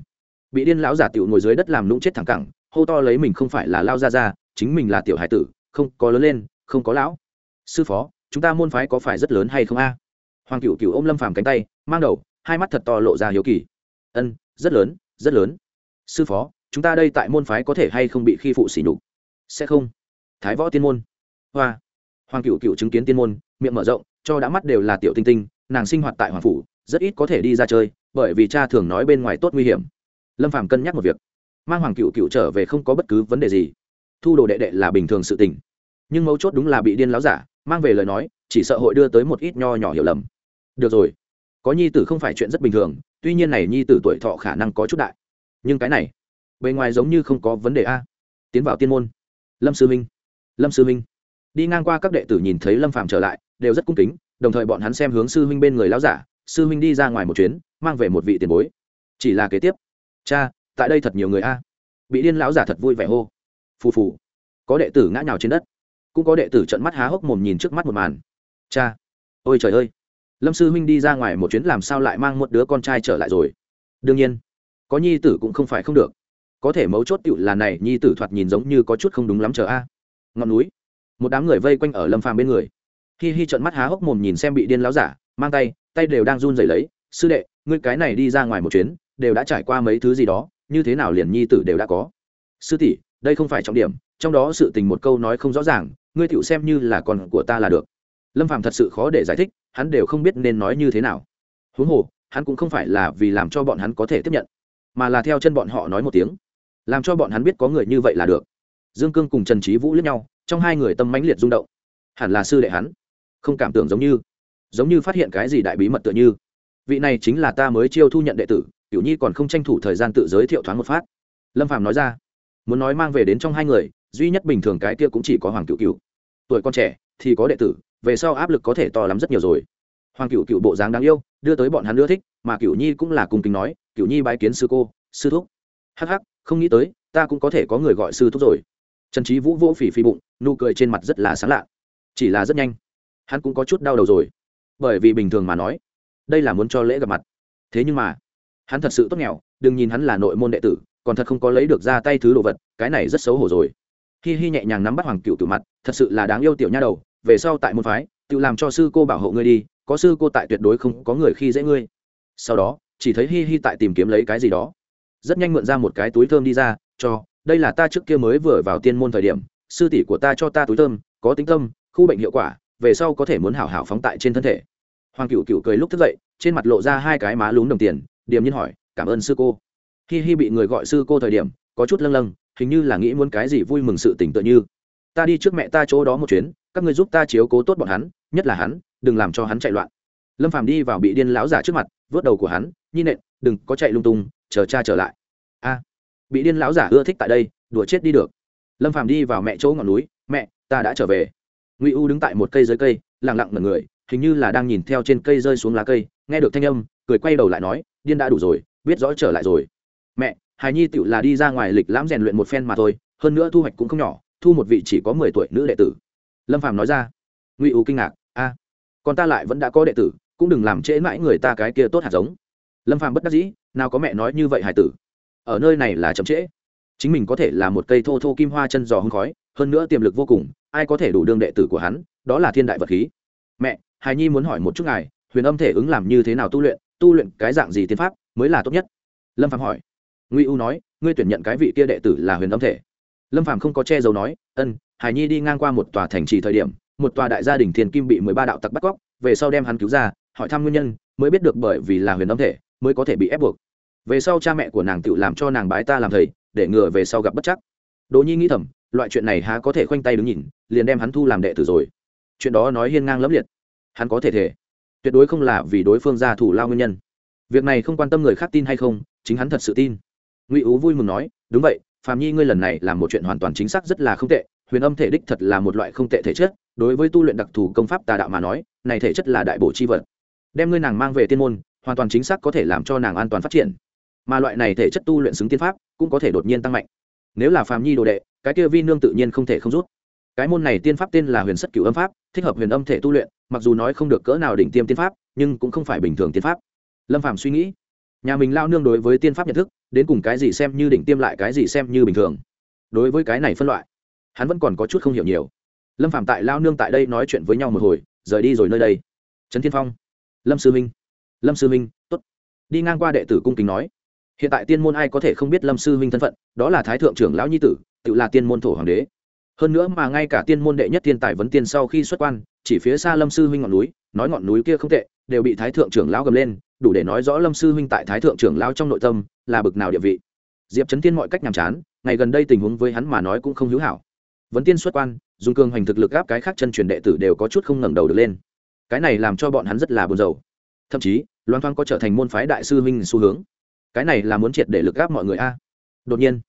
bị điên lão giả tiểu ngồi dưới đất làm lũng chết thẳng cẳng, hô to lấy mình không phải là lao ra ra chính mình là tiểu hải tử, không có lớn lên, không có lão. Sư phó, chúng ta môn phái có phải rất lớn hay không a? Hoàng cựu cựu ôm lâm phàm cánh tay, mang đầu, hai mắt thật to lộ ra hiếu kỳ. Ân, rất lớn rất lớn. Sư phó, chúng ta đây tại môn phái có thể hay không bị khi phụ xỉ nhục? Sẽ không. Thái võ tiên môn. Hoa hoàng cựu cựu chứng kiến tiên môn, miệng mở rộng, cho đã mắt đều là tiểu tinh tinh, nàng sinh hoạt tại hoàng phủ, rất ít có thể đi ra chơi, bởi vì cha thường nói bên ngoài tốt nguy hiểm. Lâm phàm cân nhắc một việc. Mang hoàng cựu cựu trở về không có bất cứ vấn đề gì. Thu đồ đệ đệ là bình thường sự tình. Nhưng mấu chốt đúng là bị điên láo giả, mang về lời nói, chỉ sợ hội đưa tới một ít nho nhỏ hiểu lầm. Được rồi. Có nhi tử không phải chuyện rất bình thường, tuy nhiên này nhi tử tuổi thọ khả năng có chút đại. Nhưng cái này, bề ngoài giống như không có vấn đề a. Tiến vào tiên môn. Lâm sư minh. Lâm sư minh đi ngang qua các đệ tử nhìn thấy lâm phạm trở lại, đều rất cung kính, đồng thời bọn hắn xem hướng sư huynh bên người lão giả, sư huynh đi ra ngoài một chuyến, mang về một vị tiền bối. Chỉ là kế tiếp. Cha, tại đây thật nhiều người a. Bị điên lão giả thật vui vẻ hô. Phù phù. Có đệ tử ngã nhào trên đất. Cũng có đệ tử trận mắt há hốc mồm nhìn trước mắt một màn. Cha. Ôi trời ơi. Lâm sư huynh đi ra ngoài một chuyến làm sao lại mang một đứa con trai trở lại rồi? Đương nhiên, có nhi tử cũng không phải không được. Có thể mấu chốt tựu là này, nhi tử thoạt nhìn giống như có chút không đúng lắm chờ a. Ngọn núi một đám người vây quanh ở lâm phàm bên người. Hi hi trợn mắt há hốc mồm nhìn xem bị điên láo giả, mang tay tay đều đang run rẩy lấy. Sư đệ, ngươi cái này đi ra ngoài một chuyến, đều đã trải qua mấy thứ gì đó, như thế nào liền nhi tử đều đã có? Sư tỷ, đây không phải trọng điểm, trong đó sự tình một câu nói không rõ ràng, ngươi tựu xem như là con của ta là được. Lâm phàm thật sự khó để giải thích, hắn đều không biết nên nói như thế nào. Huống hồ, hắn cũng không phải là vì làm cho bọn hắn có thể tiếp nhận, mà là theo chân bọn họ nói một tiếng. Làm cho bọn hắn biết có người như vậy là được. Dương cương cùng trần trí vũ lướt nhau trong hai người tâm mãnh liệt rung động. Hẳn là sư đệ hắn. Không cảm tưởng giống như giống như phát hiện cái gì đại bí mật tựa như. Vị này chính là ta mới chiêu thu nhận đệ tử kiểu nhi còn không tranh thủ thời gian tự giới thiệu thoáng một phát. Lâm phàm nói ra, muốn nói mang về đến trong hai người, duy nhất bình thường cái kia cũng chỉ có hoàng cựu cựu tuổi con trẻ thì có đệ tử, về sau áp lực có thể to lắm rất nhiều rồi. Hoàng cựu cựu bộ dáng đáng yêu, đưa tới bọn hắn ưa thích, mà cựu nhi cũng là cùng kính nói cựu nhi bái kiến sư cô, sư thúc. Hắc hắc, không nghĩ tới, ta cũng có thể có người gọi sư thúc rồi trần trí vũ vỗ phỉ phi bụng, nụ cười trên mặt rất là sáng lạ. Chỉ là rất nhanh, hắn cũng có chút đau đầu rồi. Bởi vì bình thường mà nói, đây là muốn cho lễ gặp mặt. Thế nhưng mà, hắn thật sự tốt nghèo, đừng nhìn hắn là nội môn đệ tử, còn thật không có lấy được ra tay thứ đồ vật, cái này rất xấu hổ rồi. Hi hi nhẹ nhàng nắm bắt hoàng cựu tử mặt, thật sự là đáng yêu tiểu nha đầu, về sau tại môn phái, tự làm cho sư cô bảo hộ ngươi đi, có sư cô tại tuyệt đối không có người khi dễ ngươi. Sau đó, chỉ thấy hi hi tại tìm kiếm lấy cái gì đó. Rất nhanh mượn ra một cái túi thơm đi ra, cho đây là ta trước kia mới vừa vào tiên môn thời điểm, sư tỷ của ta cho ta túi thơm, có tính tâm, khu bệnh hiệu quả, về sau có thể muốn hảo hảo phóng tại trên thân thể. Hoàng cựu cựu cười lúc thức dậy, trên mặt lộ ra hai cái má lún đồng tiền, điềm nhiên hỏi, cảm ơn sư cô. Hi hi bị người gọi sư cô thời điểm, có chút lâng lâng, hình như là nghĩ muốn cái gì vui mừng sự tỉnh tựa như, ta đi trước mẹ ta chỗ đó một chuyến, các ngươi giúp ta chiếu cố tốt bọn hắn, nhất là hắn, đừng làm cho hắn chạy loạn. Lâm phàm đi vào bị điên lão giả trước mặt, vớt đầu của hắn, nhi nện, đừng có chạy lung tung, chờ cha trở lại bị điên lão giả ưa thích tại đây, đùa chết đi được. Lâm phàm đi vào mẹ chỗ ngọn núi, mẹ, ta đã trở về. Ngụy u đứng tại một cây dưới cây lẳng lặng ngẩn người, hình như là đang nhìn theo trên cây rơi xuống lá cây, nghe được thanh âm, cười quay đầu lại nói, điên đã đủ rồi, biết rõ trở lại rồi. Mẹ hài nhi tựu là đi ra ngoài lịch lãm rèn luyện một phen mà thôi, hơn nữa thu hoạch cũng không nhỏ, thu một vị chỉ có mười tuổi nữ đệ tử. Lâm phàm nói ra. Ngụy u kinh ngạc, a còn ta lại vẫn đã có đệ tử, cũng đừng làm trễ mãi người ta cái kia tốt hạt giống. Lâm phàm bất đắc dĩ, nào có mẹ nói như vậy hải tử ở nơi này là chậm trễ. Chính mình có thể là một cây thô thô kim hoa chân giò hương khói, hơn nữa tiềm lực vô cùng, ai có thể đủ đương đệ tử của hắn, đó là thiên đại vật khí. Mẹ hài nhi muốn hỏi một chút ngài, huyền âm thể ứng làm như thế nào tu luyện tu luyện cái dạng gì tiên pháp mới là tốt nhất? Lâm phạm hỏi. Ngụy u nói, ngươi tuyển nhận cái vị kia đệ tử là huyền âm thể. Lâm phạm không có che giấu nói, ân, hải nhi đi ngang qua một tòa thành trì thời điểm, một tòa đại gia đình thiền kim bị mười ba đạo tặc bắt cóc, về sau đem hắn cứu ra, hỏi thăm nguyên nhân, mới biết được bởi vì là huyền âm thể, mới có thể bị ép buộc về sau cha mẹ của nàng tự làm cho nàng bái ta làm thầy, để ngừa về sau gặp bất chắc. Đỗ nhi nghĩ thầm, loại chuyện này há có thể khoanh tay đứng nhìn, liền đem hắn thu làm đệ tử rồi. Chuyện đó nói hiên ngang lẫm liệt. Hắn có thể thể tuyệt đối không là vì đối phương ra thủ lao nguyên nhân. Việc này không quan tâm người khác tin hay không, chính hắn thật sự tin. Ngụy ú vui mừng nói, đúng vậy, phạm nhi ngươi lần này làm một chuyện hoàn toàn chính xác rất là không tệ, huyền âm thể đích thật là một loại không tệ thể chất, đối với tu luyện đặc thù công pháp tà đạo mà nói, này thể chất là đại bổ chi vật. Đem ngươi nàng mang về tiên môn, hoàn toàn chính xác có thể làm cho nàng an toàn phát triển mà loại này thể chất tu luyện xứng tiên pháp cũng có thể đột nhiên tăng mạnh. Nếu là phàm nhi đồ đệ, cái kia vi nương tự nhiên không thể không rút. Cái môn này tiên pháp tên là huyền sất cửu âm pháp, thích hợp huyền âm thể tu luyện, mặc dù nói không được cỡ nào đỉnh tiêm tiên pháp, nhưng cũng không phải bình thường tiên pháp. Lâm phàm suy nghĩ, nhà mình lao nương đối với tiên pháp nhận thức, đến cùng cái gì xem như đỉnh tiêm lại cái gì xem như bình thường. Đối với cái này phân loại, hắn vẫn còn có chút không hiểu nhiều. Lâm phàm tại lao nương tại đây nói chuyện với nhau một hồi, rời đi rồi nơi đây. Trấn thiên phong, lâm sư minh, lâm sư minh t ố t đi ngang qua đệ tử cung kính nói hiện tại tiên môn ai có thể không biết lâm sư minh thân phận, đó là thái thượng trưởng lão nhi tử, tự là tiên môn thổ hoàng đế. Hơn nữa mà ngay cả tiên môn đệ nhất thiên tài vấn tiên sau khi xuất quan, chỉ phía xa lâm sư huynh ngọn núi, nói ngọn núi kia không tệ, đều bị thái thượng trưởng lão gầm lên, đủ để nói rõ lâm sư huynh tại thái thượng trưởng lão trong nội tâm là bực nào địa vị. Diệp trấn tiên mọi cách nhàm chán, ngày gần đây tình huống với hắn mà nói cũng không hữu hảo. Vấn tiên xuất quan, dùng cường hành thực lực gáp cái khác chân truyền đệ tử đều có chút không ngẩng đầu được lên. Cái này làm cho bọn hắn rất là buồn rầu. Thậm chí, loan thoáng có trở thành môn phái đại sư huynh xu hướng cái này là muốn triệt để lực gáp mọi người a. Đột nhiên,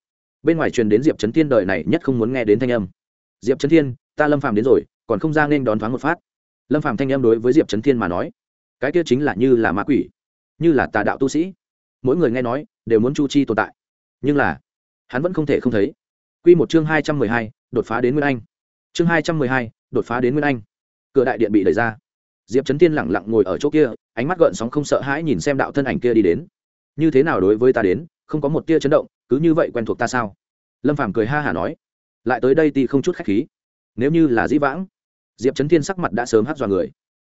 bên ngoài truyền đến diệp trấn thiên đời này nhất không muốn nghe đến thanh âm. Diệp trấn thiên, ta lâm phàm đến rồi, còn không ra nên đón thoáng một phát. Lâm phàm thanh âm đối với diệp trấn thiên mà nói, cái kia chính là như là ma quỷ, như là tà đạo tu sĩ. Mỗi người nghe nói, đều muốn chu chi tồn tại. Nhưng là, hắn vẫn không thể không thấy. Quy một chương hai trăm mười hai, đột phá đến nguyên anh. Chương hai trăm mười hai, đột phá đến nguyên anh. Cửa đại điện bị đẩy ra. Diệp trấn tiên lẳng lặng ngồi ở chỗ kia, ánh mắt gợn sóng không sợ hãi nhìn xem đạo thân ảnh kia đi đến như thế nào đối với ta đến, không có một tia chấn động, cứ như vậy quen thuộc ta sao? Lâm phàm cười ha hả nói. Lại tới đây thì không chút khách khí. Nếu như là dĩ vãng, diệp trấn thiên sắc mặt đã sớm hát dọa người.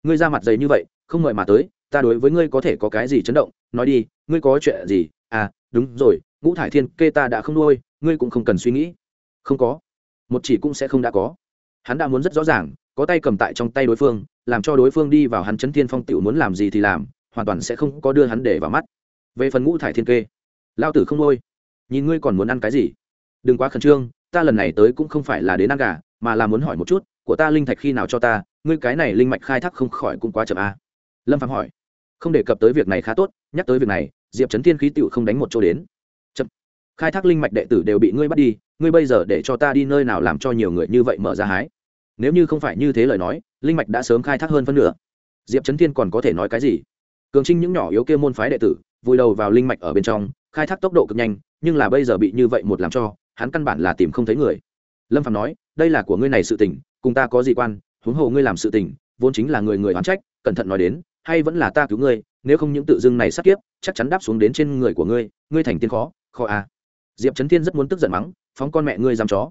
Ngươi ra mặt dày như vậy, không ngợi mà tới, ta đối với ngươi có thể có cái gì chấn động? Nói đi, ngươi có chuyện gì? À đúng rồi, ngũ thải thiên kê ta đã không nuôi, ngươi cũng không cần suy nghĩ. Không có. Một chỉ cũng sẽ không đã có. Hắn đã muốn rất rõ ràng, có tay cầm tại trong tay đối phương, làm cho đối phương đi vào hắn chấn thiên phong t muốn làm gì thì làm, hoàn toàn sẽ không có đưa hắn để vào mắt về phần ngũ thải thiên kê, lao tử không ngôi nhìn ngươi còn muốn ăn cái gì? Đừng quá khẩn trương, ta lần này tới cũng không phải là đến ăn gà, mà là muốn hỏi một chút, của ta linh thạch khi nào cho ta, ngươi cái này linh mạch khai thác không khỏi cũng quá chậm a. À. lâm phạm hỏi. Không đề cập tới việc này khá tốt, nhắc tới việc này, diệp trấn thiên khí tựu không đánh một chỗ đến. Chậm. Khai thác linh mạch đệ tử đều bị ngươi bắt đi, ngươi bây giờ để cho ta đi nơi nào làm cho nhiều người như vậy mở ra hái? Nếu như không phải như thế lời nói, linh mạch đã sớm khai thác hơn phân nửa. Diệp trấn thiên còn có thể nói cái gì? Cường trinh những nhỏ yếu kia môn phái đệ tử vùi đầu vào linh mạch ở bên trong, khai thác tốc độ cực nhanh, nhưng là bây giờ bị như vậy một làm cho, hắn căn bản là tìm không thấy người. Lâm phạm nói, đây là của ngươi này sự tình, cùng ta có gì quan, huống hồ ngươi làm sự tình, vốn chính là người người oán trách, cẩn thận nói đến, hay vẫn là ta cứu ngươi, nếu không những tự dưng này sắp tiếp chắc chắn đáp xuống đến trên người của ngươi ngươi thành tiên khó khó à. diệp trấn thiên rất muốn tức giận mắng, phóng con mẹ ngươi dám chó.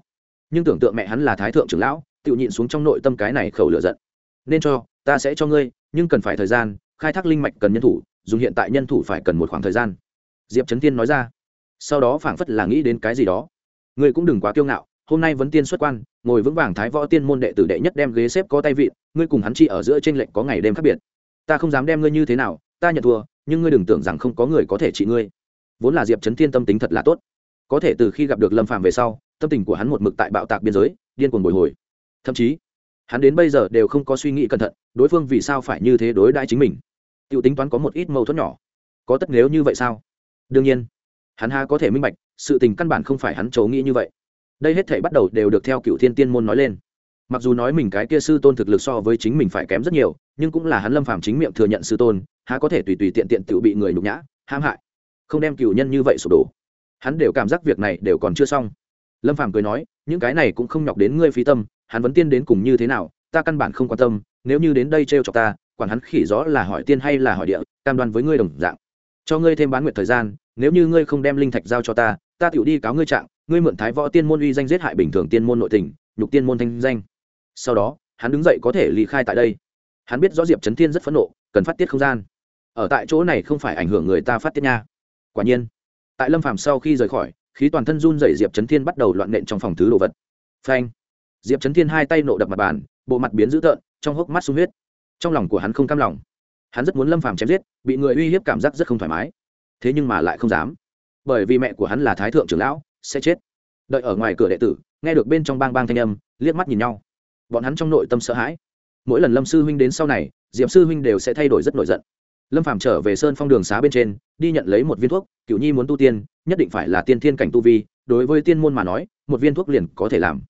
Nhưng tưởng tượng mẹ hắn là thái thượng trưởng lão, tự nhịn xuống trong nội tâm cái này khẩu lựa giận. Nên cho, ta sẽ cho ngươi, nhưng cần phải thời gian, khai thác linh mạch cần nhân thủ dùng hiện tại nhân thủ phải cần một khoảng thời gian. Diệp trấn thiên nói ra. Sau đó phảng phất là nghĩ đến cái gì đó. Ngươi cũng đừng quá kiêu ngạo, hôm nay vẫn tiên xuất quan, ngồi vững vàng thái võ tiên môn đệ tử đệ nhất đem ghế xếp có tay vị ngươi cùng hắn chi ở giữa trên lệnh có ngày đêm khác biệt. Ta không dám đem ngươi như thế nào, ta nhận thua, nhưng ngươi đừng tưởng rằng không có người có thể trị ngươi. Vốn là diệp trấn thiên tâm tính thật là tốt. Có thể từ khi gặp được lâm phàm về sau, tâm tình của hắn một mực tại bạo tạc biên giới, điên cuồng bồi hồi. Thậm chí, hắn đến bây giờ đều không có suy nghĩ cẩn thận, đối phương vì sao phải như thế đối đãi chính mình t i u tính toán có một ít mâu thuẫn nhỏ. Có tất nếu như vậy sao? Đương nhiên. Hắn ha có thể minh bạch, sự tình căn bản không phải hắn chấu nghĩ như vậy. Đây hết thể bắt đầu đều được theo cựu thiên tiên môn nói lên. Mặc dù nói mình cái kia sư tôn thực lực so với chính mình phải kém rất nhiều, nhưng cũng là hắn lâm phàm chính miệng thừa nhận sư tôn, há có thể tùy tùy tiện tiện tự bị người nhục nhã, hãm hại. Không đem cựu nhân như vậy sụp đổ. Hắn đều cảm giác việc này đều còn chưa xong. Lâm phàm cười nói, những cái này cũng không nhọc đến ngươi phí tâm, hắn vẫn tiên đến cùng như thế nào, ta căn bản không quan tâm, nếu như đến đây t r chọc ta quản hắn khỉ rõ là hỏi tiên hay là hỏi địa, cam đoan với ngươi đồng dạng. Cho ngươi thêm bán nguyệt thời gian, nếu như ngươi không đem linh thạch giao cho ta ta tự đi cáo ngươi trạng, ngươi mượn thái võ tiên môn uy danh giết hại bình thường tiên môn nội tình, nhục tiên môn thanh danh. Sau đó, hắn đứng dậy có thể ly khai tại đây. Hắn biết rõ diệp trấn thiên rất phẫn nộ, cần phát tiết không gian. Ở tại chỗ này không phải ảnh hưởng người ta phát tiết nha. Quả nhiên, tại lâm phàm sau khi rời khỏi, khí toàn thân run rẩy diệp trấn thiên bắt đầu loạn nện trong phòng thứ đồ vật. Phanh! Diệp trấn thiên hai tay nộ đập mặt bàn, bộ mặt biến dữ tợn, trong hốc mắt sung huyết trong lòng của hắn không cam lòng. Hắn rất muốn lâm phàm chém giết, bị người uy hiếp cảm giác rất không thoải mái. Thế nhưng mà lại không dám. Bởi vì mẹ của hắn là thái thượng trưởng lão, sẽ chết. Đợi ở ngoài cửa đệ tử, nghe được bên trong bang bang thanh âm, liếc mắt nhìn nhau. Bọn hắn trong nội tâm sợ hãi. Mỗi lần lâm sư huynh đến sau này, diệp sư huynh đều sẽ thay đổi rất nổi giận. Lâm phàm trở về sơn phong đường xá bên trên, đi nhận lấy một viên thuốc cựu nhi muốn tu tiên, nhất định phải là tiên thiên cảnh tu vi, đối với tiên môn mà nói, một viên thuốc liền có thể làm.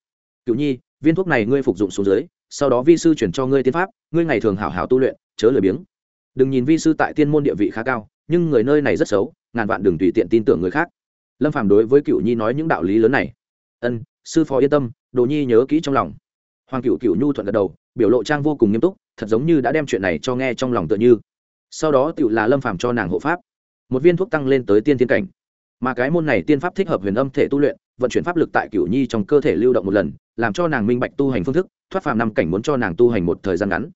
Cựu nhi viên thuốc này ngươi phục dụng xuống dưới, sau đó vi sư chuyển cho ngươi tiên pháp, ngươi ngày thường hảo hảo tu luyện, chớ lười biếng. Đừng nhìn vi sư tại tiên môn địa vị khá cao, nhưng người nơi này rất xấu, ngàn vạn đừng tùy tiện tin tưởng người khác. Lâm phàm đối với cựu nhi nói những đạo lý lớn này. Ân, sư phó yên tâm, đồ nhi nhớ kỹ trong lòng. Hoàng cựu cựu nhu thuận gật đầu, biểu lộ trang vô cùng nghiêm túc, thật giống như đã đem chuyện này cho nghe trong lòng tựa như. Sau đó tựu là lâm phàm cho nàng hộ pháp. Một viên thuốc tăng lên tới tiên thiên cảnh. Mà cái môn này tiên pháp thích hợp huyền âm thể tu luyện, vận chuyển pháp lực tại cửu nhi trong cơ thể lưu động một lần làm cho nàng minh bạch tu hành phương thức, thoát phàm năm cảnh muốn cho nàng tu hành một thời gian ngắn.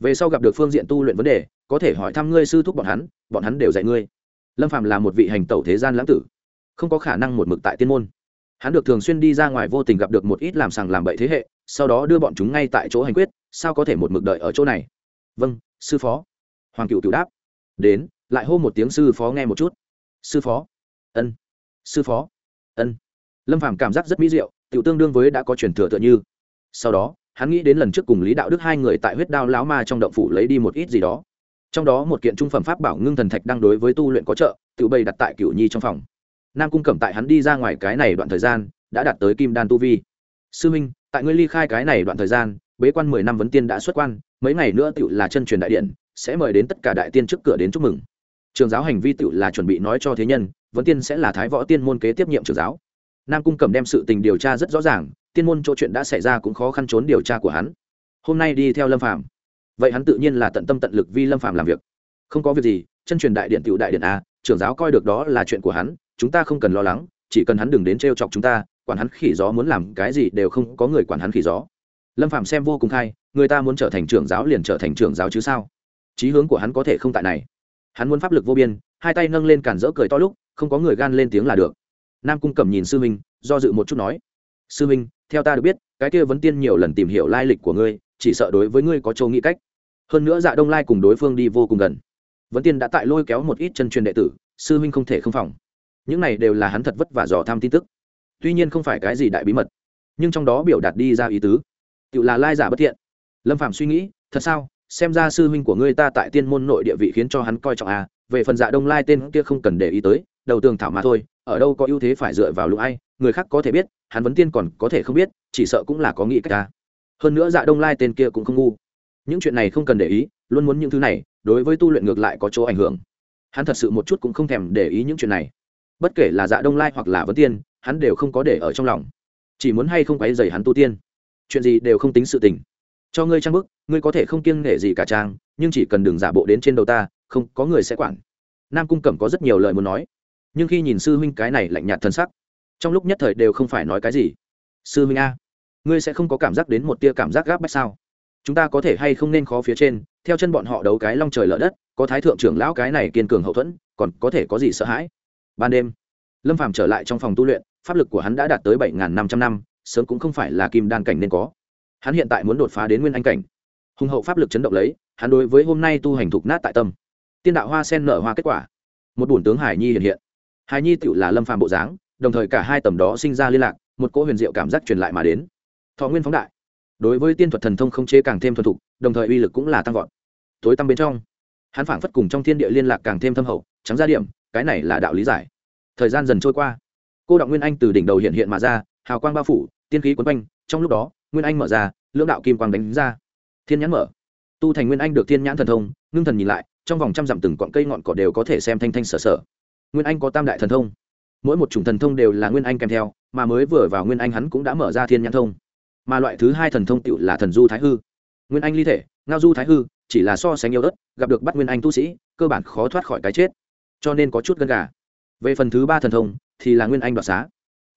Về sau gặp được phương diện tu luyện vấn đề, có thể hỏi thăm ngươi sư thúc bọn hắn bọn hắn đều dạy ngươi. Lâm phàm là một vị hành tẩu thế gian lãng tử, không có khả năng một mực tại tiên môn. Hắn được thường xuyên đi ra ngoài vô tình gặp được một ít làm sàng làm bậy thế hệ, sau đó đưa bọn chúng ngay tại chỗ hành quyết, sao có thể một mực đợi ở chỗ này? Vâng sư phó. Hoàng cựu cựu đáp. Đến, lại hô một tiếng sư phó nghe một chút. Sư phó. Ân. Sư phó. Ân. Lâm phàm cảm giác rất mỹ diệu tự tương đương với đã có truyền thừa tựa như. Sau đó, hắn nghĩ đến lần trước cùng lý đạo đức hai người tại huyết đao lão ma trong động phủ lấy đi một ít gì đó. Trong đó một kiện trung phẩm pháp bảo ngưng thần thạch đang đối với tu luyện có trợ, tự bày đặt tại cửu nhi trong phòng. Nam cung cẩm tại hắn đi ra ngoài cái này đoạn thời gian, đã đạt tới kim đan tu vi. Sư minh, tại ngươi ly khai cái này đoạn thời gian, bế quan mười năm vấn tiên đã xuất quan, mấy ngày nữa tự là chân truyền đại điện, sẽ mời đến tất cả đại tiên trước cửa đến chúc mừng. Trường giáo hành vi tự là chuẩn bị nói cho thế nhân, vấn tiên sẽ là thái võ tiên môn kế tiếp nhiệm trường giáo nam cung cẩm đem sự tình điều tra rất rõ ràng, tiên môn chỗ chuyện đã xảy ra cũng khó khăn trốn điều tra của hắn. Hôm nay đi theo lâm phạm vậy hắn tự nhiên là tận tâm tận lực vì lâm phạm làm việc. Không có việc gì, chân truyền đại điện tiểu đại điện a, trưởng giáo coi được đó là chuyện của hắn, chúng ta không cần lo lắng, chỉ cần hắn đừng đến t chọc chúng ta, quản hắn khỉ gió muốn làm cái gì đều không có người quản hắn khỉ gió. Lâm phạm xem vô cùng khai người ta muốn trở thành trưởng giáo liền trở thành trưởng giáo chứ sao? Chí hướng của hắn có thể không tại này. Hắn muốn pháp lực vô biên, hai tay nâng lên cản rỡ cười to lúc, không có người gan lên tiếng là được nam cung cẩm nhìn sư minh, do dự một chút nói, sư minh, theo ta được biết, cái kia vấn tiên nhiều lần tìm hiểu lai lịch của ngươi, chỉ sợ đối với ngươi có châu nghĩ cách. Hơn nữa dạ đông lai cùng đối phương đi vô cùng gần. Vấn tiên đã tại lôi kéo một ít chân truyền đệ tử, sư minh không thể không phòng. Những này đều là hắn thật vất vả dò tham tin tức. Tuy nhiên không phải cái gì đại bí mật, nhưng trong đó biểu đạt đi ra ý tứ. Tự là lai giả bất thiện. Lâm phạm suy nghĩ, thật sao? Xem ra sư huynh của ngươi ta tại tiên môn nội địa vị khiến cho hắn coi trọng à? Về phần dạ đông lai tên kia không cần để ý tới, đầu tường thảo mà thôi ở đâu có ưu thế phải dựa vào lũ ai, người khác có thể biết, hắn vấn tiên còn có thể không biết, chỉ sợ cũng là có nghĩ cách ta. Hơn nữa dạ đông lai tên kia cũng không ngu. Những chuyện này không cần để ý, luôn muốn những thứ này, đối với tu luyện ngược lại có chỗ ảnh hưởng. Hắn thật sự một chút cũng không thèm để ý những chuyện này. Bất kể là dạ đông lai hoặc là vấn tiên, hắn đều không có để ở trong lòng. Chỉ muốn hay không quấy dày hắn tu tiên. Chuyện gì đều không tính sự tình. Cho ngươi trang bức, ngươi có thể không kiêng nể gì cả trang, nhưng chỉ cần đừng giả bộ đến trên đầu ta, không, có người sẽ quản. Nam cung cẩm có rất nhiều lời muốn nói nhưng khi nhìn sư huynh cái này lạnh nhạt thân sắc, trong lúc nhất thời đều không phải nói cái gì. Sư huynh a, ngươi sẽ không có cảm giác đến một tia cảm giác gáp bách sao? Chúng ta có thể hay không nên khó phía trên, theo chân bọn họ đấu cái long trời lở đất, có thái thượng trưởng lão cái này kiên cường hậu thuẫn, còn có thể có gì sợ hãi? Ban đêm, lâm phàm trở lại trong phòng tu luyện, pháp lực của hắn đã đạt tới bảy năm trăm năm, sớm cũng không phải là kim đan cảnh nên có. Hắn hiện tại muốn đột phá đến nguyên anh cảnh. Hùng hậu pháp lực chấn động lấy, hắn đối với hôm nay tu hành thục nát tại tâm. Tiên đạo hoa sen nở hoa kết quả. Một bổn tướng hải nhi hiện hiện hài nhi tựu là lâm phàm bộ dáng, đồng thời cả hai tầm đó sinh ra liên lạc, một cỗ huyền diệu cảm giác truyền lại mà đến. Thọ nguyên phóng đại. Đối với tiên thuật thần thông không chế càng thêm thuần thục, đồng thời uy lực cũng là tăng vọt. Tối tăm bên trong, hắn phảng phất cùng trong thiên địa liên lạc càng thêm thâm hậu, trắng ra điểm, cái này là đạo lý giải. Thời gian dần trôi qua, cô đọng nguyên anh từ đỉnh đầu hiện hiện mà ra, hào quang bao phủ, tiên khí quấn quanh, trong lúc đó, nguyên anh mở ra, lưỡng đạo kim quang đánh ra. Thiên nhãn mở. Tu thành nguyên anh được thiên nhãn thần thông, ngưng thần nhìn lại, trong vòng trăm dặm từng cọn cây ngọn cỏ đều có thể xem thanh thanh sở sở nguyên anh có tam đại thần thông. Mỗi một chủng thần thông đều là nguyên anh kèm theo, mà mới vừa vào nguyên anh hắn cũng đã mở ra thiên nhãn thông. Mà loại thứ hai thần thông tựu là thần du thái hư. Nguyên anh ly thể, ngao du thái hư, chỉ là so sánh yêu đất, gặp được bắt nguyên anh tu sĩ, cơ bản khó thoát khỏi cái chết. Cho nên có chút gân gà. Về phần thứ ba thần thông, thì là nguyên anh đoạt xá.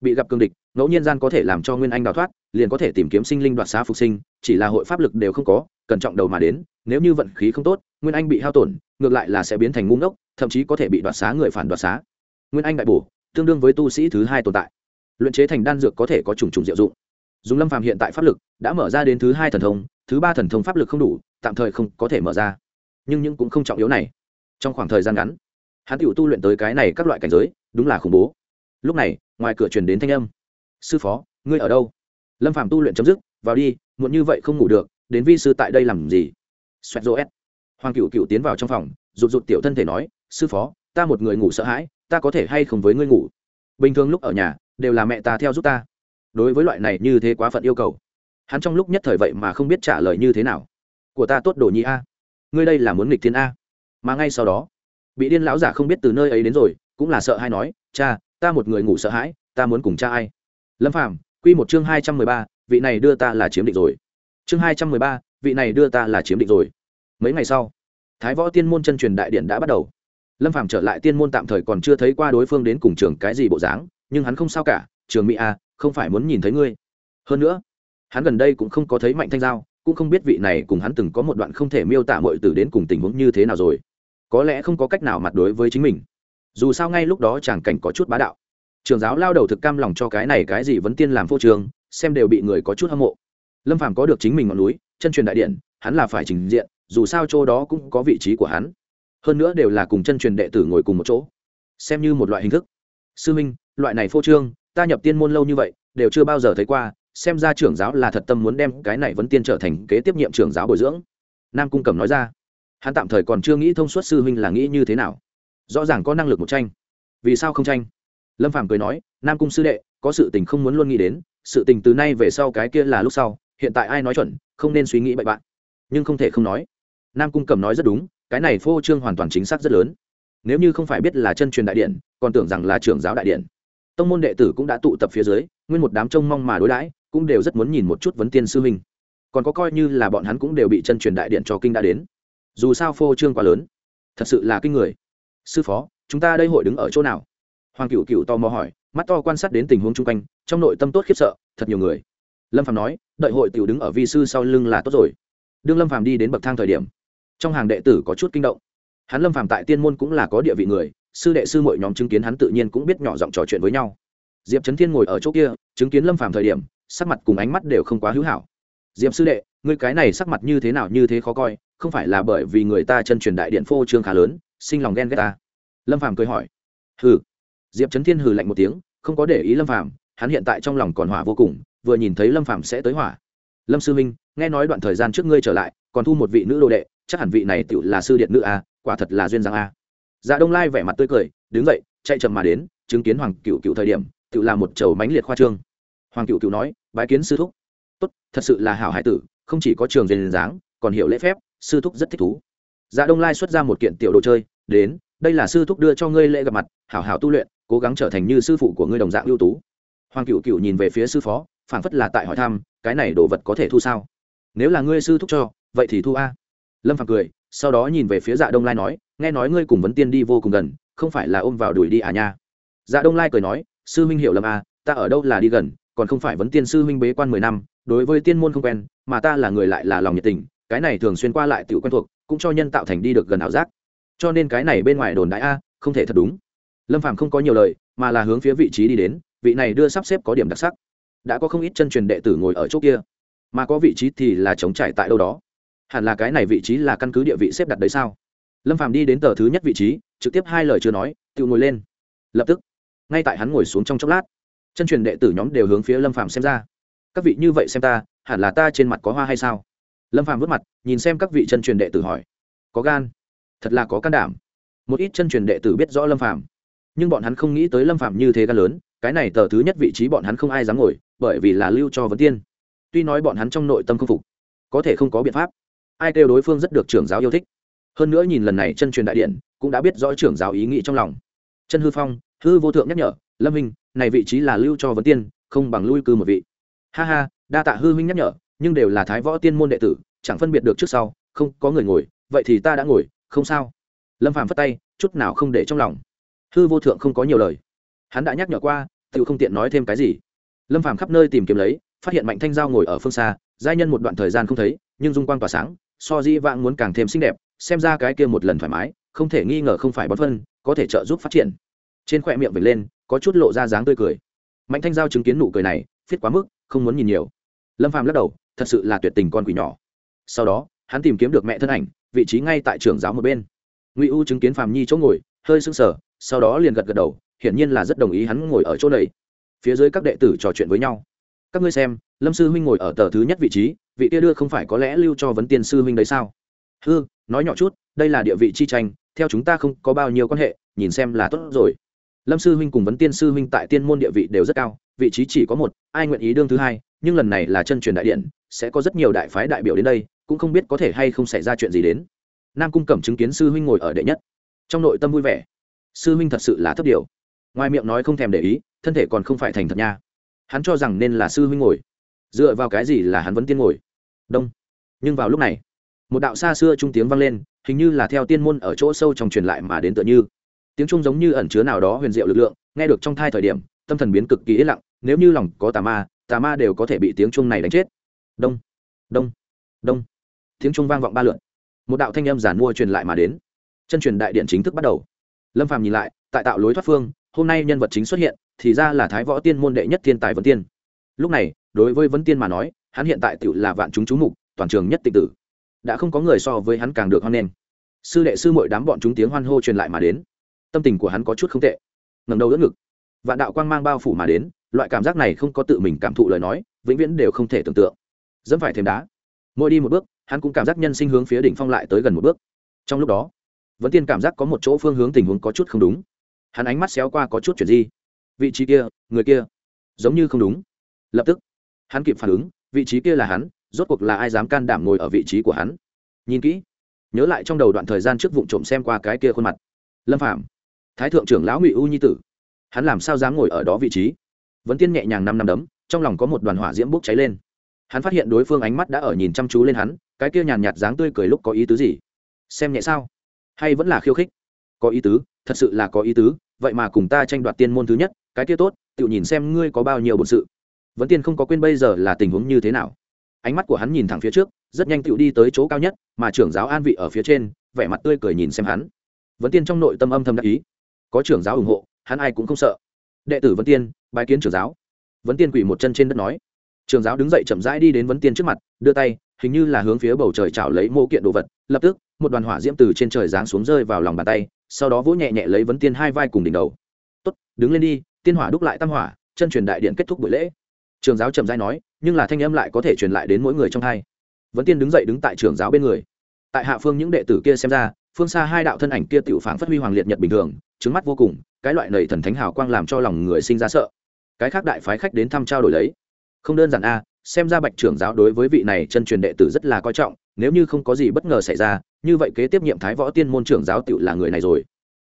Bị gặp cương địch, ngẫu nhiên gian có thể làm cho nguyên anh đào thoát, liền có thể tìm kiếm sinh linh đoạt xá phục sinh, chỉ là hội pháp lực đều không có cẩn trọng đầu mà đến, nếu như vận khí không tốt nguyên anh bị hao tổn, ngược lại là sẽ biến thành ngu ngốc, thậm chí có thể bị đoạt xá người phản đoạt xá. Nguyên anh đại bổ, tương đương với tu sĩ thứ hai tồn tại. Luyện chế thành đan dược có thể có trùng trùng diệu dụng. Dùng lâm phàm hiện tại pháp lực, đã mở ra đến thứ hai thần thông, thứ ba thần thông pháp lực không đủ, tạm thời không có thể mở ra. Nhưng những cũng không trọng yếu này. Trong khoảng thời gian ngắn, hắn tiểu tu luyện tới cái này các loại cảnh giới, đúng là khủng bố. Lúc này, ngoài cửa truyền đến thanh âm. Sư phó, ngươi ở đâu? Lâm phàm tu luyện chấm dứt, vào đi, muộn như vậy không ngủ được, đến vi sư tại đây làm gì? Xoẹt rô s hoàng cựu cựu tiến vào trong phòng, rụt rụt tiểu thân thể nói, sư phó, ta một người ngủ sợ hãi, ta có thể hay không với ngươi ngủ? Bình thường lúc ở nhà, đều là mẹ ta theo giúp ta. Đối với loại này như thế quá phận yêu cầu, hắn trong lúc nhất thời vậy mà không biết trả lời như thế nào. Của ta tốt đồ nhi a, ngươi đây là muốn nghịch thiên a. Mà ngay sau đó, bị điên lão giả không biết từ nơi ấy đến rồi, cũng là sợ hay nói, cha, ta một người ngủ sợ hãi, ta muốn cùng cha ai? Lâm phàm, quy một chương hai trăm mười ba, vị này đưa ta là chiếm định rồi. Chương hai trăm mười ba, vị này đưa ta là chiếm định rồi mấy ngày sau thái võ tiên môn chân truyền đại điện đã bắt đầu. Lâm phàm trở lại tiên môn tạm thời còn chưa thấy qua đối phương đến cùng trường cái gì bộ dáng nhưng hắn không sao cả trường mỹ a à, không phải muốn nhìn thấy ngươi. Hơn nữa hắn gần đây cũng không có thấy mạnh thanh giao cũng không biết vị này cùng hắn từng có một đoạn không thể miêu tả mọi từ đến cùng tình huống như thế nào rồi. Có lẽ không có cách nào mặt đối với chính mình. Dù sao ngay lúc đó chàng cảnh có chút bá đạo. Trường giáo lao đầu thực cam lòng cho cái này cái gì vẫn tiên làm phô trường xem đều bị người có chút hâm mộ. Lâm phàm có được chính mình ngọn núi chân truyền đại điện hắn là phải trình diện dù sao chỗ đó cũng có vị trí của hắn. Hơn nữa đều là cùng chân truyền đệ tử ngồi cùng một chỗ. Xem như một loại hình thức. Sư minh, loại này phô trương, ta nhập tiên môn lâu như vậy, đều chưa bao giờ thấy qua, xem ra trưởng giáo là thật tâm muốn đem cái này vẫn tiên trở thành kế tiếp nhiệm trưởng giáo bồi dưỡng. Nam cung cẩm nói ra. Hắn tạm thời còn chưa nghĩ thông suốt sư huynh là nghĩ như thế nào. Rõ ràng có năng lực một tranh. Vì sao không tranh? Lâm phàm cười nói, nam cung sư đệ, có sự tình không muốn luôn nghĩ đến, sự tình từ nay về sau cái kia là lúc sau, hiện tại ai nói chuẩn, không nên suy nghĩ bậy bạn. Nhưng không thể không nói nam cung cầm nói rất đúng, cái này phô trương hoàn toàn chính xác rất lớn. Nếu như không phải biết là chân truyền đại điện, còn tưởng rằng là trưởng giáo đại điện. Tông môn đệ tử cũng đã tụ tập phía dưới, nguyên một đám trông mong mà đối đãi, cũng đều rất muốn nhìn một chút vấn tiên sư huynh. Còn có coi như là bọn hắn cũng đều bị chân truyền đại điện cho kinh đã đến. Dù sao phô trương quá lớn. Thật sự là kinh người. Sư phó, chúng ta đây hội đứng ở chỗ nào? Hoàng cựu cựu tò mò hỏi, mắt to quan sát đến tình huống chung quanh, trong nội tâm tốt khiếp sợ, thật nhiều người. Lâm phàm nói, đợi hội tiểu đứng ở vi sư sau lưng là tốt rồi. Đương lâm phàm đi đến bậc thang thời điểm trong hàng đệ tử có chút kinh động. Hắn lâm phàm tại tiên môn cũng là có địa vị người, sư đệ sư mọi nhóm chứng kiến hắn tự nhiên cũng biết nhỏ giọng trò chuyện với nhau. Diệp trấn thiên ngồi ở chỗ kia, chứng kiến lâm phàm thời điểm, sắc mặt cùng ánh mắt đều không quá hữu hảo. Diệp sư đệ người cái này sắc mặt như thế nào như thế khó coi, không phải là bởi vì người ta chân truyền đại điện phô trương khá lớn, sinh lòng ghen ghét ta? Lâm phàm cười hỏi. Hừ. Diệp trấn thiên hừ lạnh một tiếng, không có để ý lâm phàm, hắn hiện tại trong lòng còn hỏa vô cùng, vừa nhìn thấy lâm phàm sẽ tới hỏa. Lâm sư minh nghe nói đoạn thời gian trước ngươi trở lại còn thu một vị nữ đồ đệ, chắc hẳn vị này tự là sư điện nữ a, quả thật là duyên giang a. Dạ đông lai vẻ mặt tươi cười, đứng dậy, chạy chậm mà đến, chứng kiến hoàng cựu cựu thời điểm tự là một chầu mánh liệt khoa trương. Hoàng cựu cựu nói, bái kiến sư thúc. Tốt, thật sự là hảo hải tử, không chỉ có trường duyên dáng, còn hiểu lễ phép, sư thúc rất thích thú. Dạ đông lai xuất ra một kiện tiểu đồ chơi, đến, đây là sư thúc đưa cho ngươi lễ gặp mặt, hảo hảo tu luyện, cố gắng trở thành như sư phụ của ngươi đồng dạng ưu tú. Hoàng cựu cựu nhìn về phía sư phó, phảng phất là tại hỏi thăm, cái này đồ vật có thể thu sao? Nếu là ngươi sư thúc cho vậy thì thu a lâm phàm cười sau đó nhìn về phía dạ đông lai nói nghe nói ngươi cùng vấn tiên đi vô cùng gần không phải là ôm vào đuổi đi à nha dạ đông lai cười nói sư huynh hiểu lầm à ta ở đâu là đi gần, còn không phải vấn tiên sư huynh bế quan mười năm, đối với tiên môn không quen, mà ta là người lại là lòng nhiệt tình, cái này thường xuyên qua lại tự quen thuộc, cũng cho nhân tạo thành đi được gần ảo giác. Cho nên cái này bên ngoài đồn đại a, không thể thật đúng. Lâm phàm không có nhiều lời, mà là hướng phía vị trí đi đến, vị này đưa sắp xếp có điểm đặc sắc. Đã có không ít chân truyền đệ tử ngồi ở chỗ kia, mà có vị trí thì là chống trải tại đâu đó hẳn là cái này vị trí là căn cứ địa vị xếp đặt đấy sao? Lâm phàm đi đến tờ thứ nhất vị trí, trực tiếp hai lời chưa nói, tự ngồi lên. Lập tức, ngay tại hắn ngồi xuống trong chốc lát, chân truyền đệ tử nhóm đều hướng phía lâm phàm xem ra. Các vị như vậy xem ta, hẳn là ta trên mặt có hoa hay sao? Lâm phàm vớt mặt, nhìn xem các vị chân truyền đệ tử hỏi. Có gan, thật là có can đảm. Một ít chân truyền đệ tử biết rõ lâm phàm, nhưng bọn hắn không nghĩ tới lâm phàm như thế gan lớn, cái này tờ thứ nhất vị trí bọn hắn không ai dám ngồi, bởi vì là lưu cho vấn tiên. Tuy nói bọn hắn trong nội tâm không phục, có thể không có biện pháp ai kêu đối phương rất được trưởng giáo yêu thích. Hơn nữa nhìn lần này chân truyền đại điện, cũng đã biết rõ trưởng giáo ý nghĩ trong lòng. Chân hư phong, hư vô thượng nhắc nhở, lâm minh này vị trí là lưu cho vấn tiên, không bằng lui cư một vị. Ha ha, đa tạ hư minh nhắc nhở, nhưng đều là thái võ tiên môn đệ tử, chẳng phân biệt được trước sau, không, có người ngồi, vậy thì ta đã ngồi, không sao. Lâm phàm phất tay, chút nào không để trong lòng. Hư vô thượng không có nhiều lời. Hắn đã nhắc nhở qua tự không tiện nói thêm cái gì. Lâm phàm khắp nơi tìm kiếm lấy, phát hiện mạnh thanh giao ngồi ở phương xa, giai nhân một đoạn thời gian không thấy, nhưng dung quang tỏa sáng so di vãng muốn càng thêm xinh đẹp, xem ra cái kia một lần thoải mái, không thể nghi ngờ không phải bón phân, có thể trợ giúp phát triển. Trên khoe miệng vệt lên, có chút lộ ra dáng tươi cười. Mạnh thanh giao chứng kiến nụ cười này, phiết quá mức, không muốn nhìn nhiều. Lâm phàm lắc đầu, thật sự là tuyệt tình con quỷ nhỏ. Sau đó, hắn tìm kiếm được mẹ thân ảnh, vị trí ngay tại trường giáo một bên. Ngụy u chứng kiến phàm nhi chỗ ngồi, hơi sưng sờ, sau đó liền gật gật đầu, hiển nhiên là rất đồng ý hắn ngồi ở chỗ này. Phía dưới các đệ tử trò chuyện với nhau. Các ngươi xem, lâm sư huynh ngồi ở tờ thứ nhất vị trí vị kia đưa không phải có lẽ lưu cho vấn tiên sư huynh đấy sao? Hư, nói nhỏ chút, đây là địa vị chi tranh, theo chúng ta không có bao nhiêu quan hệ, nhìn xem là tốt rồi. Lâm sư huynh cùng vấn tiên sư huynh tại tiên môn địa vị đều rất cao, vị trí chỉ có một, ai nguyện ý đương thứ hai, nhưng lần này là chân truyền đại điện, sẽ có rất nhiều đại phái đại biểu đến đây, cũng không biết có thể hay không xảy ra chuyện gì đến. Nam cung cẩm chứng kiến sư huynh ngồi ở đệ nhất. Trong nội tâm vui vẻ. Sư huynh thật sự là thấp điều. Ngoài miệng nói không thèm để ý, thân thể còn không phải thành thật nha. Hắn cho rằng nên là sư huynh ngồi dựa vào cái gì là hắn vẫn tiên ngồi? Đông. Nhưng vào lúc này, một đạo xa xưa trung tiếng vang lên, hình như là theo tiên môn ở chỗ sâu trong truyền lại mà đến tựa như. Tiếng trung giống như ẩn chứa nào đó huyền diệu lực lượng, nghe được trong thai thời điểm, tâm thần biến cực kỳ yên lặng, nếu như lòng có tà ma tà ma đều có thể bị tiếng trung này đánh chết. Đông. Đông. Đông. Tiếng trung vang vọng ba lượn. Một đạo thanh âm giản mua truyền lại mà đến. Chân truyền đại điện chính thức bắt đầu. Lâm phàm nhìn lại, tại tạo lối thoát phương, hôm nay nhân vật chính xuất hiện, thì ra là thái võ tiên môn đệ nhất thiên tài vân tiên. Lúc này đối với vấn tiên mà nói, hắn hiện tại tự là vạn chúng chú mục, toàn trường nhất tịch tử. Đã không có người so với hắn càng được hoan nghênh. Sư đệ sư mội đám bọn chúng tiếng hoan hô truyền lại mà đến. Tâm tình của hắn có chút không tệ. Ngầm đầu đỡ ngực. Vạn đạo quang mang bao phủ mà đến, loại cảm giác này không có tự mình cảm thụ lời nói, vĩnh viễn đều không thể tưởng tượng. Dẫm phải thêm đá. Mỗi đi một bước, hắn cũng cảm giác nhân sinh hướng phía đỉnh phong lại tới gần một bước. Trong lúc đó vẫn tiên cảm giác có một chỗ phương hướng tình huống có chút không đúng. Hắn ánh mắt xéo qua có chút chuyện gì vị trí kia, người kia, giống như không đúng. Lập tức hắn kịp phản ứng, vị trí kia là hắn, rốt cuộc là ai dám can đảm ngồi ở vị trí của hắn? Nhìn kỹ, nhớ lại trong đầu đoạn thời gian trước vụ trộm xem qua cái kia khuôn mặt. Lâm phạm thái thượng trưởng lão ngụy u nhi tử. Hắn làm sao dám ngồi ở đó vị trí? Vẫn tiên nhẹ nhàng năm năm đấm, trong lòng có một đoàn hỏa diễm bốc cháy lên. Hắn phát hiện đối phương ánh mắt đã ở nhìn chăm chú lên hắn, cái kia nhàn nhạt dáng tươi cười lúc có ý tứ gì? Xem nhẹ sao? Hay vẫn là khiêu khích? Có ý tứ, thật sự là có ý tứ, vậy mà cùng ta tranh đoạt tiên môn thứ nhất, cái kia tốt, tự nhìn xem ngươi có bao nhiêu bổn sự vẫn tiên không có quên bây giờ là tình huống như thế nào. Ánh mắt của hắn nhìn thẳng phía trước, rất nhanh tựu đi tới chỗ cao nhất, mà trưởng giáo an vị ở phía trên, vẻ mặt tươi cười nhìn xem hắn. Vẫn tiên trong nội tâm âm thầm đắc ý. Có trưởng giáo ủng hộ, hắn ai cũng không sợ. Đệ tử vấn tiên bài kiến trưởng giáo. Vấn tiên quỳ một chân trên đất nói. Trưởng giáo đứng dậy chậm rãi đi đến vấn tiên trước mặt, đưa tay, hình như là hướng phía bầu trời chảo lấy mô kiện đồ vật, lập tức, một đoàn hỏa diễm từ trên trời giáng xuống rơi vào lòng bàn tay, sau đó vỗ nhẹ nhẹ lấy vấn tiên hai vai cùng đỉnh đầu. Tốt, đứng lên đi, tiên hỏa đúc lại tam hỏa, chân truyền đại điện kết thúc buổi lễ trường giáo trầm dai nói, nhưng là thanh âm lại có thể truyền lại đến mỗi người trong hai. Vấn tiên đứng dậy đứng tại trường giáo bên người. Tại hạ phương những đệ tử kia xem ra, phương xa hai đạo thân ảnh kia tiểu phảng phát huy hoàng liệt nhật bình thường trứng mắt vô cùng, cái loại nầy thần thánh hào quang làm cho lòng người sinh ra sợ. Cái khác đại phái khách đến thăm trao đổi lấy. Không đơn giản a, xem ra bạch trưởng giáo đối với vị này chân truyền đệ tử rất là coi trọng, nếu như không có gì bất ngờ xảy ra, như vậy kế tiếp nhiệm thái võ tiên môn trưởng giáo tựu là người này rồi.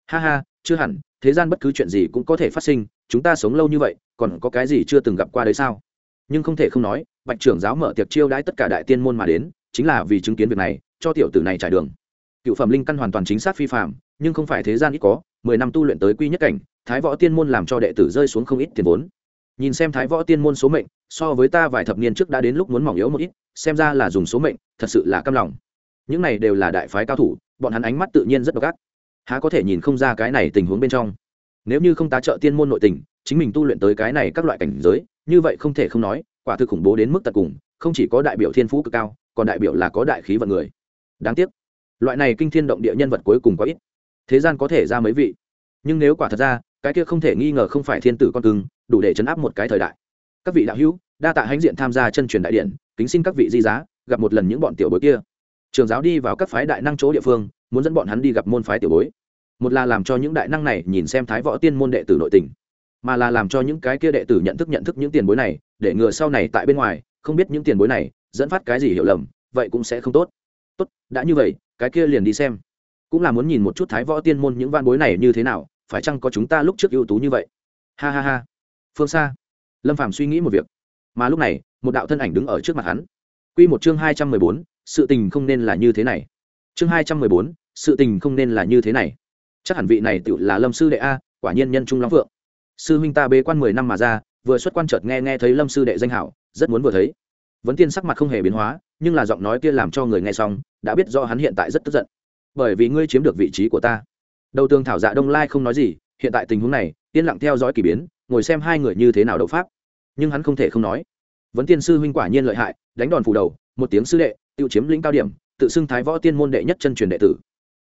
Ha ha, chưa hẳn, thế gian bất cứ chuyện gì cũng có thể phát sinh, chúng ta sống lâu như vậy còn có cái gì chưa từng gặp qua đấy sao? Nhưng không thể không nói, bạch trưởng giáo mở tiệc chiêu đãi tất cả đại tiên môn mà đến, chính là vì chứng kiến việc này, cho tiểu tử này trải đường. Cựu phẩm linh căn hoàn toàn chính xác phi phạm nhưng không phải thế gian ít có, mười năm tu luyện tới quy nhất cảnh, thái võ tiên môn làm cho đệ tử rơi xuống không ít tiền vốn. Nhìn xem thái võ tiên môn số mệnh, so với ta vài thập niên trước đã đến lúc muốn mỏng yếu một ít, xem ra là dùng số mệnh, thật sự là căm lòng. Những này đều là đại phái cao thủ, bọn hắn ánh mắt tự nhiên rất độc ác. Há có thể nhìn không ra cái này tình huống bên trong. Nếu như không tá trợ tiên môn nội tình chính mình tu luyện tới cái này các loại cảnh giới, như vậy không thể không nói, quả thực khủng bố đến mức tận cùng, không chỉ có đại biểu thiên phú cực cao, còn đại biểu là có đại khí vận người. Đáng tiếc, loại này kinh thiên động địa nhân vật cuối cùng có ít. Thế gian có thể ra mấy vị? Nhưng nếu quả thật ra, cái kia không thể nghi ngờ không phải thiên tử con cưng, đủ để chấn áp một cái thời đại. Các vị đạo hữu, đa tạ hãnh diện tham gia chân truyền đại điện, kính xin các vị di giá, gặp một lần những bọn tiểu bối kia. Trường giáo đi vào các phái đại năng chỗ địa phương, muốn dẫn bọn hắn đi gặp môn phái tiểu bối. Một là làm cho những đại năng này nhìn xem thái võ tiên môn đệ tử nội tình mà là làm cho những cái kia đệ tử nhận thức nhận thức những tiền bối này, để ngừa sau này tại bên ngoài, không biết những tiền bối này dẫn phát cái gì hiểu lầm, vậy cũng sẽ không tốt. Tốt, đã như vậy, cái kia liền đi xem. Cũng là muốn nhìn một chút thái võ tiên môn những van bối này như thế nào, phải chăng có chúng ta lúc trước ưu tú như vậy? Ha ha ha. Phương xa lâm phàm suy nghĩ một việc. Mà lúc này, một đạo thân ảnh đứng ở trước mặt hắn. Quy một chương hai trăm mười bốn, sự tình không nên là như thế này. Chương hai trăm mười bốn, sự tình không nên là như thế này. Chắc hẳn vị này tự là lâm sư đệ a, quả nhiên nhân trung lắm vượng sư huynh ta bế quan mười năm mà ra, vừa xuất quan chợt nghe nghe thấy lâm sư đệ danh hảo, rất muốn vừa thấy. Vấn tiên sắc mặt không hề biến hóa, nhưng là giọng nói kia làm cho người nghe xong, đã biết do hắn hiện tại rất tức giận. Bởi vì ngươi chiếm được vị trí của ta. Đầu tường thảo dạ đông lai không nói gì, hiện tại tình huống này, yên lặng theo dõi k ỳ biến, ngồi xem hai người như thế nào đấu pháp. Nhưng hắn không thể không nói. Vấn tiên sư huynh quả nhiên lợi hại, đánh đòn phủ đầu, một tiếng sư đệ tự chiếm lĩnh cao điểm, tự xưng thái võ tiên môn đệ nhất chân truyền đệ tử.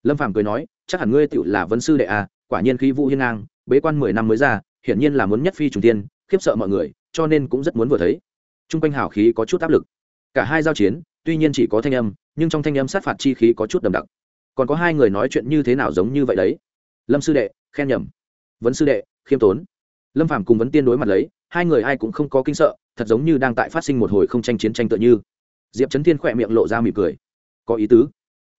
Lâm phàm cười nói, chắc hẳn ngươi tự là vấn sư đệ à? quả nhiên khí vũ hiên ngang, bế quan mười năm mới ra hiển nhiên là muốn nhất phi trùng tiên, khiếp sợ mọi người, cho nên cũng rất muốn vừa thấy. T r u n g quanh hào khí có chút áp lực. Cả hai giao chiến, tuy nhiên chỉ có thanh âm, nhưng trong thanh âm sát phạt chi khí có chút đậm đặc. Còn có hai người nói chuyện như thế nào giống như vậy đấy? Lâm sư đệ, khen nhầm. Vấn sư đệ, khiêm tốn. Lâm phàm cùng vấn tiên đối mặt lấy, hai người ai cũng không có kinh sợ, thật giống như đang tại phát sinh một hồi không tranh chiến tranh tựa như. Diệp trấn thiên khỏe miệng lộ ra mỉm cười. Có ý tứ.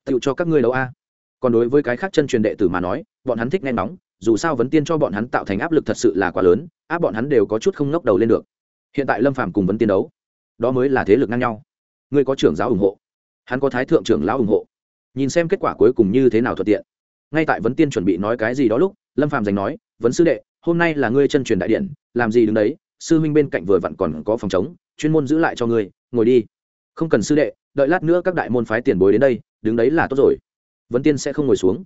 Tựu cho các ngươi đấu a. Còn đối với cái khác chân truyền đệ tử mà nói, bọn hắn thích nghe nóng dù sao vấn tiên cho bọn hắn tạo thành áp lực thật sự là quá lớn, áp bọn hắn đều có chút không ngóc đầu lên được. Hiện tại lâm phàm cùng vấn tiên đấu, đó mới là thế lực ngang nhau. Ngươi có trưởng giáo ủng hộ, hắn có thái thượng trưởng lão ủng hộ. Nhìn xem kết quả cuối cùng như thế nào thuận tiện. Ngay tại vấn tiên chuẩn bị nói cái gì đó lúc, lâm phàm giành nói, vấn sư đệ, hôm nay là ngươi chân truyền đại điện, làm gì đứng đấy? Sư huynh bên cạnh vừa vặn còn có phòng chống chuyên môn giữ lại cho ngươi, ngồi đi. Không cần sư đệ, đợi lát nữa các đại môn phái tiền bối đến đây, đứng đấy là tốt rồi. Vấn tiên sẽ không ngồi xuống.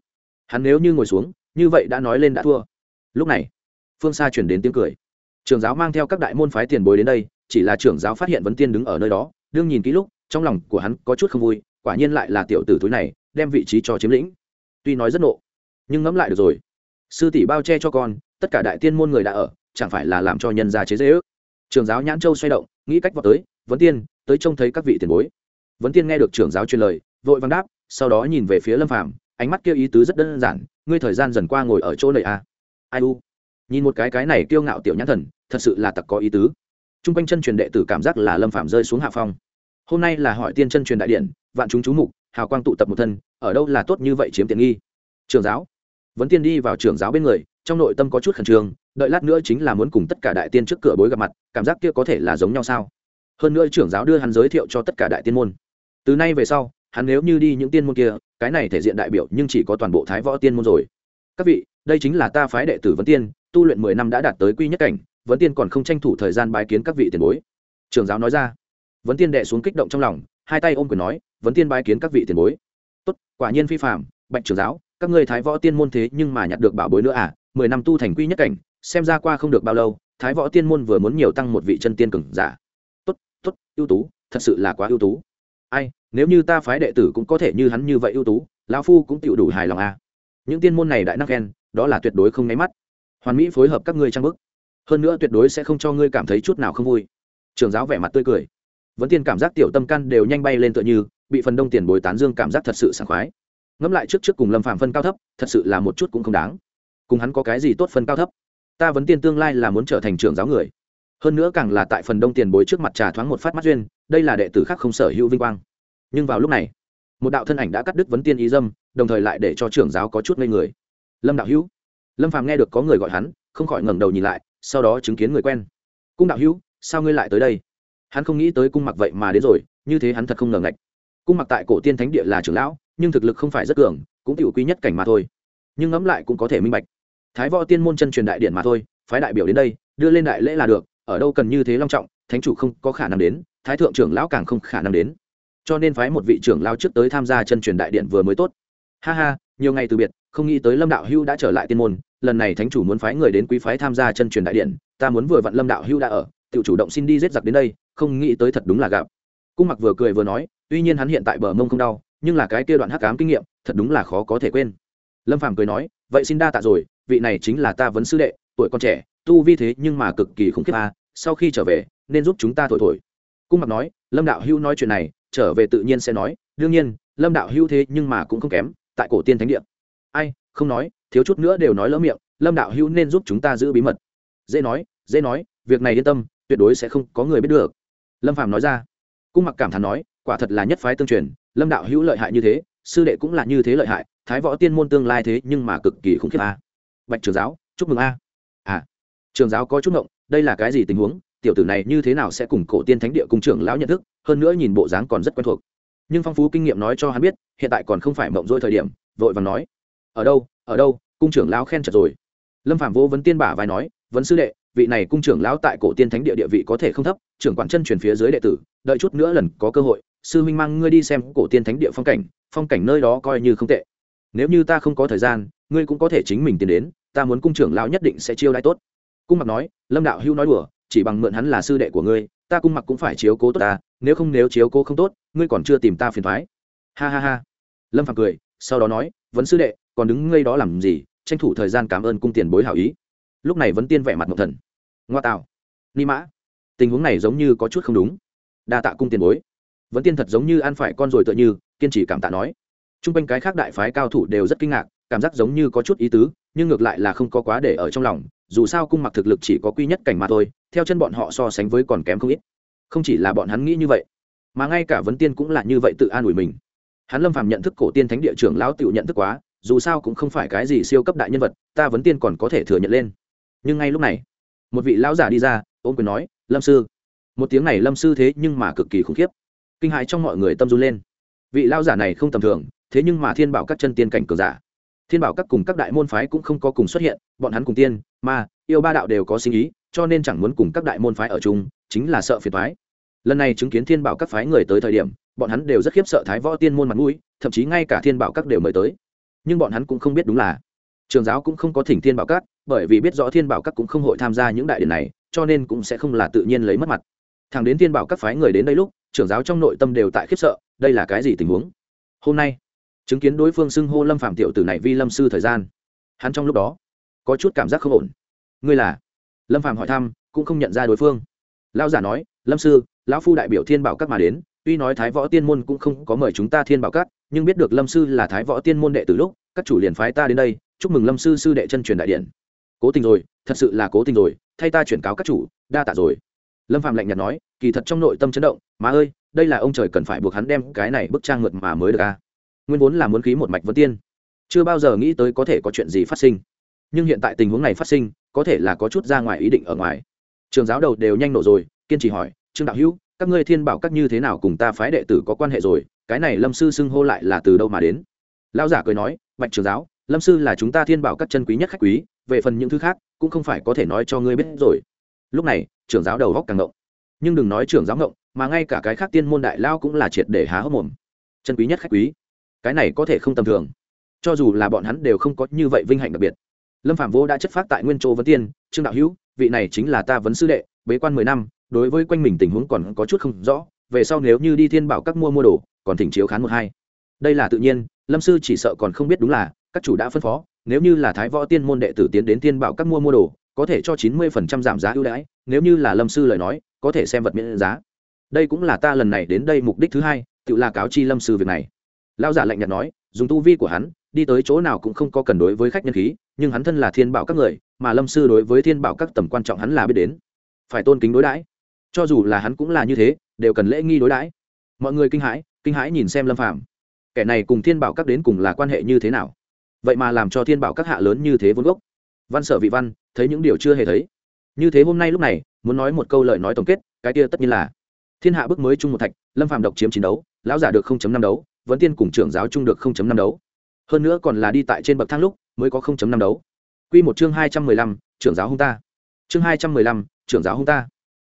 Hắn nếu như ngồi xuống như vậy đã nói lên đã thua. Lúc này, phương xa chuyển đến tiếng cười. Trưởng giáo mang theo các đại môn phái tiền bối đến đây, chỉ là trưởng giáo phát hiện vấn tiên đứng ở nơi đó, đương nhìn kỹ lúc, trong lòng của hắn có chút không vui, quả nhiên lại là tiểu tử túi này, đem vị trí cho chiếm lĩnh. Tuy nói rất nộ, nhưng ngẫm lại được rồi. Sư tỷ bao che cho con, tất cả đại tiên môn người đã ở, chẳng phải là làm cho nhân gia chế dễ ước? Trường giáo nhãn châu xoay động, nghĩ cách vào tới, vấn tiên, tới trông thấy các vị tiền bối. Vấn tiên nghe được trưởng giáo truyền lời, vội vàng đáp, sau đó nhìn về phía lâm phàm, ánh mắt kia ý tứ rất đơn giản ngươi thời gian dần qua ngồi ở chỗ này à? Ai u? Nhìn một cái cái này kiêu ngạo tiểu nhãn thần, thật sự là tặc có ý tứ. T r u n g quanh chân truyền đệ tử cảm giác là lâm phạm rơi xuống hạ phong. Hôm nay là hỏi tiên chân truyền đại điện, vạn chúng chú mục, hào quang tụ tập một thân, ở đâu là tốt như vậy chiếm tiện nghi? Trường giáo. Vẫn tiên đi vào trường giáo bên người, trong nội tâm có chút khẩn trương, đợi lát nữa chính là muốn cùng tất cả đại tiên trước cửa bối gặp mặt, cảm giác kia có thể là giống nhau sao? Hơn nữa trưởng giáo đưa hắn giới thiệu cho tất cả đại tiên môn. Từ nay về sau hắn nếu như đi những tiên môn kia, cái này thể diện đại biểu nhưng chỉ có toàn bộ thái võ tiên môn rồi. Các vị, đây chính là ta phái đệ tử vấn tiên, tu luyện mười năm đã đạt tới quy nhất cảnh vấn tiên còn không tranh thủ thời gian bái kiến các vị tiền bối. Trường giáo nói ra. Vấn tiên đệ xuống kích động trong lòng, hai tay ôm quyền nói vấn tiên bái kiến các vị tiền bối. Tốt, quả nhiên phi phạm bạch trường giáo, các ngươi thái võ tiên môn thế nhưng mà nhặt được bảo bối nữa à? Mười năm tu thành quy nhất cảnh, xem ra qua không được bao lâu, thái võ tiên môn vừa muốn nhiều tăng một vị chân tiên cường giả. Tốt tốt, ưu tú, thật sự là quá ưu tú. Ai nếu như ta phái đệ tử cũng có thể như hắn như vậy ưu tú, lão phu cũng tựu đủ hài lòng à. Những tiên môn này đại năng khen, đó là tuyệt đối không nháy mắt. Hoàn mỹ phối hợp các ngươi trang bức. Hơn nữa tuyệt đối sẽ không cho ngươi cảm thấy chút nào không vui. Trường giáo vẻ mặt tươi cười. Vẫn tiên cảm giác tiểu tâm căn đều nhanh bay lên tựa như, bị phần đông tiền bồi tán dương cảm giác thật sự sảng khoái. Ngẫm lại trước trước cùng lâm phạm phân cao thấp, thật sự là một chút cũng không đáng. Cùng hắn có cái gì tốt phân cao thấp? Ta vấn tiên tương lai là muốn trở thành trường giáo người. Hơn nữa càng là tại phần đông tiền bối trước mặt trà thoáng một phát mắt duyên, đây là đệ tử khác không sở hữu vinh quang nhưng vào lúc này, một đạo thân ảnh đã cắt đứt vấn tiên ý dâm, đồng thời lại để cho trưởng giáo có chút ngây người. Lâm đạo hữu. Lâm phàm nghe được có người gọi hắn, không khỏi ngẩng đầu nhìn lại, sau đó chứng kiến người quen. Cung đạo hữu, sao ngươi lại tới đây? Hắn không nghĩ tới cung mặc vậy mà đến rồi, như thế hắn thật không ngờ ngạch. Cung mặc tại cổ tiên thánh địa là trưởng lão, nhưng thực lực không phải rất cường, cũng tiểu quý nhất cảnh mà thôi. Nhưng ngẫm lại cũng có thể minh bạch. Thái võ tiên môn chân truyền đại điện mà thôi, phái đại biểu đến đây, đưa lên đại lễ là được, ở đâu cần như thế long trọng, thánh chủ không có khả năng đến, thái thượng trưởng lão càng không khả năng đến cho nên phái một vị trưởng lao trước tới tham gia chân truyền đại điện vừa mới tốt. Ha ha, nhiều ngày từ biệt, không nghĩ tới lâm đạo hưu đã trở lại tiên môn, lần này thánh chủ muốn phái người đến quý phái tham gia chân truyền đại điện, ta muốn vừa vặn lâm đạo hưu đã ở tự chủ động xin đi giết giặc đến đây, không nghĩ tới thật đúng là gặp. Cung mặc vừa cười vừa nói, tuy nhiên hắn hiện tại bờ mông không đau, nhưng là cái kia đoạn hắc cám kinh nghiệm, thật đúng là khó có thể quên. Lâm phàm cười nói, vậy xin đa tạ rồi, vị này chính là ta vấn sư đệ, tuổi còn trẻ, tu vi thế nhưng mà cực kỳ khủng khiếp a, sau khi trở về, nên giúp chúng ta thổi thổi. Cung mặc nói, lâm đạo hưu nói chuyện này trở về tự nhiên sẽ nói, đương nhiên, lâm đạo hưu thế nhưng mà cũng không kém, tại cổ tiên thánh địa. Ai, không nói, thiếu chút nữa đều nói lỡ miệng, lâm đạo hưu nên giúp chúng ta giữ bí mật. Dễ nói dễ nói, việc này yên tâm, tuyệt đối sẽ không có người biết được. Lâm phàm nói ra. Cung mặc cảm thán nói, quả thật là nhất phái tương truyền, lâm đạo hữu lợi hại như thế, sư đệ cũng là như thế lợi hại, thái võ tiên môn tương lai thế nhưng mà cực kỳ khủng khiếp a. Bạch trường giáo, chúc mừng a. À trường giáo có chút ngộng, đây là cái gì tình huống? Tiểu tử này như thế nào sẽ cùng cổ tiên thánh địa cung trưởng lão nhận thức, hơn nữa nhìn bộ dáng còn rất quen thuộc. Nhưng phong phú kinh nghiệm nói cho hắn biết, hiện tại còn không phải mộng dỗi thời điểm, vội vàng nói, ở đâu ở đâu, cung trưởng lão khen chật rồi. Lâm phạm vô vấn tiên bả vai nói, vấn sư đệ, vị này cung trưởng lão tại cổ tiên thánh địa địa vị có thể không thấp, trưởng quản chân truyền phía dưới đệ tử, đợi chút nữa lần có cơ hội, sư minh mang ngươi đi xem cổ tiên thánh địa phong cảnh phong cảnh nơi đó coi như không tệ. Nếu như ta không có thời gian, ngươi cũng có thể chính mình tiến đến, ta muốn cung trưởng lão nhất định sẽ chiêu đãi tốt. Cung mặc nói, lâm đạo hưu nói đùa chỉ bằng mượn hắn là sư đệ của ngươi, ta cung mặc cũng phải chiếu cố tốt ta, nếu không nếu chiếu cố không tốt, ngươi còn chưa tìm ta phiền thoái. Ha ha ha. Lâm phạm cười, sau đó nói vấn sư đệ, còn đứng ngây đó làm gì? Tranh thủ thời gian cảm ơn cung tiền bối hảo ý. Lúc này vấn tiên vẻ mặt ngọc thần. Ngoa tạo. Ni mã. Tình huống này giống như có chút không đúng. Đa tạ cung tiền bối. Vấn tiên thật giống như ăn phải con rồi tựa như, kiên trì cảm tạ nói. T r u n g quanh cái khác đại phái cao thủ đều rất kinh ngạc cảm giác giống như có chút ý tứ, nhưng ngược lại là không có quá để ở trong lòng, dù sao cung mặc thực lực chỉ có quy nhất cảnh mà thôi, theo chân bọn họ so sánh với còn kém không ít. Không chỉ là bọn hắn nghĩ như vậy, mà ngay cả vấn tiên cũng là như vậy tự an ủi mình. Hắn lâm phàm nhận thức cổ tiên thánh địa trưởng lão tiểu nhận thức quá, dù sao cũng không phải cái gì siêu cấp đại nhân vật, ta vấn tiên còn có thể thừa nhận lên. Nhưng ngay lúc này, một vị lão giả đi ra ôm quyền nói, lâm sư. Một tiếng này lâm sư thế nhưng mà cực kỳ khủng khiếp. Kinh hãi trong mọi người tâm run lên. Vị lão giả này không tầm thường, thế nhưng mà thiên bảo các chân tiên cảnh cường giả thiên bảo các cùng các đại môn phái cũng không có cùng xuất hiện, bọn hắn cùng tiên, ma, yêu ba đạo đều có sinh ý, cho nên chẳng muốn cùng các đại môn phái ở chung, chính là sợ phiền thoái lần này chứng kiến thiên bảo các phái người tới thời điểm, bọn hắn đều rất khiếp sợ thái võ tiên môn mặt mũi, thậm chí ngay cả thiên bảo các đều mời tới. Nhưng bọn hắn cũng không biết đúng là, trường giáo cũng không có thỉnh thiên bảo các, bởi vì biết rõ thiên bảo các cũng không hội tham gia những đại điện này, cho nên cũng sẽ không là tự nhiên lấy mất mặt. Thằng đến thiên bảo các phái người đến đây lúc trưởng giáo trong nội tâm đều tại khiếp sợ, đây là cái gì tình huống? Hôm nay chứng kiến đối phương xưng hô lâm phạm tiểu tử này vi lâm sư thời gian hắn trong lúc đó có chút cảm giác không ổn ngươi là lâm phạm hỏi thăm cũng không nhận ra đối phương lão giả nói lâm sư lão phu đại biểu thiên bảo các mà đến tuy nói thái võ tiên môn cũng không có mời chúng ta thiên bảo các nhưng biết được lâm sư là thái võ tiên môn đệ từ lúc các chủ liền phái ta đến đây chúc mừng lâm sư sư đệ chân truyền đại điện cố tình rồi thật sự là cố tình rồi thay ta chuyển cáo các chủ đa tạ rồi lâm phạm lạnh nhạt nói kỳ thật trong nội tâm chấn động má ơi đây là ông trời cần phải buộc hắn đem cái này bức trang mượt mà mới được a nguyên vốn là muốn khí một mạch vân tiên. Chưa bao giờ nghĩ tới có thể có chuyện gì phát sinh. Nhưng hiện tại tình huống này phát sinh, có thể là có chút ra ngoài ý định ở ngoài. Trường giáo đầu đều nhanh nổ rồi, kiên trì hỏi, trương đạo hữu, các ngươi thiên bảo các như thế nào cùng ta phái đệ tử có quan hệ rồi? Cái này lâm sư xưng hô lại là từ đâu mà đến? Lão giả cười nói, bạch trường giáo, lâm sư là chúng ta thiên bảo các chân quý nhất khách quý, về phần những thứ khác, cũng không phải có thể nói cho ngươi biết rồi. Lúc này trưởng giáo đầu góc càng ngộng. Nhưng đừng nói trưởng giáo ngộng, mà ngay cả cái khác tiên môn đại lao cũng là triệt để há hốc mồm. Chân quý nhất khách quý cái này có thể không tầm thường. Cho dù là bọn hắn đều không có như vậy vinh hạnh đặc biệt. Lâm phạm vô đã chất phát tại nguyên châu vấn tiên, trương đạo hữu, vị này chính là ta vấn sư đệ, bế quan mười năm, đối với quanh mình tình huống còn có chút không rõ, về sau nếu như đi thiên bảo các mua mua đồ, còn thỉnh chiếu khán một hai. Đây là tự nhiên, lâm sư chỉ sợ còn không biết đúng là, các chủ đã phân phó, nếu như là thái võ tiên môn đệ tử tiến đến thiên bảo các mua mua đồ, có thể cho chín mươi phần trăm giảm giá ưu đãi, nếu như là lâm sư lời nói, có thể xem vật miễn giá. Đây cũng là ta lần này đến đây mục đích thứ hai, tự là cáo chi lâm sư việc này lao giả lạnh nhạt nói, dùng tu vi của hắn, đi tới chỗ nào cũng không có cần đối với khách nhân khí, nhưng hắn thân là thiên bảo các người, mà lâm sư đối với thiên bảo các tầm quan trọng hắn là biết đến. Phải tôn kính đối đãi. Cho dù là hắn cũng là như thế, đều cần lễ nghi đối đãi. Mọi người kinh hãi kinh hãi nhìn xem lâm phàm. Kẻ này cùng thiên bảo các đến cùng là quan hệ như thế nào? Vậy mà làm cho thiên bảo các hạ lớn như thế vốn gốc. Văn sở vị văn, thấy những điều chưa hề thấy. Như thế hôm nay lúc này, muốn nói một câu lời nói tổng kết, cái kia tất nhiên là. Thiên hạ bước mới chung một thạch, lâm phàm độc chiếm chiến đấu, lão giả được năm đấu vẫn tiên cùng trưởng giáo chung được năm đấu. Hơn nữa còn là đi tại trên bậc thang lúc mới có năm đấu. Quy một chương hai trăm mười lăm, trưởng giáo hung ta. Chương hai trăm mười lăm, trưởng giáo hung ta.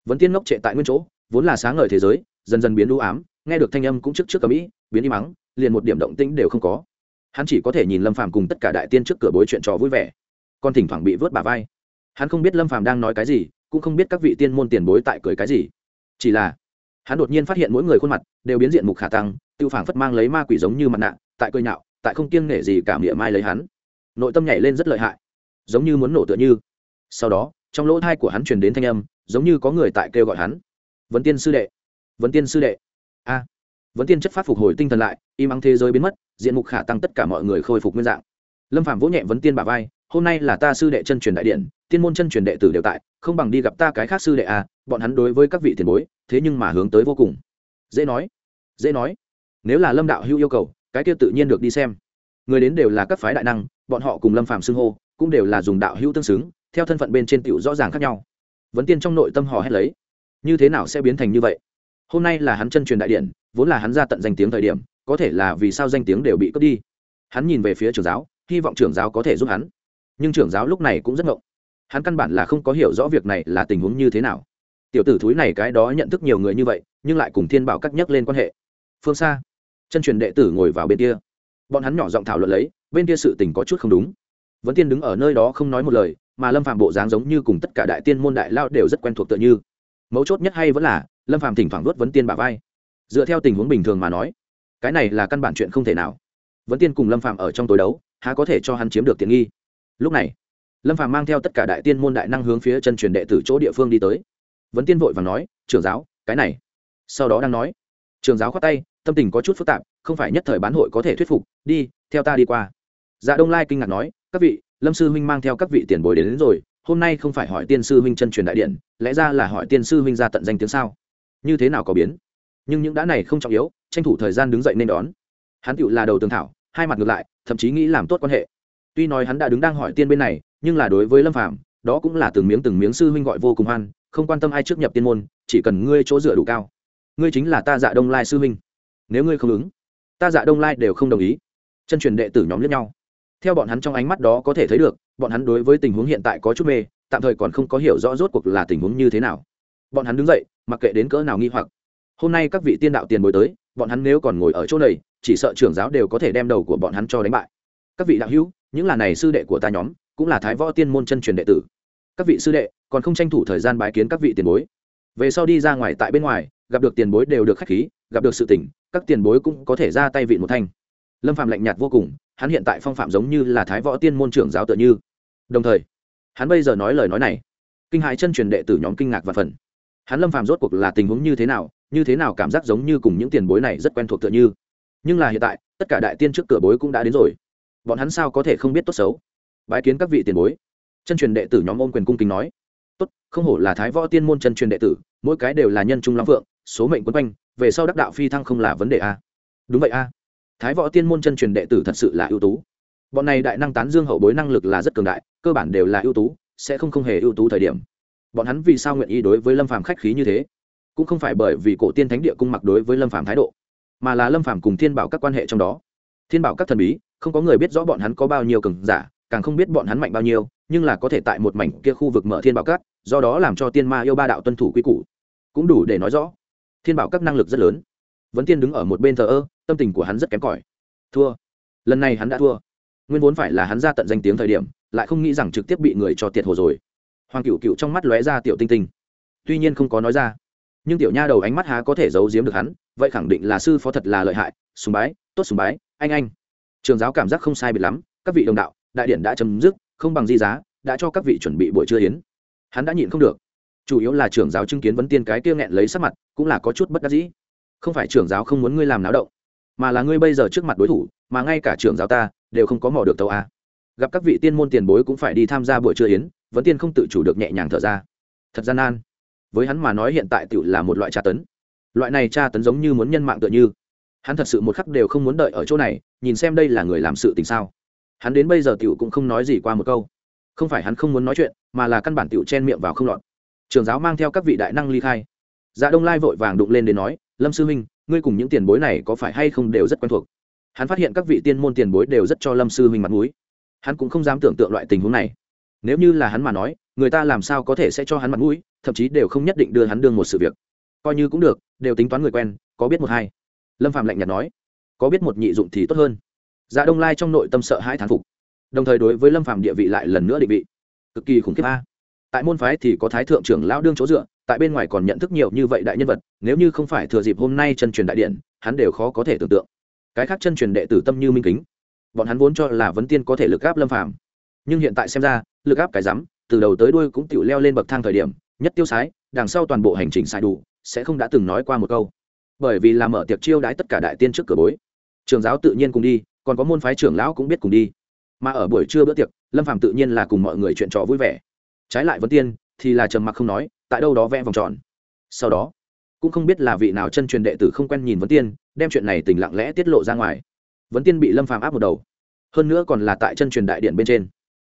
Vẫn tiên ngốc trệ tại nguyên chỗ, vốn là sáng ngời thế giới, dần dần biến u ám, nghe được thanh âm cũng trước trước cầm ý, biến đi mắng, liền một điểm động tĩnh đều không có. Hắn chỉ có thể nhìn lâm phàm cùng tất cả đại tiên trước cửa bối chuyện trò vui vẻ. Còn thỉnh thoảng bị vớt bà vai. Hắn không biết lâm phàm đang nói cái gì, cũng không biết các vị tiên môn tiền bối tại cười cái gì. Chỉ là, hắn đột nhiên phát hiện mỗi người khuôn mặt đều biến diện mục khả tăng tiêu phảng phất mang lấy ma quỷ giống như mặt nạ, tại cười nhạo, tại không kiêng nể gì cả miệng mai lấy hắn. Nội tâm nhảy lên rất lợi hại, giống như muốn nổ tựa như. Sau đó, trong lỗ thai của hắn truyền đến thanh âm, giống như có người tại kêu gọi hắn. Vấn tiên sư đệ! Vấn tiên sư đệ! A! Vấn tiên chất phát phục hồi tinh thần lại, im ắng thế giới biến mất, diện mục khả tăng tất cả mọi người khôi phục nguyên dạng. Lâm phạm vỗ nhẹ vấn tiên bà vai, hôm nay là ta sư đệ chân truyền đại điện, tiên môn chân truyền đệ tử đều tại, không bằng đi gặp ta cái khác sư đệ à bọn hắn đối với các vị tiền bối, thế nhưng mà hướng tới vô cùng. Dễ nói. Dễ nói nếu là lâm đạo hữu yêu cầu, cái kia tự nhiên được đi xem. Người đến đều là các phái đại năng, bọn họ cùng lâm phạm xưng hô, cũng đều là dùng đạo hữu tương xứng, theo thân phận bên trên tiểu rõ ràng khác nhau. Vấn tiên trong nội tâm hò hét lấy. Như thế nào sẽ biến thành như vậy? Hôm nay là hắn chân truyền đại điện, vốn là hắn ra tận danh tiếng thời điểm, có thể là vì sao danh tiếng đều bị cướp đi. Hắn nhìn về phía trưởng giáo, hy vọng trưởng giáo có thể giúp hắn. Nhưng trưởng giáo lúc này cũng rất ngộng. Hắn căn bản là không có hiểu rõ việc này là tình huống như thế nào. Tiểu tử thúi này cái đó nhận thức nhiều người như vậy, nhưng lại cùng thiên bảo cắt nhắc lên quan hệ. Phương xa chân truyền đệ tử ngồi vào bên kia. Bọn hắn nhỏ giọng thảo luận lấy, bên kia sự tình có chút không đúng. Vẫn tiên đứng ở nơi đó không nói một lời, mà lâm phạm bộ dáng giống như cùng tất cả đại tiên môn đại lao đều rất quen thuộc tựa như. Mấu chốt nhất hay vẫn là, lâm phạm thỉnh thoảng vớt vấn tiên bà vai. Dựa theo tình huống bình thường mà nói, cái này là căn bản chuyện không thể nào. Vấn tiên cùng lâm phạm ở trong tối đấu, há có thể cho hắn chiếm được tiện nghi. Lúc này, lâm phạm mang theo tất cả đại tiên môn đại năng hướng phía chân truyền đệ tử chỗ địa phương đi tới. Vấn tiên vội và nói, trưởng giáo, cái này. Sau đó đang nói trường giáo khoát tay tâm tình có chút phức tạp không phải nhất thời bán hội có thể thuyết phục đi theo ta đi qua. Dạ đông lai kinh ngạc nói các vị lâm sư huynh mang theo các vị tiền bồi đến, đến rồi hôm nay không phải hỏi tiên sư huynh chân truyền đại điện lẽ ra là hỏi tiên sư huynh ra tận danh tiếng sao? Như thế nào có biến? Nhưng những đã này không trọng yếu tranh thủ thời gian đứng dậy nên đón. Hắn tựu là đầu tường thảo hai mặt ngược lại thậm chí nghĩ làm tốt quan hệ. Tuy nói hắn đã đứng đang hỏi tiên bên này nhưng là đối với lâm phạm đó cũng là từng miếng từng miếng sư huynh gọi vô cùng hoan không quan tâm ai trước nhập tiên môn chỉ cần ngươi chỗ dựa đủ cao. Ngươi chính là ta dạ đông lai sư huynh nếu ngươi không ứng, ta dạ đông lai đều không đồng ý. Chân truyền đệ tử nhóm lẫn nhau. Theo bọn hắn trong ánh mắt đó có thể thấy được, bọn hắn đối với tình huống hiện tại có chút mê, tạm thời còn không có hiểu rõ rốt cuộc là tình huống như thế nào. Bọn hắn đứng dậy, mặc kệ đến cỡ nào nghi hoặc. Hôm nay các vị tiên đạo tiền bối tới, bọn hắn nếu còn ngồi ở chỗ này, chỉ sợ trưởng giáo đều có thể đem đầu của bọn hắn cho đánh bại. Các vị đạo hữu, những là này sư đệ của ta nhóm, cũng là thái võ tiên môn chân truyền đệ tử. Các vị sư đệ, còn không tranh thủ thời gian bái kiến các vị tiền bối. Về sau đi ra ngoài tại bên ngoài, gặp được tiền bối đều được khách khí, gặp được sự tỉnh các tiền bối cũng có thể ra tay vị một thanh. Lâm phạm lạnh nhạt vô cùng, hắn hiện tại phong phạm giống như là thái võ tiên môn trưởng giáo tựa như. Đồng thời, hắn bây giờ nói lời nói này, kinh hại chân truyền đệ tử nhóm kinh ngạc và phần. Hắn lâm phạm rốt cuộc là tình huống như thế nào, như thế nào cảm giác giống như cùng những tiền bối này rất quen thuộc tựa như. Nhưng là hiện tại, tất cả đại tiên trước cửa bối cũng đã đến rồi. Bọn hắn sao có thể không biết tốt xấu? Bái kiến các vị tiền bối. Chân truyền đệ tử nhóm ôm quyền cung kính nói. Tốt, không hổ là thái võ tiên môn chân truyền đệ tử, mỗi cái đều là nhân trung lắm phượng, số mệnh quân quanh về sau đắc đạo phi thăng không là vấn đề a. Đúng vậy a. Thái võ tiên môn chân truyền đệ tử thật sự là ưu tú. Bọn này đại năng tán dương hậu bối năng lực là rất cường đại, cơ bản đều là ưu tú, sẽ không không hề ưu tú thời điểm. Bọn hắn vì sao nguyện ý đối với lâm phàm khách khí như thế? Cũng không phải bởi vì cổ tiên thánh địa cung mặc đối với lâm phàm thái độ, mà là lâm phàm cùng thiên bảo các quan hệ trong đó. Thiên bảo các thần bí, không có người biết rõ bọn hắn có bao nhiêu cường giả, càng không biết bọn hắn mạnh bao nhiêu, nhưng là có thể tại một mảnh kia khu vực mở thiên bảo các, do đó làm cho tiên ma yêu ba đạo tuân thủ quy củ. Cũng đủ để nói rõ thiên bảo các năng lực rất lớn. Vẫn tiên đứng ở một bên thờ ơ, tâm tình của hắn rất kém cỏi. Thua. Lần này hắn đã thua. Nguyên vốn phải là hắn ra tận danh tiếng thời điểm, lại không nghĩ rằng trực tiếp bị người cho tiệt hồ rồi. Hoàng cựu cựu trong mắt lóe ra tiểu tinh tinh. Tuy nhiên không có nói ra, nhưng tiểu nha đầu ánh mắt há có thể giấu giếm được hắn, vậy khẳng định là sư phó thật là lợi hại, sùng bái, tốt sùng bái, anh anh. Trường giáo cảm giác không sai biệt lắm, các vị đồng đạo, đại điện đã chấm dứt, không bằng di giá, đã cho các vị chuẩn bị buổi trưa yến. Hắn đã nhịn không được chủ yếu là trưởng giáo chứng kiến vấn tiên cái kia nghẹn lấy sắc mặt, cũng là có chút bất đắc dĩ. Không phải trưởng giáo không muốn ngươi làm náo động, mà là ngươi bây giờ trước mặt đối thủ, mà ngay cả trưởng giáo ta, đều không có mò được tàu a. Gặp các vị tiên môn tiền bối cũng phải đi tham gia buổi trưa yến, vấn tiên không tự chủ được nhẹ nhàng thở ra. Thật gian nan. Với hắn mà nói hiện tại tựu là một loại tra tấn. Loại này tra tấn giống như muốn nhân mạng tựa như. Hắn thật sự một khắc đều không muốn đợi ở chỗ này, nhìn xem đây là người làm sự tình sao. Hắn đến bây giờ tiểu cũng không nói gì qua một câu. Không phải hắn không muốn nói chuyện, mà là căn bản tiểu chen miệng vào không lọt trường giáo mang theo các vị đại năng ly khai. Dạ đông lai vội vàng đụng lên đến nói, lâm sư huynh, ngươi cùng những tiền bối này có phải hay không đều rất quen thuộc? Hắn phát hiện các vị tiên môn tiền bối đều rất cho lâm sư huynh mặt mũi. Hắn cũng không dám tưởng tượng loại tình huống này. Nếu như là hắn mà nói, người ta làm sao có thể sẽ cho hắn mặt mũi, thậm chí đều không nhất định đưa hắn đương một sự việc. Coi như cũng được, đều tính toán người quen, có biết một hai. Lâm phạm lạnh nhạt nói, có biết một nhị dụng thì tốt hơn. Dạ đông lai trong nội tâm sợ hai thán phục, đồng thời đối với lâm phạm địa vị lại lần nữa định vị. Cực kỳ khủng khiếp a tại môn phái thì có thái thượng trưởng lão đương chỗ dựa, tại bên ngoài còn nhận thức nhiều như vậy đại nhân vật, nếu như không phải thừa dịp hôm nay chân truyền đại điện, hắn đều khó có thể tưởng tượng. Cái khác chân truyền đệ tử tâm như minh kính. Bọn hắn vốn cho là vấn tiên có thể lực áp lâm phàm. Nhưng hiện tại xem ra, lực áp cái rắm, từ đầu tới đuôi cũng tự leo lên bậc thang thời điểm, nhất tiêu sái, đằng sau toàn bộ hành trình sai đủ, sẽ không đã từng nói qua một câu. Bởi vì làm mở tiệc chiêu đái tất cả đại tiên trước cửa bối. Trường giáo tự nhiên cùng đi, còn có môn phái trưởng lão cũng biết cùng đi. Mà ở buổi trưa bữa tiệc, lâm phàm tự nhiên là cùng mọi người chuyện trò vui vẻ trái lại vấn tiên thì là trầm mặc không nói, tại đâu đó vẽ vòng tròn. Sau đó, cũng không biết là vị nào chân truyền đệ tử không quen nhìn vấn tiên, đem chuyện này tình lặng lẽ tiết lộ ra ngoài. Vấn tiên bị lâm phàm áp một đầu. Hơn nữa còn là tại chân truyền đại điện bên trên.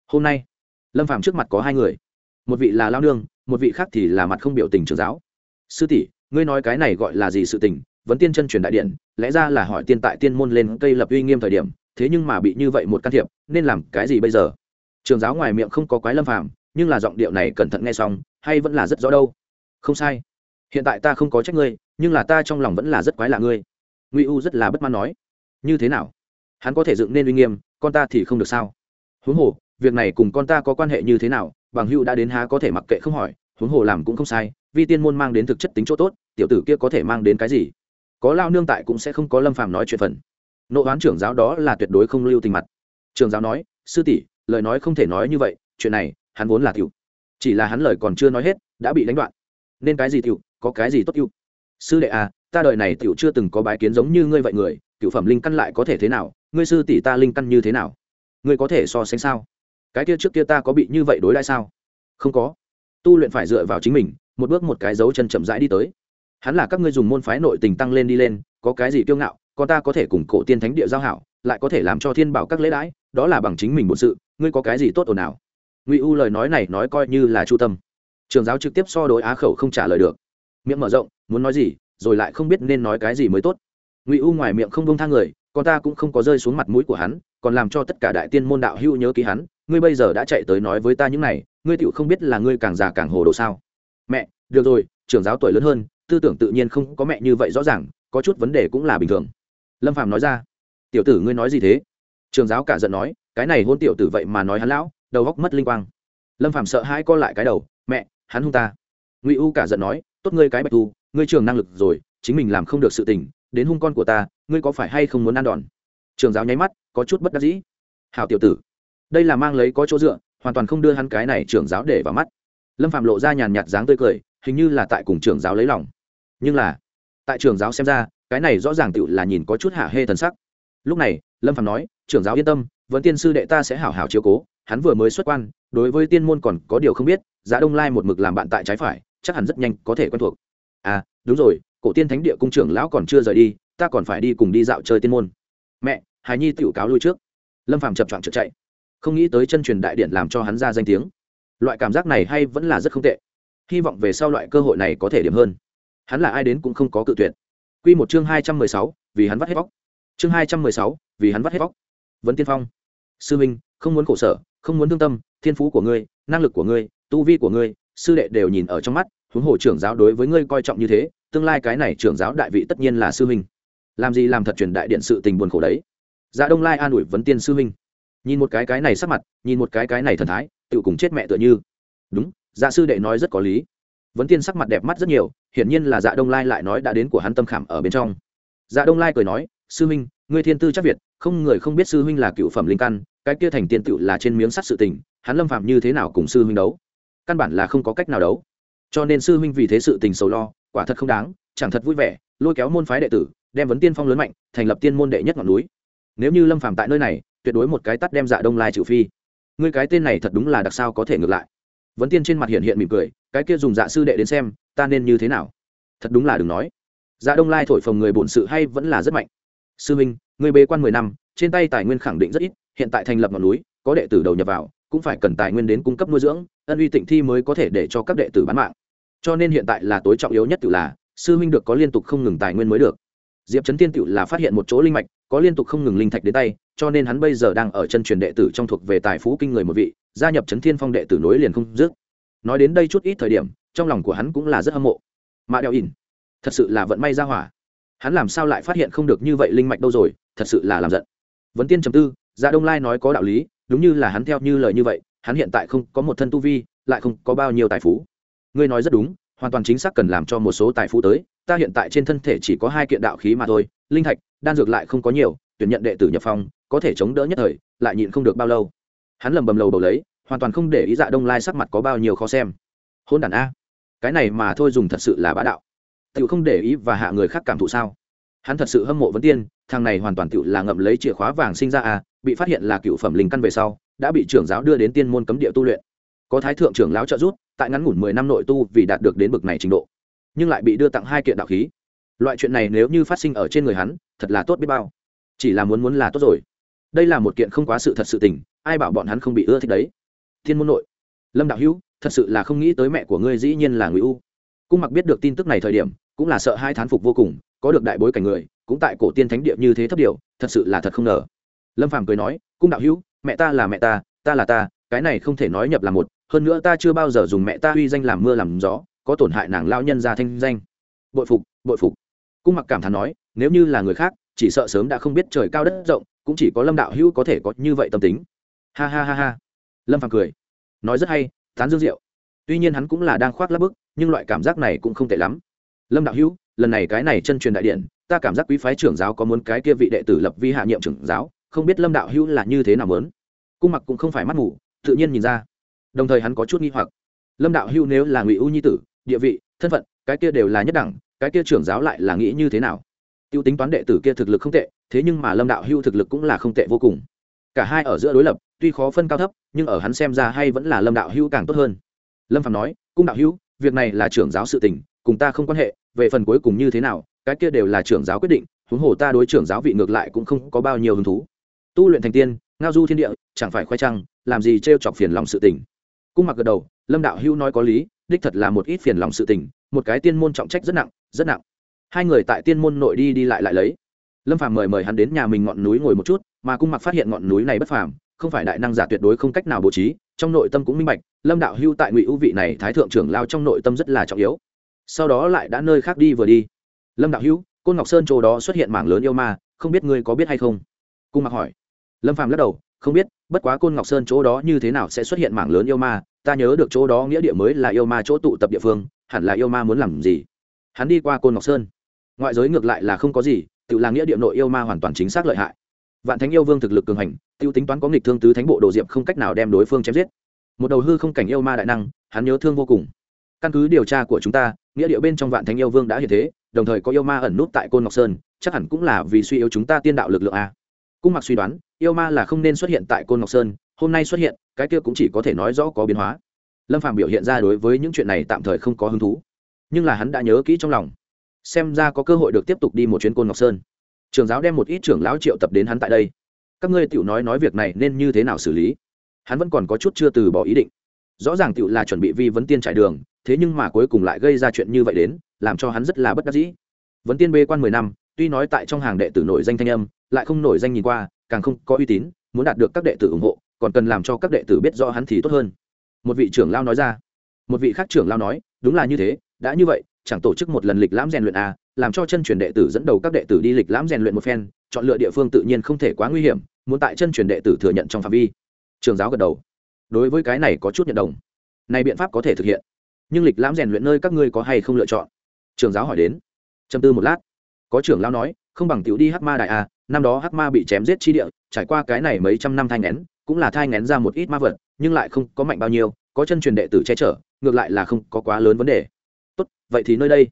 Hôm nay, lâm phàm trước mặt có hai người. Một vị là lao nương, một vị khác thì là mặt không biểu tình trường giáo. Sư tỷ, ngươi nói cái này gọi là gì sự tình? Vấn tiên chân truyền đại điện, lẽ ra là hỏi tiên tại tiên môn lên cây lập uy nghiêm thời điểm, thế nhưng mà bị như vậy một can thiệp, nên làm cái gì bây giờ? Trường giáo ngoài miệng không có quái lâm phàm nhưng là giọng điệu này cẩn thận nghe xong, hay vẫn là rất rõ đâu? Không sai. Hiện tại ta không có trách ngươi, nhưng là ta trong lòng vẫn là rất quái lạ ngươi. Ngụy u rất là bất mãn nói. Như thế nào? Hắn có thể dựng nên uy nghiêm, con ta thì không được sao? Huống hồ, việc này cùng con ta có quan hệ như thế nào, bằng hữu đã đến há có thể mặc kệ không hỏi, huống hồ làm cũng không sai vì tiên môn mang đến thực chất tính chỗ tốt, tiểu tử kia có thể mang đến cái gì? Có lao nương tại cũng sẽ không có lâm phàm nói chuyện phần. Nộ oán trưởng giáo đó là tuyệt đối không lưu tình mặt. Trường giáo nói, sư tỷ, lời nói không thể nói như vậy, chuyện này hắn vốn là tiểu. Chỉ là hắn lời còn chưa nói hết, đã bị đánh đoạn. Nên cái gì tiểu, có cái gì tốt ưu. sư đệ à ta đời này tiểu chưa từng có bái kiến giống như ngươi vậy người, tiểu phẩm linh căn lại có thể thế nào? Ngươi sư tỷ ta linh căn như thế nào? Ngươi có thể so sánh sao? Cái kia trước kia ta có bị như vậy đối đãi sao? Không có. Tu luyện phải dựa vào chính mình, một bước một cái dấu chân chậm rãi đi tới. Hắn là các ngươi dùng môn phái nội tình tăng lên đi lên, có cái gì kiêu ngạo, con ta có thể cùng cổ tiên thánh địa giao hảo, lại có thể làm cho thiên bảo các lễ đãi, đó là bằng chính mình một sự, ngươi có cái gì tốt ồn nào ngụy u lời nói này nói coi như là chu tâm. Trường giáo trực tiếp so đối á khẩu không trả lời được. Miệng mở rộng, muốn nói gì, rồi lại không biết nên nói cái gì mới tốt. Ngụy u ngoài miệng không bông thang người, con ta cũng không có rơi xuống mặt mũi của hắn, còn làm cho tất cả đại tiên môn đạo hưu nhớ ký hắn, ngươi bây giờ đã chạy tới nói với ta những này, ngươi tựu không biết là ngươi càng già càng hồ đồ sao. Mẹ, được rồi trưởng giáo tuổi lớn hơn, tư tưởng tự nhiên không có mẹ như vậy rõ ràng, có chút vấn đề cũng là bình thường. Lâm phạm nói ra. Tiểu tử ngươi nói gì thế? Trường giáo cả giận nói, cái này hôn tiểu tử vậy mà nói hắn lão đầu góc mất linh quang. Lâm phạm sợ hãi co lại cái đầu, mẹ, hắn hung ta. Ngụy u cả giận nói, tốt ngươi cái bạch thu ngươi trường năng lực rồi, chính mình làm không được sự tình, đến hung con của ta, ngươi có phải hay không muốn ăn đòn? Trường giáo nháy mắt, có chút bất đắc dĩ. Hào tiểu tử, đây là mang lấy có chỗ dựa, hoàn toàn không đưa hắn cái này trưởng giáo để vào mắt. Lâm phạm lộ ra nhàn nhạt dáng tươi cười, hình như là tại cùng trưởng giáo lấy lòng. Nhưng là, tại trưởng giáo xem ra, cái này rõ ràng tựu là nhìn có chút hạ hê thần sắc. Lúc này, lâm phạm nói trưởng giáo yên tâm, vẫn tiên sư đệ ta sẽ hảo hảo chiếu cố hắn vừa mới xuất quan, đối với tiên môn còn có điều không biết, giá đông lai một mực làm bạn tại trái phải, chắc hẳn rất nhanh có thể quen thuộc. À đúng rồi, cổ tiên thánh địa cung trưởng lão còn chưa rời đi, ta còn phải đi cùng đi dạo chơi tiên môn. Mẹ hài nhi tiểu cáo lui trước. Lâm phàm chập choạng chợt chạy. Không nghĩ tới chân truyền đại điện làm cho hắn ra danh tiếng. Loại cảm giác này hay vẫn là rất không tệ. Hy vọng về sau loại cơ hội này có thể điểm hơn. Hắn là ai đến cũng không có cự tuyệt. Quy một chương hai trăm mười sáu, vì hắn vắt hết vóc chương hai trăm mười sáu, vì hắn vắt hết vóc vấn tiên phong. Sư minh, không muốn khổ sở không muốn thương tâm thiên phú của ngươi năng lực của ngươi tu vi của ngươi sư đệ đều nhìn ở trong mắt huống hồ trưởng giáo đối với ngươi coi trọng như thế tương lai cái này trưởng giáo đại vị tất nhiên là sư huynh. làm gì làm thật truyền đại điện sự tình buồn khổ đấy dạ đông lai an ủi vấn tiên sư huynh. nhìn một cái cái này sắc mặt nhìn một cái cái này thần thái tự cùng chết mẹ tựa như đúng dạ sư đệ nói rất có lý vấn tiên sắc mặt đẹp mắt rất nhiều hiển nhiên là dạ đông lai lại nói đã đến của hắn tâm khảm ở bên trong dạ đông lai cười nói sư huynh, ngươi thiên tư chắc việt không người không biết sư huynh là cựu phẩm linh căn cái kia thành tiên tựu là trên miếng sắt sự tình, hắn lâm phạm như thế nào cùng sư huynh đấu? Căn bản là không có cách nào đấu. Cho nên sư huynh vì thế sự tình sầu lo, quả thật không đáng, chẳng thật vui vẻ, lôi kéo môn phái đệ tử, đem vấn tiên phong lớn mạnh, thành lập tiên môn đệ nhất ngọn núi. Nếu như lâm phạm tại nơi này, tuyệt đối một cái tắt đem dạ đông lai trừ phi. Ngươi cái tên này thật đúng là đặc sao có thể ngược lại. Vấn tiên trên mặt hiện hiện mỉm cười, cái kia dùng dạ sư đệ đến xem, ta nên như thế nào? Thật đúng là đừng nói. Dạ đông lai thổi phồng người bổn sự hay vẫn là rất mạnh. Sư minh người bế quan mười năm, trên tay tài nguyên khẳng định rất ít hiện tại thành lập ngọn núi, có đệ tử đầu nhập vào, cũng phải cần tài nguyên đến cung cấp nuôi dưỡng, ân uy tịnh thi mới có thể để cho các đệ tử bán mạng. Cho nên hiện tại là tối trọng yếu nhất tự là, sư minh được có liên tục không ngừng tài nguyên mới được. Diệp trấn tiên tự là phát hiện một chỗ linh mạch, có liên tục không ngừng linh thạch đến tay, cho nên hắn bây giờ đang ở chân truyền đệ tử trong thuộc về tài phú kinh người một vị, gia nhập trấn thiên phong đệ tử nối liền không dứt. Nói đến đây chút ít thời điểm, trong lòng của hắn cũng là rất hâm mộ. Mạ đeo ỉn, thật sự là vận may ra hỏa. Hắn làm sao lại phát hiện không được như vậy linh mạch đâu rồi, thật sự là làm giận. Vấn tiên trầm tư dạ đông lai nói có đạo lý, đúng như là hắn theo như lời như vậy, hắn hiện tại không có một thân tu vi, lại không có bao nhiêu tài phú. Ngươi nói rất đúng, hoàn toàn chính xác cần làm cho một số tài phú tới, ta hiện tại trên thân thể chỉ có hai kiện đạo khí mà thôi, linh thạch, đan dược lại không có nhiều, tuyển nhận đệ tử nhập phong, có thể chống đỡ nhất thời, lại nhịn không được bao lâu. Hắn lầm bầm lầu bầu lấy, hoàn toàn không để ý dạ đông lai sắc mặt có bao nhiêu khó xem. Hôn đản a, cái này mà thôi dùng thật sự là bá đạo. Tự không để ý và hạ người khác cảm thụ sao? Hắn thật sự hâm mộ vấn tiên thằng này hoàn toàn tự là ngậm lấy chìa khóa vàng sinh ra à bị phát hiện là cựu phẩm linh căn về sau, đã bị trưởng giáo đưa đến tiên môn cấm địa tu luyện. Có thái thượng trưởng lão trợ giúp, tại ngắn ngủn mười năm nội tu vì đạt được đến bực này trình độ. Nhưng lại bị đưa tặng hai kiện đạo khí. Loại chuyện này nếu như phát sinh ở trên người hắn, thật là tốt biết bao. Chỉ là muốn muốn là tốt rồi. Đây là một kiện không quá sự thật sự tình, ai bảo bọn hắn không bị ưa thích đấy. Thiên môn nội. Lâm đạo hữu, thật sự là không nghĩ tới mẹ của ngươi dĩ nhiên là người u. Cung mặc biết được tin tức này thời điểm, cũng là sợ hai thán phục vô cùng, có được đại bối cảnh người cũng tại cổ tiên thánh địa như thế thấp điều, thật sự là thật không ngờ. Lâm phàm cười nói, cung đạo hữu, mẹ ta là mẹ ta ta là ta, cái này không thể nói nhập là một, hơn nữa ta chưa bao giờ dùng mẹ ta uy danh làm mưa làm gió, có tổn hại nàng lao nhân ra thanh danh. Bội phục bội phục. Cung mặc cảm thán nói, nếu như là người khác, chỉ sợ sớm đã không biết trời cao đất rộng, cũng chỉ có lâm đạo hữu có thể có như vậy tâm tính. Ha ha ha ha. Lâm phàm cười. Nói rất hay, tán dương diệu. Tuy nhiên hắn cũng là đang khoác lắp bức, nhưng loại cảm giác này cũng không tệ lắm lâm đạo hữu, lần này cái này chân truyền đại điện, ta cảm giác quý phái trưởng giáo có muốn cái kia vị đệ tử lập vi hạ nhiệm trưởng giáo, không biết lâm đạo hữu là như thế nào muốn. Cung mặc cũng không phải mắt ngủ tự nhiên nhìn ra. Đồng thời hắn có chút nghi hoặc. Lâm đạo hữu nếu là ngụy u nhi tử, địa vị, thân phận, cái kia đều là nhất đẳng, cái kia trưởng giáo lại là nghĩ như thế nào? Tiêu tính toán đệ tử kia thực lực không tệ, thế nhưng mà lâm đạo hữu thực lực cũng là không tệ vô cùng. Cả hai ở giữa đối lập, tuy khó phân cao thấp, nhưng ở hắn xem ra hay vẫn là lâm đạo hữu càng tốt hơn. Lâm phạm nói, cung đạo hữu, việc này là trưởng giáo sự tình cùng ta không quan hệ, về phần cuối cùng như thế nào, cái kia đều là trưởng giáo quyết định, huống hồ ta đối trưởng giáo vị ngược lại cũng không có bao nhiêu hứng thú. Tu luyện thành tiên, ngao du thiên địa, chẳng phải khoe trăng, làm gì t chọc phiền lòng sự tình. Cung mặc gật đầu, lâm đạo hữu nói có lý, đích thật là một ít phiền lòng sự tình, một cái tiên môn trọng trách rất nặng rất nặng. Hai người tại tiên môn nội đi đi lại lại lấy. Lâm phàm mời mời hắn đến nhà mình ngọn núi ngồi một chút, mà cung mặc phát hiện ngọn núi này bất phàm, không phải đại năng giả tuyệt đối không cách nào bố trí, trong nội tâm cũng minh bạch, lâm đạo hưu tại ngụy ưu vị này thái thượng trưởng lao trong nội tâm rất là trọng yếu sau đó lại đã nơi khác đi vừa đi. Lâm đạo hưu côn ngọc sơn chỗ đó xuất hiện mảng lớn yêu ma, không biết ngươi có biết hay không? Cung mặc hỏi. Lâm phàm lắc đầu, không biết, bất quá côn ngọc sơn chỗ đó như thế nào sẽ xuất hiện mảng lớn yêu ma, ta nhớ được chỗ đó nghĩa địa mới là yêu ma chỗ tụ tập địa phương, hẳn là yêu ma muốn làm gì? Hắn đi qua côn ngọc sơn. Ngoại giới ngược lại là không có gì, tự là nghĩa địa nội yêu ma hoàn toàn chính xác lợi hại. Vạn thánh yêu vương thực lực cường hành, tiêu tính toán có nghịch thương tứ thánh bộ đồ diệp không cách nào đem đối phương chém giết. Một đầu hư không cảnh yêu ma đại năng, hắn nhớ thương vô cùng căn cứ điều tra của chúng ta, nghĩa địa bên trong vạn thánh yêu vương đã hiện thế, đồng thời có yêu ma ẩn nút tại côn ngọc sơn, chắc hẳn cũng là vì suy yếu chúng ta tiên đạo lực lượng a. Cung mặc suy đoán, yêu ma là không nên xuất hiện tại côn ngọc sơn, hôm nay xuất hiện, cái kia cũng chỉ có thể nói rõ có biến hóa. Lâm phạm biểu hiện ra đối với những chuyện này tạm thời không có hứng thú, nhưng là hắn đã nhớ kỹ trong lòng, xem ra có cơ hội được tiếp tục đi một chuyến côn ngọc sơn. Trường giáo đem một ít trưởng lão triệu tập đến hắn tại đây. Các ngươi tiểu nói nói việc này nên như thế nào xử lý? Hắn vẫn còn có chút chưa từ bỏ ý định. Rõ ràng tiểu là chuẩn bị vi vấn tiên trải đường thế nhưng mà cuối cùng lại gây ra chuyện như vậy đến, làm cho hắn rất là bất đắc dĩ. Vấn tiên bê quan mười năm, tuy nói tại trong hàng đệ tử nổi danh thanh âm, lại không nổi danh nhìn qua, càng không có uy tín, muốn đạt được các đệ tử ủng hộ, còn cần làm cho các đệ tử biết rõ hắn thì tốt hơn. Một vị trưởng lao nói ra. Một vị khác trưởng lao nói, đúng là như thế, đã như vậy, chẳng tổ chức một lần lịch lãm rèn luyện à làm cho chân truyền đệ tử dẫn đầu các đệ tử đi lịch lãm rèn luyện một phen, chọn lựa địa phương tự nhiên không thể quá nguy hiểm, muốn tại chân truyền đệ tử thừa nhận trong phạm vi. Trường giáo gật đầu. Đối với cái này có chút nhận đồng. Này biện pháp có thể thực hiện nhưng lịch lãm rèn luyện nơi các ngươi có hay không lựa chọn? Trường giáo hỏi đến. Châm tư một lát. Có trưởng lão nói, không bằng tiểu đi hắc ma đại a, năm đó hắc ma bị chém giết chi địa, trải qua cái này mấy trăm năm thai ngén cũng là thai ngén ra một ít ma vật, nhưng lại không có mạnh bao nhiêu, có chân truyền đệ tử che chở, ngược lại là không có quá lớn vấn đề. Tốt, vậy thì nơi đây.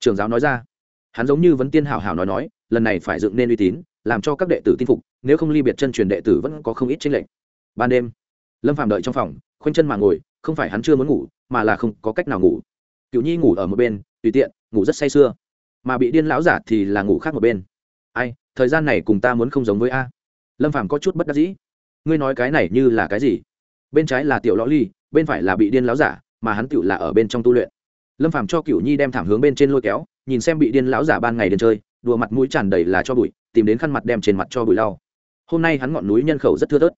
Trường giáo nói ra. Hắn giống như vấn tiên hảo hảo nói nói, lần này phải dựng nên uy tín, làm cho các đệ tử tin phục, nếu không ly biệt chân truyền đệ tử vẫn có không ít tranh lệch. Ban đêm, lâm phạm đợi trong phòng, khoanh chân mà ngồi, không phải hắn chưa muốn ngủ mà là không có cách nào ngủ. Cựu nhi ngủ ở một bên, tùy tiện, ngủ rất say sưa. Mà bị điên lão giả thì là ngủ khác một bên. Ai, thời gian này cùng ta muốn không giống với a. Lâm phàm có chút bất đắc dĩ. Ngươi nói cái này như là cái gì? Bên trái là tiểu lõ ly, bên phải là bị điên lão giả, mà hắn tựu là ở bên trong tu luyện. Lâm phàm cho cựu nhi đem thảm hướng bên trên lôi kéo, nhìn xem bị điên lão giả ban ngày đến chơi, đùa mặt mũi tràn đầy là cho bụi, tìm đến khăn mặt đem trên mặt cho bụi lau. Hôm nay hắn ngọn núi nhân khẩu rất thưa thớt.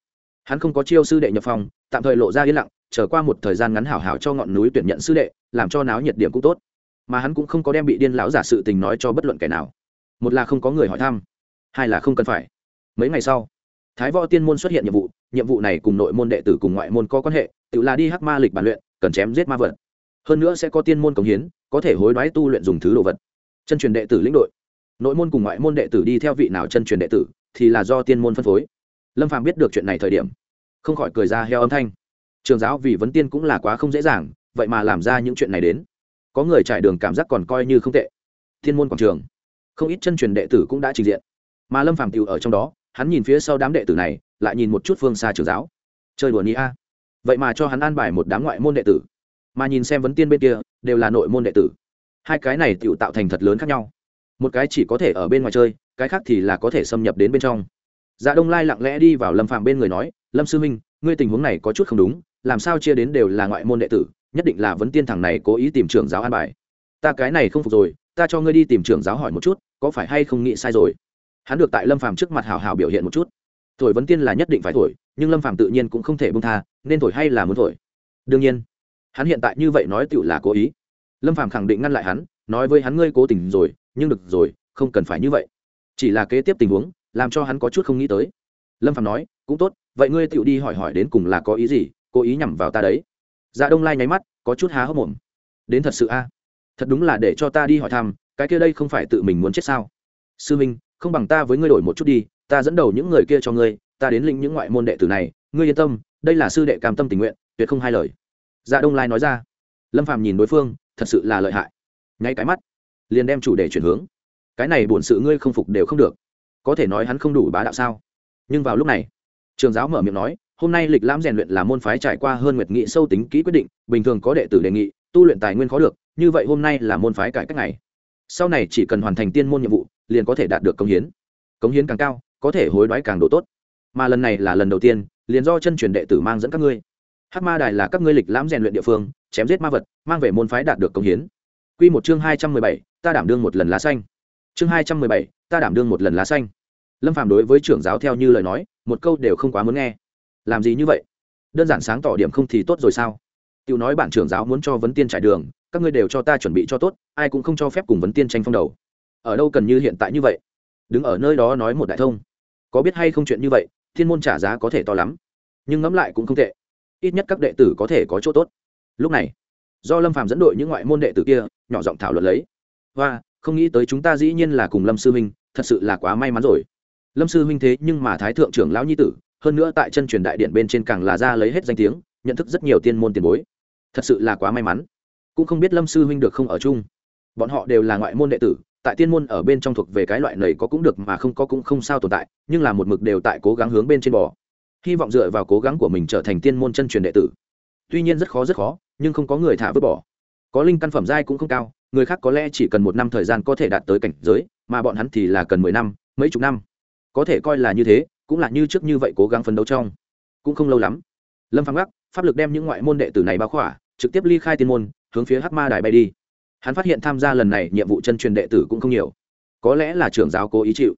Hắn không có chiêu sư đệ nhập phòng, tạm thời lộ ra yên lặng trở qua một thời gian ngắn hảo hảo cho ngọn núi tuyển nhận sư đệ, làm cho náo nhiệt điểm cũng tốt. Mà hắn cũng không có đem bị điên lão giả sự tình nói cho bất luận kẻ nào. Một là không có người hỏi thăm, hai là không cần phải. Mấy ngày sau, thái võ tiên môn xuất hiện nhiệm vụ nhiệm vụ này cùng nội môn đệ tử cùng ngoại môn có quan hệ, tự là đi hắc ma lịch bản luyện, cần chém giết ma vật. Hơn nữa sẽ có tiên môn cống hiến, có thể hối đoái tu luyện dùng thứ đồ vật. Chân truyền đệ tử lĩnh đội. Nội môn cùng ngoại môn đệ tử đi theo vị nào chân truyền đệ tử, thì là do tiên môn phân phối. Lâm phàm biết được chuyện này thời điểm, không khỏi cười ra heo âm thanh trường giáo vì vấn tiên cũng là quá không dễ dàng, vậy mà làm ra những chuyện này đến. Có người trải đường cảm giác còn coi như không tệ. Thiên môn quảng trường. Không ít chân truyền đệ tử cũng đã trình diện. Mà lâm phàm tiều ở trong đó, hắn nhìn phía sau đám đệ tử này, lại nhìn một chút phương xa trường giáo. Chơi đùa ni a. Vậy mà cho hắn an bài một đám ngoại môn đệ tử. Mà nhìn xem vấn tiên bên kia, đều là nội môn đệ tử. Hai cái này tựu tạo thành thật lớn khác nhau. Một cái chỉ có thể ở bên ngoài chơi, cái khác thì là có thể xâm nhập đến bên trong. Dạ đông lai lặng lẽ đi vào lâm phạm bên người nói, lâm sư minh ngươi tình huống này có chút không đúng làm sao chia đến đều là ngoại môn đệ tử, nhất định là vấn tiên thằng này cố ý tìm trưởng giáo an bài. Ta cái này không phục rồi, ta cho ngươi đi tìm trưởng giáo hỏi một chút, có phải hay không nghĩ sai rồi? Hắn được tại lâm phàm trước mặt hào hào biểu hiện một chút. Thổi vấn tiên là nhất định phải thổi, nhưng lâm phàm tự nhiên cũng không thể bông tha, nên thổi hay là muốn thổi? Đương nhiên, hắn hiện tại như vậy nói tựu là cố ý. Lâm phàm khẳng định ngăn lại hắn, nói với hắn ngươi cố tình rồi, nhưng được rồi, không cần phải như vậy. Chỉ là kế tiếp tình huống, làm cho hắn có chút không nghĩ tới. Lâm phàm nói, cũng tốt, vậy ngươi tựu đi hỏi hỏi đến cùng là có ý gì cố ý nhằm vào ta đấy. Dạ đông lai nháy mắt, có chút há hốc mồm. Đến thật sự a? Thật đúng là để cho ta đi hỏi thăm, cái kia đây không phải tự mình muốn chết sao? Sư minh, không bằng ta với ngươi đổi một chút đi, ta dẫn đầu những người kia cho ngươi, ta đến lĩnh những ngoại môn đệ tử này, ngươi yên tâm, đây là sư đệ cam tâm tình nguyện, tuyệt không hai lời. Dạ đông lai nói ra. Lâm phàm nhìn đối phương, thật sự là lợi hại. Ngay cái mắt, liền đem chủ đề chuyển hướng. Cái này bổn sự ngươi không phục đều không được. Có thể nói hắn không đủ bá đạo sao? Nhưng vào lúc này, trường giáo mở miệng nói hôm nay lịch lãm rèn luyện là môn phái trải qua hơn nguyệt nghị sâu tính kỹ quyết định, bình thường có đệ tử đề nghị, tu luyện tài nguyên khó được, như vậy hôm nay là môn phái cải cách này sau này chỉ cần hoàn thành tiên môn nhiệm vụ, liền có thể đạt được công hiến. Công hiến càng cao, có thể hối đoái càng độ tốt. Mà lần này là lần đầu tiên, liền do chân truyền đệ tử mang dẫn các ngươi. Hắc ma đài là các ngươi lịch lãm rèn luyện địa phương, chém giết ma vật, mang về môn phái đạt được công hiến. Quy một chương hai trăm mười bảy, ta đảm đương một lần lá xanh. Chương hai trăm mười bảy, ta đảm đương một lần lá xanh. Lâm Phạm đối với trưởng giáo theo như lời nói, một câu đều không quá muốn nghe làm gì như vậy? Đơn giản sáng tỏ điểm không thì tốt rồi sao? Tiểu nói bản trưởng giáo muốn cho vấn tiên trải đường, các ngươi đều cho ta chuẩn bị cho tốt, ai cũng không cho phép cùng vấn tiên tranh phong đầu. Ở đâu cần như hiện tại như vậy? Đứng ở nơi đó nói một đại thông. Có biết hay không chuyện như vậy, thiên môn trả giá có thể to lắm. Nhưng ngẫm lại cũng không tệ. Ít nhất các đệ tử có thể có chỗ tốt. Lúc này, do lâm phàm dẫn đội những ngoại môn đệ tử kia, nhỏ giọng thảo luận lấy. Và không nghĩ tới chúng ta dĩ nhiên là cùng lâm sư huynh thật sự là quá may mắn rồi. Lâm sư huynh thế nhưng mà thái thượng trưởng lão nhi tử hơn nữa tại chân truyền đại điện bên trên càng là ra lấy hết danh tiếng, nhận thức rất nhiều tiên môn tiền bối. Thật sự là quá may mắn. Cũng không biết lâm sư huynh được không ở chung. Bọn họ đều là ngoại môn đệ tử, tại tiên môn ở bên trong thuộc về cái loại này có cũng được mà không có cũng không sao tồn tại, nhưng là một mực đều tại cố gắng hướng bên trên bò. Hy vọng dựa vào cố gắng của mình trở thành tiên môn chân truyền đệ tử. Tuy nhiên rất khó rất khó, nhưng không có người thả vứt bỏ. Có linh căn phẩm giai cũng không cao, người khác có lẽ chỉ cần một năm thời gian có thể đạt tới cảnh giới, mà bọn hắn thì là cần mười năm, mấy chục năm. Có thể coi là như thế cũng là như trước như vậy cố gắng phấn đấu trong. Cũng không lâu lắm, lâm phán gác pháp lực đem những ngoại môn đệ tử này báo khỏa, trực tiếp ly khai tiên môn, hướng phía hắc ma đài bay đi. Hắn phát hiện tham gia lần này nhiệm vụ chân truyền đệ tử cũng không nhiều. Có lẽ là trưởng giáo cố ý chịu.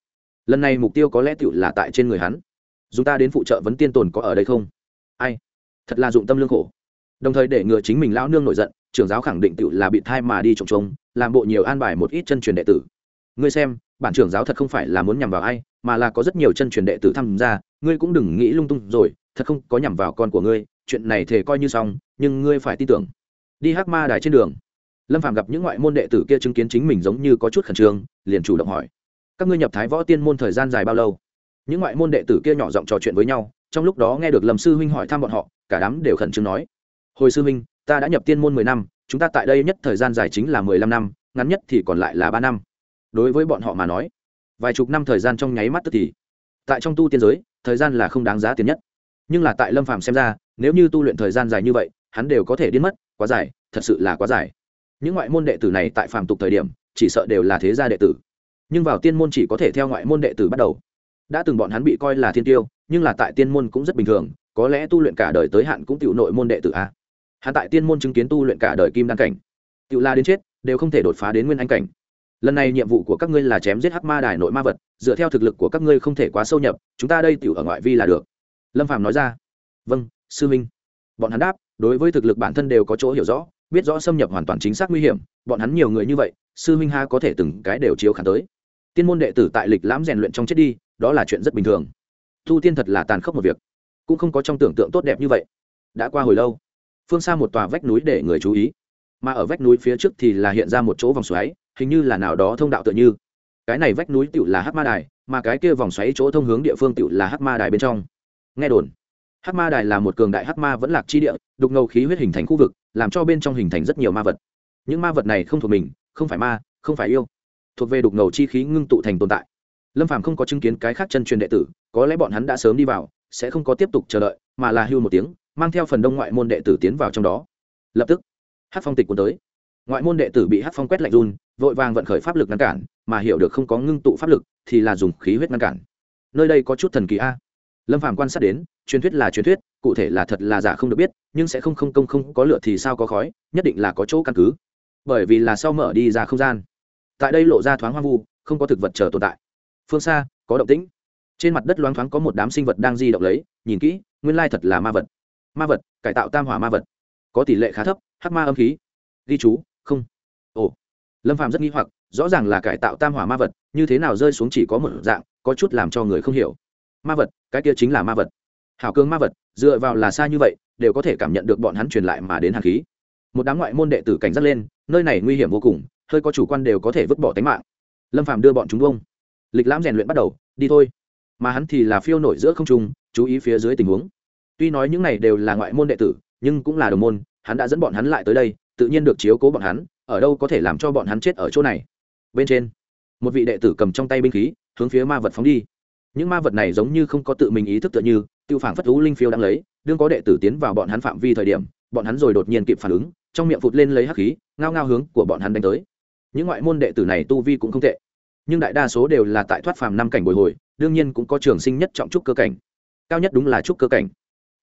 Lần này mục tiêu có lẽ tựu là tại trên người hắn. Dùng ta đến phụ trợ vấn tiên tồn có ở đây không? Ai? Thật là dụng tâm lương khổ. Đồng thời để ngừa chính mình lão nương nổi giận, trưởng giáo khẳng định tựu là bị thai mà đi trồng trống, làm bộ nhiều an bài một ít chân truyền đệ tử ngươi xem, bản trưởng giáo thật không phải là muốn nhằm vào ai, mà là có rất nhiều chân truyền đệ tử tham gia, ngươi cũng đừng nghĩ lung tung rồi, thật không có nhằm vào con của ngươi, chuyện này thể coi như xong, nhưng ngươi phải tin tưởng. Đi hắc ma đài trên đường. Lâm phạm gặp những ngoại môn đệ tử kia chứng kiến chính mình giống như có chút khẩn trương, liền chủ động hỏi, các ngươi nhập thái võ tiên môn thời gian dài bao lâu? Những ngoại môn đệ tử kia nhỏ giọng trò chuyện với nhau, trong lúc đó nghe được lâm sư huynh hỏi thăm bọn họ, cả đám đều khẩn trương nói, hồi sư huynh, ta đã nhập tiên môn mười năm, chúng ta tại đây nhất thời gian dài chính là mười lăm năm, ngắn nhất thì còn lại là ba năm đối với bọn họ mà nói, vài chục năm thời gian trong nháy mắt tức thì, tại trong tu tiên giới, thời gian là không đáng giá tiền nhất. Nhưng là tại lâm phàm xem ra, nếu như tu luyện thời gian dài như vậy, hắn đều có thể điên mất, quá dài, thật sự là quá dài. Những ngoại môn đệ tử này tại phàm tục thời điểm, chỉ sợ đều là thế gia đệ tử. Nhưng vào tiên môn chỉ có thể theo ngoại môn đệ tử bắt đầu. Đã từng bọn hắn bị coi là thiên tiêu, nhưng là tại tiên môn cũng rất bình thường, có lẽ tu luyện cả đời tới hạn cũng tiểu nội môn đệ tử a. Hắn tại tiên môn chứng kiến tu luyện cả đời kim đăng cảnh. Tiểu la đến chết, đều không thể đột phá đến nguyên anh cảnh lần này nhiệm vụ của các ngươi là chém giết hắc ma đài nội ma vật, dựa theo thực lực của các ngươi không thể quá sâu nhập, chúng ta đây tiểu ở ngoại vi là được. Lâm phàm nói ra. Vâng sư minh bọn hắn đáp, đối với thực lực bản thân đều có chỗ hiểu rõ, biết rõ xâm nhập hoàn toàn chính xác nguy hiểm, bọn hắn nhiều người như vậy, sư minh ha có thể từng cái đều chiếu khả tới. Tiên môn đệ tử tại lịch lãm rèn luyện trong chết đi, đó là chuyện rất bình thường. Thu tiên thật là tàn khốc một việc, cũng không có trong tưởng tượng tốt đẹp như vậy. Đã qua hồi lâu, phương xa một tòa vách núi để người chú ý, mà ở vách núi phía trước thì là hiện ra một chỗ vòng xoáy hình như là nào đó thông đạo tựa như. Cái này vách núi tựu là hắc ma đài, mà cái kia vòng xoáy chỗ thông hướng địa phương tựu là hắc ma đài bên trong. Nghe đồn, hắc ma đài là một cường đại hắc ma vẫn lạc chi địa, đục ngầu khí huyết hình thành khu vực, làm cho bên trong hình thành rất nhiều ma vật. Những ma vật này không thuộc mình, không phải ma, không phải yêu, thuộc về đục ngầu chi khí ngưng tụ thành tồn tại. Lâm phàm không có chứng kiến cái khác chân truyền đệ tử, có lẽ bọn hắn đã sớm đi vào, sẽ không có tiếp tục chờ đợi, mà là hưu một tiếng, mang theo phần đông ngoại môn đệ tử tiến vào trong đó. Lập tức hát phong tịch cuốn tới ngoại môn đệ tử bị hát phong quét lạnh run, vội vàng vận khởi pháp lực ngăn cản, mà hiểu được không có ngưng tụ pháp lực thì là dùng khí huyết ngăn cản. Nơi đây có chút thần kỳ a. Lâm phàm quan sát đến, truyền thuyết là truyền thuyết, cụ thể là thật là giả không được biết, nhưng sẽ không không công không có lửa thì sao có khói, nhất định là có chỗ căn cứ. Bởi vì là sau mở đi ra không gian. Tại đây lộ ra thoáng hoang vu, không có thực vật chờ tồn tại. Phương xa, có động tĩnh. Trên mặt đất loáng thoáng có một đám sinh vật đang di động lấy, nhìn kỹ, nguyên lai thật là ma vật. Ma vật, cải tạo tam hỏa ma vật. Có tỷ lệ khá thấp, hắc ma âm khí. Ghi chú không. Ồ, lâm phạm rất nghi hoặc, rõ ràng là cải tạo tam hỏa ma vật, như thế nào rơi xuống chỉ có một dạng, có chút làm cho người không hiểu. Ma vật, cái kia chính là ma vật. Hảo cương ma vật, dựa vào là xa như vậy, đều có thể cảm nhận được bọn hắn truyền lại mà đến hàn khí. Một đám ngoại môn đệ tử cảnh giác lên, nơi này nguy hiểm vô cùng, hơi có chủ quan đều có thể vứt bỏ tính mạng. Lâm phạm đưa bọn chúng bông lịch lãm rèn luyện bắt đầu, đi thôi. Mà hắn thì là phiêu nổi giữa không trung, chú ý phía dưới tình huống. Tuy nói những này đều là ngoại môn đệ tử, nhưng cũng là đồng môn, hắn đã dẫn bọn hắn lại tới đây tự nhiên được chiếu cố bọn hắn, ở đâu có thể làm cho bọn hắn chết ở chỗ này. Bên trên, một vị đệ tử cầm trong tay binh khí, hướng phía ma vật phóng đi. Những ma vật này giống như không có tự mình ý thức tựa như, tiêu phản phất thú linh phiêu đang lấy, đương có đệ tử tiến vào bọn hắn phạm vi thời điểm, bọn hắn rồi đột nhiên kịp phản ứng, trong miệng phụt lên lấy hắc khí, ngao ngao hướng của bọn hắn đánh tới. Những ngoại môn đệ tử này tu vi cũng không tệ, nhưng đại đa số đều là tại thoát phàm năm cảnh bồi hồi, đương nhiên cũng có trường sinh nhất trọng trúc cơ cảnh. Cao nhất đúng là trúc cơ cảnh.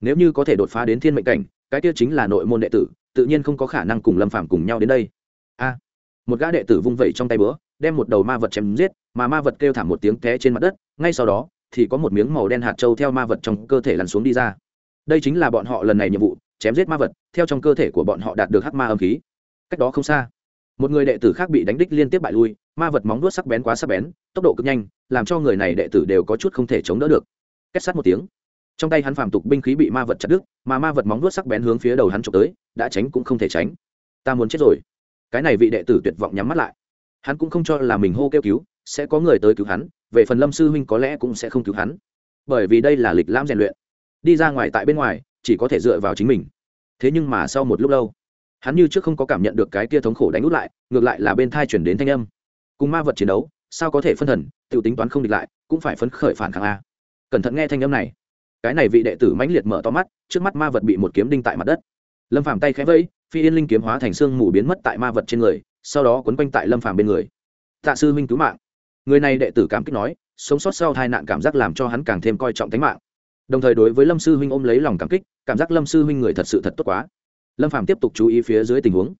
Nếu như có thể đột phá đến thiên mệnh cảnh, cái kia chính là nội môn đệ tử tự nhiên không có khả năng cùng lâm phàm cùng nhau đến đây. A, một gã đệ tử vung vẩy trong tay bữa đem một đầu ma vật chém giết, mà ma vật kêu thảm một tiếng té trên mặt đất, ngay sau đó, thì có một miếng màu đen hạt trâu theo ma vật trong cơ thể lăn xuống đi ra. Đây chính là bọn họ lần này nhiệm vụ, chém giết ma vật, theo trong cơ thể của bọn họ đạt được hắc ma âm khí. Cách đó không xa, một người đệ tử khác bị đánh đích liên tiếp bại lui, ma vật móng đuốt sắc bén quá sắc bén, tốc độ cực nhanh, làm cho người này đệ tử đều có chút không thể chống đỡ được. Kết sát một tiếng trong tay hắn phàm tục binh khí bị ma vật chặt đứt, mà ma vật móng vuốt sắc bén hướng phía đầu hắn trộm tới, đã tránh cũng không thể tránh. Ta muốn chết rồi. Cái này vị đệ tử tuyệt vọng nhắm mắt lại. Hắn cũng không cho là mình hô kêu cứu, sẽ có người tới cứu hắn, về phần lâm sư huynh có lẽ cũng sẽ không cứu hắn. Bởi vì đây là lịch lãm rèn luyện. Đi ra ngoài tại bên ngoài, chỉ có thể dựa vào chính mình. Thế nhưng mà sau một lúc lâu, hắn như trước không có cảm nhận được cái kia thống khổ đánh út lại, ngược lại là bên thai chuyển đến thanh âm. Cùng ma vật chiến đấu, sao có thể phân thần tự tính toán không địch lại, cũng phải phấn khởi phản kháng a. Cẩn thận nghe thanh âm này cái này vị đệ tử mãnh liệt mở to mắt, trước mắt ma vật bị một kiếm đinh tại mặt đất. Lâm phàm tay khẽ vẫy, phi yên linh kiếm hóa thành xương mù biến mất tại ma vật trên người, sau đó quấn quanh tại lâm phàm bên người. Tạ sư minh cứu mạng. Người này đệ tử cảm kích nói, sống sót sau tai nạn cảm giác làm cho hắn càng thêm coi trọng tính mạng. Đồng thời đối với lâm sư huynh ôm lấy lòng cảm kích, cảm giác lâm sư huynh người thật sự thật tốt quá. Lâm phàm tiếp tục chú ý phía dưới tình huống.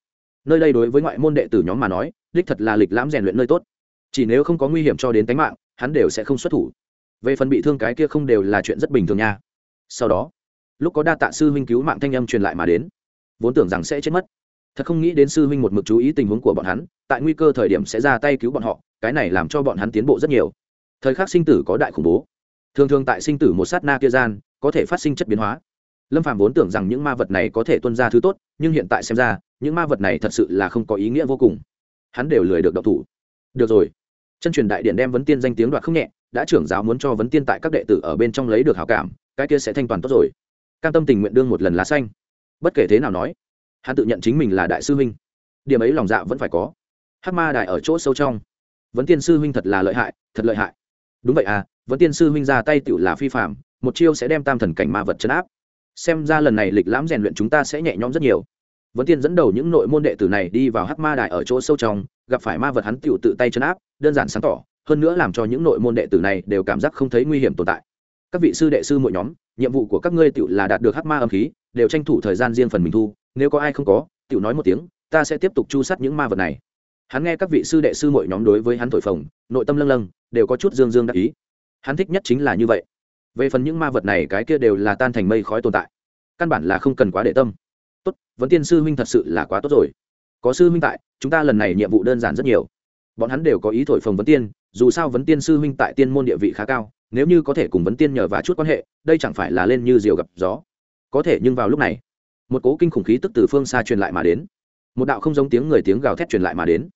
Nơi đây đối với ngoại môn đệ tử nhóm mà nói, đích thật là lịch lãm rèn luyện nơi tốt. Chỉ nếu không có nguy hiểm cho đến tính mạng, hắn đều sẽ không xuất thủ về phần bị thương cái kia không đều là chuyện rất bình thường nha. Sau đó, lúc có đa tạ sư huynh cứu mạng thanh âm truyền lại mà đến, vốn tưởng rằng sẽ chết mất. Thật không nghĩ đến sư huynh một mực chú ý tình huống của bọn hắn, tại nguy cơ thời điểm sẽ ra tay cứu bọn họ, cái này làm cho bọn hắn tiến bộ rất nhiều. Thời khắc sinh tử có đại khủng bố. Thường thường tại sinh tử một sát na kia gian, có thể phát sinh chất biến hóa. Lâm phạm vốn tưởng rằng những ma vật này có thể tuân ra thứ tốt, nhưng hiện tại xem ra, những ma vật này thật sự là không có ý nghĩa vô cùng. Hắn đều lười được độc thủ. Được rồi. Chân truyền đại điện đem vấn tiên danh tiếng đoạt không nhẹ đã trưởng giáo muốn cho vấn tiên tại các đệ tử ở bên trong lấy được hảo cảm, cái kia sẽ thanh toàn tốt rồi. Cam tâm tình nguyện đương một lần lá xanh. Bất kể thế nào nói, hắn tự nhận chính mình là đại sư huynh. Điểm ấy lòng dạ vẫn phải có. Hát ma đại ở chỗ sâu trong. Vấn tiên sư huynh thật là lợi hại, thật lợi hại. Đúng vậy à vấn tiên sư huynh ra tay tựu là phi phạm một chiêu sẽ đem tam thần cảnh ma vật chấn áp. Xem ra lần này lịch lãm rèn luyện chúng ta sẽ nhẹ nhõm rất nhiều. Vấn tiên dẫn đầu những nội môn đệ tử này đi vào hắc ma đại ở chỗ sâu trong, gặp phải ma vật hắn tựu tự tay chấn áp, đơn giản sáng tỏ hơn nữa làm cho những nội môn đệ tử này đều cảm giác không thấy nguy hiểm tồn tại. Các vị sư đệ sư mỗi nhóm, nhiệm vụ của các ngươi tự là đạt được hắc ma âm khí, đều tranh thủ thời gian riêng phần mình thu, nếu có ai không có tự nói một tiếng, ta sẽ tiếp tục chu sát những ma vật này. Hắn nghe các vị sư đệ sư mỗi nhóm đối với hắn thổi phồng, nội tâm lâng lâng, đều có chút dương dương đắc ý. Hắn thích nhất chính là như vậy. Về phần những ma vật này, cái kia đều là tan thành mây khói tồn tại. Căn bản là không cần quá để tâm. Tốt, vấn tiên sư huynh thật sự là quá tốt rồi. Có sư huynh tại, chúng ta lần này nhiệm vụ đơn giản rất nhiều. Bọn hắn đều có ý thổi phồng vấn tiên dù sao vấn tiên sư huynh tại tiên môn địa vị khá cao, nếu như có thể cùng vấn tiên nhờ và chút quan hệ, đây chẳng phải là lên như diều gặp gió. Có thể nhưng vào lúc này, một cố kinh khủng khí tức từ phương xa truyền lại mà đến. Một đạo không giống tiếng người tiếng gào thét truyền lại mà đến.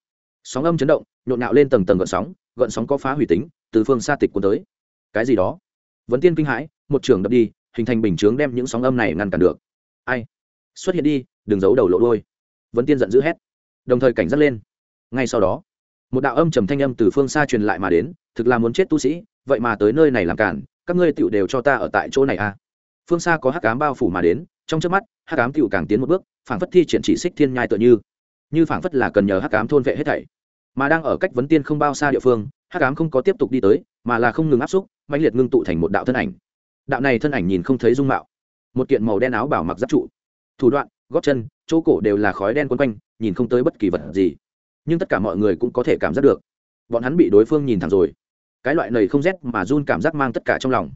Sóng âm chấn động, nhộn nhạo lên tầng tầng gợn sóng gợn sóng có phá hủy tính, từ phương xa tịch cuốn tới. Cái gì đó? Vấn tiên kinh hãi, một trường đập đi, hình thành bình chướng đem những sóng âm này ngăn cản được. Ai? Xuất hiện đi, đừng giấu đầu lộ đôi vấn tiên giận dữ hét. Đồng thời cảnh giác lên. Ngay sau đó một đạo âm trầm thanh âm từ phương xa truyền lại mà đến, thực là muốn chết tu sĩ, vậy mà tới nơi này làm cản, các ngươi tựu đều cho ta ở tại chỗ này à. Phương xa có hắc cám bao phủ mà đến, trong trước mắt, hắc cám tựu càng tiến một bước, phảng phất thi triển chỉ xích thiên nhai tựa như. Như phảng phất là cần nhờ hắc cám thôn vệ hết thảy. Mà đang ở cách vấn tiên không bao xa địa phương, hắc cám không có tiếp tục đi tới, mà là không ngừng áp xúc, mãnh liệt ngưng tụ thành một đạo thân ảnh. Đạo này thân ảnh nhìn không thấy dung mạo. Một kiện màu đen áo bảo mặc giáp trụ. Thủ đoạn, gót chân, chỗ cổ đều là khói đen quấn quanh, nhìn không tới bất kỳ vật gì nhưng tất cả mọi người cũng có thể cảm giác được bọn hắn bị đối phương nhìn thẳng rồi cái loại này không rét mà run cảm giác mang tất cả trong lòng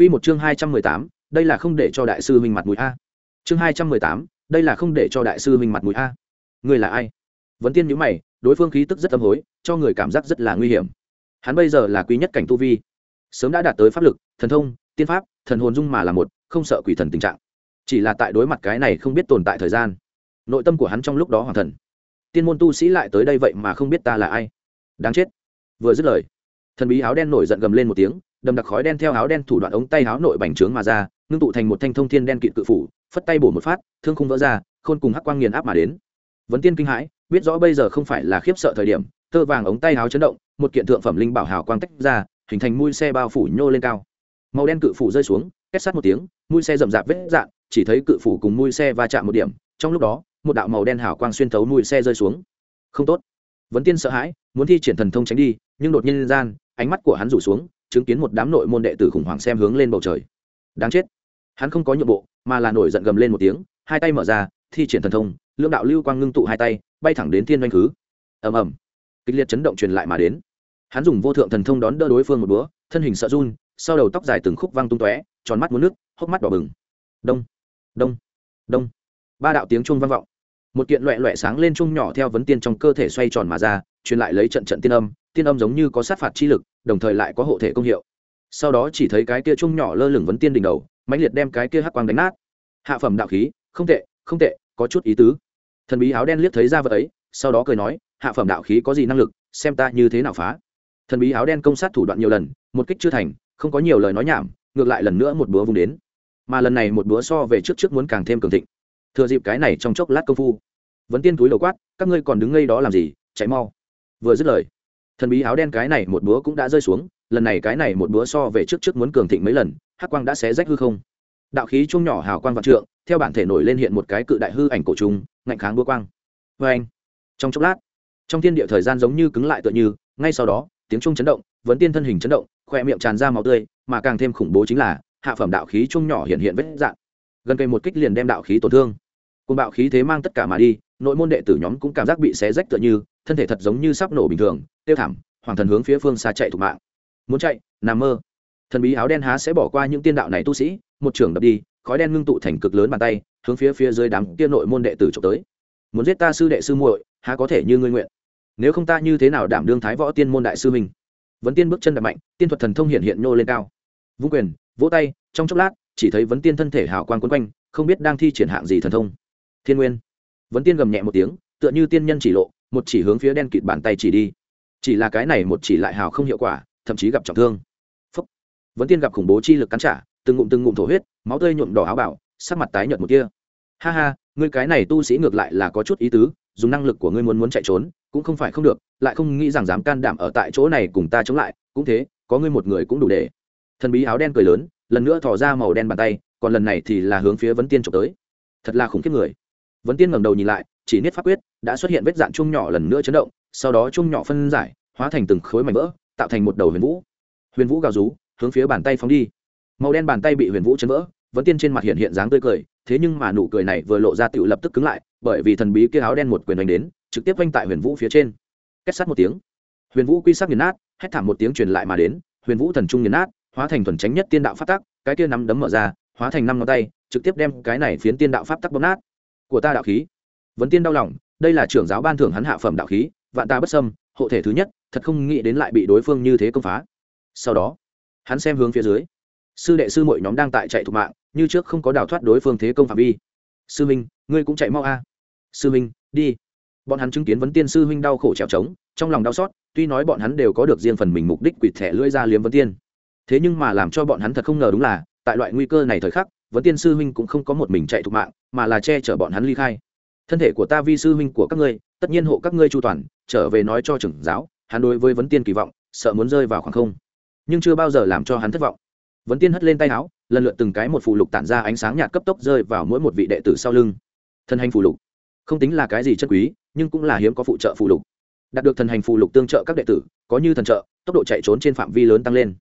Quy một chương hai trăm mười tám, đây là không để cho đại sư huynh mặt mũi a. Chương hai trăm mười tám, đây là không để cho đại sư huynh mặt mũi a. Người là ai? Vấn Tiên nhíu mày, đối phương khí tức rất âm hối, cho người cảm giác rất là nguy hiểm. Hắn bây giờ là quý nhất cảnh tu vi, sớm đã đạt tới pháp lực, thần thông, tiên pháp, thần hồn dung mà là một, không sợ quỷ thần tình trạng. Chỉ là tại đối mặt cái này không biết tồn tại thời gian. Nội tâm của hắn trong lúc đó hoàn thần. Tiên môn tu sĩ lại tới đây vậy mà không biết ta là ai. Đáng chết. Vừa dứt lời, thần bí áo đen nổi giận gầm lên một tiếng đầm đặc khói đen theo áo đen thủ đoạn ống tay áo nội bành trướng mà ra ngưng tụ thành một thanh thông thiên đen kịt cự phủ phất tay bổ một phát thương khung vỡ ra khôn cùng hắc quang nghiền áp mà đến vấn tiên kinh hãi biết rõ bây giờ không phải là khiếp sợ thời điểm tơ vàng ống tay áo chấn động một kiện thượng phẩm linh bảo hào quang tách ra hình thành mũi xe bao phủ nhô lên cao màu đen cự phủ rơi xuống két sát một tiếng mũi xe rậm rạp vết dạn chỉ thấy cự phủ cùng mũi xe va chạm một điểm trong lúc đó một đạo màu đen hào quang xuyên thấu mũi xe rơi xuống. Không tốt. Vấn tiên sợ hãi, muốn thi triển thần thông tránh đi, nhưng đột nhiên gian, ánh mắt của hắn rủ xuống, chứng kiến một đám nội môn đệ tử khủng hoảng xem hướng lên bầu trời. Đáng chết. Hắn không có nhượng bộ, mà là nổi giận gầm lên một tiếng, hai tay mở ra, thi triển thần thông lương đạo lưu quang ngưng tụ hai tay, bay thẳng đến thiên doanh khứ. Ầm ầm. Kịch liệt chấn động truyền lại mà đến. Hắn dùng vô thượng thần thông đón đỡ đối phương một búa thân hình sợ run, sau đầu tóc dài từng khúc văng tung tóe, tròn mắt muốn nước hốc mắt đỏ bừng. Đông. Đông. Đông. Ba đạo tiếng chuông vang vọng một kiện loẹ loẹ sáng lên chung nhỏ theo vấn tiên trong cơ thể xoay tròn mà ra, truyền lại lấy trận trận tiên âm tiên âm giống như có sát phạt chi lực, đồng thời lại có hộ thể công hiệu. Sau đó chỉ thấy cái kia chung nhỏ lơ lửng vấn tiên đỉnh đầu, mãnh liệt đem cái kia hắc quang đánh nát. Hạ phẩm đạo khí, không tệ không tệ, có chút ý tứ. Thần bí áo đen liếc thấy ra vật ấy, sau đó cười nói, hạ phẩm đạo khí có gì năng lực, xem ta như thế nào phá. Thần bí áo đen công sát thủ đoạn nhiều lần, một kích chưa thành, không có nhiều lời nói nhảm, ngược lại lần nữa một búa vung đến. Mà lần này một búa so về trước trước muốn càng thêm cường thịnh thừa dịp cái này trong chốc lát công phu. Vấn tiên túi đầu quát, các ngươi còn đứng ngây đó làm gì, chạy mau. Vừa dứt lời, thần bí áo đen cái này một búa cũng đã rơi xuống, lần này cái này một búa so về trước trước muốn cường thịnh mấy lần, hắc quang đã xé rách hư không. Đạo khí chung nhỏ hào quang vạn trượng, theo bản thể nổi lên hiện một cái cự đại hư ảnh cổ trùng, ngạnh kháng búa quang. Vê anh. Trong chốc lát, trong thiên địa thời gian giống như cứng lại tựa như, ngay sau đó, tiếng trung chấn động, vấn tiên thân hình chấn động, khoe miệng tràn ra máu tươi, mà càng thêm khủng bố chính là, hạ phẩm đạo khí chung nhỏ hiện hiện vết dạng gần cây một kích liền đem đạo khí tổn thương. Côn bạo khí thế mang tất cả mà đi, nội môn đệ tử nhóm cũng cảm giác bị xé rách tựa như, thân thể thật giống như sắp nổ bình thường, tiêu thảm, hoàng thần hướng phía phương xa chạy thục mạng. Muốn chạy, nằm mơ. Thần bí áo đen há sẽ bỏ qua những tiên đạo này tu sĩ, một trường đập đi, khói đen ngưng tụ thành cực lớn bàn tay, hướng phía phía dưới đám tiên nội môn đệ tử trộm tới. Muốn giết ta sư đệ sư muội, há có thể như ngươi nguyện. Nếu không ta như thế nào đảm đương thái võ tiên môn đại sư mình vẫn tiên bước chân đập mạnh, tiên thuật thần thông hiện hiện nhô lên cao. Vung quyền, vỗ tay, trong chốc lát chỉ thấy vấn tiên thân thể hào quang quấn quanh, không biết đang thi triển hạng gì thần thông. Thiên nguyên. Vấn tiên gầm nhẹ một tiếng, tựa như tiên nhân chỉ lộ, một chỉ hướng phía đen kịt bàn tay chỉ đi. Chỉ là cái này một chỉ lại hào không hiệu quả, thậm chí gặp trọng thương. Phúc. vấn tiên gặp khủng bố chi lực cắn trả, từng ngụm từng ngụm thổ huyết, máu tươi nhuộm đỏ áo bảo sắc mặt tái nhợt một kia ha ha, ngươi cái này tu sĩ ngược lại là có chút ý tứ, dùng năng lực của ngươi muốn muốn chạy trốn, cũng không phải không được, lại không nghĩ rằng dám can đảm ở tại chỗ này cùng ta chống lại, cũng thế, có ngươi một người cũng đủ để. Thần bí áo đen cười lớn lần nữa thò ra màu đen bàn tay, còn lần này thì là hướng phía vấn tiên trộm tới. Thật là khủng khiếp người. Vấn tiên ngẩng đầu nhìn lại, chỉ niết pháp quyết, đã xuất hiện vết dạn chung nhỏ lần nữa chấn động, sau đó chung nhỏ phân giải, hóa thành từng khối mảnh vỡ, tạo thành một đầu huyền vũ. Huyền vũ gào rú, hướng phía bàn tay phóng đi. Màu đen bàn tay bị huyền vũ chấn vỡ, vấn tiên trên mặt hiện hiện dáng tươi cười, thế nhưng mà nụ cười này vừa lộ ra tựu lập tức cứng lại, bởi vì thần bí kia áo đen một quyền đánh đến, trực tiếp vanh tại huyền vũ phía trên. Kết sát một tiếng. Huyền vũ quy sắc nghiền nát, hét thảm một tiếng truyền lại mà đến, huyền vũ thần trung nghiền nát hóa thành thuần tránh nhất tiên đạo pháp tắc, cái kia nắm đấm mở ra, hóa thành năm ngón tay, trực tiếp đem cái này phiến tiên đạo pháp tắc bóp nát. Của ta đạo khí. Vấn tiên đau lòng, đây là trưởng giáo ban thưởng hắn hạ phẩm đạo khí, vạn ta bất sâm hộ thể thứ nhất, thật không nghĩ đến lại bị đối phương như thế công phá. Sau đó, hắn xem hướng phía dưới. Sư đệ sư mọi nhóm đang tại chạy thục mạng, như trước không có đào thoát đối phương thế công phạm vi. Sư minh, ngươi cũng chạy mau a. Sư minh, đi. Bọn hắn chứng kiến vấn tiên sư huynh đau khổ trèo trống, trong lòng đau xót, tuy nói bọn hắn đều có được riêng phần mình mục đích quỷ thẻ lưỡi ra liếm vấn tiên thế nhưng mà làm cho bọn hắn thật không ngờ đúng là, tại loại nguy cơ này thời khắc, vấn tiên sư huynh cũng không có một mình chạy thục mạng, mà là che chở bọn hắn ly khai. Thân thể của ta vi sư huynh của các ngươi, tất nhiên hộ các ngươi chu toàn, trở về nói cho trưởng giáo, hắn đối với vấn tiên kỳ vọng, sợ muốn rơi vào khoảng không. Nhưng chưa bao giờ làm cho hắn thất vọng. Vấn tiên hất lên tay áo, lần lượt từng cái một phụ lục tản ra ánh sáng nhạt cấp tốc rơi vào mỗi một vị đệ tử sau lưng. Thân hành phụ lục. Không tính là cái gì chân quý, nhưng cũng là hiếm có phụ trợ phụ lục. Đạt được thần hành phụ lục tương trợ các đệ tử, có như thần trợ, tốc độ chạy trốn trên phạm vi lớn tăng lên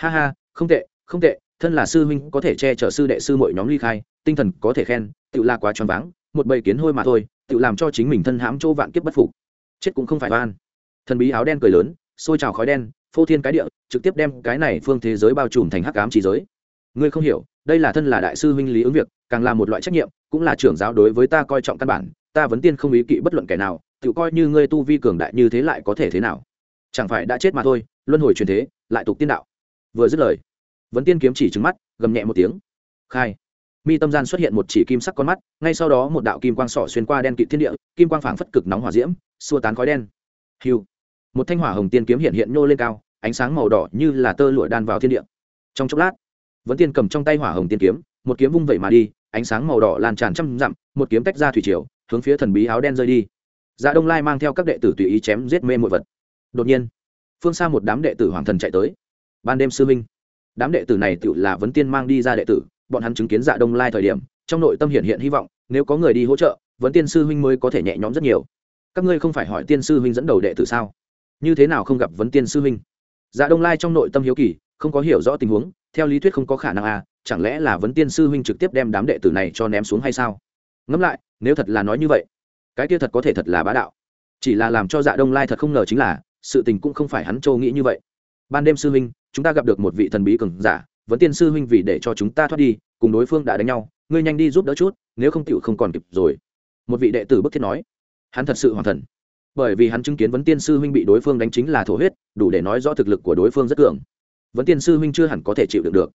ha ha, không tệ không tệ, thân là sư huynh, có thể che chở sư đệ sư mọi nhóm ly khai, tinh thần có thể khen tự la quá choáng váng, một bầy kiến hôi mà thôi tự làm cho chính mình thân hãm chỗ vạn kiếp bất phục. Chết cũng không phải oan. Thần bí áo đen cười lớn, xôi trào khói đen, phô thiên cái địa, trực tiếp đem cái này phương thế giới bao trùm thành hắc ám chỉ giới. Ngươi không hiểu, đây là thân là đại sư huynh lý ứng việc, càng là một loại trách nhiệm, cũng là trưởng giáo đối với ta coi trọng căn bản, ta vẫn tiên không ý kỵ bất luận kẻ nào tự coi như ngươi tu vi cường đại như thế lại có thể thế nào? Chẳng phải đã chết mà thôi, luân hồi truyền thế, lại tục tiên đạo vừa dứt lời vẫn tiên kiếm chỉ trứng mắt, gầm nhẹ một tiếng. Khai. Mi tâm gian xuất hiện một chỉ kim sắc con mắt, ngay sau đó một đạo kim quang sỏ xuyên qua đen kịt thiên địa, kim quang phảng phất cực nóng hỏa diễm, xua tán khói đen. Hiu một thanh hỏa hồng tiên kiếm hiện hiện nhô lên cao, ánh sáng màu đỏ như là tơ lụa đan vào thiên địa. Trong chốc lát vẫn tiên cầm trong tay hỏa hồng tiên kiếm, một kiếm vung vẩy mà đi, ánh sáng màu đỏ lan tràn trăm dặm, một kiếm tách ra thủy triều, hướng phía thần bí áo đen rơi đi. Dạ đông lai mang theo các đệ tử tùy ý chém giết mê mọi vật. Đột nhiên, phương xa một đám đệ tử hoàng thần chạy tới ban đêm sư minh. Đám đệ tử này tự là vấn tiên mang đi ra đệ tử, bọn hắn chứng kiến dạ đông lai thời điểm, trong nội tâm hiện hiện hy vọng, nếu có người đi hỗ trợ, vấn tiên sư huynh mới có thể nhẹ nhõm rất nhiều. Các ngươi không phải hỏi tiên sư huynh dẫn đầu đệ tử sao? Như thế nào không gặp vấn tiên sư huynh? Dạ đông lai trong nội tâm hiếu kỳ, không có hiểu rõ tình huống, theo lý thuyết không có khả năng à chẳng lẽ là vấn tiên sư huynh trực tiếp đem đám đệ tử này cho ném xuống hay sao? Ngẫm lại, nếu thật là nói như vậy, cái kia thật có thể thật là bá đạo. Chỉ là làm cho dạ đông lai thật không ngờ chính là, sự tình cũng không phải hắn châu nghĩ như vậy ban đêm sư huynh, chúng ta gặp được một vị thần bí cường giả, vẫn tiên sư huynh vì để cho chúng ta thoát đi, cùng đối phương đã đánh nhau, ngươi nhanh đi giúp đỡ chút, nếu không tựu không còn kịp rồi. Một vị đệ tử bức thiết nói. Hắn thật sự hoàng thần, bởi vì hắn chứng kiến vấn tiên sư huynh bị đối phương đánh chính là thổ huyết, đủ để nói rõ thực lực của đối phương rất cường. Vấn tiên sư huynh chưa hẳn có thể chịu đựng được.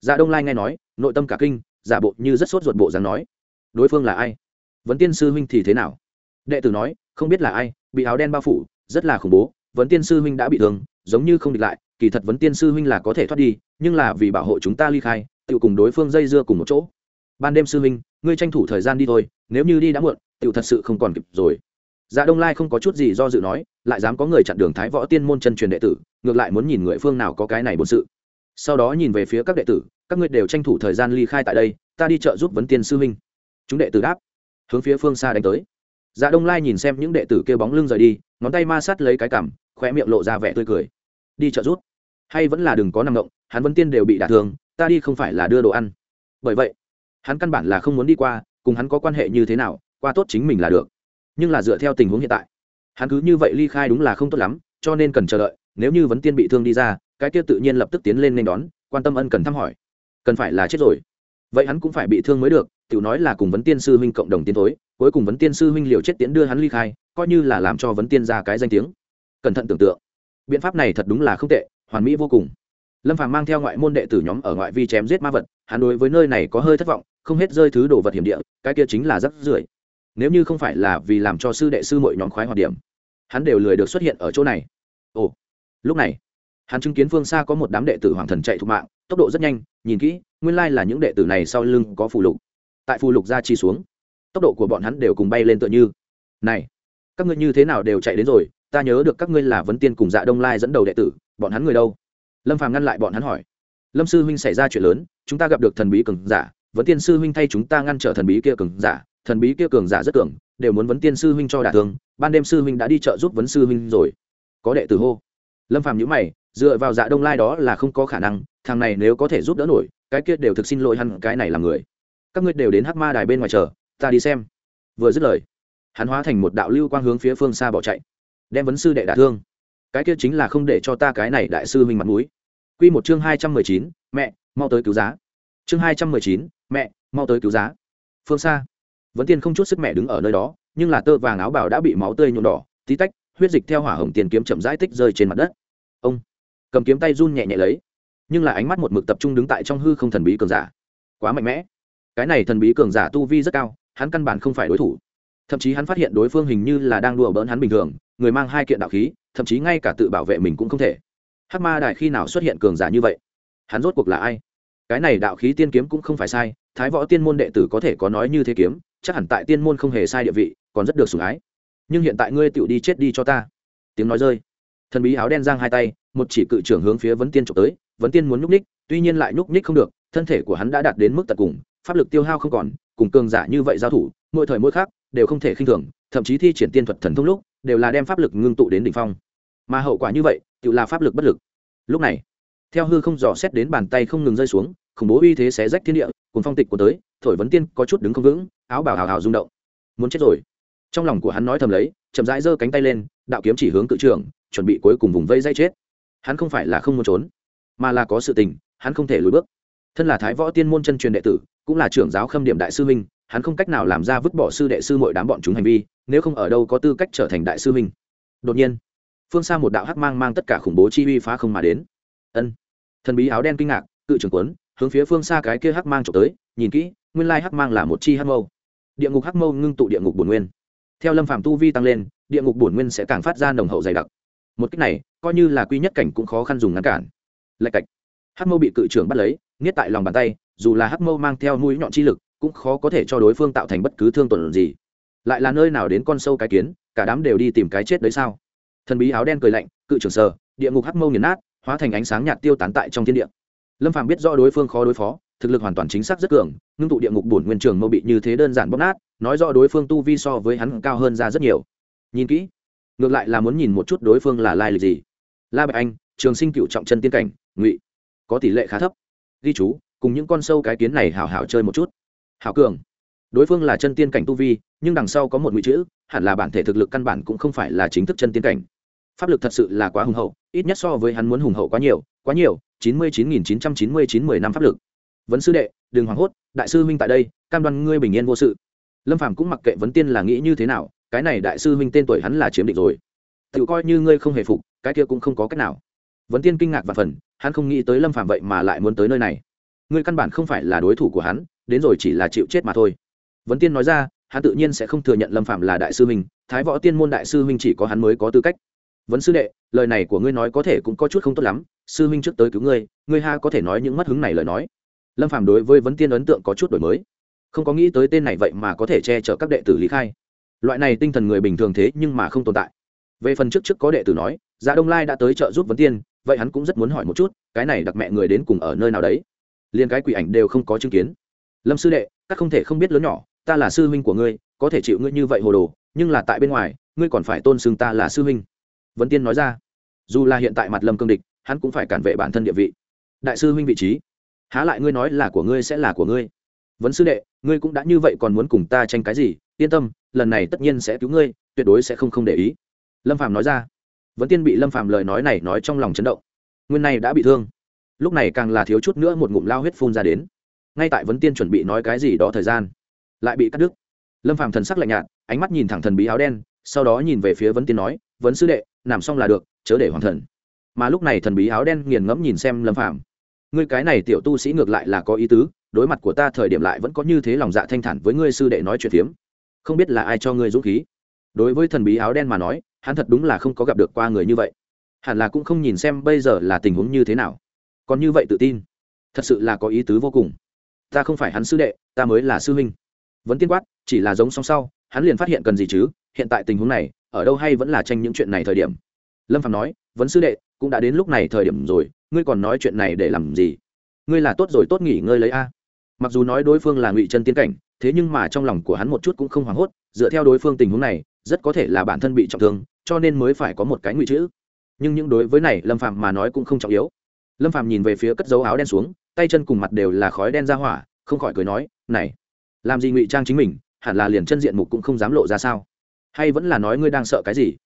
Dạ đông lai nghe nói, nội tâm cả kinh, giả bộ như rất sốt ruột bộ dáng nói. Đối phương là ai? Vấn tiên sư huynh thì thế nào? Đệ tử nói, không biết là ai, bị áo đen bao phủ, rất là khủng bố vấn tiên sư huynh đã bị thương, giống như không địch lại, kỳ thật vấn tiên sư huynh là có thể thoát đi, nhưng là vì bảo hộ chúng ta ly khai tự cùng đối phương dây dưa cùng một chỗ. Ban đêm sư huynh, ngươi tranh thủ thời gian đi thôi, nếu như đi đã muộn tự thật sự không còn kịp rồi. Dạ đông lai không có chút gì do dự nói, lại dám có người chặn đường thái võ tiên môn chân truyền đệ tử, ngược lại muốn nhìn người phương nào có cái này bổn sự. Sau đó nhìn về phía các đệ tử, các ngươi đều tranh thủ thời gian ly khai tại đây, ta đi chợ giúp vấn tiên sư huynh. Chúng đệ tử đáp, hướng phía phương xa đánh tới. Dạ đông lai nhìn xem những đệ tử kêu bóng lưng rời đi ngón tay ma sát lấy cái cằm khoe miệng lộ ra vẻ tươi cười. Đi chợ rút. Hay vẫn là đừng có nằm động, hắn vẫn tiên đều bị đả thương, ta đi không phải là đưa đồ ăn. Bởi vậy, hắn căn bản là không muốn đi qua, cùng hắn có quan hệ như thế nào, qua tốt chính mình là được. Nhưng là dựa theo tình huống hiện tại, hắn cứ như vậy ly khai đúng là không tốt lắm, cho nên cần chờ đợi, nếu như vấn tiên bị thương đi ra, cái kia tự nhiên lập tức tiến lên nên đón, quan tâm ân cần thăm hỏi. Cần phải là chết rồi. Vậy hắn cũng phải bị thương mới được tiểu nói là cùng vấn tiên sư huynh cộng đồng tiến thối, cuối cùng vấn tiên sư huynh liều chết tiến đưa hắn ly khai, coi như là làm cho vấn tiên ra cái danh tiếng. Cẩn thận tưởng tượng. Biện pháp này thật đúng là không tệ, hoàn mỹ vô cùng. Lâm phàm mang theo ngoại môn đệ tử nhóm ở ngoại vi chém giết ma vật, hắn đối với nơi này có hơi thất vọng, không hết rơi thứ đồ vật hiểm địa, cái kia chính là rắc rưởi. Nếu như không phải là vì làm cho sư đệ sư mọi nhóm khoái hoạt điểm, hắn đều lười được xuất hiện ở chỗ này. Ồ, lúc này, hắn chứng kiến phương xa có một đám đệ tử hoàng thần chạy thục mạng, tốc độ rất nhanh, nhìn kỹ, nguyên lai là những đệ tử này sau lưng có phù lục tại phù lục ra chi xuống. Tốc độ của bọn hắn đều cùng bay lên tựa như. Này, các ngươi như thế nào đều chạy đến rồi, ta nhớ được các ngươi là vấn tiên cùng dạ đông lai dẫn đầu đệ tử, bọn hắn người đâu? Lâm phàm ngăn lại bọn hắn hỏi. Lâm sư huynh xảy ra chuyện lớn, chúng ta gặp được thần bí cường giả, vấn tiên sư huynh thay chúng ta ngăn trở thần bí kia cường giả, thần bí kia cường giả rất cường, đều muốn vấn tiên sư huynh cho đả thương, ban đêm sư huynh đã đi chợ giúp vấn sư huynh rồi. Có đệ tử hô. Lâm phàm nhữ mày, dựa vào dạ đông lai đó là không có khả năng, thằng này nếu có thể giúp đỡ nổi, cái kia đều thực xin lỗi hắn, cái này là người các ngươi đều đến hắc ma đài bên ngoài chờ, ta đi xem. Vừa dứt lời, hắn hóa thành một đạo lưu quang hướng phía phương xa bỏ chạy, đem vấn sư đệ đả thương. Cái kia chính là không để cho ta cái này đại sư mình mặt mũi. Quy một chương hai trăm mười chín, mẹ, mau tới cứu giá. Chương hai trăm mười chín, mẹ, mau tới cứu giá. Phương xa vẫn tiên không chút sức mẹ đứng ở nơi đó, nhưng là tơ vàng áo bảo đã bị máu tươi nhuộm đỏ, tí tách, huyết dịch theo hỏa hồng tiền kiếm chậm rãi tích rơi trên mặt đất. Ông cầm kiếm tay run nhẹ nhẹ lấy, nhưng là ánh mắt một mực tập trung đứng tại trong hư không thần bí cường giả. Quá mạnh mẽ cái này thần bí cường giả tu vi rất cao, hắn căn bản không phải đối thủ. Thậm chí hắn phát hiện đối phương hình như là đang đùa bỡn hắn bình thường, người mang hai kiện đạo khí, thậm chí ngay cả tự bảo vệ mình cũng không thể. Hắc ma đại khi nào xuất hiện cường giả như vậy? Hắn rốt cuộc là ai? Cái này đạo khí tiên kiếm cũng không phải sai, thái võ tiên môn đệ tử có thể có nói như thế kiếm, chắc hẳn tại tiên môn không hề sai địa vị, còn rất được sủng ái. Nhưng hiện tại ngươi tựu đi chết đi cho ta. Tiếng nói rơi. Thần bí áo đen giang hai tay, một chỉ cự trưởng hướng phía vấn tiên trộm tới, vấn tiên muốn nhúc ních tuy nhiên lại nhúc ních không được, thân thể của hắn đã đạt đến mức tận cùng pháp lực tiêu hao không còn cùng cường giả như vậy giao thủ mỗi thời mỗi khác đều không thể khinh thường thậm chí thi triển tiên thuật thần thông lúc đều là đem pháp lực ngưng tụ đến đỉnh phong. Mà hậu quả như vậy tự là pháp lực bất lực. Lúc này theo hư không dò xét đến bàn tay không ngừng rơi xuống khủng bố uy thế xé rách thiên địa cùng phong tịch của tới thổi vấn tiên có chút đứng không vững áo bảo hào hào rung động. Muốn chết rồi. Trong lòng của hắn nói thầm lấy chậm rãi giơ cánh tay lên đạo kiếm chỉ hướng cự trường, chuẩn bị cuối cùng vùng vây dây chết. Hắn không phải là không muốn trốn mà là có sự tình hắn không thể lùi bước thân là thái võ tiên môn chân truyền đệ tử, cũng là trưởng giáo khâm điểm đại sư huynh, hắn không cách nào làm ra vứt bỏ sư đệ sư mọi đám bọn chúng hành vi, nếu không ở đâu có tư cách trở thành đại sư huynh. Đột nhiên, phương xa một đạo hắc mang mang tất cả khủng bố chi uy phá không mà đến. Ân, thần bí áo đen kinh ngạc, cự trưởng quấn, hướng phía phương xa cái kia hắc mang trộm tới, nhìn kỹ, nguyên lai hắc mang là một chi hắc mâu. Địa ngục hắc mâu ngưng tụ địa ngục bổn nguyên. Theo lâm phạm tu vi tăng lên, địa ngục bổn nguyên sẽ càng phát ra nồng hậu dày đặc. Một cách này, coi như là quy nhất cảnh cũng khó khăn dùng ngăn cản. Lạch cạch hắc mâu bị cự trưởng bắt lấy, nghiết tại lòng bàn tay, dù là hắc mâu mang theo mũi nhọn chi lực, cũng khó có thể cho đối phương tạo thành bất cứ thương tổn gì. Lại là nơi nào đến con sâu cái kiến, cả đám đều đi tìm cái chết đấy sao? Thần bí áo đen cười lạnh, cự trưởng sờ, địa ngục hắc mâu nghiền nát, hóa thành ánh sáng nhạt tiêu tán tại trong thiên địa. Lâm phàm biết rõ đối phương khó đối phó, thực lực hoàn toàn chính xác rất cường, ngưng tụ địa ngục bổn nguyên trường mâu bị như thế đơn giản bóp nát, nói rõ đối phương tu vi so với hắn cao hơn ra rất nhiều. Nhìn kỹ, ngược lại là muốn nhìn một chút đối phương là lai lịch gì. La bạch anh, trường sinh cựu trọng chân tiên cảnh, ngụy có tỷ lệ khá thấp. Ghi chú, cùng những con sâu cái kiến này hảo hảo chơi một chút. Hảo cường. Đối phương là chân tiên cảnh tu vi, nhưng đằng sau có một ngụy chữ, hẳn là bản thể thực lực căn bản cũng không phải là chính thức chân tiên cảnh. Pháp lực thật sự là quá hùng hậu, ít nhất so với hắn muốn hùng hậu quá nhiều quá nhiều, chín mươi chín nghìn chín trăm chín mươi chín mười năm pháp lực. Vấn sư đệ, đừng hoảng hốt, đại sư huynh tại đây, cam đoan ngươi bình yên vô sự. Lâm phàm cũng mặc kệ vấn tiên là nghĩ như thế nào, cái này đại sư huynh tên tuổi hắn là chiếm định rồi. Tự coi như ngươi không hề phục, cái kia cũng không có cách nào. Vấn tiên kinh ngạc và phần hắn không nghĩ tới lâm Phạm vậy mà lại muốn tới nơi này. Ngươi căn bản không phải là đối thủ của hắn, đến rồi chỉ là chịu chết mà thôi. Vấn tiên nói ra, hắn tự nhiên sẽ không thừa nhận lâm Phạm là đại sư huynh, thái võ tiên môn đại sư huynh chỉ có hắn mới có tư cách. Vấn sư đệ, lời này của ngươi nói có thể cũng có chút không tốt lắm, sư huynh trước tới cứu ngươi ngươi ha có thể nói những mất hứng này lời nói. Lâm Phạm đối với vấn tiên ấn tượng có chút đổi mới. Không có nghĩ tới tên này vậy mà có thể che chở các đệ tử lý khai. Loại này tinh thần người bình thường thế nhưng mà không tồn tại. Về phần trước trước có đệ tử nói dạ đông lai đã tới trợ giúp vấn tiên vậy hắn cũng rất muốn hỏi một chút, cái này đặc mẹ người đến cùng ở nơi nào đấy? Liền cái quỷ ảnh đều không có chứng kiến. Lâm sư đệ, các không thể không biết lớn nhỏ, ta là sư huynh của ngươi, có thể chịu ngươi như vậy hồ đồ, nhưng là tại bên ngoài, ngươi còn phải tôn xưng ta là sư huynh. Vấn tiên nói ra. Dù là hiện tại mặt lâm cương địch, hắn cũng phải cản vệ bản thân địa vị. Đại sư huynh vị trí. Há lại ngươi nói là của ngươi sẽ là của ngươi. Vấn sư đệ, ngươi cũng đã như vậy còn muốn cùng ta tranh cái gì? Yên tâm, lần này tất nhiên sẽ cứu ngươi, tuyệt đối sẽ không không để ý. Lâm phàm nói ra. Vẫn tiên bị lâm phàm lời nói này nói trong lòng chấn động. Nguyên này đã bị thương. Lúc này càng là thiếu chút nữa một ngụm lao huyết phun ra đến. Ngay tại vấn tiên chuẩn bị nói cái gì đó thời gian, lại bị cắt đứt. Lâm phàm thần sắc lạnh nhạt, ánh mắt nhìn thẳng thần bí áo đen, sau đó nhìn về phía vấn tiên nói vấn sư đệ làm xong là được, chớ để hoàng thần. Mà lúc này thần bí áo đen nghiền ngẫm nhìn xem lâm phàm. Ngươi cái này tiểu tu sĩ ngược lại là có ý tứ, đối mặt của ta thời điểm lại vẫn có như thế lòng dạ thanh thản với ngươi sư đệ nói chuyện phiếm. Không biết là ai cho ngươi dũng khí. Đối với thần bí áo đen mà nói hắn thật đúng là không có gặp được qua người như vậy. Hẳn là cũng không nhìn xem bây giờ là tình huống như thế nào. Còn như vậy tự tin. Thật sự là có ý tứ vô cùng. Ta không phải hắn sư đệ, ta mới là sư huynh. Vẫn tiên quát, chỉ là giống song sau, hắn liền phát hiện cần gì chứ? Hiện tại tình huống này, ở đâu hay vẫn là tranh những chuyện này thời điểm? Lâm phạm nói vấn sư đệ, cũng đã đến lúc này thời điểm rồi, ngươi còn nói chuyện này để làm gì? Ngươi là tốt rồi, tốt nghỉ ngơi lấy a. Mặc dù nói đối phương là ngụy chân tiến cảnh, thế nhưng mà trong lòng của hắn một chút cũng không hoảng hốt, dựa theo đối phương tình huống này, rất có thể là bản thân bị trọng thương cho nên mới phải có một cái ngụy chữ. Nhưng những đối với này, lâm phạm mà nói cũng không trọng yếu. Lâm phạm nhìn về phía cất dấu áo đen xuống, tay chân cùng mặt đều là khói đen ra hỏa, không khỏi cười nói, này, làm gì ngụy trang chính mình, hẳn là liền chân diện mục cũng không dám lộ ra sao? Hay vẫn là nói ngươi đang sợ cái gì?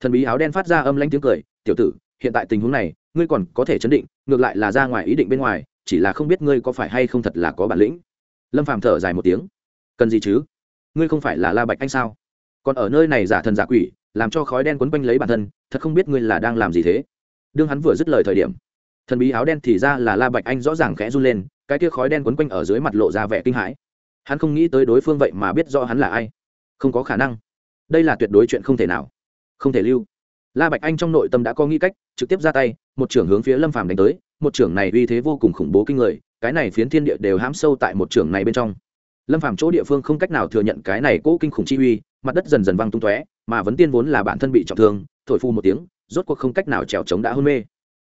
Thần bí áo đen phát ra âm lanh tiếng cười, tiểu tử, hiện tại tình huống này, ngươi còn có thể chấn định, ngược lại là ra ngoài ý định bên ngoài, chỉ là không biết ngươi có phải hay không thật là có bản lĩnh. Lâm phàm thở dài một tiếng, cần gì chứ? Ngươi không phải là la bạch anh sao? Còn ở nơi này giả thần giả quỷ làm cho khói đen quấn quanh lấy bản thân, thật không biết ngươi là đang làm gì thế. Đương hắn vừa dứt lời thời điểm, thần bí áo đen thì ra là la bạch anh rõ ràng khẽ run lên, cái kia khói đen quấn quanh ở dưới mặt lộ ra vẻ kinh hãi. Hắn không nghĩ tới đối phương vậy mà biết rõ hắn là ai. Không có khả năng. Đây là tuyệt đối chuyện không thể nào. Không thể lưu. La bạch anh trong nội tâm đã có nghĩ cách, trực tiếp ra tay, một trưởng hướng phía lâm phàm đánh tới, một trưởng này uy thế vô cùng khủng bố kinh người, cái này phiến thiên địa đều hãm sâu tại một trưởng này bên trong. Lâm phàm chỗ địa phương không cách nào thừa nhận cái này cố kinh khủng chi uy, mặt đất dần dần văng tung tóe mà vấn tiên vốn là bản thân bị trọng thương, thổi phu một tiếng, rốt cuộc không cách nào trèo chống đã hôn mê.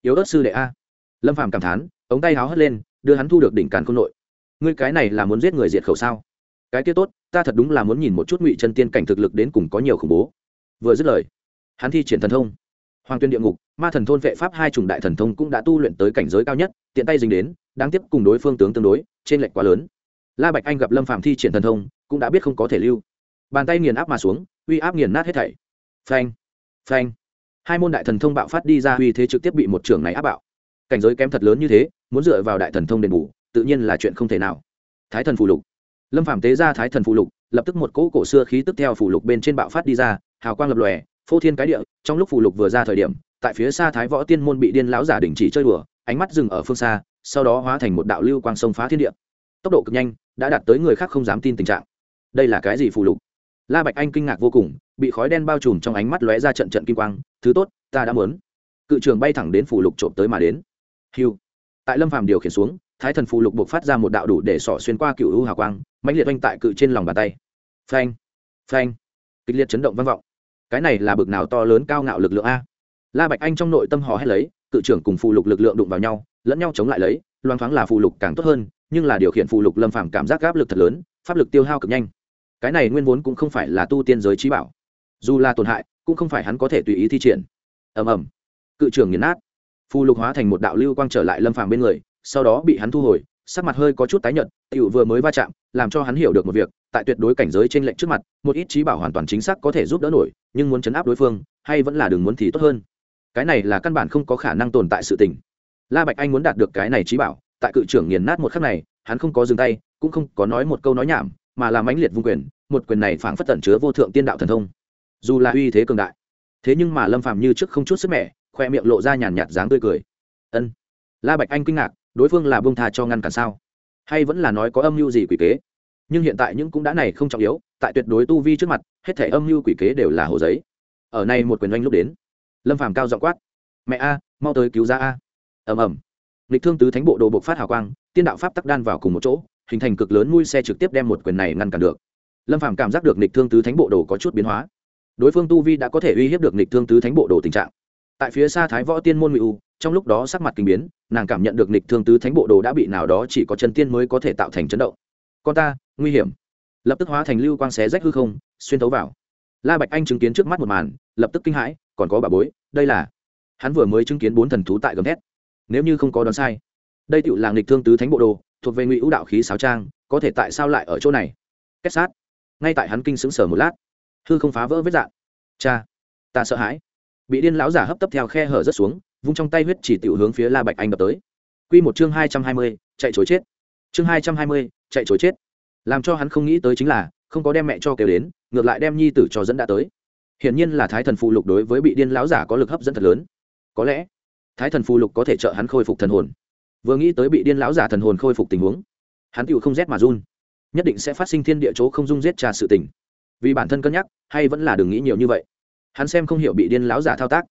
Yếu ớt sư đệ a. Lâm phàm cảm thán, ống tay háo hất lên, đưa hắn thu được đỉnh càn khôn nội. Ngươi cái này là muốn giết người diệt khẩu sao? Cái kia tốt, ta thật đúng là muốn nhìn một chút ngụy chân tiên cảnh thực lực đến cùng có nhiều khủng bố. Vừa dứt lời, hắn thi triển thần thông. Hoàng tuyên địa ngục, ma thần thôn vệ pháp hai chủng đại thần thông cũng đã tu luyện tới cảnh giới cao nhất, tiện tay dính đến, đáng tiếc cùng đối phương tướng tương đối trên lệch quá lớn. La bạch anh gặp lâm phạm thi triển thần thông, cũng đã biết không có thể lưu bàn tay nghiền áp mà xuống, uy áp nghiền nát hết thảy. Phanh phanh. Hai môn đại thần thông bạo phát đi ra, uy thế trực tiếp bị một trưởng này áp bạo. Cảnh giới kém thật lớn như thế, muốn dựa vào đại thần thông đền bù, tự nhiên là chuyện không thể nào. Thái thần phù lục. Lâm phạm tế ra thái thần phù lục, lập tức một cỗ cổ xưa khí tức theo phù lục bên trên bạo phát đi ra, hào quang lập lòe, phô thiên cái địa, trong lúc phù lục vừa ra thời điểm, tại phía xa thái võ tiên môn bị điên lão giả đình chỉ chơi đùa, ánh mắt dừng ở phương xa, sau đó hóa thành một đạo lưu quang sông phá thiên địa. Tốc độ cực nhanh, đã đạt tới người khác không dám tin tình trạng. Đây là cái gì phù lục? La bạch anh kinh ngạc vô cùng, bị khói đen bao trùm trong ánh mắt lóe ra trận trận kim quang, thứ tốt, ta đã muốn. Cự trường bay thẳng đến phù lục trộm tới mà đến. Hiu. Tại lâm phàm điều khiển xuống, thái thần phù lục buộc phát ra một đạo đủ để sỏ xuyên qua cựu u hào quang, mãnh liệt oanh tại cự trên lòng bàn tay. Phanh phanh. Kịch liệt chấn động vang vọng. Cái này là bực nào to lớn cao ngạo lực lượng a? La bạch anh trong nội tâm hò hét lấy, cự trưởng cùng phù lục lực lượng đụng vào nhau, lẫn nhau chống lại lấy, loang thoáng là phù lục càng tốt hơn, nhưng là điều khiển phù lục lâm phàm cảm giác áp lực thật lớn, pháp lực tiêu hao cực nhanh cái này nguyên vốn cũng không phải là tu tiên giới trí bảo. Dù là tổn hại, cũng không phải hắn có thể tùy ý thi triển. Ầm ầm. Cự trưởng nghiền nát. Phù lục hóa thành một đạo lưu quang trở lại lâm phàm bên người, sau đó bị hắn thu hồi, sắc mặt hơi có chút tái nhợt, tiểu vừa mới va chạm, làm cho hắn hiểu được một việc, tại tuyệt đối cảnh giới trên lệnh trước mặt, một ít trí bảo hoàn toàn chính xác có thể giúp đỡ nổi, nhưng muốn chấn áp đối phương, hay vẫn là đừng muốn thì tốt hơn. Cái này là căn bản không có khả năng tồn tại sự tình. La bạch anh muốn đạt được cái này trí bảo, tại cự trưởng nghiền nát một khắc này, hắn không có dừng tay, cũng không có nói một câu nói nhảm, mà là mãnh liệt vung quyền một quyền này phảng phất tẩn chứa vô thượng tiên đạo thần thông. Dù là uy thế cường đại, thế nhưng mà lâm phàm như trước không chút sức mẻ, khoe miệng lộ ra nhàn nhạt dáng tươi cười. Ân. La bạch anh kinh ngạc, đối phương là bông tha cho ngăn cản sao? Hay vẫn là nói có âm mưu gì quỷ kế? Nhưng hiện tại những cũng đã này không trọng yếu, tại tuyệt đối tu vi trước mặt, hết thể âm mưu quỷ kế đều là hồ giấy. Ở này một quyền oanh lúc đến, lâm phàm cao giọng quát, mẹ a, mau tới cứu ra a. Ầm ầm. Lịch thương tứ thánh bộ đồ bộc phát hào quang, tiên đạo pháp tắc đan vào cùng một chỗ, hình thành cực lớn mui xe trực tiếp đem một quyền này ngăn cản được lâm phàm cảm giác được lịch thương tứ thánh bộ đồ có chút biến hóa đối phương tu vi đã có thể uy hiếp được lịch thương tứ thánh bộ đồ tình trạng tại phía xa thái võ tiên môn ngụy u trong lúc đó sắc mặt kinh biến nàng cảm nhận được lịch thương tứ thánh bộ đồ đã bị nào đó chỉ có chân tiên mới có thể tạo thành chấn động con ta nguy hiểm lập tức hóa thành lưu quang xé rách hư không xuyên thấu vào la bạch anh chứng kiến trước mắt một màn lập tức kinh hãi còn có bà bối đây là hắn vừa mới chứng kiến bốn thần thú tại gầm thét nếu như không có đoán sai đây tựu là lịch thương tứ thánh bộ đồ thuộc về ngụy ưu đạo khí sáo trang có thể tại sao lại ở chỗ này kết sát ngay tại hắn kinh sững sờ một lát. Hư không phá vỡ vết dạn cha, ta sợ hãi. Bị điên lão giả hấp tấp theo khe hở rất xuống, vung trong tay huyết chỉ tiểu hướng phía la bạch anh đập tới. Quy một chương hai trăm hai mươi, chạy chối chết. Chương hai trăm hai mươi, chạy chối chết. Làm cho hắn không nghĩ tới chính là, không có đem mẹ cho kêu đến, ngược lại đem nhi tử cho dẫn đã tới. Hiển nhiên là thái thần phụ lục đối với bị điên lão giả có lực hấp dẫn thật lớn. Có lẽ, thái thần phụ lục có thể trợ hắn khôi phục thần hồn. Vừa nghĩ tới bị điên lão giả thần hồn khôi phục tình huống, hắn tựu không rét mà run nhất định sẽ phát sinh thiên địa chỗ không dung giết trà sự tình. Vì bản thân cân nhắc, hay vẫn là đừng nghĩ nhiều như vậy. Hắn xem không hiểu bị điên lão giả thao tác.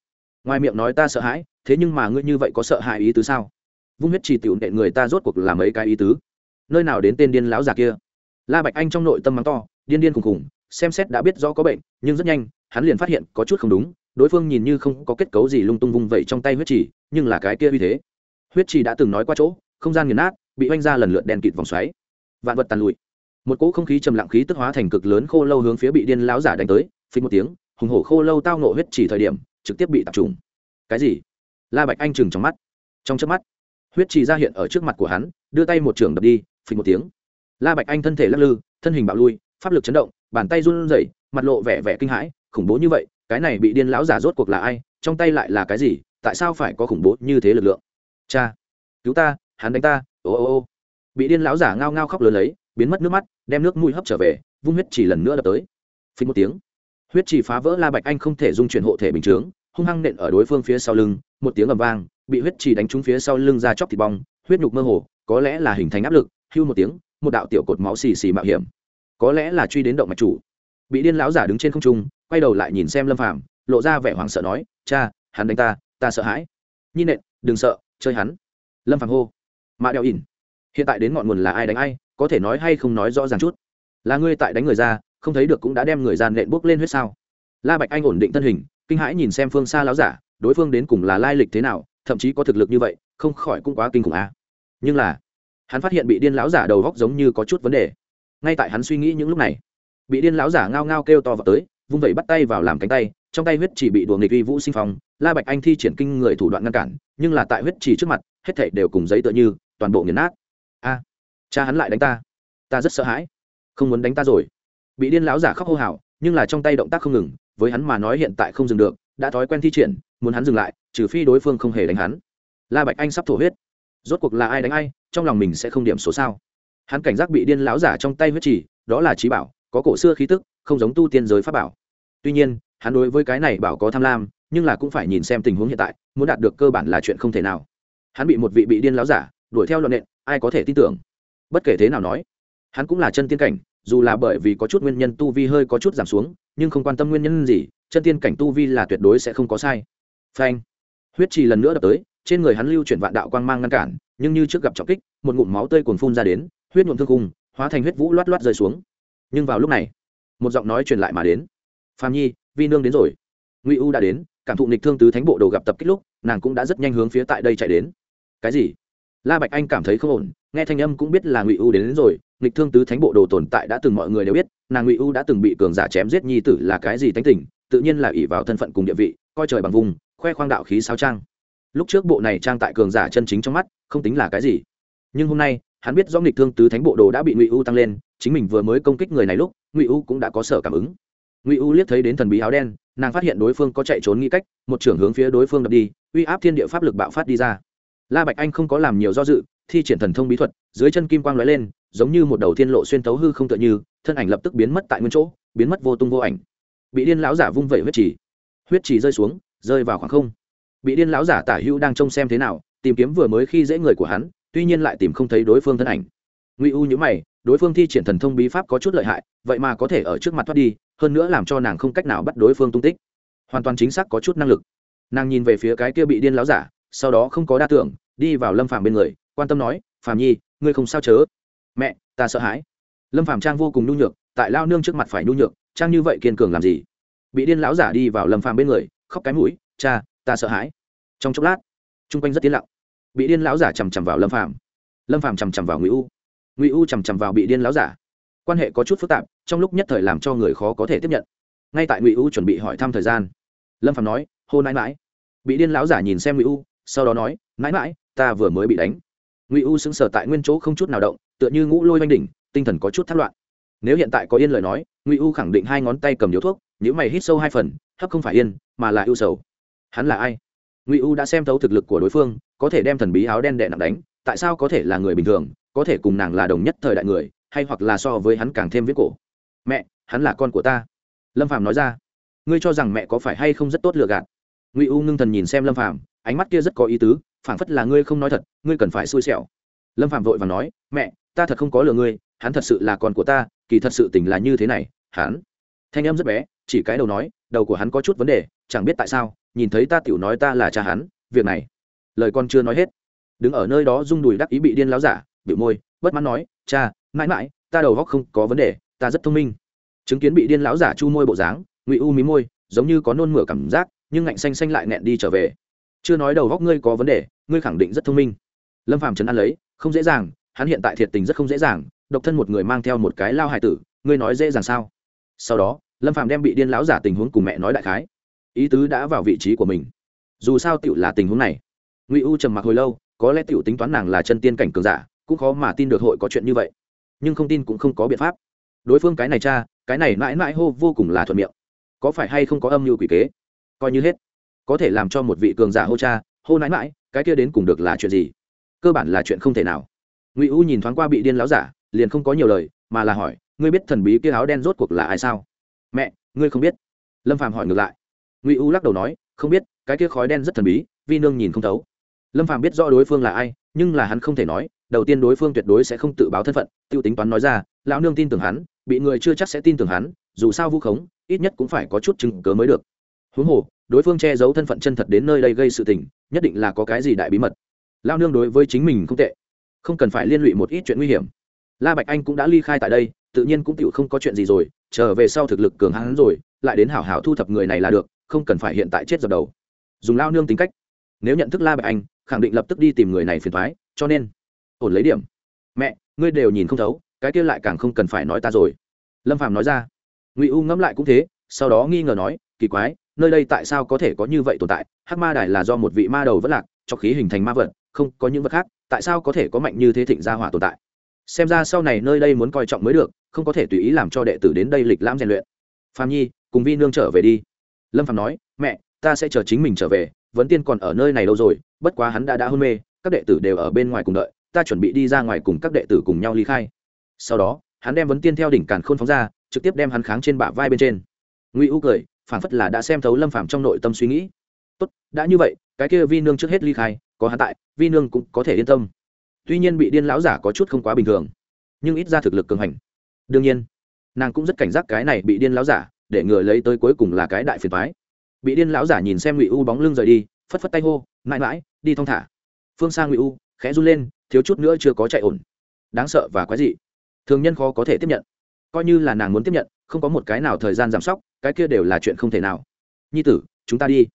Ngoài miệng nói ta sợ hãi, thế nhưng mà ngươi như vậy có sợ hãi ý tứ sao? Vung huyết trì tiểu nện người ta rốt cuộc làm mấy cái ý tứ? Nơi nào đến tên điên lão già kia? La bạch anh trong nội tâm mắng to, điên điên khùng khùng xem xét đã biết rõ có bệnh, nhưng rất nhanh, hắn liền phát hiện có chút không đúng, đối phương nhìn như không có kết cấu gì lung tung vung vẩy trong tay huyết trì nhưng là cái kia uy thế. Huyết trì đã từng nói qua chỗ, không gian nghiền nát, bị oanh ra lần lượt đèn kịt vòng xoáy. Vạn vật tàn lụi một cỗ không khí trầm lặng khí tức hóa thành cực lớn khô lâu hướng phía bị điên lão giả đánh tới, phình một tiếng, hùng hổ khô lâu tao nộ huyết chỉ thời điểm, trực tiếp bị tập trung. Cái gì? La bạch anh chừng trong mắt. Trong chớp mắt, huyết trì ra hiện ở trước mặt của hắn, đưa tay một trường đập đi, phình một tiếng. La bạch anh thân thể lắc lư, thân hình bạo lui, pháp lực chấn động, bàn tay run rẩy, mặt lộ vẻ vẻ kinh hãi, khủng bố như vậy, cái này bị điên lão giả rốt cuộc là ai, trong tay lại là cái gì, tại sao phải có khủng bố như thế lực lượng? Cha, cứu ta, hắn đánh ta, ô ô ô. Bị điên lão giả ngao ngao khóc lớn lấy biến mất nước mắt, đem nước mũi hấp trở về, vung huyết chỉ lần nữa đập tới. Phình một tiếng. Huyết chỉ phá vỡ la bạch anh không thể dung chuyển hộ thể bình chướng, hung hăng nện ở đối phương phía sau lưng, một tiếng ầm vang, bị huyết chỉ đánh trúng phía sau lưng ra chóc thịt bong, huyết nhục mơ hồ, có lẽ là hình thành áp lực, hưu một tiếng, một đạo tiểu cột máu xì xì mạo hiểm. Có lẽ là truy đến động mạch chủ. Bị điên lão giả đứng trên không trung, quay đầu lại nhìn xem lâm phàm, lộ ra vẻ hoảng sợ nói, cha, hắn đánh ta ta sợ hãi. Nhi nện, đừng sợ, chơi hắn. Lâm phàm hô. Mạ đeo ỉn hiện tại đến ngọn nguồn là ai đánh ai, có thể nói hay không nói rõ ràng chút. Là ngươi tại đánh người ra, không thấy được cũng đã đem người gian nện bốc lên huyết sao. La bạch anh ổn định thân hình, kinh hãi nhìn xem phương xa láo giả, đối phương đến cùng là lai lịch thế nào, thậm chí có thực lực như vậy, không khỏi cũng quá kinh khủng a. À. nhưng là, hắn phát hiện bị điên lão giả đầu góc giống như có chút vấn đề. Ngay tại hắn suy nghĩ những lúc này, bị điên lão giả ngao ngao kêu to vào tới, vung vẩy bắt tay vào làm cánh tay, trong tay huyết chỉ bị đùa nghịch uy vũ sinh phong, la bạch anh thi triển kinh người thủ đoạn ngăn cản, nhưng là tại huyết chỉ trước mặt, hết thảy đều cùng giấy tựa như, toàn bộ nghiền nát cha hắn lại đánh ta ta rất sợ hãi không muốn đánh ta rồi bị điên lão giả khóc hô hào nhưng là trong tay động tác không ngừng với hắn mà nói hiện tại không dừng được đã thói quen thi triển muốn hắn dừng lại trừ phi đối phương không hề đánh hắn la bạch anh sắp thổ huyết rốt cuộc là ai đánh ai trong lòng mình sẽ không điểm số sao hắn cảnh giác bị điên lão giả trong tay huyết chỉ đó là trí bảo có cổ xưa khí tức không giống tu tiên giới pháp bảo tuy nhiên hắn đối với cái này bảo có tham lam nhưng là cũng phải nhìn xem tình huống hiện tại muốn đạt được cơ bản là chuyện không thể nào hắn bị một vị bị điên lão giả đuổi theo luận nện ai có thể tin tưởng bất kể thế nào nói, hắn cũng là chân tiên cảnh, dù là bởi vì có chút nguyên nhân tu vi hơi có chút giảm xuống, nhưng không quan tâm nguyên nhân gì, chân tiên cảnh tu vi là tuyệt đối sẽ không có sai. Phanh. Huyết trì lần nữa đập tới, trên người hắn lưu chuyển vạn đạo quang mang ngăn cản, nhưng như trước gặp trọng kích, một ngụm máu tươi cuồn phun ra đến, huyết nhuộm thương cung hóa thành huyết vũ loát loát rơi xuống. Nhưng vào lúc này, một giọng nói truyền lại mà đến. Phạm nhi, vi nương đến rồi. Ngụy u đã đến, cảm thụ nịch thương tứ thánh bộ đồ gặp tập kích lúc, nàng cũng đã rất nhanh hướng phía tại đây chạy đến. Cái gì? La bạch anh cảm thấy không ổn nghe thanh âm cũng biết là ngụy u đến, đến rồi nghịch thương tứ thánh bộ đồ tồn tại đã từng mọi người đều biết nàng ngụy u đã từng bị cường giả chém giết nhi tử là cái gì tánh tình tự nhiên là ỷ vào thân phận cùng địa vị coi trời bằng vùng khoe khoang đạo khí sao trang lúc trước bộ này trang tại cường giả chân chính trong mắt không tính là cái gì. Nhưng hôm nay hắn biết do nghịch thương tứ thánh bộ đồ đã bị ngụy u tăng lên chính mình vừa mới công kích người này lúc ngụy u cũng đã có sở cảm ứng. Ngụy u liếc thấy đến thần bí áo đen nàng phát hiện đối phương có chạy trốn nghĩ cách một trưởng hướng phía đối phương đập đi uy áp thiên địa pháp lực bạo phát đi ra la bạch anh không có làm nhiều do dự, thi triển thần thông bí thuật, dưới chân kim quang lóe lên, giống như một đầu thiên lộ xuyên tấu hư không tựa như, thân ảnh lập tức biến mất tại nguyên chỗ, biến mất vô tung vô ảnh. Bị điên lão giả vung vẩy huyết trì. Huyết trì rơi xuống, rơi vào khoảng không. Bị điên lão giả tả hữu đang trông xem thế nào, tìm kiếm vừa mới khi dễ người của hắn, tuy nhiên lại tìm không thấy đối phương thân ảnh. Ngụy u nhữ mày, đối phương thi triển thần thông bí pháp có chút lợi hại, vậy mà có thể ở trước mặt thoát đi, hơn nữa làm cho nàng không cách nào bắt đối phương tung tích. Hoàn toàn chính xác có chút năng lực. Nàng nhìn về phía cái kia bị điên láo giả sau đó không có đa tưởng, đi vào lâm phàm bên người, quan tâm nói, phàm nhi, ngươi không sao chớ? Mẹ, ta sợ hãi. Lâm phàm trang vô cùng nhu nhược, tại lao nương trước mặt phải nhu nhược, trang như vậy kiên cường làm gì? Bị điên lão giả đi vào lâm phàm bên người, khóc cái mũi, cha, ta sợ hãi. Trong chốc lát, chung quanh rất tiến lặng. Bị điên lão giả chằm chằm vào lâm phàm. Lâm phàm chằm chằm vào ngụy u. Ngụy u chằm chằm vào bị điên lão giả. Quan hệ có chút phức tạp, trong lúc nhất thời làm cho người khó có thể tiếp nhận. Ngay tại ngụy u chuẩn bị hỏi thăm thời gian, lâm phàm nói, hô nãi mãi bị điên lão giả nhìn xem ngụy u sau đó nói, mãi mãi, ta vừa mới bị đánh. Ngụy u sững sờ tại nguyên chỗ không chút nào động, tựa như ngũ lôi oanh đỉnh, tinh thần có chút thất loạn. Nếu hiện tại có yên lời nói, ngụy u khẳng định hai ngón tay cầm điếu thuốc những mày hít sâu hai phần, hấp không phải yên, mà là ưu sầu. Hắn là ai? Ngụy u đã xem thấu thực lực của đối phương, có thể đem thần bí áo đen đệ nặng đánh, tại sao có thể là người bình thường, có thể cùng nàng là đồng nhất thời đại người, hay hoặc là so với hắn càng thêm viết cổ? Mẹ, hắn là con của ta. Lâm phạm nói ra. Ngươi cho rằng mẹ có phải hay không rất tốt lựa gạt? Ngụy u ngưng thần nhìn xem lâm phạm ánh mắt kia rất có ý tứ, phảng phất là ngươi không nói thật, ngươi cần phải xui xẻo. Lâm phạm vội và nói, mẹ, ta thật không có lừa ngươi, hắn thật sự là con của ta, kỳ thật sự tình là như thế này, hắn. Thanh em rất bé, chỉ cái đầu nói, đầu của hắn có chút vấn đề, chẳng biết tại sao, nhìn thấy ta tiểu nói ta là cha hắn, việc này, lời con chưa nói hết. Đứng ở nơi đó rung đùi đắc ý bị điên láo giả bị môi, bất mãn nói, cha, mãi mãi, ta đầu góc không có vấn đề, ta rất thông minh. Chứng kiến bị điên láo giả chu môi bộ dáng, ngụy u mí môi, giống như có nôn mửa cảm giác, nhưng ngạnh xanh xanh lại nghẹn đi trở về chưa nói đầu góc ngươi có vấn đề, ngươi khẳng định rất thông minh. Lâm phàm trấn an lấy, không dễ dàng, hắn hiện tại thiệt tình rất không dễ dàng, độc thân một người mang theo một cái lao hài tử, ngươi nói dễ dàng sao? Sau đó, lâm phàm đem bị điên lão giả tình huống cùng mẹ nói đại khái. Ý tứ đã vào vị trí của mình. Dù sao tựu là tình huống này. Ngụy u trầm mặc hồi lâu, có lẽ tựu tính toán nàng là chân tiên cảnh cường giả, cũng khó mà tin được hội có chuyện như vậy. Nhưng không tin cũng không có biện pháp. Đối phương cái này cha, cái này mãi mãi hô vô cùng là thuận miệng. Có phải hay không có âm mưu quỷ kế? Coi như hết có thể làm cho một vị cường giả hô cha, hô nãi mãi cái kia đến cùng được là chuyện gì? Cơ bản là chuyện không thể nào. Ngụy u nhìn thoáng qua bị điên láo giả, liền không có nhiều lời, mà là hỏi, ngươi biết thần bí kia áo đen rốt cuộc là ai sao? Mẹ, ngươi không biết. Lâm phàm hỏi ngược lại. Ngụy u lắc đầu nói, không biết, cái kia khói đen rất thần bí, vi nương nhìn không thấu. Lâm phàm biết rõ đối phương là ai, nhưng là hắn không thể nói, đầu tiên đối phương tuyệt đối sẽ không tự báo thân phận t i ê u tính toán nói ra, lão nương tin tưởng hắn, bị người chưa chắc sẽ tin tưởng hắn, dù sao vu khống, ít nhất cũng phải có chút chứng cớ mới được. Huống hồ đối phương che giấu thân phận chân thật đến nơi đây gây sự tình, nhất định là có cái gì đại bí mật. Lao nương đối với chính mình không tệ, không cần phải liên lụy một ít chuyện nguy hiểm. La bạch anh cũng đã ly khai tại đây, tự nhiên cũng tựu không có chuyện gì rồi, trở về sau thực lực cường hắn rồi, lại đến hảo hảo thu thập người này là được, không cần phải hiện tại chết dập đầu. Dùng lao nương tính cách, nếu nhận thức la bạch anh, khẳng định lập tức đi tìm người này phiền thoái cho nên, ổn lấy điểm. Mẹ, ngươi đều nhìn không thấu, cái kia lại càng không cần phải nói ta rồi. Lâm phàm nói ra. Ngụy u ngẫm lại cũng thế, sau đó nghi ngờ nói, kỳ quái nơi đây tại sao có thể có như vậy tồn tại? Hắc ma đài là do một vị ma đầu vất lạc, cho khí hình thành ma vật, không có những vật khác, tại sao có thể có mạnh như thế thịnh gia hỏa tồn tại? Xem ra sau này nơi đây muốn coi trọng mới được, không có thể tùy ý làm cho đệ tử đến đây lịch lãm rèn luyện. Phạm nhi, cùng vi nương trở về đi. Lâm phạm nói, mẹ, ta sẽ chờ chính mình trở về, Vấn tiên còn ở nơi này lâu rồi, bất quá hắn đã đã hôn mê, các đệ tử đều ở bên ngoài cùng đợi, ta chuẩn bị đi ra ngoài cùng các đệ tử cùng nhau ly khai. Sau đó, hắn đem vấn tiên theo đỉnh càn khôn phóng ra, trực tiếp đem hắn kháng trên bả vai bên trên. Ngụy u cười phản phất là đã xem thấu lâm phàm trong nội tâm suy nghĩ. Tốt, đã như vậy, cái kia vi nương trước hết ly khai, có hắn tại, vi nương cũng có thể yên tâm. Tuy nhiên bị điên lão giả có chút không quá bình thường, nhưng ít ra thực lực cường hành. Đương nhiên, nàng cũng rất cảnh giác cái này bị điên lão giả, để ngừa lấy tới cuối cùng là cái đại phiền thoái bị điên lão giả nhìn xem ngụy u bóng lưng rời đi, phất phất tay hô, mãi mãi, đi thong thả. Phương sang ngụy u khẽ run lên, thiếu chút nữa chưa có chạy ổn. Đáng sợ và quái dị. Thường nhân khó có thể tiếp nhận. Coi như là nàng muốn tiếp nhận không có một cái nào thời gian giảm sóc cái kia đều là chuyện không thể nào. Nhi tử chúng ta đi.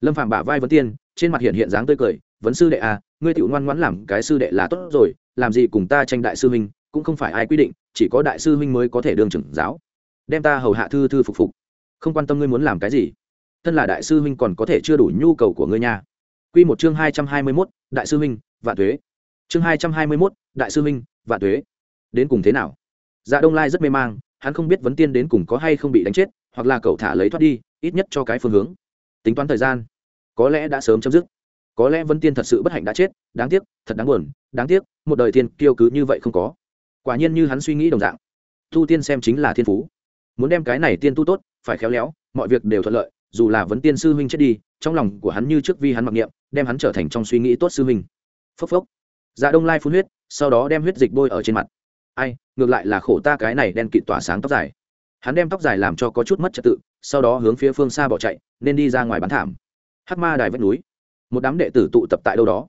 Lâm phạm bả vai vấn tiên trên mặt hiện hiện dáng tươi cười vấn sư đệ à ngươi tiểu ngoan ngoãn làm cái sư đệ là tốt rồi làm gì cùng ta tranh đại sư huynh cũng không phải ai quy định chỉ có đại sư huynh mới có thể đương trưởng giáo. Đem ta hầu hạ thư thư phục phục. Không quan tâm ngươi muốn làm cái gì. Thân là đại sư huynh còn có thể chưa đủ nhu cầu của ngươi nha. Quy một chương hai trăm hai mươi 221, đại sư huynh vạn thuế. Chương hai trăm hai mươi mốt đại sư minh vạn tuế đến cùng thế nào? Dạ đông lai rất mê mang hắn không biết vấn tiên đến cùng có hay không bị đánh chết, hoặc là cậu thả lấy thoát đi, ít nhất cho cái phương hướng. Tính toán thời gian, có lẽ đã sớm chấm dứt. Có lẽ vấn tiên thật sự bất hạnh đã chết, đáng tiếc, thật đáng buồn, đáng tiếc, một đời tiên kiêu cứ như vậy không có. Quả nhiên như hắn suy nghĩ đồng dạng tu tiên xem chính là thiên phú. Muốn đem cái này tiên tu tốt, phải khéo léo, mọi việc đều thuận lợi, dù là vấn tiên sư huynh chết đi, trong lòng của hắn như trước vi hắn mặc niệm, đem hắn trở thành trong suy nghĩ tốt sư huynh. Phốc phốc. Dạ đông lai phun huyết, sau đó đem huyết dịch bôi ở trên mặt. Ai ngược lại là khổ ta cái này đen kịt tỏa sáng tóc dài. Hắn đem tóc dài làm cho có chút mất trật tự, sau đó hướng phía phương xa bỏ chạy, nên đi ra ngoài bán thảm. Hắc ma đài vách núi. Một đám đệ tử tụ tập tại đâu đó.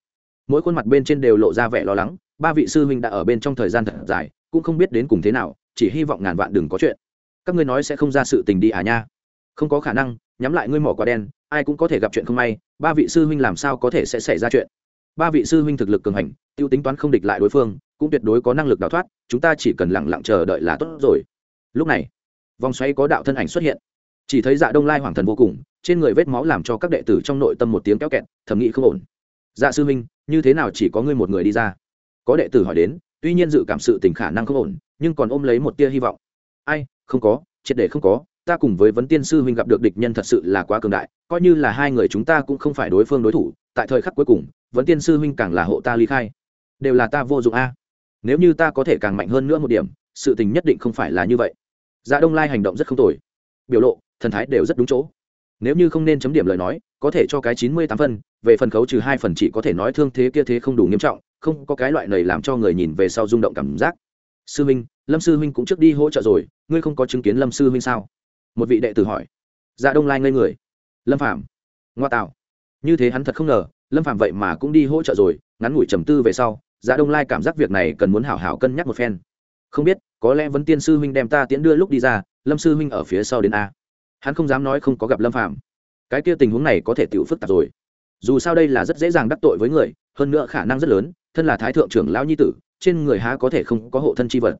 Mỗi khuôn mặt bên trên đều lộ ra vẻ lo lắng, ba vị sư huynh đã ở bên trong thời gian thật dài, cũng không biết đến cùng thế nào, chỉ hy vọng ngàn vạn đừng có chuyện. Các ngươi nói sẽ không ra sự tình đi à nha. Không có khả năng, nhắm lại ngươi mỏ quả đen, ai cũng có thể gặp chuyện không may, ba vị sư huynh làm sao có thể sẽ xảy ra chuyện? Ba vị sư huynh thực lực cường hành t i ê u tính toán không địch lại đối phương, cũng tuyệt đối có năng lực đào thoát, chúng ta chỉ cần lẳng lặng chờ đợi là tốt rồi. Lúc này, vòng xoay có đạo thân ảnh xuất hiện. Chỉ thấy dạ đông lai hoàng thần vô cùng, trên người vết máu làm cho các đệ tử trong nội tâm một tiếng kéo kẹt, thầm nghĩ không ổn. Dạ sư huynh, như thế nào chỉ có ngươi một người đi ra? Có đệ tử hỏi đến, tuy nhiên dự cảm sự tình khả năng không ổn, nhưng còn ôm lấy một tia hy vọng. Ai, không có, triệt để không có, ta cùng với vấn tiên sư huynh gặp được địch nhân thật sự là quá cường đại, coi như là hai người chúng ta cũng không phải đối phương đối thủ, tại thời khắc cuối cùng, vấn tiên sư huynh càng là hộ ta ly khai đều là ta vô dụng a. Nếu như ta có thể càng mạnh hơn nữa một điểm, sự tình nhất định không phải là như vậy. Dạ đông lai hành động rất không tồi. Biểu lộ, thần thái đều rất đúng chỗ. Nếu như không nên chấm điểm lời nói, có thể cho cái chín mươi tám phân, về phần khấu trừ hai phần chỉ có thể nói thương thế kia thế không đủ nghiêm trọng, không có cái loại này làm cho người nhìn về sau rung động cảm giác. Sư Minh, lâm sư Minh cũng trước đi hỗ trợ rồi, ngươi không có chứng kiến lâm sư Minh sao? Một vị đệ tử hỏi. Dạ đông lai ngây người. Lâm phạm ngoa tạo. Như thế hắn thật không ngờ lâm phạm vậy mà cũng đi hỗ trợ rồi, ngắn ngủi trầm tư về sau Giá đông lai cảm giác việc này cần muốn hảo hảo cân nhắc một phen. Không biết, có lẽ vấn tiên sư huynh đem ta tiễn đưa lúc đi ra, lâm sư huynh ở phía sau đến a. Hắn không dám nói không có gặp lâm phạm cái kia tình huống này có thể tự phức tạp rồi. Dù sao đây là rất dễ dàng đắc tội với người, hơn nữa khả năng rất lớn, thân là thái thượng trưởng lão nhi tử, trên người há có thể không có hộ thân chi vật.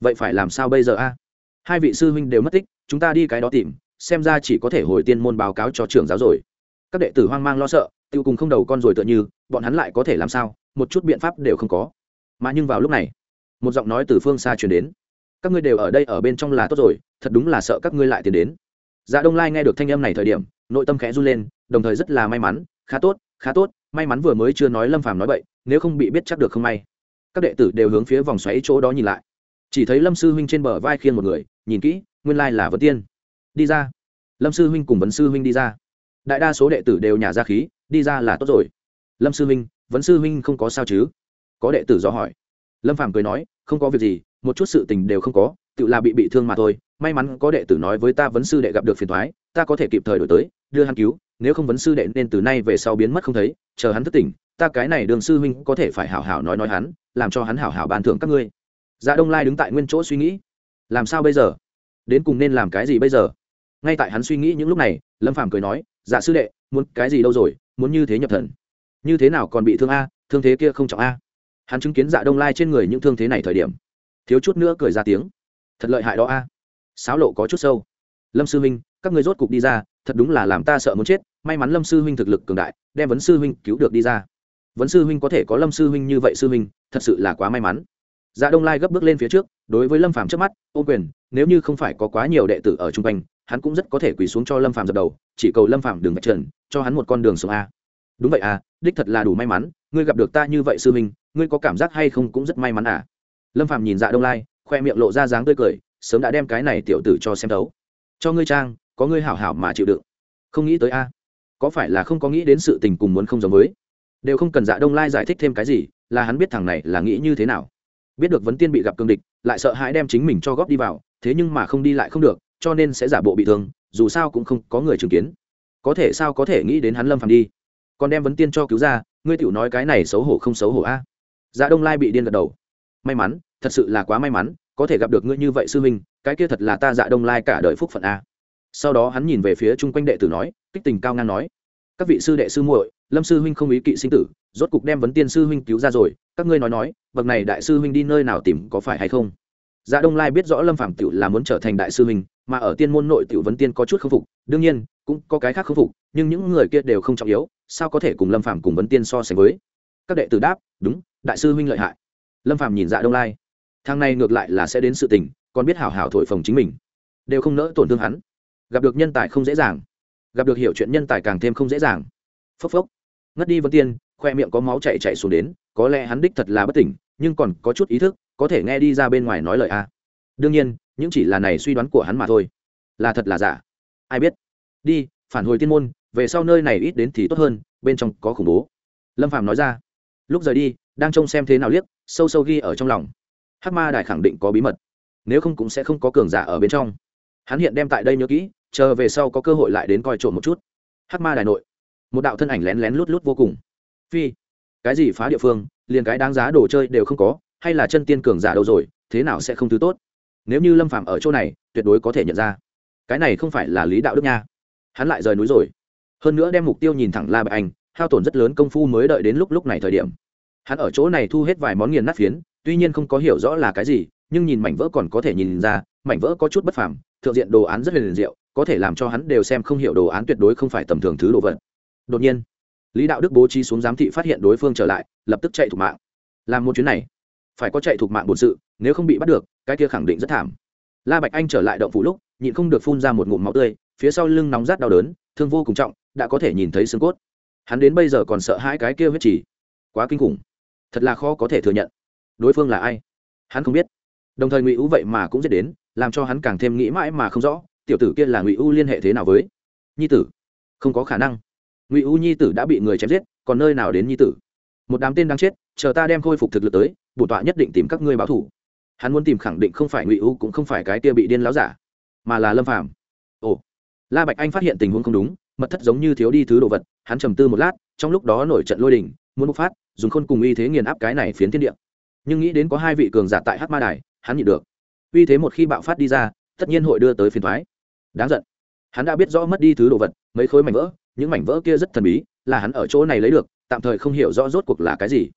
Vậy phải làm sao bây giờ a? Hai vị sư huynh đều mất tích, chúng ta đi cái đó tìm, xem ra chỉ có thể hồi tiên môn báo cáo cho trưởng giáo rồi. Các đệ tử hoang mang lo sợ tiêu cùng không đầu con rồi tựa như, bọn hắn lại có thể làm sao? Một chút biện pháp đều không có. Mà nhưng vào lúc này, một giọng nói từ phương xa truyền đến. Các ngươi đều ở đây, ở bên trong là tốt rồi, thật đúng là sợ các ngươi lại tiến đến. Dạ đông lai nghe được thanh âm này thời điểm, nội tâm khẽ run lên, đồng thời rất là may mắn, khá tốt khá tốt, may mắn vừa mới chưa nói lâm phàm nói vậy nếu không bị biết chắc được không may. Các đệ tử đều hướng phía vòng xoáy chỗ đó nhìn lại. Chỉ thấy lâm sư huynh trên bờ vai khiên một người, nhìn kỹ, nguyên lai là vấn tiên. Đi ra. Lâm sư huynh cùng vấn sư huynh đi ra đại đa số đệ tử đều nhà ra khí, đi ra là tốt rồi. Lâm sư huynh, vấn sư huynh không có sao chứ? Có đệ tử do hỏi. Lâm phàm cười nói, không có việc gì, một chút sự tình đều không có, tự là bị bị thương mà thôi. May mắn có đệ tử nói với ta vấn sư đệ gặp được phiền thoái ta có thể kịp thời đổi tới, đưa hắn cứu, nếu không vấn sư đệ nên từ nay về sau biến mất không thấy, chờ hắn thức tỉnh, ta cái này đường sư huynh có thể phải hảo hảo nói nói hắn, làm cho hắn hảo hảo ban thưởng các ngươi. Dạ đông lai đứng tại nguyên chỗ suy nghĩ. Làm sao bây giờ? Đến cùng nên làm cái gì bây giờ? Ngay tại hắn suy nghĩ những lúc này, lâm phàm cười nói dạ sư đệ, muốn cái gì đâu rồi, muốn như thế nhập thần. Như thế nào còn bị thương a, thương thế kia không trọng a. Hắn chứng kiến dạ đông lai trên người những thương thế này thời điểm. Thiếu chút nữa cười ra tiếng. Thật lợi hại đó a. Sáo lộ có chút sâu. Lâm sư huynh, các người rốt cục đi ra, thật đúng là làm ta sợ muốn chết. May mắn lâm sư huynh thực lực cường đại, đem vấn sư huynh cứu được đi ra. Vấn sư huynh có thể có lâm sư huynh như vậy sư huynh, thật sự là quá may mắn. Dạ đông lai gấp bước lên phía trước, đối với lâm phàm trước mắt, ô quyền, nếu như không phải có quá nhiều đệ tử ở chung quanh hắn cũng rất có thể quỳ xuống cho lâm phàm dập đầu, chỉ cầu lâm phàm đừng vạch trần, cho hắn một con đường xuống a. Đúng vậy à đích thật là đủ may mắn, ngươi gặp được ta như vậy sư minh ngươi có cảm giác hay không cũng rất may mắn à. Lâm phàm nhìn dạ đông lai, khoe miệng lộ ra dáng tươi cười, sớm đã đem cái này tiểu tử cho xem đấu cho ngươi trang, có ngươi hảo hảo mà chịu đựng. Không nghĩ tới a, có phải là không có nghĩ đến sự tình cùng muốn không giống với? Đều không cần dạ đông lai giải thích thêm cái gì, là hắn biết thằng này là nghĩ như thế nào. Biết được vấn tiên bị gặp cương địch, lại sợ hãi đem chính mình cho góp đi vào, thế nhưng mà không đi lại không được cho nên sẽ giả bộ bị thương, dù sao cũng không có người chứng kiến. Có thể sao có thể nghĩ đến hắn lâm phàm đi. Còn đem vấn tiên cho cứu ra, ngươi tiểu nói cái này xấu hổ không xấu hổ a. Dạ đông lai bị điên gật đầu. May mắn, thật sự là quá may mắn, có thể gặp được ngươi như vậy sư huynh, cái kia thật là ta dạ đông lai cả đời phúc phận a. Sau đó hắn nhìn về phía chung quanh đệ tử nói, kích tình cao ngang nói, các vị sư đệ sư muội, lâm sư huynh không ý kỵ sinh tử, rốt cục đem vấn tiên sư huynh cứu ra rồi, các ngươi nói nói, bậc này đại sư huynh đi nơi nào tìm có phải hay không? Dạ đông lai biết rõ lâm phạm tiểu là muốn trở thành đại sư huynh mà ở tiên môn nội tiểu vấn tiên có chút khâm phục, đương nhiên, cũng có cái khác khâm phục, nhưng những người kia đều không trọng yếu, sao có thể cùng lâm phạm cùng vấn tiên so sánh với? Các đệ tử đáp, đúng, đại sư huynh lợi hại. Lâm phàm nhìn dạ đông lai. Thang này ngược lại là sẽ đến sự tình, còn biết hảo hảo thổi phồng chính mình, đều không nỡ tổn thương hắn. Gặp được nhân tài không dễ dàng, gặp được hiểu chuyện nhân tài càng thêm không dễ dàng. Phốc phốc. Ngất đi vân tiên, khoe miệng có máu chạy chạy xuống đến, có lẽ hắn đích thật là bất tỉnh, nhưng còn có chút ý thức, có thể nghe đi ra bên ngoài nói lời a. Đương nhiên những chỉ là này suy đoán của hắn mà thôi. Là thật là giả? Ai biết? Đi, phản hồi tiên môn, về sau nơi này ít đến thì tốt hơn, bên trong có khủng bố. Lâm phạm nói ra. Lúc rời đi, đang trông xem thế nào liếc, sâu sâu ghi ở trong lòng. Hắc ma đại khẳng định có bí mật. Nếu không cũng sẽ không có cường giả ở bên trong. Hắn hiện đem tại đây nhớ kỹ, chờ về sau có cơ hội lại đến coi trộm một chút. Hắc ma đại nội. Một đạo thân ảnh lén lén lút lút vô cùng. Phi. Cái gì phá địa phương, liền cái đáng giá đồ chơi đều không có, hay là chân tiên cường giả đâu rồi, thế nào sẽ không thứ tốt? Nếu như lâm phạm ở chỗ này, tuyệt đối có thể nhận ra. Cái này không phải là lý đạo đức nha. Hắn lại rời núi rồi. Hơn nữa đem mục tiêu nhìn thẳng la bạch anh, hao tổn rất lớn công phu mới đợi đến lúc lúc này thời điểm. Hắn ở chỗ này thu hết vài món nghiền nát phiến, tuy nhiên không có hiểu rõ là cái gì, nhưng nhìn mảnh vỡ còn có thể nhìn ra, mảnh vỡ có chút bất phàm, thượng diện đồ án rất liền diệu, có thể làm cho hắn đều xem không hiểu đồ án tuyệt đối không phải tầm thường thứ đồ vật. Đột nhiên, lý đạo đức bố trí xuống giám thị phát hiện đối phương trở lại, lập tức chạy thủ mạng. Làm một chuyến này phải có chạy thuộc mạng bổn sự, nếu không bị bắt được, cái kia khẳng định rất thảm. La bạch anh trở lại động phủ lúc, nhịn không được phun ra một ngụm máu tươi, phía sau lưng nóng rát đau đớn, thương vô cùng trọng, đã có thể nhìn thấy xương cốt. Hắn đến bây giờ còn sợ hai cái kia huyết chỉ quá kinh khủng. Thật là khó có thể thừa nhận. Đối phương là ai? Hắn không biết. Đồng thời ngụy u vậy mà cũng dễ đến, làm cho hắn càng thêm nghĩ mãi mà không rõ, tiểu tử kia là ngụy u liên hệ thế nào với nhi tử? Không có khả năng. Ngụy u nhi tử đã bị người chém giết, còn nơi nào đến nhi tử? Một đám tên đang chết, chờ ta đem khôi phục thực lực tới bổn tọa nhất định tìm các ngươi báo thủ. Hắn muốn tìm khẳng định không phải ngụy u cũng không phải cái kia bị điên láo giả, mà là lâm phàm. Ồ, la bạch anh phát hiện tình huống không đúng, mật thất giống như thiếu đi thứ đồ vật, hắn trầm tư một lát, trong lúc đó nổi trận lôi đình, muốn bộc phát, dùng khôn cùng uy thế nghiền áp cái này phiến thiên địa. Nhưng nghĩ đến có hai vị cường giả tại hát ma đài, hắn nhịn được. Uy thế một khi bạo phát đi ra, tất nhiên hội đưa tới phiền thoái đáng giận. Hắn đã biết rõ mất đi thứ đồ vật, mấy khối mảnh vỡ, những mảnh vỡ kia rất thần bí, là hắn ở chỗ này lấy được, tạm thời không hiểu rõ rốt cuộc là cái gì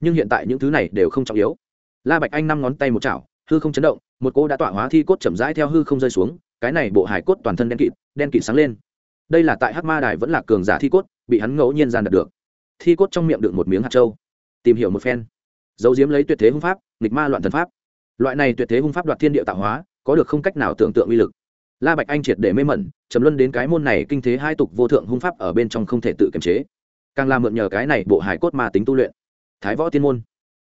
nhưng hiện tại những thứ này đều không trọng yếu. La bạch anh năm ngón tay một chảo, hư không chấn động, một cô đã tọa hóa thi cốt chậm rãi theo hư không rơi xuống, cái này bộ hải cốt toàn thân đen kịt đen kịt sáng lên. Đây là tại hắc ma đài vẫn là cường giả thi cốt, bị hắn ngẫu nhiên gian đạt được. Thi cốt trong miệng đựng một miếng hạt trâu tìm hiểu một phen. Dấu diếm lấy tuyệt thế hung pháp, nghịch ma loạn thần pháp. Loại này tuyệt thế hung pháp đoạt thiên địa tạo hóa, có được không cách nào tưởng tượng uy lực. La bạch anh triệt để mê mẩn, trầm luân đến cái môn này kinh thế hai tục vô thượng hung pháp ở bên trong không thể tự kiềm chế. Càng làm mượn nhờ cái này bộ hải cốt ma tính tu luyện thái võ tiên môn.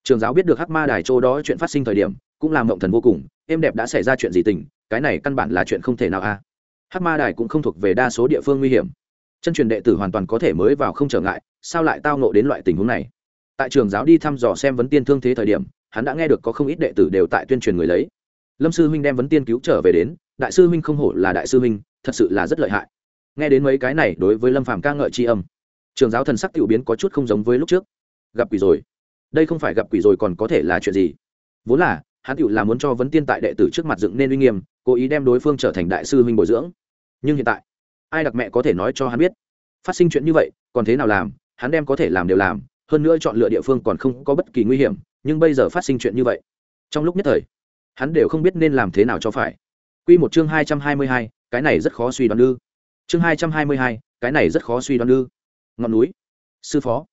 Trường giáo biết được hắc ma đài châu đó chuyện phát sinh thời điểm, cũng làm mộng thần vô cùng, êm đẹp đã xảy ra chuyện gì tình, cái này căn bản là chuyện không thể nào a. Hắc ma đài cũng không thuộc về đa số địa phương nguy hiểm. Chân truyền đệ tử hoàn toàn có thể mới vào không trở ngại, sao lại tao nộ đến loại tình huống này? Tại trường giáo đi thăm dò xem vấn tiên thương thế thời điểm, hắn đã nghe được có không ít đệ tử đều tại tuyên truyền người lấy. Lâm sư huynh đem vấn tiên cứu trở về đến, đại sư huynh không hổ là đại sư huynh, thật sự là rất lợi hại. Nghe đến mấy cái này đối với lâm phàm ca ngợi tri âm, trường giáo thần sắc tiểu biến có chút không giống với lúc trước gặp quỷ rồi. Đây không phải gặp quỷ rồi còn có thể là chuyện gì? Vốn là hắn tựu là muốn cho vấn tiên tại đệ tử trước mặt dựng nên uy nghiêm cố ý đem đối phương trở thành đại sư huynh bồi dưỡng. Nhưng hiện tại ai đặc mẹ có thể nói cho hắn biết? Phát sinh chuyện như vậy còn thế nào làm? Hắn đem có thể làm đều làm hơn nữa chọn lựa địa phương còn không có bất kỳ nguy hiểm nhưng bây giờ phát sinh chuyện như vậy trong lúc nhất thời hắn đều không biết nên làm thế nào cho phải. Quy một chương hai trăm hai mươi hai, cái này rất khó suy đoán ư. Chương hai trăm hai mươi hai, cái này rất khó suy đoán ư. Ngọn núi. Sư phó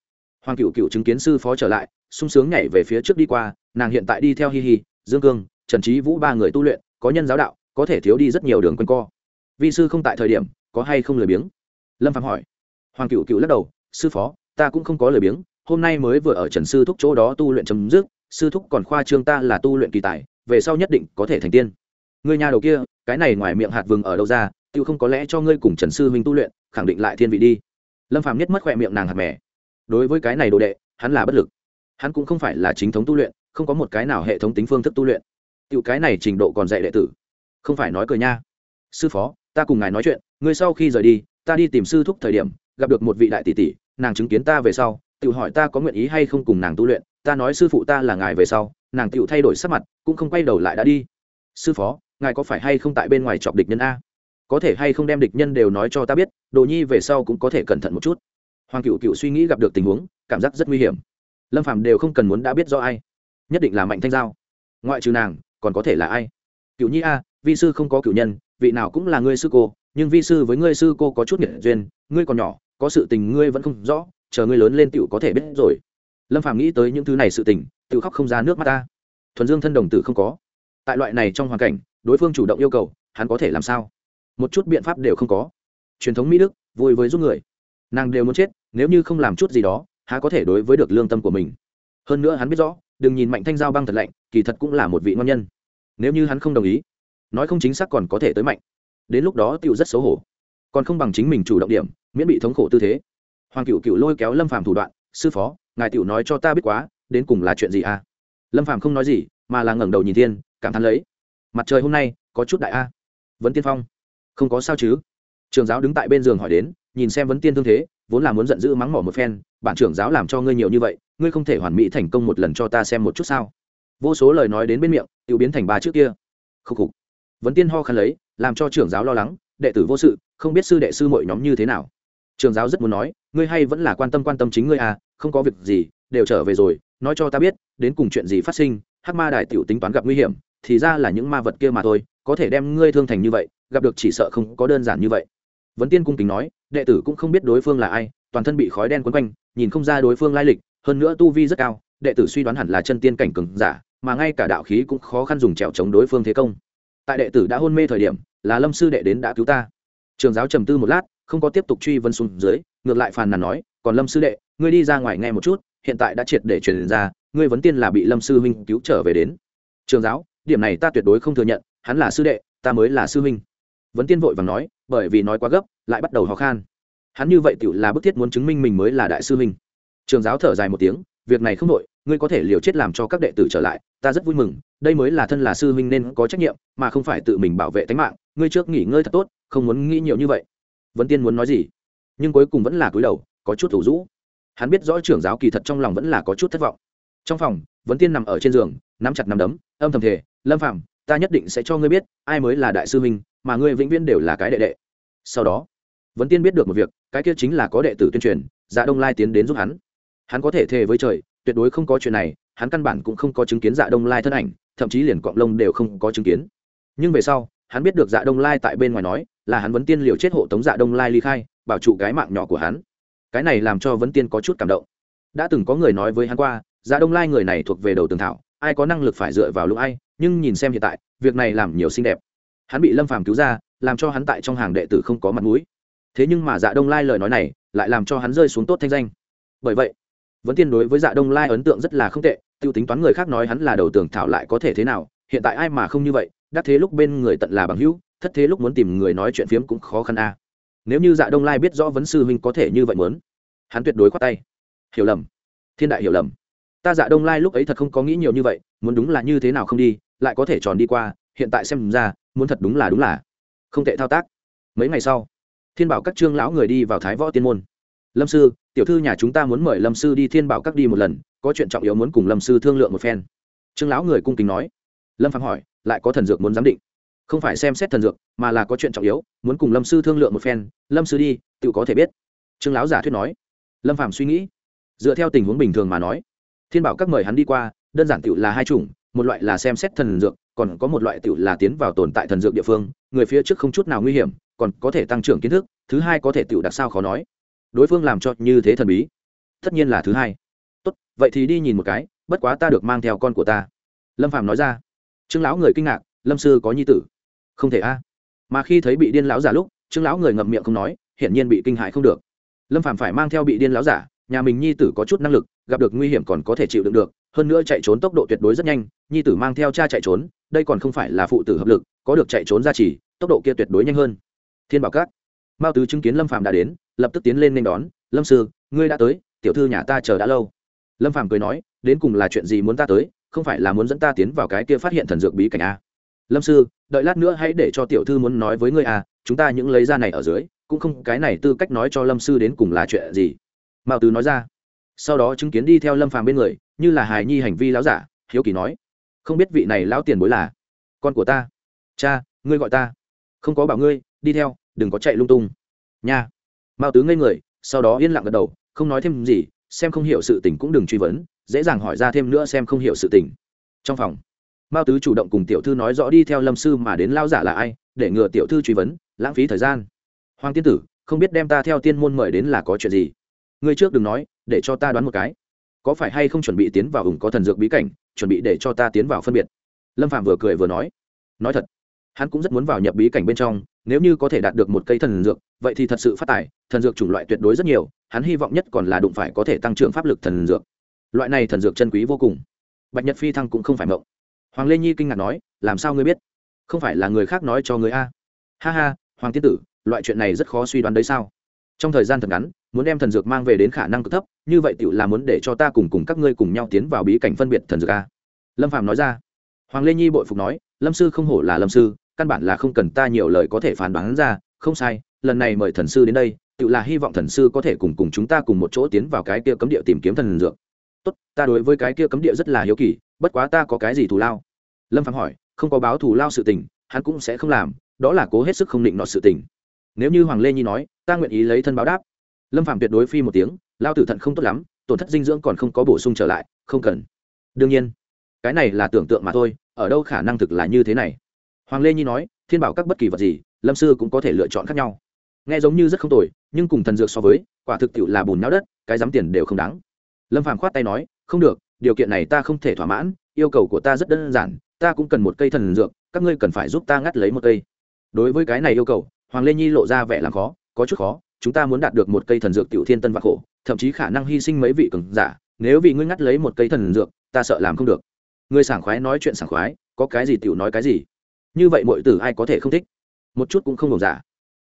hoàng cựu cựu chứng kiến sư phó trở lại, sung sướng nhảy về phía trước đi qua, nàng hiện tại đi theo hi hi, dương cương, trần trí vũ ba người tu luyện, có nhân giáo đạo, có thể thiếu đi rất nhiều đường q co. Vi sư không tại thời điểm, có hay không lười biếng? Lâm phạm hỏi. Hoàng cựu cựu lắc đầu, sư phó, ta cũng không có lười biếng, hôm nay mới vừa ở trần sư thúc chỗ đó tu luyện chấm dứt, sư thúc còn khoa trương ta là tu luyện kỳ tài, về sau nhất định có thể thành tiên. Người nhà đầu kia, cái này ngoài miệng hạt vừng ở đâu ra tự không có lẽ cho ngươi cùng trần sư huynh tu luyện, khẳng định lại thiên vị đi. Lâm phạm nhất mất khỏe miệng nàng hạt mẻ đối với cái này đồ đệ, hắn là bất lực. Hắn cũng không phải là chính thống tu luyện, không có một cái nào hệ thống tính phương thức tu luyện. Tựu cái này trình độ còn dạy đệ tử. Không phải nói cười nha. Sư phó, ta cùng ngài nói chuyện, ngươi sau khi rời đi, ta đi tìm sư thúc thời điểm, gặp được một vị đại tỷ tỷ, nàng chứng kiến ta về sau tự hỏi ta có nguyện ý hay không cùng nàng tu luyện, ta nói sư phụ ta là ngài về sau, nàng tự thay đổi sắc mặt, cũng không quay đầu lại đã đi. Sư phó, ngài có phải hay không tại bên ngoài chọc địch nhân a? Có thể hay không đem địch nhân đều nói cho ta biết, đồ nhi về sau cũng có thể cẩn thận một chút hoàng cựu cựu suy nghĩ gặp được tình huống, cảm giác rất nguy hiểm. Lâm phạm đều không cần muốn đã biết do ai. Nhất định là mạnh thanh giao. Ngoại trừ nàng, còn có thể là ai? Cựu nhi a, vi sư không có cựu nhân, vị nào cũng là ngươi sư cô, nhưng vi sư với ngươi sư cô có chút nghiệt duyên, ngươi còn nhỏ, có sự tình ngươi vẫn không rõ, chờ ngươi lớn lên tựu có thể biết rồi. Lâm phàm nghĩ tới những thứ này sự tình tự khóc không ra nước mắt ta. Thuần dương thân đồng tử không có. Tại loại này trong hoàn cảnh, đối phương chủ động yêu cầu, hắn có thể làm sao? Một chút biện pháp đều không có. Truyền thống mỹ đức, vui với giúp người nàng đều muốn chết, nếu như không làm chút gì đó, há có thể đối với được lương tâm của mình. Hơn nữa hắn biết rõ, đừng nhìn mạnh thanh giao băng thật lạnh, kỳ thật cũng là một vị ngon nhân. Nếu như hắn không đồng ý, nói không chính xác còn có thể tới mạnh. Đến lúc đó tựu rất xấu hổ. Còn không bằng chính mình chủ động điểm, miễn bị thống khổ tư thế. Hoàng cựu cựu lôi kéo lâm phàm thủ đoạn, sư phó, ngài tựu nói cho ta biết quá, đến cùng là chuyện gì à? Lâm phàm không nói gì, mà là ngẩng đầu nhìn thiên, cảm thán lấy. Mặt trời hôm nay có chút đại a. Vẫn tiên phong, không có sao chứ? Trường giáo đứng tại bên giường hỏi đến nhìn xem vấn tiên thương thế, vốn là muốn giận dữ mắng mỏ một phen, bản trưởng giáo làm cho ngươi nhiều như vậy, ngươi không thể hoàn mỹ thành công một lần cho ta xem một chút sao? Vô số lời nói đến bên miệng tự biến thành ba trước kia. Khúc khục. Vấn tiên ho khăn lấy, làm cho trưởng giáo lo lắng, đệ tử vô sự, không biết sư đệ sư mọi nhóm như thế nào. Trưởng giáo rất muốn nói, ngươi hay vẫn là quan tâm quan tâm chính ngươi à không có việc gì, đều trở về rồi, nói cho ta biết, đến cùng chuyện gì phát sinh, hắc ma đại tiểu tính toán gặp nguy hiểm, thì ra là những ma vật kia mà thôi, có thể đem ngươi thương thành như vậy, gặp được chỉ sợ không có đơn giản như vậy. Vấn tiên cung kính nói đệ tử cũng không biết đối phương là ai, toàn thân bị khói đen quấn quanh, nhìn không ra đối phương lai lịch, hơn nữa tu vi rất cao, đệ tử suy đoán hẳn là chân tiên cảnh cường giả, mà ngay cả đạo khí cũng khó khăn dùng trèo chống đối phương thế công. Tại đệ tử đã hôn mê thời điểm, là lâm sư đệ đến đã cứu ta. Trường giáo trầm tư một lát, không có tiếp tục truy vấn xuống dưới, ngược lại phàn nàn nói, còn lâm sư đệ, ngươi đi ra ngoài nghe một chút, hiện tại đã triệt để truyền ra, ngươi vấn tiên là bị lâm sư huynh cứu trở về đến. Trường giáo, điểm này ta tuyệt đối không thừa nhận, hắn là sư đệ, ta mới là sư huynh. Vấn tiên vội vàng nói, bởi vì nói quá gấp lại bắt đầu ho khan. Hắn như vậy tự là bức thiết muốn chứng minh mình mới là đại sư huynh. Trường giáo thở dài một tiếng, việc này không đội ngươi có thể liều chết làm cho các đệ tử trở lại, ta rất vui mừng, đây mới là thân là sư huynh nên có trách nhiệm, mà không phải tự mình bảo vệ tính mạng, ngươi trước nghỉ ngơi thật tốt, không muốn nghĩ nhiều như vậy. Vấn tiên muốn nói gì? Nhưng cuối cùng vẫn là cúi đầu, có chút thủ rũ. Hắn biết rõ trưởng giáo kỳ thật trong lòng vẫn là có chút thất vọng. Trong phòng, vấn tiên nằm ở trên giường, nắm chặt nắm đấm, âm thầm thể lâm phạm ta nhất định sẽ cho ngươi biết, ai mới là đại sư huynh, mà ngươi vĩnh viễn đều là cái đệ đệ. Sau đó vấn tiên biết được một việc, cái kia chính là có đệ tử tuyên truyền dạ đông lai tiến đến giúp hắn. Hắn có thể thề với trời, tuyệt đối không có chuyện này, hắn căn bản cũng không có chứng kiến dạ đông lai thân ảnh, thậm chí liền cọng lông đều không có chứng kiến. Nhưng về sau, hắn biết được dạ đông lai tại bên ngoài nói, là hắn vấn tiên liều chết hộ tống dạ đông lai ly khai, bảo trụ cái mạng nhỏ của hắn. Cái này làm cho vấn tiên có chút cảm động. Đã từng có người nói với hắn qua dạ đông lai người này thuộc về đầu tường thảo, ai có năng lực phải dựa vào lúc ai, nhưng nhìn xem hiện tại, việc này làm nhiều xinh đẹp. Hắn bị lâm phàm cứu ra, làm cho hắn tại trong hàng đệ tử không có mặt mũi thế nhưng mà dạ đông lai lời nói này lại làm cho hắn rơi xuống tốt thanh danh. Bởi vậy vẫn tiên đối với dạ đông lai ấn tượng rất là không tệ t i ê u tính toán người khác nói hắn là đầu tường thảo lại có thể thế nào, hiện tại ai mà không như vậy, đắc thế lúc bên người tận là bằng hữu, thất thế lúc muốn tìm người nói chuyện phiếm cũng khó khăn a. Nếu như dạ đông lai biết rõ vấn sư huynh có thể như vậy muốn, hắn tuyệt đối khoát tay. Hiểu lầm. Thiên đại hiểu lầm. Ta dạ đông lai lúc ấy thật không có nghĩ nhiều như vậy, muốn đúng là như thế nào không đi, lại có thể tròn đi qua, hiện tại xem ra, muốn thật đúng là đúng là không thể thao tác. Mấy ngày sau thiên bảo các trương lão người đi vào thái võ tiên môn. Lâm sư, tiểu thư nhà chúng ta muốn mời lâm sư đi thiên bảo các đi một lần, có chuyện trọng yếu muốn cùng lâm sư thương lượng một phen. Trương lão người cung kính nói. Lâm phạm hỏi, lại có thần dược muốn giám định? Không phải xem xét thần dược, mà là có chuyện trọng yếu muốn cùng lâm sư thương lượng một phen. Lâm sư đi, tự có thể biết. Trương lão giả thuyết nói. Lâm phạm suy nghĩ. Dựa theo tình huống bình thường mà nói, thiên bảo các mời hắn đi qua, đơn giản tự là hai chủng, một loại là xem xét thần dược, còn có một loại tự là tiến vào tồn tại thần dược địa phương, người phía trước không chút nào nguy hiểm còn có thể tăng trưởng kiến thức, thứ hai có thể tự đặc sao khó nói. Đối phương làm cho như thế thần bí. Tất nhiên là thứ hai. Tốt, vậy thì đi nhìn một cái, bất quá ta được mang theo con của ta. Lâm phạm nói ra. Trương lão người kinh ngạc, lâm sư có nhi tử. Không thể a. Mà khi thấy bị điên lão giả lúc, trương lão người ngậm miệng không nói, hiển nhiên bị kinh hại không được. Lâm phạm phải mang theo bị điên lão giả, nhà mình nhi tử có chút năng lực, gặp được nguy hiểm còn có thể chịu đựng được, hơn nữa chạy trốn tốc độ tuyệt đối rất nhanh, nhi tử mang theo cha chạy trốn, đây còn không phải là phụ tử hợp lực, có được chạy trốn ra chỉ tốc độ kia tuyệt đối nhanh hơn thiên bảo cát mao tứ chứng kiến lâm phạm đã đến, lập tức tiến lên nên đón. Lâm sư, ngươi đã tới, tiểu thư nhà ta chờ đã lâu. Lâm phạm cười nói, đến cùng là chuyện gì muốn ta tới, không phải là muốn dẫn ta tiến vào cái kia phát hiện thần dược bí cảnh a lâm sư, đợi lát nữa hãy để cho tiểu thư muốn nói với ngươi a chúng ta những lấy ra này ở dưới, cũng không cái này tư cách nói cho lâm sư đến cùng là chuyện gì. Mao tứ nói ra. Sau đó chứng kiến đi theo lâm phàm bên người, như là hài nhi hành vi lão giả, hiếu kỳ nói, không biết vị này lão tiền bối là con của ta. Cha, ngươi gọi ta. Không có bảo ngươi đi theo, đừng có chạy lung tung. Nha. Mao tứ ngây người, sau đó yên lặng gật đầu, không nói thêm gì, xem không hiểu sự tình cũng đừng truy vấn, dễ dàng hỏi ra thêm nữa xem không hiểu sự tình. Trong phòng, mao tứ chủ động cùng tiểu thư nói rõ đi theo lâm sư mà đến lao giả là ai, để ngừa tiểu thư truy vấn, lãng phí thời gian. Hoàng tiên tử, không biết đem ta theo tiên môn mời đến là có chuyện gì? Ngươi trước đừng nói, để cho ta đoán một cái. Có phải hay không chuẩn bị tiến vào ủng có thần dược bí cảnh, chuẩn bị để cho ta tiến vào phân biệt? Lâm phạm vừa cười vừa nói. Nói thật, hắn cũng rất muốn vào nhập bí cảnh bên trong nếu như có thể đạt được một cây thần dược, vậy thì thật sự phát tài, thần dược chủng loại tuyệt đối rất nhiều, hắn hy vọng nhất còn là đụng phải có thể tăng trưởng pháp lực thần dược. Loại này thần dược chân quý vô cùng. Bạch nhật phi thăng cũng không phải mộng. Hoàng lê nhi kinh ngạc nói, làm sao ngươi biết? Không phải là người khác nói cho người a? Ha ha, hoàng tiên tử, loại chuyện này rất khó suy đoán đấy sao? Trong thời gian thật ngắn, muốn đem thần dược mang về đến khả năng cực thấp, như vậy tự là muốn để cho ta cùng cùng các ngươi cùng nhau tiến vào bí cảnh phân biệt thần dược a. Lâm phạm nói ra. Hoàng lê nhi bội phục nói, lâm sư không hổ là lâm sư căn bản là không cần ta nhiều lời có thể phán đoán ra, không sai, lần này mời thần sư đến đây, tự là hy vọng thần sư có thể cùng cùng chúng ta cùng một chỗ tiến vào cái kia cấm địa tìm kiếm thần dược. Tốt, ta đối với cái kia cấm địa rất là hiếu kỳ, bất quá ta có cái gì thù lao? Lâm phạm hỏi, không có báo thù lao sự tình, hắn cũng sẽ không làm, đó là cố hết sức không định nọ sự tình. Nếu như hoàng lê nhi nói, ta nguyện ý lấy thân báo đáp. Lâm phạm tuyệt đối phi một tiếng, lao tử thận không tốt lắm, tổn thất dinh dưỡng còn không có bổ sung trở lại, không cần. Đương nhiên, cái này là tưởng tượng mà thôi, ở đâu khả năng thực là như thế này? Hoàng lê nhi nói, thiên bảo các bất kỳ vật gì, lâm sư cũng có thể lựa chọn khác nhau. Nghe giống như rất không tồi, nhưng cùng thần dược so với, quả thực tiệu là bùn náo đất, cái dám tiền đều không đáng. Lâm phàm khoát tay nói, không được, điều kiện này ta không thể thỏa mãn, yêu cầu của ta rất đơn giản, ta cũng cần một cây thần dược, các ngươi cần phải giúp ta ngắt lấy một cây. Đối với cái này yêu cầu, hoàng lê nhi lộ ra vẻ làm khó, có chút khó, chúng ta muốn đạt được một cây thần dược tiểu thiên tân và khổ, thậm chí khả năng hy sinh mấy vị cường giả, nếu vì ngươi ngắt lấy một cây thần dược, ta sợ làm không được. Ngươi sảng khoái nói chuyện sảng khoái, có cái gì tiểu nói cái gì như vậy mọi tử ai có thể không thích? Một chút cũng không đồng giả.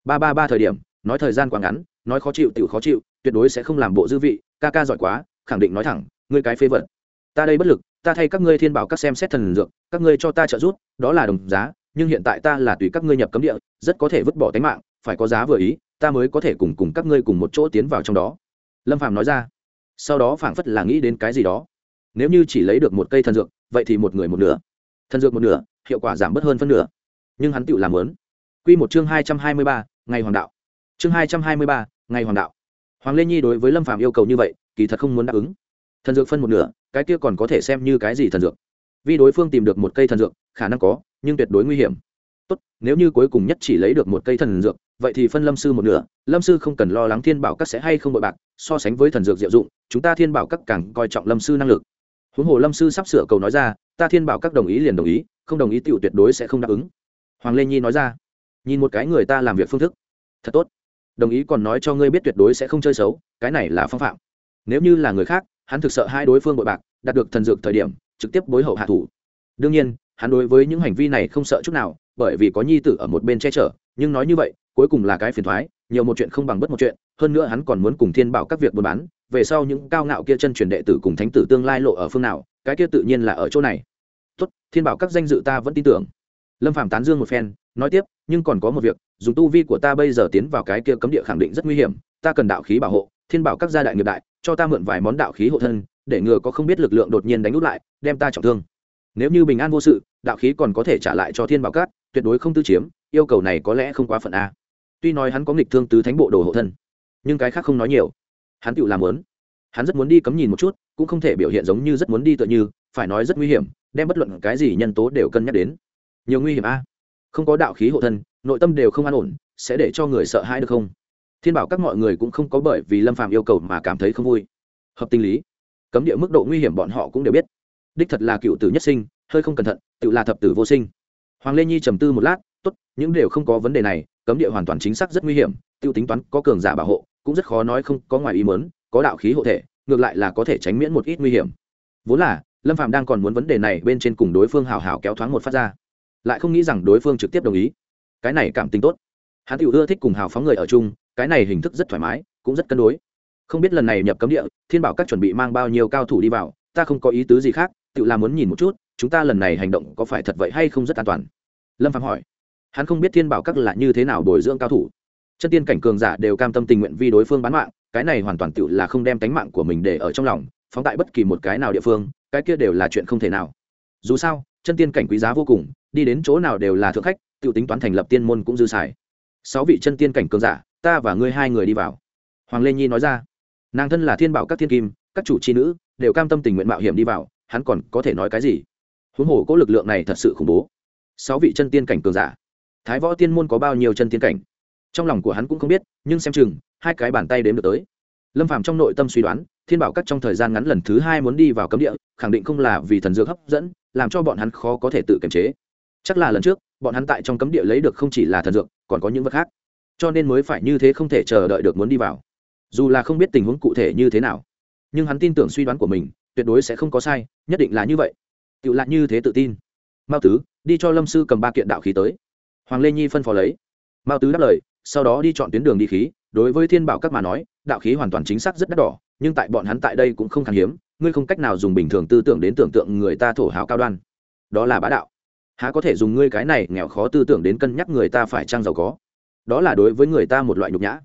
Ba ba ba thời điểm, nói thời gian quá ngắn, nói khó chịu, tiểu khó chịu, tuyệt đối sẽ không làm bộ dư vị, ca ca giỏi quá, khẳng định nói thẳng, ngươi cái phế vật. Ta đây bất lực, ta thay các ngươi thiên bảo các xem xét thần dược, các ngươi cho ta trợ giúp, đó là đồng giá, nhưng hiện tại ta là tùy các ngươi nhập cấm địa, rất có thể vứt bỏ tính mạng, phải có giá vừa ý, ta mới có thể cùng cùng các ngươi cùng một chỗ tiến vào trong đó. Lâm phàm nói ra. Sau đó phảng phất là nghĩ đến cái gì đó. Nếu như chỉ lấy được một cây thần dược, vậy thì một người một nửa thần dược một nửa, hiệu quả giảm bớt hơn phân nửa. Nhưng hắn tự làm lớn. Quy một chương hai trăm hai mươi ba, ngày hoàng đạo. Chương hai trăm hai mươi ba, ngày hoàng đạo. Hoàng lê nhi đối với lâm phàm yêu cầu như vậy, kỳ thật không muốn đáp ứng. Thần dược phân một nửa, cái kia còn có thể xem như cái gì thần dược. Vì đối phương tìm được một cây thần dược, khả năng có, nhưng tuyệt đối nguy hiểm. Tốt, nếu như cuối cùng nhất chỉ lấy được một cây thần dược, vậy thì phân lâm sư một nửa. Lâm sư không cần lo lắng thiên bảo các sẽ hay không bội bạc, so sánh với thần dược diệu dụng, chúng ta thiên bảo các càng coi trọng lâm sư năng lực. Huống hồ lâm sư sắp sửa cầu nói ra ta thiên bảo các đồng ý liền đồng ý, không đồng ý tựu tuyệt đối sẽ không đáp ứng. Hoàng lê nhi nói ra, nhìn một cái người ta làm việc phương thức. Thật tốt. Đồng ý còn nói cho ngươi biết tuyệt đối sẽ không chơi xấu, cái này là phong phạm. Nếu như là người khác, hắn thực sợ hai đối phương bội bạc, đạt được thần dược thời điểm, trực tiếp bối hậu hạ thủ. Đương nhiên, hắn đối với những hành vi này không sợ chút nào, bởi vì có nhi tử ở một bên che chở, nhưng nói như vậy, cuối cùng là cái phiền thoái, nhiều một chuyện không bằng bất một chuyện, hơn nữa hắn còn muốn cùng thiên bảo các việc buôn bán, về sau những cao ngạo kia chân truyền đệ tử cùng thánh tử tương lai lộ ở phương nào, cái kia tự nhiên là ở chỗ này tốt, thiên bảo các danh dự ta vẫn tin tưởng. Lâm phạm tán dương một phen, nói tiếp, nhưng còn có một việc, dùng tu vi của ta bây giờ tiến vào cái kia cấm địa khẳng định rất nguy hiểm, ta cần đạo khí bảo hộ, thiên bảo các gia đại nghiệp đại, cho ta mượn vài món đạo khí hộ thân, để ngừa có không biết lực lượng đột nhiên đánh úp lại, đem ta trọng thương. Nếu như bình an vô sự, đạo khí còn có thể trả lại cho thiên bảo các, tuyệt đối không tư chiếm, yêu cầu này có lẽ không quá phận a. Tuy nói hắn có nghịch thương tứ thánh bộ đồ hộ thân, nhưng cái khác không nói nhiều. Hắn tự làm muốn. Hắn rất muốn đi cấm nhìn một chút, cũng không thể biểu hiện giống như rất muốn đi tựa như, phải nói rất nguy hiểm đem bất luận cái gì nhân tố đều cân nhắc đến. Nhiều nguy hiểm a. Không có đạo khí hộ thân, nội tâm đều không an ổn, sẽ để cho người sợ hãi được không? Thiên bảo các mọi người cũng không có bởi vì lâm phàm yêu cầu mà cảm thấy không vui. Hợp tình lý. Cấm địa mức độ nguy hiểm bọn họ cũng đều biết. Đích thật là cựu tử nhất sinh, hơi không cẩn thận, tự là thập tử vô sinh. Hoàng lê nhi trầm tư một lát, tốt, những đều không có vấn đề này, cấm địa hoàn toàn chính xác rất nguy hiểm, tiêu tính toán có cường giả bảo hộ, cũng rất khó nói không có ngoài ý mớn có đạo khí hộ thể, ngược lại là có thể tránh miễn một ít nguy hiểm. Vốn là lâm phạm đang còn muốn vấn đề này bên trên cùng đối phương hào hào kéo thoáng một phát ra. Lại không nghĩ rằng đối phương trực tiếp đồng ý. Cái này cảm tình tốt. Hắn tự ưa thích cùng hào phóng người ở chung, cái này hình thức rất thoải mái, cũng rất cân đối. Không biết lần này nhập cấm địa, thiên bảo các chuẩn bị mang bao nhiêu cao thủ đi vào, ta không có ý tứ gì khác, tự làm muốn nhìn một chút, chúng ta lần này hành động có phải thật vậy hay không rất an toàn? Lâm phạm hỏi. Hắn không biết thiên bảo các là như thế nào bồi dưỡng cao thủ. Chân tiên cảnh cường giả đều cam tâm tình nguyện vì đối phương bán mạng, cái này hoàn toàn tự là không đem tánh mạng của mình để ở trong lòng phóng tại bất kỳ một cái nào địa phương, cái kia đều là chuyện không thể nào. Dù sao, chân tiên cảnh quý giá vô cùng, đi đến chỗ nào đều là thượng khách tự tính toán thành lập tiên môn cũng dư xài. Sáu vị chân tiên cảnh cường giả, ta và ngươi hai người đi vào. Hoàng lê nhi nói ra. Nàng thân là thiên bảo các thiên kim, các chủ c h i nữ, đều cam tâm tình nguyện mạo hiểm đi vào, hắn còn có thể nói cái gì? Huống hồ có lực lượng này thật sự khủng bố. Sáu vị chân tiên cảnh cường giả. Thái võ tiên môn có bao nhiêu chân tiên cảnh? Trong lòng của hắn cũng không biết, nhưng xem chừng, hai cái bàn tay đếm được tới lâm phàm trong nội tâm suy đoán, thiên bảo các trong thời gian ngắn lần thứ hai muốn đi vào cấm địa, khẳng định không là vì thần dược hấp dẫn, làm cho bọn hắn khó có thể tự kiềm chế. Chắc là lần trước, bọn hắn tại trong cấm địa lấy được không chỉ là thần dược, còn có những vật khác. Cho nên mới phải như thế không thể chờ đợi được muốn đi vào. Dù là không biết tình huống cụ thể như thế nào, nhưng hắn tin tưởng suy đoán của mình, tuyệt đối sẽ không có sai, nhất định là như vậy. Tự lại như thế tự tin. Mao tứ, đi cho lâm sư cầm ba kiện đạo khí tới. Hoàng lê nhi phân phó lấy. Mao tứ đáp lời, sau đó đi chọn tuyến đường đi khí đối với thiên bảo các mà nói, đạo khí hoàn toàn chính xác rất đắt đỏ, nhưng tại bọn hắn tại đây cũng không khan hiếm, ngươi không cách nào dùng bình thường tư tưởng đến tưởng tượng người ta thổ hào cao đoan. Đó là bá đạo. Há có thể dùng ngươi cái này nghèo khó tư tưởng đến cân nhắc người ta phải trang giàu có? Đó là đối với người ta một loại nhục nhã.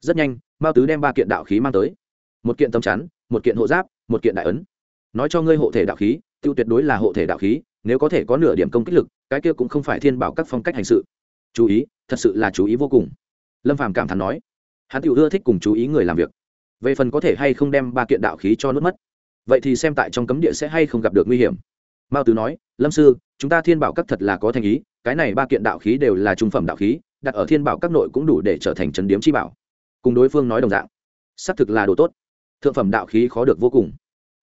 Rất nhanh, mao tứ đem ba kiện đạo khí mang tới. Một kiện tâm chắn, một kiện hộ giáp, một kiện đại ấn. Nói cho ngươi hộ thể đạo khí, tiêu tuyệt đối là hộ thể đạo khí, nếu có thể có nửa điểm công kích lực, cái kia cũng không phải thiên bảo các phong cách hành sự. Chú ý, thật sự là chú ý vô cùng. Lâm phàm cảm thán nói hắn tự ưa thích cùng chú ý người làm việc. Về phần có thể hay không đem ba kiện đạo khí cho nuốt mất. Vậy thì xem tại trong cấm địa sẽ hay không gặp được nguy hiểm. Mao tứ nói, lâm sư, chúng ta thiên bảo các thật là có thành ý, cái này ba kiện đạo khí đều là trung phẩm đạo khí, đặt ở thiên bảo các nội cũng đủ để trở thành trấn điếm chi bảo. Cùng đối phương nói đồng dạng. Xác thực là đồ tốt. Thượng phẩm đạo khí khó được vô cùng.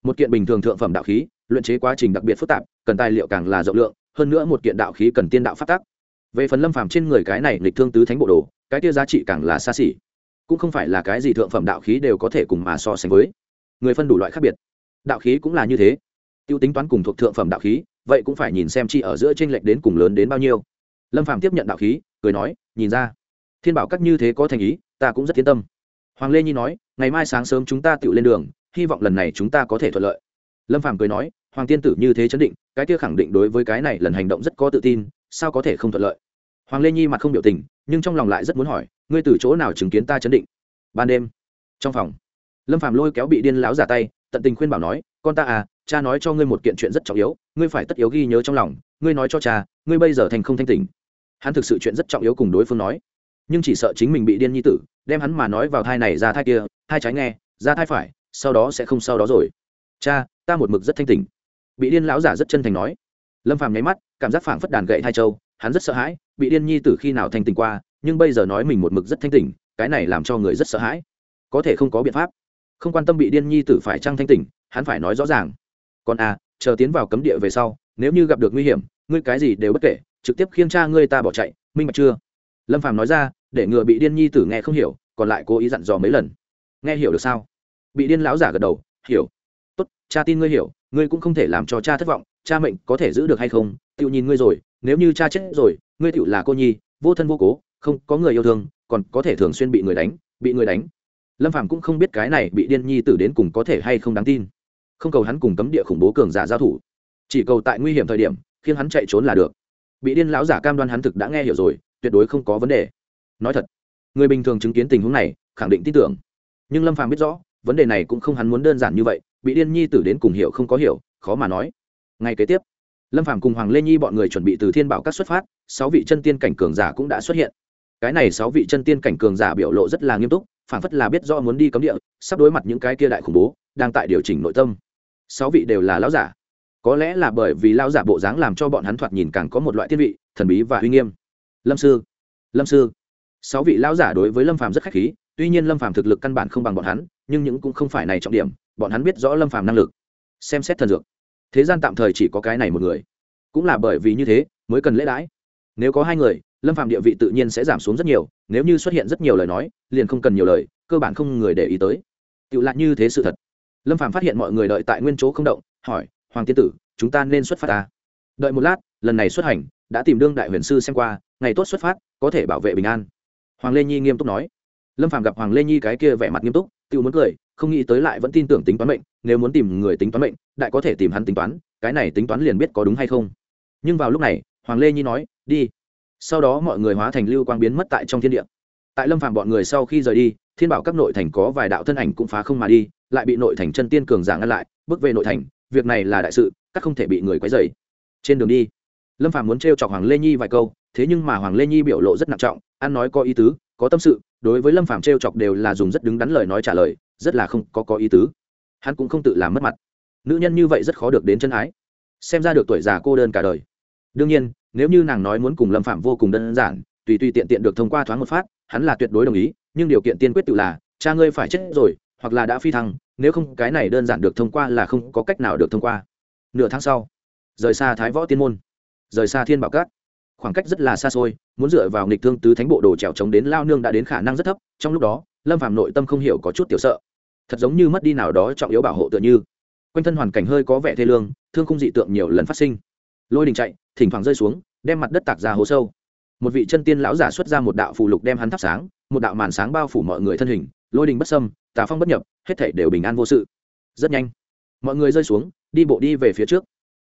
Một kiện bình thường thượng phẩm đạo khí, luyện chế quá trình đặc biệt phức tạp, cần tài liệu càng là rộng lượng, hơn nữa một kiện đạo khí cần tiên đạo phát tác về phần lâm phàm trên người cái này lịch thương tứ thánh bộ đồ, cái kia giá trị càng là xa xỉ cũng không phải là cái gì thượng phẩm đạo khí đều có thể cùng mà so sánh với. Người phân đủ loại khác biệt. Đạo khí cũng là như thế. Tiêu tính toán cùng thuộc thượng phẩm đạo khí, vậy cũng phải nhìn xem chi ở giữa tranh lệch đến cùng lớn đến bao nhiêu. Lâm phàm tiếp nhận đạo khí, cười nói, nhìn ra, thiên bảo các như thế có thành ý, ta cũng rất yên tâm. Hoàng lê nhi nói, ngày mai sáng sớm chúng ta tự lên đường, hy vọng lần này chúng ta có thể thuận lợi. Lâm phàm cười nói, hoàng tiên tử như thế chấn định, cái kia khẳng định đối với cái này lần hành động rất có tự tin, sao có thể không thuận lợi? Hoàng lê nhi mặt không biểu tình, nhưng trong lòng lại rất muốn hỏi ngươi từ chỗ nào chứng kiến ta chấn định? Ban đêm, trong phòng, lâm phàm lôi kéo bị điên láo giả tay, tận tình khuyên bảo nói, con ta à cha nói cho ngươi một kiện chuyện rất trọng yếu, ngươi phải tất yếu ghi nhớ trong lòng, ngươi nói cho cha, ngươi bây giờ thành không thanh tỉnh. Hắn thực sự chuyện rất trọng yếu cùng đối phương nói, nhưng chỉ sợ chính mình bị điên nhi tử, đem hắn mà nói vào thai này ra thai kia thai trái nghe, ra thai phải, sau đó sẽ không sau đó rồi. Cha, ta một mực rất thanh tỉnh. Bị điên lão giả rất chân thành nói. Lâm phàm nháy mắt, cảm giác phảng phất đàn gậy thai châu, hắn rất sợ hãi, bị điên nhi tử khi nào thanh tỉnh qua nhưng bây giờ nói mình một mực rất thanh tỉnh, cái này làm cho người rất sợ hãi. Có thể không có biện pháp. Không quan tâm bị điên nhi tử phải trăng thanh tỉnh, hắn phải nói rõ ràng. Còn à chờ tiến vào cấm địa về sau, nếu như gặp được nguy hiểm, ngươi cái gì đều bất kể, trực tiếp khiêng cha ngươi ta bỏ chạy, minh bạch chưa? Lâm phàm nói ra, để ngừa bị điên nhi tử nghe không hiểu, còn lại cố ý dặn dò mấy lần. Nghe hiểu được sao? Bị điên lão giả gật đầu, hiểu. Tốt, cha tin ngươi hiểu, ngươi cũng không thể làm cho cha thất vọng, cha mệnh có thể giữ được hay không? Tự nhìn ngươi rồi, nếu như cha chết rồi, ngươi tự là cô nhi, vô thân vô cố không có người yêu thương, còn có thể thường xuyên bị người đánh, bị người đánh. Lâm phàm cũng không biết cái này bị điên nhi tử đến cùng có thể hay không đáng tin. Không cầu hắn cùng cấm địa khủng bố cường giả giao thủ. Chỉ cầu tại nguy hiểm thời điểm, khiến hắn chạy trốn là được. Bị điên lão giả cam đoan hắn thực đã nghe hiểu rồi, tuyệt đối không có vấn đề. Nói thật, người bình thường chứng kiến tình huống này, khẳng định tin tưởng. Nhưng lâm phàm biết rõ, vấn đề này cũng không hắn muốn đơn giản như vậy, bị điên nhi tử đến cùng hiểu không có hiểu, khó mà nói. Ngay kế tiếp, lâm phàm cùng hoàng lê nhi bọn người chuẩn bị từ thiên bảo các xuất phát, sáu vị chân tiên cảnh cường giả cũng đã xuất hiện cái này sáu vị chân tiên cảnh cường giả biểu lộ rất là nghiêm túc phản phất là biết rõ muốn đi cấm địa, sắp đối mặt những cái kia đại khủng bố, đang tại điều chỉnh nội tâm. Sáu vị đều là lão giả. Có lẽ là bởi vì lão giả bộ dáng làm cho bọn hắn thoạt nhìn càng có một loại thiên vị, thần bí và uy nghiêm. Lâm sư lâm sư. Sáu vị lão giả đối với lâm phàm rất khách khí, tuy nhiên lâm phàm thực lực căn bản không bằng bọn hắn, nhưng những cũng không phải này trọng điểm, bọn hắn biết rõ lâm phàm năng lực. Xem xét thần dược. Thế gian tạm thời chỉ có cái này một người. Cũng là bởi vì như thế, mới cần lễ đãi. Nếu có hai người lâm Phạm địa vị tự nhiên sẽ giảm xuống rất nhiều, nếu như xuất hiện rất nhiều lời nói, liền không cần nhiều lời, cơ bản không người để ý tới. Tự lại như thế sự thật. Lâm Phạm phát hiện mọi người đợi tại nguyên chỗ không động, hỏi, hoàng tiên tử, chúng ta nên xuất phát ta đợi một lát, lần này xuất hành, đã tìm đương đại huyền sư xem qua, ngày tốt xuất phát, có thể bảo vệ bình an. Hoàng lê nhi nghiêm túc nói. Lâm Phạm gặp hoàng lê nhi cái kia vẻ mặt nghiêm túc tự muốn cười, không nghĩ tới lại vẫn tin tưởng tính toán mệnh, nếu muốn tìm người tính toán mệnh, đại có thể tìm hắn tính toán, cái này tính toán liền biết có đúng hay không. Nhưng vào lúc này, hoàng lê nhi nói, đi sau đó mọi người hóa thành lưu quang biến mất tại trong thiên địa. Tại lâm phàm bọn người sau khi rời đi, thiên bảo các nội thành có vài đạo thân ảnh cũng phá không mà đi, lại bị nội thành chân tiên cường giả ngăn lại, bước về nội thành, việc này là đại sự, các không thể bị người quấy dày trên đường đi, lâm phàm muốn t chọc hoàng lê nhi vài câu, thế nhưng mà hoàng lê nhi biểu lộ rất nặng trọng, ăn nói có ý tứ, có tâm sự, đối với lâm phàm t chọc đều là dùng rất đứng đắn lời nói trả lời, rất là không có có ý tứ. Hắn cũng không tự làm mất mặt. Nữ nhân như vậy rất khó được đến chân ái. Xem ra được tuổi già cô đơn cả đời. Đương nhiên nếu như nàng nói muốn cùng lâm phạm vô cùng đơn giản, tùy tùy tiện tiện được thông qua thoáng một phát, hắn là tuyệt đối đồng ý, nhưng điều kiện tiên quyết tự là, cha ngươi phải chết rồi, hoặc là đã phi thăng, nếu không cái này đơn giản được thông qua là không có cách nào được thông qua. Nửa tháng sau, rời xa thái võ tiên môn, rời xa thiên bảo cát. Khoảng cách rất là xa xôi, muốn dựa vào nghịch thương tứ thánh bộ đồ trèo trống đến lao nương đã đến khả năng rất thấp, trong lúc đó, lâm phạm nội tâm không hiểu có chút tiểu sợ. Thật giống như mất đi nào đó trọng yếu bảo hộ tựa như. Quanh thân hoàn cảnh hơi có vẻ thê lương, thương không dị tượng nhiều lần phát sinh lôi đình chạy, thỉnh thoảng rơi xuống, đem mặt đất tạc ra hố sâu. Một vị chân tiên lão giả xuất ra một đạo phù lục đem hắn thắp sáng, một đạo màn sáng bao phủ mọi người thân hình, lôi đình bất sâm tà phong bất nhập, hết thể đều bình an vô sự. Rất nhanh, mọi người rơi xuống, đi bộ đi về phía trước.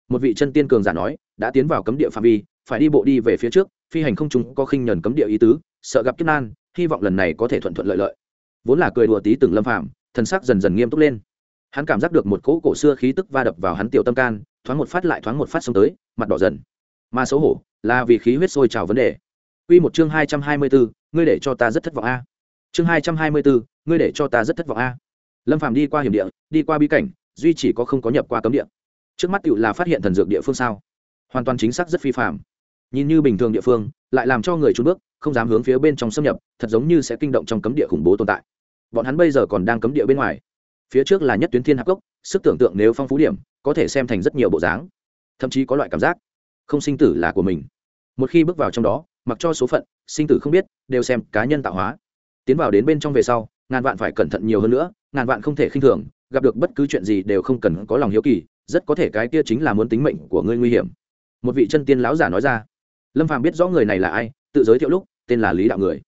Một vị chân tiên cường giả nói, đã tiến vào cấm địa phạm vi, phải đi bộ đi về phía trước, phi hành không chúng có khinh nhẫn cấm địa ý tứ, sợ gặp kiếp nan, hy vọng lần này có thể thuận thuận lợi lợi. Vốn là cười đùa tí từng lâm phạm thần sắc dần dần nghiêm túc lên. Hắn cảm giác được một cỗ cổ xưa khí tức va đập vào hắn tiểu tâm can thoáng một phát lại thoáng một phát xông tới, mặt đỏ dần. Mà xấu hổ là vì khí huyết sôi trào vấn đề. Quy một chương hai trăm hai mươi bốn, ngươi để cho ta rất thất vọng a. Chương hai trăm hai mươi bốn, ngươi để cho ta rất thất vọng a. Lâm phàm đi qua hiểm địa, đi qua bí cảnh, duy chỉ có không có nhập qua cấm địa. Trước mắt tiểu là phát hiện thần dược địa phương sao? Hoàn toàn chính xác rất phi phạm nhìn như bình thường địa phương, lại làm cho người chùn bước, không dám hướng phía bên trong xâm nhập, thật giống như sẽ kinh động trong cấm địa khủng bố tồn tại. Bọn hắn bây giờ còn đang cấm địa bên ngoài. Phía trước là nhất tuyến thiên hạp cốc, sức tưởng tượng nếu phong phú điểm có thể xem thành rất nhiều bộ dáng, thậm chí có loại cảm giác không sinh tử là của mình. Một khi bước vào trong đó, mặc cho số phận, sinh tử không biết, đều xem cá nhân tạo hóa. Tiến vào đến bên trong về sau, ngàn vạn phải cẩn thận nhiều hơn nữa, ngàn vạn không thể khinh thường, gặp được bất cứ chuyện gì đều không cần có lòng hiếu kỳ, rất có thể cái kia chính là muốn tính mệnh của ngươi nguy hiểm. Một vị chân tiên lão giả nói ra. Lâm phàm biết rõ người này là ai, tự giới thiệu lúc, tên là lý đạo người.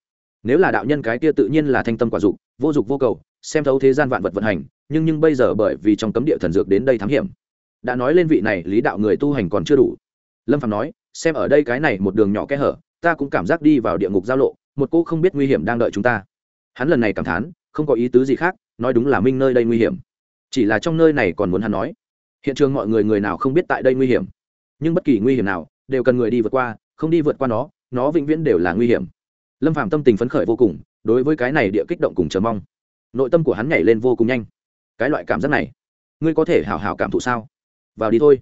Nếu là đạo nhân cái kia tự nhiên là thanh tâm quả dục, vô dục vô cầu, xem thấu thế gian vạn vật vận hành, nhưng nhưng bây giờ bởi vì trong cấm địa thần dược đến đây thám hiểm đã nói lên vị này lý đạo người tu hành còn chưa đủ. Lâm phạm nói, xem ở đây cái này một đường nhỏ kẽ hở, ta cũng cảm giác đi vào địa ngục giao lộ, một cô không biết nguy hiểm đang đợi chúng ta. Hắn lần này cảm thán, không có ý tứ gì khác, nói đúng là minh nơi đây nguy hiểm. Chỉ là trong nơi này còn muốn hắn nói. Hiện trường mọi người người nào không biết tại đây nguy hiểm. Nhưng bất kỳ nguy hiểm nào, đều cần người đi vượt qua, không đi vượt qua nó nó vĩnh viễn đều là nguy hiểm. Lâm phạm tâm tình phấn khởi vô cùng, đối với cái này địa kích động cùng chờ mong. Nội tâm của hắn nhảy lên vô cùng nhanh. Cái loại cảm giác này, ngươi có thể hào hào cảm thụ sao? Vào đi thôi.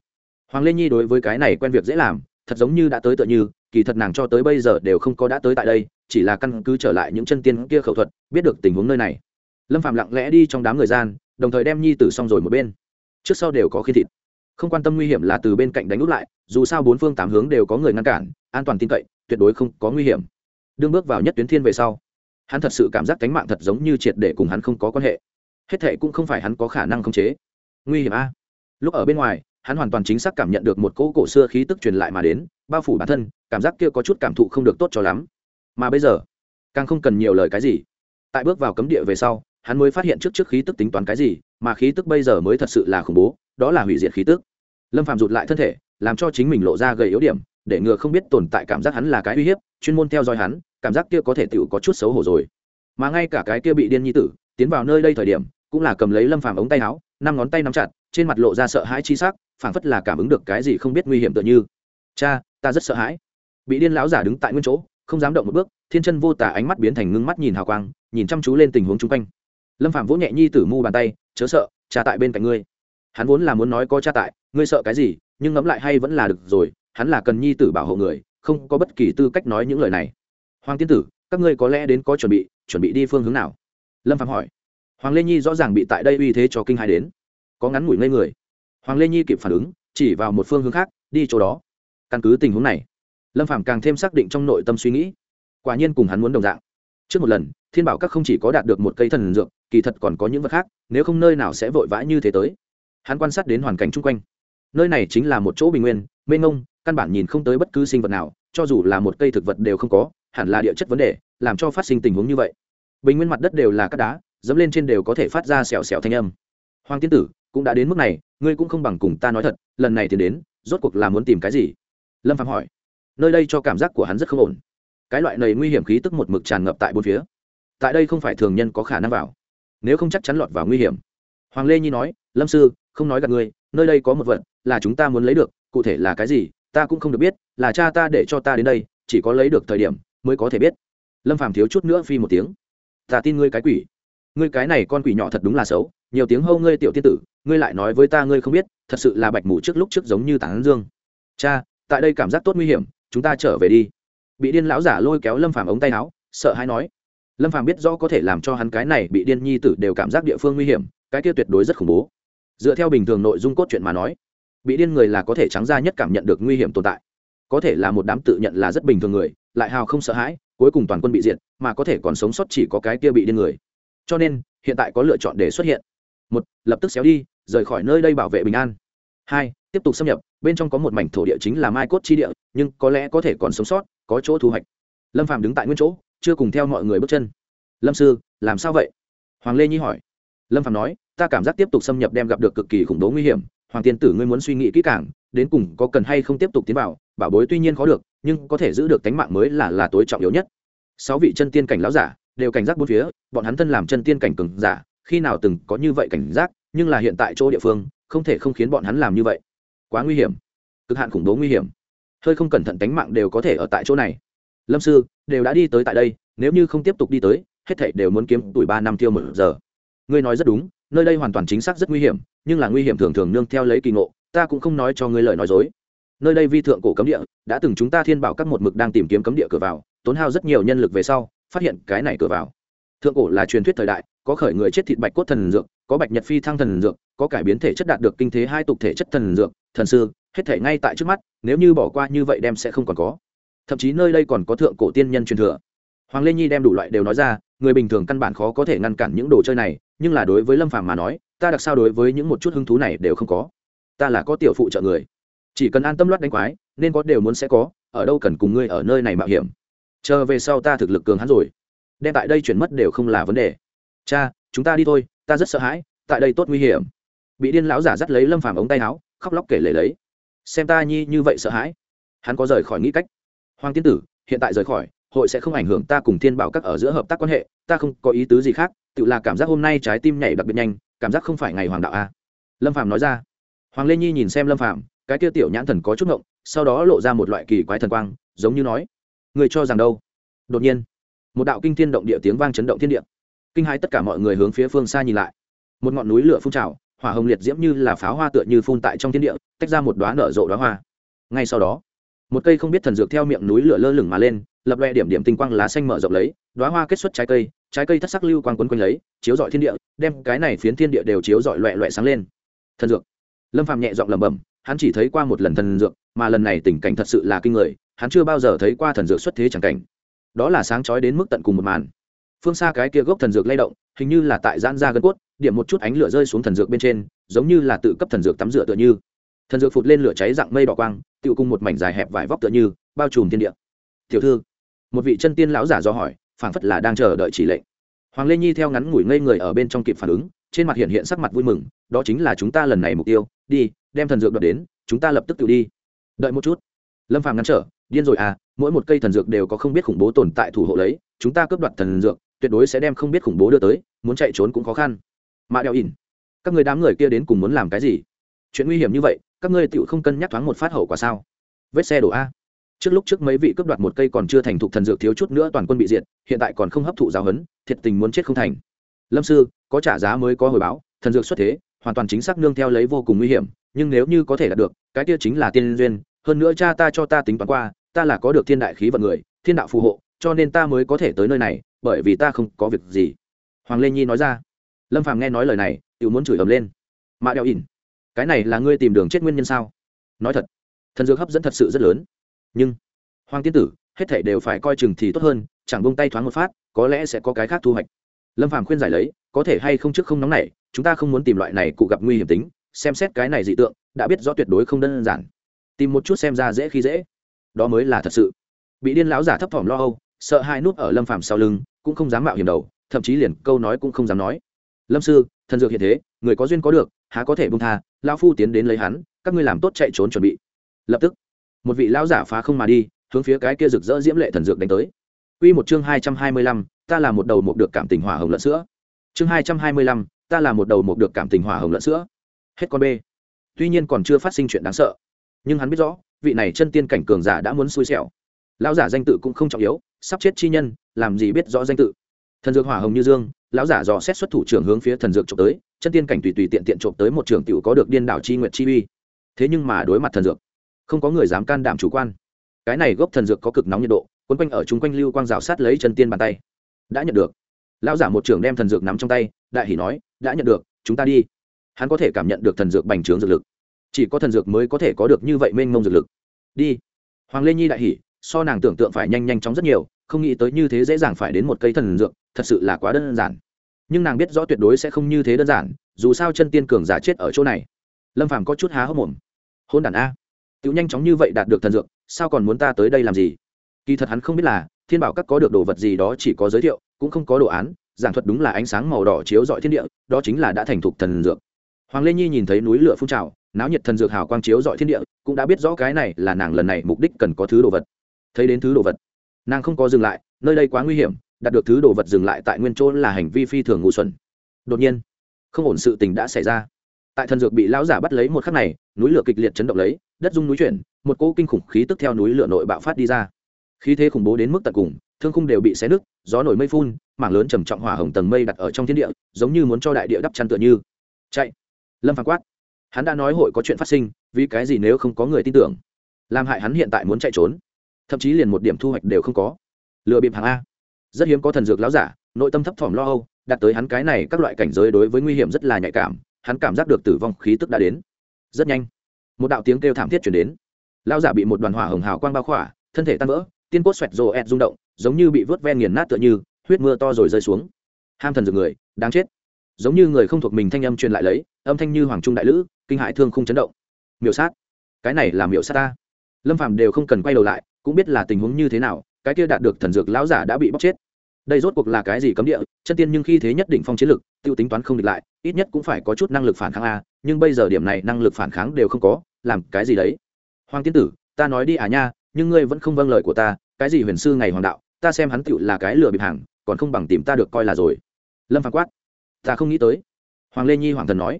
Hoàng lê nhi đối với cái này quen việc dễ làm, thật giống như đã tới tựa như, kỳ thật nàng cho tới bây giờ đều không có đã tới tại đây, chỉ là căn cứ trở lại những chân tiên kia khẩu thuật, biết được tình huống nơi này. Lâm phạm lặng lẽ đi trong đám người gian, đồng thời đem nhi tử xong rồi một bên. Trước sau đều có khi thịt. Không quan tâm nguy hiểm là từ bên cạnh đánh út lại, dù sao bốn phương tám hướng đều có người ngăn cản, an toàn tin cậy, tuyệt đối không có nguy hiểm. Đương bước vào nhất tuyến thiên về sau, hắn thật sự cảm giác cánh mạng thật giống như triệt để cùng hắn không có quan hệ. Hết thệ cũng không phải hắn có khả năng khống chế. Nguy hiểm a lúc ở bên ngoài, hắn hoàn toàn chính xác cảm nhận được một cỗ cổ xưa khí tức truyền lại mà đến, bao phủ bản thân, cảm giác kia có chút cảm thụ không được tốt cho lắm. Mà bây giờ, càng không cần nhiều lời cái gì. Tại bước vào cấm địa về sau, hắn mới phát hiện trước trước khí tức tính toán cái gì, mà khí tức bây giờ mới thật sự là khủng bố, đó là hủy diệt khí tức. Lâm phạm rụt lại thân thể, làm cho chính mình lộ ra gầy yếu điểm, để ngừa không biết tồn tại cảm giác hắn là cái uy hiếp, chuyên môn theo dõi hắn, cảm giác kia có thể tựu có chút xấu hổ rồi. Mà ngay cả cái kia bị điên nhi tử, tiến vào nơi đây thời điểm cũng là cầm lấy lâm phàm ống tay áo, năm ngón tay nắm chặt, trên mặt lộ ra sợ hãi chi sắc, phảng phất là cảm ứng được cái gì không biết nguy hiểm tựa như. Cha, ta rất sợ hãi. Bị điên lão giả đứng tại nguyên chỗ, không dám động một bước, thiên chân vô tả ánh mắt biến thành ngưng mắt nhìn hào quang, nhìn chăm chú lên tình huống chung quanh. Lâm phạm vỗ nhẹ nhi tử mu bàn tay, chớ sợ, cha tại bên cạnh ngươi. Hắn vốn là muốn nói có cha tại, ngươi sợ cái gì, nhưng ngẫm lại hay vẫn là được rồi, hắn là cần nhi tử bảo hộ người, không có bất kỳ tư cách nói những lời này. Hoàng tiên tử, các ngươi có lẽ đến có chuẩn bị chuẩn bị đi phương hướng nào? Lâm phạm hỏi hoàng lê nhi rõ ràng bị tại đây uy thế cho kinh hai đến. Có ngắn ngủi ngây người. Hoàng lê nhi kịp phản ứng, chỉ vào một phương hướng khác, đi chỗ đó. Căn cứ tình huống này, lâm phạm càng thêm xác định trong nội tâm suy nghĩ. Quả nhiên cùng hắn muốn đồng dạng. Trước một lần, thiên bảo các không chỉ có đạt được một cây thần dược, kỳ thật còn có những vật khác, nếu không nơi nào sẽ vội vã như thế tới. Hắn quan sát đến hoàn cảnh chung quanh. Nơi này chính là một chỗ bình nguyên, mênh ngông căn bản nhìn không tới bất cứ sinh vật nào, cho dù là một cây thực vật đều không có, hẳn là địa chất vấn đề, làm cho phát sinh tình huống như vậy. Bình nguyên mặt đất đều là các đá dẫm lên trên đều có thể phát ra xèo xèo thanh âm. Hoàng tiên tử, cũng đã đến mức này, ngươi cũng không bằng cùng ta nói thật, lần này thì đến, rốt cuộc là muốn tìm cái gì? Lâm phạm hỏi. Nơi đây cho cảm giác của hắn rất không ổn. Cái loại này nguy hiểm khí tức một mực tràn ngập tại bốn phía. Tại đây không phải thường nhân có khả năng vào. Nếu không chắc chắn lọt vào nguy hiểm. Hoàng lê nhi nói, lâm sư, không nói gặp ngươi, nơi đây có một vật, là chúng ta muốn lấy được, cụ thể là cái gì, ta cũng không được biết, là cha ta để cho ta đến đây, chỉ có lấy được thời điểm, mới có thể biết. Lâm phàm thiếu chút nữa phi một tiếng. Ta tin ngươi cái quỷ ngươi cái này con quỷ nhỏ thật đúng là xấu, nhiều tiếng hâu ngươi tiểu tiên tử, ngươi lại nói với ta ngươi không biết, thật sự là bạch mù trước lúc trước giống như tảng dương. Cha, tại đây cảm giác tốt nguy hiểm, chúng ta trở về đi. Bị điên lão giả lôi kéo lâm phàm ống tay áo, sợ hãi nói. Lâm phàm biết rõ có thể làm cho hắn cái này bị điên nhi tử đều cảm giác địa phương nguy hiểm, cái kia tuyệt đối rất khủng bố. Dựa theo bình thường nội dung cốt truyện mà nói, bị điên người là có thể trắng ra nhất cảm nhận được nguy hiểm tồn tại. Có thể là một đám tự nhận là rất bình thường người, lại hào không sợ hãi, cuối cùng toàn quân bị diệt, mà có thể còn sống sót chỉ có cái kia bị điên người cho nên, hiện tại có lựa chọn để xuất hiện. Một, lập tức xéo đi, rời khỏi nơi đây bảo vệ bình an. Hai, tiếp tục xâm nhập, bên trong có một mảnh thổ địa chính là mai cốt chi địa, nhưng có lẽ có thể còn sống sót, có chỗ thu hoạch. Lâm phạm đứng tại nguyên chỗ, chưa cùng theo mọi người bước chân. Lâm sư, làm sao vậy? Hoàng lê nhi hỏi. Lâm phạm nói, ta cảm giác tiếp tục xâm nhập đem gặp được cực kỳ khủng bố nguy hiểm. Hoàng tiên tử ngươi muốn suy nghĩ kỹ càng, đến cùng có cần hay không tiếp tục tiến vào, bảo bối tuy nhiên khó được, nhưng có thể giữ được tánh mạng mới là là tối trọng yếu nhất. Sáu vị chân tiên cảnh lão giả đều cảnh giác bốn phía, bọn hắn thân làm chân tiên cảnh cường giả, khi nào từng có như vậy cảnh giác, nhưng là hiện tại chỗ địa phương, không thể không khiến bọn hắn làm như vậy. Quá nguy hiểm. Cực hạn khủng bố nguy hiểm. Hơi không cẩn thận tánh mạng đều có thể ở tại chỗ này. Lâm sư, đều đã đi tới tại đây, nếu như không tiếp tục đi tới, hết thảy đều muốn kiếm tuổi ba năm tiêu một giờ. Ngươi nói rất đúng, nơi đây hoàn toàn chính xác rất nguy hiểm, nhưng là nguy hiểm thường thường nương theo lấy kỳ ngộ, ta cũng không nói cho ngươi lời nói dối. Nơi đây vi thượng cổ cấm địa, đã từng chúng ta thiên bảo các một mực đang tìm kiếm cấm địa cửa vào, tốn hao rất nhiều nhân lực về sau phát hiện cái này cửa vào. Thượng cổ là truyền thuyết thời đại, có khởi người chết thịt bạch cốt thần dược, có bạch nhật phi thăng thần dược, có cải biến thể chất đạt được kinh thế hai tục thể chất thần dược, thần sư, hết thể ngay tại trước mắt, nếu như bỏ qua như vậy đem sẽ không còn có. Thậm chí nơi đây còn có thượng cổ tiên nhân truyền thừa. Hoàng lê nhi đem đủ loại đều nói ra, người bình thường căn bản khó có thể ngăn cản những đồ chơi này, nhưng là đối với lâm phàm mà nói, ta đặc sao đối với những một chút hứng thú này đều không có. Ta là có tiểu phụ trợ người. Chỉ cần an tâm loát đánh quái, nên có đều muốn sẽ có, ở đâu cần cùng ngươi ở nơi này mạo hiểm chờ về sau ta thực lực cường hắn rồi đem tại đây chuyển mất đều không là vấn đề. Cha chúng ta đi thôi ta rất sợ hãi tại đây tốt nguy hiểm. Bị điên lão giả dắt lấy lâm phàm ống tay áo khóc lóc kể lể lấy. Xem ta nhi như vậy sợ hãi. Hắn có rời khỏi nghĩ cách. Hoàng tiên tử hiện tại rời khỏi hội sẽ không ảnh hưởng ta cùng thiên bảo các ở giữa hợp tác quan hệ ta không có ý tứ gì khác tự là cảm giác hôm nay trái tim nhảy đặc biệt nhanh cảm giác không phải ngày hoàng đạo a. Lâm Phàm nói ra. Hoàng lê nhi nhìn xem lâm Phàm, cái kia tiểu nhãn thần có chút ngộng sau đó lộ ra một loại kỳ quái thần quang giống như nói người cho rằng đâu? Đột nhiên, một đạo kinh thiên động địa tiếng vang chấn động thiên địa. Kinh hai tất cả mọi người hướng phía phương xa nhìn lại. Một ngọn núi lửa phun trào, hỏa hồng liệt diễm như là pháo hoa tựa như phun tại trong thiên địa, tách ra một đoá nở rộ đoá hoa. Ngay sau đó, một cây không biết thần dược theo miệng núi lửa lơ lửng mà lên, lập loe điểm điểm tinh quang lá xanh mở rộng lấy đoá hoa kết xuất trái cây trái cây thất sắc lưu quang quấn quanh lấy, chiếu dọi thiên địa, đem cái này phiến thiên địa đều chiếu dọi loẹ loẹ sáng lên. Thần dược. Lâm phàm nhẹ giọng lẩm bẩm, hắn chỉ thấy qua một lần thần dược, mà lần này tình cảnh thật sự là kinh người hắn chưa bao giờ thấy qua thần dược xuất thế chẳng cảnh. Đó là sáng chói đến mức tận cùng một màn. Phương xa cái kia gốc thần dược lay động, hình như là tại giãn ra gân cốt, điểm một chút ánh lửa rơi xuống thần dược bên trên, giống như là tự cấp thần dược tắm rửa tựa như. Thần dược phụt lên lửa cháy dạng mây đỏ quang tự cùng một mảnh dài hẹp vải vóc tựa như, bao trùm thiên địa. Tiểu thư. Một vị chân tiên lão giả do hỏi, phảng phất là đang chờ đợi chỉ lệnh. Hoàng lê nhi theo ngắn ngủi ngây người ở bên trong kịp phản ứng, trên mặt hiện hiện sắc mặt vui mừng, đó chính là chúng ta lần này mục tiêu, đi, đem thần dược đoạt đến, chúng ta lập tức tự đi. Đợi một chút. Lâm phàm ngăn trở điên rồi à mỗi một cây thần dược đều có không biết khủng bố tồn tại thủ hộ lấy, chúng ta cướp đoạt thần dược, tuyệt đối sẽ đem không biết khủng bố đưa tới, muốn chạy trốn cũng khó khăn. Mạ đeo ỉn, các người đám người kia đến cùng muốn làm cái gì? Chuyện nguy hiểm như vậy, các ngươi tựu không cân nhắc thoáng một phát hậu quả sao? Vết xe đổ a. Trước lúc trước mấy vị cướp đoạt một cây còn chưa thành thục thần dược thiếu chút nữa toàn quân bị diệt, hiện tại còn không hấp thụ giáo huấn, thiệt tình muốn chết không thành. Lâm sư, có trả giá mới có hồi báo, thần dược xuất thế, hoàn toàn chính xác nương theo lấy vô cùng nguy hiểm, nhưng nếu như có thể đạt được, cái kia chính là tiên duyên, hơn nữa cha ta cho ta tính toán qua ta là có được thiên đại khí vận người, thiên đạo phù hộ, cho nên ta mới có thể tới nơi này, bởi vì ta không có việc gì. Hoàng lê nhi nói ra. Lâm phàm nghe nói lời này tự muốn chửi ầm lên. Mạ đeo ỉn, cái này là ngươi tìm đường chết nguyên nhân sao? Nói thật, thần dược hấp dẫn thật sự rất lớn. Nhưng, hoàng tiên tử, hết thảy đều phải coi chừng thì tốt hơn, chẳng bông tay thoáng một phát, có lẽ sẽ có cái khác thu hoạch. Lâm phàm khuyên giải lấy, có thể hay không trước không nóng này chúng ta không muốn tìm loại này cụ gặp nguy hiểm tính, xem xét cái này dị tượng, đã biết rõ tuyệt đối không đơn giản. Tìm một chút xem ra dễ khi dễ đó mới là thật sự bị điên lão giả thấp thỏm lo âu sợ hai nút ở lâm phàm sau lưng cũng không dám mạo hiểm đầu thậm chí liền câu nói cũng không dám nói lâm sư thần dược hiện thế người có duyên có được há có thể bung tha lao phu tiến đến lấy hắn các ngươi làm tốt chạy trốn chuẩn bị lập tức một vị lão giả phá không mà đi hướng phía cái kia rực rỡ diễm lệ thần dược đánh tới Quy một chương hai trăm hai mươi lăm, ta là một đầu mục được cảm tình hỏa hồng lợn sữa. Chương hai trăm hai mươi lăm, ta là một đầu mục được cảm tình hỏa hồng lợn sữa. Hết con B. Tuy nhiên còn chưa phát sinh chuyện đáng sợ, nhưng hắn biết rõ, vị này chân tiên cảnh cường giả đã muốn xui xẻo. Lão giả danh tự cũng không trọng yếu, sắp chết chi nhân, làm gì biết rõ danh tự. Thần dược hỏa hồng như dương, lão giả dò xét xuất thủ trưởng hướng phía thần dược trộm tới, chân tiên cảnh tùy tùy tiện tiện trộm tới một trường tiểu có được điên đảo chi nguyệt chi uy. Thế nhưng mà đối mặt thần dược, không có người dám can đảm chủ quan cái này gốc thần dược có cực nóng nhiệt độ quấn quanh ở chung quanh lưu quang rào sát lấy chân tiên bàn tay đã nhận được lão giả một trưởng đem thần dược nắm trong tay đại hỷ nói đã nhận được chúng ta đi hắn có thể cảm nhận được thần dược bành trướng dược lực chỉ có thần dược mới có thể có được như vậy mênh mông dược lực. Đi. Hoàng lê nhi đại hỉ, so nàng tưởng tượng phải nhanh nhanh chóng rất nhiều, không nghĩ tới như thế dễ dàng phải đến một cây thần dược, thật sự là quá đơn giản. Nhưng nàng biết rõ tuyệt đối sẽ không như thế đơn giản, dù sao chân tiên cường giả chết ở chỗ này. Lâm phàm có chút há hốc mồm. Hôn đản a. Tiểu nhanh chóng như vậy đạt được thần dược, sao còn muốn ta tới đây làm gì? Kỳ thật hắn không biết là, thiên bảo các có được đồ vật gì đó chỉ có giới thiệu, cũng không có đồ án, giảng thuật đúng là ánh sáng màu đỏ chiếu dọi thiên địa, đó chính là đã thành thục thần dược. Hoàng lê nhi nhìn thấy núi lửa phun trào náo nhiệt thần dược hào quang chiếu dọi thiên địa, cũng đã biết rõ cái này là nàng lần này mục đích cần có thứ đồ vật. Thấy đến thứ đồ vật, nàng không có dừng lại, nơi đây quá nguy hiểm, đạt được thứ đồ vật dừng lại tại nguyên chỗ là hành vi phi thường ngu xuẩn. Đột nhiên, không ổn sự tình đã xảy ra. Tại thần dược bị lão giả bắt lấy một khắc này, núi lửa kịch liệt chấn động lấy, đất dung núi chuyển, một cỗ kinh khủng khí tức theo núi lửa nội bạo phát đi ra. Khí thế khủng bố đến mức tận cùng, thương khung đều bị xé nứt, gió nổi mây phun, mảng lớn trầm trọng hỏa hồng tầng mây đặt ở trong thiên địa, giống như muốn cho đại địa đắp chăn tựa như. Chạy! Lâm phán quát hắn đã nói hội có chuyện phát sinh, vì cái gì nếu không có người tin tưởng? Làm hại hắn hiện tại muốn chạy trốn, thậm chí liền một điểm thu hoạch đều không có. Lừa bịp hàng a. Rất hiếm có thần dược láo giả, nội tâm thấp thỏm lo âu, đạt tới hắn cái này các loại cảnh giới đối với nguy hiểm rất là nhạy cảm, hắn cảm giác được tử vong khí tức đã đến. Rất nhanh, một đạo tiếng kêu thảm thiết chuyển đến. Lao giả bị một đoàn hỏa hồng hào quang bao khỏa, thân thể tan vỡ, tiên cốt xoẹt rồ ẹt rung động, giống như bị vớt ven nghiền nát tựa như, huyết mưa to rồi rơi xuống. Ham thần dược người, đáng chết. Giống như người không thuộc mình thanh âm truyền lại lấy âm thanh như hoàng trung đại lữ, kinh hãi thương không chấn động. Miểu sát. Cái này là miểu sát ta. Lâm phàm đều không cần quay đầu lại, cũng biết là tình huống như thế nào, cái kia đạt được thần dược lão giả đã bị bóc chết. Đây rốt cuộc là cái gì cấm địa? Chân tiên nhưng khi thế nhất định phong chiến lực, tiêu tính toán không địch lại, ít nhất cũng phải có chút năng lực phản kháng a, nhưng bây giờ điểm này năng lực phản kháng đều không có, làm cái gì đấy? Hoàng tiên tử, ta nói đi à nha, nhưng ngươi vẫn không vâng lời của ta, cái gì huyền sư ngày hoàng đạo, ta xem hắn tựu là cái lừa bịp hàng, còn không bằng tìm ta được coi là rồi. Lâm phàm quát, ta không nghĩ tới. Hoàng lê nhi hoàng thần nói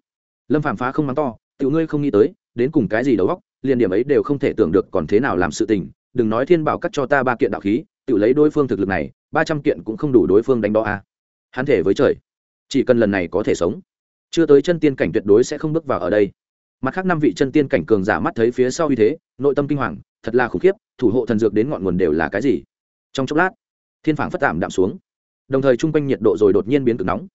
lâm phàm phá không mắng to tự ngươi không nghĩ tới, đến cùng cái gì đầu góc liền điểm ấy đều không thể tưởng được còn thế nào làm sự tình. Đừng nói thiên bảo cắt cho ta ba kiện đạo khí tự lấy đối phương thực lực này, ba trăm kiện cũng không đủ đối phương đánh đo a à. hắn thể với trời, chỉ cần lần này có thể sống, chưa tới chân tiên cảnh tuyệt đối sẽ không bước vào ở đây. Mặt khác năm vị chân tiên cảnh cường giả mắt thấy phía sau uy thế, nội tâm kinh hoàng, thật là khủng khiếp, thủ hộ thần dược đến ngọn nguồn đều là cái gì? Trong chốc lát, thiên phảng phất tạm đạm xuống. Đồng thời chung quanh nhiệt độ rồi đột nhiên biến cực nóng.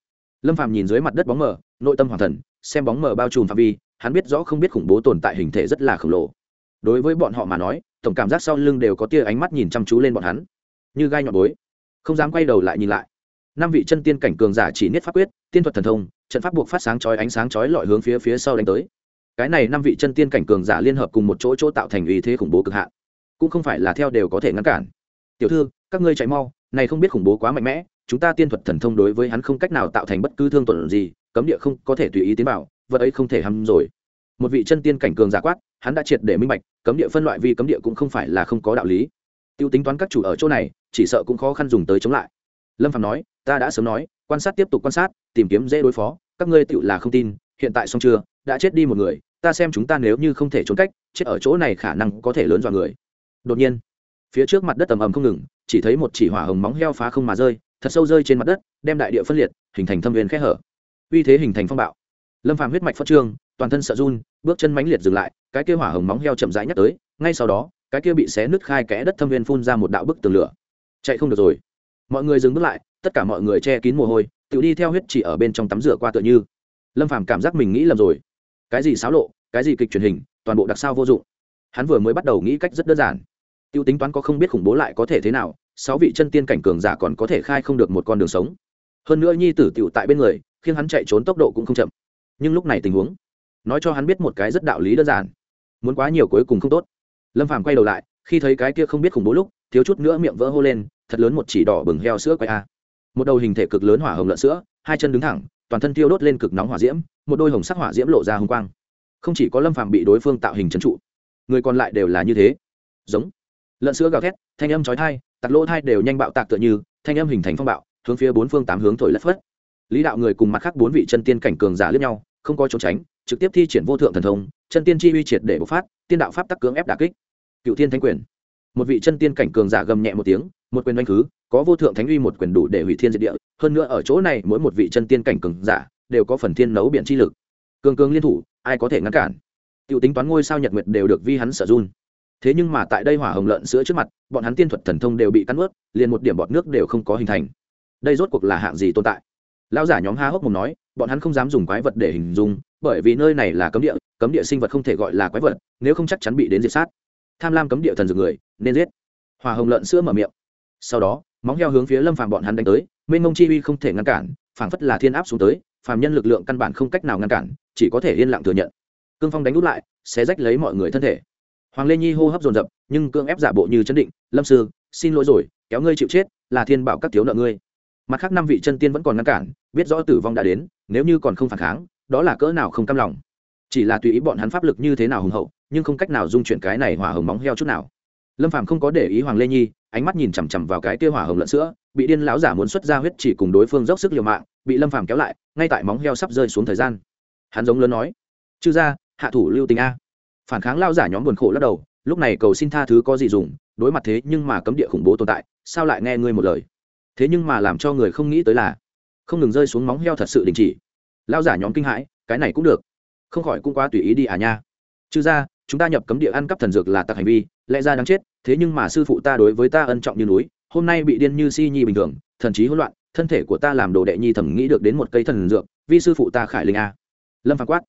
Lâm phàm nhìn dưới mặt đất bóng mờ, nội tâm hoàng thần xem bóng mờ bao trùm phạm vi, hắn biết rõ không biết khủng bố tồn tại hình thể rất là khổng lồ. Đối với bọn họ mà nói, tổng cảm giác sau lưng đều có tia ánh mắt nhìn chăm chú lên bọn hắn. Như gai nhọn bối. Không dám quay đầu lại nhìn lại. Năm vị chân tiên cảnh cường giả chỉ niết pháp quyết, tiên thuật thần thông, trận pháp buộc phát sáng chói ánh sáng chói lọi hướng phía phía sau đánh tới. Cái này năm vị chân tiên cảnh cường giả liên hợp cùng một chỗ chỗ tạo thành uy thế khủng bố cực hạn. Cũng không phải là theo đều có thể ngăn cản. Tiểu thư, các ngươi chạy mau, này không biết khủng bố quá mạnh mẽ, chúng ta tiên thuật thần thông đối với hắn không cách nào tạo thành bất cứ thương tổn gì cấm địa không có thể tùy ý tiến vào, vật ấy không thể hăm rồi. Một vị chân tiên cảnh cường giả quát, hắn đã triệt để minh bạch, cấm địa phân loại vì cấm địa cũng không phải là không có đạo lý. Tiêu tính toán các chủ ở chỗ này, chỉ sợ cũng khó khăn dùng tới chống lại. Lâm phạm nói, ta đã sớm nói, quan sát tiếp tục quan sát, tìm kiếm dễ đối phó, các ngươi tự là không tin, hiện tại xong chưa, đã chết đi một người, ta xem chúng ta nếu như không thể trốn cách, chết ở chỗ này khả năng có thể lớn dọa người. Đột nhiên, phía trước mặt đất tầm ầm không ngừng, chỉ thấy một chỉ hỏa hồng móng heo phá không mà rơi, thật sâu rơi trên mặt đất, đem đại địa phân liệt, hình thành thâm viên khe hở uy thế hình thành phong bạo. Lâm phàm huyết mạch phát trương, toàn thân sợ run, bước chân mãnh liệt dừng lại, cái kia hỏa hồng móng heo chậm rãi nhắc tới, ngay sau đó, cái kia bị xé nứt khai kẽ đất thâm viên phun ra một đạo bức tường lửa. Chạy không được rồi. Mọi người dừng bước lại, tất cả mọi người che kín mồ hôi, tự đi theo huyết chỉ ở bên trong tắm rửa qua tựa như. Lâm phàm cảm giác mình nghĩ lầm rồi. Cái gì xáo lộ, cái gì kịch truyền hình, toàn bộ đặc sao vô dụng. Hắn vừa mới bắt đầu nghĩ cách rất đơn giản. Tiêu tính toán có không biết khủng bố lại có thể thế nào, sáu vị chân tiên cảnh cường giả còn có thể khai không được một con đường sống hơn nữa nhi tử tiểu tại bên người, khiến hắn chạy trốn tốc độ cũng không chậm. Nhưng lúc này tình huống, nói cho hắn biết một cái rất đạo lý đơn giản. Muốn quá nhiều cuối cùng không tốt. Lâm phàm quay đầu lại, khi thấy cái kia không biết khủng bố lúc, thiếu chút nữa miệng vỡ hô lên, thật lớn một chỉ đỏ bừng heo sữa quay a. Một đầu hình thể cực lớn hỏa hồng lợn sữa, hai chân đứng thẳng, toàn thân tiêu đốt lên cực nóng hỏa diễm, một đôi hồng sắc hỏa diễm lộ ra hồng quang. Không chỉ có lâm phàm bị đối phương tạo hình trấn trụ, người còn lại đều là như thế. Giống. Lợn sữa gào thét, thanh âm chói thai tạc lỗ thai đều nhanh bạo tạc tựa như, thanh âm hình thành phong bạo hướng phía bốn phương tám hướng thổi lất phất. Lý đạo người cùng mặt khác bốn vị chân tiên cảnh cường giả lướt nhau, không có trốn tránh, trực tiếp thi triển vô thượng thần thông, chân tiên chi uy triệt để bộc phát, tiên đạo pháp tắc cưỡng ép đả kích. Cựu thiên thánh quyền. Một vị chân tiên cảnh cường giả gầm nhẹ một tiếng, một quyền oanh khứ, có vô thượng thánh uy một quyền đủ để hủy thiên diệt địa, hơn nữa ở chỗ này mỗi một vị chân tiên cảnh cường giả đều có phần thiên nấu biện chi lực. Cường cường liên thủ, ai có thể ngăn cản? Tiểu tính toán ngôi sao nhật nguyệt đều được vi hắn sở run. Thế nhưng mà tại đây hỏa hồng lợn sữa trước mặt, bọn hắn tiên thuật thần thông đều bị cắn ướt liền một điểm bọt nước đều không có hình thành đây rốt cuộc là hạng gì tồn tại? Lão giả nhóm ha hốc mồm nói, bọn hắn không dám dùng quái vật để hình dung, bởi vì nơi này là cấm địa cấm địa sinh vật không thể gọi là quái vật, nếu không chắc chắn bị đến diệt sát. Tham lam cấm địa thần dược người, nên giết. Hòa hồng lợn sữa mở miệng. Sau đó, móng heo hướng phía lâm phàm bọn hắn đánh tới, mênh mông chi uy không thể ngăn cản, phảng phất là thiên áp xuống tới, phàm nhân lực lượng căn bản không cách nào ngăn cản, chỉ có thể yên lặng thừa nhận. Cương phong đánh út lại sẽ rách lấy mọi người thân thể. Hoàng lê nhi hô hấp dồn dập, nhưng cương ép giả bộ như chấn định, lâm sư, xin lỗi rồi, kéo ngươi chịu chết, là thiên bảo các thiếu nợ ngươi mặt khác năm vị chân tiên vẫn còn ngăn cản, biết rõ tử vong đã đến, nếu như còn không phản kháng, đó là cỡ nào không cam lòng. Chỉ là tùy ý bọn hắn pháp lực như thế nào hùng hậu, nhưng không cách nào dung chuyển cái này hỏa hồng móng heo chút nào. Lâm phàm không có để ý hoàng lê nhi, ánh mắt nhìn chằm chằm vào cái kia hỏa hồng lợn sữa, bị điên lão giả muốn xuất ra huyết chỉ cùng đối phương dốc sức liều mạng, bị lâm phàm kéo lại, ngay tại móng heo sắp rơi xuống thời gian. Hắn giống lớn nói, chư ra hạ thủ lưu tình a. Phản kháng lao giả nhóm buồn khổ lắc đầu, lúc này cầu xin tha thứ có gì dùng, đối mặt thế nhưng mà cấm địa khủng bố tồn tại, sao lại nghe ngươi một lời? Thế nhưng mà làm cho người không nghĩ tới là, không ngừng rơi xuống móng heo thật sự đình chỉ. Lao giả nhóm kinh hãi, cái này cũng được. Không khỏi cũng quá tùy ý đi à nha. Chứ ra, chúng ta nhập cấm địa ăn cắp thần dược là tặc hành vi, lẽ ra đáng chết, thế nhưng mà sư phụ ta đối với ta ân trọng như núi, hôm nay bị điên như si nhi bình thường, thần trí hỗn loạn, thân thể của ta làm đồ đệ nhi thẩm nghĩ được đến một cây thần dược, vi sư phụ ta khải linh a. Lâm phán quát.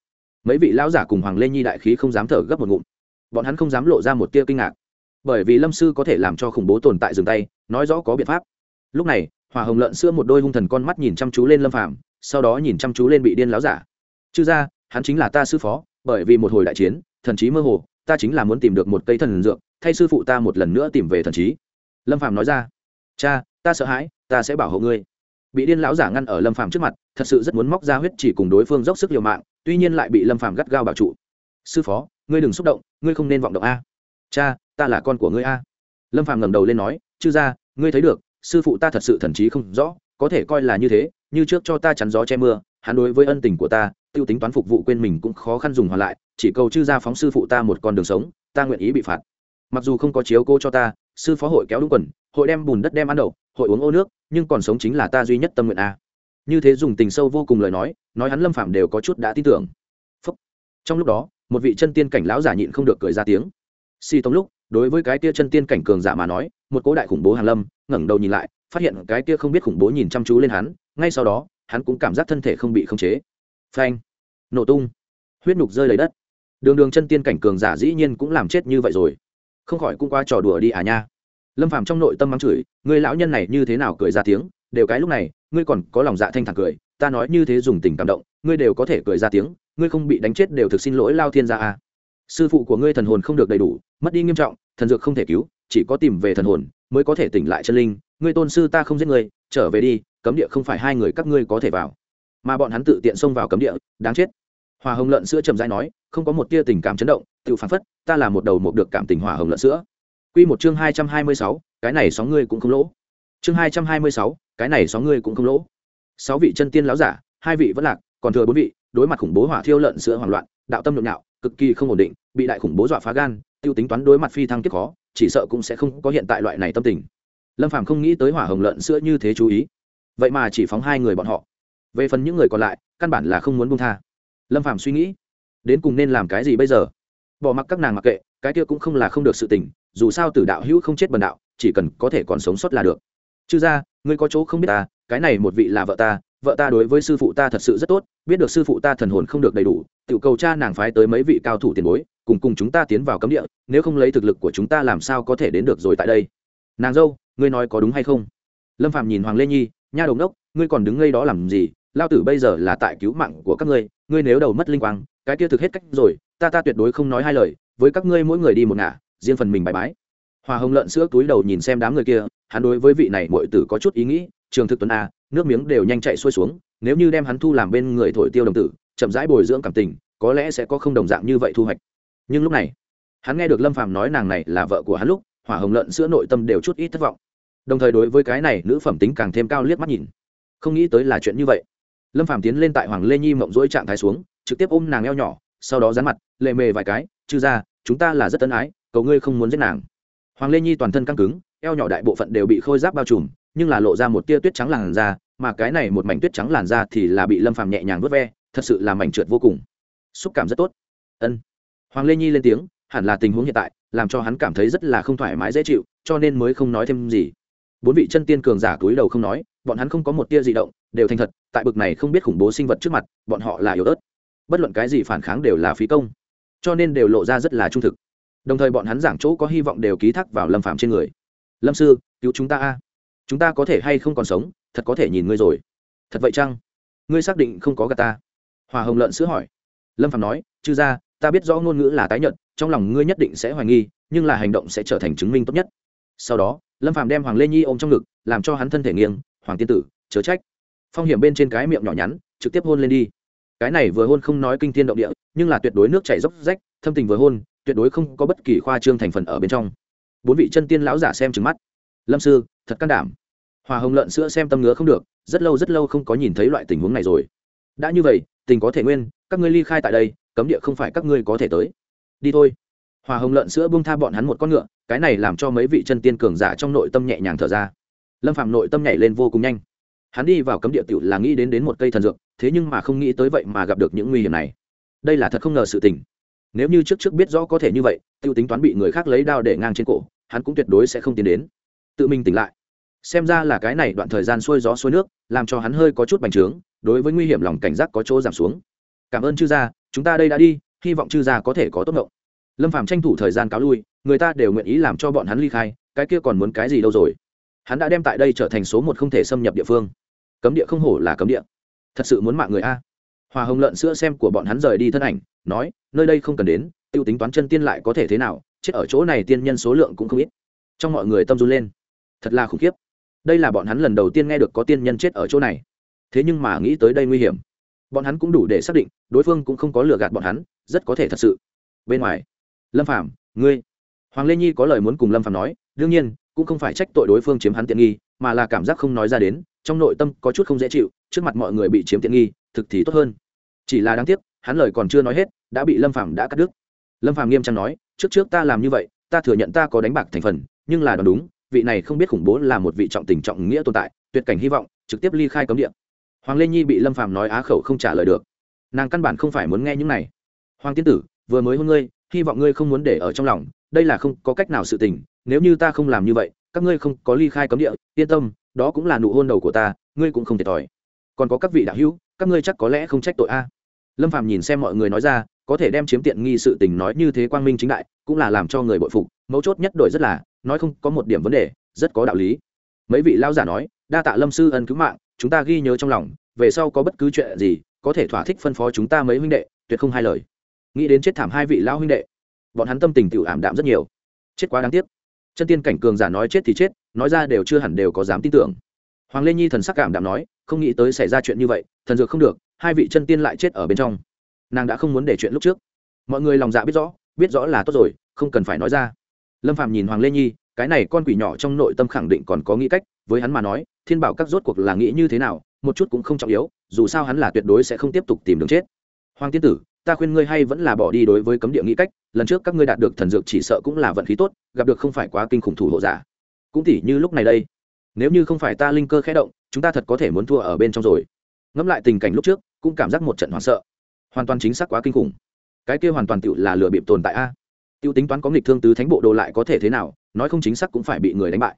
Mấy vị lão giả cùng hoàng lê nhi đại khí không dám thở gấp một ngụm. Bọn hắn không dám lộ ra một tia kinh ngạc. Bởi vì lâm sư có thể làm cho khủng bố tồn tại dừng tay, nói rõ có biện pháp lúc này hòa hồng lợn sữa một đôi hung thần con mắt nhìn chăm chú lên lâm phàm, sau đó nhìn chăm chú lên bị điên láo giả. Chư ra hắn chính là ta sư phó, bởi vì một hồi đại chiến, thần trí mơ hồ, ta chính là muốn tìm được một cây thần dược, thay sư phụ ta một lần nữa tìm về thần trí. Lâm phàm nói ra. Cha, ta sợ hãi, ta sẽ bảo hộ ngươi. Bị điên lão giả ngăn ở lâm phàm trước mặt, thật sự rất muốn móc ra huyết chỉ cùng đối phương dốc sức liều mạng, tuy nhiên lại bị lâm phàm gắt gao bảo trụ. Sư phó, ngươi đừng xúc động, ngươi không nên vọng động a. Cha, ta là con của ngươi a. Lâm phàm ngẩng đầu lên nói, chư ra ngươi thấy được sư phụ ta thật sự thần trí không rõ, có thể coi là như thế, như trước cho ta chắn gió che mưa, hắn đối với ân tình của ta, tiêu tính toán phục vụ quên mình cũng khó khăn dùng hoàn lại, chỉ cầu chư ra phóng sư phụ ta một con đường sống, ta nguyện ý bị phạt. Mặc dù không có chiếu cô cho ta, sư phó hội kéo đúng quần, hội đem bùn đất đem ăn đậu, hội uống ô nước, nhưng còn sống chính là ta duy nhất tâm nguyện a. Như thế dùng tình sâu vô cùng lời nói nói hắn lâm phạm đều có chút đã tin tưởng. Phúc. trong lúc đó, một vị chân tiên cảnh lão giả nhịn không được cười ra tiếng. Si tống lúc đối với cái tia chân tiên cảnh cường giả mà nói, một cố đại khủng bố hàn lâm, ngẩng đầu nhìn lại, phát hiện cái tia không biết khủng bố nhìn chăm chú lên hắn, ngay sau đó, hắn cũng cảm giác thân thể không bị khống chế. Phanh! Nổ tung! Huyết nhục rơi lấy đất. Đường đường chân tiên cảnh cường giả dĩ nhiên cũng làm chết như vậy rồi. Không khỏi cũng qua trò đùa đi à nha. Lâm phàm trong nội tâm mắng chửi người lão nhân này như thế nào cười ra tiếng, đều cái lúc này, ngươi còn có lòng dạ thanh thản cười, ta nói như thế dùng tình cảm động, ngươi đều có thể cười ra tiếng, ngươi không bị đánh chết đều thực xin lỗi lao thiên gia à sư phụ của ngươi thần hồn không được đầy đủ, mất đi nghiêm trọng, thần dược không thể cứu, chỉ có tìm về thần hồn mới có thể tỉnh lại chân linh. Ngươi tôn sư ta không giết ngươi, trở về đi, cấm địa không phải hai người các ngươi có thể vào. Mà bọn hắn tự tiện xông vào cấm địa, đáng chết. Hòa hồng lợn sữa trầm dai nói, không có một tia tình cảm chấn động, tự phán phất, ta là một đầu một được cảm tình hòa hồng lợn sữa. Quy một chương hai trăm hai mươi sáu, cái này sóng ngươi cũng không lỗ. Chương hai trăm hai mươi sáu, cái này sóng ngươi cũng không lỗ. Sáu vị chân tiên láo giả, hai vị vẫn lạc, còn thừa bốn vị, đối mặt khủng bố hỏa thiêu lợn sữa hoảng loạn, đạo tâm nhộn nhạo cực kỳ không ổn định, bị đại khủng bố dọa phá gan, tiêu tính toán đối mặt phi thăng kiếp khó, chỉ sợ cũng sẽ không có hiện tại loại này tâm tình. Lâm phàm không nghĩ tới hỏa hồng lợn sữa như thế chú ý. Vậy mà chỉ phóng hai người bọn họ. Về phần những người còn lại, căn bản là không muốn buông tha. Lâm phàm suy nghĩ, đến cùng nên làm cái gì bây giờ? Bỏ mặc các nàng mặc kệ, cái kia cũng không là không được sự tình, dù sao tử đạo hữu không chết bần đạo, chỉ cần có thể còn sống sót là được. Chư ra ngươi có chỗ không biết ta, cái này một vị là vợ ta vợ ta đối với sư phụ ta thật sự rất tốt, biết được sư phụ ta thần hồn không được đầy đủ tự cầu cha nàng phái tới mấy vị cao thủ tiền bối, cùng cùng chúng ta tiến vào cấm địa, nếu không lấy thực lực của chúng ta làm sao có thể đến được rồi tại đây. Nàng dâu, ngươi nói có đúng hay không? Lâm phạm nhìn hoàng lê nhi, nha đồng đốc ngươi còn đứng ngây đó làm gì? Lao tử bây giờ là tại cứu mạng của các ngươi ngươi nếu đầu mất linh quang, cái kia thực hết cách rồi, ta ta tuyệt đối không nói hai lời, với các ngươi mỗi người đi một ngả, riêng phần mình bài bái. Hòa hồng lợn sữa túi đầu nhìn xem đám người kia, hắn đối với vị này mọi tử có chút ý nghĩ trường thực tuấn a, nước miếng đều nhanh chạy xuôi xuống, nếu như đem hắn thu làm bên người thổi tiêu đồng tử, chậm rãi bồi dưỡng cảm tình, có lẽ sẽ có không đồng dạng như vậy thu hoạch. Nhưng lúc này, hắn nghe được lâm phàm nói nàng này là vợ của hắn lúc, hỏa hồng lợn sữa nội tâm đều chút ít thất vọng. Đồng thời đối với cái này, nữ phẩm tính càng thêm cao liếc mắt nhìn. Không nghĩ tới là chuyện như vậy. Lâm phàm tiến lên tại hoàng lê nhi mộng rỗi trạng thái xuống, trực tiếp ôm nàng eo nhỏ, sau đó dán mặt, lệ mề vài cái, chư ra chúng ta là rất tân ái, cầu ngươi không muốn giết nàng. Hoàng lê nhi toàn thân căng cứng, eo nhỏ đại bộ phận đều bị khôi giáp bao trùm nhưng là lộ ra một tia tuyết trắng làn da, mà cái này một mảnh tuyết trắng làn da thì là bị lâm phàm nhẹ nhàng vớt ve, thật sự là mảnh trượt vô cùng. Xúc cảm rất tốt. Ân. Hoàng lê nhi lên tiếng, hẳn là tình huống hiện tại, làm cho hắn cảm thấy rất là không thoải mái dễ chịu, cho nên mới không nói thêm gì. Bốn vị chân tiên cường giả túi đầu không nói, bọn hắn không có một tia di động, đều thành thật, tại bực này không biết khủng bố sinh vật trước mặt, bọn họ là yếu ớt. Bất luận cái gì phản kháng đều là phí công, cho nên đều lộ ra rất là trung thực. Đồng thời bọn hắn giảng chỗ có hy vọng đều ký thác vào lâm phạm trên người. Lâm sư, cứu chúng ta a chúng ta có thể hay không còn sống, thật có thể nhìn ngươi rồi. Thật vậy chăng? Ngươi xác định không có gà ta? Hòa hồng lợn sữa hỏi. Lâm phạm nói, chư ra ta biết rõ ngôn ngữ là tái nhận trong lòng ngươi nhất định sẽ hoài nghi, nhưng là hành động sẽ trở thành chứng minh tốt nhất. Sau đó, lâm phạm đem hoàng lê nhi ôm trong ngực, làm cho hắn thân thể nghiêng, hoàng tiên tử, chớ trách. Phong hiểm bên trên cái miệng nhỏ nhắn, trực tiếp hôn lên đi. Cái này vừa hôn không nói kinh thiên động địa, nhưng là tuyệt đối nước chảy dốc rách, thâm tình vừa hôn, tuyệt đối không có bất kỳ khoa trương thành phần ở bên trong. Bốn vị chân tiên lão giả xem trừng mắt lâm sư, thật can đảm. Hòa hồng lợn sữa xem tâm ngứa không được, rất lâu rất lâu không có nhìn thấy loại tình huống này rồi. Đã như vậy, tình có thể nguyên, các ngươi ly khai tại đây, cấm địa không phải các ngươi có thể tới. Đi thôi. Hòa hồng lợn sữa buông tha bọn hắn một con ngựa, cái này làm cho mấy vị chân tiên cường giả trong nội tâm nhẹ nhàng thở ra. Lâm phạm nội tâm nhảy lên vô cùng nhanh. Hắn đi vào cấm địa tiểu là nghĩ đến đến một cây thần dược, thế nhưng mà không nghĩ tới vậy mà gặp được những nguy hiểm này. Đây là thật không ngờ sự tình. Nếu như trước trước biết rõ có thể như vậy, tiêu tính toán bị người khác lấy đao để ngang trên cổ, hắn cũng tuyệt đối sẽ không tiến đến tự mình tỉnh lại. Xem ra là cái này đoạn thời gian xuôi gió xuôi nước, làm cho hắn hơi có chút bành trướng, đối với nguy hiểm lòng cảnh giác có chỗ giảm xuống. Cảm ơn chư gia, chúng ta đây đã đi, hy vọng chư gia có thể có tốt ngộng lâm phạm tranh thủ thời gian cáo lui, người ta đều nguyện ý làm cho bọn hắn ly khai, cái kia còn muốn cái gì đâu rồi. Hắn đã đem tại đây trở thành số một không thể xâm nhập địa phương. Cấm địa không hổ là cấm địa. Thật sự muốn mạng người a. Hòa hồng lợn sữa xem của bọn hắn rời đi thân ảnh, nói, nơi đây không cần đến t i ê u tính toán chân tiên lại có thể thế nào, chết ở chỗ này tiên nhân số lượng cũng không ít. Trong mọi người tâm run lên thật là khủng khiếp. Đây là bọn hắn lần đầu tiên nghe được có tiên nhân chết ở chỗ này. Thế nhưng mà nghĩ tới đây nguy hiểm. Bọn hắn cũng đủ để xác định, đối phương cũng không có lừa gạt bọn hắn, rất có thể thật sự. Bên ngoài, lâm phạm ngươi. Hoàng lê nhi có lời muốn cùng lâm phạm nói, đương nhiên, cũng không phải trách tội đối phương chiếm hắn tiện nghi, mà là cảm giác không nói ra đến, trong nội tâm có chút không dễ chịu, trước mặt mọi người bị chiếm tiện nghi, thực thì tốt hơn. Chỉ là đáng tiếc, hắn lời còn chưa nói hết, đã bị lâm phạm đã cắt đứt. Lâm phạm nghiêm trang nói, trước trước ta làm như vậy, ta thừa nhận ta có đánh bạc thành phần, nhưng là đoán đúng vị này không biết khủng bố là một vị trọng tình trọng nghĩa tồn tại, tuyệt cảnh hy vọng, trực tiếp ly khai cấm địa. Hoàng lê nhi bị lâm phàm nói á khẩu không trả lời được. Nàng căn bản không phải muốn nghe những này. Hoàng tiên tử, vừa mới hôn ngươi, hy vọng ngươi không muốn để ở trong lòng, đây là không có cách nào sự tình, nếu như ta không làm như vậy, các ngươi không có ly khai cấm địa, yên tâm, đó cũng là nụ hôn đầu của ta, ngươi cũng không thiệt thòi. Còn có các vị đạo hữu, các ngươi chắc có lẽ không trách tội a. Lâm phạm nhìn xem mọi người nói ra, có thể đem chiếm tiện nghi sự tình nói như thế quang minh chính đại, cũng là làm cho người bội phục mấu chốt nhất đổi rất là, nói không có một điểm vấn đề, rất có đạo lý. Mấy vị lao giả nói, đa tạ lâm sư ân cứu mạng, chúng ta ghi nhớ trong lòng, về sau có bất cứ chuyện gì, có thể thỏa thích phân phó chúng ta mấy huynh đệ, tuyệt không hai lời. Nghĩ đến chết thảm hai vị lao huynh đệ, bọn hắn tâm tình tự ảm đạm rất nhiều. Chết quá đáng tiếc. Chân tiên cảnh cường giả nói chết thì chết, nói ra đều chưa hẳn đều có dám tin tưởng. Hoàng lê nhi thần sắc cảm đạm nói, không nghĩ tới xảy ra chuyện như vậy, thần dược không được, hai vị chân tiên lại chết ở bên trong. Nàng đã không muốn để chuyện lúc trước. Mọi người lòng dạ biết rõ biết rõ là tốt rồi, không cần phải nói ra lâm phạm nhìn hoàng lê nhi, cái này con quỷ nhỏ trong nội tâm khẳng định còn có nghĩ cách, với hắn mà nói, thiên bảo các rốt cuộc là nghĩ như thế nào, một chút cũng không trọng yếu, dù sao hắn là tuyệt đối sẽ không tiếp tục tìm đường chết. Hoàng tiên tử, ta khuyên ngươi hay vẫn là bỏ đi đối với cấm địa nghĩ cách, lần trước các ngươi đạt được thần dược chỉ sợ cũng là vận khí tốt, gặp được không phải quá kinh khủng thủ hộ giả. Cũng tỉ như lúc này đây, nếu như không phải ta linh cơ khẽ động, chúng ta thật có thể muốn thua ở bên trong rồi. Ngẫm lại tình cảnh lúc trước, cũng cảm giác một trận hoảng sợ. Hoàn toàn chính xác quá kinh khủng. Cái kia hoàn toàn tựu là lừa bịp tồn tại a tiêu tính toán có nghịch thương tứ thánh bộ đồ lại có thể thế nào, nói không chính xác cũng phải bị người đánh bại.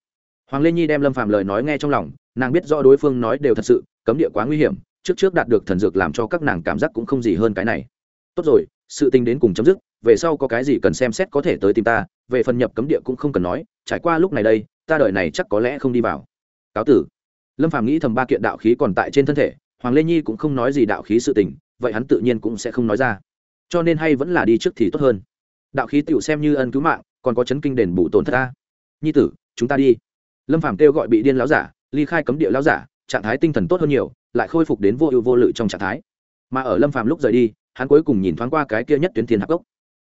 Hoàng lê nhi đem lâm phàm lời nói nghe trong lòng, nàng biết rõ đối phương nói đều thật sự, cấm địa quá nguy hiểm, trước trước đạt được thần dược làm cho các nàng cảm giác cũng không gì hơn cái này. Tốt rồi, sự tình đến cùng chấm dứt, về sau có cái gì cần xem xét có thể tới tìm ta, về phần nhập cấm địa cũng không cần nói, trải qua lúc này đây, ta đợi này chắc có lẽ không đi vào. Cáo tử. Lâm phàm nghĩ thầm ba kiện đạo khí còn tại trên thân thể, hoàng lê nhi cũng không nói gì đạo khí sự tình, vậy hắn tự nhiên cũng sẽ không nói ra. Cho nên hay vẫn là đi trước thì tốt hơn đạo khí tựu xem như ân cứu mạng, còn có chấn kinh đền bù tổn thất ta. Nhi tử, chúng ta đi. Lâm phàm kêu gọi bị điên láo giả, ly khai cấm địa láo giả, trạng thái tinh thần tốt hơn nhiều, lại khôi phục đến vô ưu vô lự trong trạng thái. Mà ở lâm phàm lúc rời đi, hắn cuối cùng nhìn thoáng qua cái kia nhất tuyến thiên hạc gốc.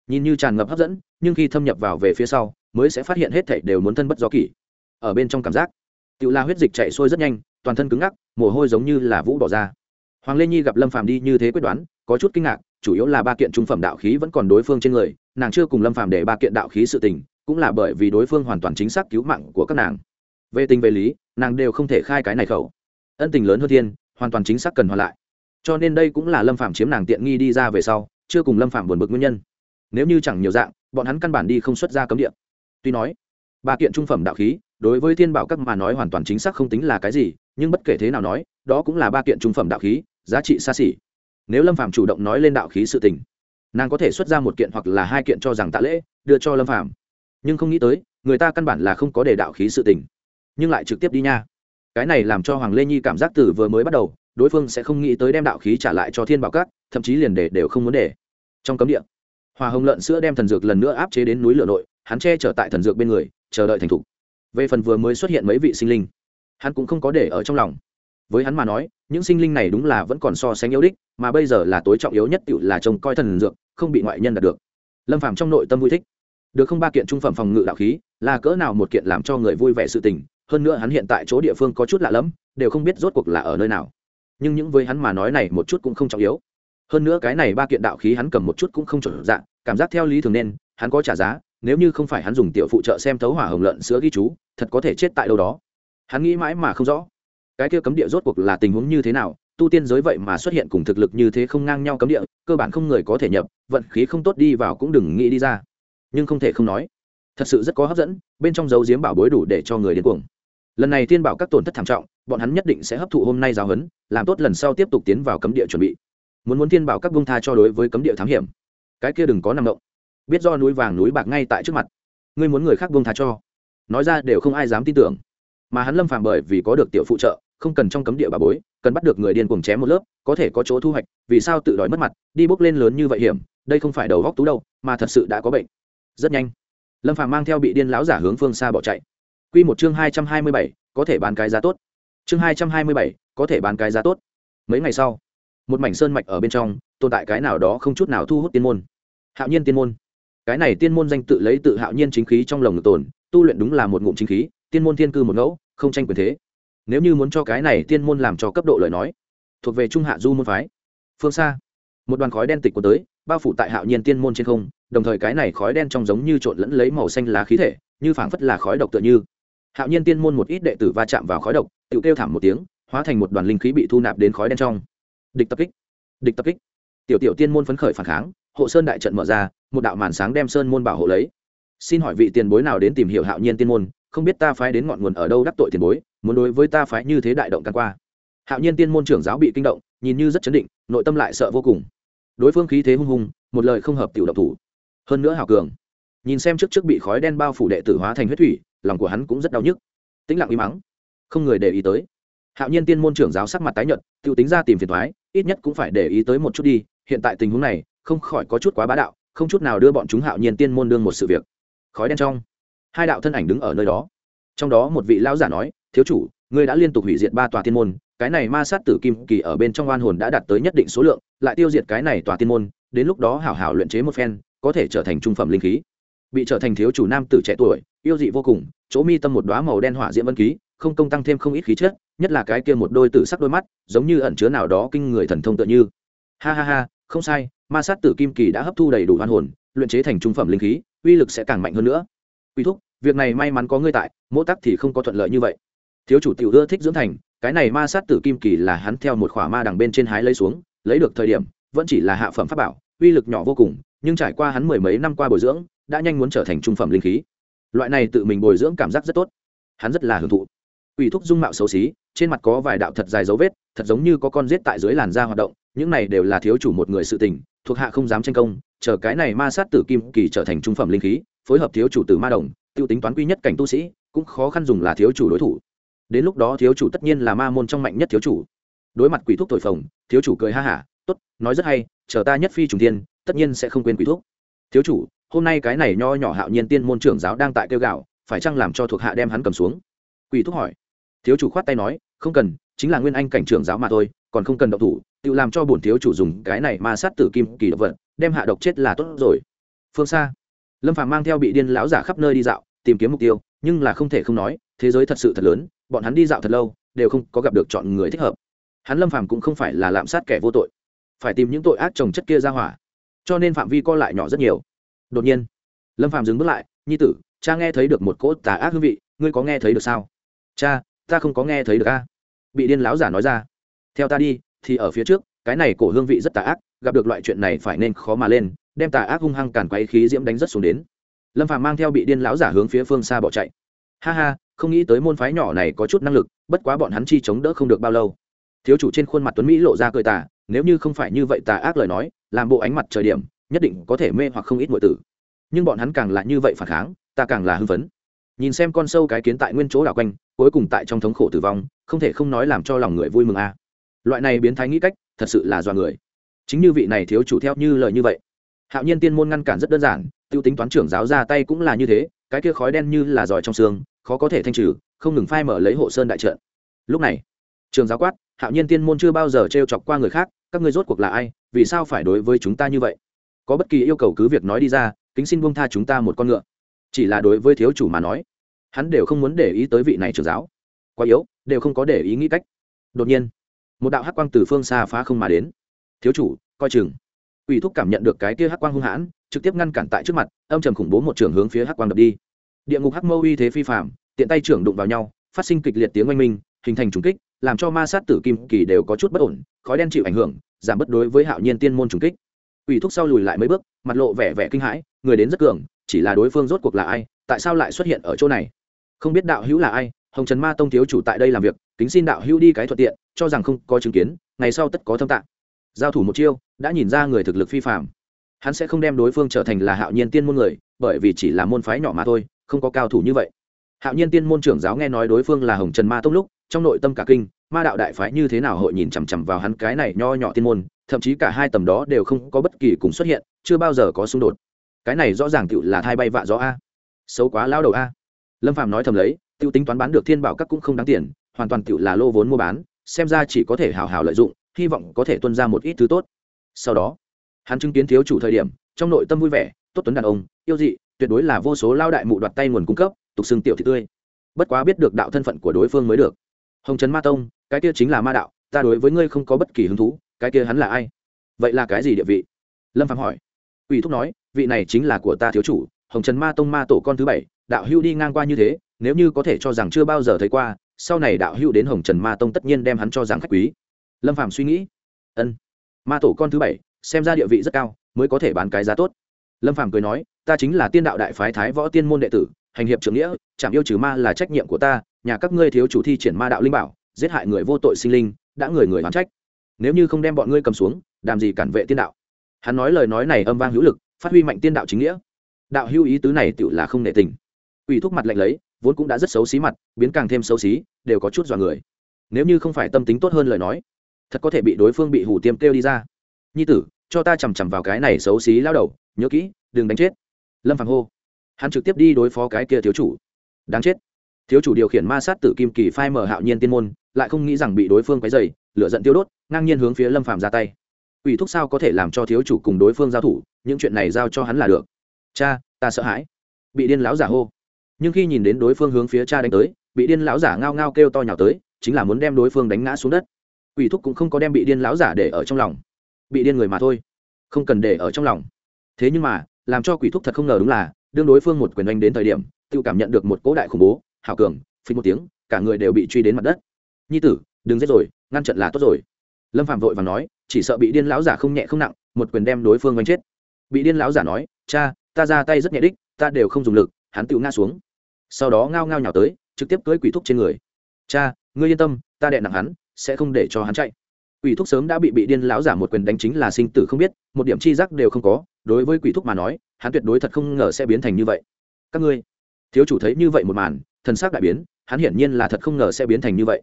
Nhìn như tràn ngập hấp dẫn, nhưng khi thâm nhập vào về phía sau, mới sẽ phát hiện hết thảy đều muốn thân bất do kỷ. Ở bên trong cảm giác tự la huyết dịch chạy xuôi rất nhanh, toàn thân cứng ngắc, mồ hôi giống như là vũ bỏ ra. Hoàng lê nhi gặp lâm phàm đi như thế quyết đoán, có chút kinh ngạc chủ yếu là ba kiện trung phẩm đạo khí vẫn còn đối phương trên người, nàng chưa cùng lâm phàm để ba kiện đạo khí sự tình, cũng là bởi vì đối phương hoàn toàn chính xác cứu mạng của các nàng. Về tình về lý, nàng đều không thể khai cái này khẩu. Ân tình lớn hơn thiên, hoàn toàn chính xác cần hoàn lại. Cho nên đây cũng là lâm phạm chiếm nàng tiện nghi đi ra về sau, chưa cùng lâm phạm buồn bực nguyên nhân. Nếu như chẳng nhiều dạng, bọn hắn căn bản đi không xuất ra cấm địa. Tuy nói, ba kiện trung phẩm đạo khí, đối với thiên bảo các mà nói hoàn toàn chính xác không tính là cái gì, nhưng bất kể thế nào nói, đó cũng là ba kiện trung phẩm đạo khí, giá trị xa xỉ nếu lâm phạm chủ động nói lên đạo khí sự tình, nàng có thể xuất ra một kiện hoặc là hai kiện cho rằng tạ lễ, đưa cho lâm phạm nhưng không nghĩ tới, người ta căn bản là không có để đạo khí sự tình. Nhưng lại trực tiếp đi nha. Cái này làm cho hoàng lê nhi cảm giác từ vừa mới bắt đầu, đối phương sẽ không nghĩ tới đem đạo khí trả lại cho thiên bảo các, thậm chí liền để đều không muốn để. Trong cấm địa, hòa hồng lợn sữa đem thần dược lần nữa áp chế đến núi lửa nội, hắn che chở tại thần dược bên người, chờ đợi thành thục. Về phần vừa mới xuất hiện mấy vị sinh linh, hắn cũng không có để ở trong lòng. Với hắn mà nói những sinh linh này đúng là vẫn còn so sánh yếu đích, mà bây giờ là tối trọng yếu nhất tự là trông coi thần dược, không bị ngoại nhân đạt được. Lâm phàm trong nội tâm vui thích. Được không ba kiện trung phẩm phòng ngự đạo khí, là cỡ nào một kiện làm cho người vui vẻ sự tình, hơn nữa hắn hiện tại chỗ địa phương có chút lạ lẫm, đều không biết rốt cuộc là ở nơi nào. Nhưng những với hắn mà nói này một chút cũng không trọng yếu. Hơn nữa cái này ba kiện đạo khí hắn cầm một chút cũng không chuẩn dạng cảm giác theo lý thường nên, hắn có trả giá, nếu như không phải hắn dùng tiểu phụ trợ xem thấu hỏa hồng lợn sữa ghi chú, thật có thể chết tại đâu đó. Hắn nghĩ mãi mà không rõ cái kia cấm địa rốt cuộc là tình huống như thế nào? Tu tiên giới vậy mà xuất hiện cùng thực lực như thế không ngang nhau cấm địa, cơ bản không người có thể nhập, vận khí không tốt đi vào cũng đừng nghĩ đi ra. Nhưng không thể không nói, thật sự rất có hấp dẫn, bên trong dấu diếm bảo bối đủ để cho người đến cuồng. Lần này tiên bảo các tổn thất thảm trọng, bọn hắn nhất định sẽ hấp thụ hôm nay giáo huấn, làm tốt lần sau tiếp tục tiến vào cấm địa chuẩn bị. Muốn muốn tiên bảo các bông tha cho đối với cấm địa thám hiểm. Cái kia đừng có nằm động. Biết do núi vàng núi bạc ngay tại trước mặt. Ngươi muốn người khác bông tha cho. Nói ra đều không ai dám tin tưởng. Mà hắn lâm phàm bởi vì có được tiểu phụ trợ không cần trong cấm địa bà bối, cần bắt được người điên cuồng chém một lớp, có thể có chỗ thu hoạch, vì sao tự đòi mất mặt, đi bốc lên lớn như vậy hiểm, đây không phải đầu góc tú đâu, mà thật sự đã có bệnh. Rất nhanh, lâm phàm mang theo bị điên láo giả hướng phương xa bỏ chạy. Quy một chương hai trăm hai mươi bảy, có thể bán cái giá tốt. Chương hai trăm hai mươi bảy, có thể bán cái giá tốt. Mấy ngày sau, một mảnh sơn mạch ở bên trong, tồn tại cái nào đó không chút nào thu hút tiên môn. Hạo nhiên tiên môn. Cái này tiên môn danh tự lấy tự hạo nhiên chính khí trong lồng tồn, tu luyện đúng là một ngụm chính khí, tiên môn thiên cư một ngẫu, không tranh quyền thế nếu như muốn cho cái này tiên môn làm cho cấp độ lời nói, thuộc về trung hạ du môn phái. Phương xa, một đoàn khói đen tịch của tới, bao phủ tại hạo nhiên tiên môn trên không, đồng thời cái này khói đen trong giống như trộn lẫn lấy màu xanh lá khí thể, như phảng phất là khói độc tựa như. Hạo nhiên tiên môn một ít đệ tử va chạm vào khói độc, tự kêu thảm một tiếng, hóa thành một đoàn linh khí bị thu nạp đến khói đen trong. Địch tập kích, địch tập kích. Tiểu tiểu tiên môn phấn khởi phản kháng, hộ sơn đại trận mở ra, một đạo màn sáng đem sơn môn bảo hộ lấy. Xin hỏi vị tiền bối nào đến tìm hiểu hạo nhiên tiên môn, không biết ta phái đến ngọn nguồn ở đâu đắc tội tiền bối? Muốn đối với ta phái như thế đại động căn qua. Hạo nhiên tiên môn trưởng giáo bị kinh động, nhìn như rất chấn định, nội tâm lại sợ vô cùng. Đối phương khí thế hung hùng, một lời không hợp tiểu độc thủ. Hơn nữa hào cường. Nhìn xem trước trước bị khói đen bao phủ đệ tử hóa thành huyết thủy, lòng của hắn cũng rất đau nhức. Tĩnh lặng im mắng. Không người để ý tới. Hạo nhiên tiên môn trưởng giáo sắc mặt tái nhợt tự tính ra tìm phiền thoái ít nhất cũng phải để ý tới một chút đi, hiện tại tình huống này, không khỏi có chút quá bá đạo, không chút nào đưa bọn chúng hạo nhiên tiên môn đương một sự việc. Khói đen trong. Hai đạo thân ảnh đứng ở nơi đó. Trong đó một vị lão giả nói thiếu chủ, ngươi đã liên tục hủy diệt ba tòa thiên môn, cái này ma sát tử kim kỳ ở bên trong oan hồn đã đạt tới nhất định số lượng, lại tiêu diệt cái này tòa thiên môn, đến lúc đó hảo hảo luyện chế một phen, có thể trở thành trung phẩm linh khí. Bị trở thành thiếu chủ nam tử trẻ tuổi, yêu dị vô cùng, chỗ mi tâm một đoá màu đen hỏa diễm vân ký, không công tăng thêm không ít khí chất, nhất là cái kia một đôi tử sắc đôi mắt, giống như ẩn chứa nào đó kinh người thần thông tựa như. Ha ha ha, không sai, ma sát tử kim kỳ đã hấp thu đầy đủ hoan hồn, luyện chế thành trung phẩm linh khí, uy lực sẽ càng mạnh hơn nữa. Quy thúc, việc này may mắn có ngươi tại mỗi tắc thì không có thuận lợi như vậy thiếu chủ tiểu ưa thích dưỡng thành, cái này ma sát tử kim kỳ là hắn theo một khỏa ma đằng bên trên hái lấy xuống, lấy được thời điểm, vẫn chỉ là hạ phẩm pháp bảo, uy lực nhỏ vô cùng, nhưng trải qua hắn mười mấy năm qua bồi dưỡng, đã nhanh muốn trở thành trung phẩm linh khí. Loại này tự mình bồi dưỡng cảm giác rất tốt. Hắn rất là hưởng thụ. Ủy thúc dung mạo xấu xí, trên mặt có vài đạo thật dài dấu vết, thật giống như có con rết tại dưới làn da hoạt động, những này đều là thiếu chủ một người sự tình, thuộc hạ không dám tranh công, chờ cái này ma sát tử kim kỳ trở thành trung phẩm linh khí, phối hợp thiếu chủ tử ma đồng t i ê u tính toán quy nhất cảnh tu sĩ, cũng khó khăn dùng là thiếu chủ đối thủ đến lúc đó thiếu chủ tất nhiên là ma môn trong mạnh nhất thiếu chủ. Đối mặt quỷ thuốc thổi phồng, thiếu chủ cười ha hả t ố t nói rất hay, chờ ta nhất phi trùng tiên tất nhiên sẽ không quên quỷ thuốc thiếu chủ, hôm nay cái này nho nhỏ hạo nhiên tiên môn trưởng giáo đang tại kêu gạo, phải chăng làm cho thuộc hạ đem hắn cầm xuống? Quỷ thuốc hỏi. Thiếu chủ khoát tay nói, không cần, chính là nguyên anh cảnh trưởng giáo mà thôi, còn không cần độc thủ, tự làm cho bổn thiếu chủ dùng cái này ma sát tử kim kỳ độc vật, đem hạ độc chết là tốt rồi. Phương xa, lâm phàm mang theo bị điên lão giả khắp nơi đi dạo, tìm kiếm mục tiêu, nhưng là không thể không nói, thế giới thật sự thật lớn bọn hắn đi dạo thật lâu, đều không có gặp được chọn người thích hợp. Hắn lâm phàm cũng không phải là lạm sát kẻ vô tội, phải tìm những tội ác trồng chất kia ra hỏa. Cho nên phạm vi co lại nhỏ rất nhiều. Đột nhiên, lâm phàm dừng bước lại, nhi tử, cha nghe thấy được một cỗ tà ác hương vị, ngươi có nghe thấy được sao? Cha, ta không có nghe thấy được a. Bị điên láo giả nói ra. Theo ta đi, thì ở phía trước, cái này cổ hương vị rất tà ác, gặp được loại chuyện này phải nên khó mà lên, đem tà ác hung hăng càn quấy khí diễm đánh rất xuống đến. Lâm phàm mang theo bị điên láo giả hướng phía phương xa bỏ chạy. Ha ha không nghĩ tới môn phái nhỏ này có chút năng lực, bất quá bọn hắn chi chống đỡ không được bao lâu. Thiếu chủ trên khuôn mặt tuấn mỹ lộ ra cười tà, nếu như không phải như vậy tà ác lời nói, làm bộ ánh mặt trời điểm, nhất định có thể mê hoặc không ít mọi tử. Nhưng bọn hắn càng là như vậy phản kháng, ta càng là hưng phấn. Nhìn xem con sâu cái kiến tại nguyên chỗ đảo quanh, cuối cùng tại trong thống khổ tử vong, không thể không nói làm cho lòng người vui mừng a. À. Loại này biến thái nghĩ cách, thật sự là do người. Chính như vị này thiếu chủ theo như lời như vậy. Hạo nhiên tiên môn ngăn cản rất đơn giản, tiêu tính toán trưởng giáo ra tay cũng là như thế, cái kia khói đen như là giỏi trong xương khó có thể thanh trừ, không ngừng phai mở lấy hộ sơn đại trận. Lúc này, trường giáo quát, hạo nhiên tiên môn chưa bao giờ t r e o chọc qua người khác, các ngươi rốt cuộc là ai, vì sao phải đối với chúng ta như vậy? Có bất kỳ yêu cầu cứ việc nói đi ra, kính xin buông tha chúng ta một con ngựa. Chỉ là đối với thiếu chủ mà nói, hắn đều không muốn để ý tới vị này trường giáo. Quá yếu, đều không có để ý nghĩ cách. Đột nhiên, một đạo hắc quang từ phương xa phá không mà đến. Thiếu chủ, coi chừng. Ủy thúc cảm nhận được cái kia hắc quang hung hãn, trực tiếp ngăn cản tại trước mặt, âm trầm khủng bố một trường hướng phía hắc quang đập đi địa ngục hắc mâu uy thế phi phạm tiện tay trưởng đụng vào nhau, phát sinh kịch liệt tiếng oanh minh, hình thành trùng kích, làm cho ma sát tử kim kỳ đều có chút bất ổn, khói đen chịu ảnh hưởng, giảm bất đối với hạo nhiên tiên môn trùng kích. Ủy thúc sau lùi lại mấy bước, mặt lộ vẻ vẻ kinh hãi, người đến rất cường, chỉ là đối phương rốt cuộc là ai, tại sao lại xuất hiện ở chỗ này? Không biết đạo hữu là ai, hồng trần ma tông thiếu chủ tại đây làm việc, kính xin đạo hữu đi cái thuận tiện, cho rằng không có chứng kiến, ngày sau tất có thâm tạng giao thủ một chiêu, đã nhìn ra người thực lực phi phạm hắn sẽ không đem đối phương trở thành là hạo nhiên tiên môn người, bởi vì chỉ là môn phái nhỏ mà thôi không có cao thủ như vậy. Hạo nhiên tiên môn trưởng giáo nghe nói đối phương là hồng trần ma tông lúc, trong nội tâm cả kinh, ma đạo đại phái như thế nào hội nhìn chằm chằm vào hắn cái này nho nhỏ tiên môn, thậm chí cả hai tầm đó đều không có bất kỳ cùng xuất hiện, chưa bao giờ có xung đột. Cái này rõ ràng tựu là thai bay vạ gió a. Xấu quá lao đầu a. Lâm phạm nói thầm lấy, tựu tính toán bán được thiên bảo các cũng không đáng tiền, hoàn toàn tựu là lô vốn mua bán, xem ra chỉ có thể hào hào lợi dụng, hy vọng có thể tuân ra một ít thứ tốt. Sau đó, hắn chứng kiến thiếu chủ thời điểm, trong nội tâm vui vẻ, tốt tuấn đàn ông, yêu dị tuyệt đối là vô số lao đại mụ đoạt tay nguồn cung cấp, tục xưng tiểu thị tươi. Bất quá biết được đạo thân phận của đối phương mới được. Hồng trấn ma tông, cái kia chính là ma đạo, ta đối với ngươi không có bất kỳ hứng thú, cái kia hắn là ai? Vậy là cái gì địa vị? Lâm phạm hỏi. Ủy thúc nói, vị này chính là của ta thiếu chủ, hồng trần ma tông ma tổ con thứ bảy, đạo hưu đi ngang qua như thế, nếu như có thể cho rằng chưa bao giờ thấy qua, sau này đạo hưu đến hồng trần ma tông tất nhiên đem hắn cho rằng khách quý. Lâm phạm suy nghĩ. Ân. Ma tổ con thứ bảy, xem ra địa vị rất cao, mới có thể bán cái giá tốt. Lâm phạm cười nói ta chính là tiên đạo đại phái thái võ tiên môn đệ tử, hành hiệp trưởng nghĩa, chạm yêu trừ ma là trách nhiệm của ta, nhà các ngươi thiếu chủ thi triển ma đạo linh bảo, giết hại người vô tội sinh linh, đã người người oán trách. Nếu như không đem bọn ngươi cầm xuống, làm gì cản vệ tiên đạo? Hắn nói lời nói này âm vang hữu lực, phát huy mạnh tiên đạo chính nghĩa. Đạo hữu ý tứ này tự là không nệ tình. Ủy thúc mặt lạnh lấy, vốn cũng đã rất xấu xí mặt, biến càng thêm xấu xí, đều có chút dọa người. Nếu như không phải tâm tính tốt hơn lời nói, thật có thể bị đối phương bị hủ tiêm kêu đi ra. Nhi tử, cho ta chằm chằm vào cái này xấu xí lao đầu, nhớ kỹ, đừng đánh chết lâm phàng hô. Hắn trực tiếp đi đối phó cái kia thiếu chủ. Đáng chết. Thiếu chủ điều khiển ma sát tử kim kỳ phai mở hạo nhiên tiên môn, lại không nghĩ rằng bị đối phương quấy dày lửa giận tiêu đốt, ngang nhiên hướng phía lâm phàm ra tay. Ủy thúc sao có thể làm cho thiếu chủ cùng đối phương giao thủ, những chuyện này giao cho hắn là được. Cha, ta sợ hãi. Bị điên lão giả hô. Nhưng khi nhìn đến đối phương hướng phía cha đánh tới, bị điên lão giả ngao ngao kêu to nhào tới, chính là muốn đem đối phương đánh ngã xuống đất. Ủy thúc cũng không có đem bị điên lão giả để ở trong lòng. Bị điên người mà thôi. Không cần để ở trong lòng. Thế nhưng mà làm cho quỷ thúc thật không ngờ đúng là, đương đối phương một quyền oanh đến thời điểm, tự cảm nhận được một cỗ đại khủng bố, hào cường phí một tiếng, cả người đều bị truy đến mặt đất. Nhi tử, đừng giết rồi, ngăn trận là tốt rồi. Lâm phạm vội và nói, chỉ sợ bị điên lão giả không nhẹ không nặng, một quyền đem đối phương oanh chết. Bị điên lão giả nói, cha, ta ra tay rất nhẹ đích, ta đều không dùng lực, hắn tự ngã xuống. Sau đó ngao ngao nhào tới, trực tiếp cưới quỷ thúc trên người. Cha, ngươi yên tâm, ta đệ nặng hắn, sẽ không để cho hắn chạy. Quỷ thúc sớm đã bị bị điên lão giả một quyền đánh chính là sinh tử không biết, một điểm chi giác đều không có đối với quỷ thúc mà nói, hắn tuyệt đối thật không ngờ sẽ biến thành như vậy. Các ngươi, thiếu chủ thấy như vậy một màn, thần sắc đại biến, hắn hiển nhiên là thật không ngờ sẽ biến thành như vậy.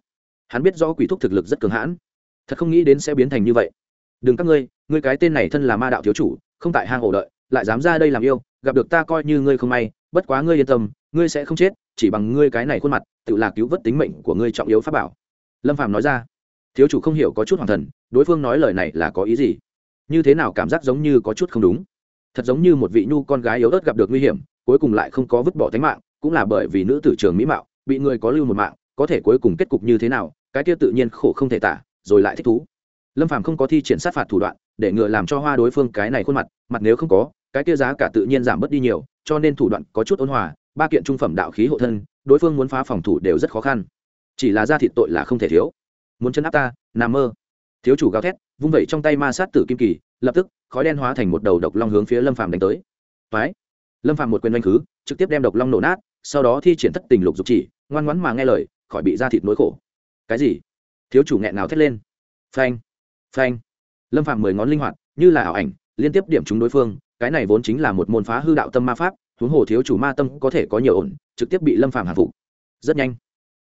Hắn biết rõ quỷ thúc thực lực rất cường hãn, thật không nghĩ đến sẽ biến thành như vậy. Đừng các ngươi ngươi cái tên này thân là ma đạo thiếu chủ, không tại hang ổ đợi, lại dám ra đây làm yêu, gặp được ta coi như ngươi không may, bất quá ngươi yên tâm, ngươi sẽ không chết, chỉ bằng ngươi cái này khuôn mặt, tự là cứu vớt tính mệnh của ngươi trọng yếu pháp bảo. Lâm phàm nói ra. Thiếu chủ không hiểu có chút hoàng thần, đối phương nói lời này là có ý gì? Như thế nào cảm giác giống như có chút không đúng? Thật giống như một vị nhu con gái yếu ớt gặp được nguy hiểm, cuối cùng lại không có vứt bỏ tính mạng, cũng là bởi vì nữ tử trường mỹ mạo, bị người có lưu một mạng, có thể cuối cùng kết cục như thế nào, cái kia tự nhiên khổ không thể tả, rồi lại thích thú. Lâm phàm không có thi triển sát phạt thủ đoạn, để ngừa làm cho hoa đối phương cái này khuôn mặt mặt nếu không có, cái kia giá cả tự nhiên giảm bớt đi nhiều, cho nên thủ đoạn có chút ôn hòa, ba kiện trung phẩm đạo khí hộ thân, đối phương muốn phá phòng thủ đều rất khó khăn. Chỉ là ra thịt tội là không thể thiếu. Muốn chân áp ta, nằm mơ. Thiếu chủ gào thét, vung vẩy trong tay ma sát tử kim kỳ lập tức, khói đen hóa thành một đầu độc long hướng phía lâm phàm đánh tới. Phái. lâm phàm một quyền oanh khứ, trực tiếp đem độc long nổ nát, sau đó thi triển thất tình lục dục chỉ, ngoan ngoãn mà nghe lời, khỏi bị da thịt nỗi khổ. Cái gì? Thiếu chủ nghẹn nào thét lên. Phanh! Phanh! Lâm phàm mười ngón linh hoạt, như là ảo ảnh, liên tiếp điểm chúng đối phương, cái này vốn chính là một môn phá hư đạo tâm ma pháp, huống hồ thiếu chủ ma tâm có thể có nhiều ổn, trực tiếp bị lâm phàm hạ phục. Rất nhanh.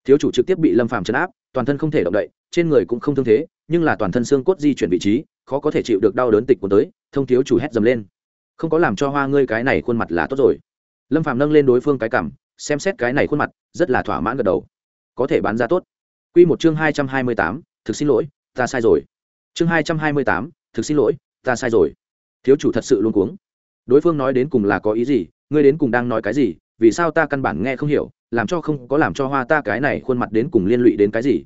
Thiếu chủ trực tiếp bị lâm phàm chấn áp, toàn thân không thể động đậy, trên người cũng không thương thế, nhưng là toàn thân xương cốt di chuyển vị trí khó có thể chịu được đau đớn tịch cuốn tới, thông thiếu chủ hét dầm lên. Không có làm cho hoa ngươi cái này khuôn mặt là tốt rồi. Lâm phạm nâng lên đối phương cái cảm, xem xét cái này khuôn mặt, rất là thỏa mãn gật đầu. Có thể bán ra tốt. Q một chương hai trăm hai mươi tám, thực xin lỗi, ta sai rồi. Chương hai trăm hai mươi tám, thực xin lỗi, ta sai rồi. Thiếu chủ thật sự luôn cuống. Đối phương nói đến cùng là có ý gì, ngươi đến cùng đang nói cái gì, vì sao ta căn bản nghe không hiểu, làm cho không có làm cho hoa ta cái này khuôn mặt đến cùng liên lụy đến cái gì?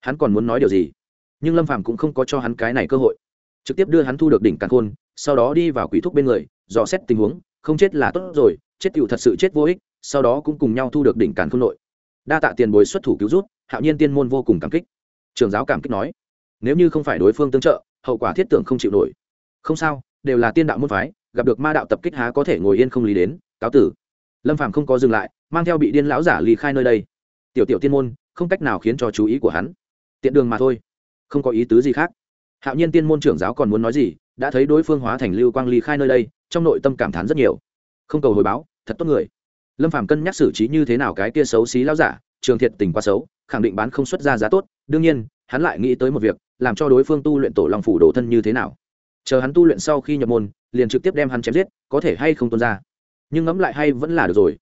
Hắn còn muốn nói điều gì? Nhưng lâm phàm cũng không có cho hắn cái này cơ hội trực tiếp đưa hắn thu được đỉnh càn khôn, sau đó đi vào quỷ thúc bên người, dò xét tình huống, không chết là tốt rồi, chết tựu thật sự chết vô ích, sau đó cũng cùng nhau thu được đỉnh càn khôn nội. Đa tạ tiền bồi xuất thủ cứu rút hạo nhiên tiên môn vô cùng cảm kích. Trường giáo cảm kích nói, nếu như không phải đối phương tương trợ, hậu quả thiết tưởng không chịu nổi. Không sao, đều là tiên đạo môn phái, gặp được ma đạo tập kích há có thể ngồi yên không lý đến, cáo tử. Lâm phàm không có dừng lại, mang theo bị điên lão giả ly khai nơi đây. Tiểu tiểu tiên môn, không cách nào khiến cho chú ý của hắn. Tiện đường mà thôi, không có ý tứ gì khác hạo nhiên tiên môn trưởng giáo còn muốn nói gì, đã thấy đối phương hóa thành lưu quang ly khai nơi đây, trong nội tâm cảm thán rất nhiều. Không cầu hồi báo, thật tốt người. Lâm phàm cân nhắc xử trí như thế nào cái kia xấu xí lão giả, trường thiệt tình quá xấu, khẳng định bán không xuất ra giá tốt, đương nhiên, hắn lại nghĩ tới một việc, làm cho đối phương tu luyện tổ long phủ đồ thân như thế nào. Chờ hắn tu luyện sau khi nhập môn, liền trực tiếp đem hắn chém giết, có thể hay không tuân ra. Nhưng ngẫm lại hay vẫn là được rồi.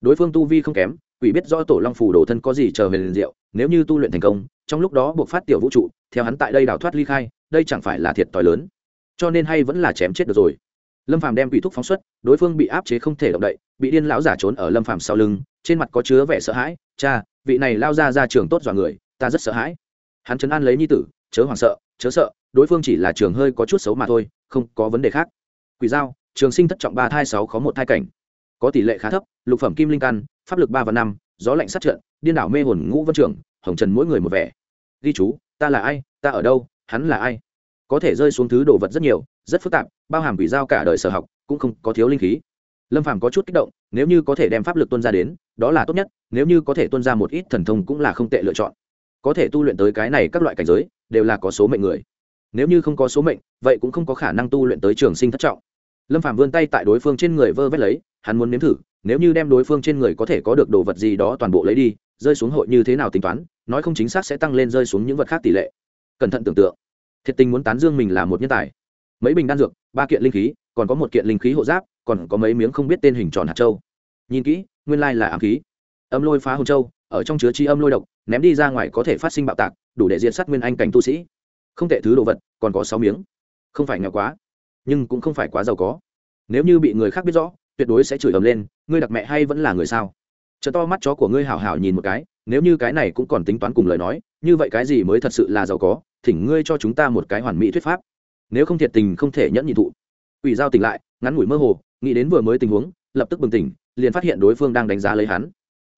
Đối phương tu vi không kém, quỷ biết rõ tổ long phủ đồ thân có gì chờ về liền diệu, nếu như tu luyện thành công, trong lúc đó buộc phát tiểu vũ trụ, theo hắn tại đây đào thoát ly khai đây chẳng phải là thiệt t lớn. Cho nên hay vẫn là chém chết được rồi. Lâm phàm đem quỷ thúc phóng xuất đối phương bị áp chế không thể động đậy bị điên lão giả trốn ở lâm phàm sau lưng trên mặt có chứa vẻ sợ hãi cha vị này lao ra ra trường tốt dọa người ta rất sợ hãi. Hắn chấn an lấy nhi tử chớ hoảng sợ chớ sợ đối phương chỉ là trường hơi có chút xấu mà thôi không có vấn đề khác. Quỷ giao trường sinh thất trọng ba thai sáu có một thai cảnh. Có tỷ lệ khá thấp lục phẩm kim linh căn pháp lực ba và năm gió lạnh sát trận điên đảo mê hồn ngũ vân trường, hồng trần mỗi người một vẻ. Ghi chú ta là ai ta ở đâu hắn là ai? Có thể rơi xuống thứ đồ vật rất nhiều, rất phức tạp, bao hàm quỷ giao cả đời sở học, cũng không có thiếu linh khí. Lâm phàm có chút kích động, nếu như có thể đem pháp lực tuân ra đến, đó là tốt nhất, nếu như có thể tuân ra một ít thần thông cũng là không tệ lựa chọn. Có thể tu luyện tới cái này các loại cảnh giới, đều là có số mệnh người. Nếu như không có số mệnh, vậy cũng không có khả năng tu luyện tới trường sinh thất trọng. Lâm Phàm vươn tay tại đối phương trên người vơ vét lấy, hắn muốn nếm thử, nếu như đem đối phương trên người có thể có được đồ vật gì đó toàn bộ lấy đi, rơi xuống hội như thế nào tính toán, nói không chính xác sẽ tăng lên rơi xuống những vật khác tỷ lệ cẩn thận tưởng tượng. Thiệt tình muốn tán dương mình là một nhân tài. Mấy bình đan dược, ba kiện linh khí, còn có một kiện linh khí hộ giáp, còn có mấy miếng không biết tên hình tròn hạt châu. Nhìn kỹ, nguyên lai là ám khí. Âm lôi phá hồn châu, ở trong chứa chi âm lôi độc, ném đi ra ngoài có thể phát sinh bạo tạc, đủ để diện sát nguyên anh cảnh tu sĩ. Không tệ thứ đồ vật, còn có sáu miếng. Không phải nghèo quá, nhưng cũng không phải quá giàu có. Nếu như bị người khác biết rõ, tuyệt đối sẽ chửi ầm lên, ngươi đặc mẹ hay vẫn là người sao? Chợ to mắt chó của ngươi hảo hảo nhìn một cái, nếu như cái này cũng còn tính toán cùng lời nói như vậy cái gì mới thật sự là giàu có, thỉnh ngươi cho chúng ta một cái hoàn mỹ thuyết pháp. Nếu không thiệt tình không thể nhẫn nhị thụ. Ủy giao tỉnh lại, ngắn ngủi mơ hồ, nghĩ đến vừa mới tình huống, lập tức bừng tỉnh, liền phát hiện đối phương đang đánh giá lấy hắn.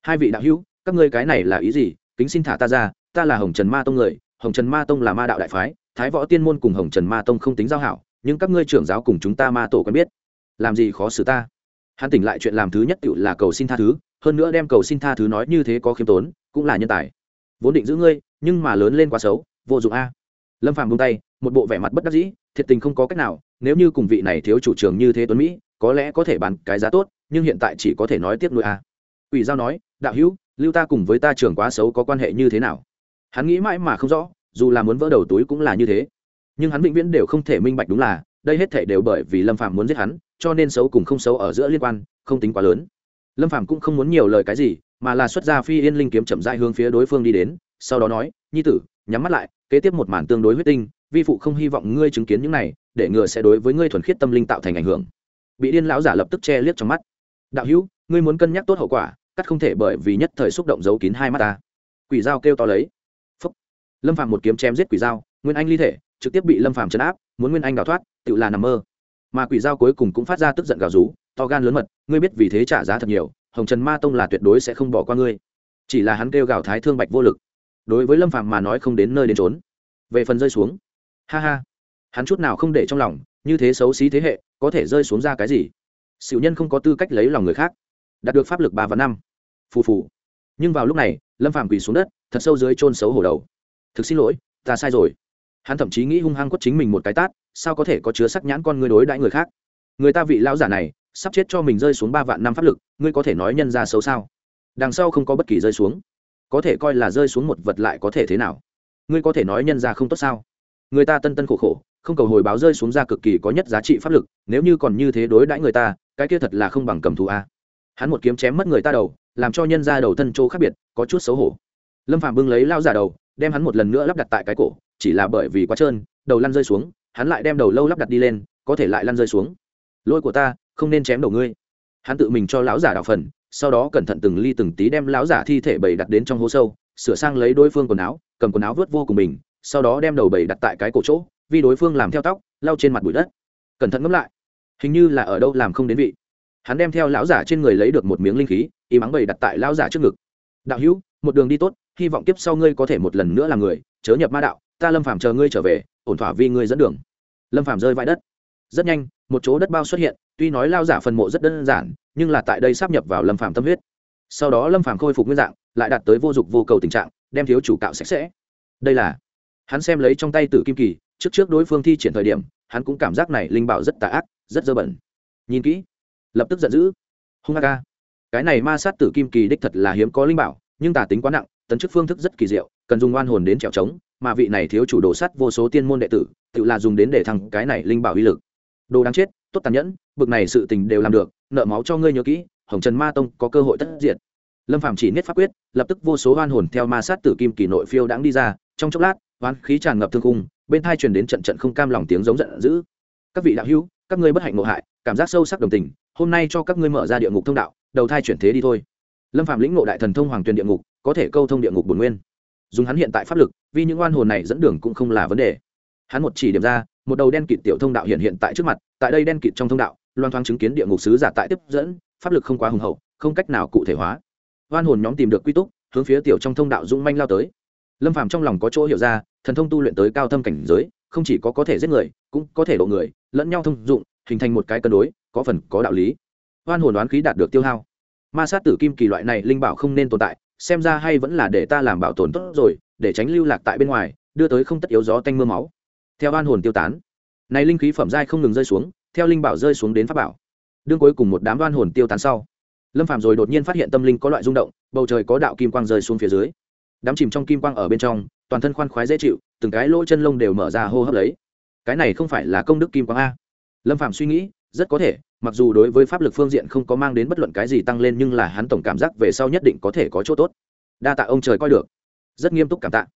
Hai vị đạo hữu, các ngươi cái này là ý gì? Kính xin thả ta ra, ta là hồng trần ma tông người, hồng trần ma tông là ma đạo đại phái, thái võ tiên môn cùng hồng trần ma tông không tính giao hảo, nhưng các ngươi trưởng giáo cùng chúng ta ma tổ quen biết. Làm gì khó xử ta? Hắn tỉnh lại chuyện làm thứ nhất tự là cầu xin tha thứ, hơn nữa đem cầu xin tha thứ nói như thế có khiêm tốn, cũng là nhân tài vốn định giữ ngươi, nhưng mà lớn lên quá xấu, vô dụng a. Lâm phàm buông tay, một bộ vẻ mặt bất đắc dĩ, thiệt tình không có cách nào, nếu như cùng vị này thiếu chủ trường như thế tuấn mỹ, có lẽ có thể bán cái giá tốt, nhưng hiện tại chỉ có thể nói tiếp nuôi a. Ủy giao nói, đạo hữu, lưu ta cùng với ta trường quá xấu có quan hệ như thế nào? Hắn nghĩ mãi mà không rõ, dù là muốn vỡ đầu túi cũng là như thế. Nhưng hắn vĩnh viễn đều không thể minh bạch đúng là, đây hết thể đều bởi vì lâm phạm muốn giết hắn, cho nên xấu cùng không xấu ở giữa liên quan, không tính quá lớn. Lâm phạm cũng không muốn nhiều lời cái gì mà là xuất ra phi yên linh kiếm chậm rãi hướng phía đối phương đi đến, sau đó nói, nhi tử, nhắm mắt lại, kế tiếp một màn tương đối huyết tinh, vi phụ không hy vọng ngươi chứng kiến những này, để ngừa sẽ đối với ngươi thuần khiết tâm linh tạo thành ảnh hưởng. Bị điên lão giả lập tức che liếc trong mắt. Đạo hữu, ngươi muốn cân nhắc tốt hậu quả, cắt không thể bởi vì nhất thời xúc động giấu kín hai mắt ta. Quỷ dao kêu to lấy. Phúc. lâm phàm một kiếm chém giết quỷ dao, nguyên anh ly thể, trực tiếp bị lâm phàm chấn áp, muốn nguyên anh đào thoát, tự là nằm mơ. Mà quỷ dao cuối cùng cũng phát ra tức giận gào rú, to gan lớn mật, ngươi biết vì thế trả giá thật nhiều hồng trần ma tông là tuyệt đối sẽ không bỏ qua ngươi. Chỉ là hắn kêu gào thái thương bạch vô lực. Đối với lâm phạm mà nói không đến nơi đến trốn về phần rơi xuống. Ha ha. Hắn chút nào không để trong lòng, như thế xấu xí thế hệ, có thể rơi xuống ra cái gì? Xỉu nhân không có tư cách lấy lòng người khác. Đạt được pháp lực ba và năm. Phù phù. Nhưng vào lúc này, lâm phàm quỳ xuống đất, thật sâu dưới chôn xấu hổ đầu. Thực xin lỗi, ta sai rồi. Hắn thậm chí nghĩ hung hăng quất chính mình một cái tát, sao có thể có chứa sắc nhãn con ngươi đối đãi người khác? Người ta vị lão giả này sắp chết cho mình rơi xuống ba vạn năm pháp lực, ngươi có thể nói nhân ra xấu sao? Đằng sau không có bất kỳ rơi xuống. Có thể coi là rơi xuống một vật lại có thể thế nào? Ngươi có thể nói nhân ra không tốt sao? Người ta tân tân khổ khổ, không cầu hồi báo rơi xuống ra cực kỳ có nhất giá trị pháp lực, nếu như còn như thế đối đãi người ta, cái kia thật là không bằng cầm thù a. Hắn một kiếm chém mất người ta đầu, làm cho nhân ra đầu thân chỗ khác biệt, có chút xấu hổ. Lâm phạm bưng lấy lao giả đầu, đem hắn một lần nữa lắp đặt tại cái cổ, chỉ là bởi vì quá trơn, đầu lăn rơi xuống, hắn lại đem đầu lâu lắp đặt đi lên, có thể lại lăn rơi xuống. Lôi của ta không nên chém đầu ngươi. Hắn tự mình cho lão giả đào phần, sau đó cẩn thận từng ly từng tí đem lão giả thi thể bầy đặt đến trong hố sâu, sửa sang lấy đối phương quần áo, cầm quần áo vớt vô cùng mình, sau đó đem đầu bầy đặt tại cái cổ chỗ, vì đối phương làm theo tóc, lau trên mặt bụi đất. Cẩn thận ngẫm lại, hình như là ở đâu làm không đến vị. Hắn đem theo lão giả trên người lấy được một miếng linh khí, y mắng bầy đặt tại lão giả trước ngực. Đạo hữu, một đường đi tốt, hy vọng tiếp sau ngươi có thể một lần nữa làm người, chớ nhập ma đạo, ta lâm phàm chờ ngươi trở về, ổn thỏa vì ngươi dẫn đường. Lâm phàm rơi vãi đất rất nhanh, một chỗ đất bao xuất hiện, tuy nói lao giả phần mộ rất đơn giản, nhưng là tại đây sắp nhập vào lâm phàm tâm huyết. Sau đó lâm phàm khôi phục nguyên dạng, lại đạt tới vô dụng vô cầu tình trạng, đem thiếu chủ cạo sạch sẽ. Đây là, hắn xem lấy trong tay tử kim kỳ, trước trước đối phương thi triển thời điểm, hắn cũng cảm giác này linh bảo rất tà ác, rất dơ bẩn. Nhìn kỹ, lập tức giận dữ. Hung ca cái này ma sát tử kim kỳ đích thật là hiếm có linh bảo, nhưng tà tính quá nặng, tấn chức phương thức rất kỳ diệu, cần dùng oan hồn đến trèo trống, mà vị này thiếu chủ đồ sắt vô số tiên môn đệ tử, tự là dùng đến để thăng cái này linh bảo uy lực đồ đáng chết, tốt tàn nhẫn, bực này sự tình đều làm được, nợ máu cho ngươi nhớ kỹ, hồng trần ma tông có cơ hội tất diệt. Lâm phạm chỉ niết pháp quyết, lập tức vô số oan hồn theo ma sát tử kim kỳ nội phiêu đãng đi ra, trong chốc lát hoán khí tràn ngập thương cung bên thai truyền đến trận trận không cam lòng tiếng giống giận dữ. Các vị đạo hữu, các ngươi bất hạnh ngộ hại, cảm giác sâu sắc đồng tình, hôm nay cho các ngươi mở ra địa ngục thông đạo, đầu thai chuyển thế đi thôi. Lâm phạm lĩnh ngộ đại thần thông hoàng tuyền địa ngục, có thể câu thông địa ngục bổn nguyên. Dùng hắn hiện tại pháp lực, vì những oan hồn này dẫn đường cũng không là vấn đề hắn một chỉ điểm ra, một đầu đen kịt tiểu thông đạo hiện hiện tại trước mặt, tại đây đen kịt trong thông đạo, loan thoáng chứng kiến địa ngục sứ giả tại tiếp dẫn, pháp lực không quá hùng hậu, không cách nào cụ thể hóa. Oan hồn nhóm tìm được quy túc, hướng phía tiểu trong thông đạo dũng manh lao tới. Lâm phàm trong lòng có chỗ hiểu ra, thần thông tu luyện tới cao thâm cảnh giới, không chỉ có có thể giết người, cũng có thể độ người, lẫn nhau thông dụng, hình thành một cái cân đối, có phần có đạo lý. Oan hồn đoán khí đạt được tiêu hao. Ma sát tử kim kỳ loại này linh bảo không nên tồn tại, xem ra hay vẫn là để ta làm bảo tồn tốt rồi, để tránh lưu lạc tại bên ngoài, đưa tới không tất yếu gió tanh mưa máu theo oan hồn tiêu tán. Này linh khí phẩm giai không ngừng rơi xuống, theo linh bảo rơi xuống đến pháp bảo. Đương cuối cùng một đám oan hồn tiêu tán sau, lâm phạm rồi đột nhiên phát hiện tâm linh có loại rung động, bầu trời có đạo kim quang rơi xuống phía dưới. Đám chìm trong kim quang ở bên trong, toàn thân khoan khoái dễ chịu, từng cái lỗ chân lông đều mở ra hô hấp lấy. Cái này không phải là công đức kim quang a? Lâm phạm suy nghĩ, rất có thể, mặc dù đối với pháp lực phương diện không có mang đến bất luận cái gì tăng lên nhưng là hắn tổng cảm giác về sau nhất định có thể có chỗ tốt. Đa tạ ông trời coi được. Rất nghiêm túc cảm tạ.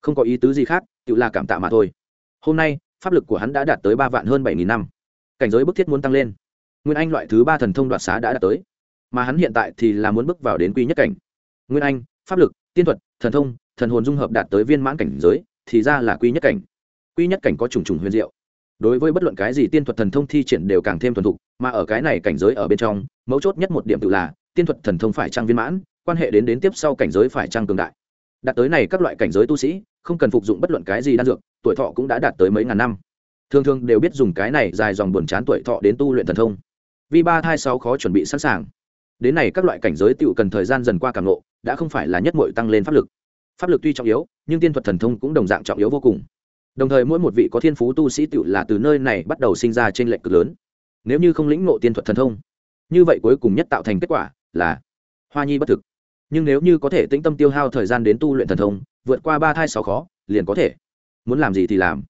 Không có ý tứ gì khác, tự là cảm tạ mà thôi hôm nay, pháp lực của hắn đã đạt tới ba vạn hơn bảy nghìn năm. Cảnh giới bức thiết muốn tăng lên. Nguyên anh loại thứ ba thần thông đoạt xá đã đạt tới. Mà hắn hiện tại thì là muốn bước vào đến quy nhất cảnh. Nguyên anh, pháp lực, tiên thuật, thần thông, thần hồn dung hợp đạt tới viên mãn cảnh giới, thì ra là quy nhất cảnh. Quy nhất cảnh có trùng trùng huyền diệu. Đối với bất luận cái gì tiên thuật thần thông thi triển đều càng thêm thuần thục, mà ở cái này cảnh giới ở bên trong, mấu chốt nhất một điểm tự là, tiên thuật thần thông phải trang viên mãn, quan hệ đến đến tiếp sau cảnh giới phải trang cường đại. Đạt tới này các loại cảnh giới tu sĩ không cần phục dụng bất luận cái gì đan dược, tuổi thọ cũng đã đạt tới mấy ngàn năm. Thường thường đều biết dùng cái này dài dòng buồn chán tuổi thọ đến tu luyện thần thông. Vì ba hai sáu khó chuẩn bị sẵn sàng. Đến này các loại cảnh giới tựu cần thời gian dần qua cảm lộ đã không phải là nhất mội tăng lên pháp lực. Pháp lực tuy trọng yếu, nhưng tiên thuật thần thông cũng đồng dạng trọng yếu vô cùng. Đồng thời mỗi một vị có thiên phú tu sĩ tựu là từ nơi này bắt đầu sinh ra trên lệnh cực lớn. Nếu như không lĩnh ngộ tiên thuật thần thông, như vậy cuối cùng nhất tạo thành kết quả là hoa nhi bất thực nhưng nếu như có thể tĩnh tâm tiêu hao thời gian đến tu luyện thần thông, vượt qua ba thai sáu khó, liền có thể. Muốn làm gì thì làm.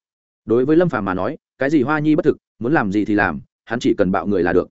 Đối với lâm phàm mà nói, cái gì hoa nhi bất thực, muốn làm gì thì làm, hắn chỉ cần bạo người là được.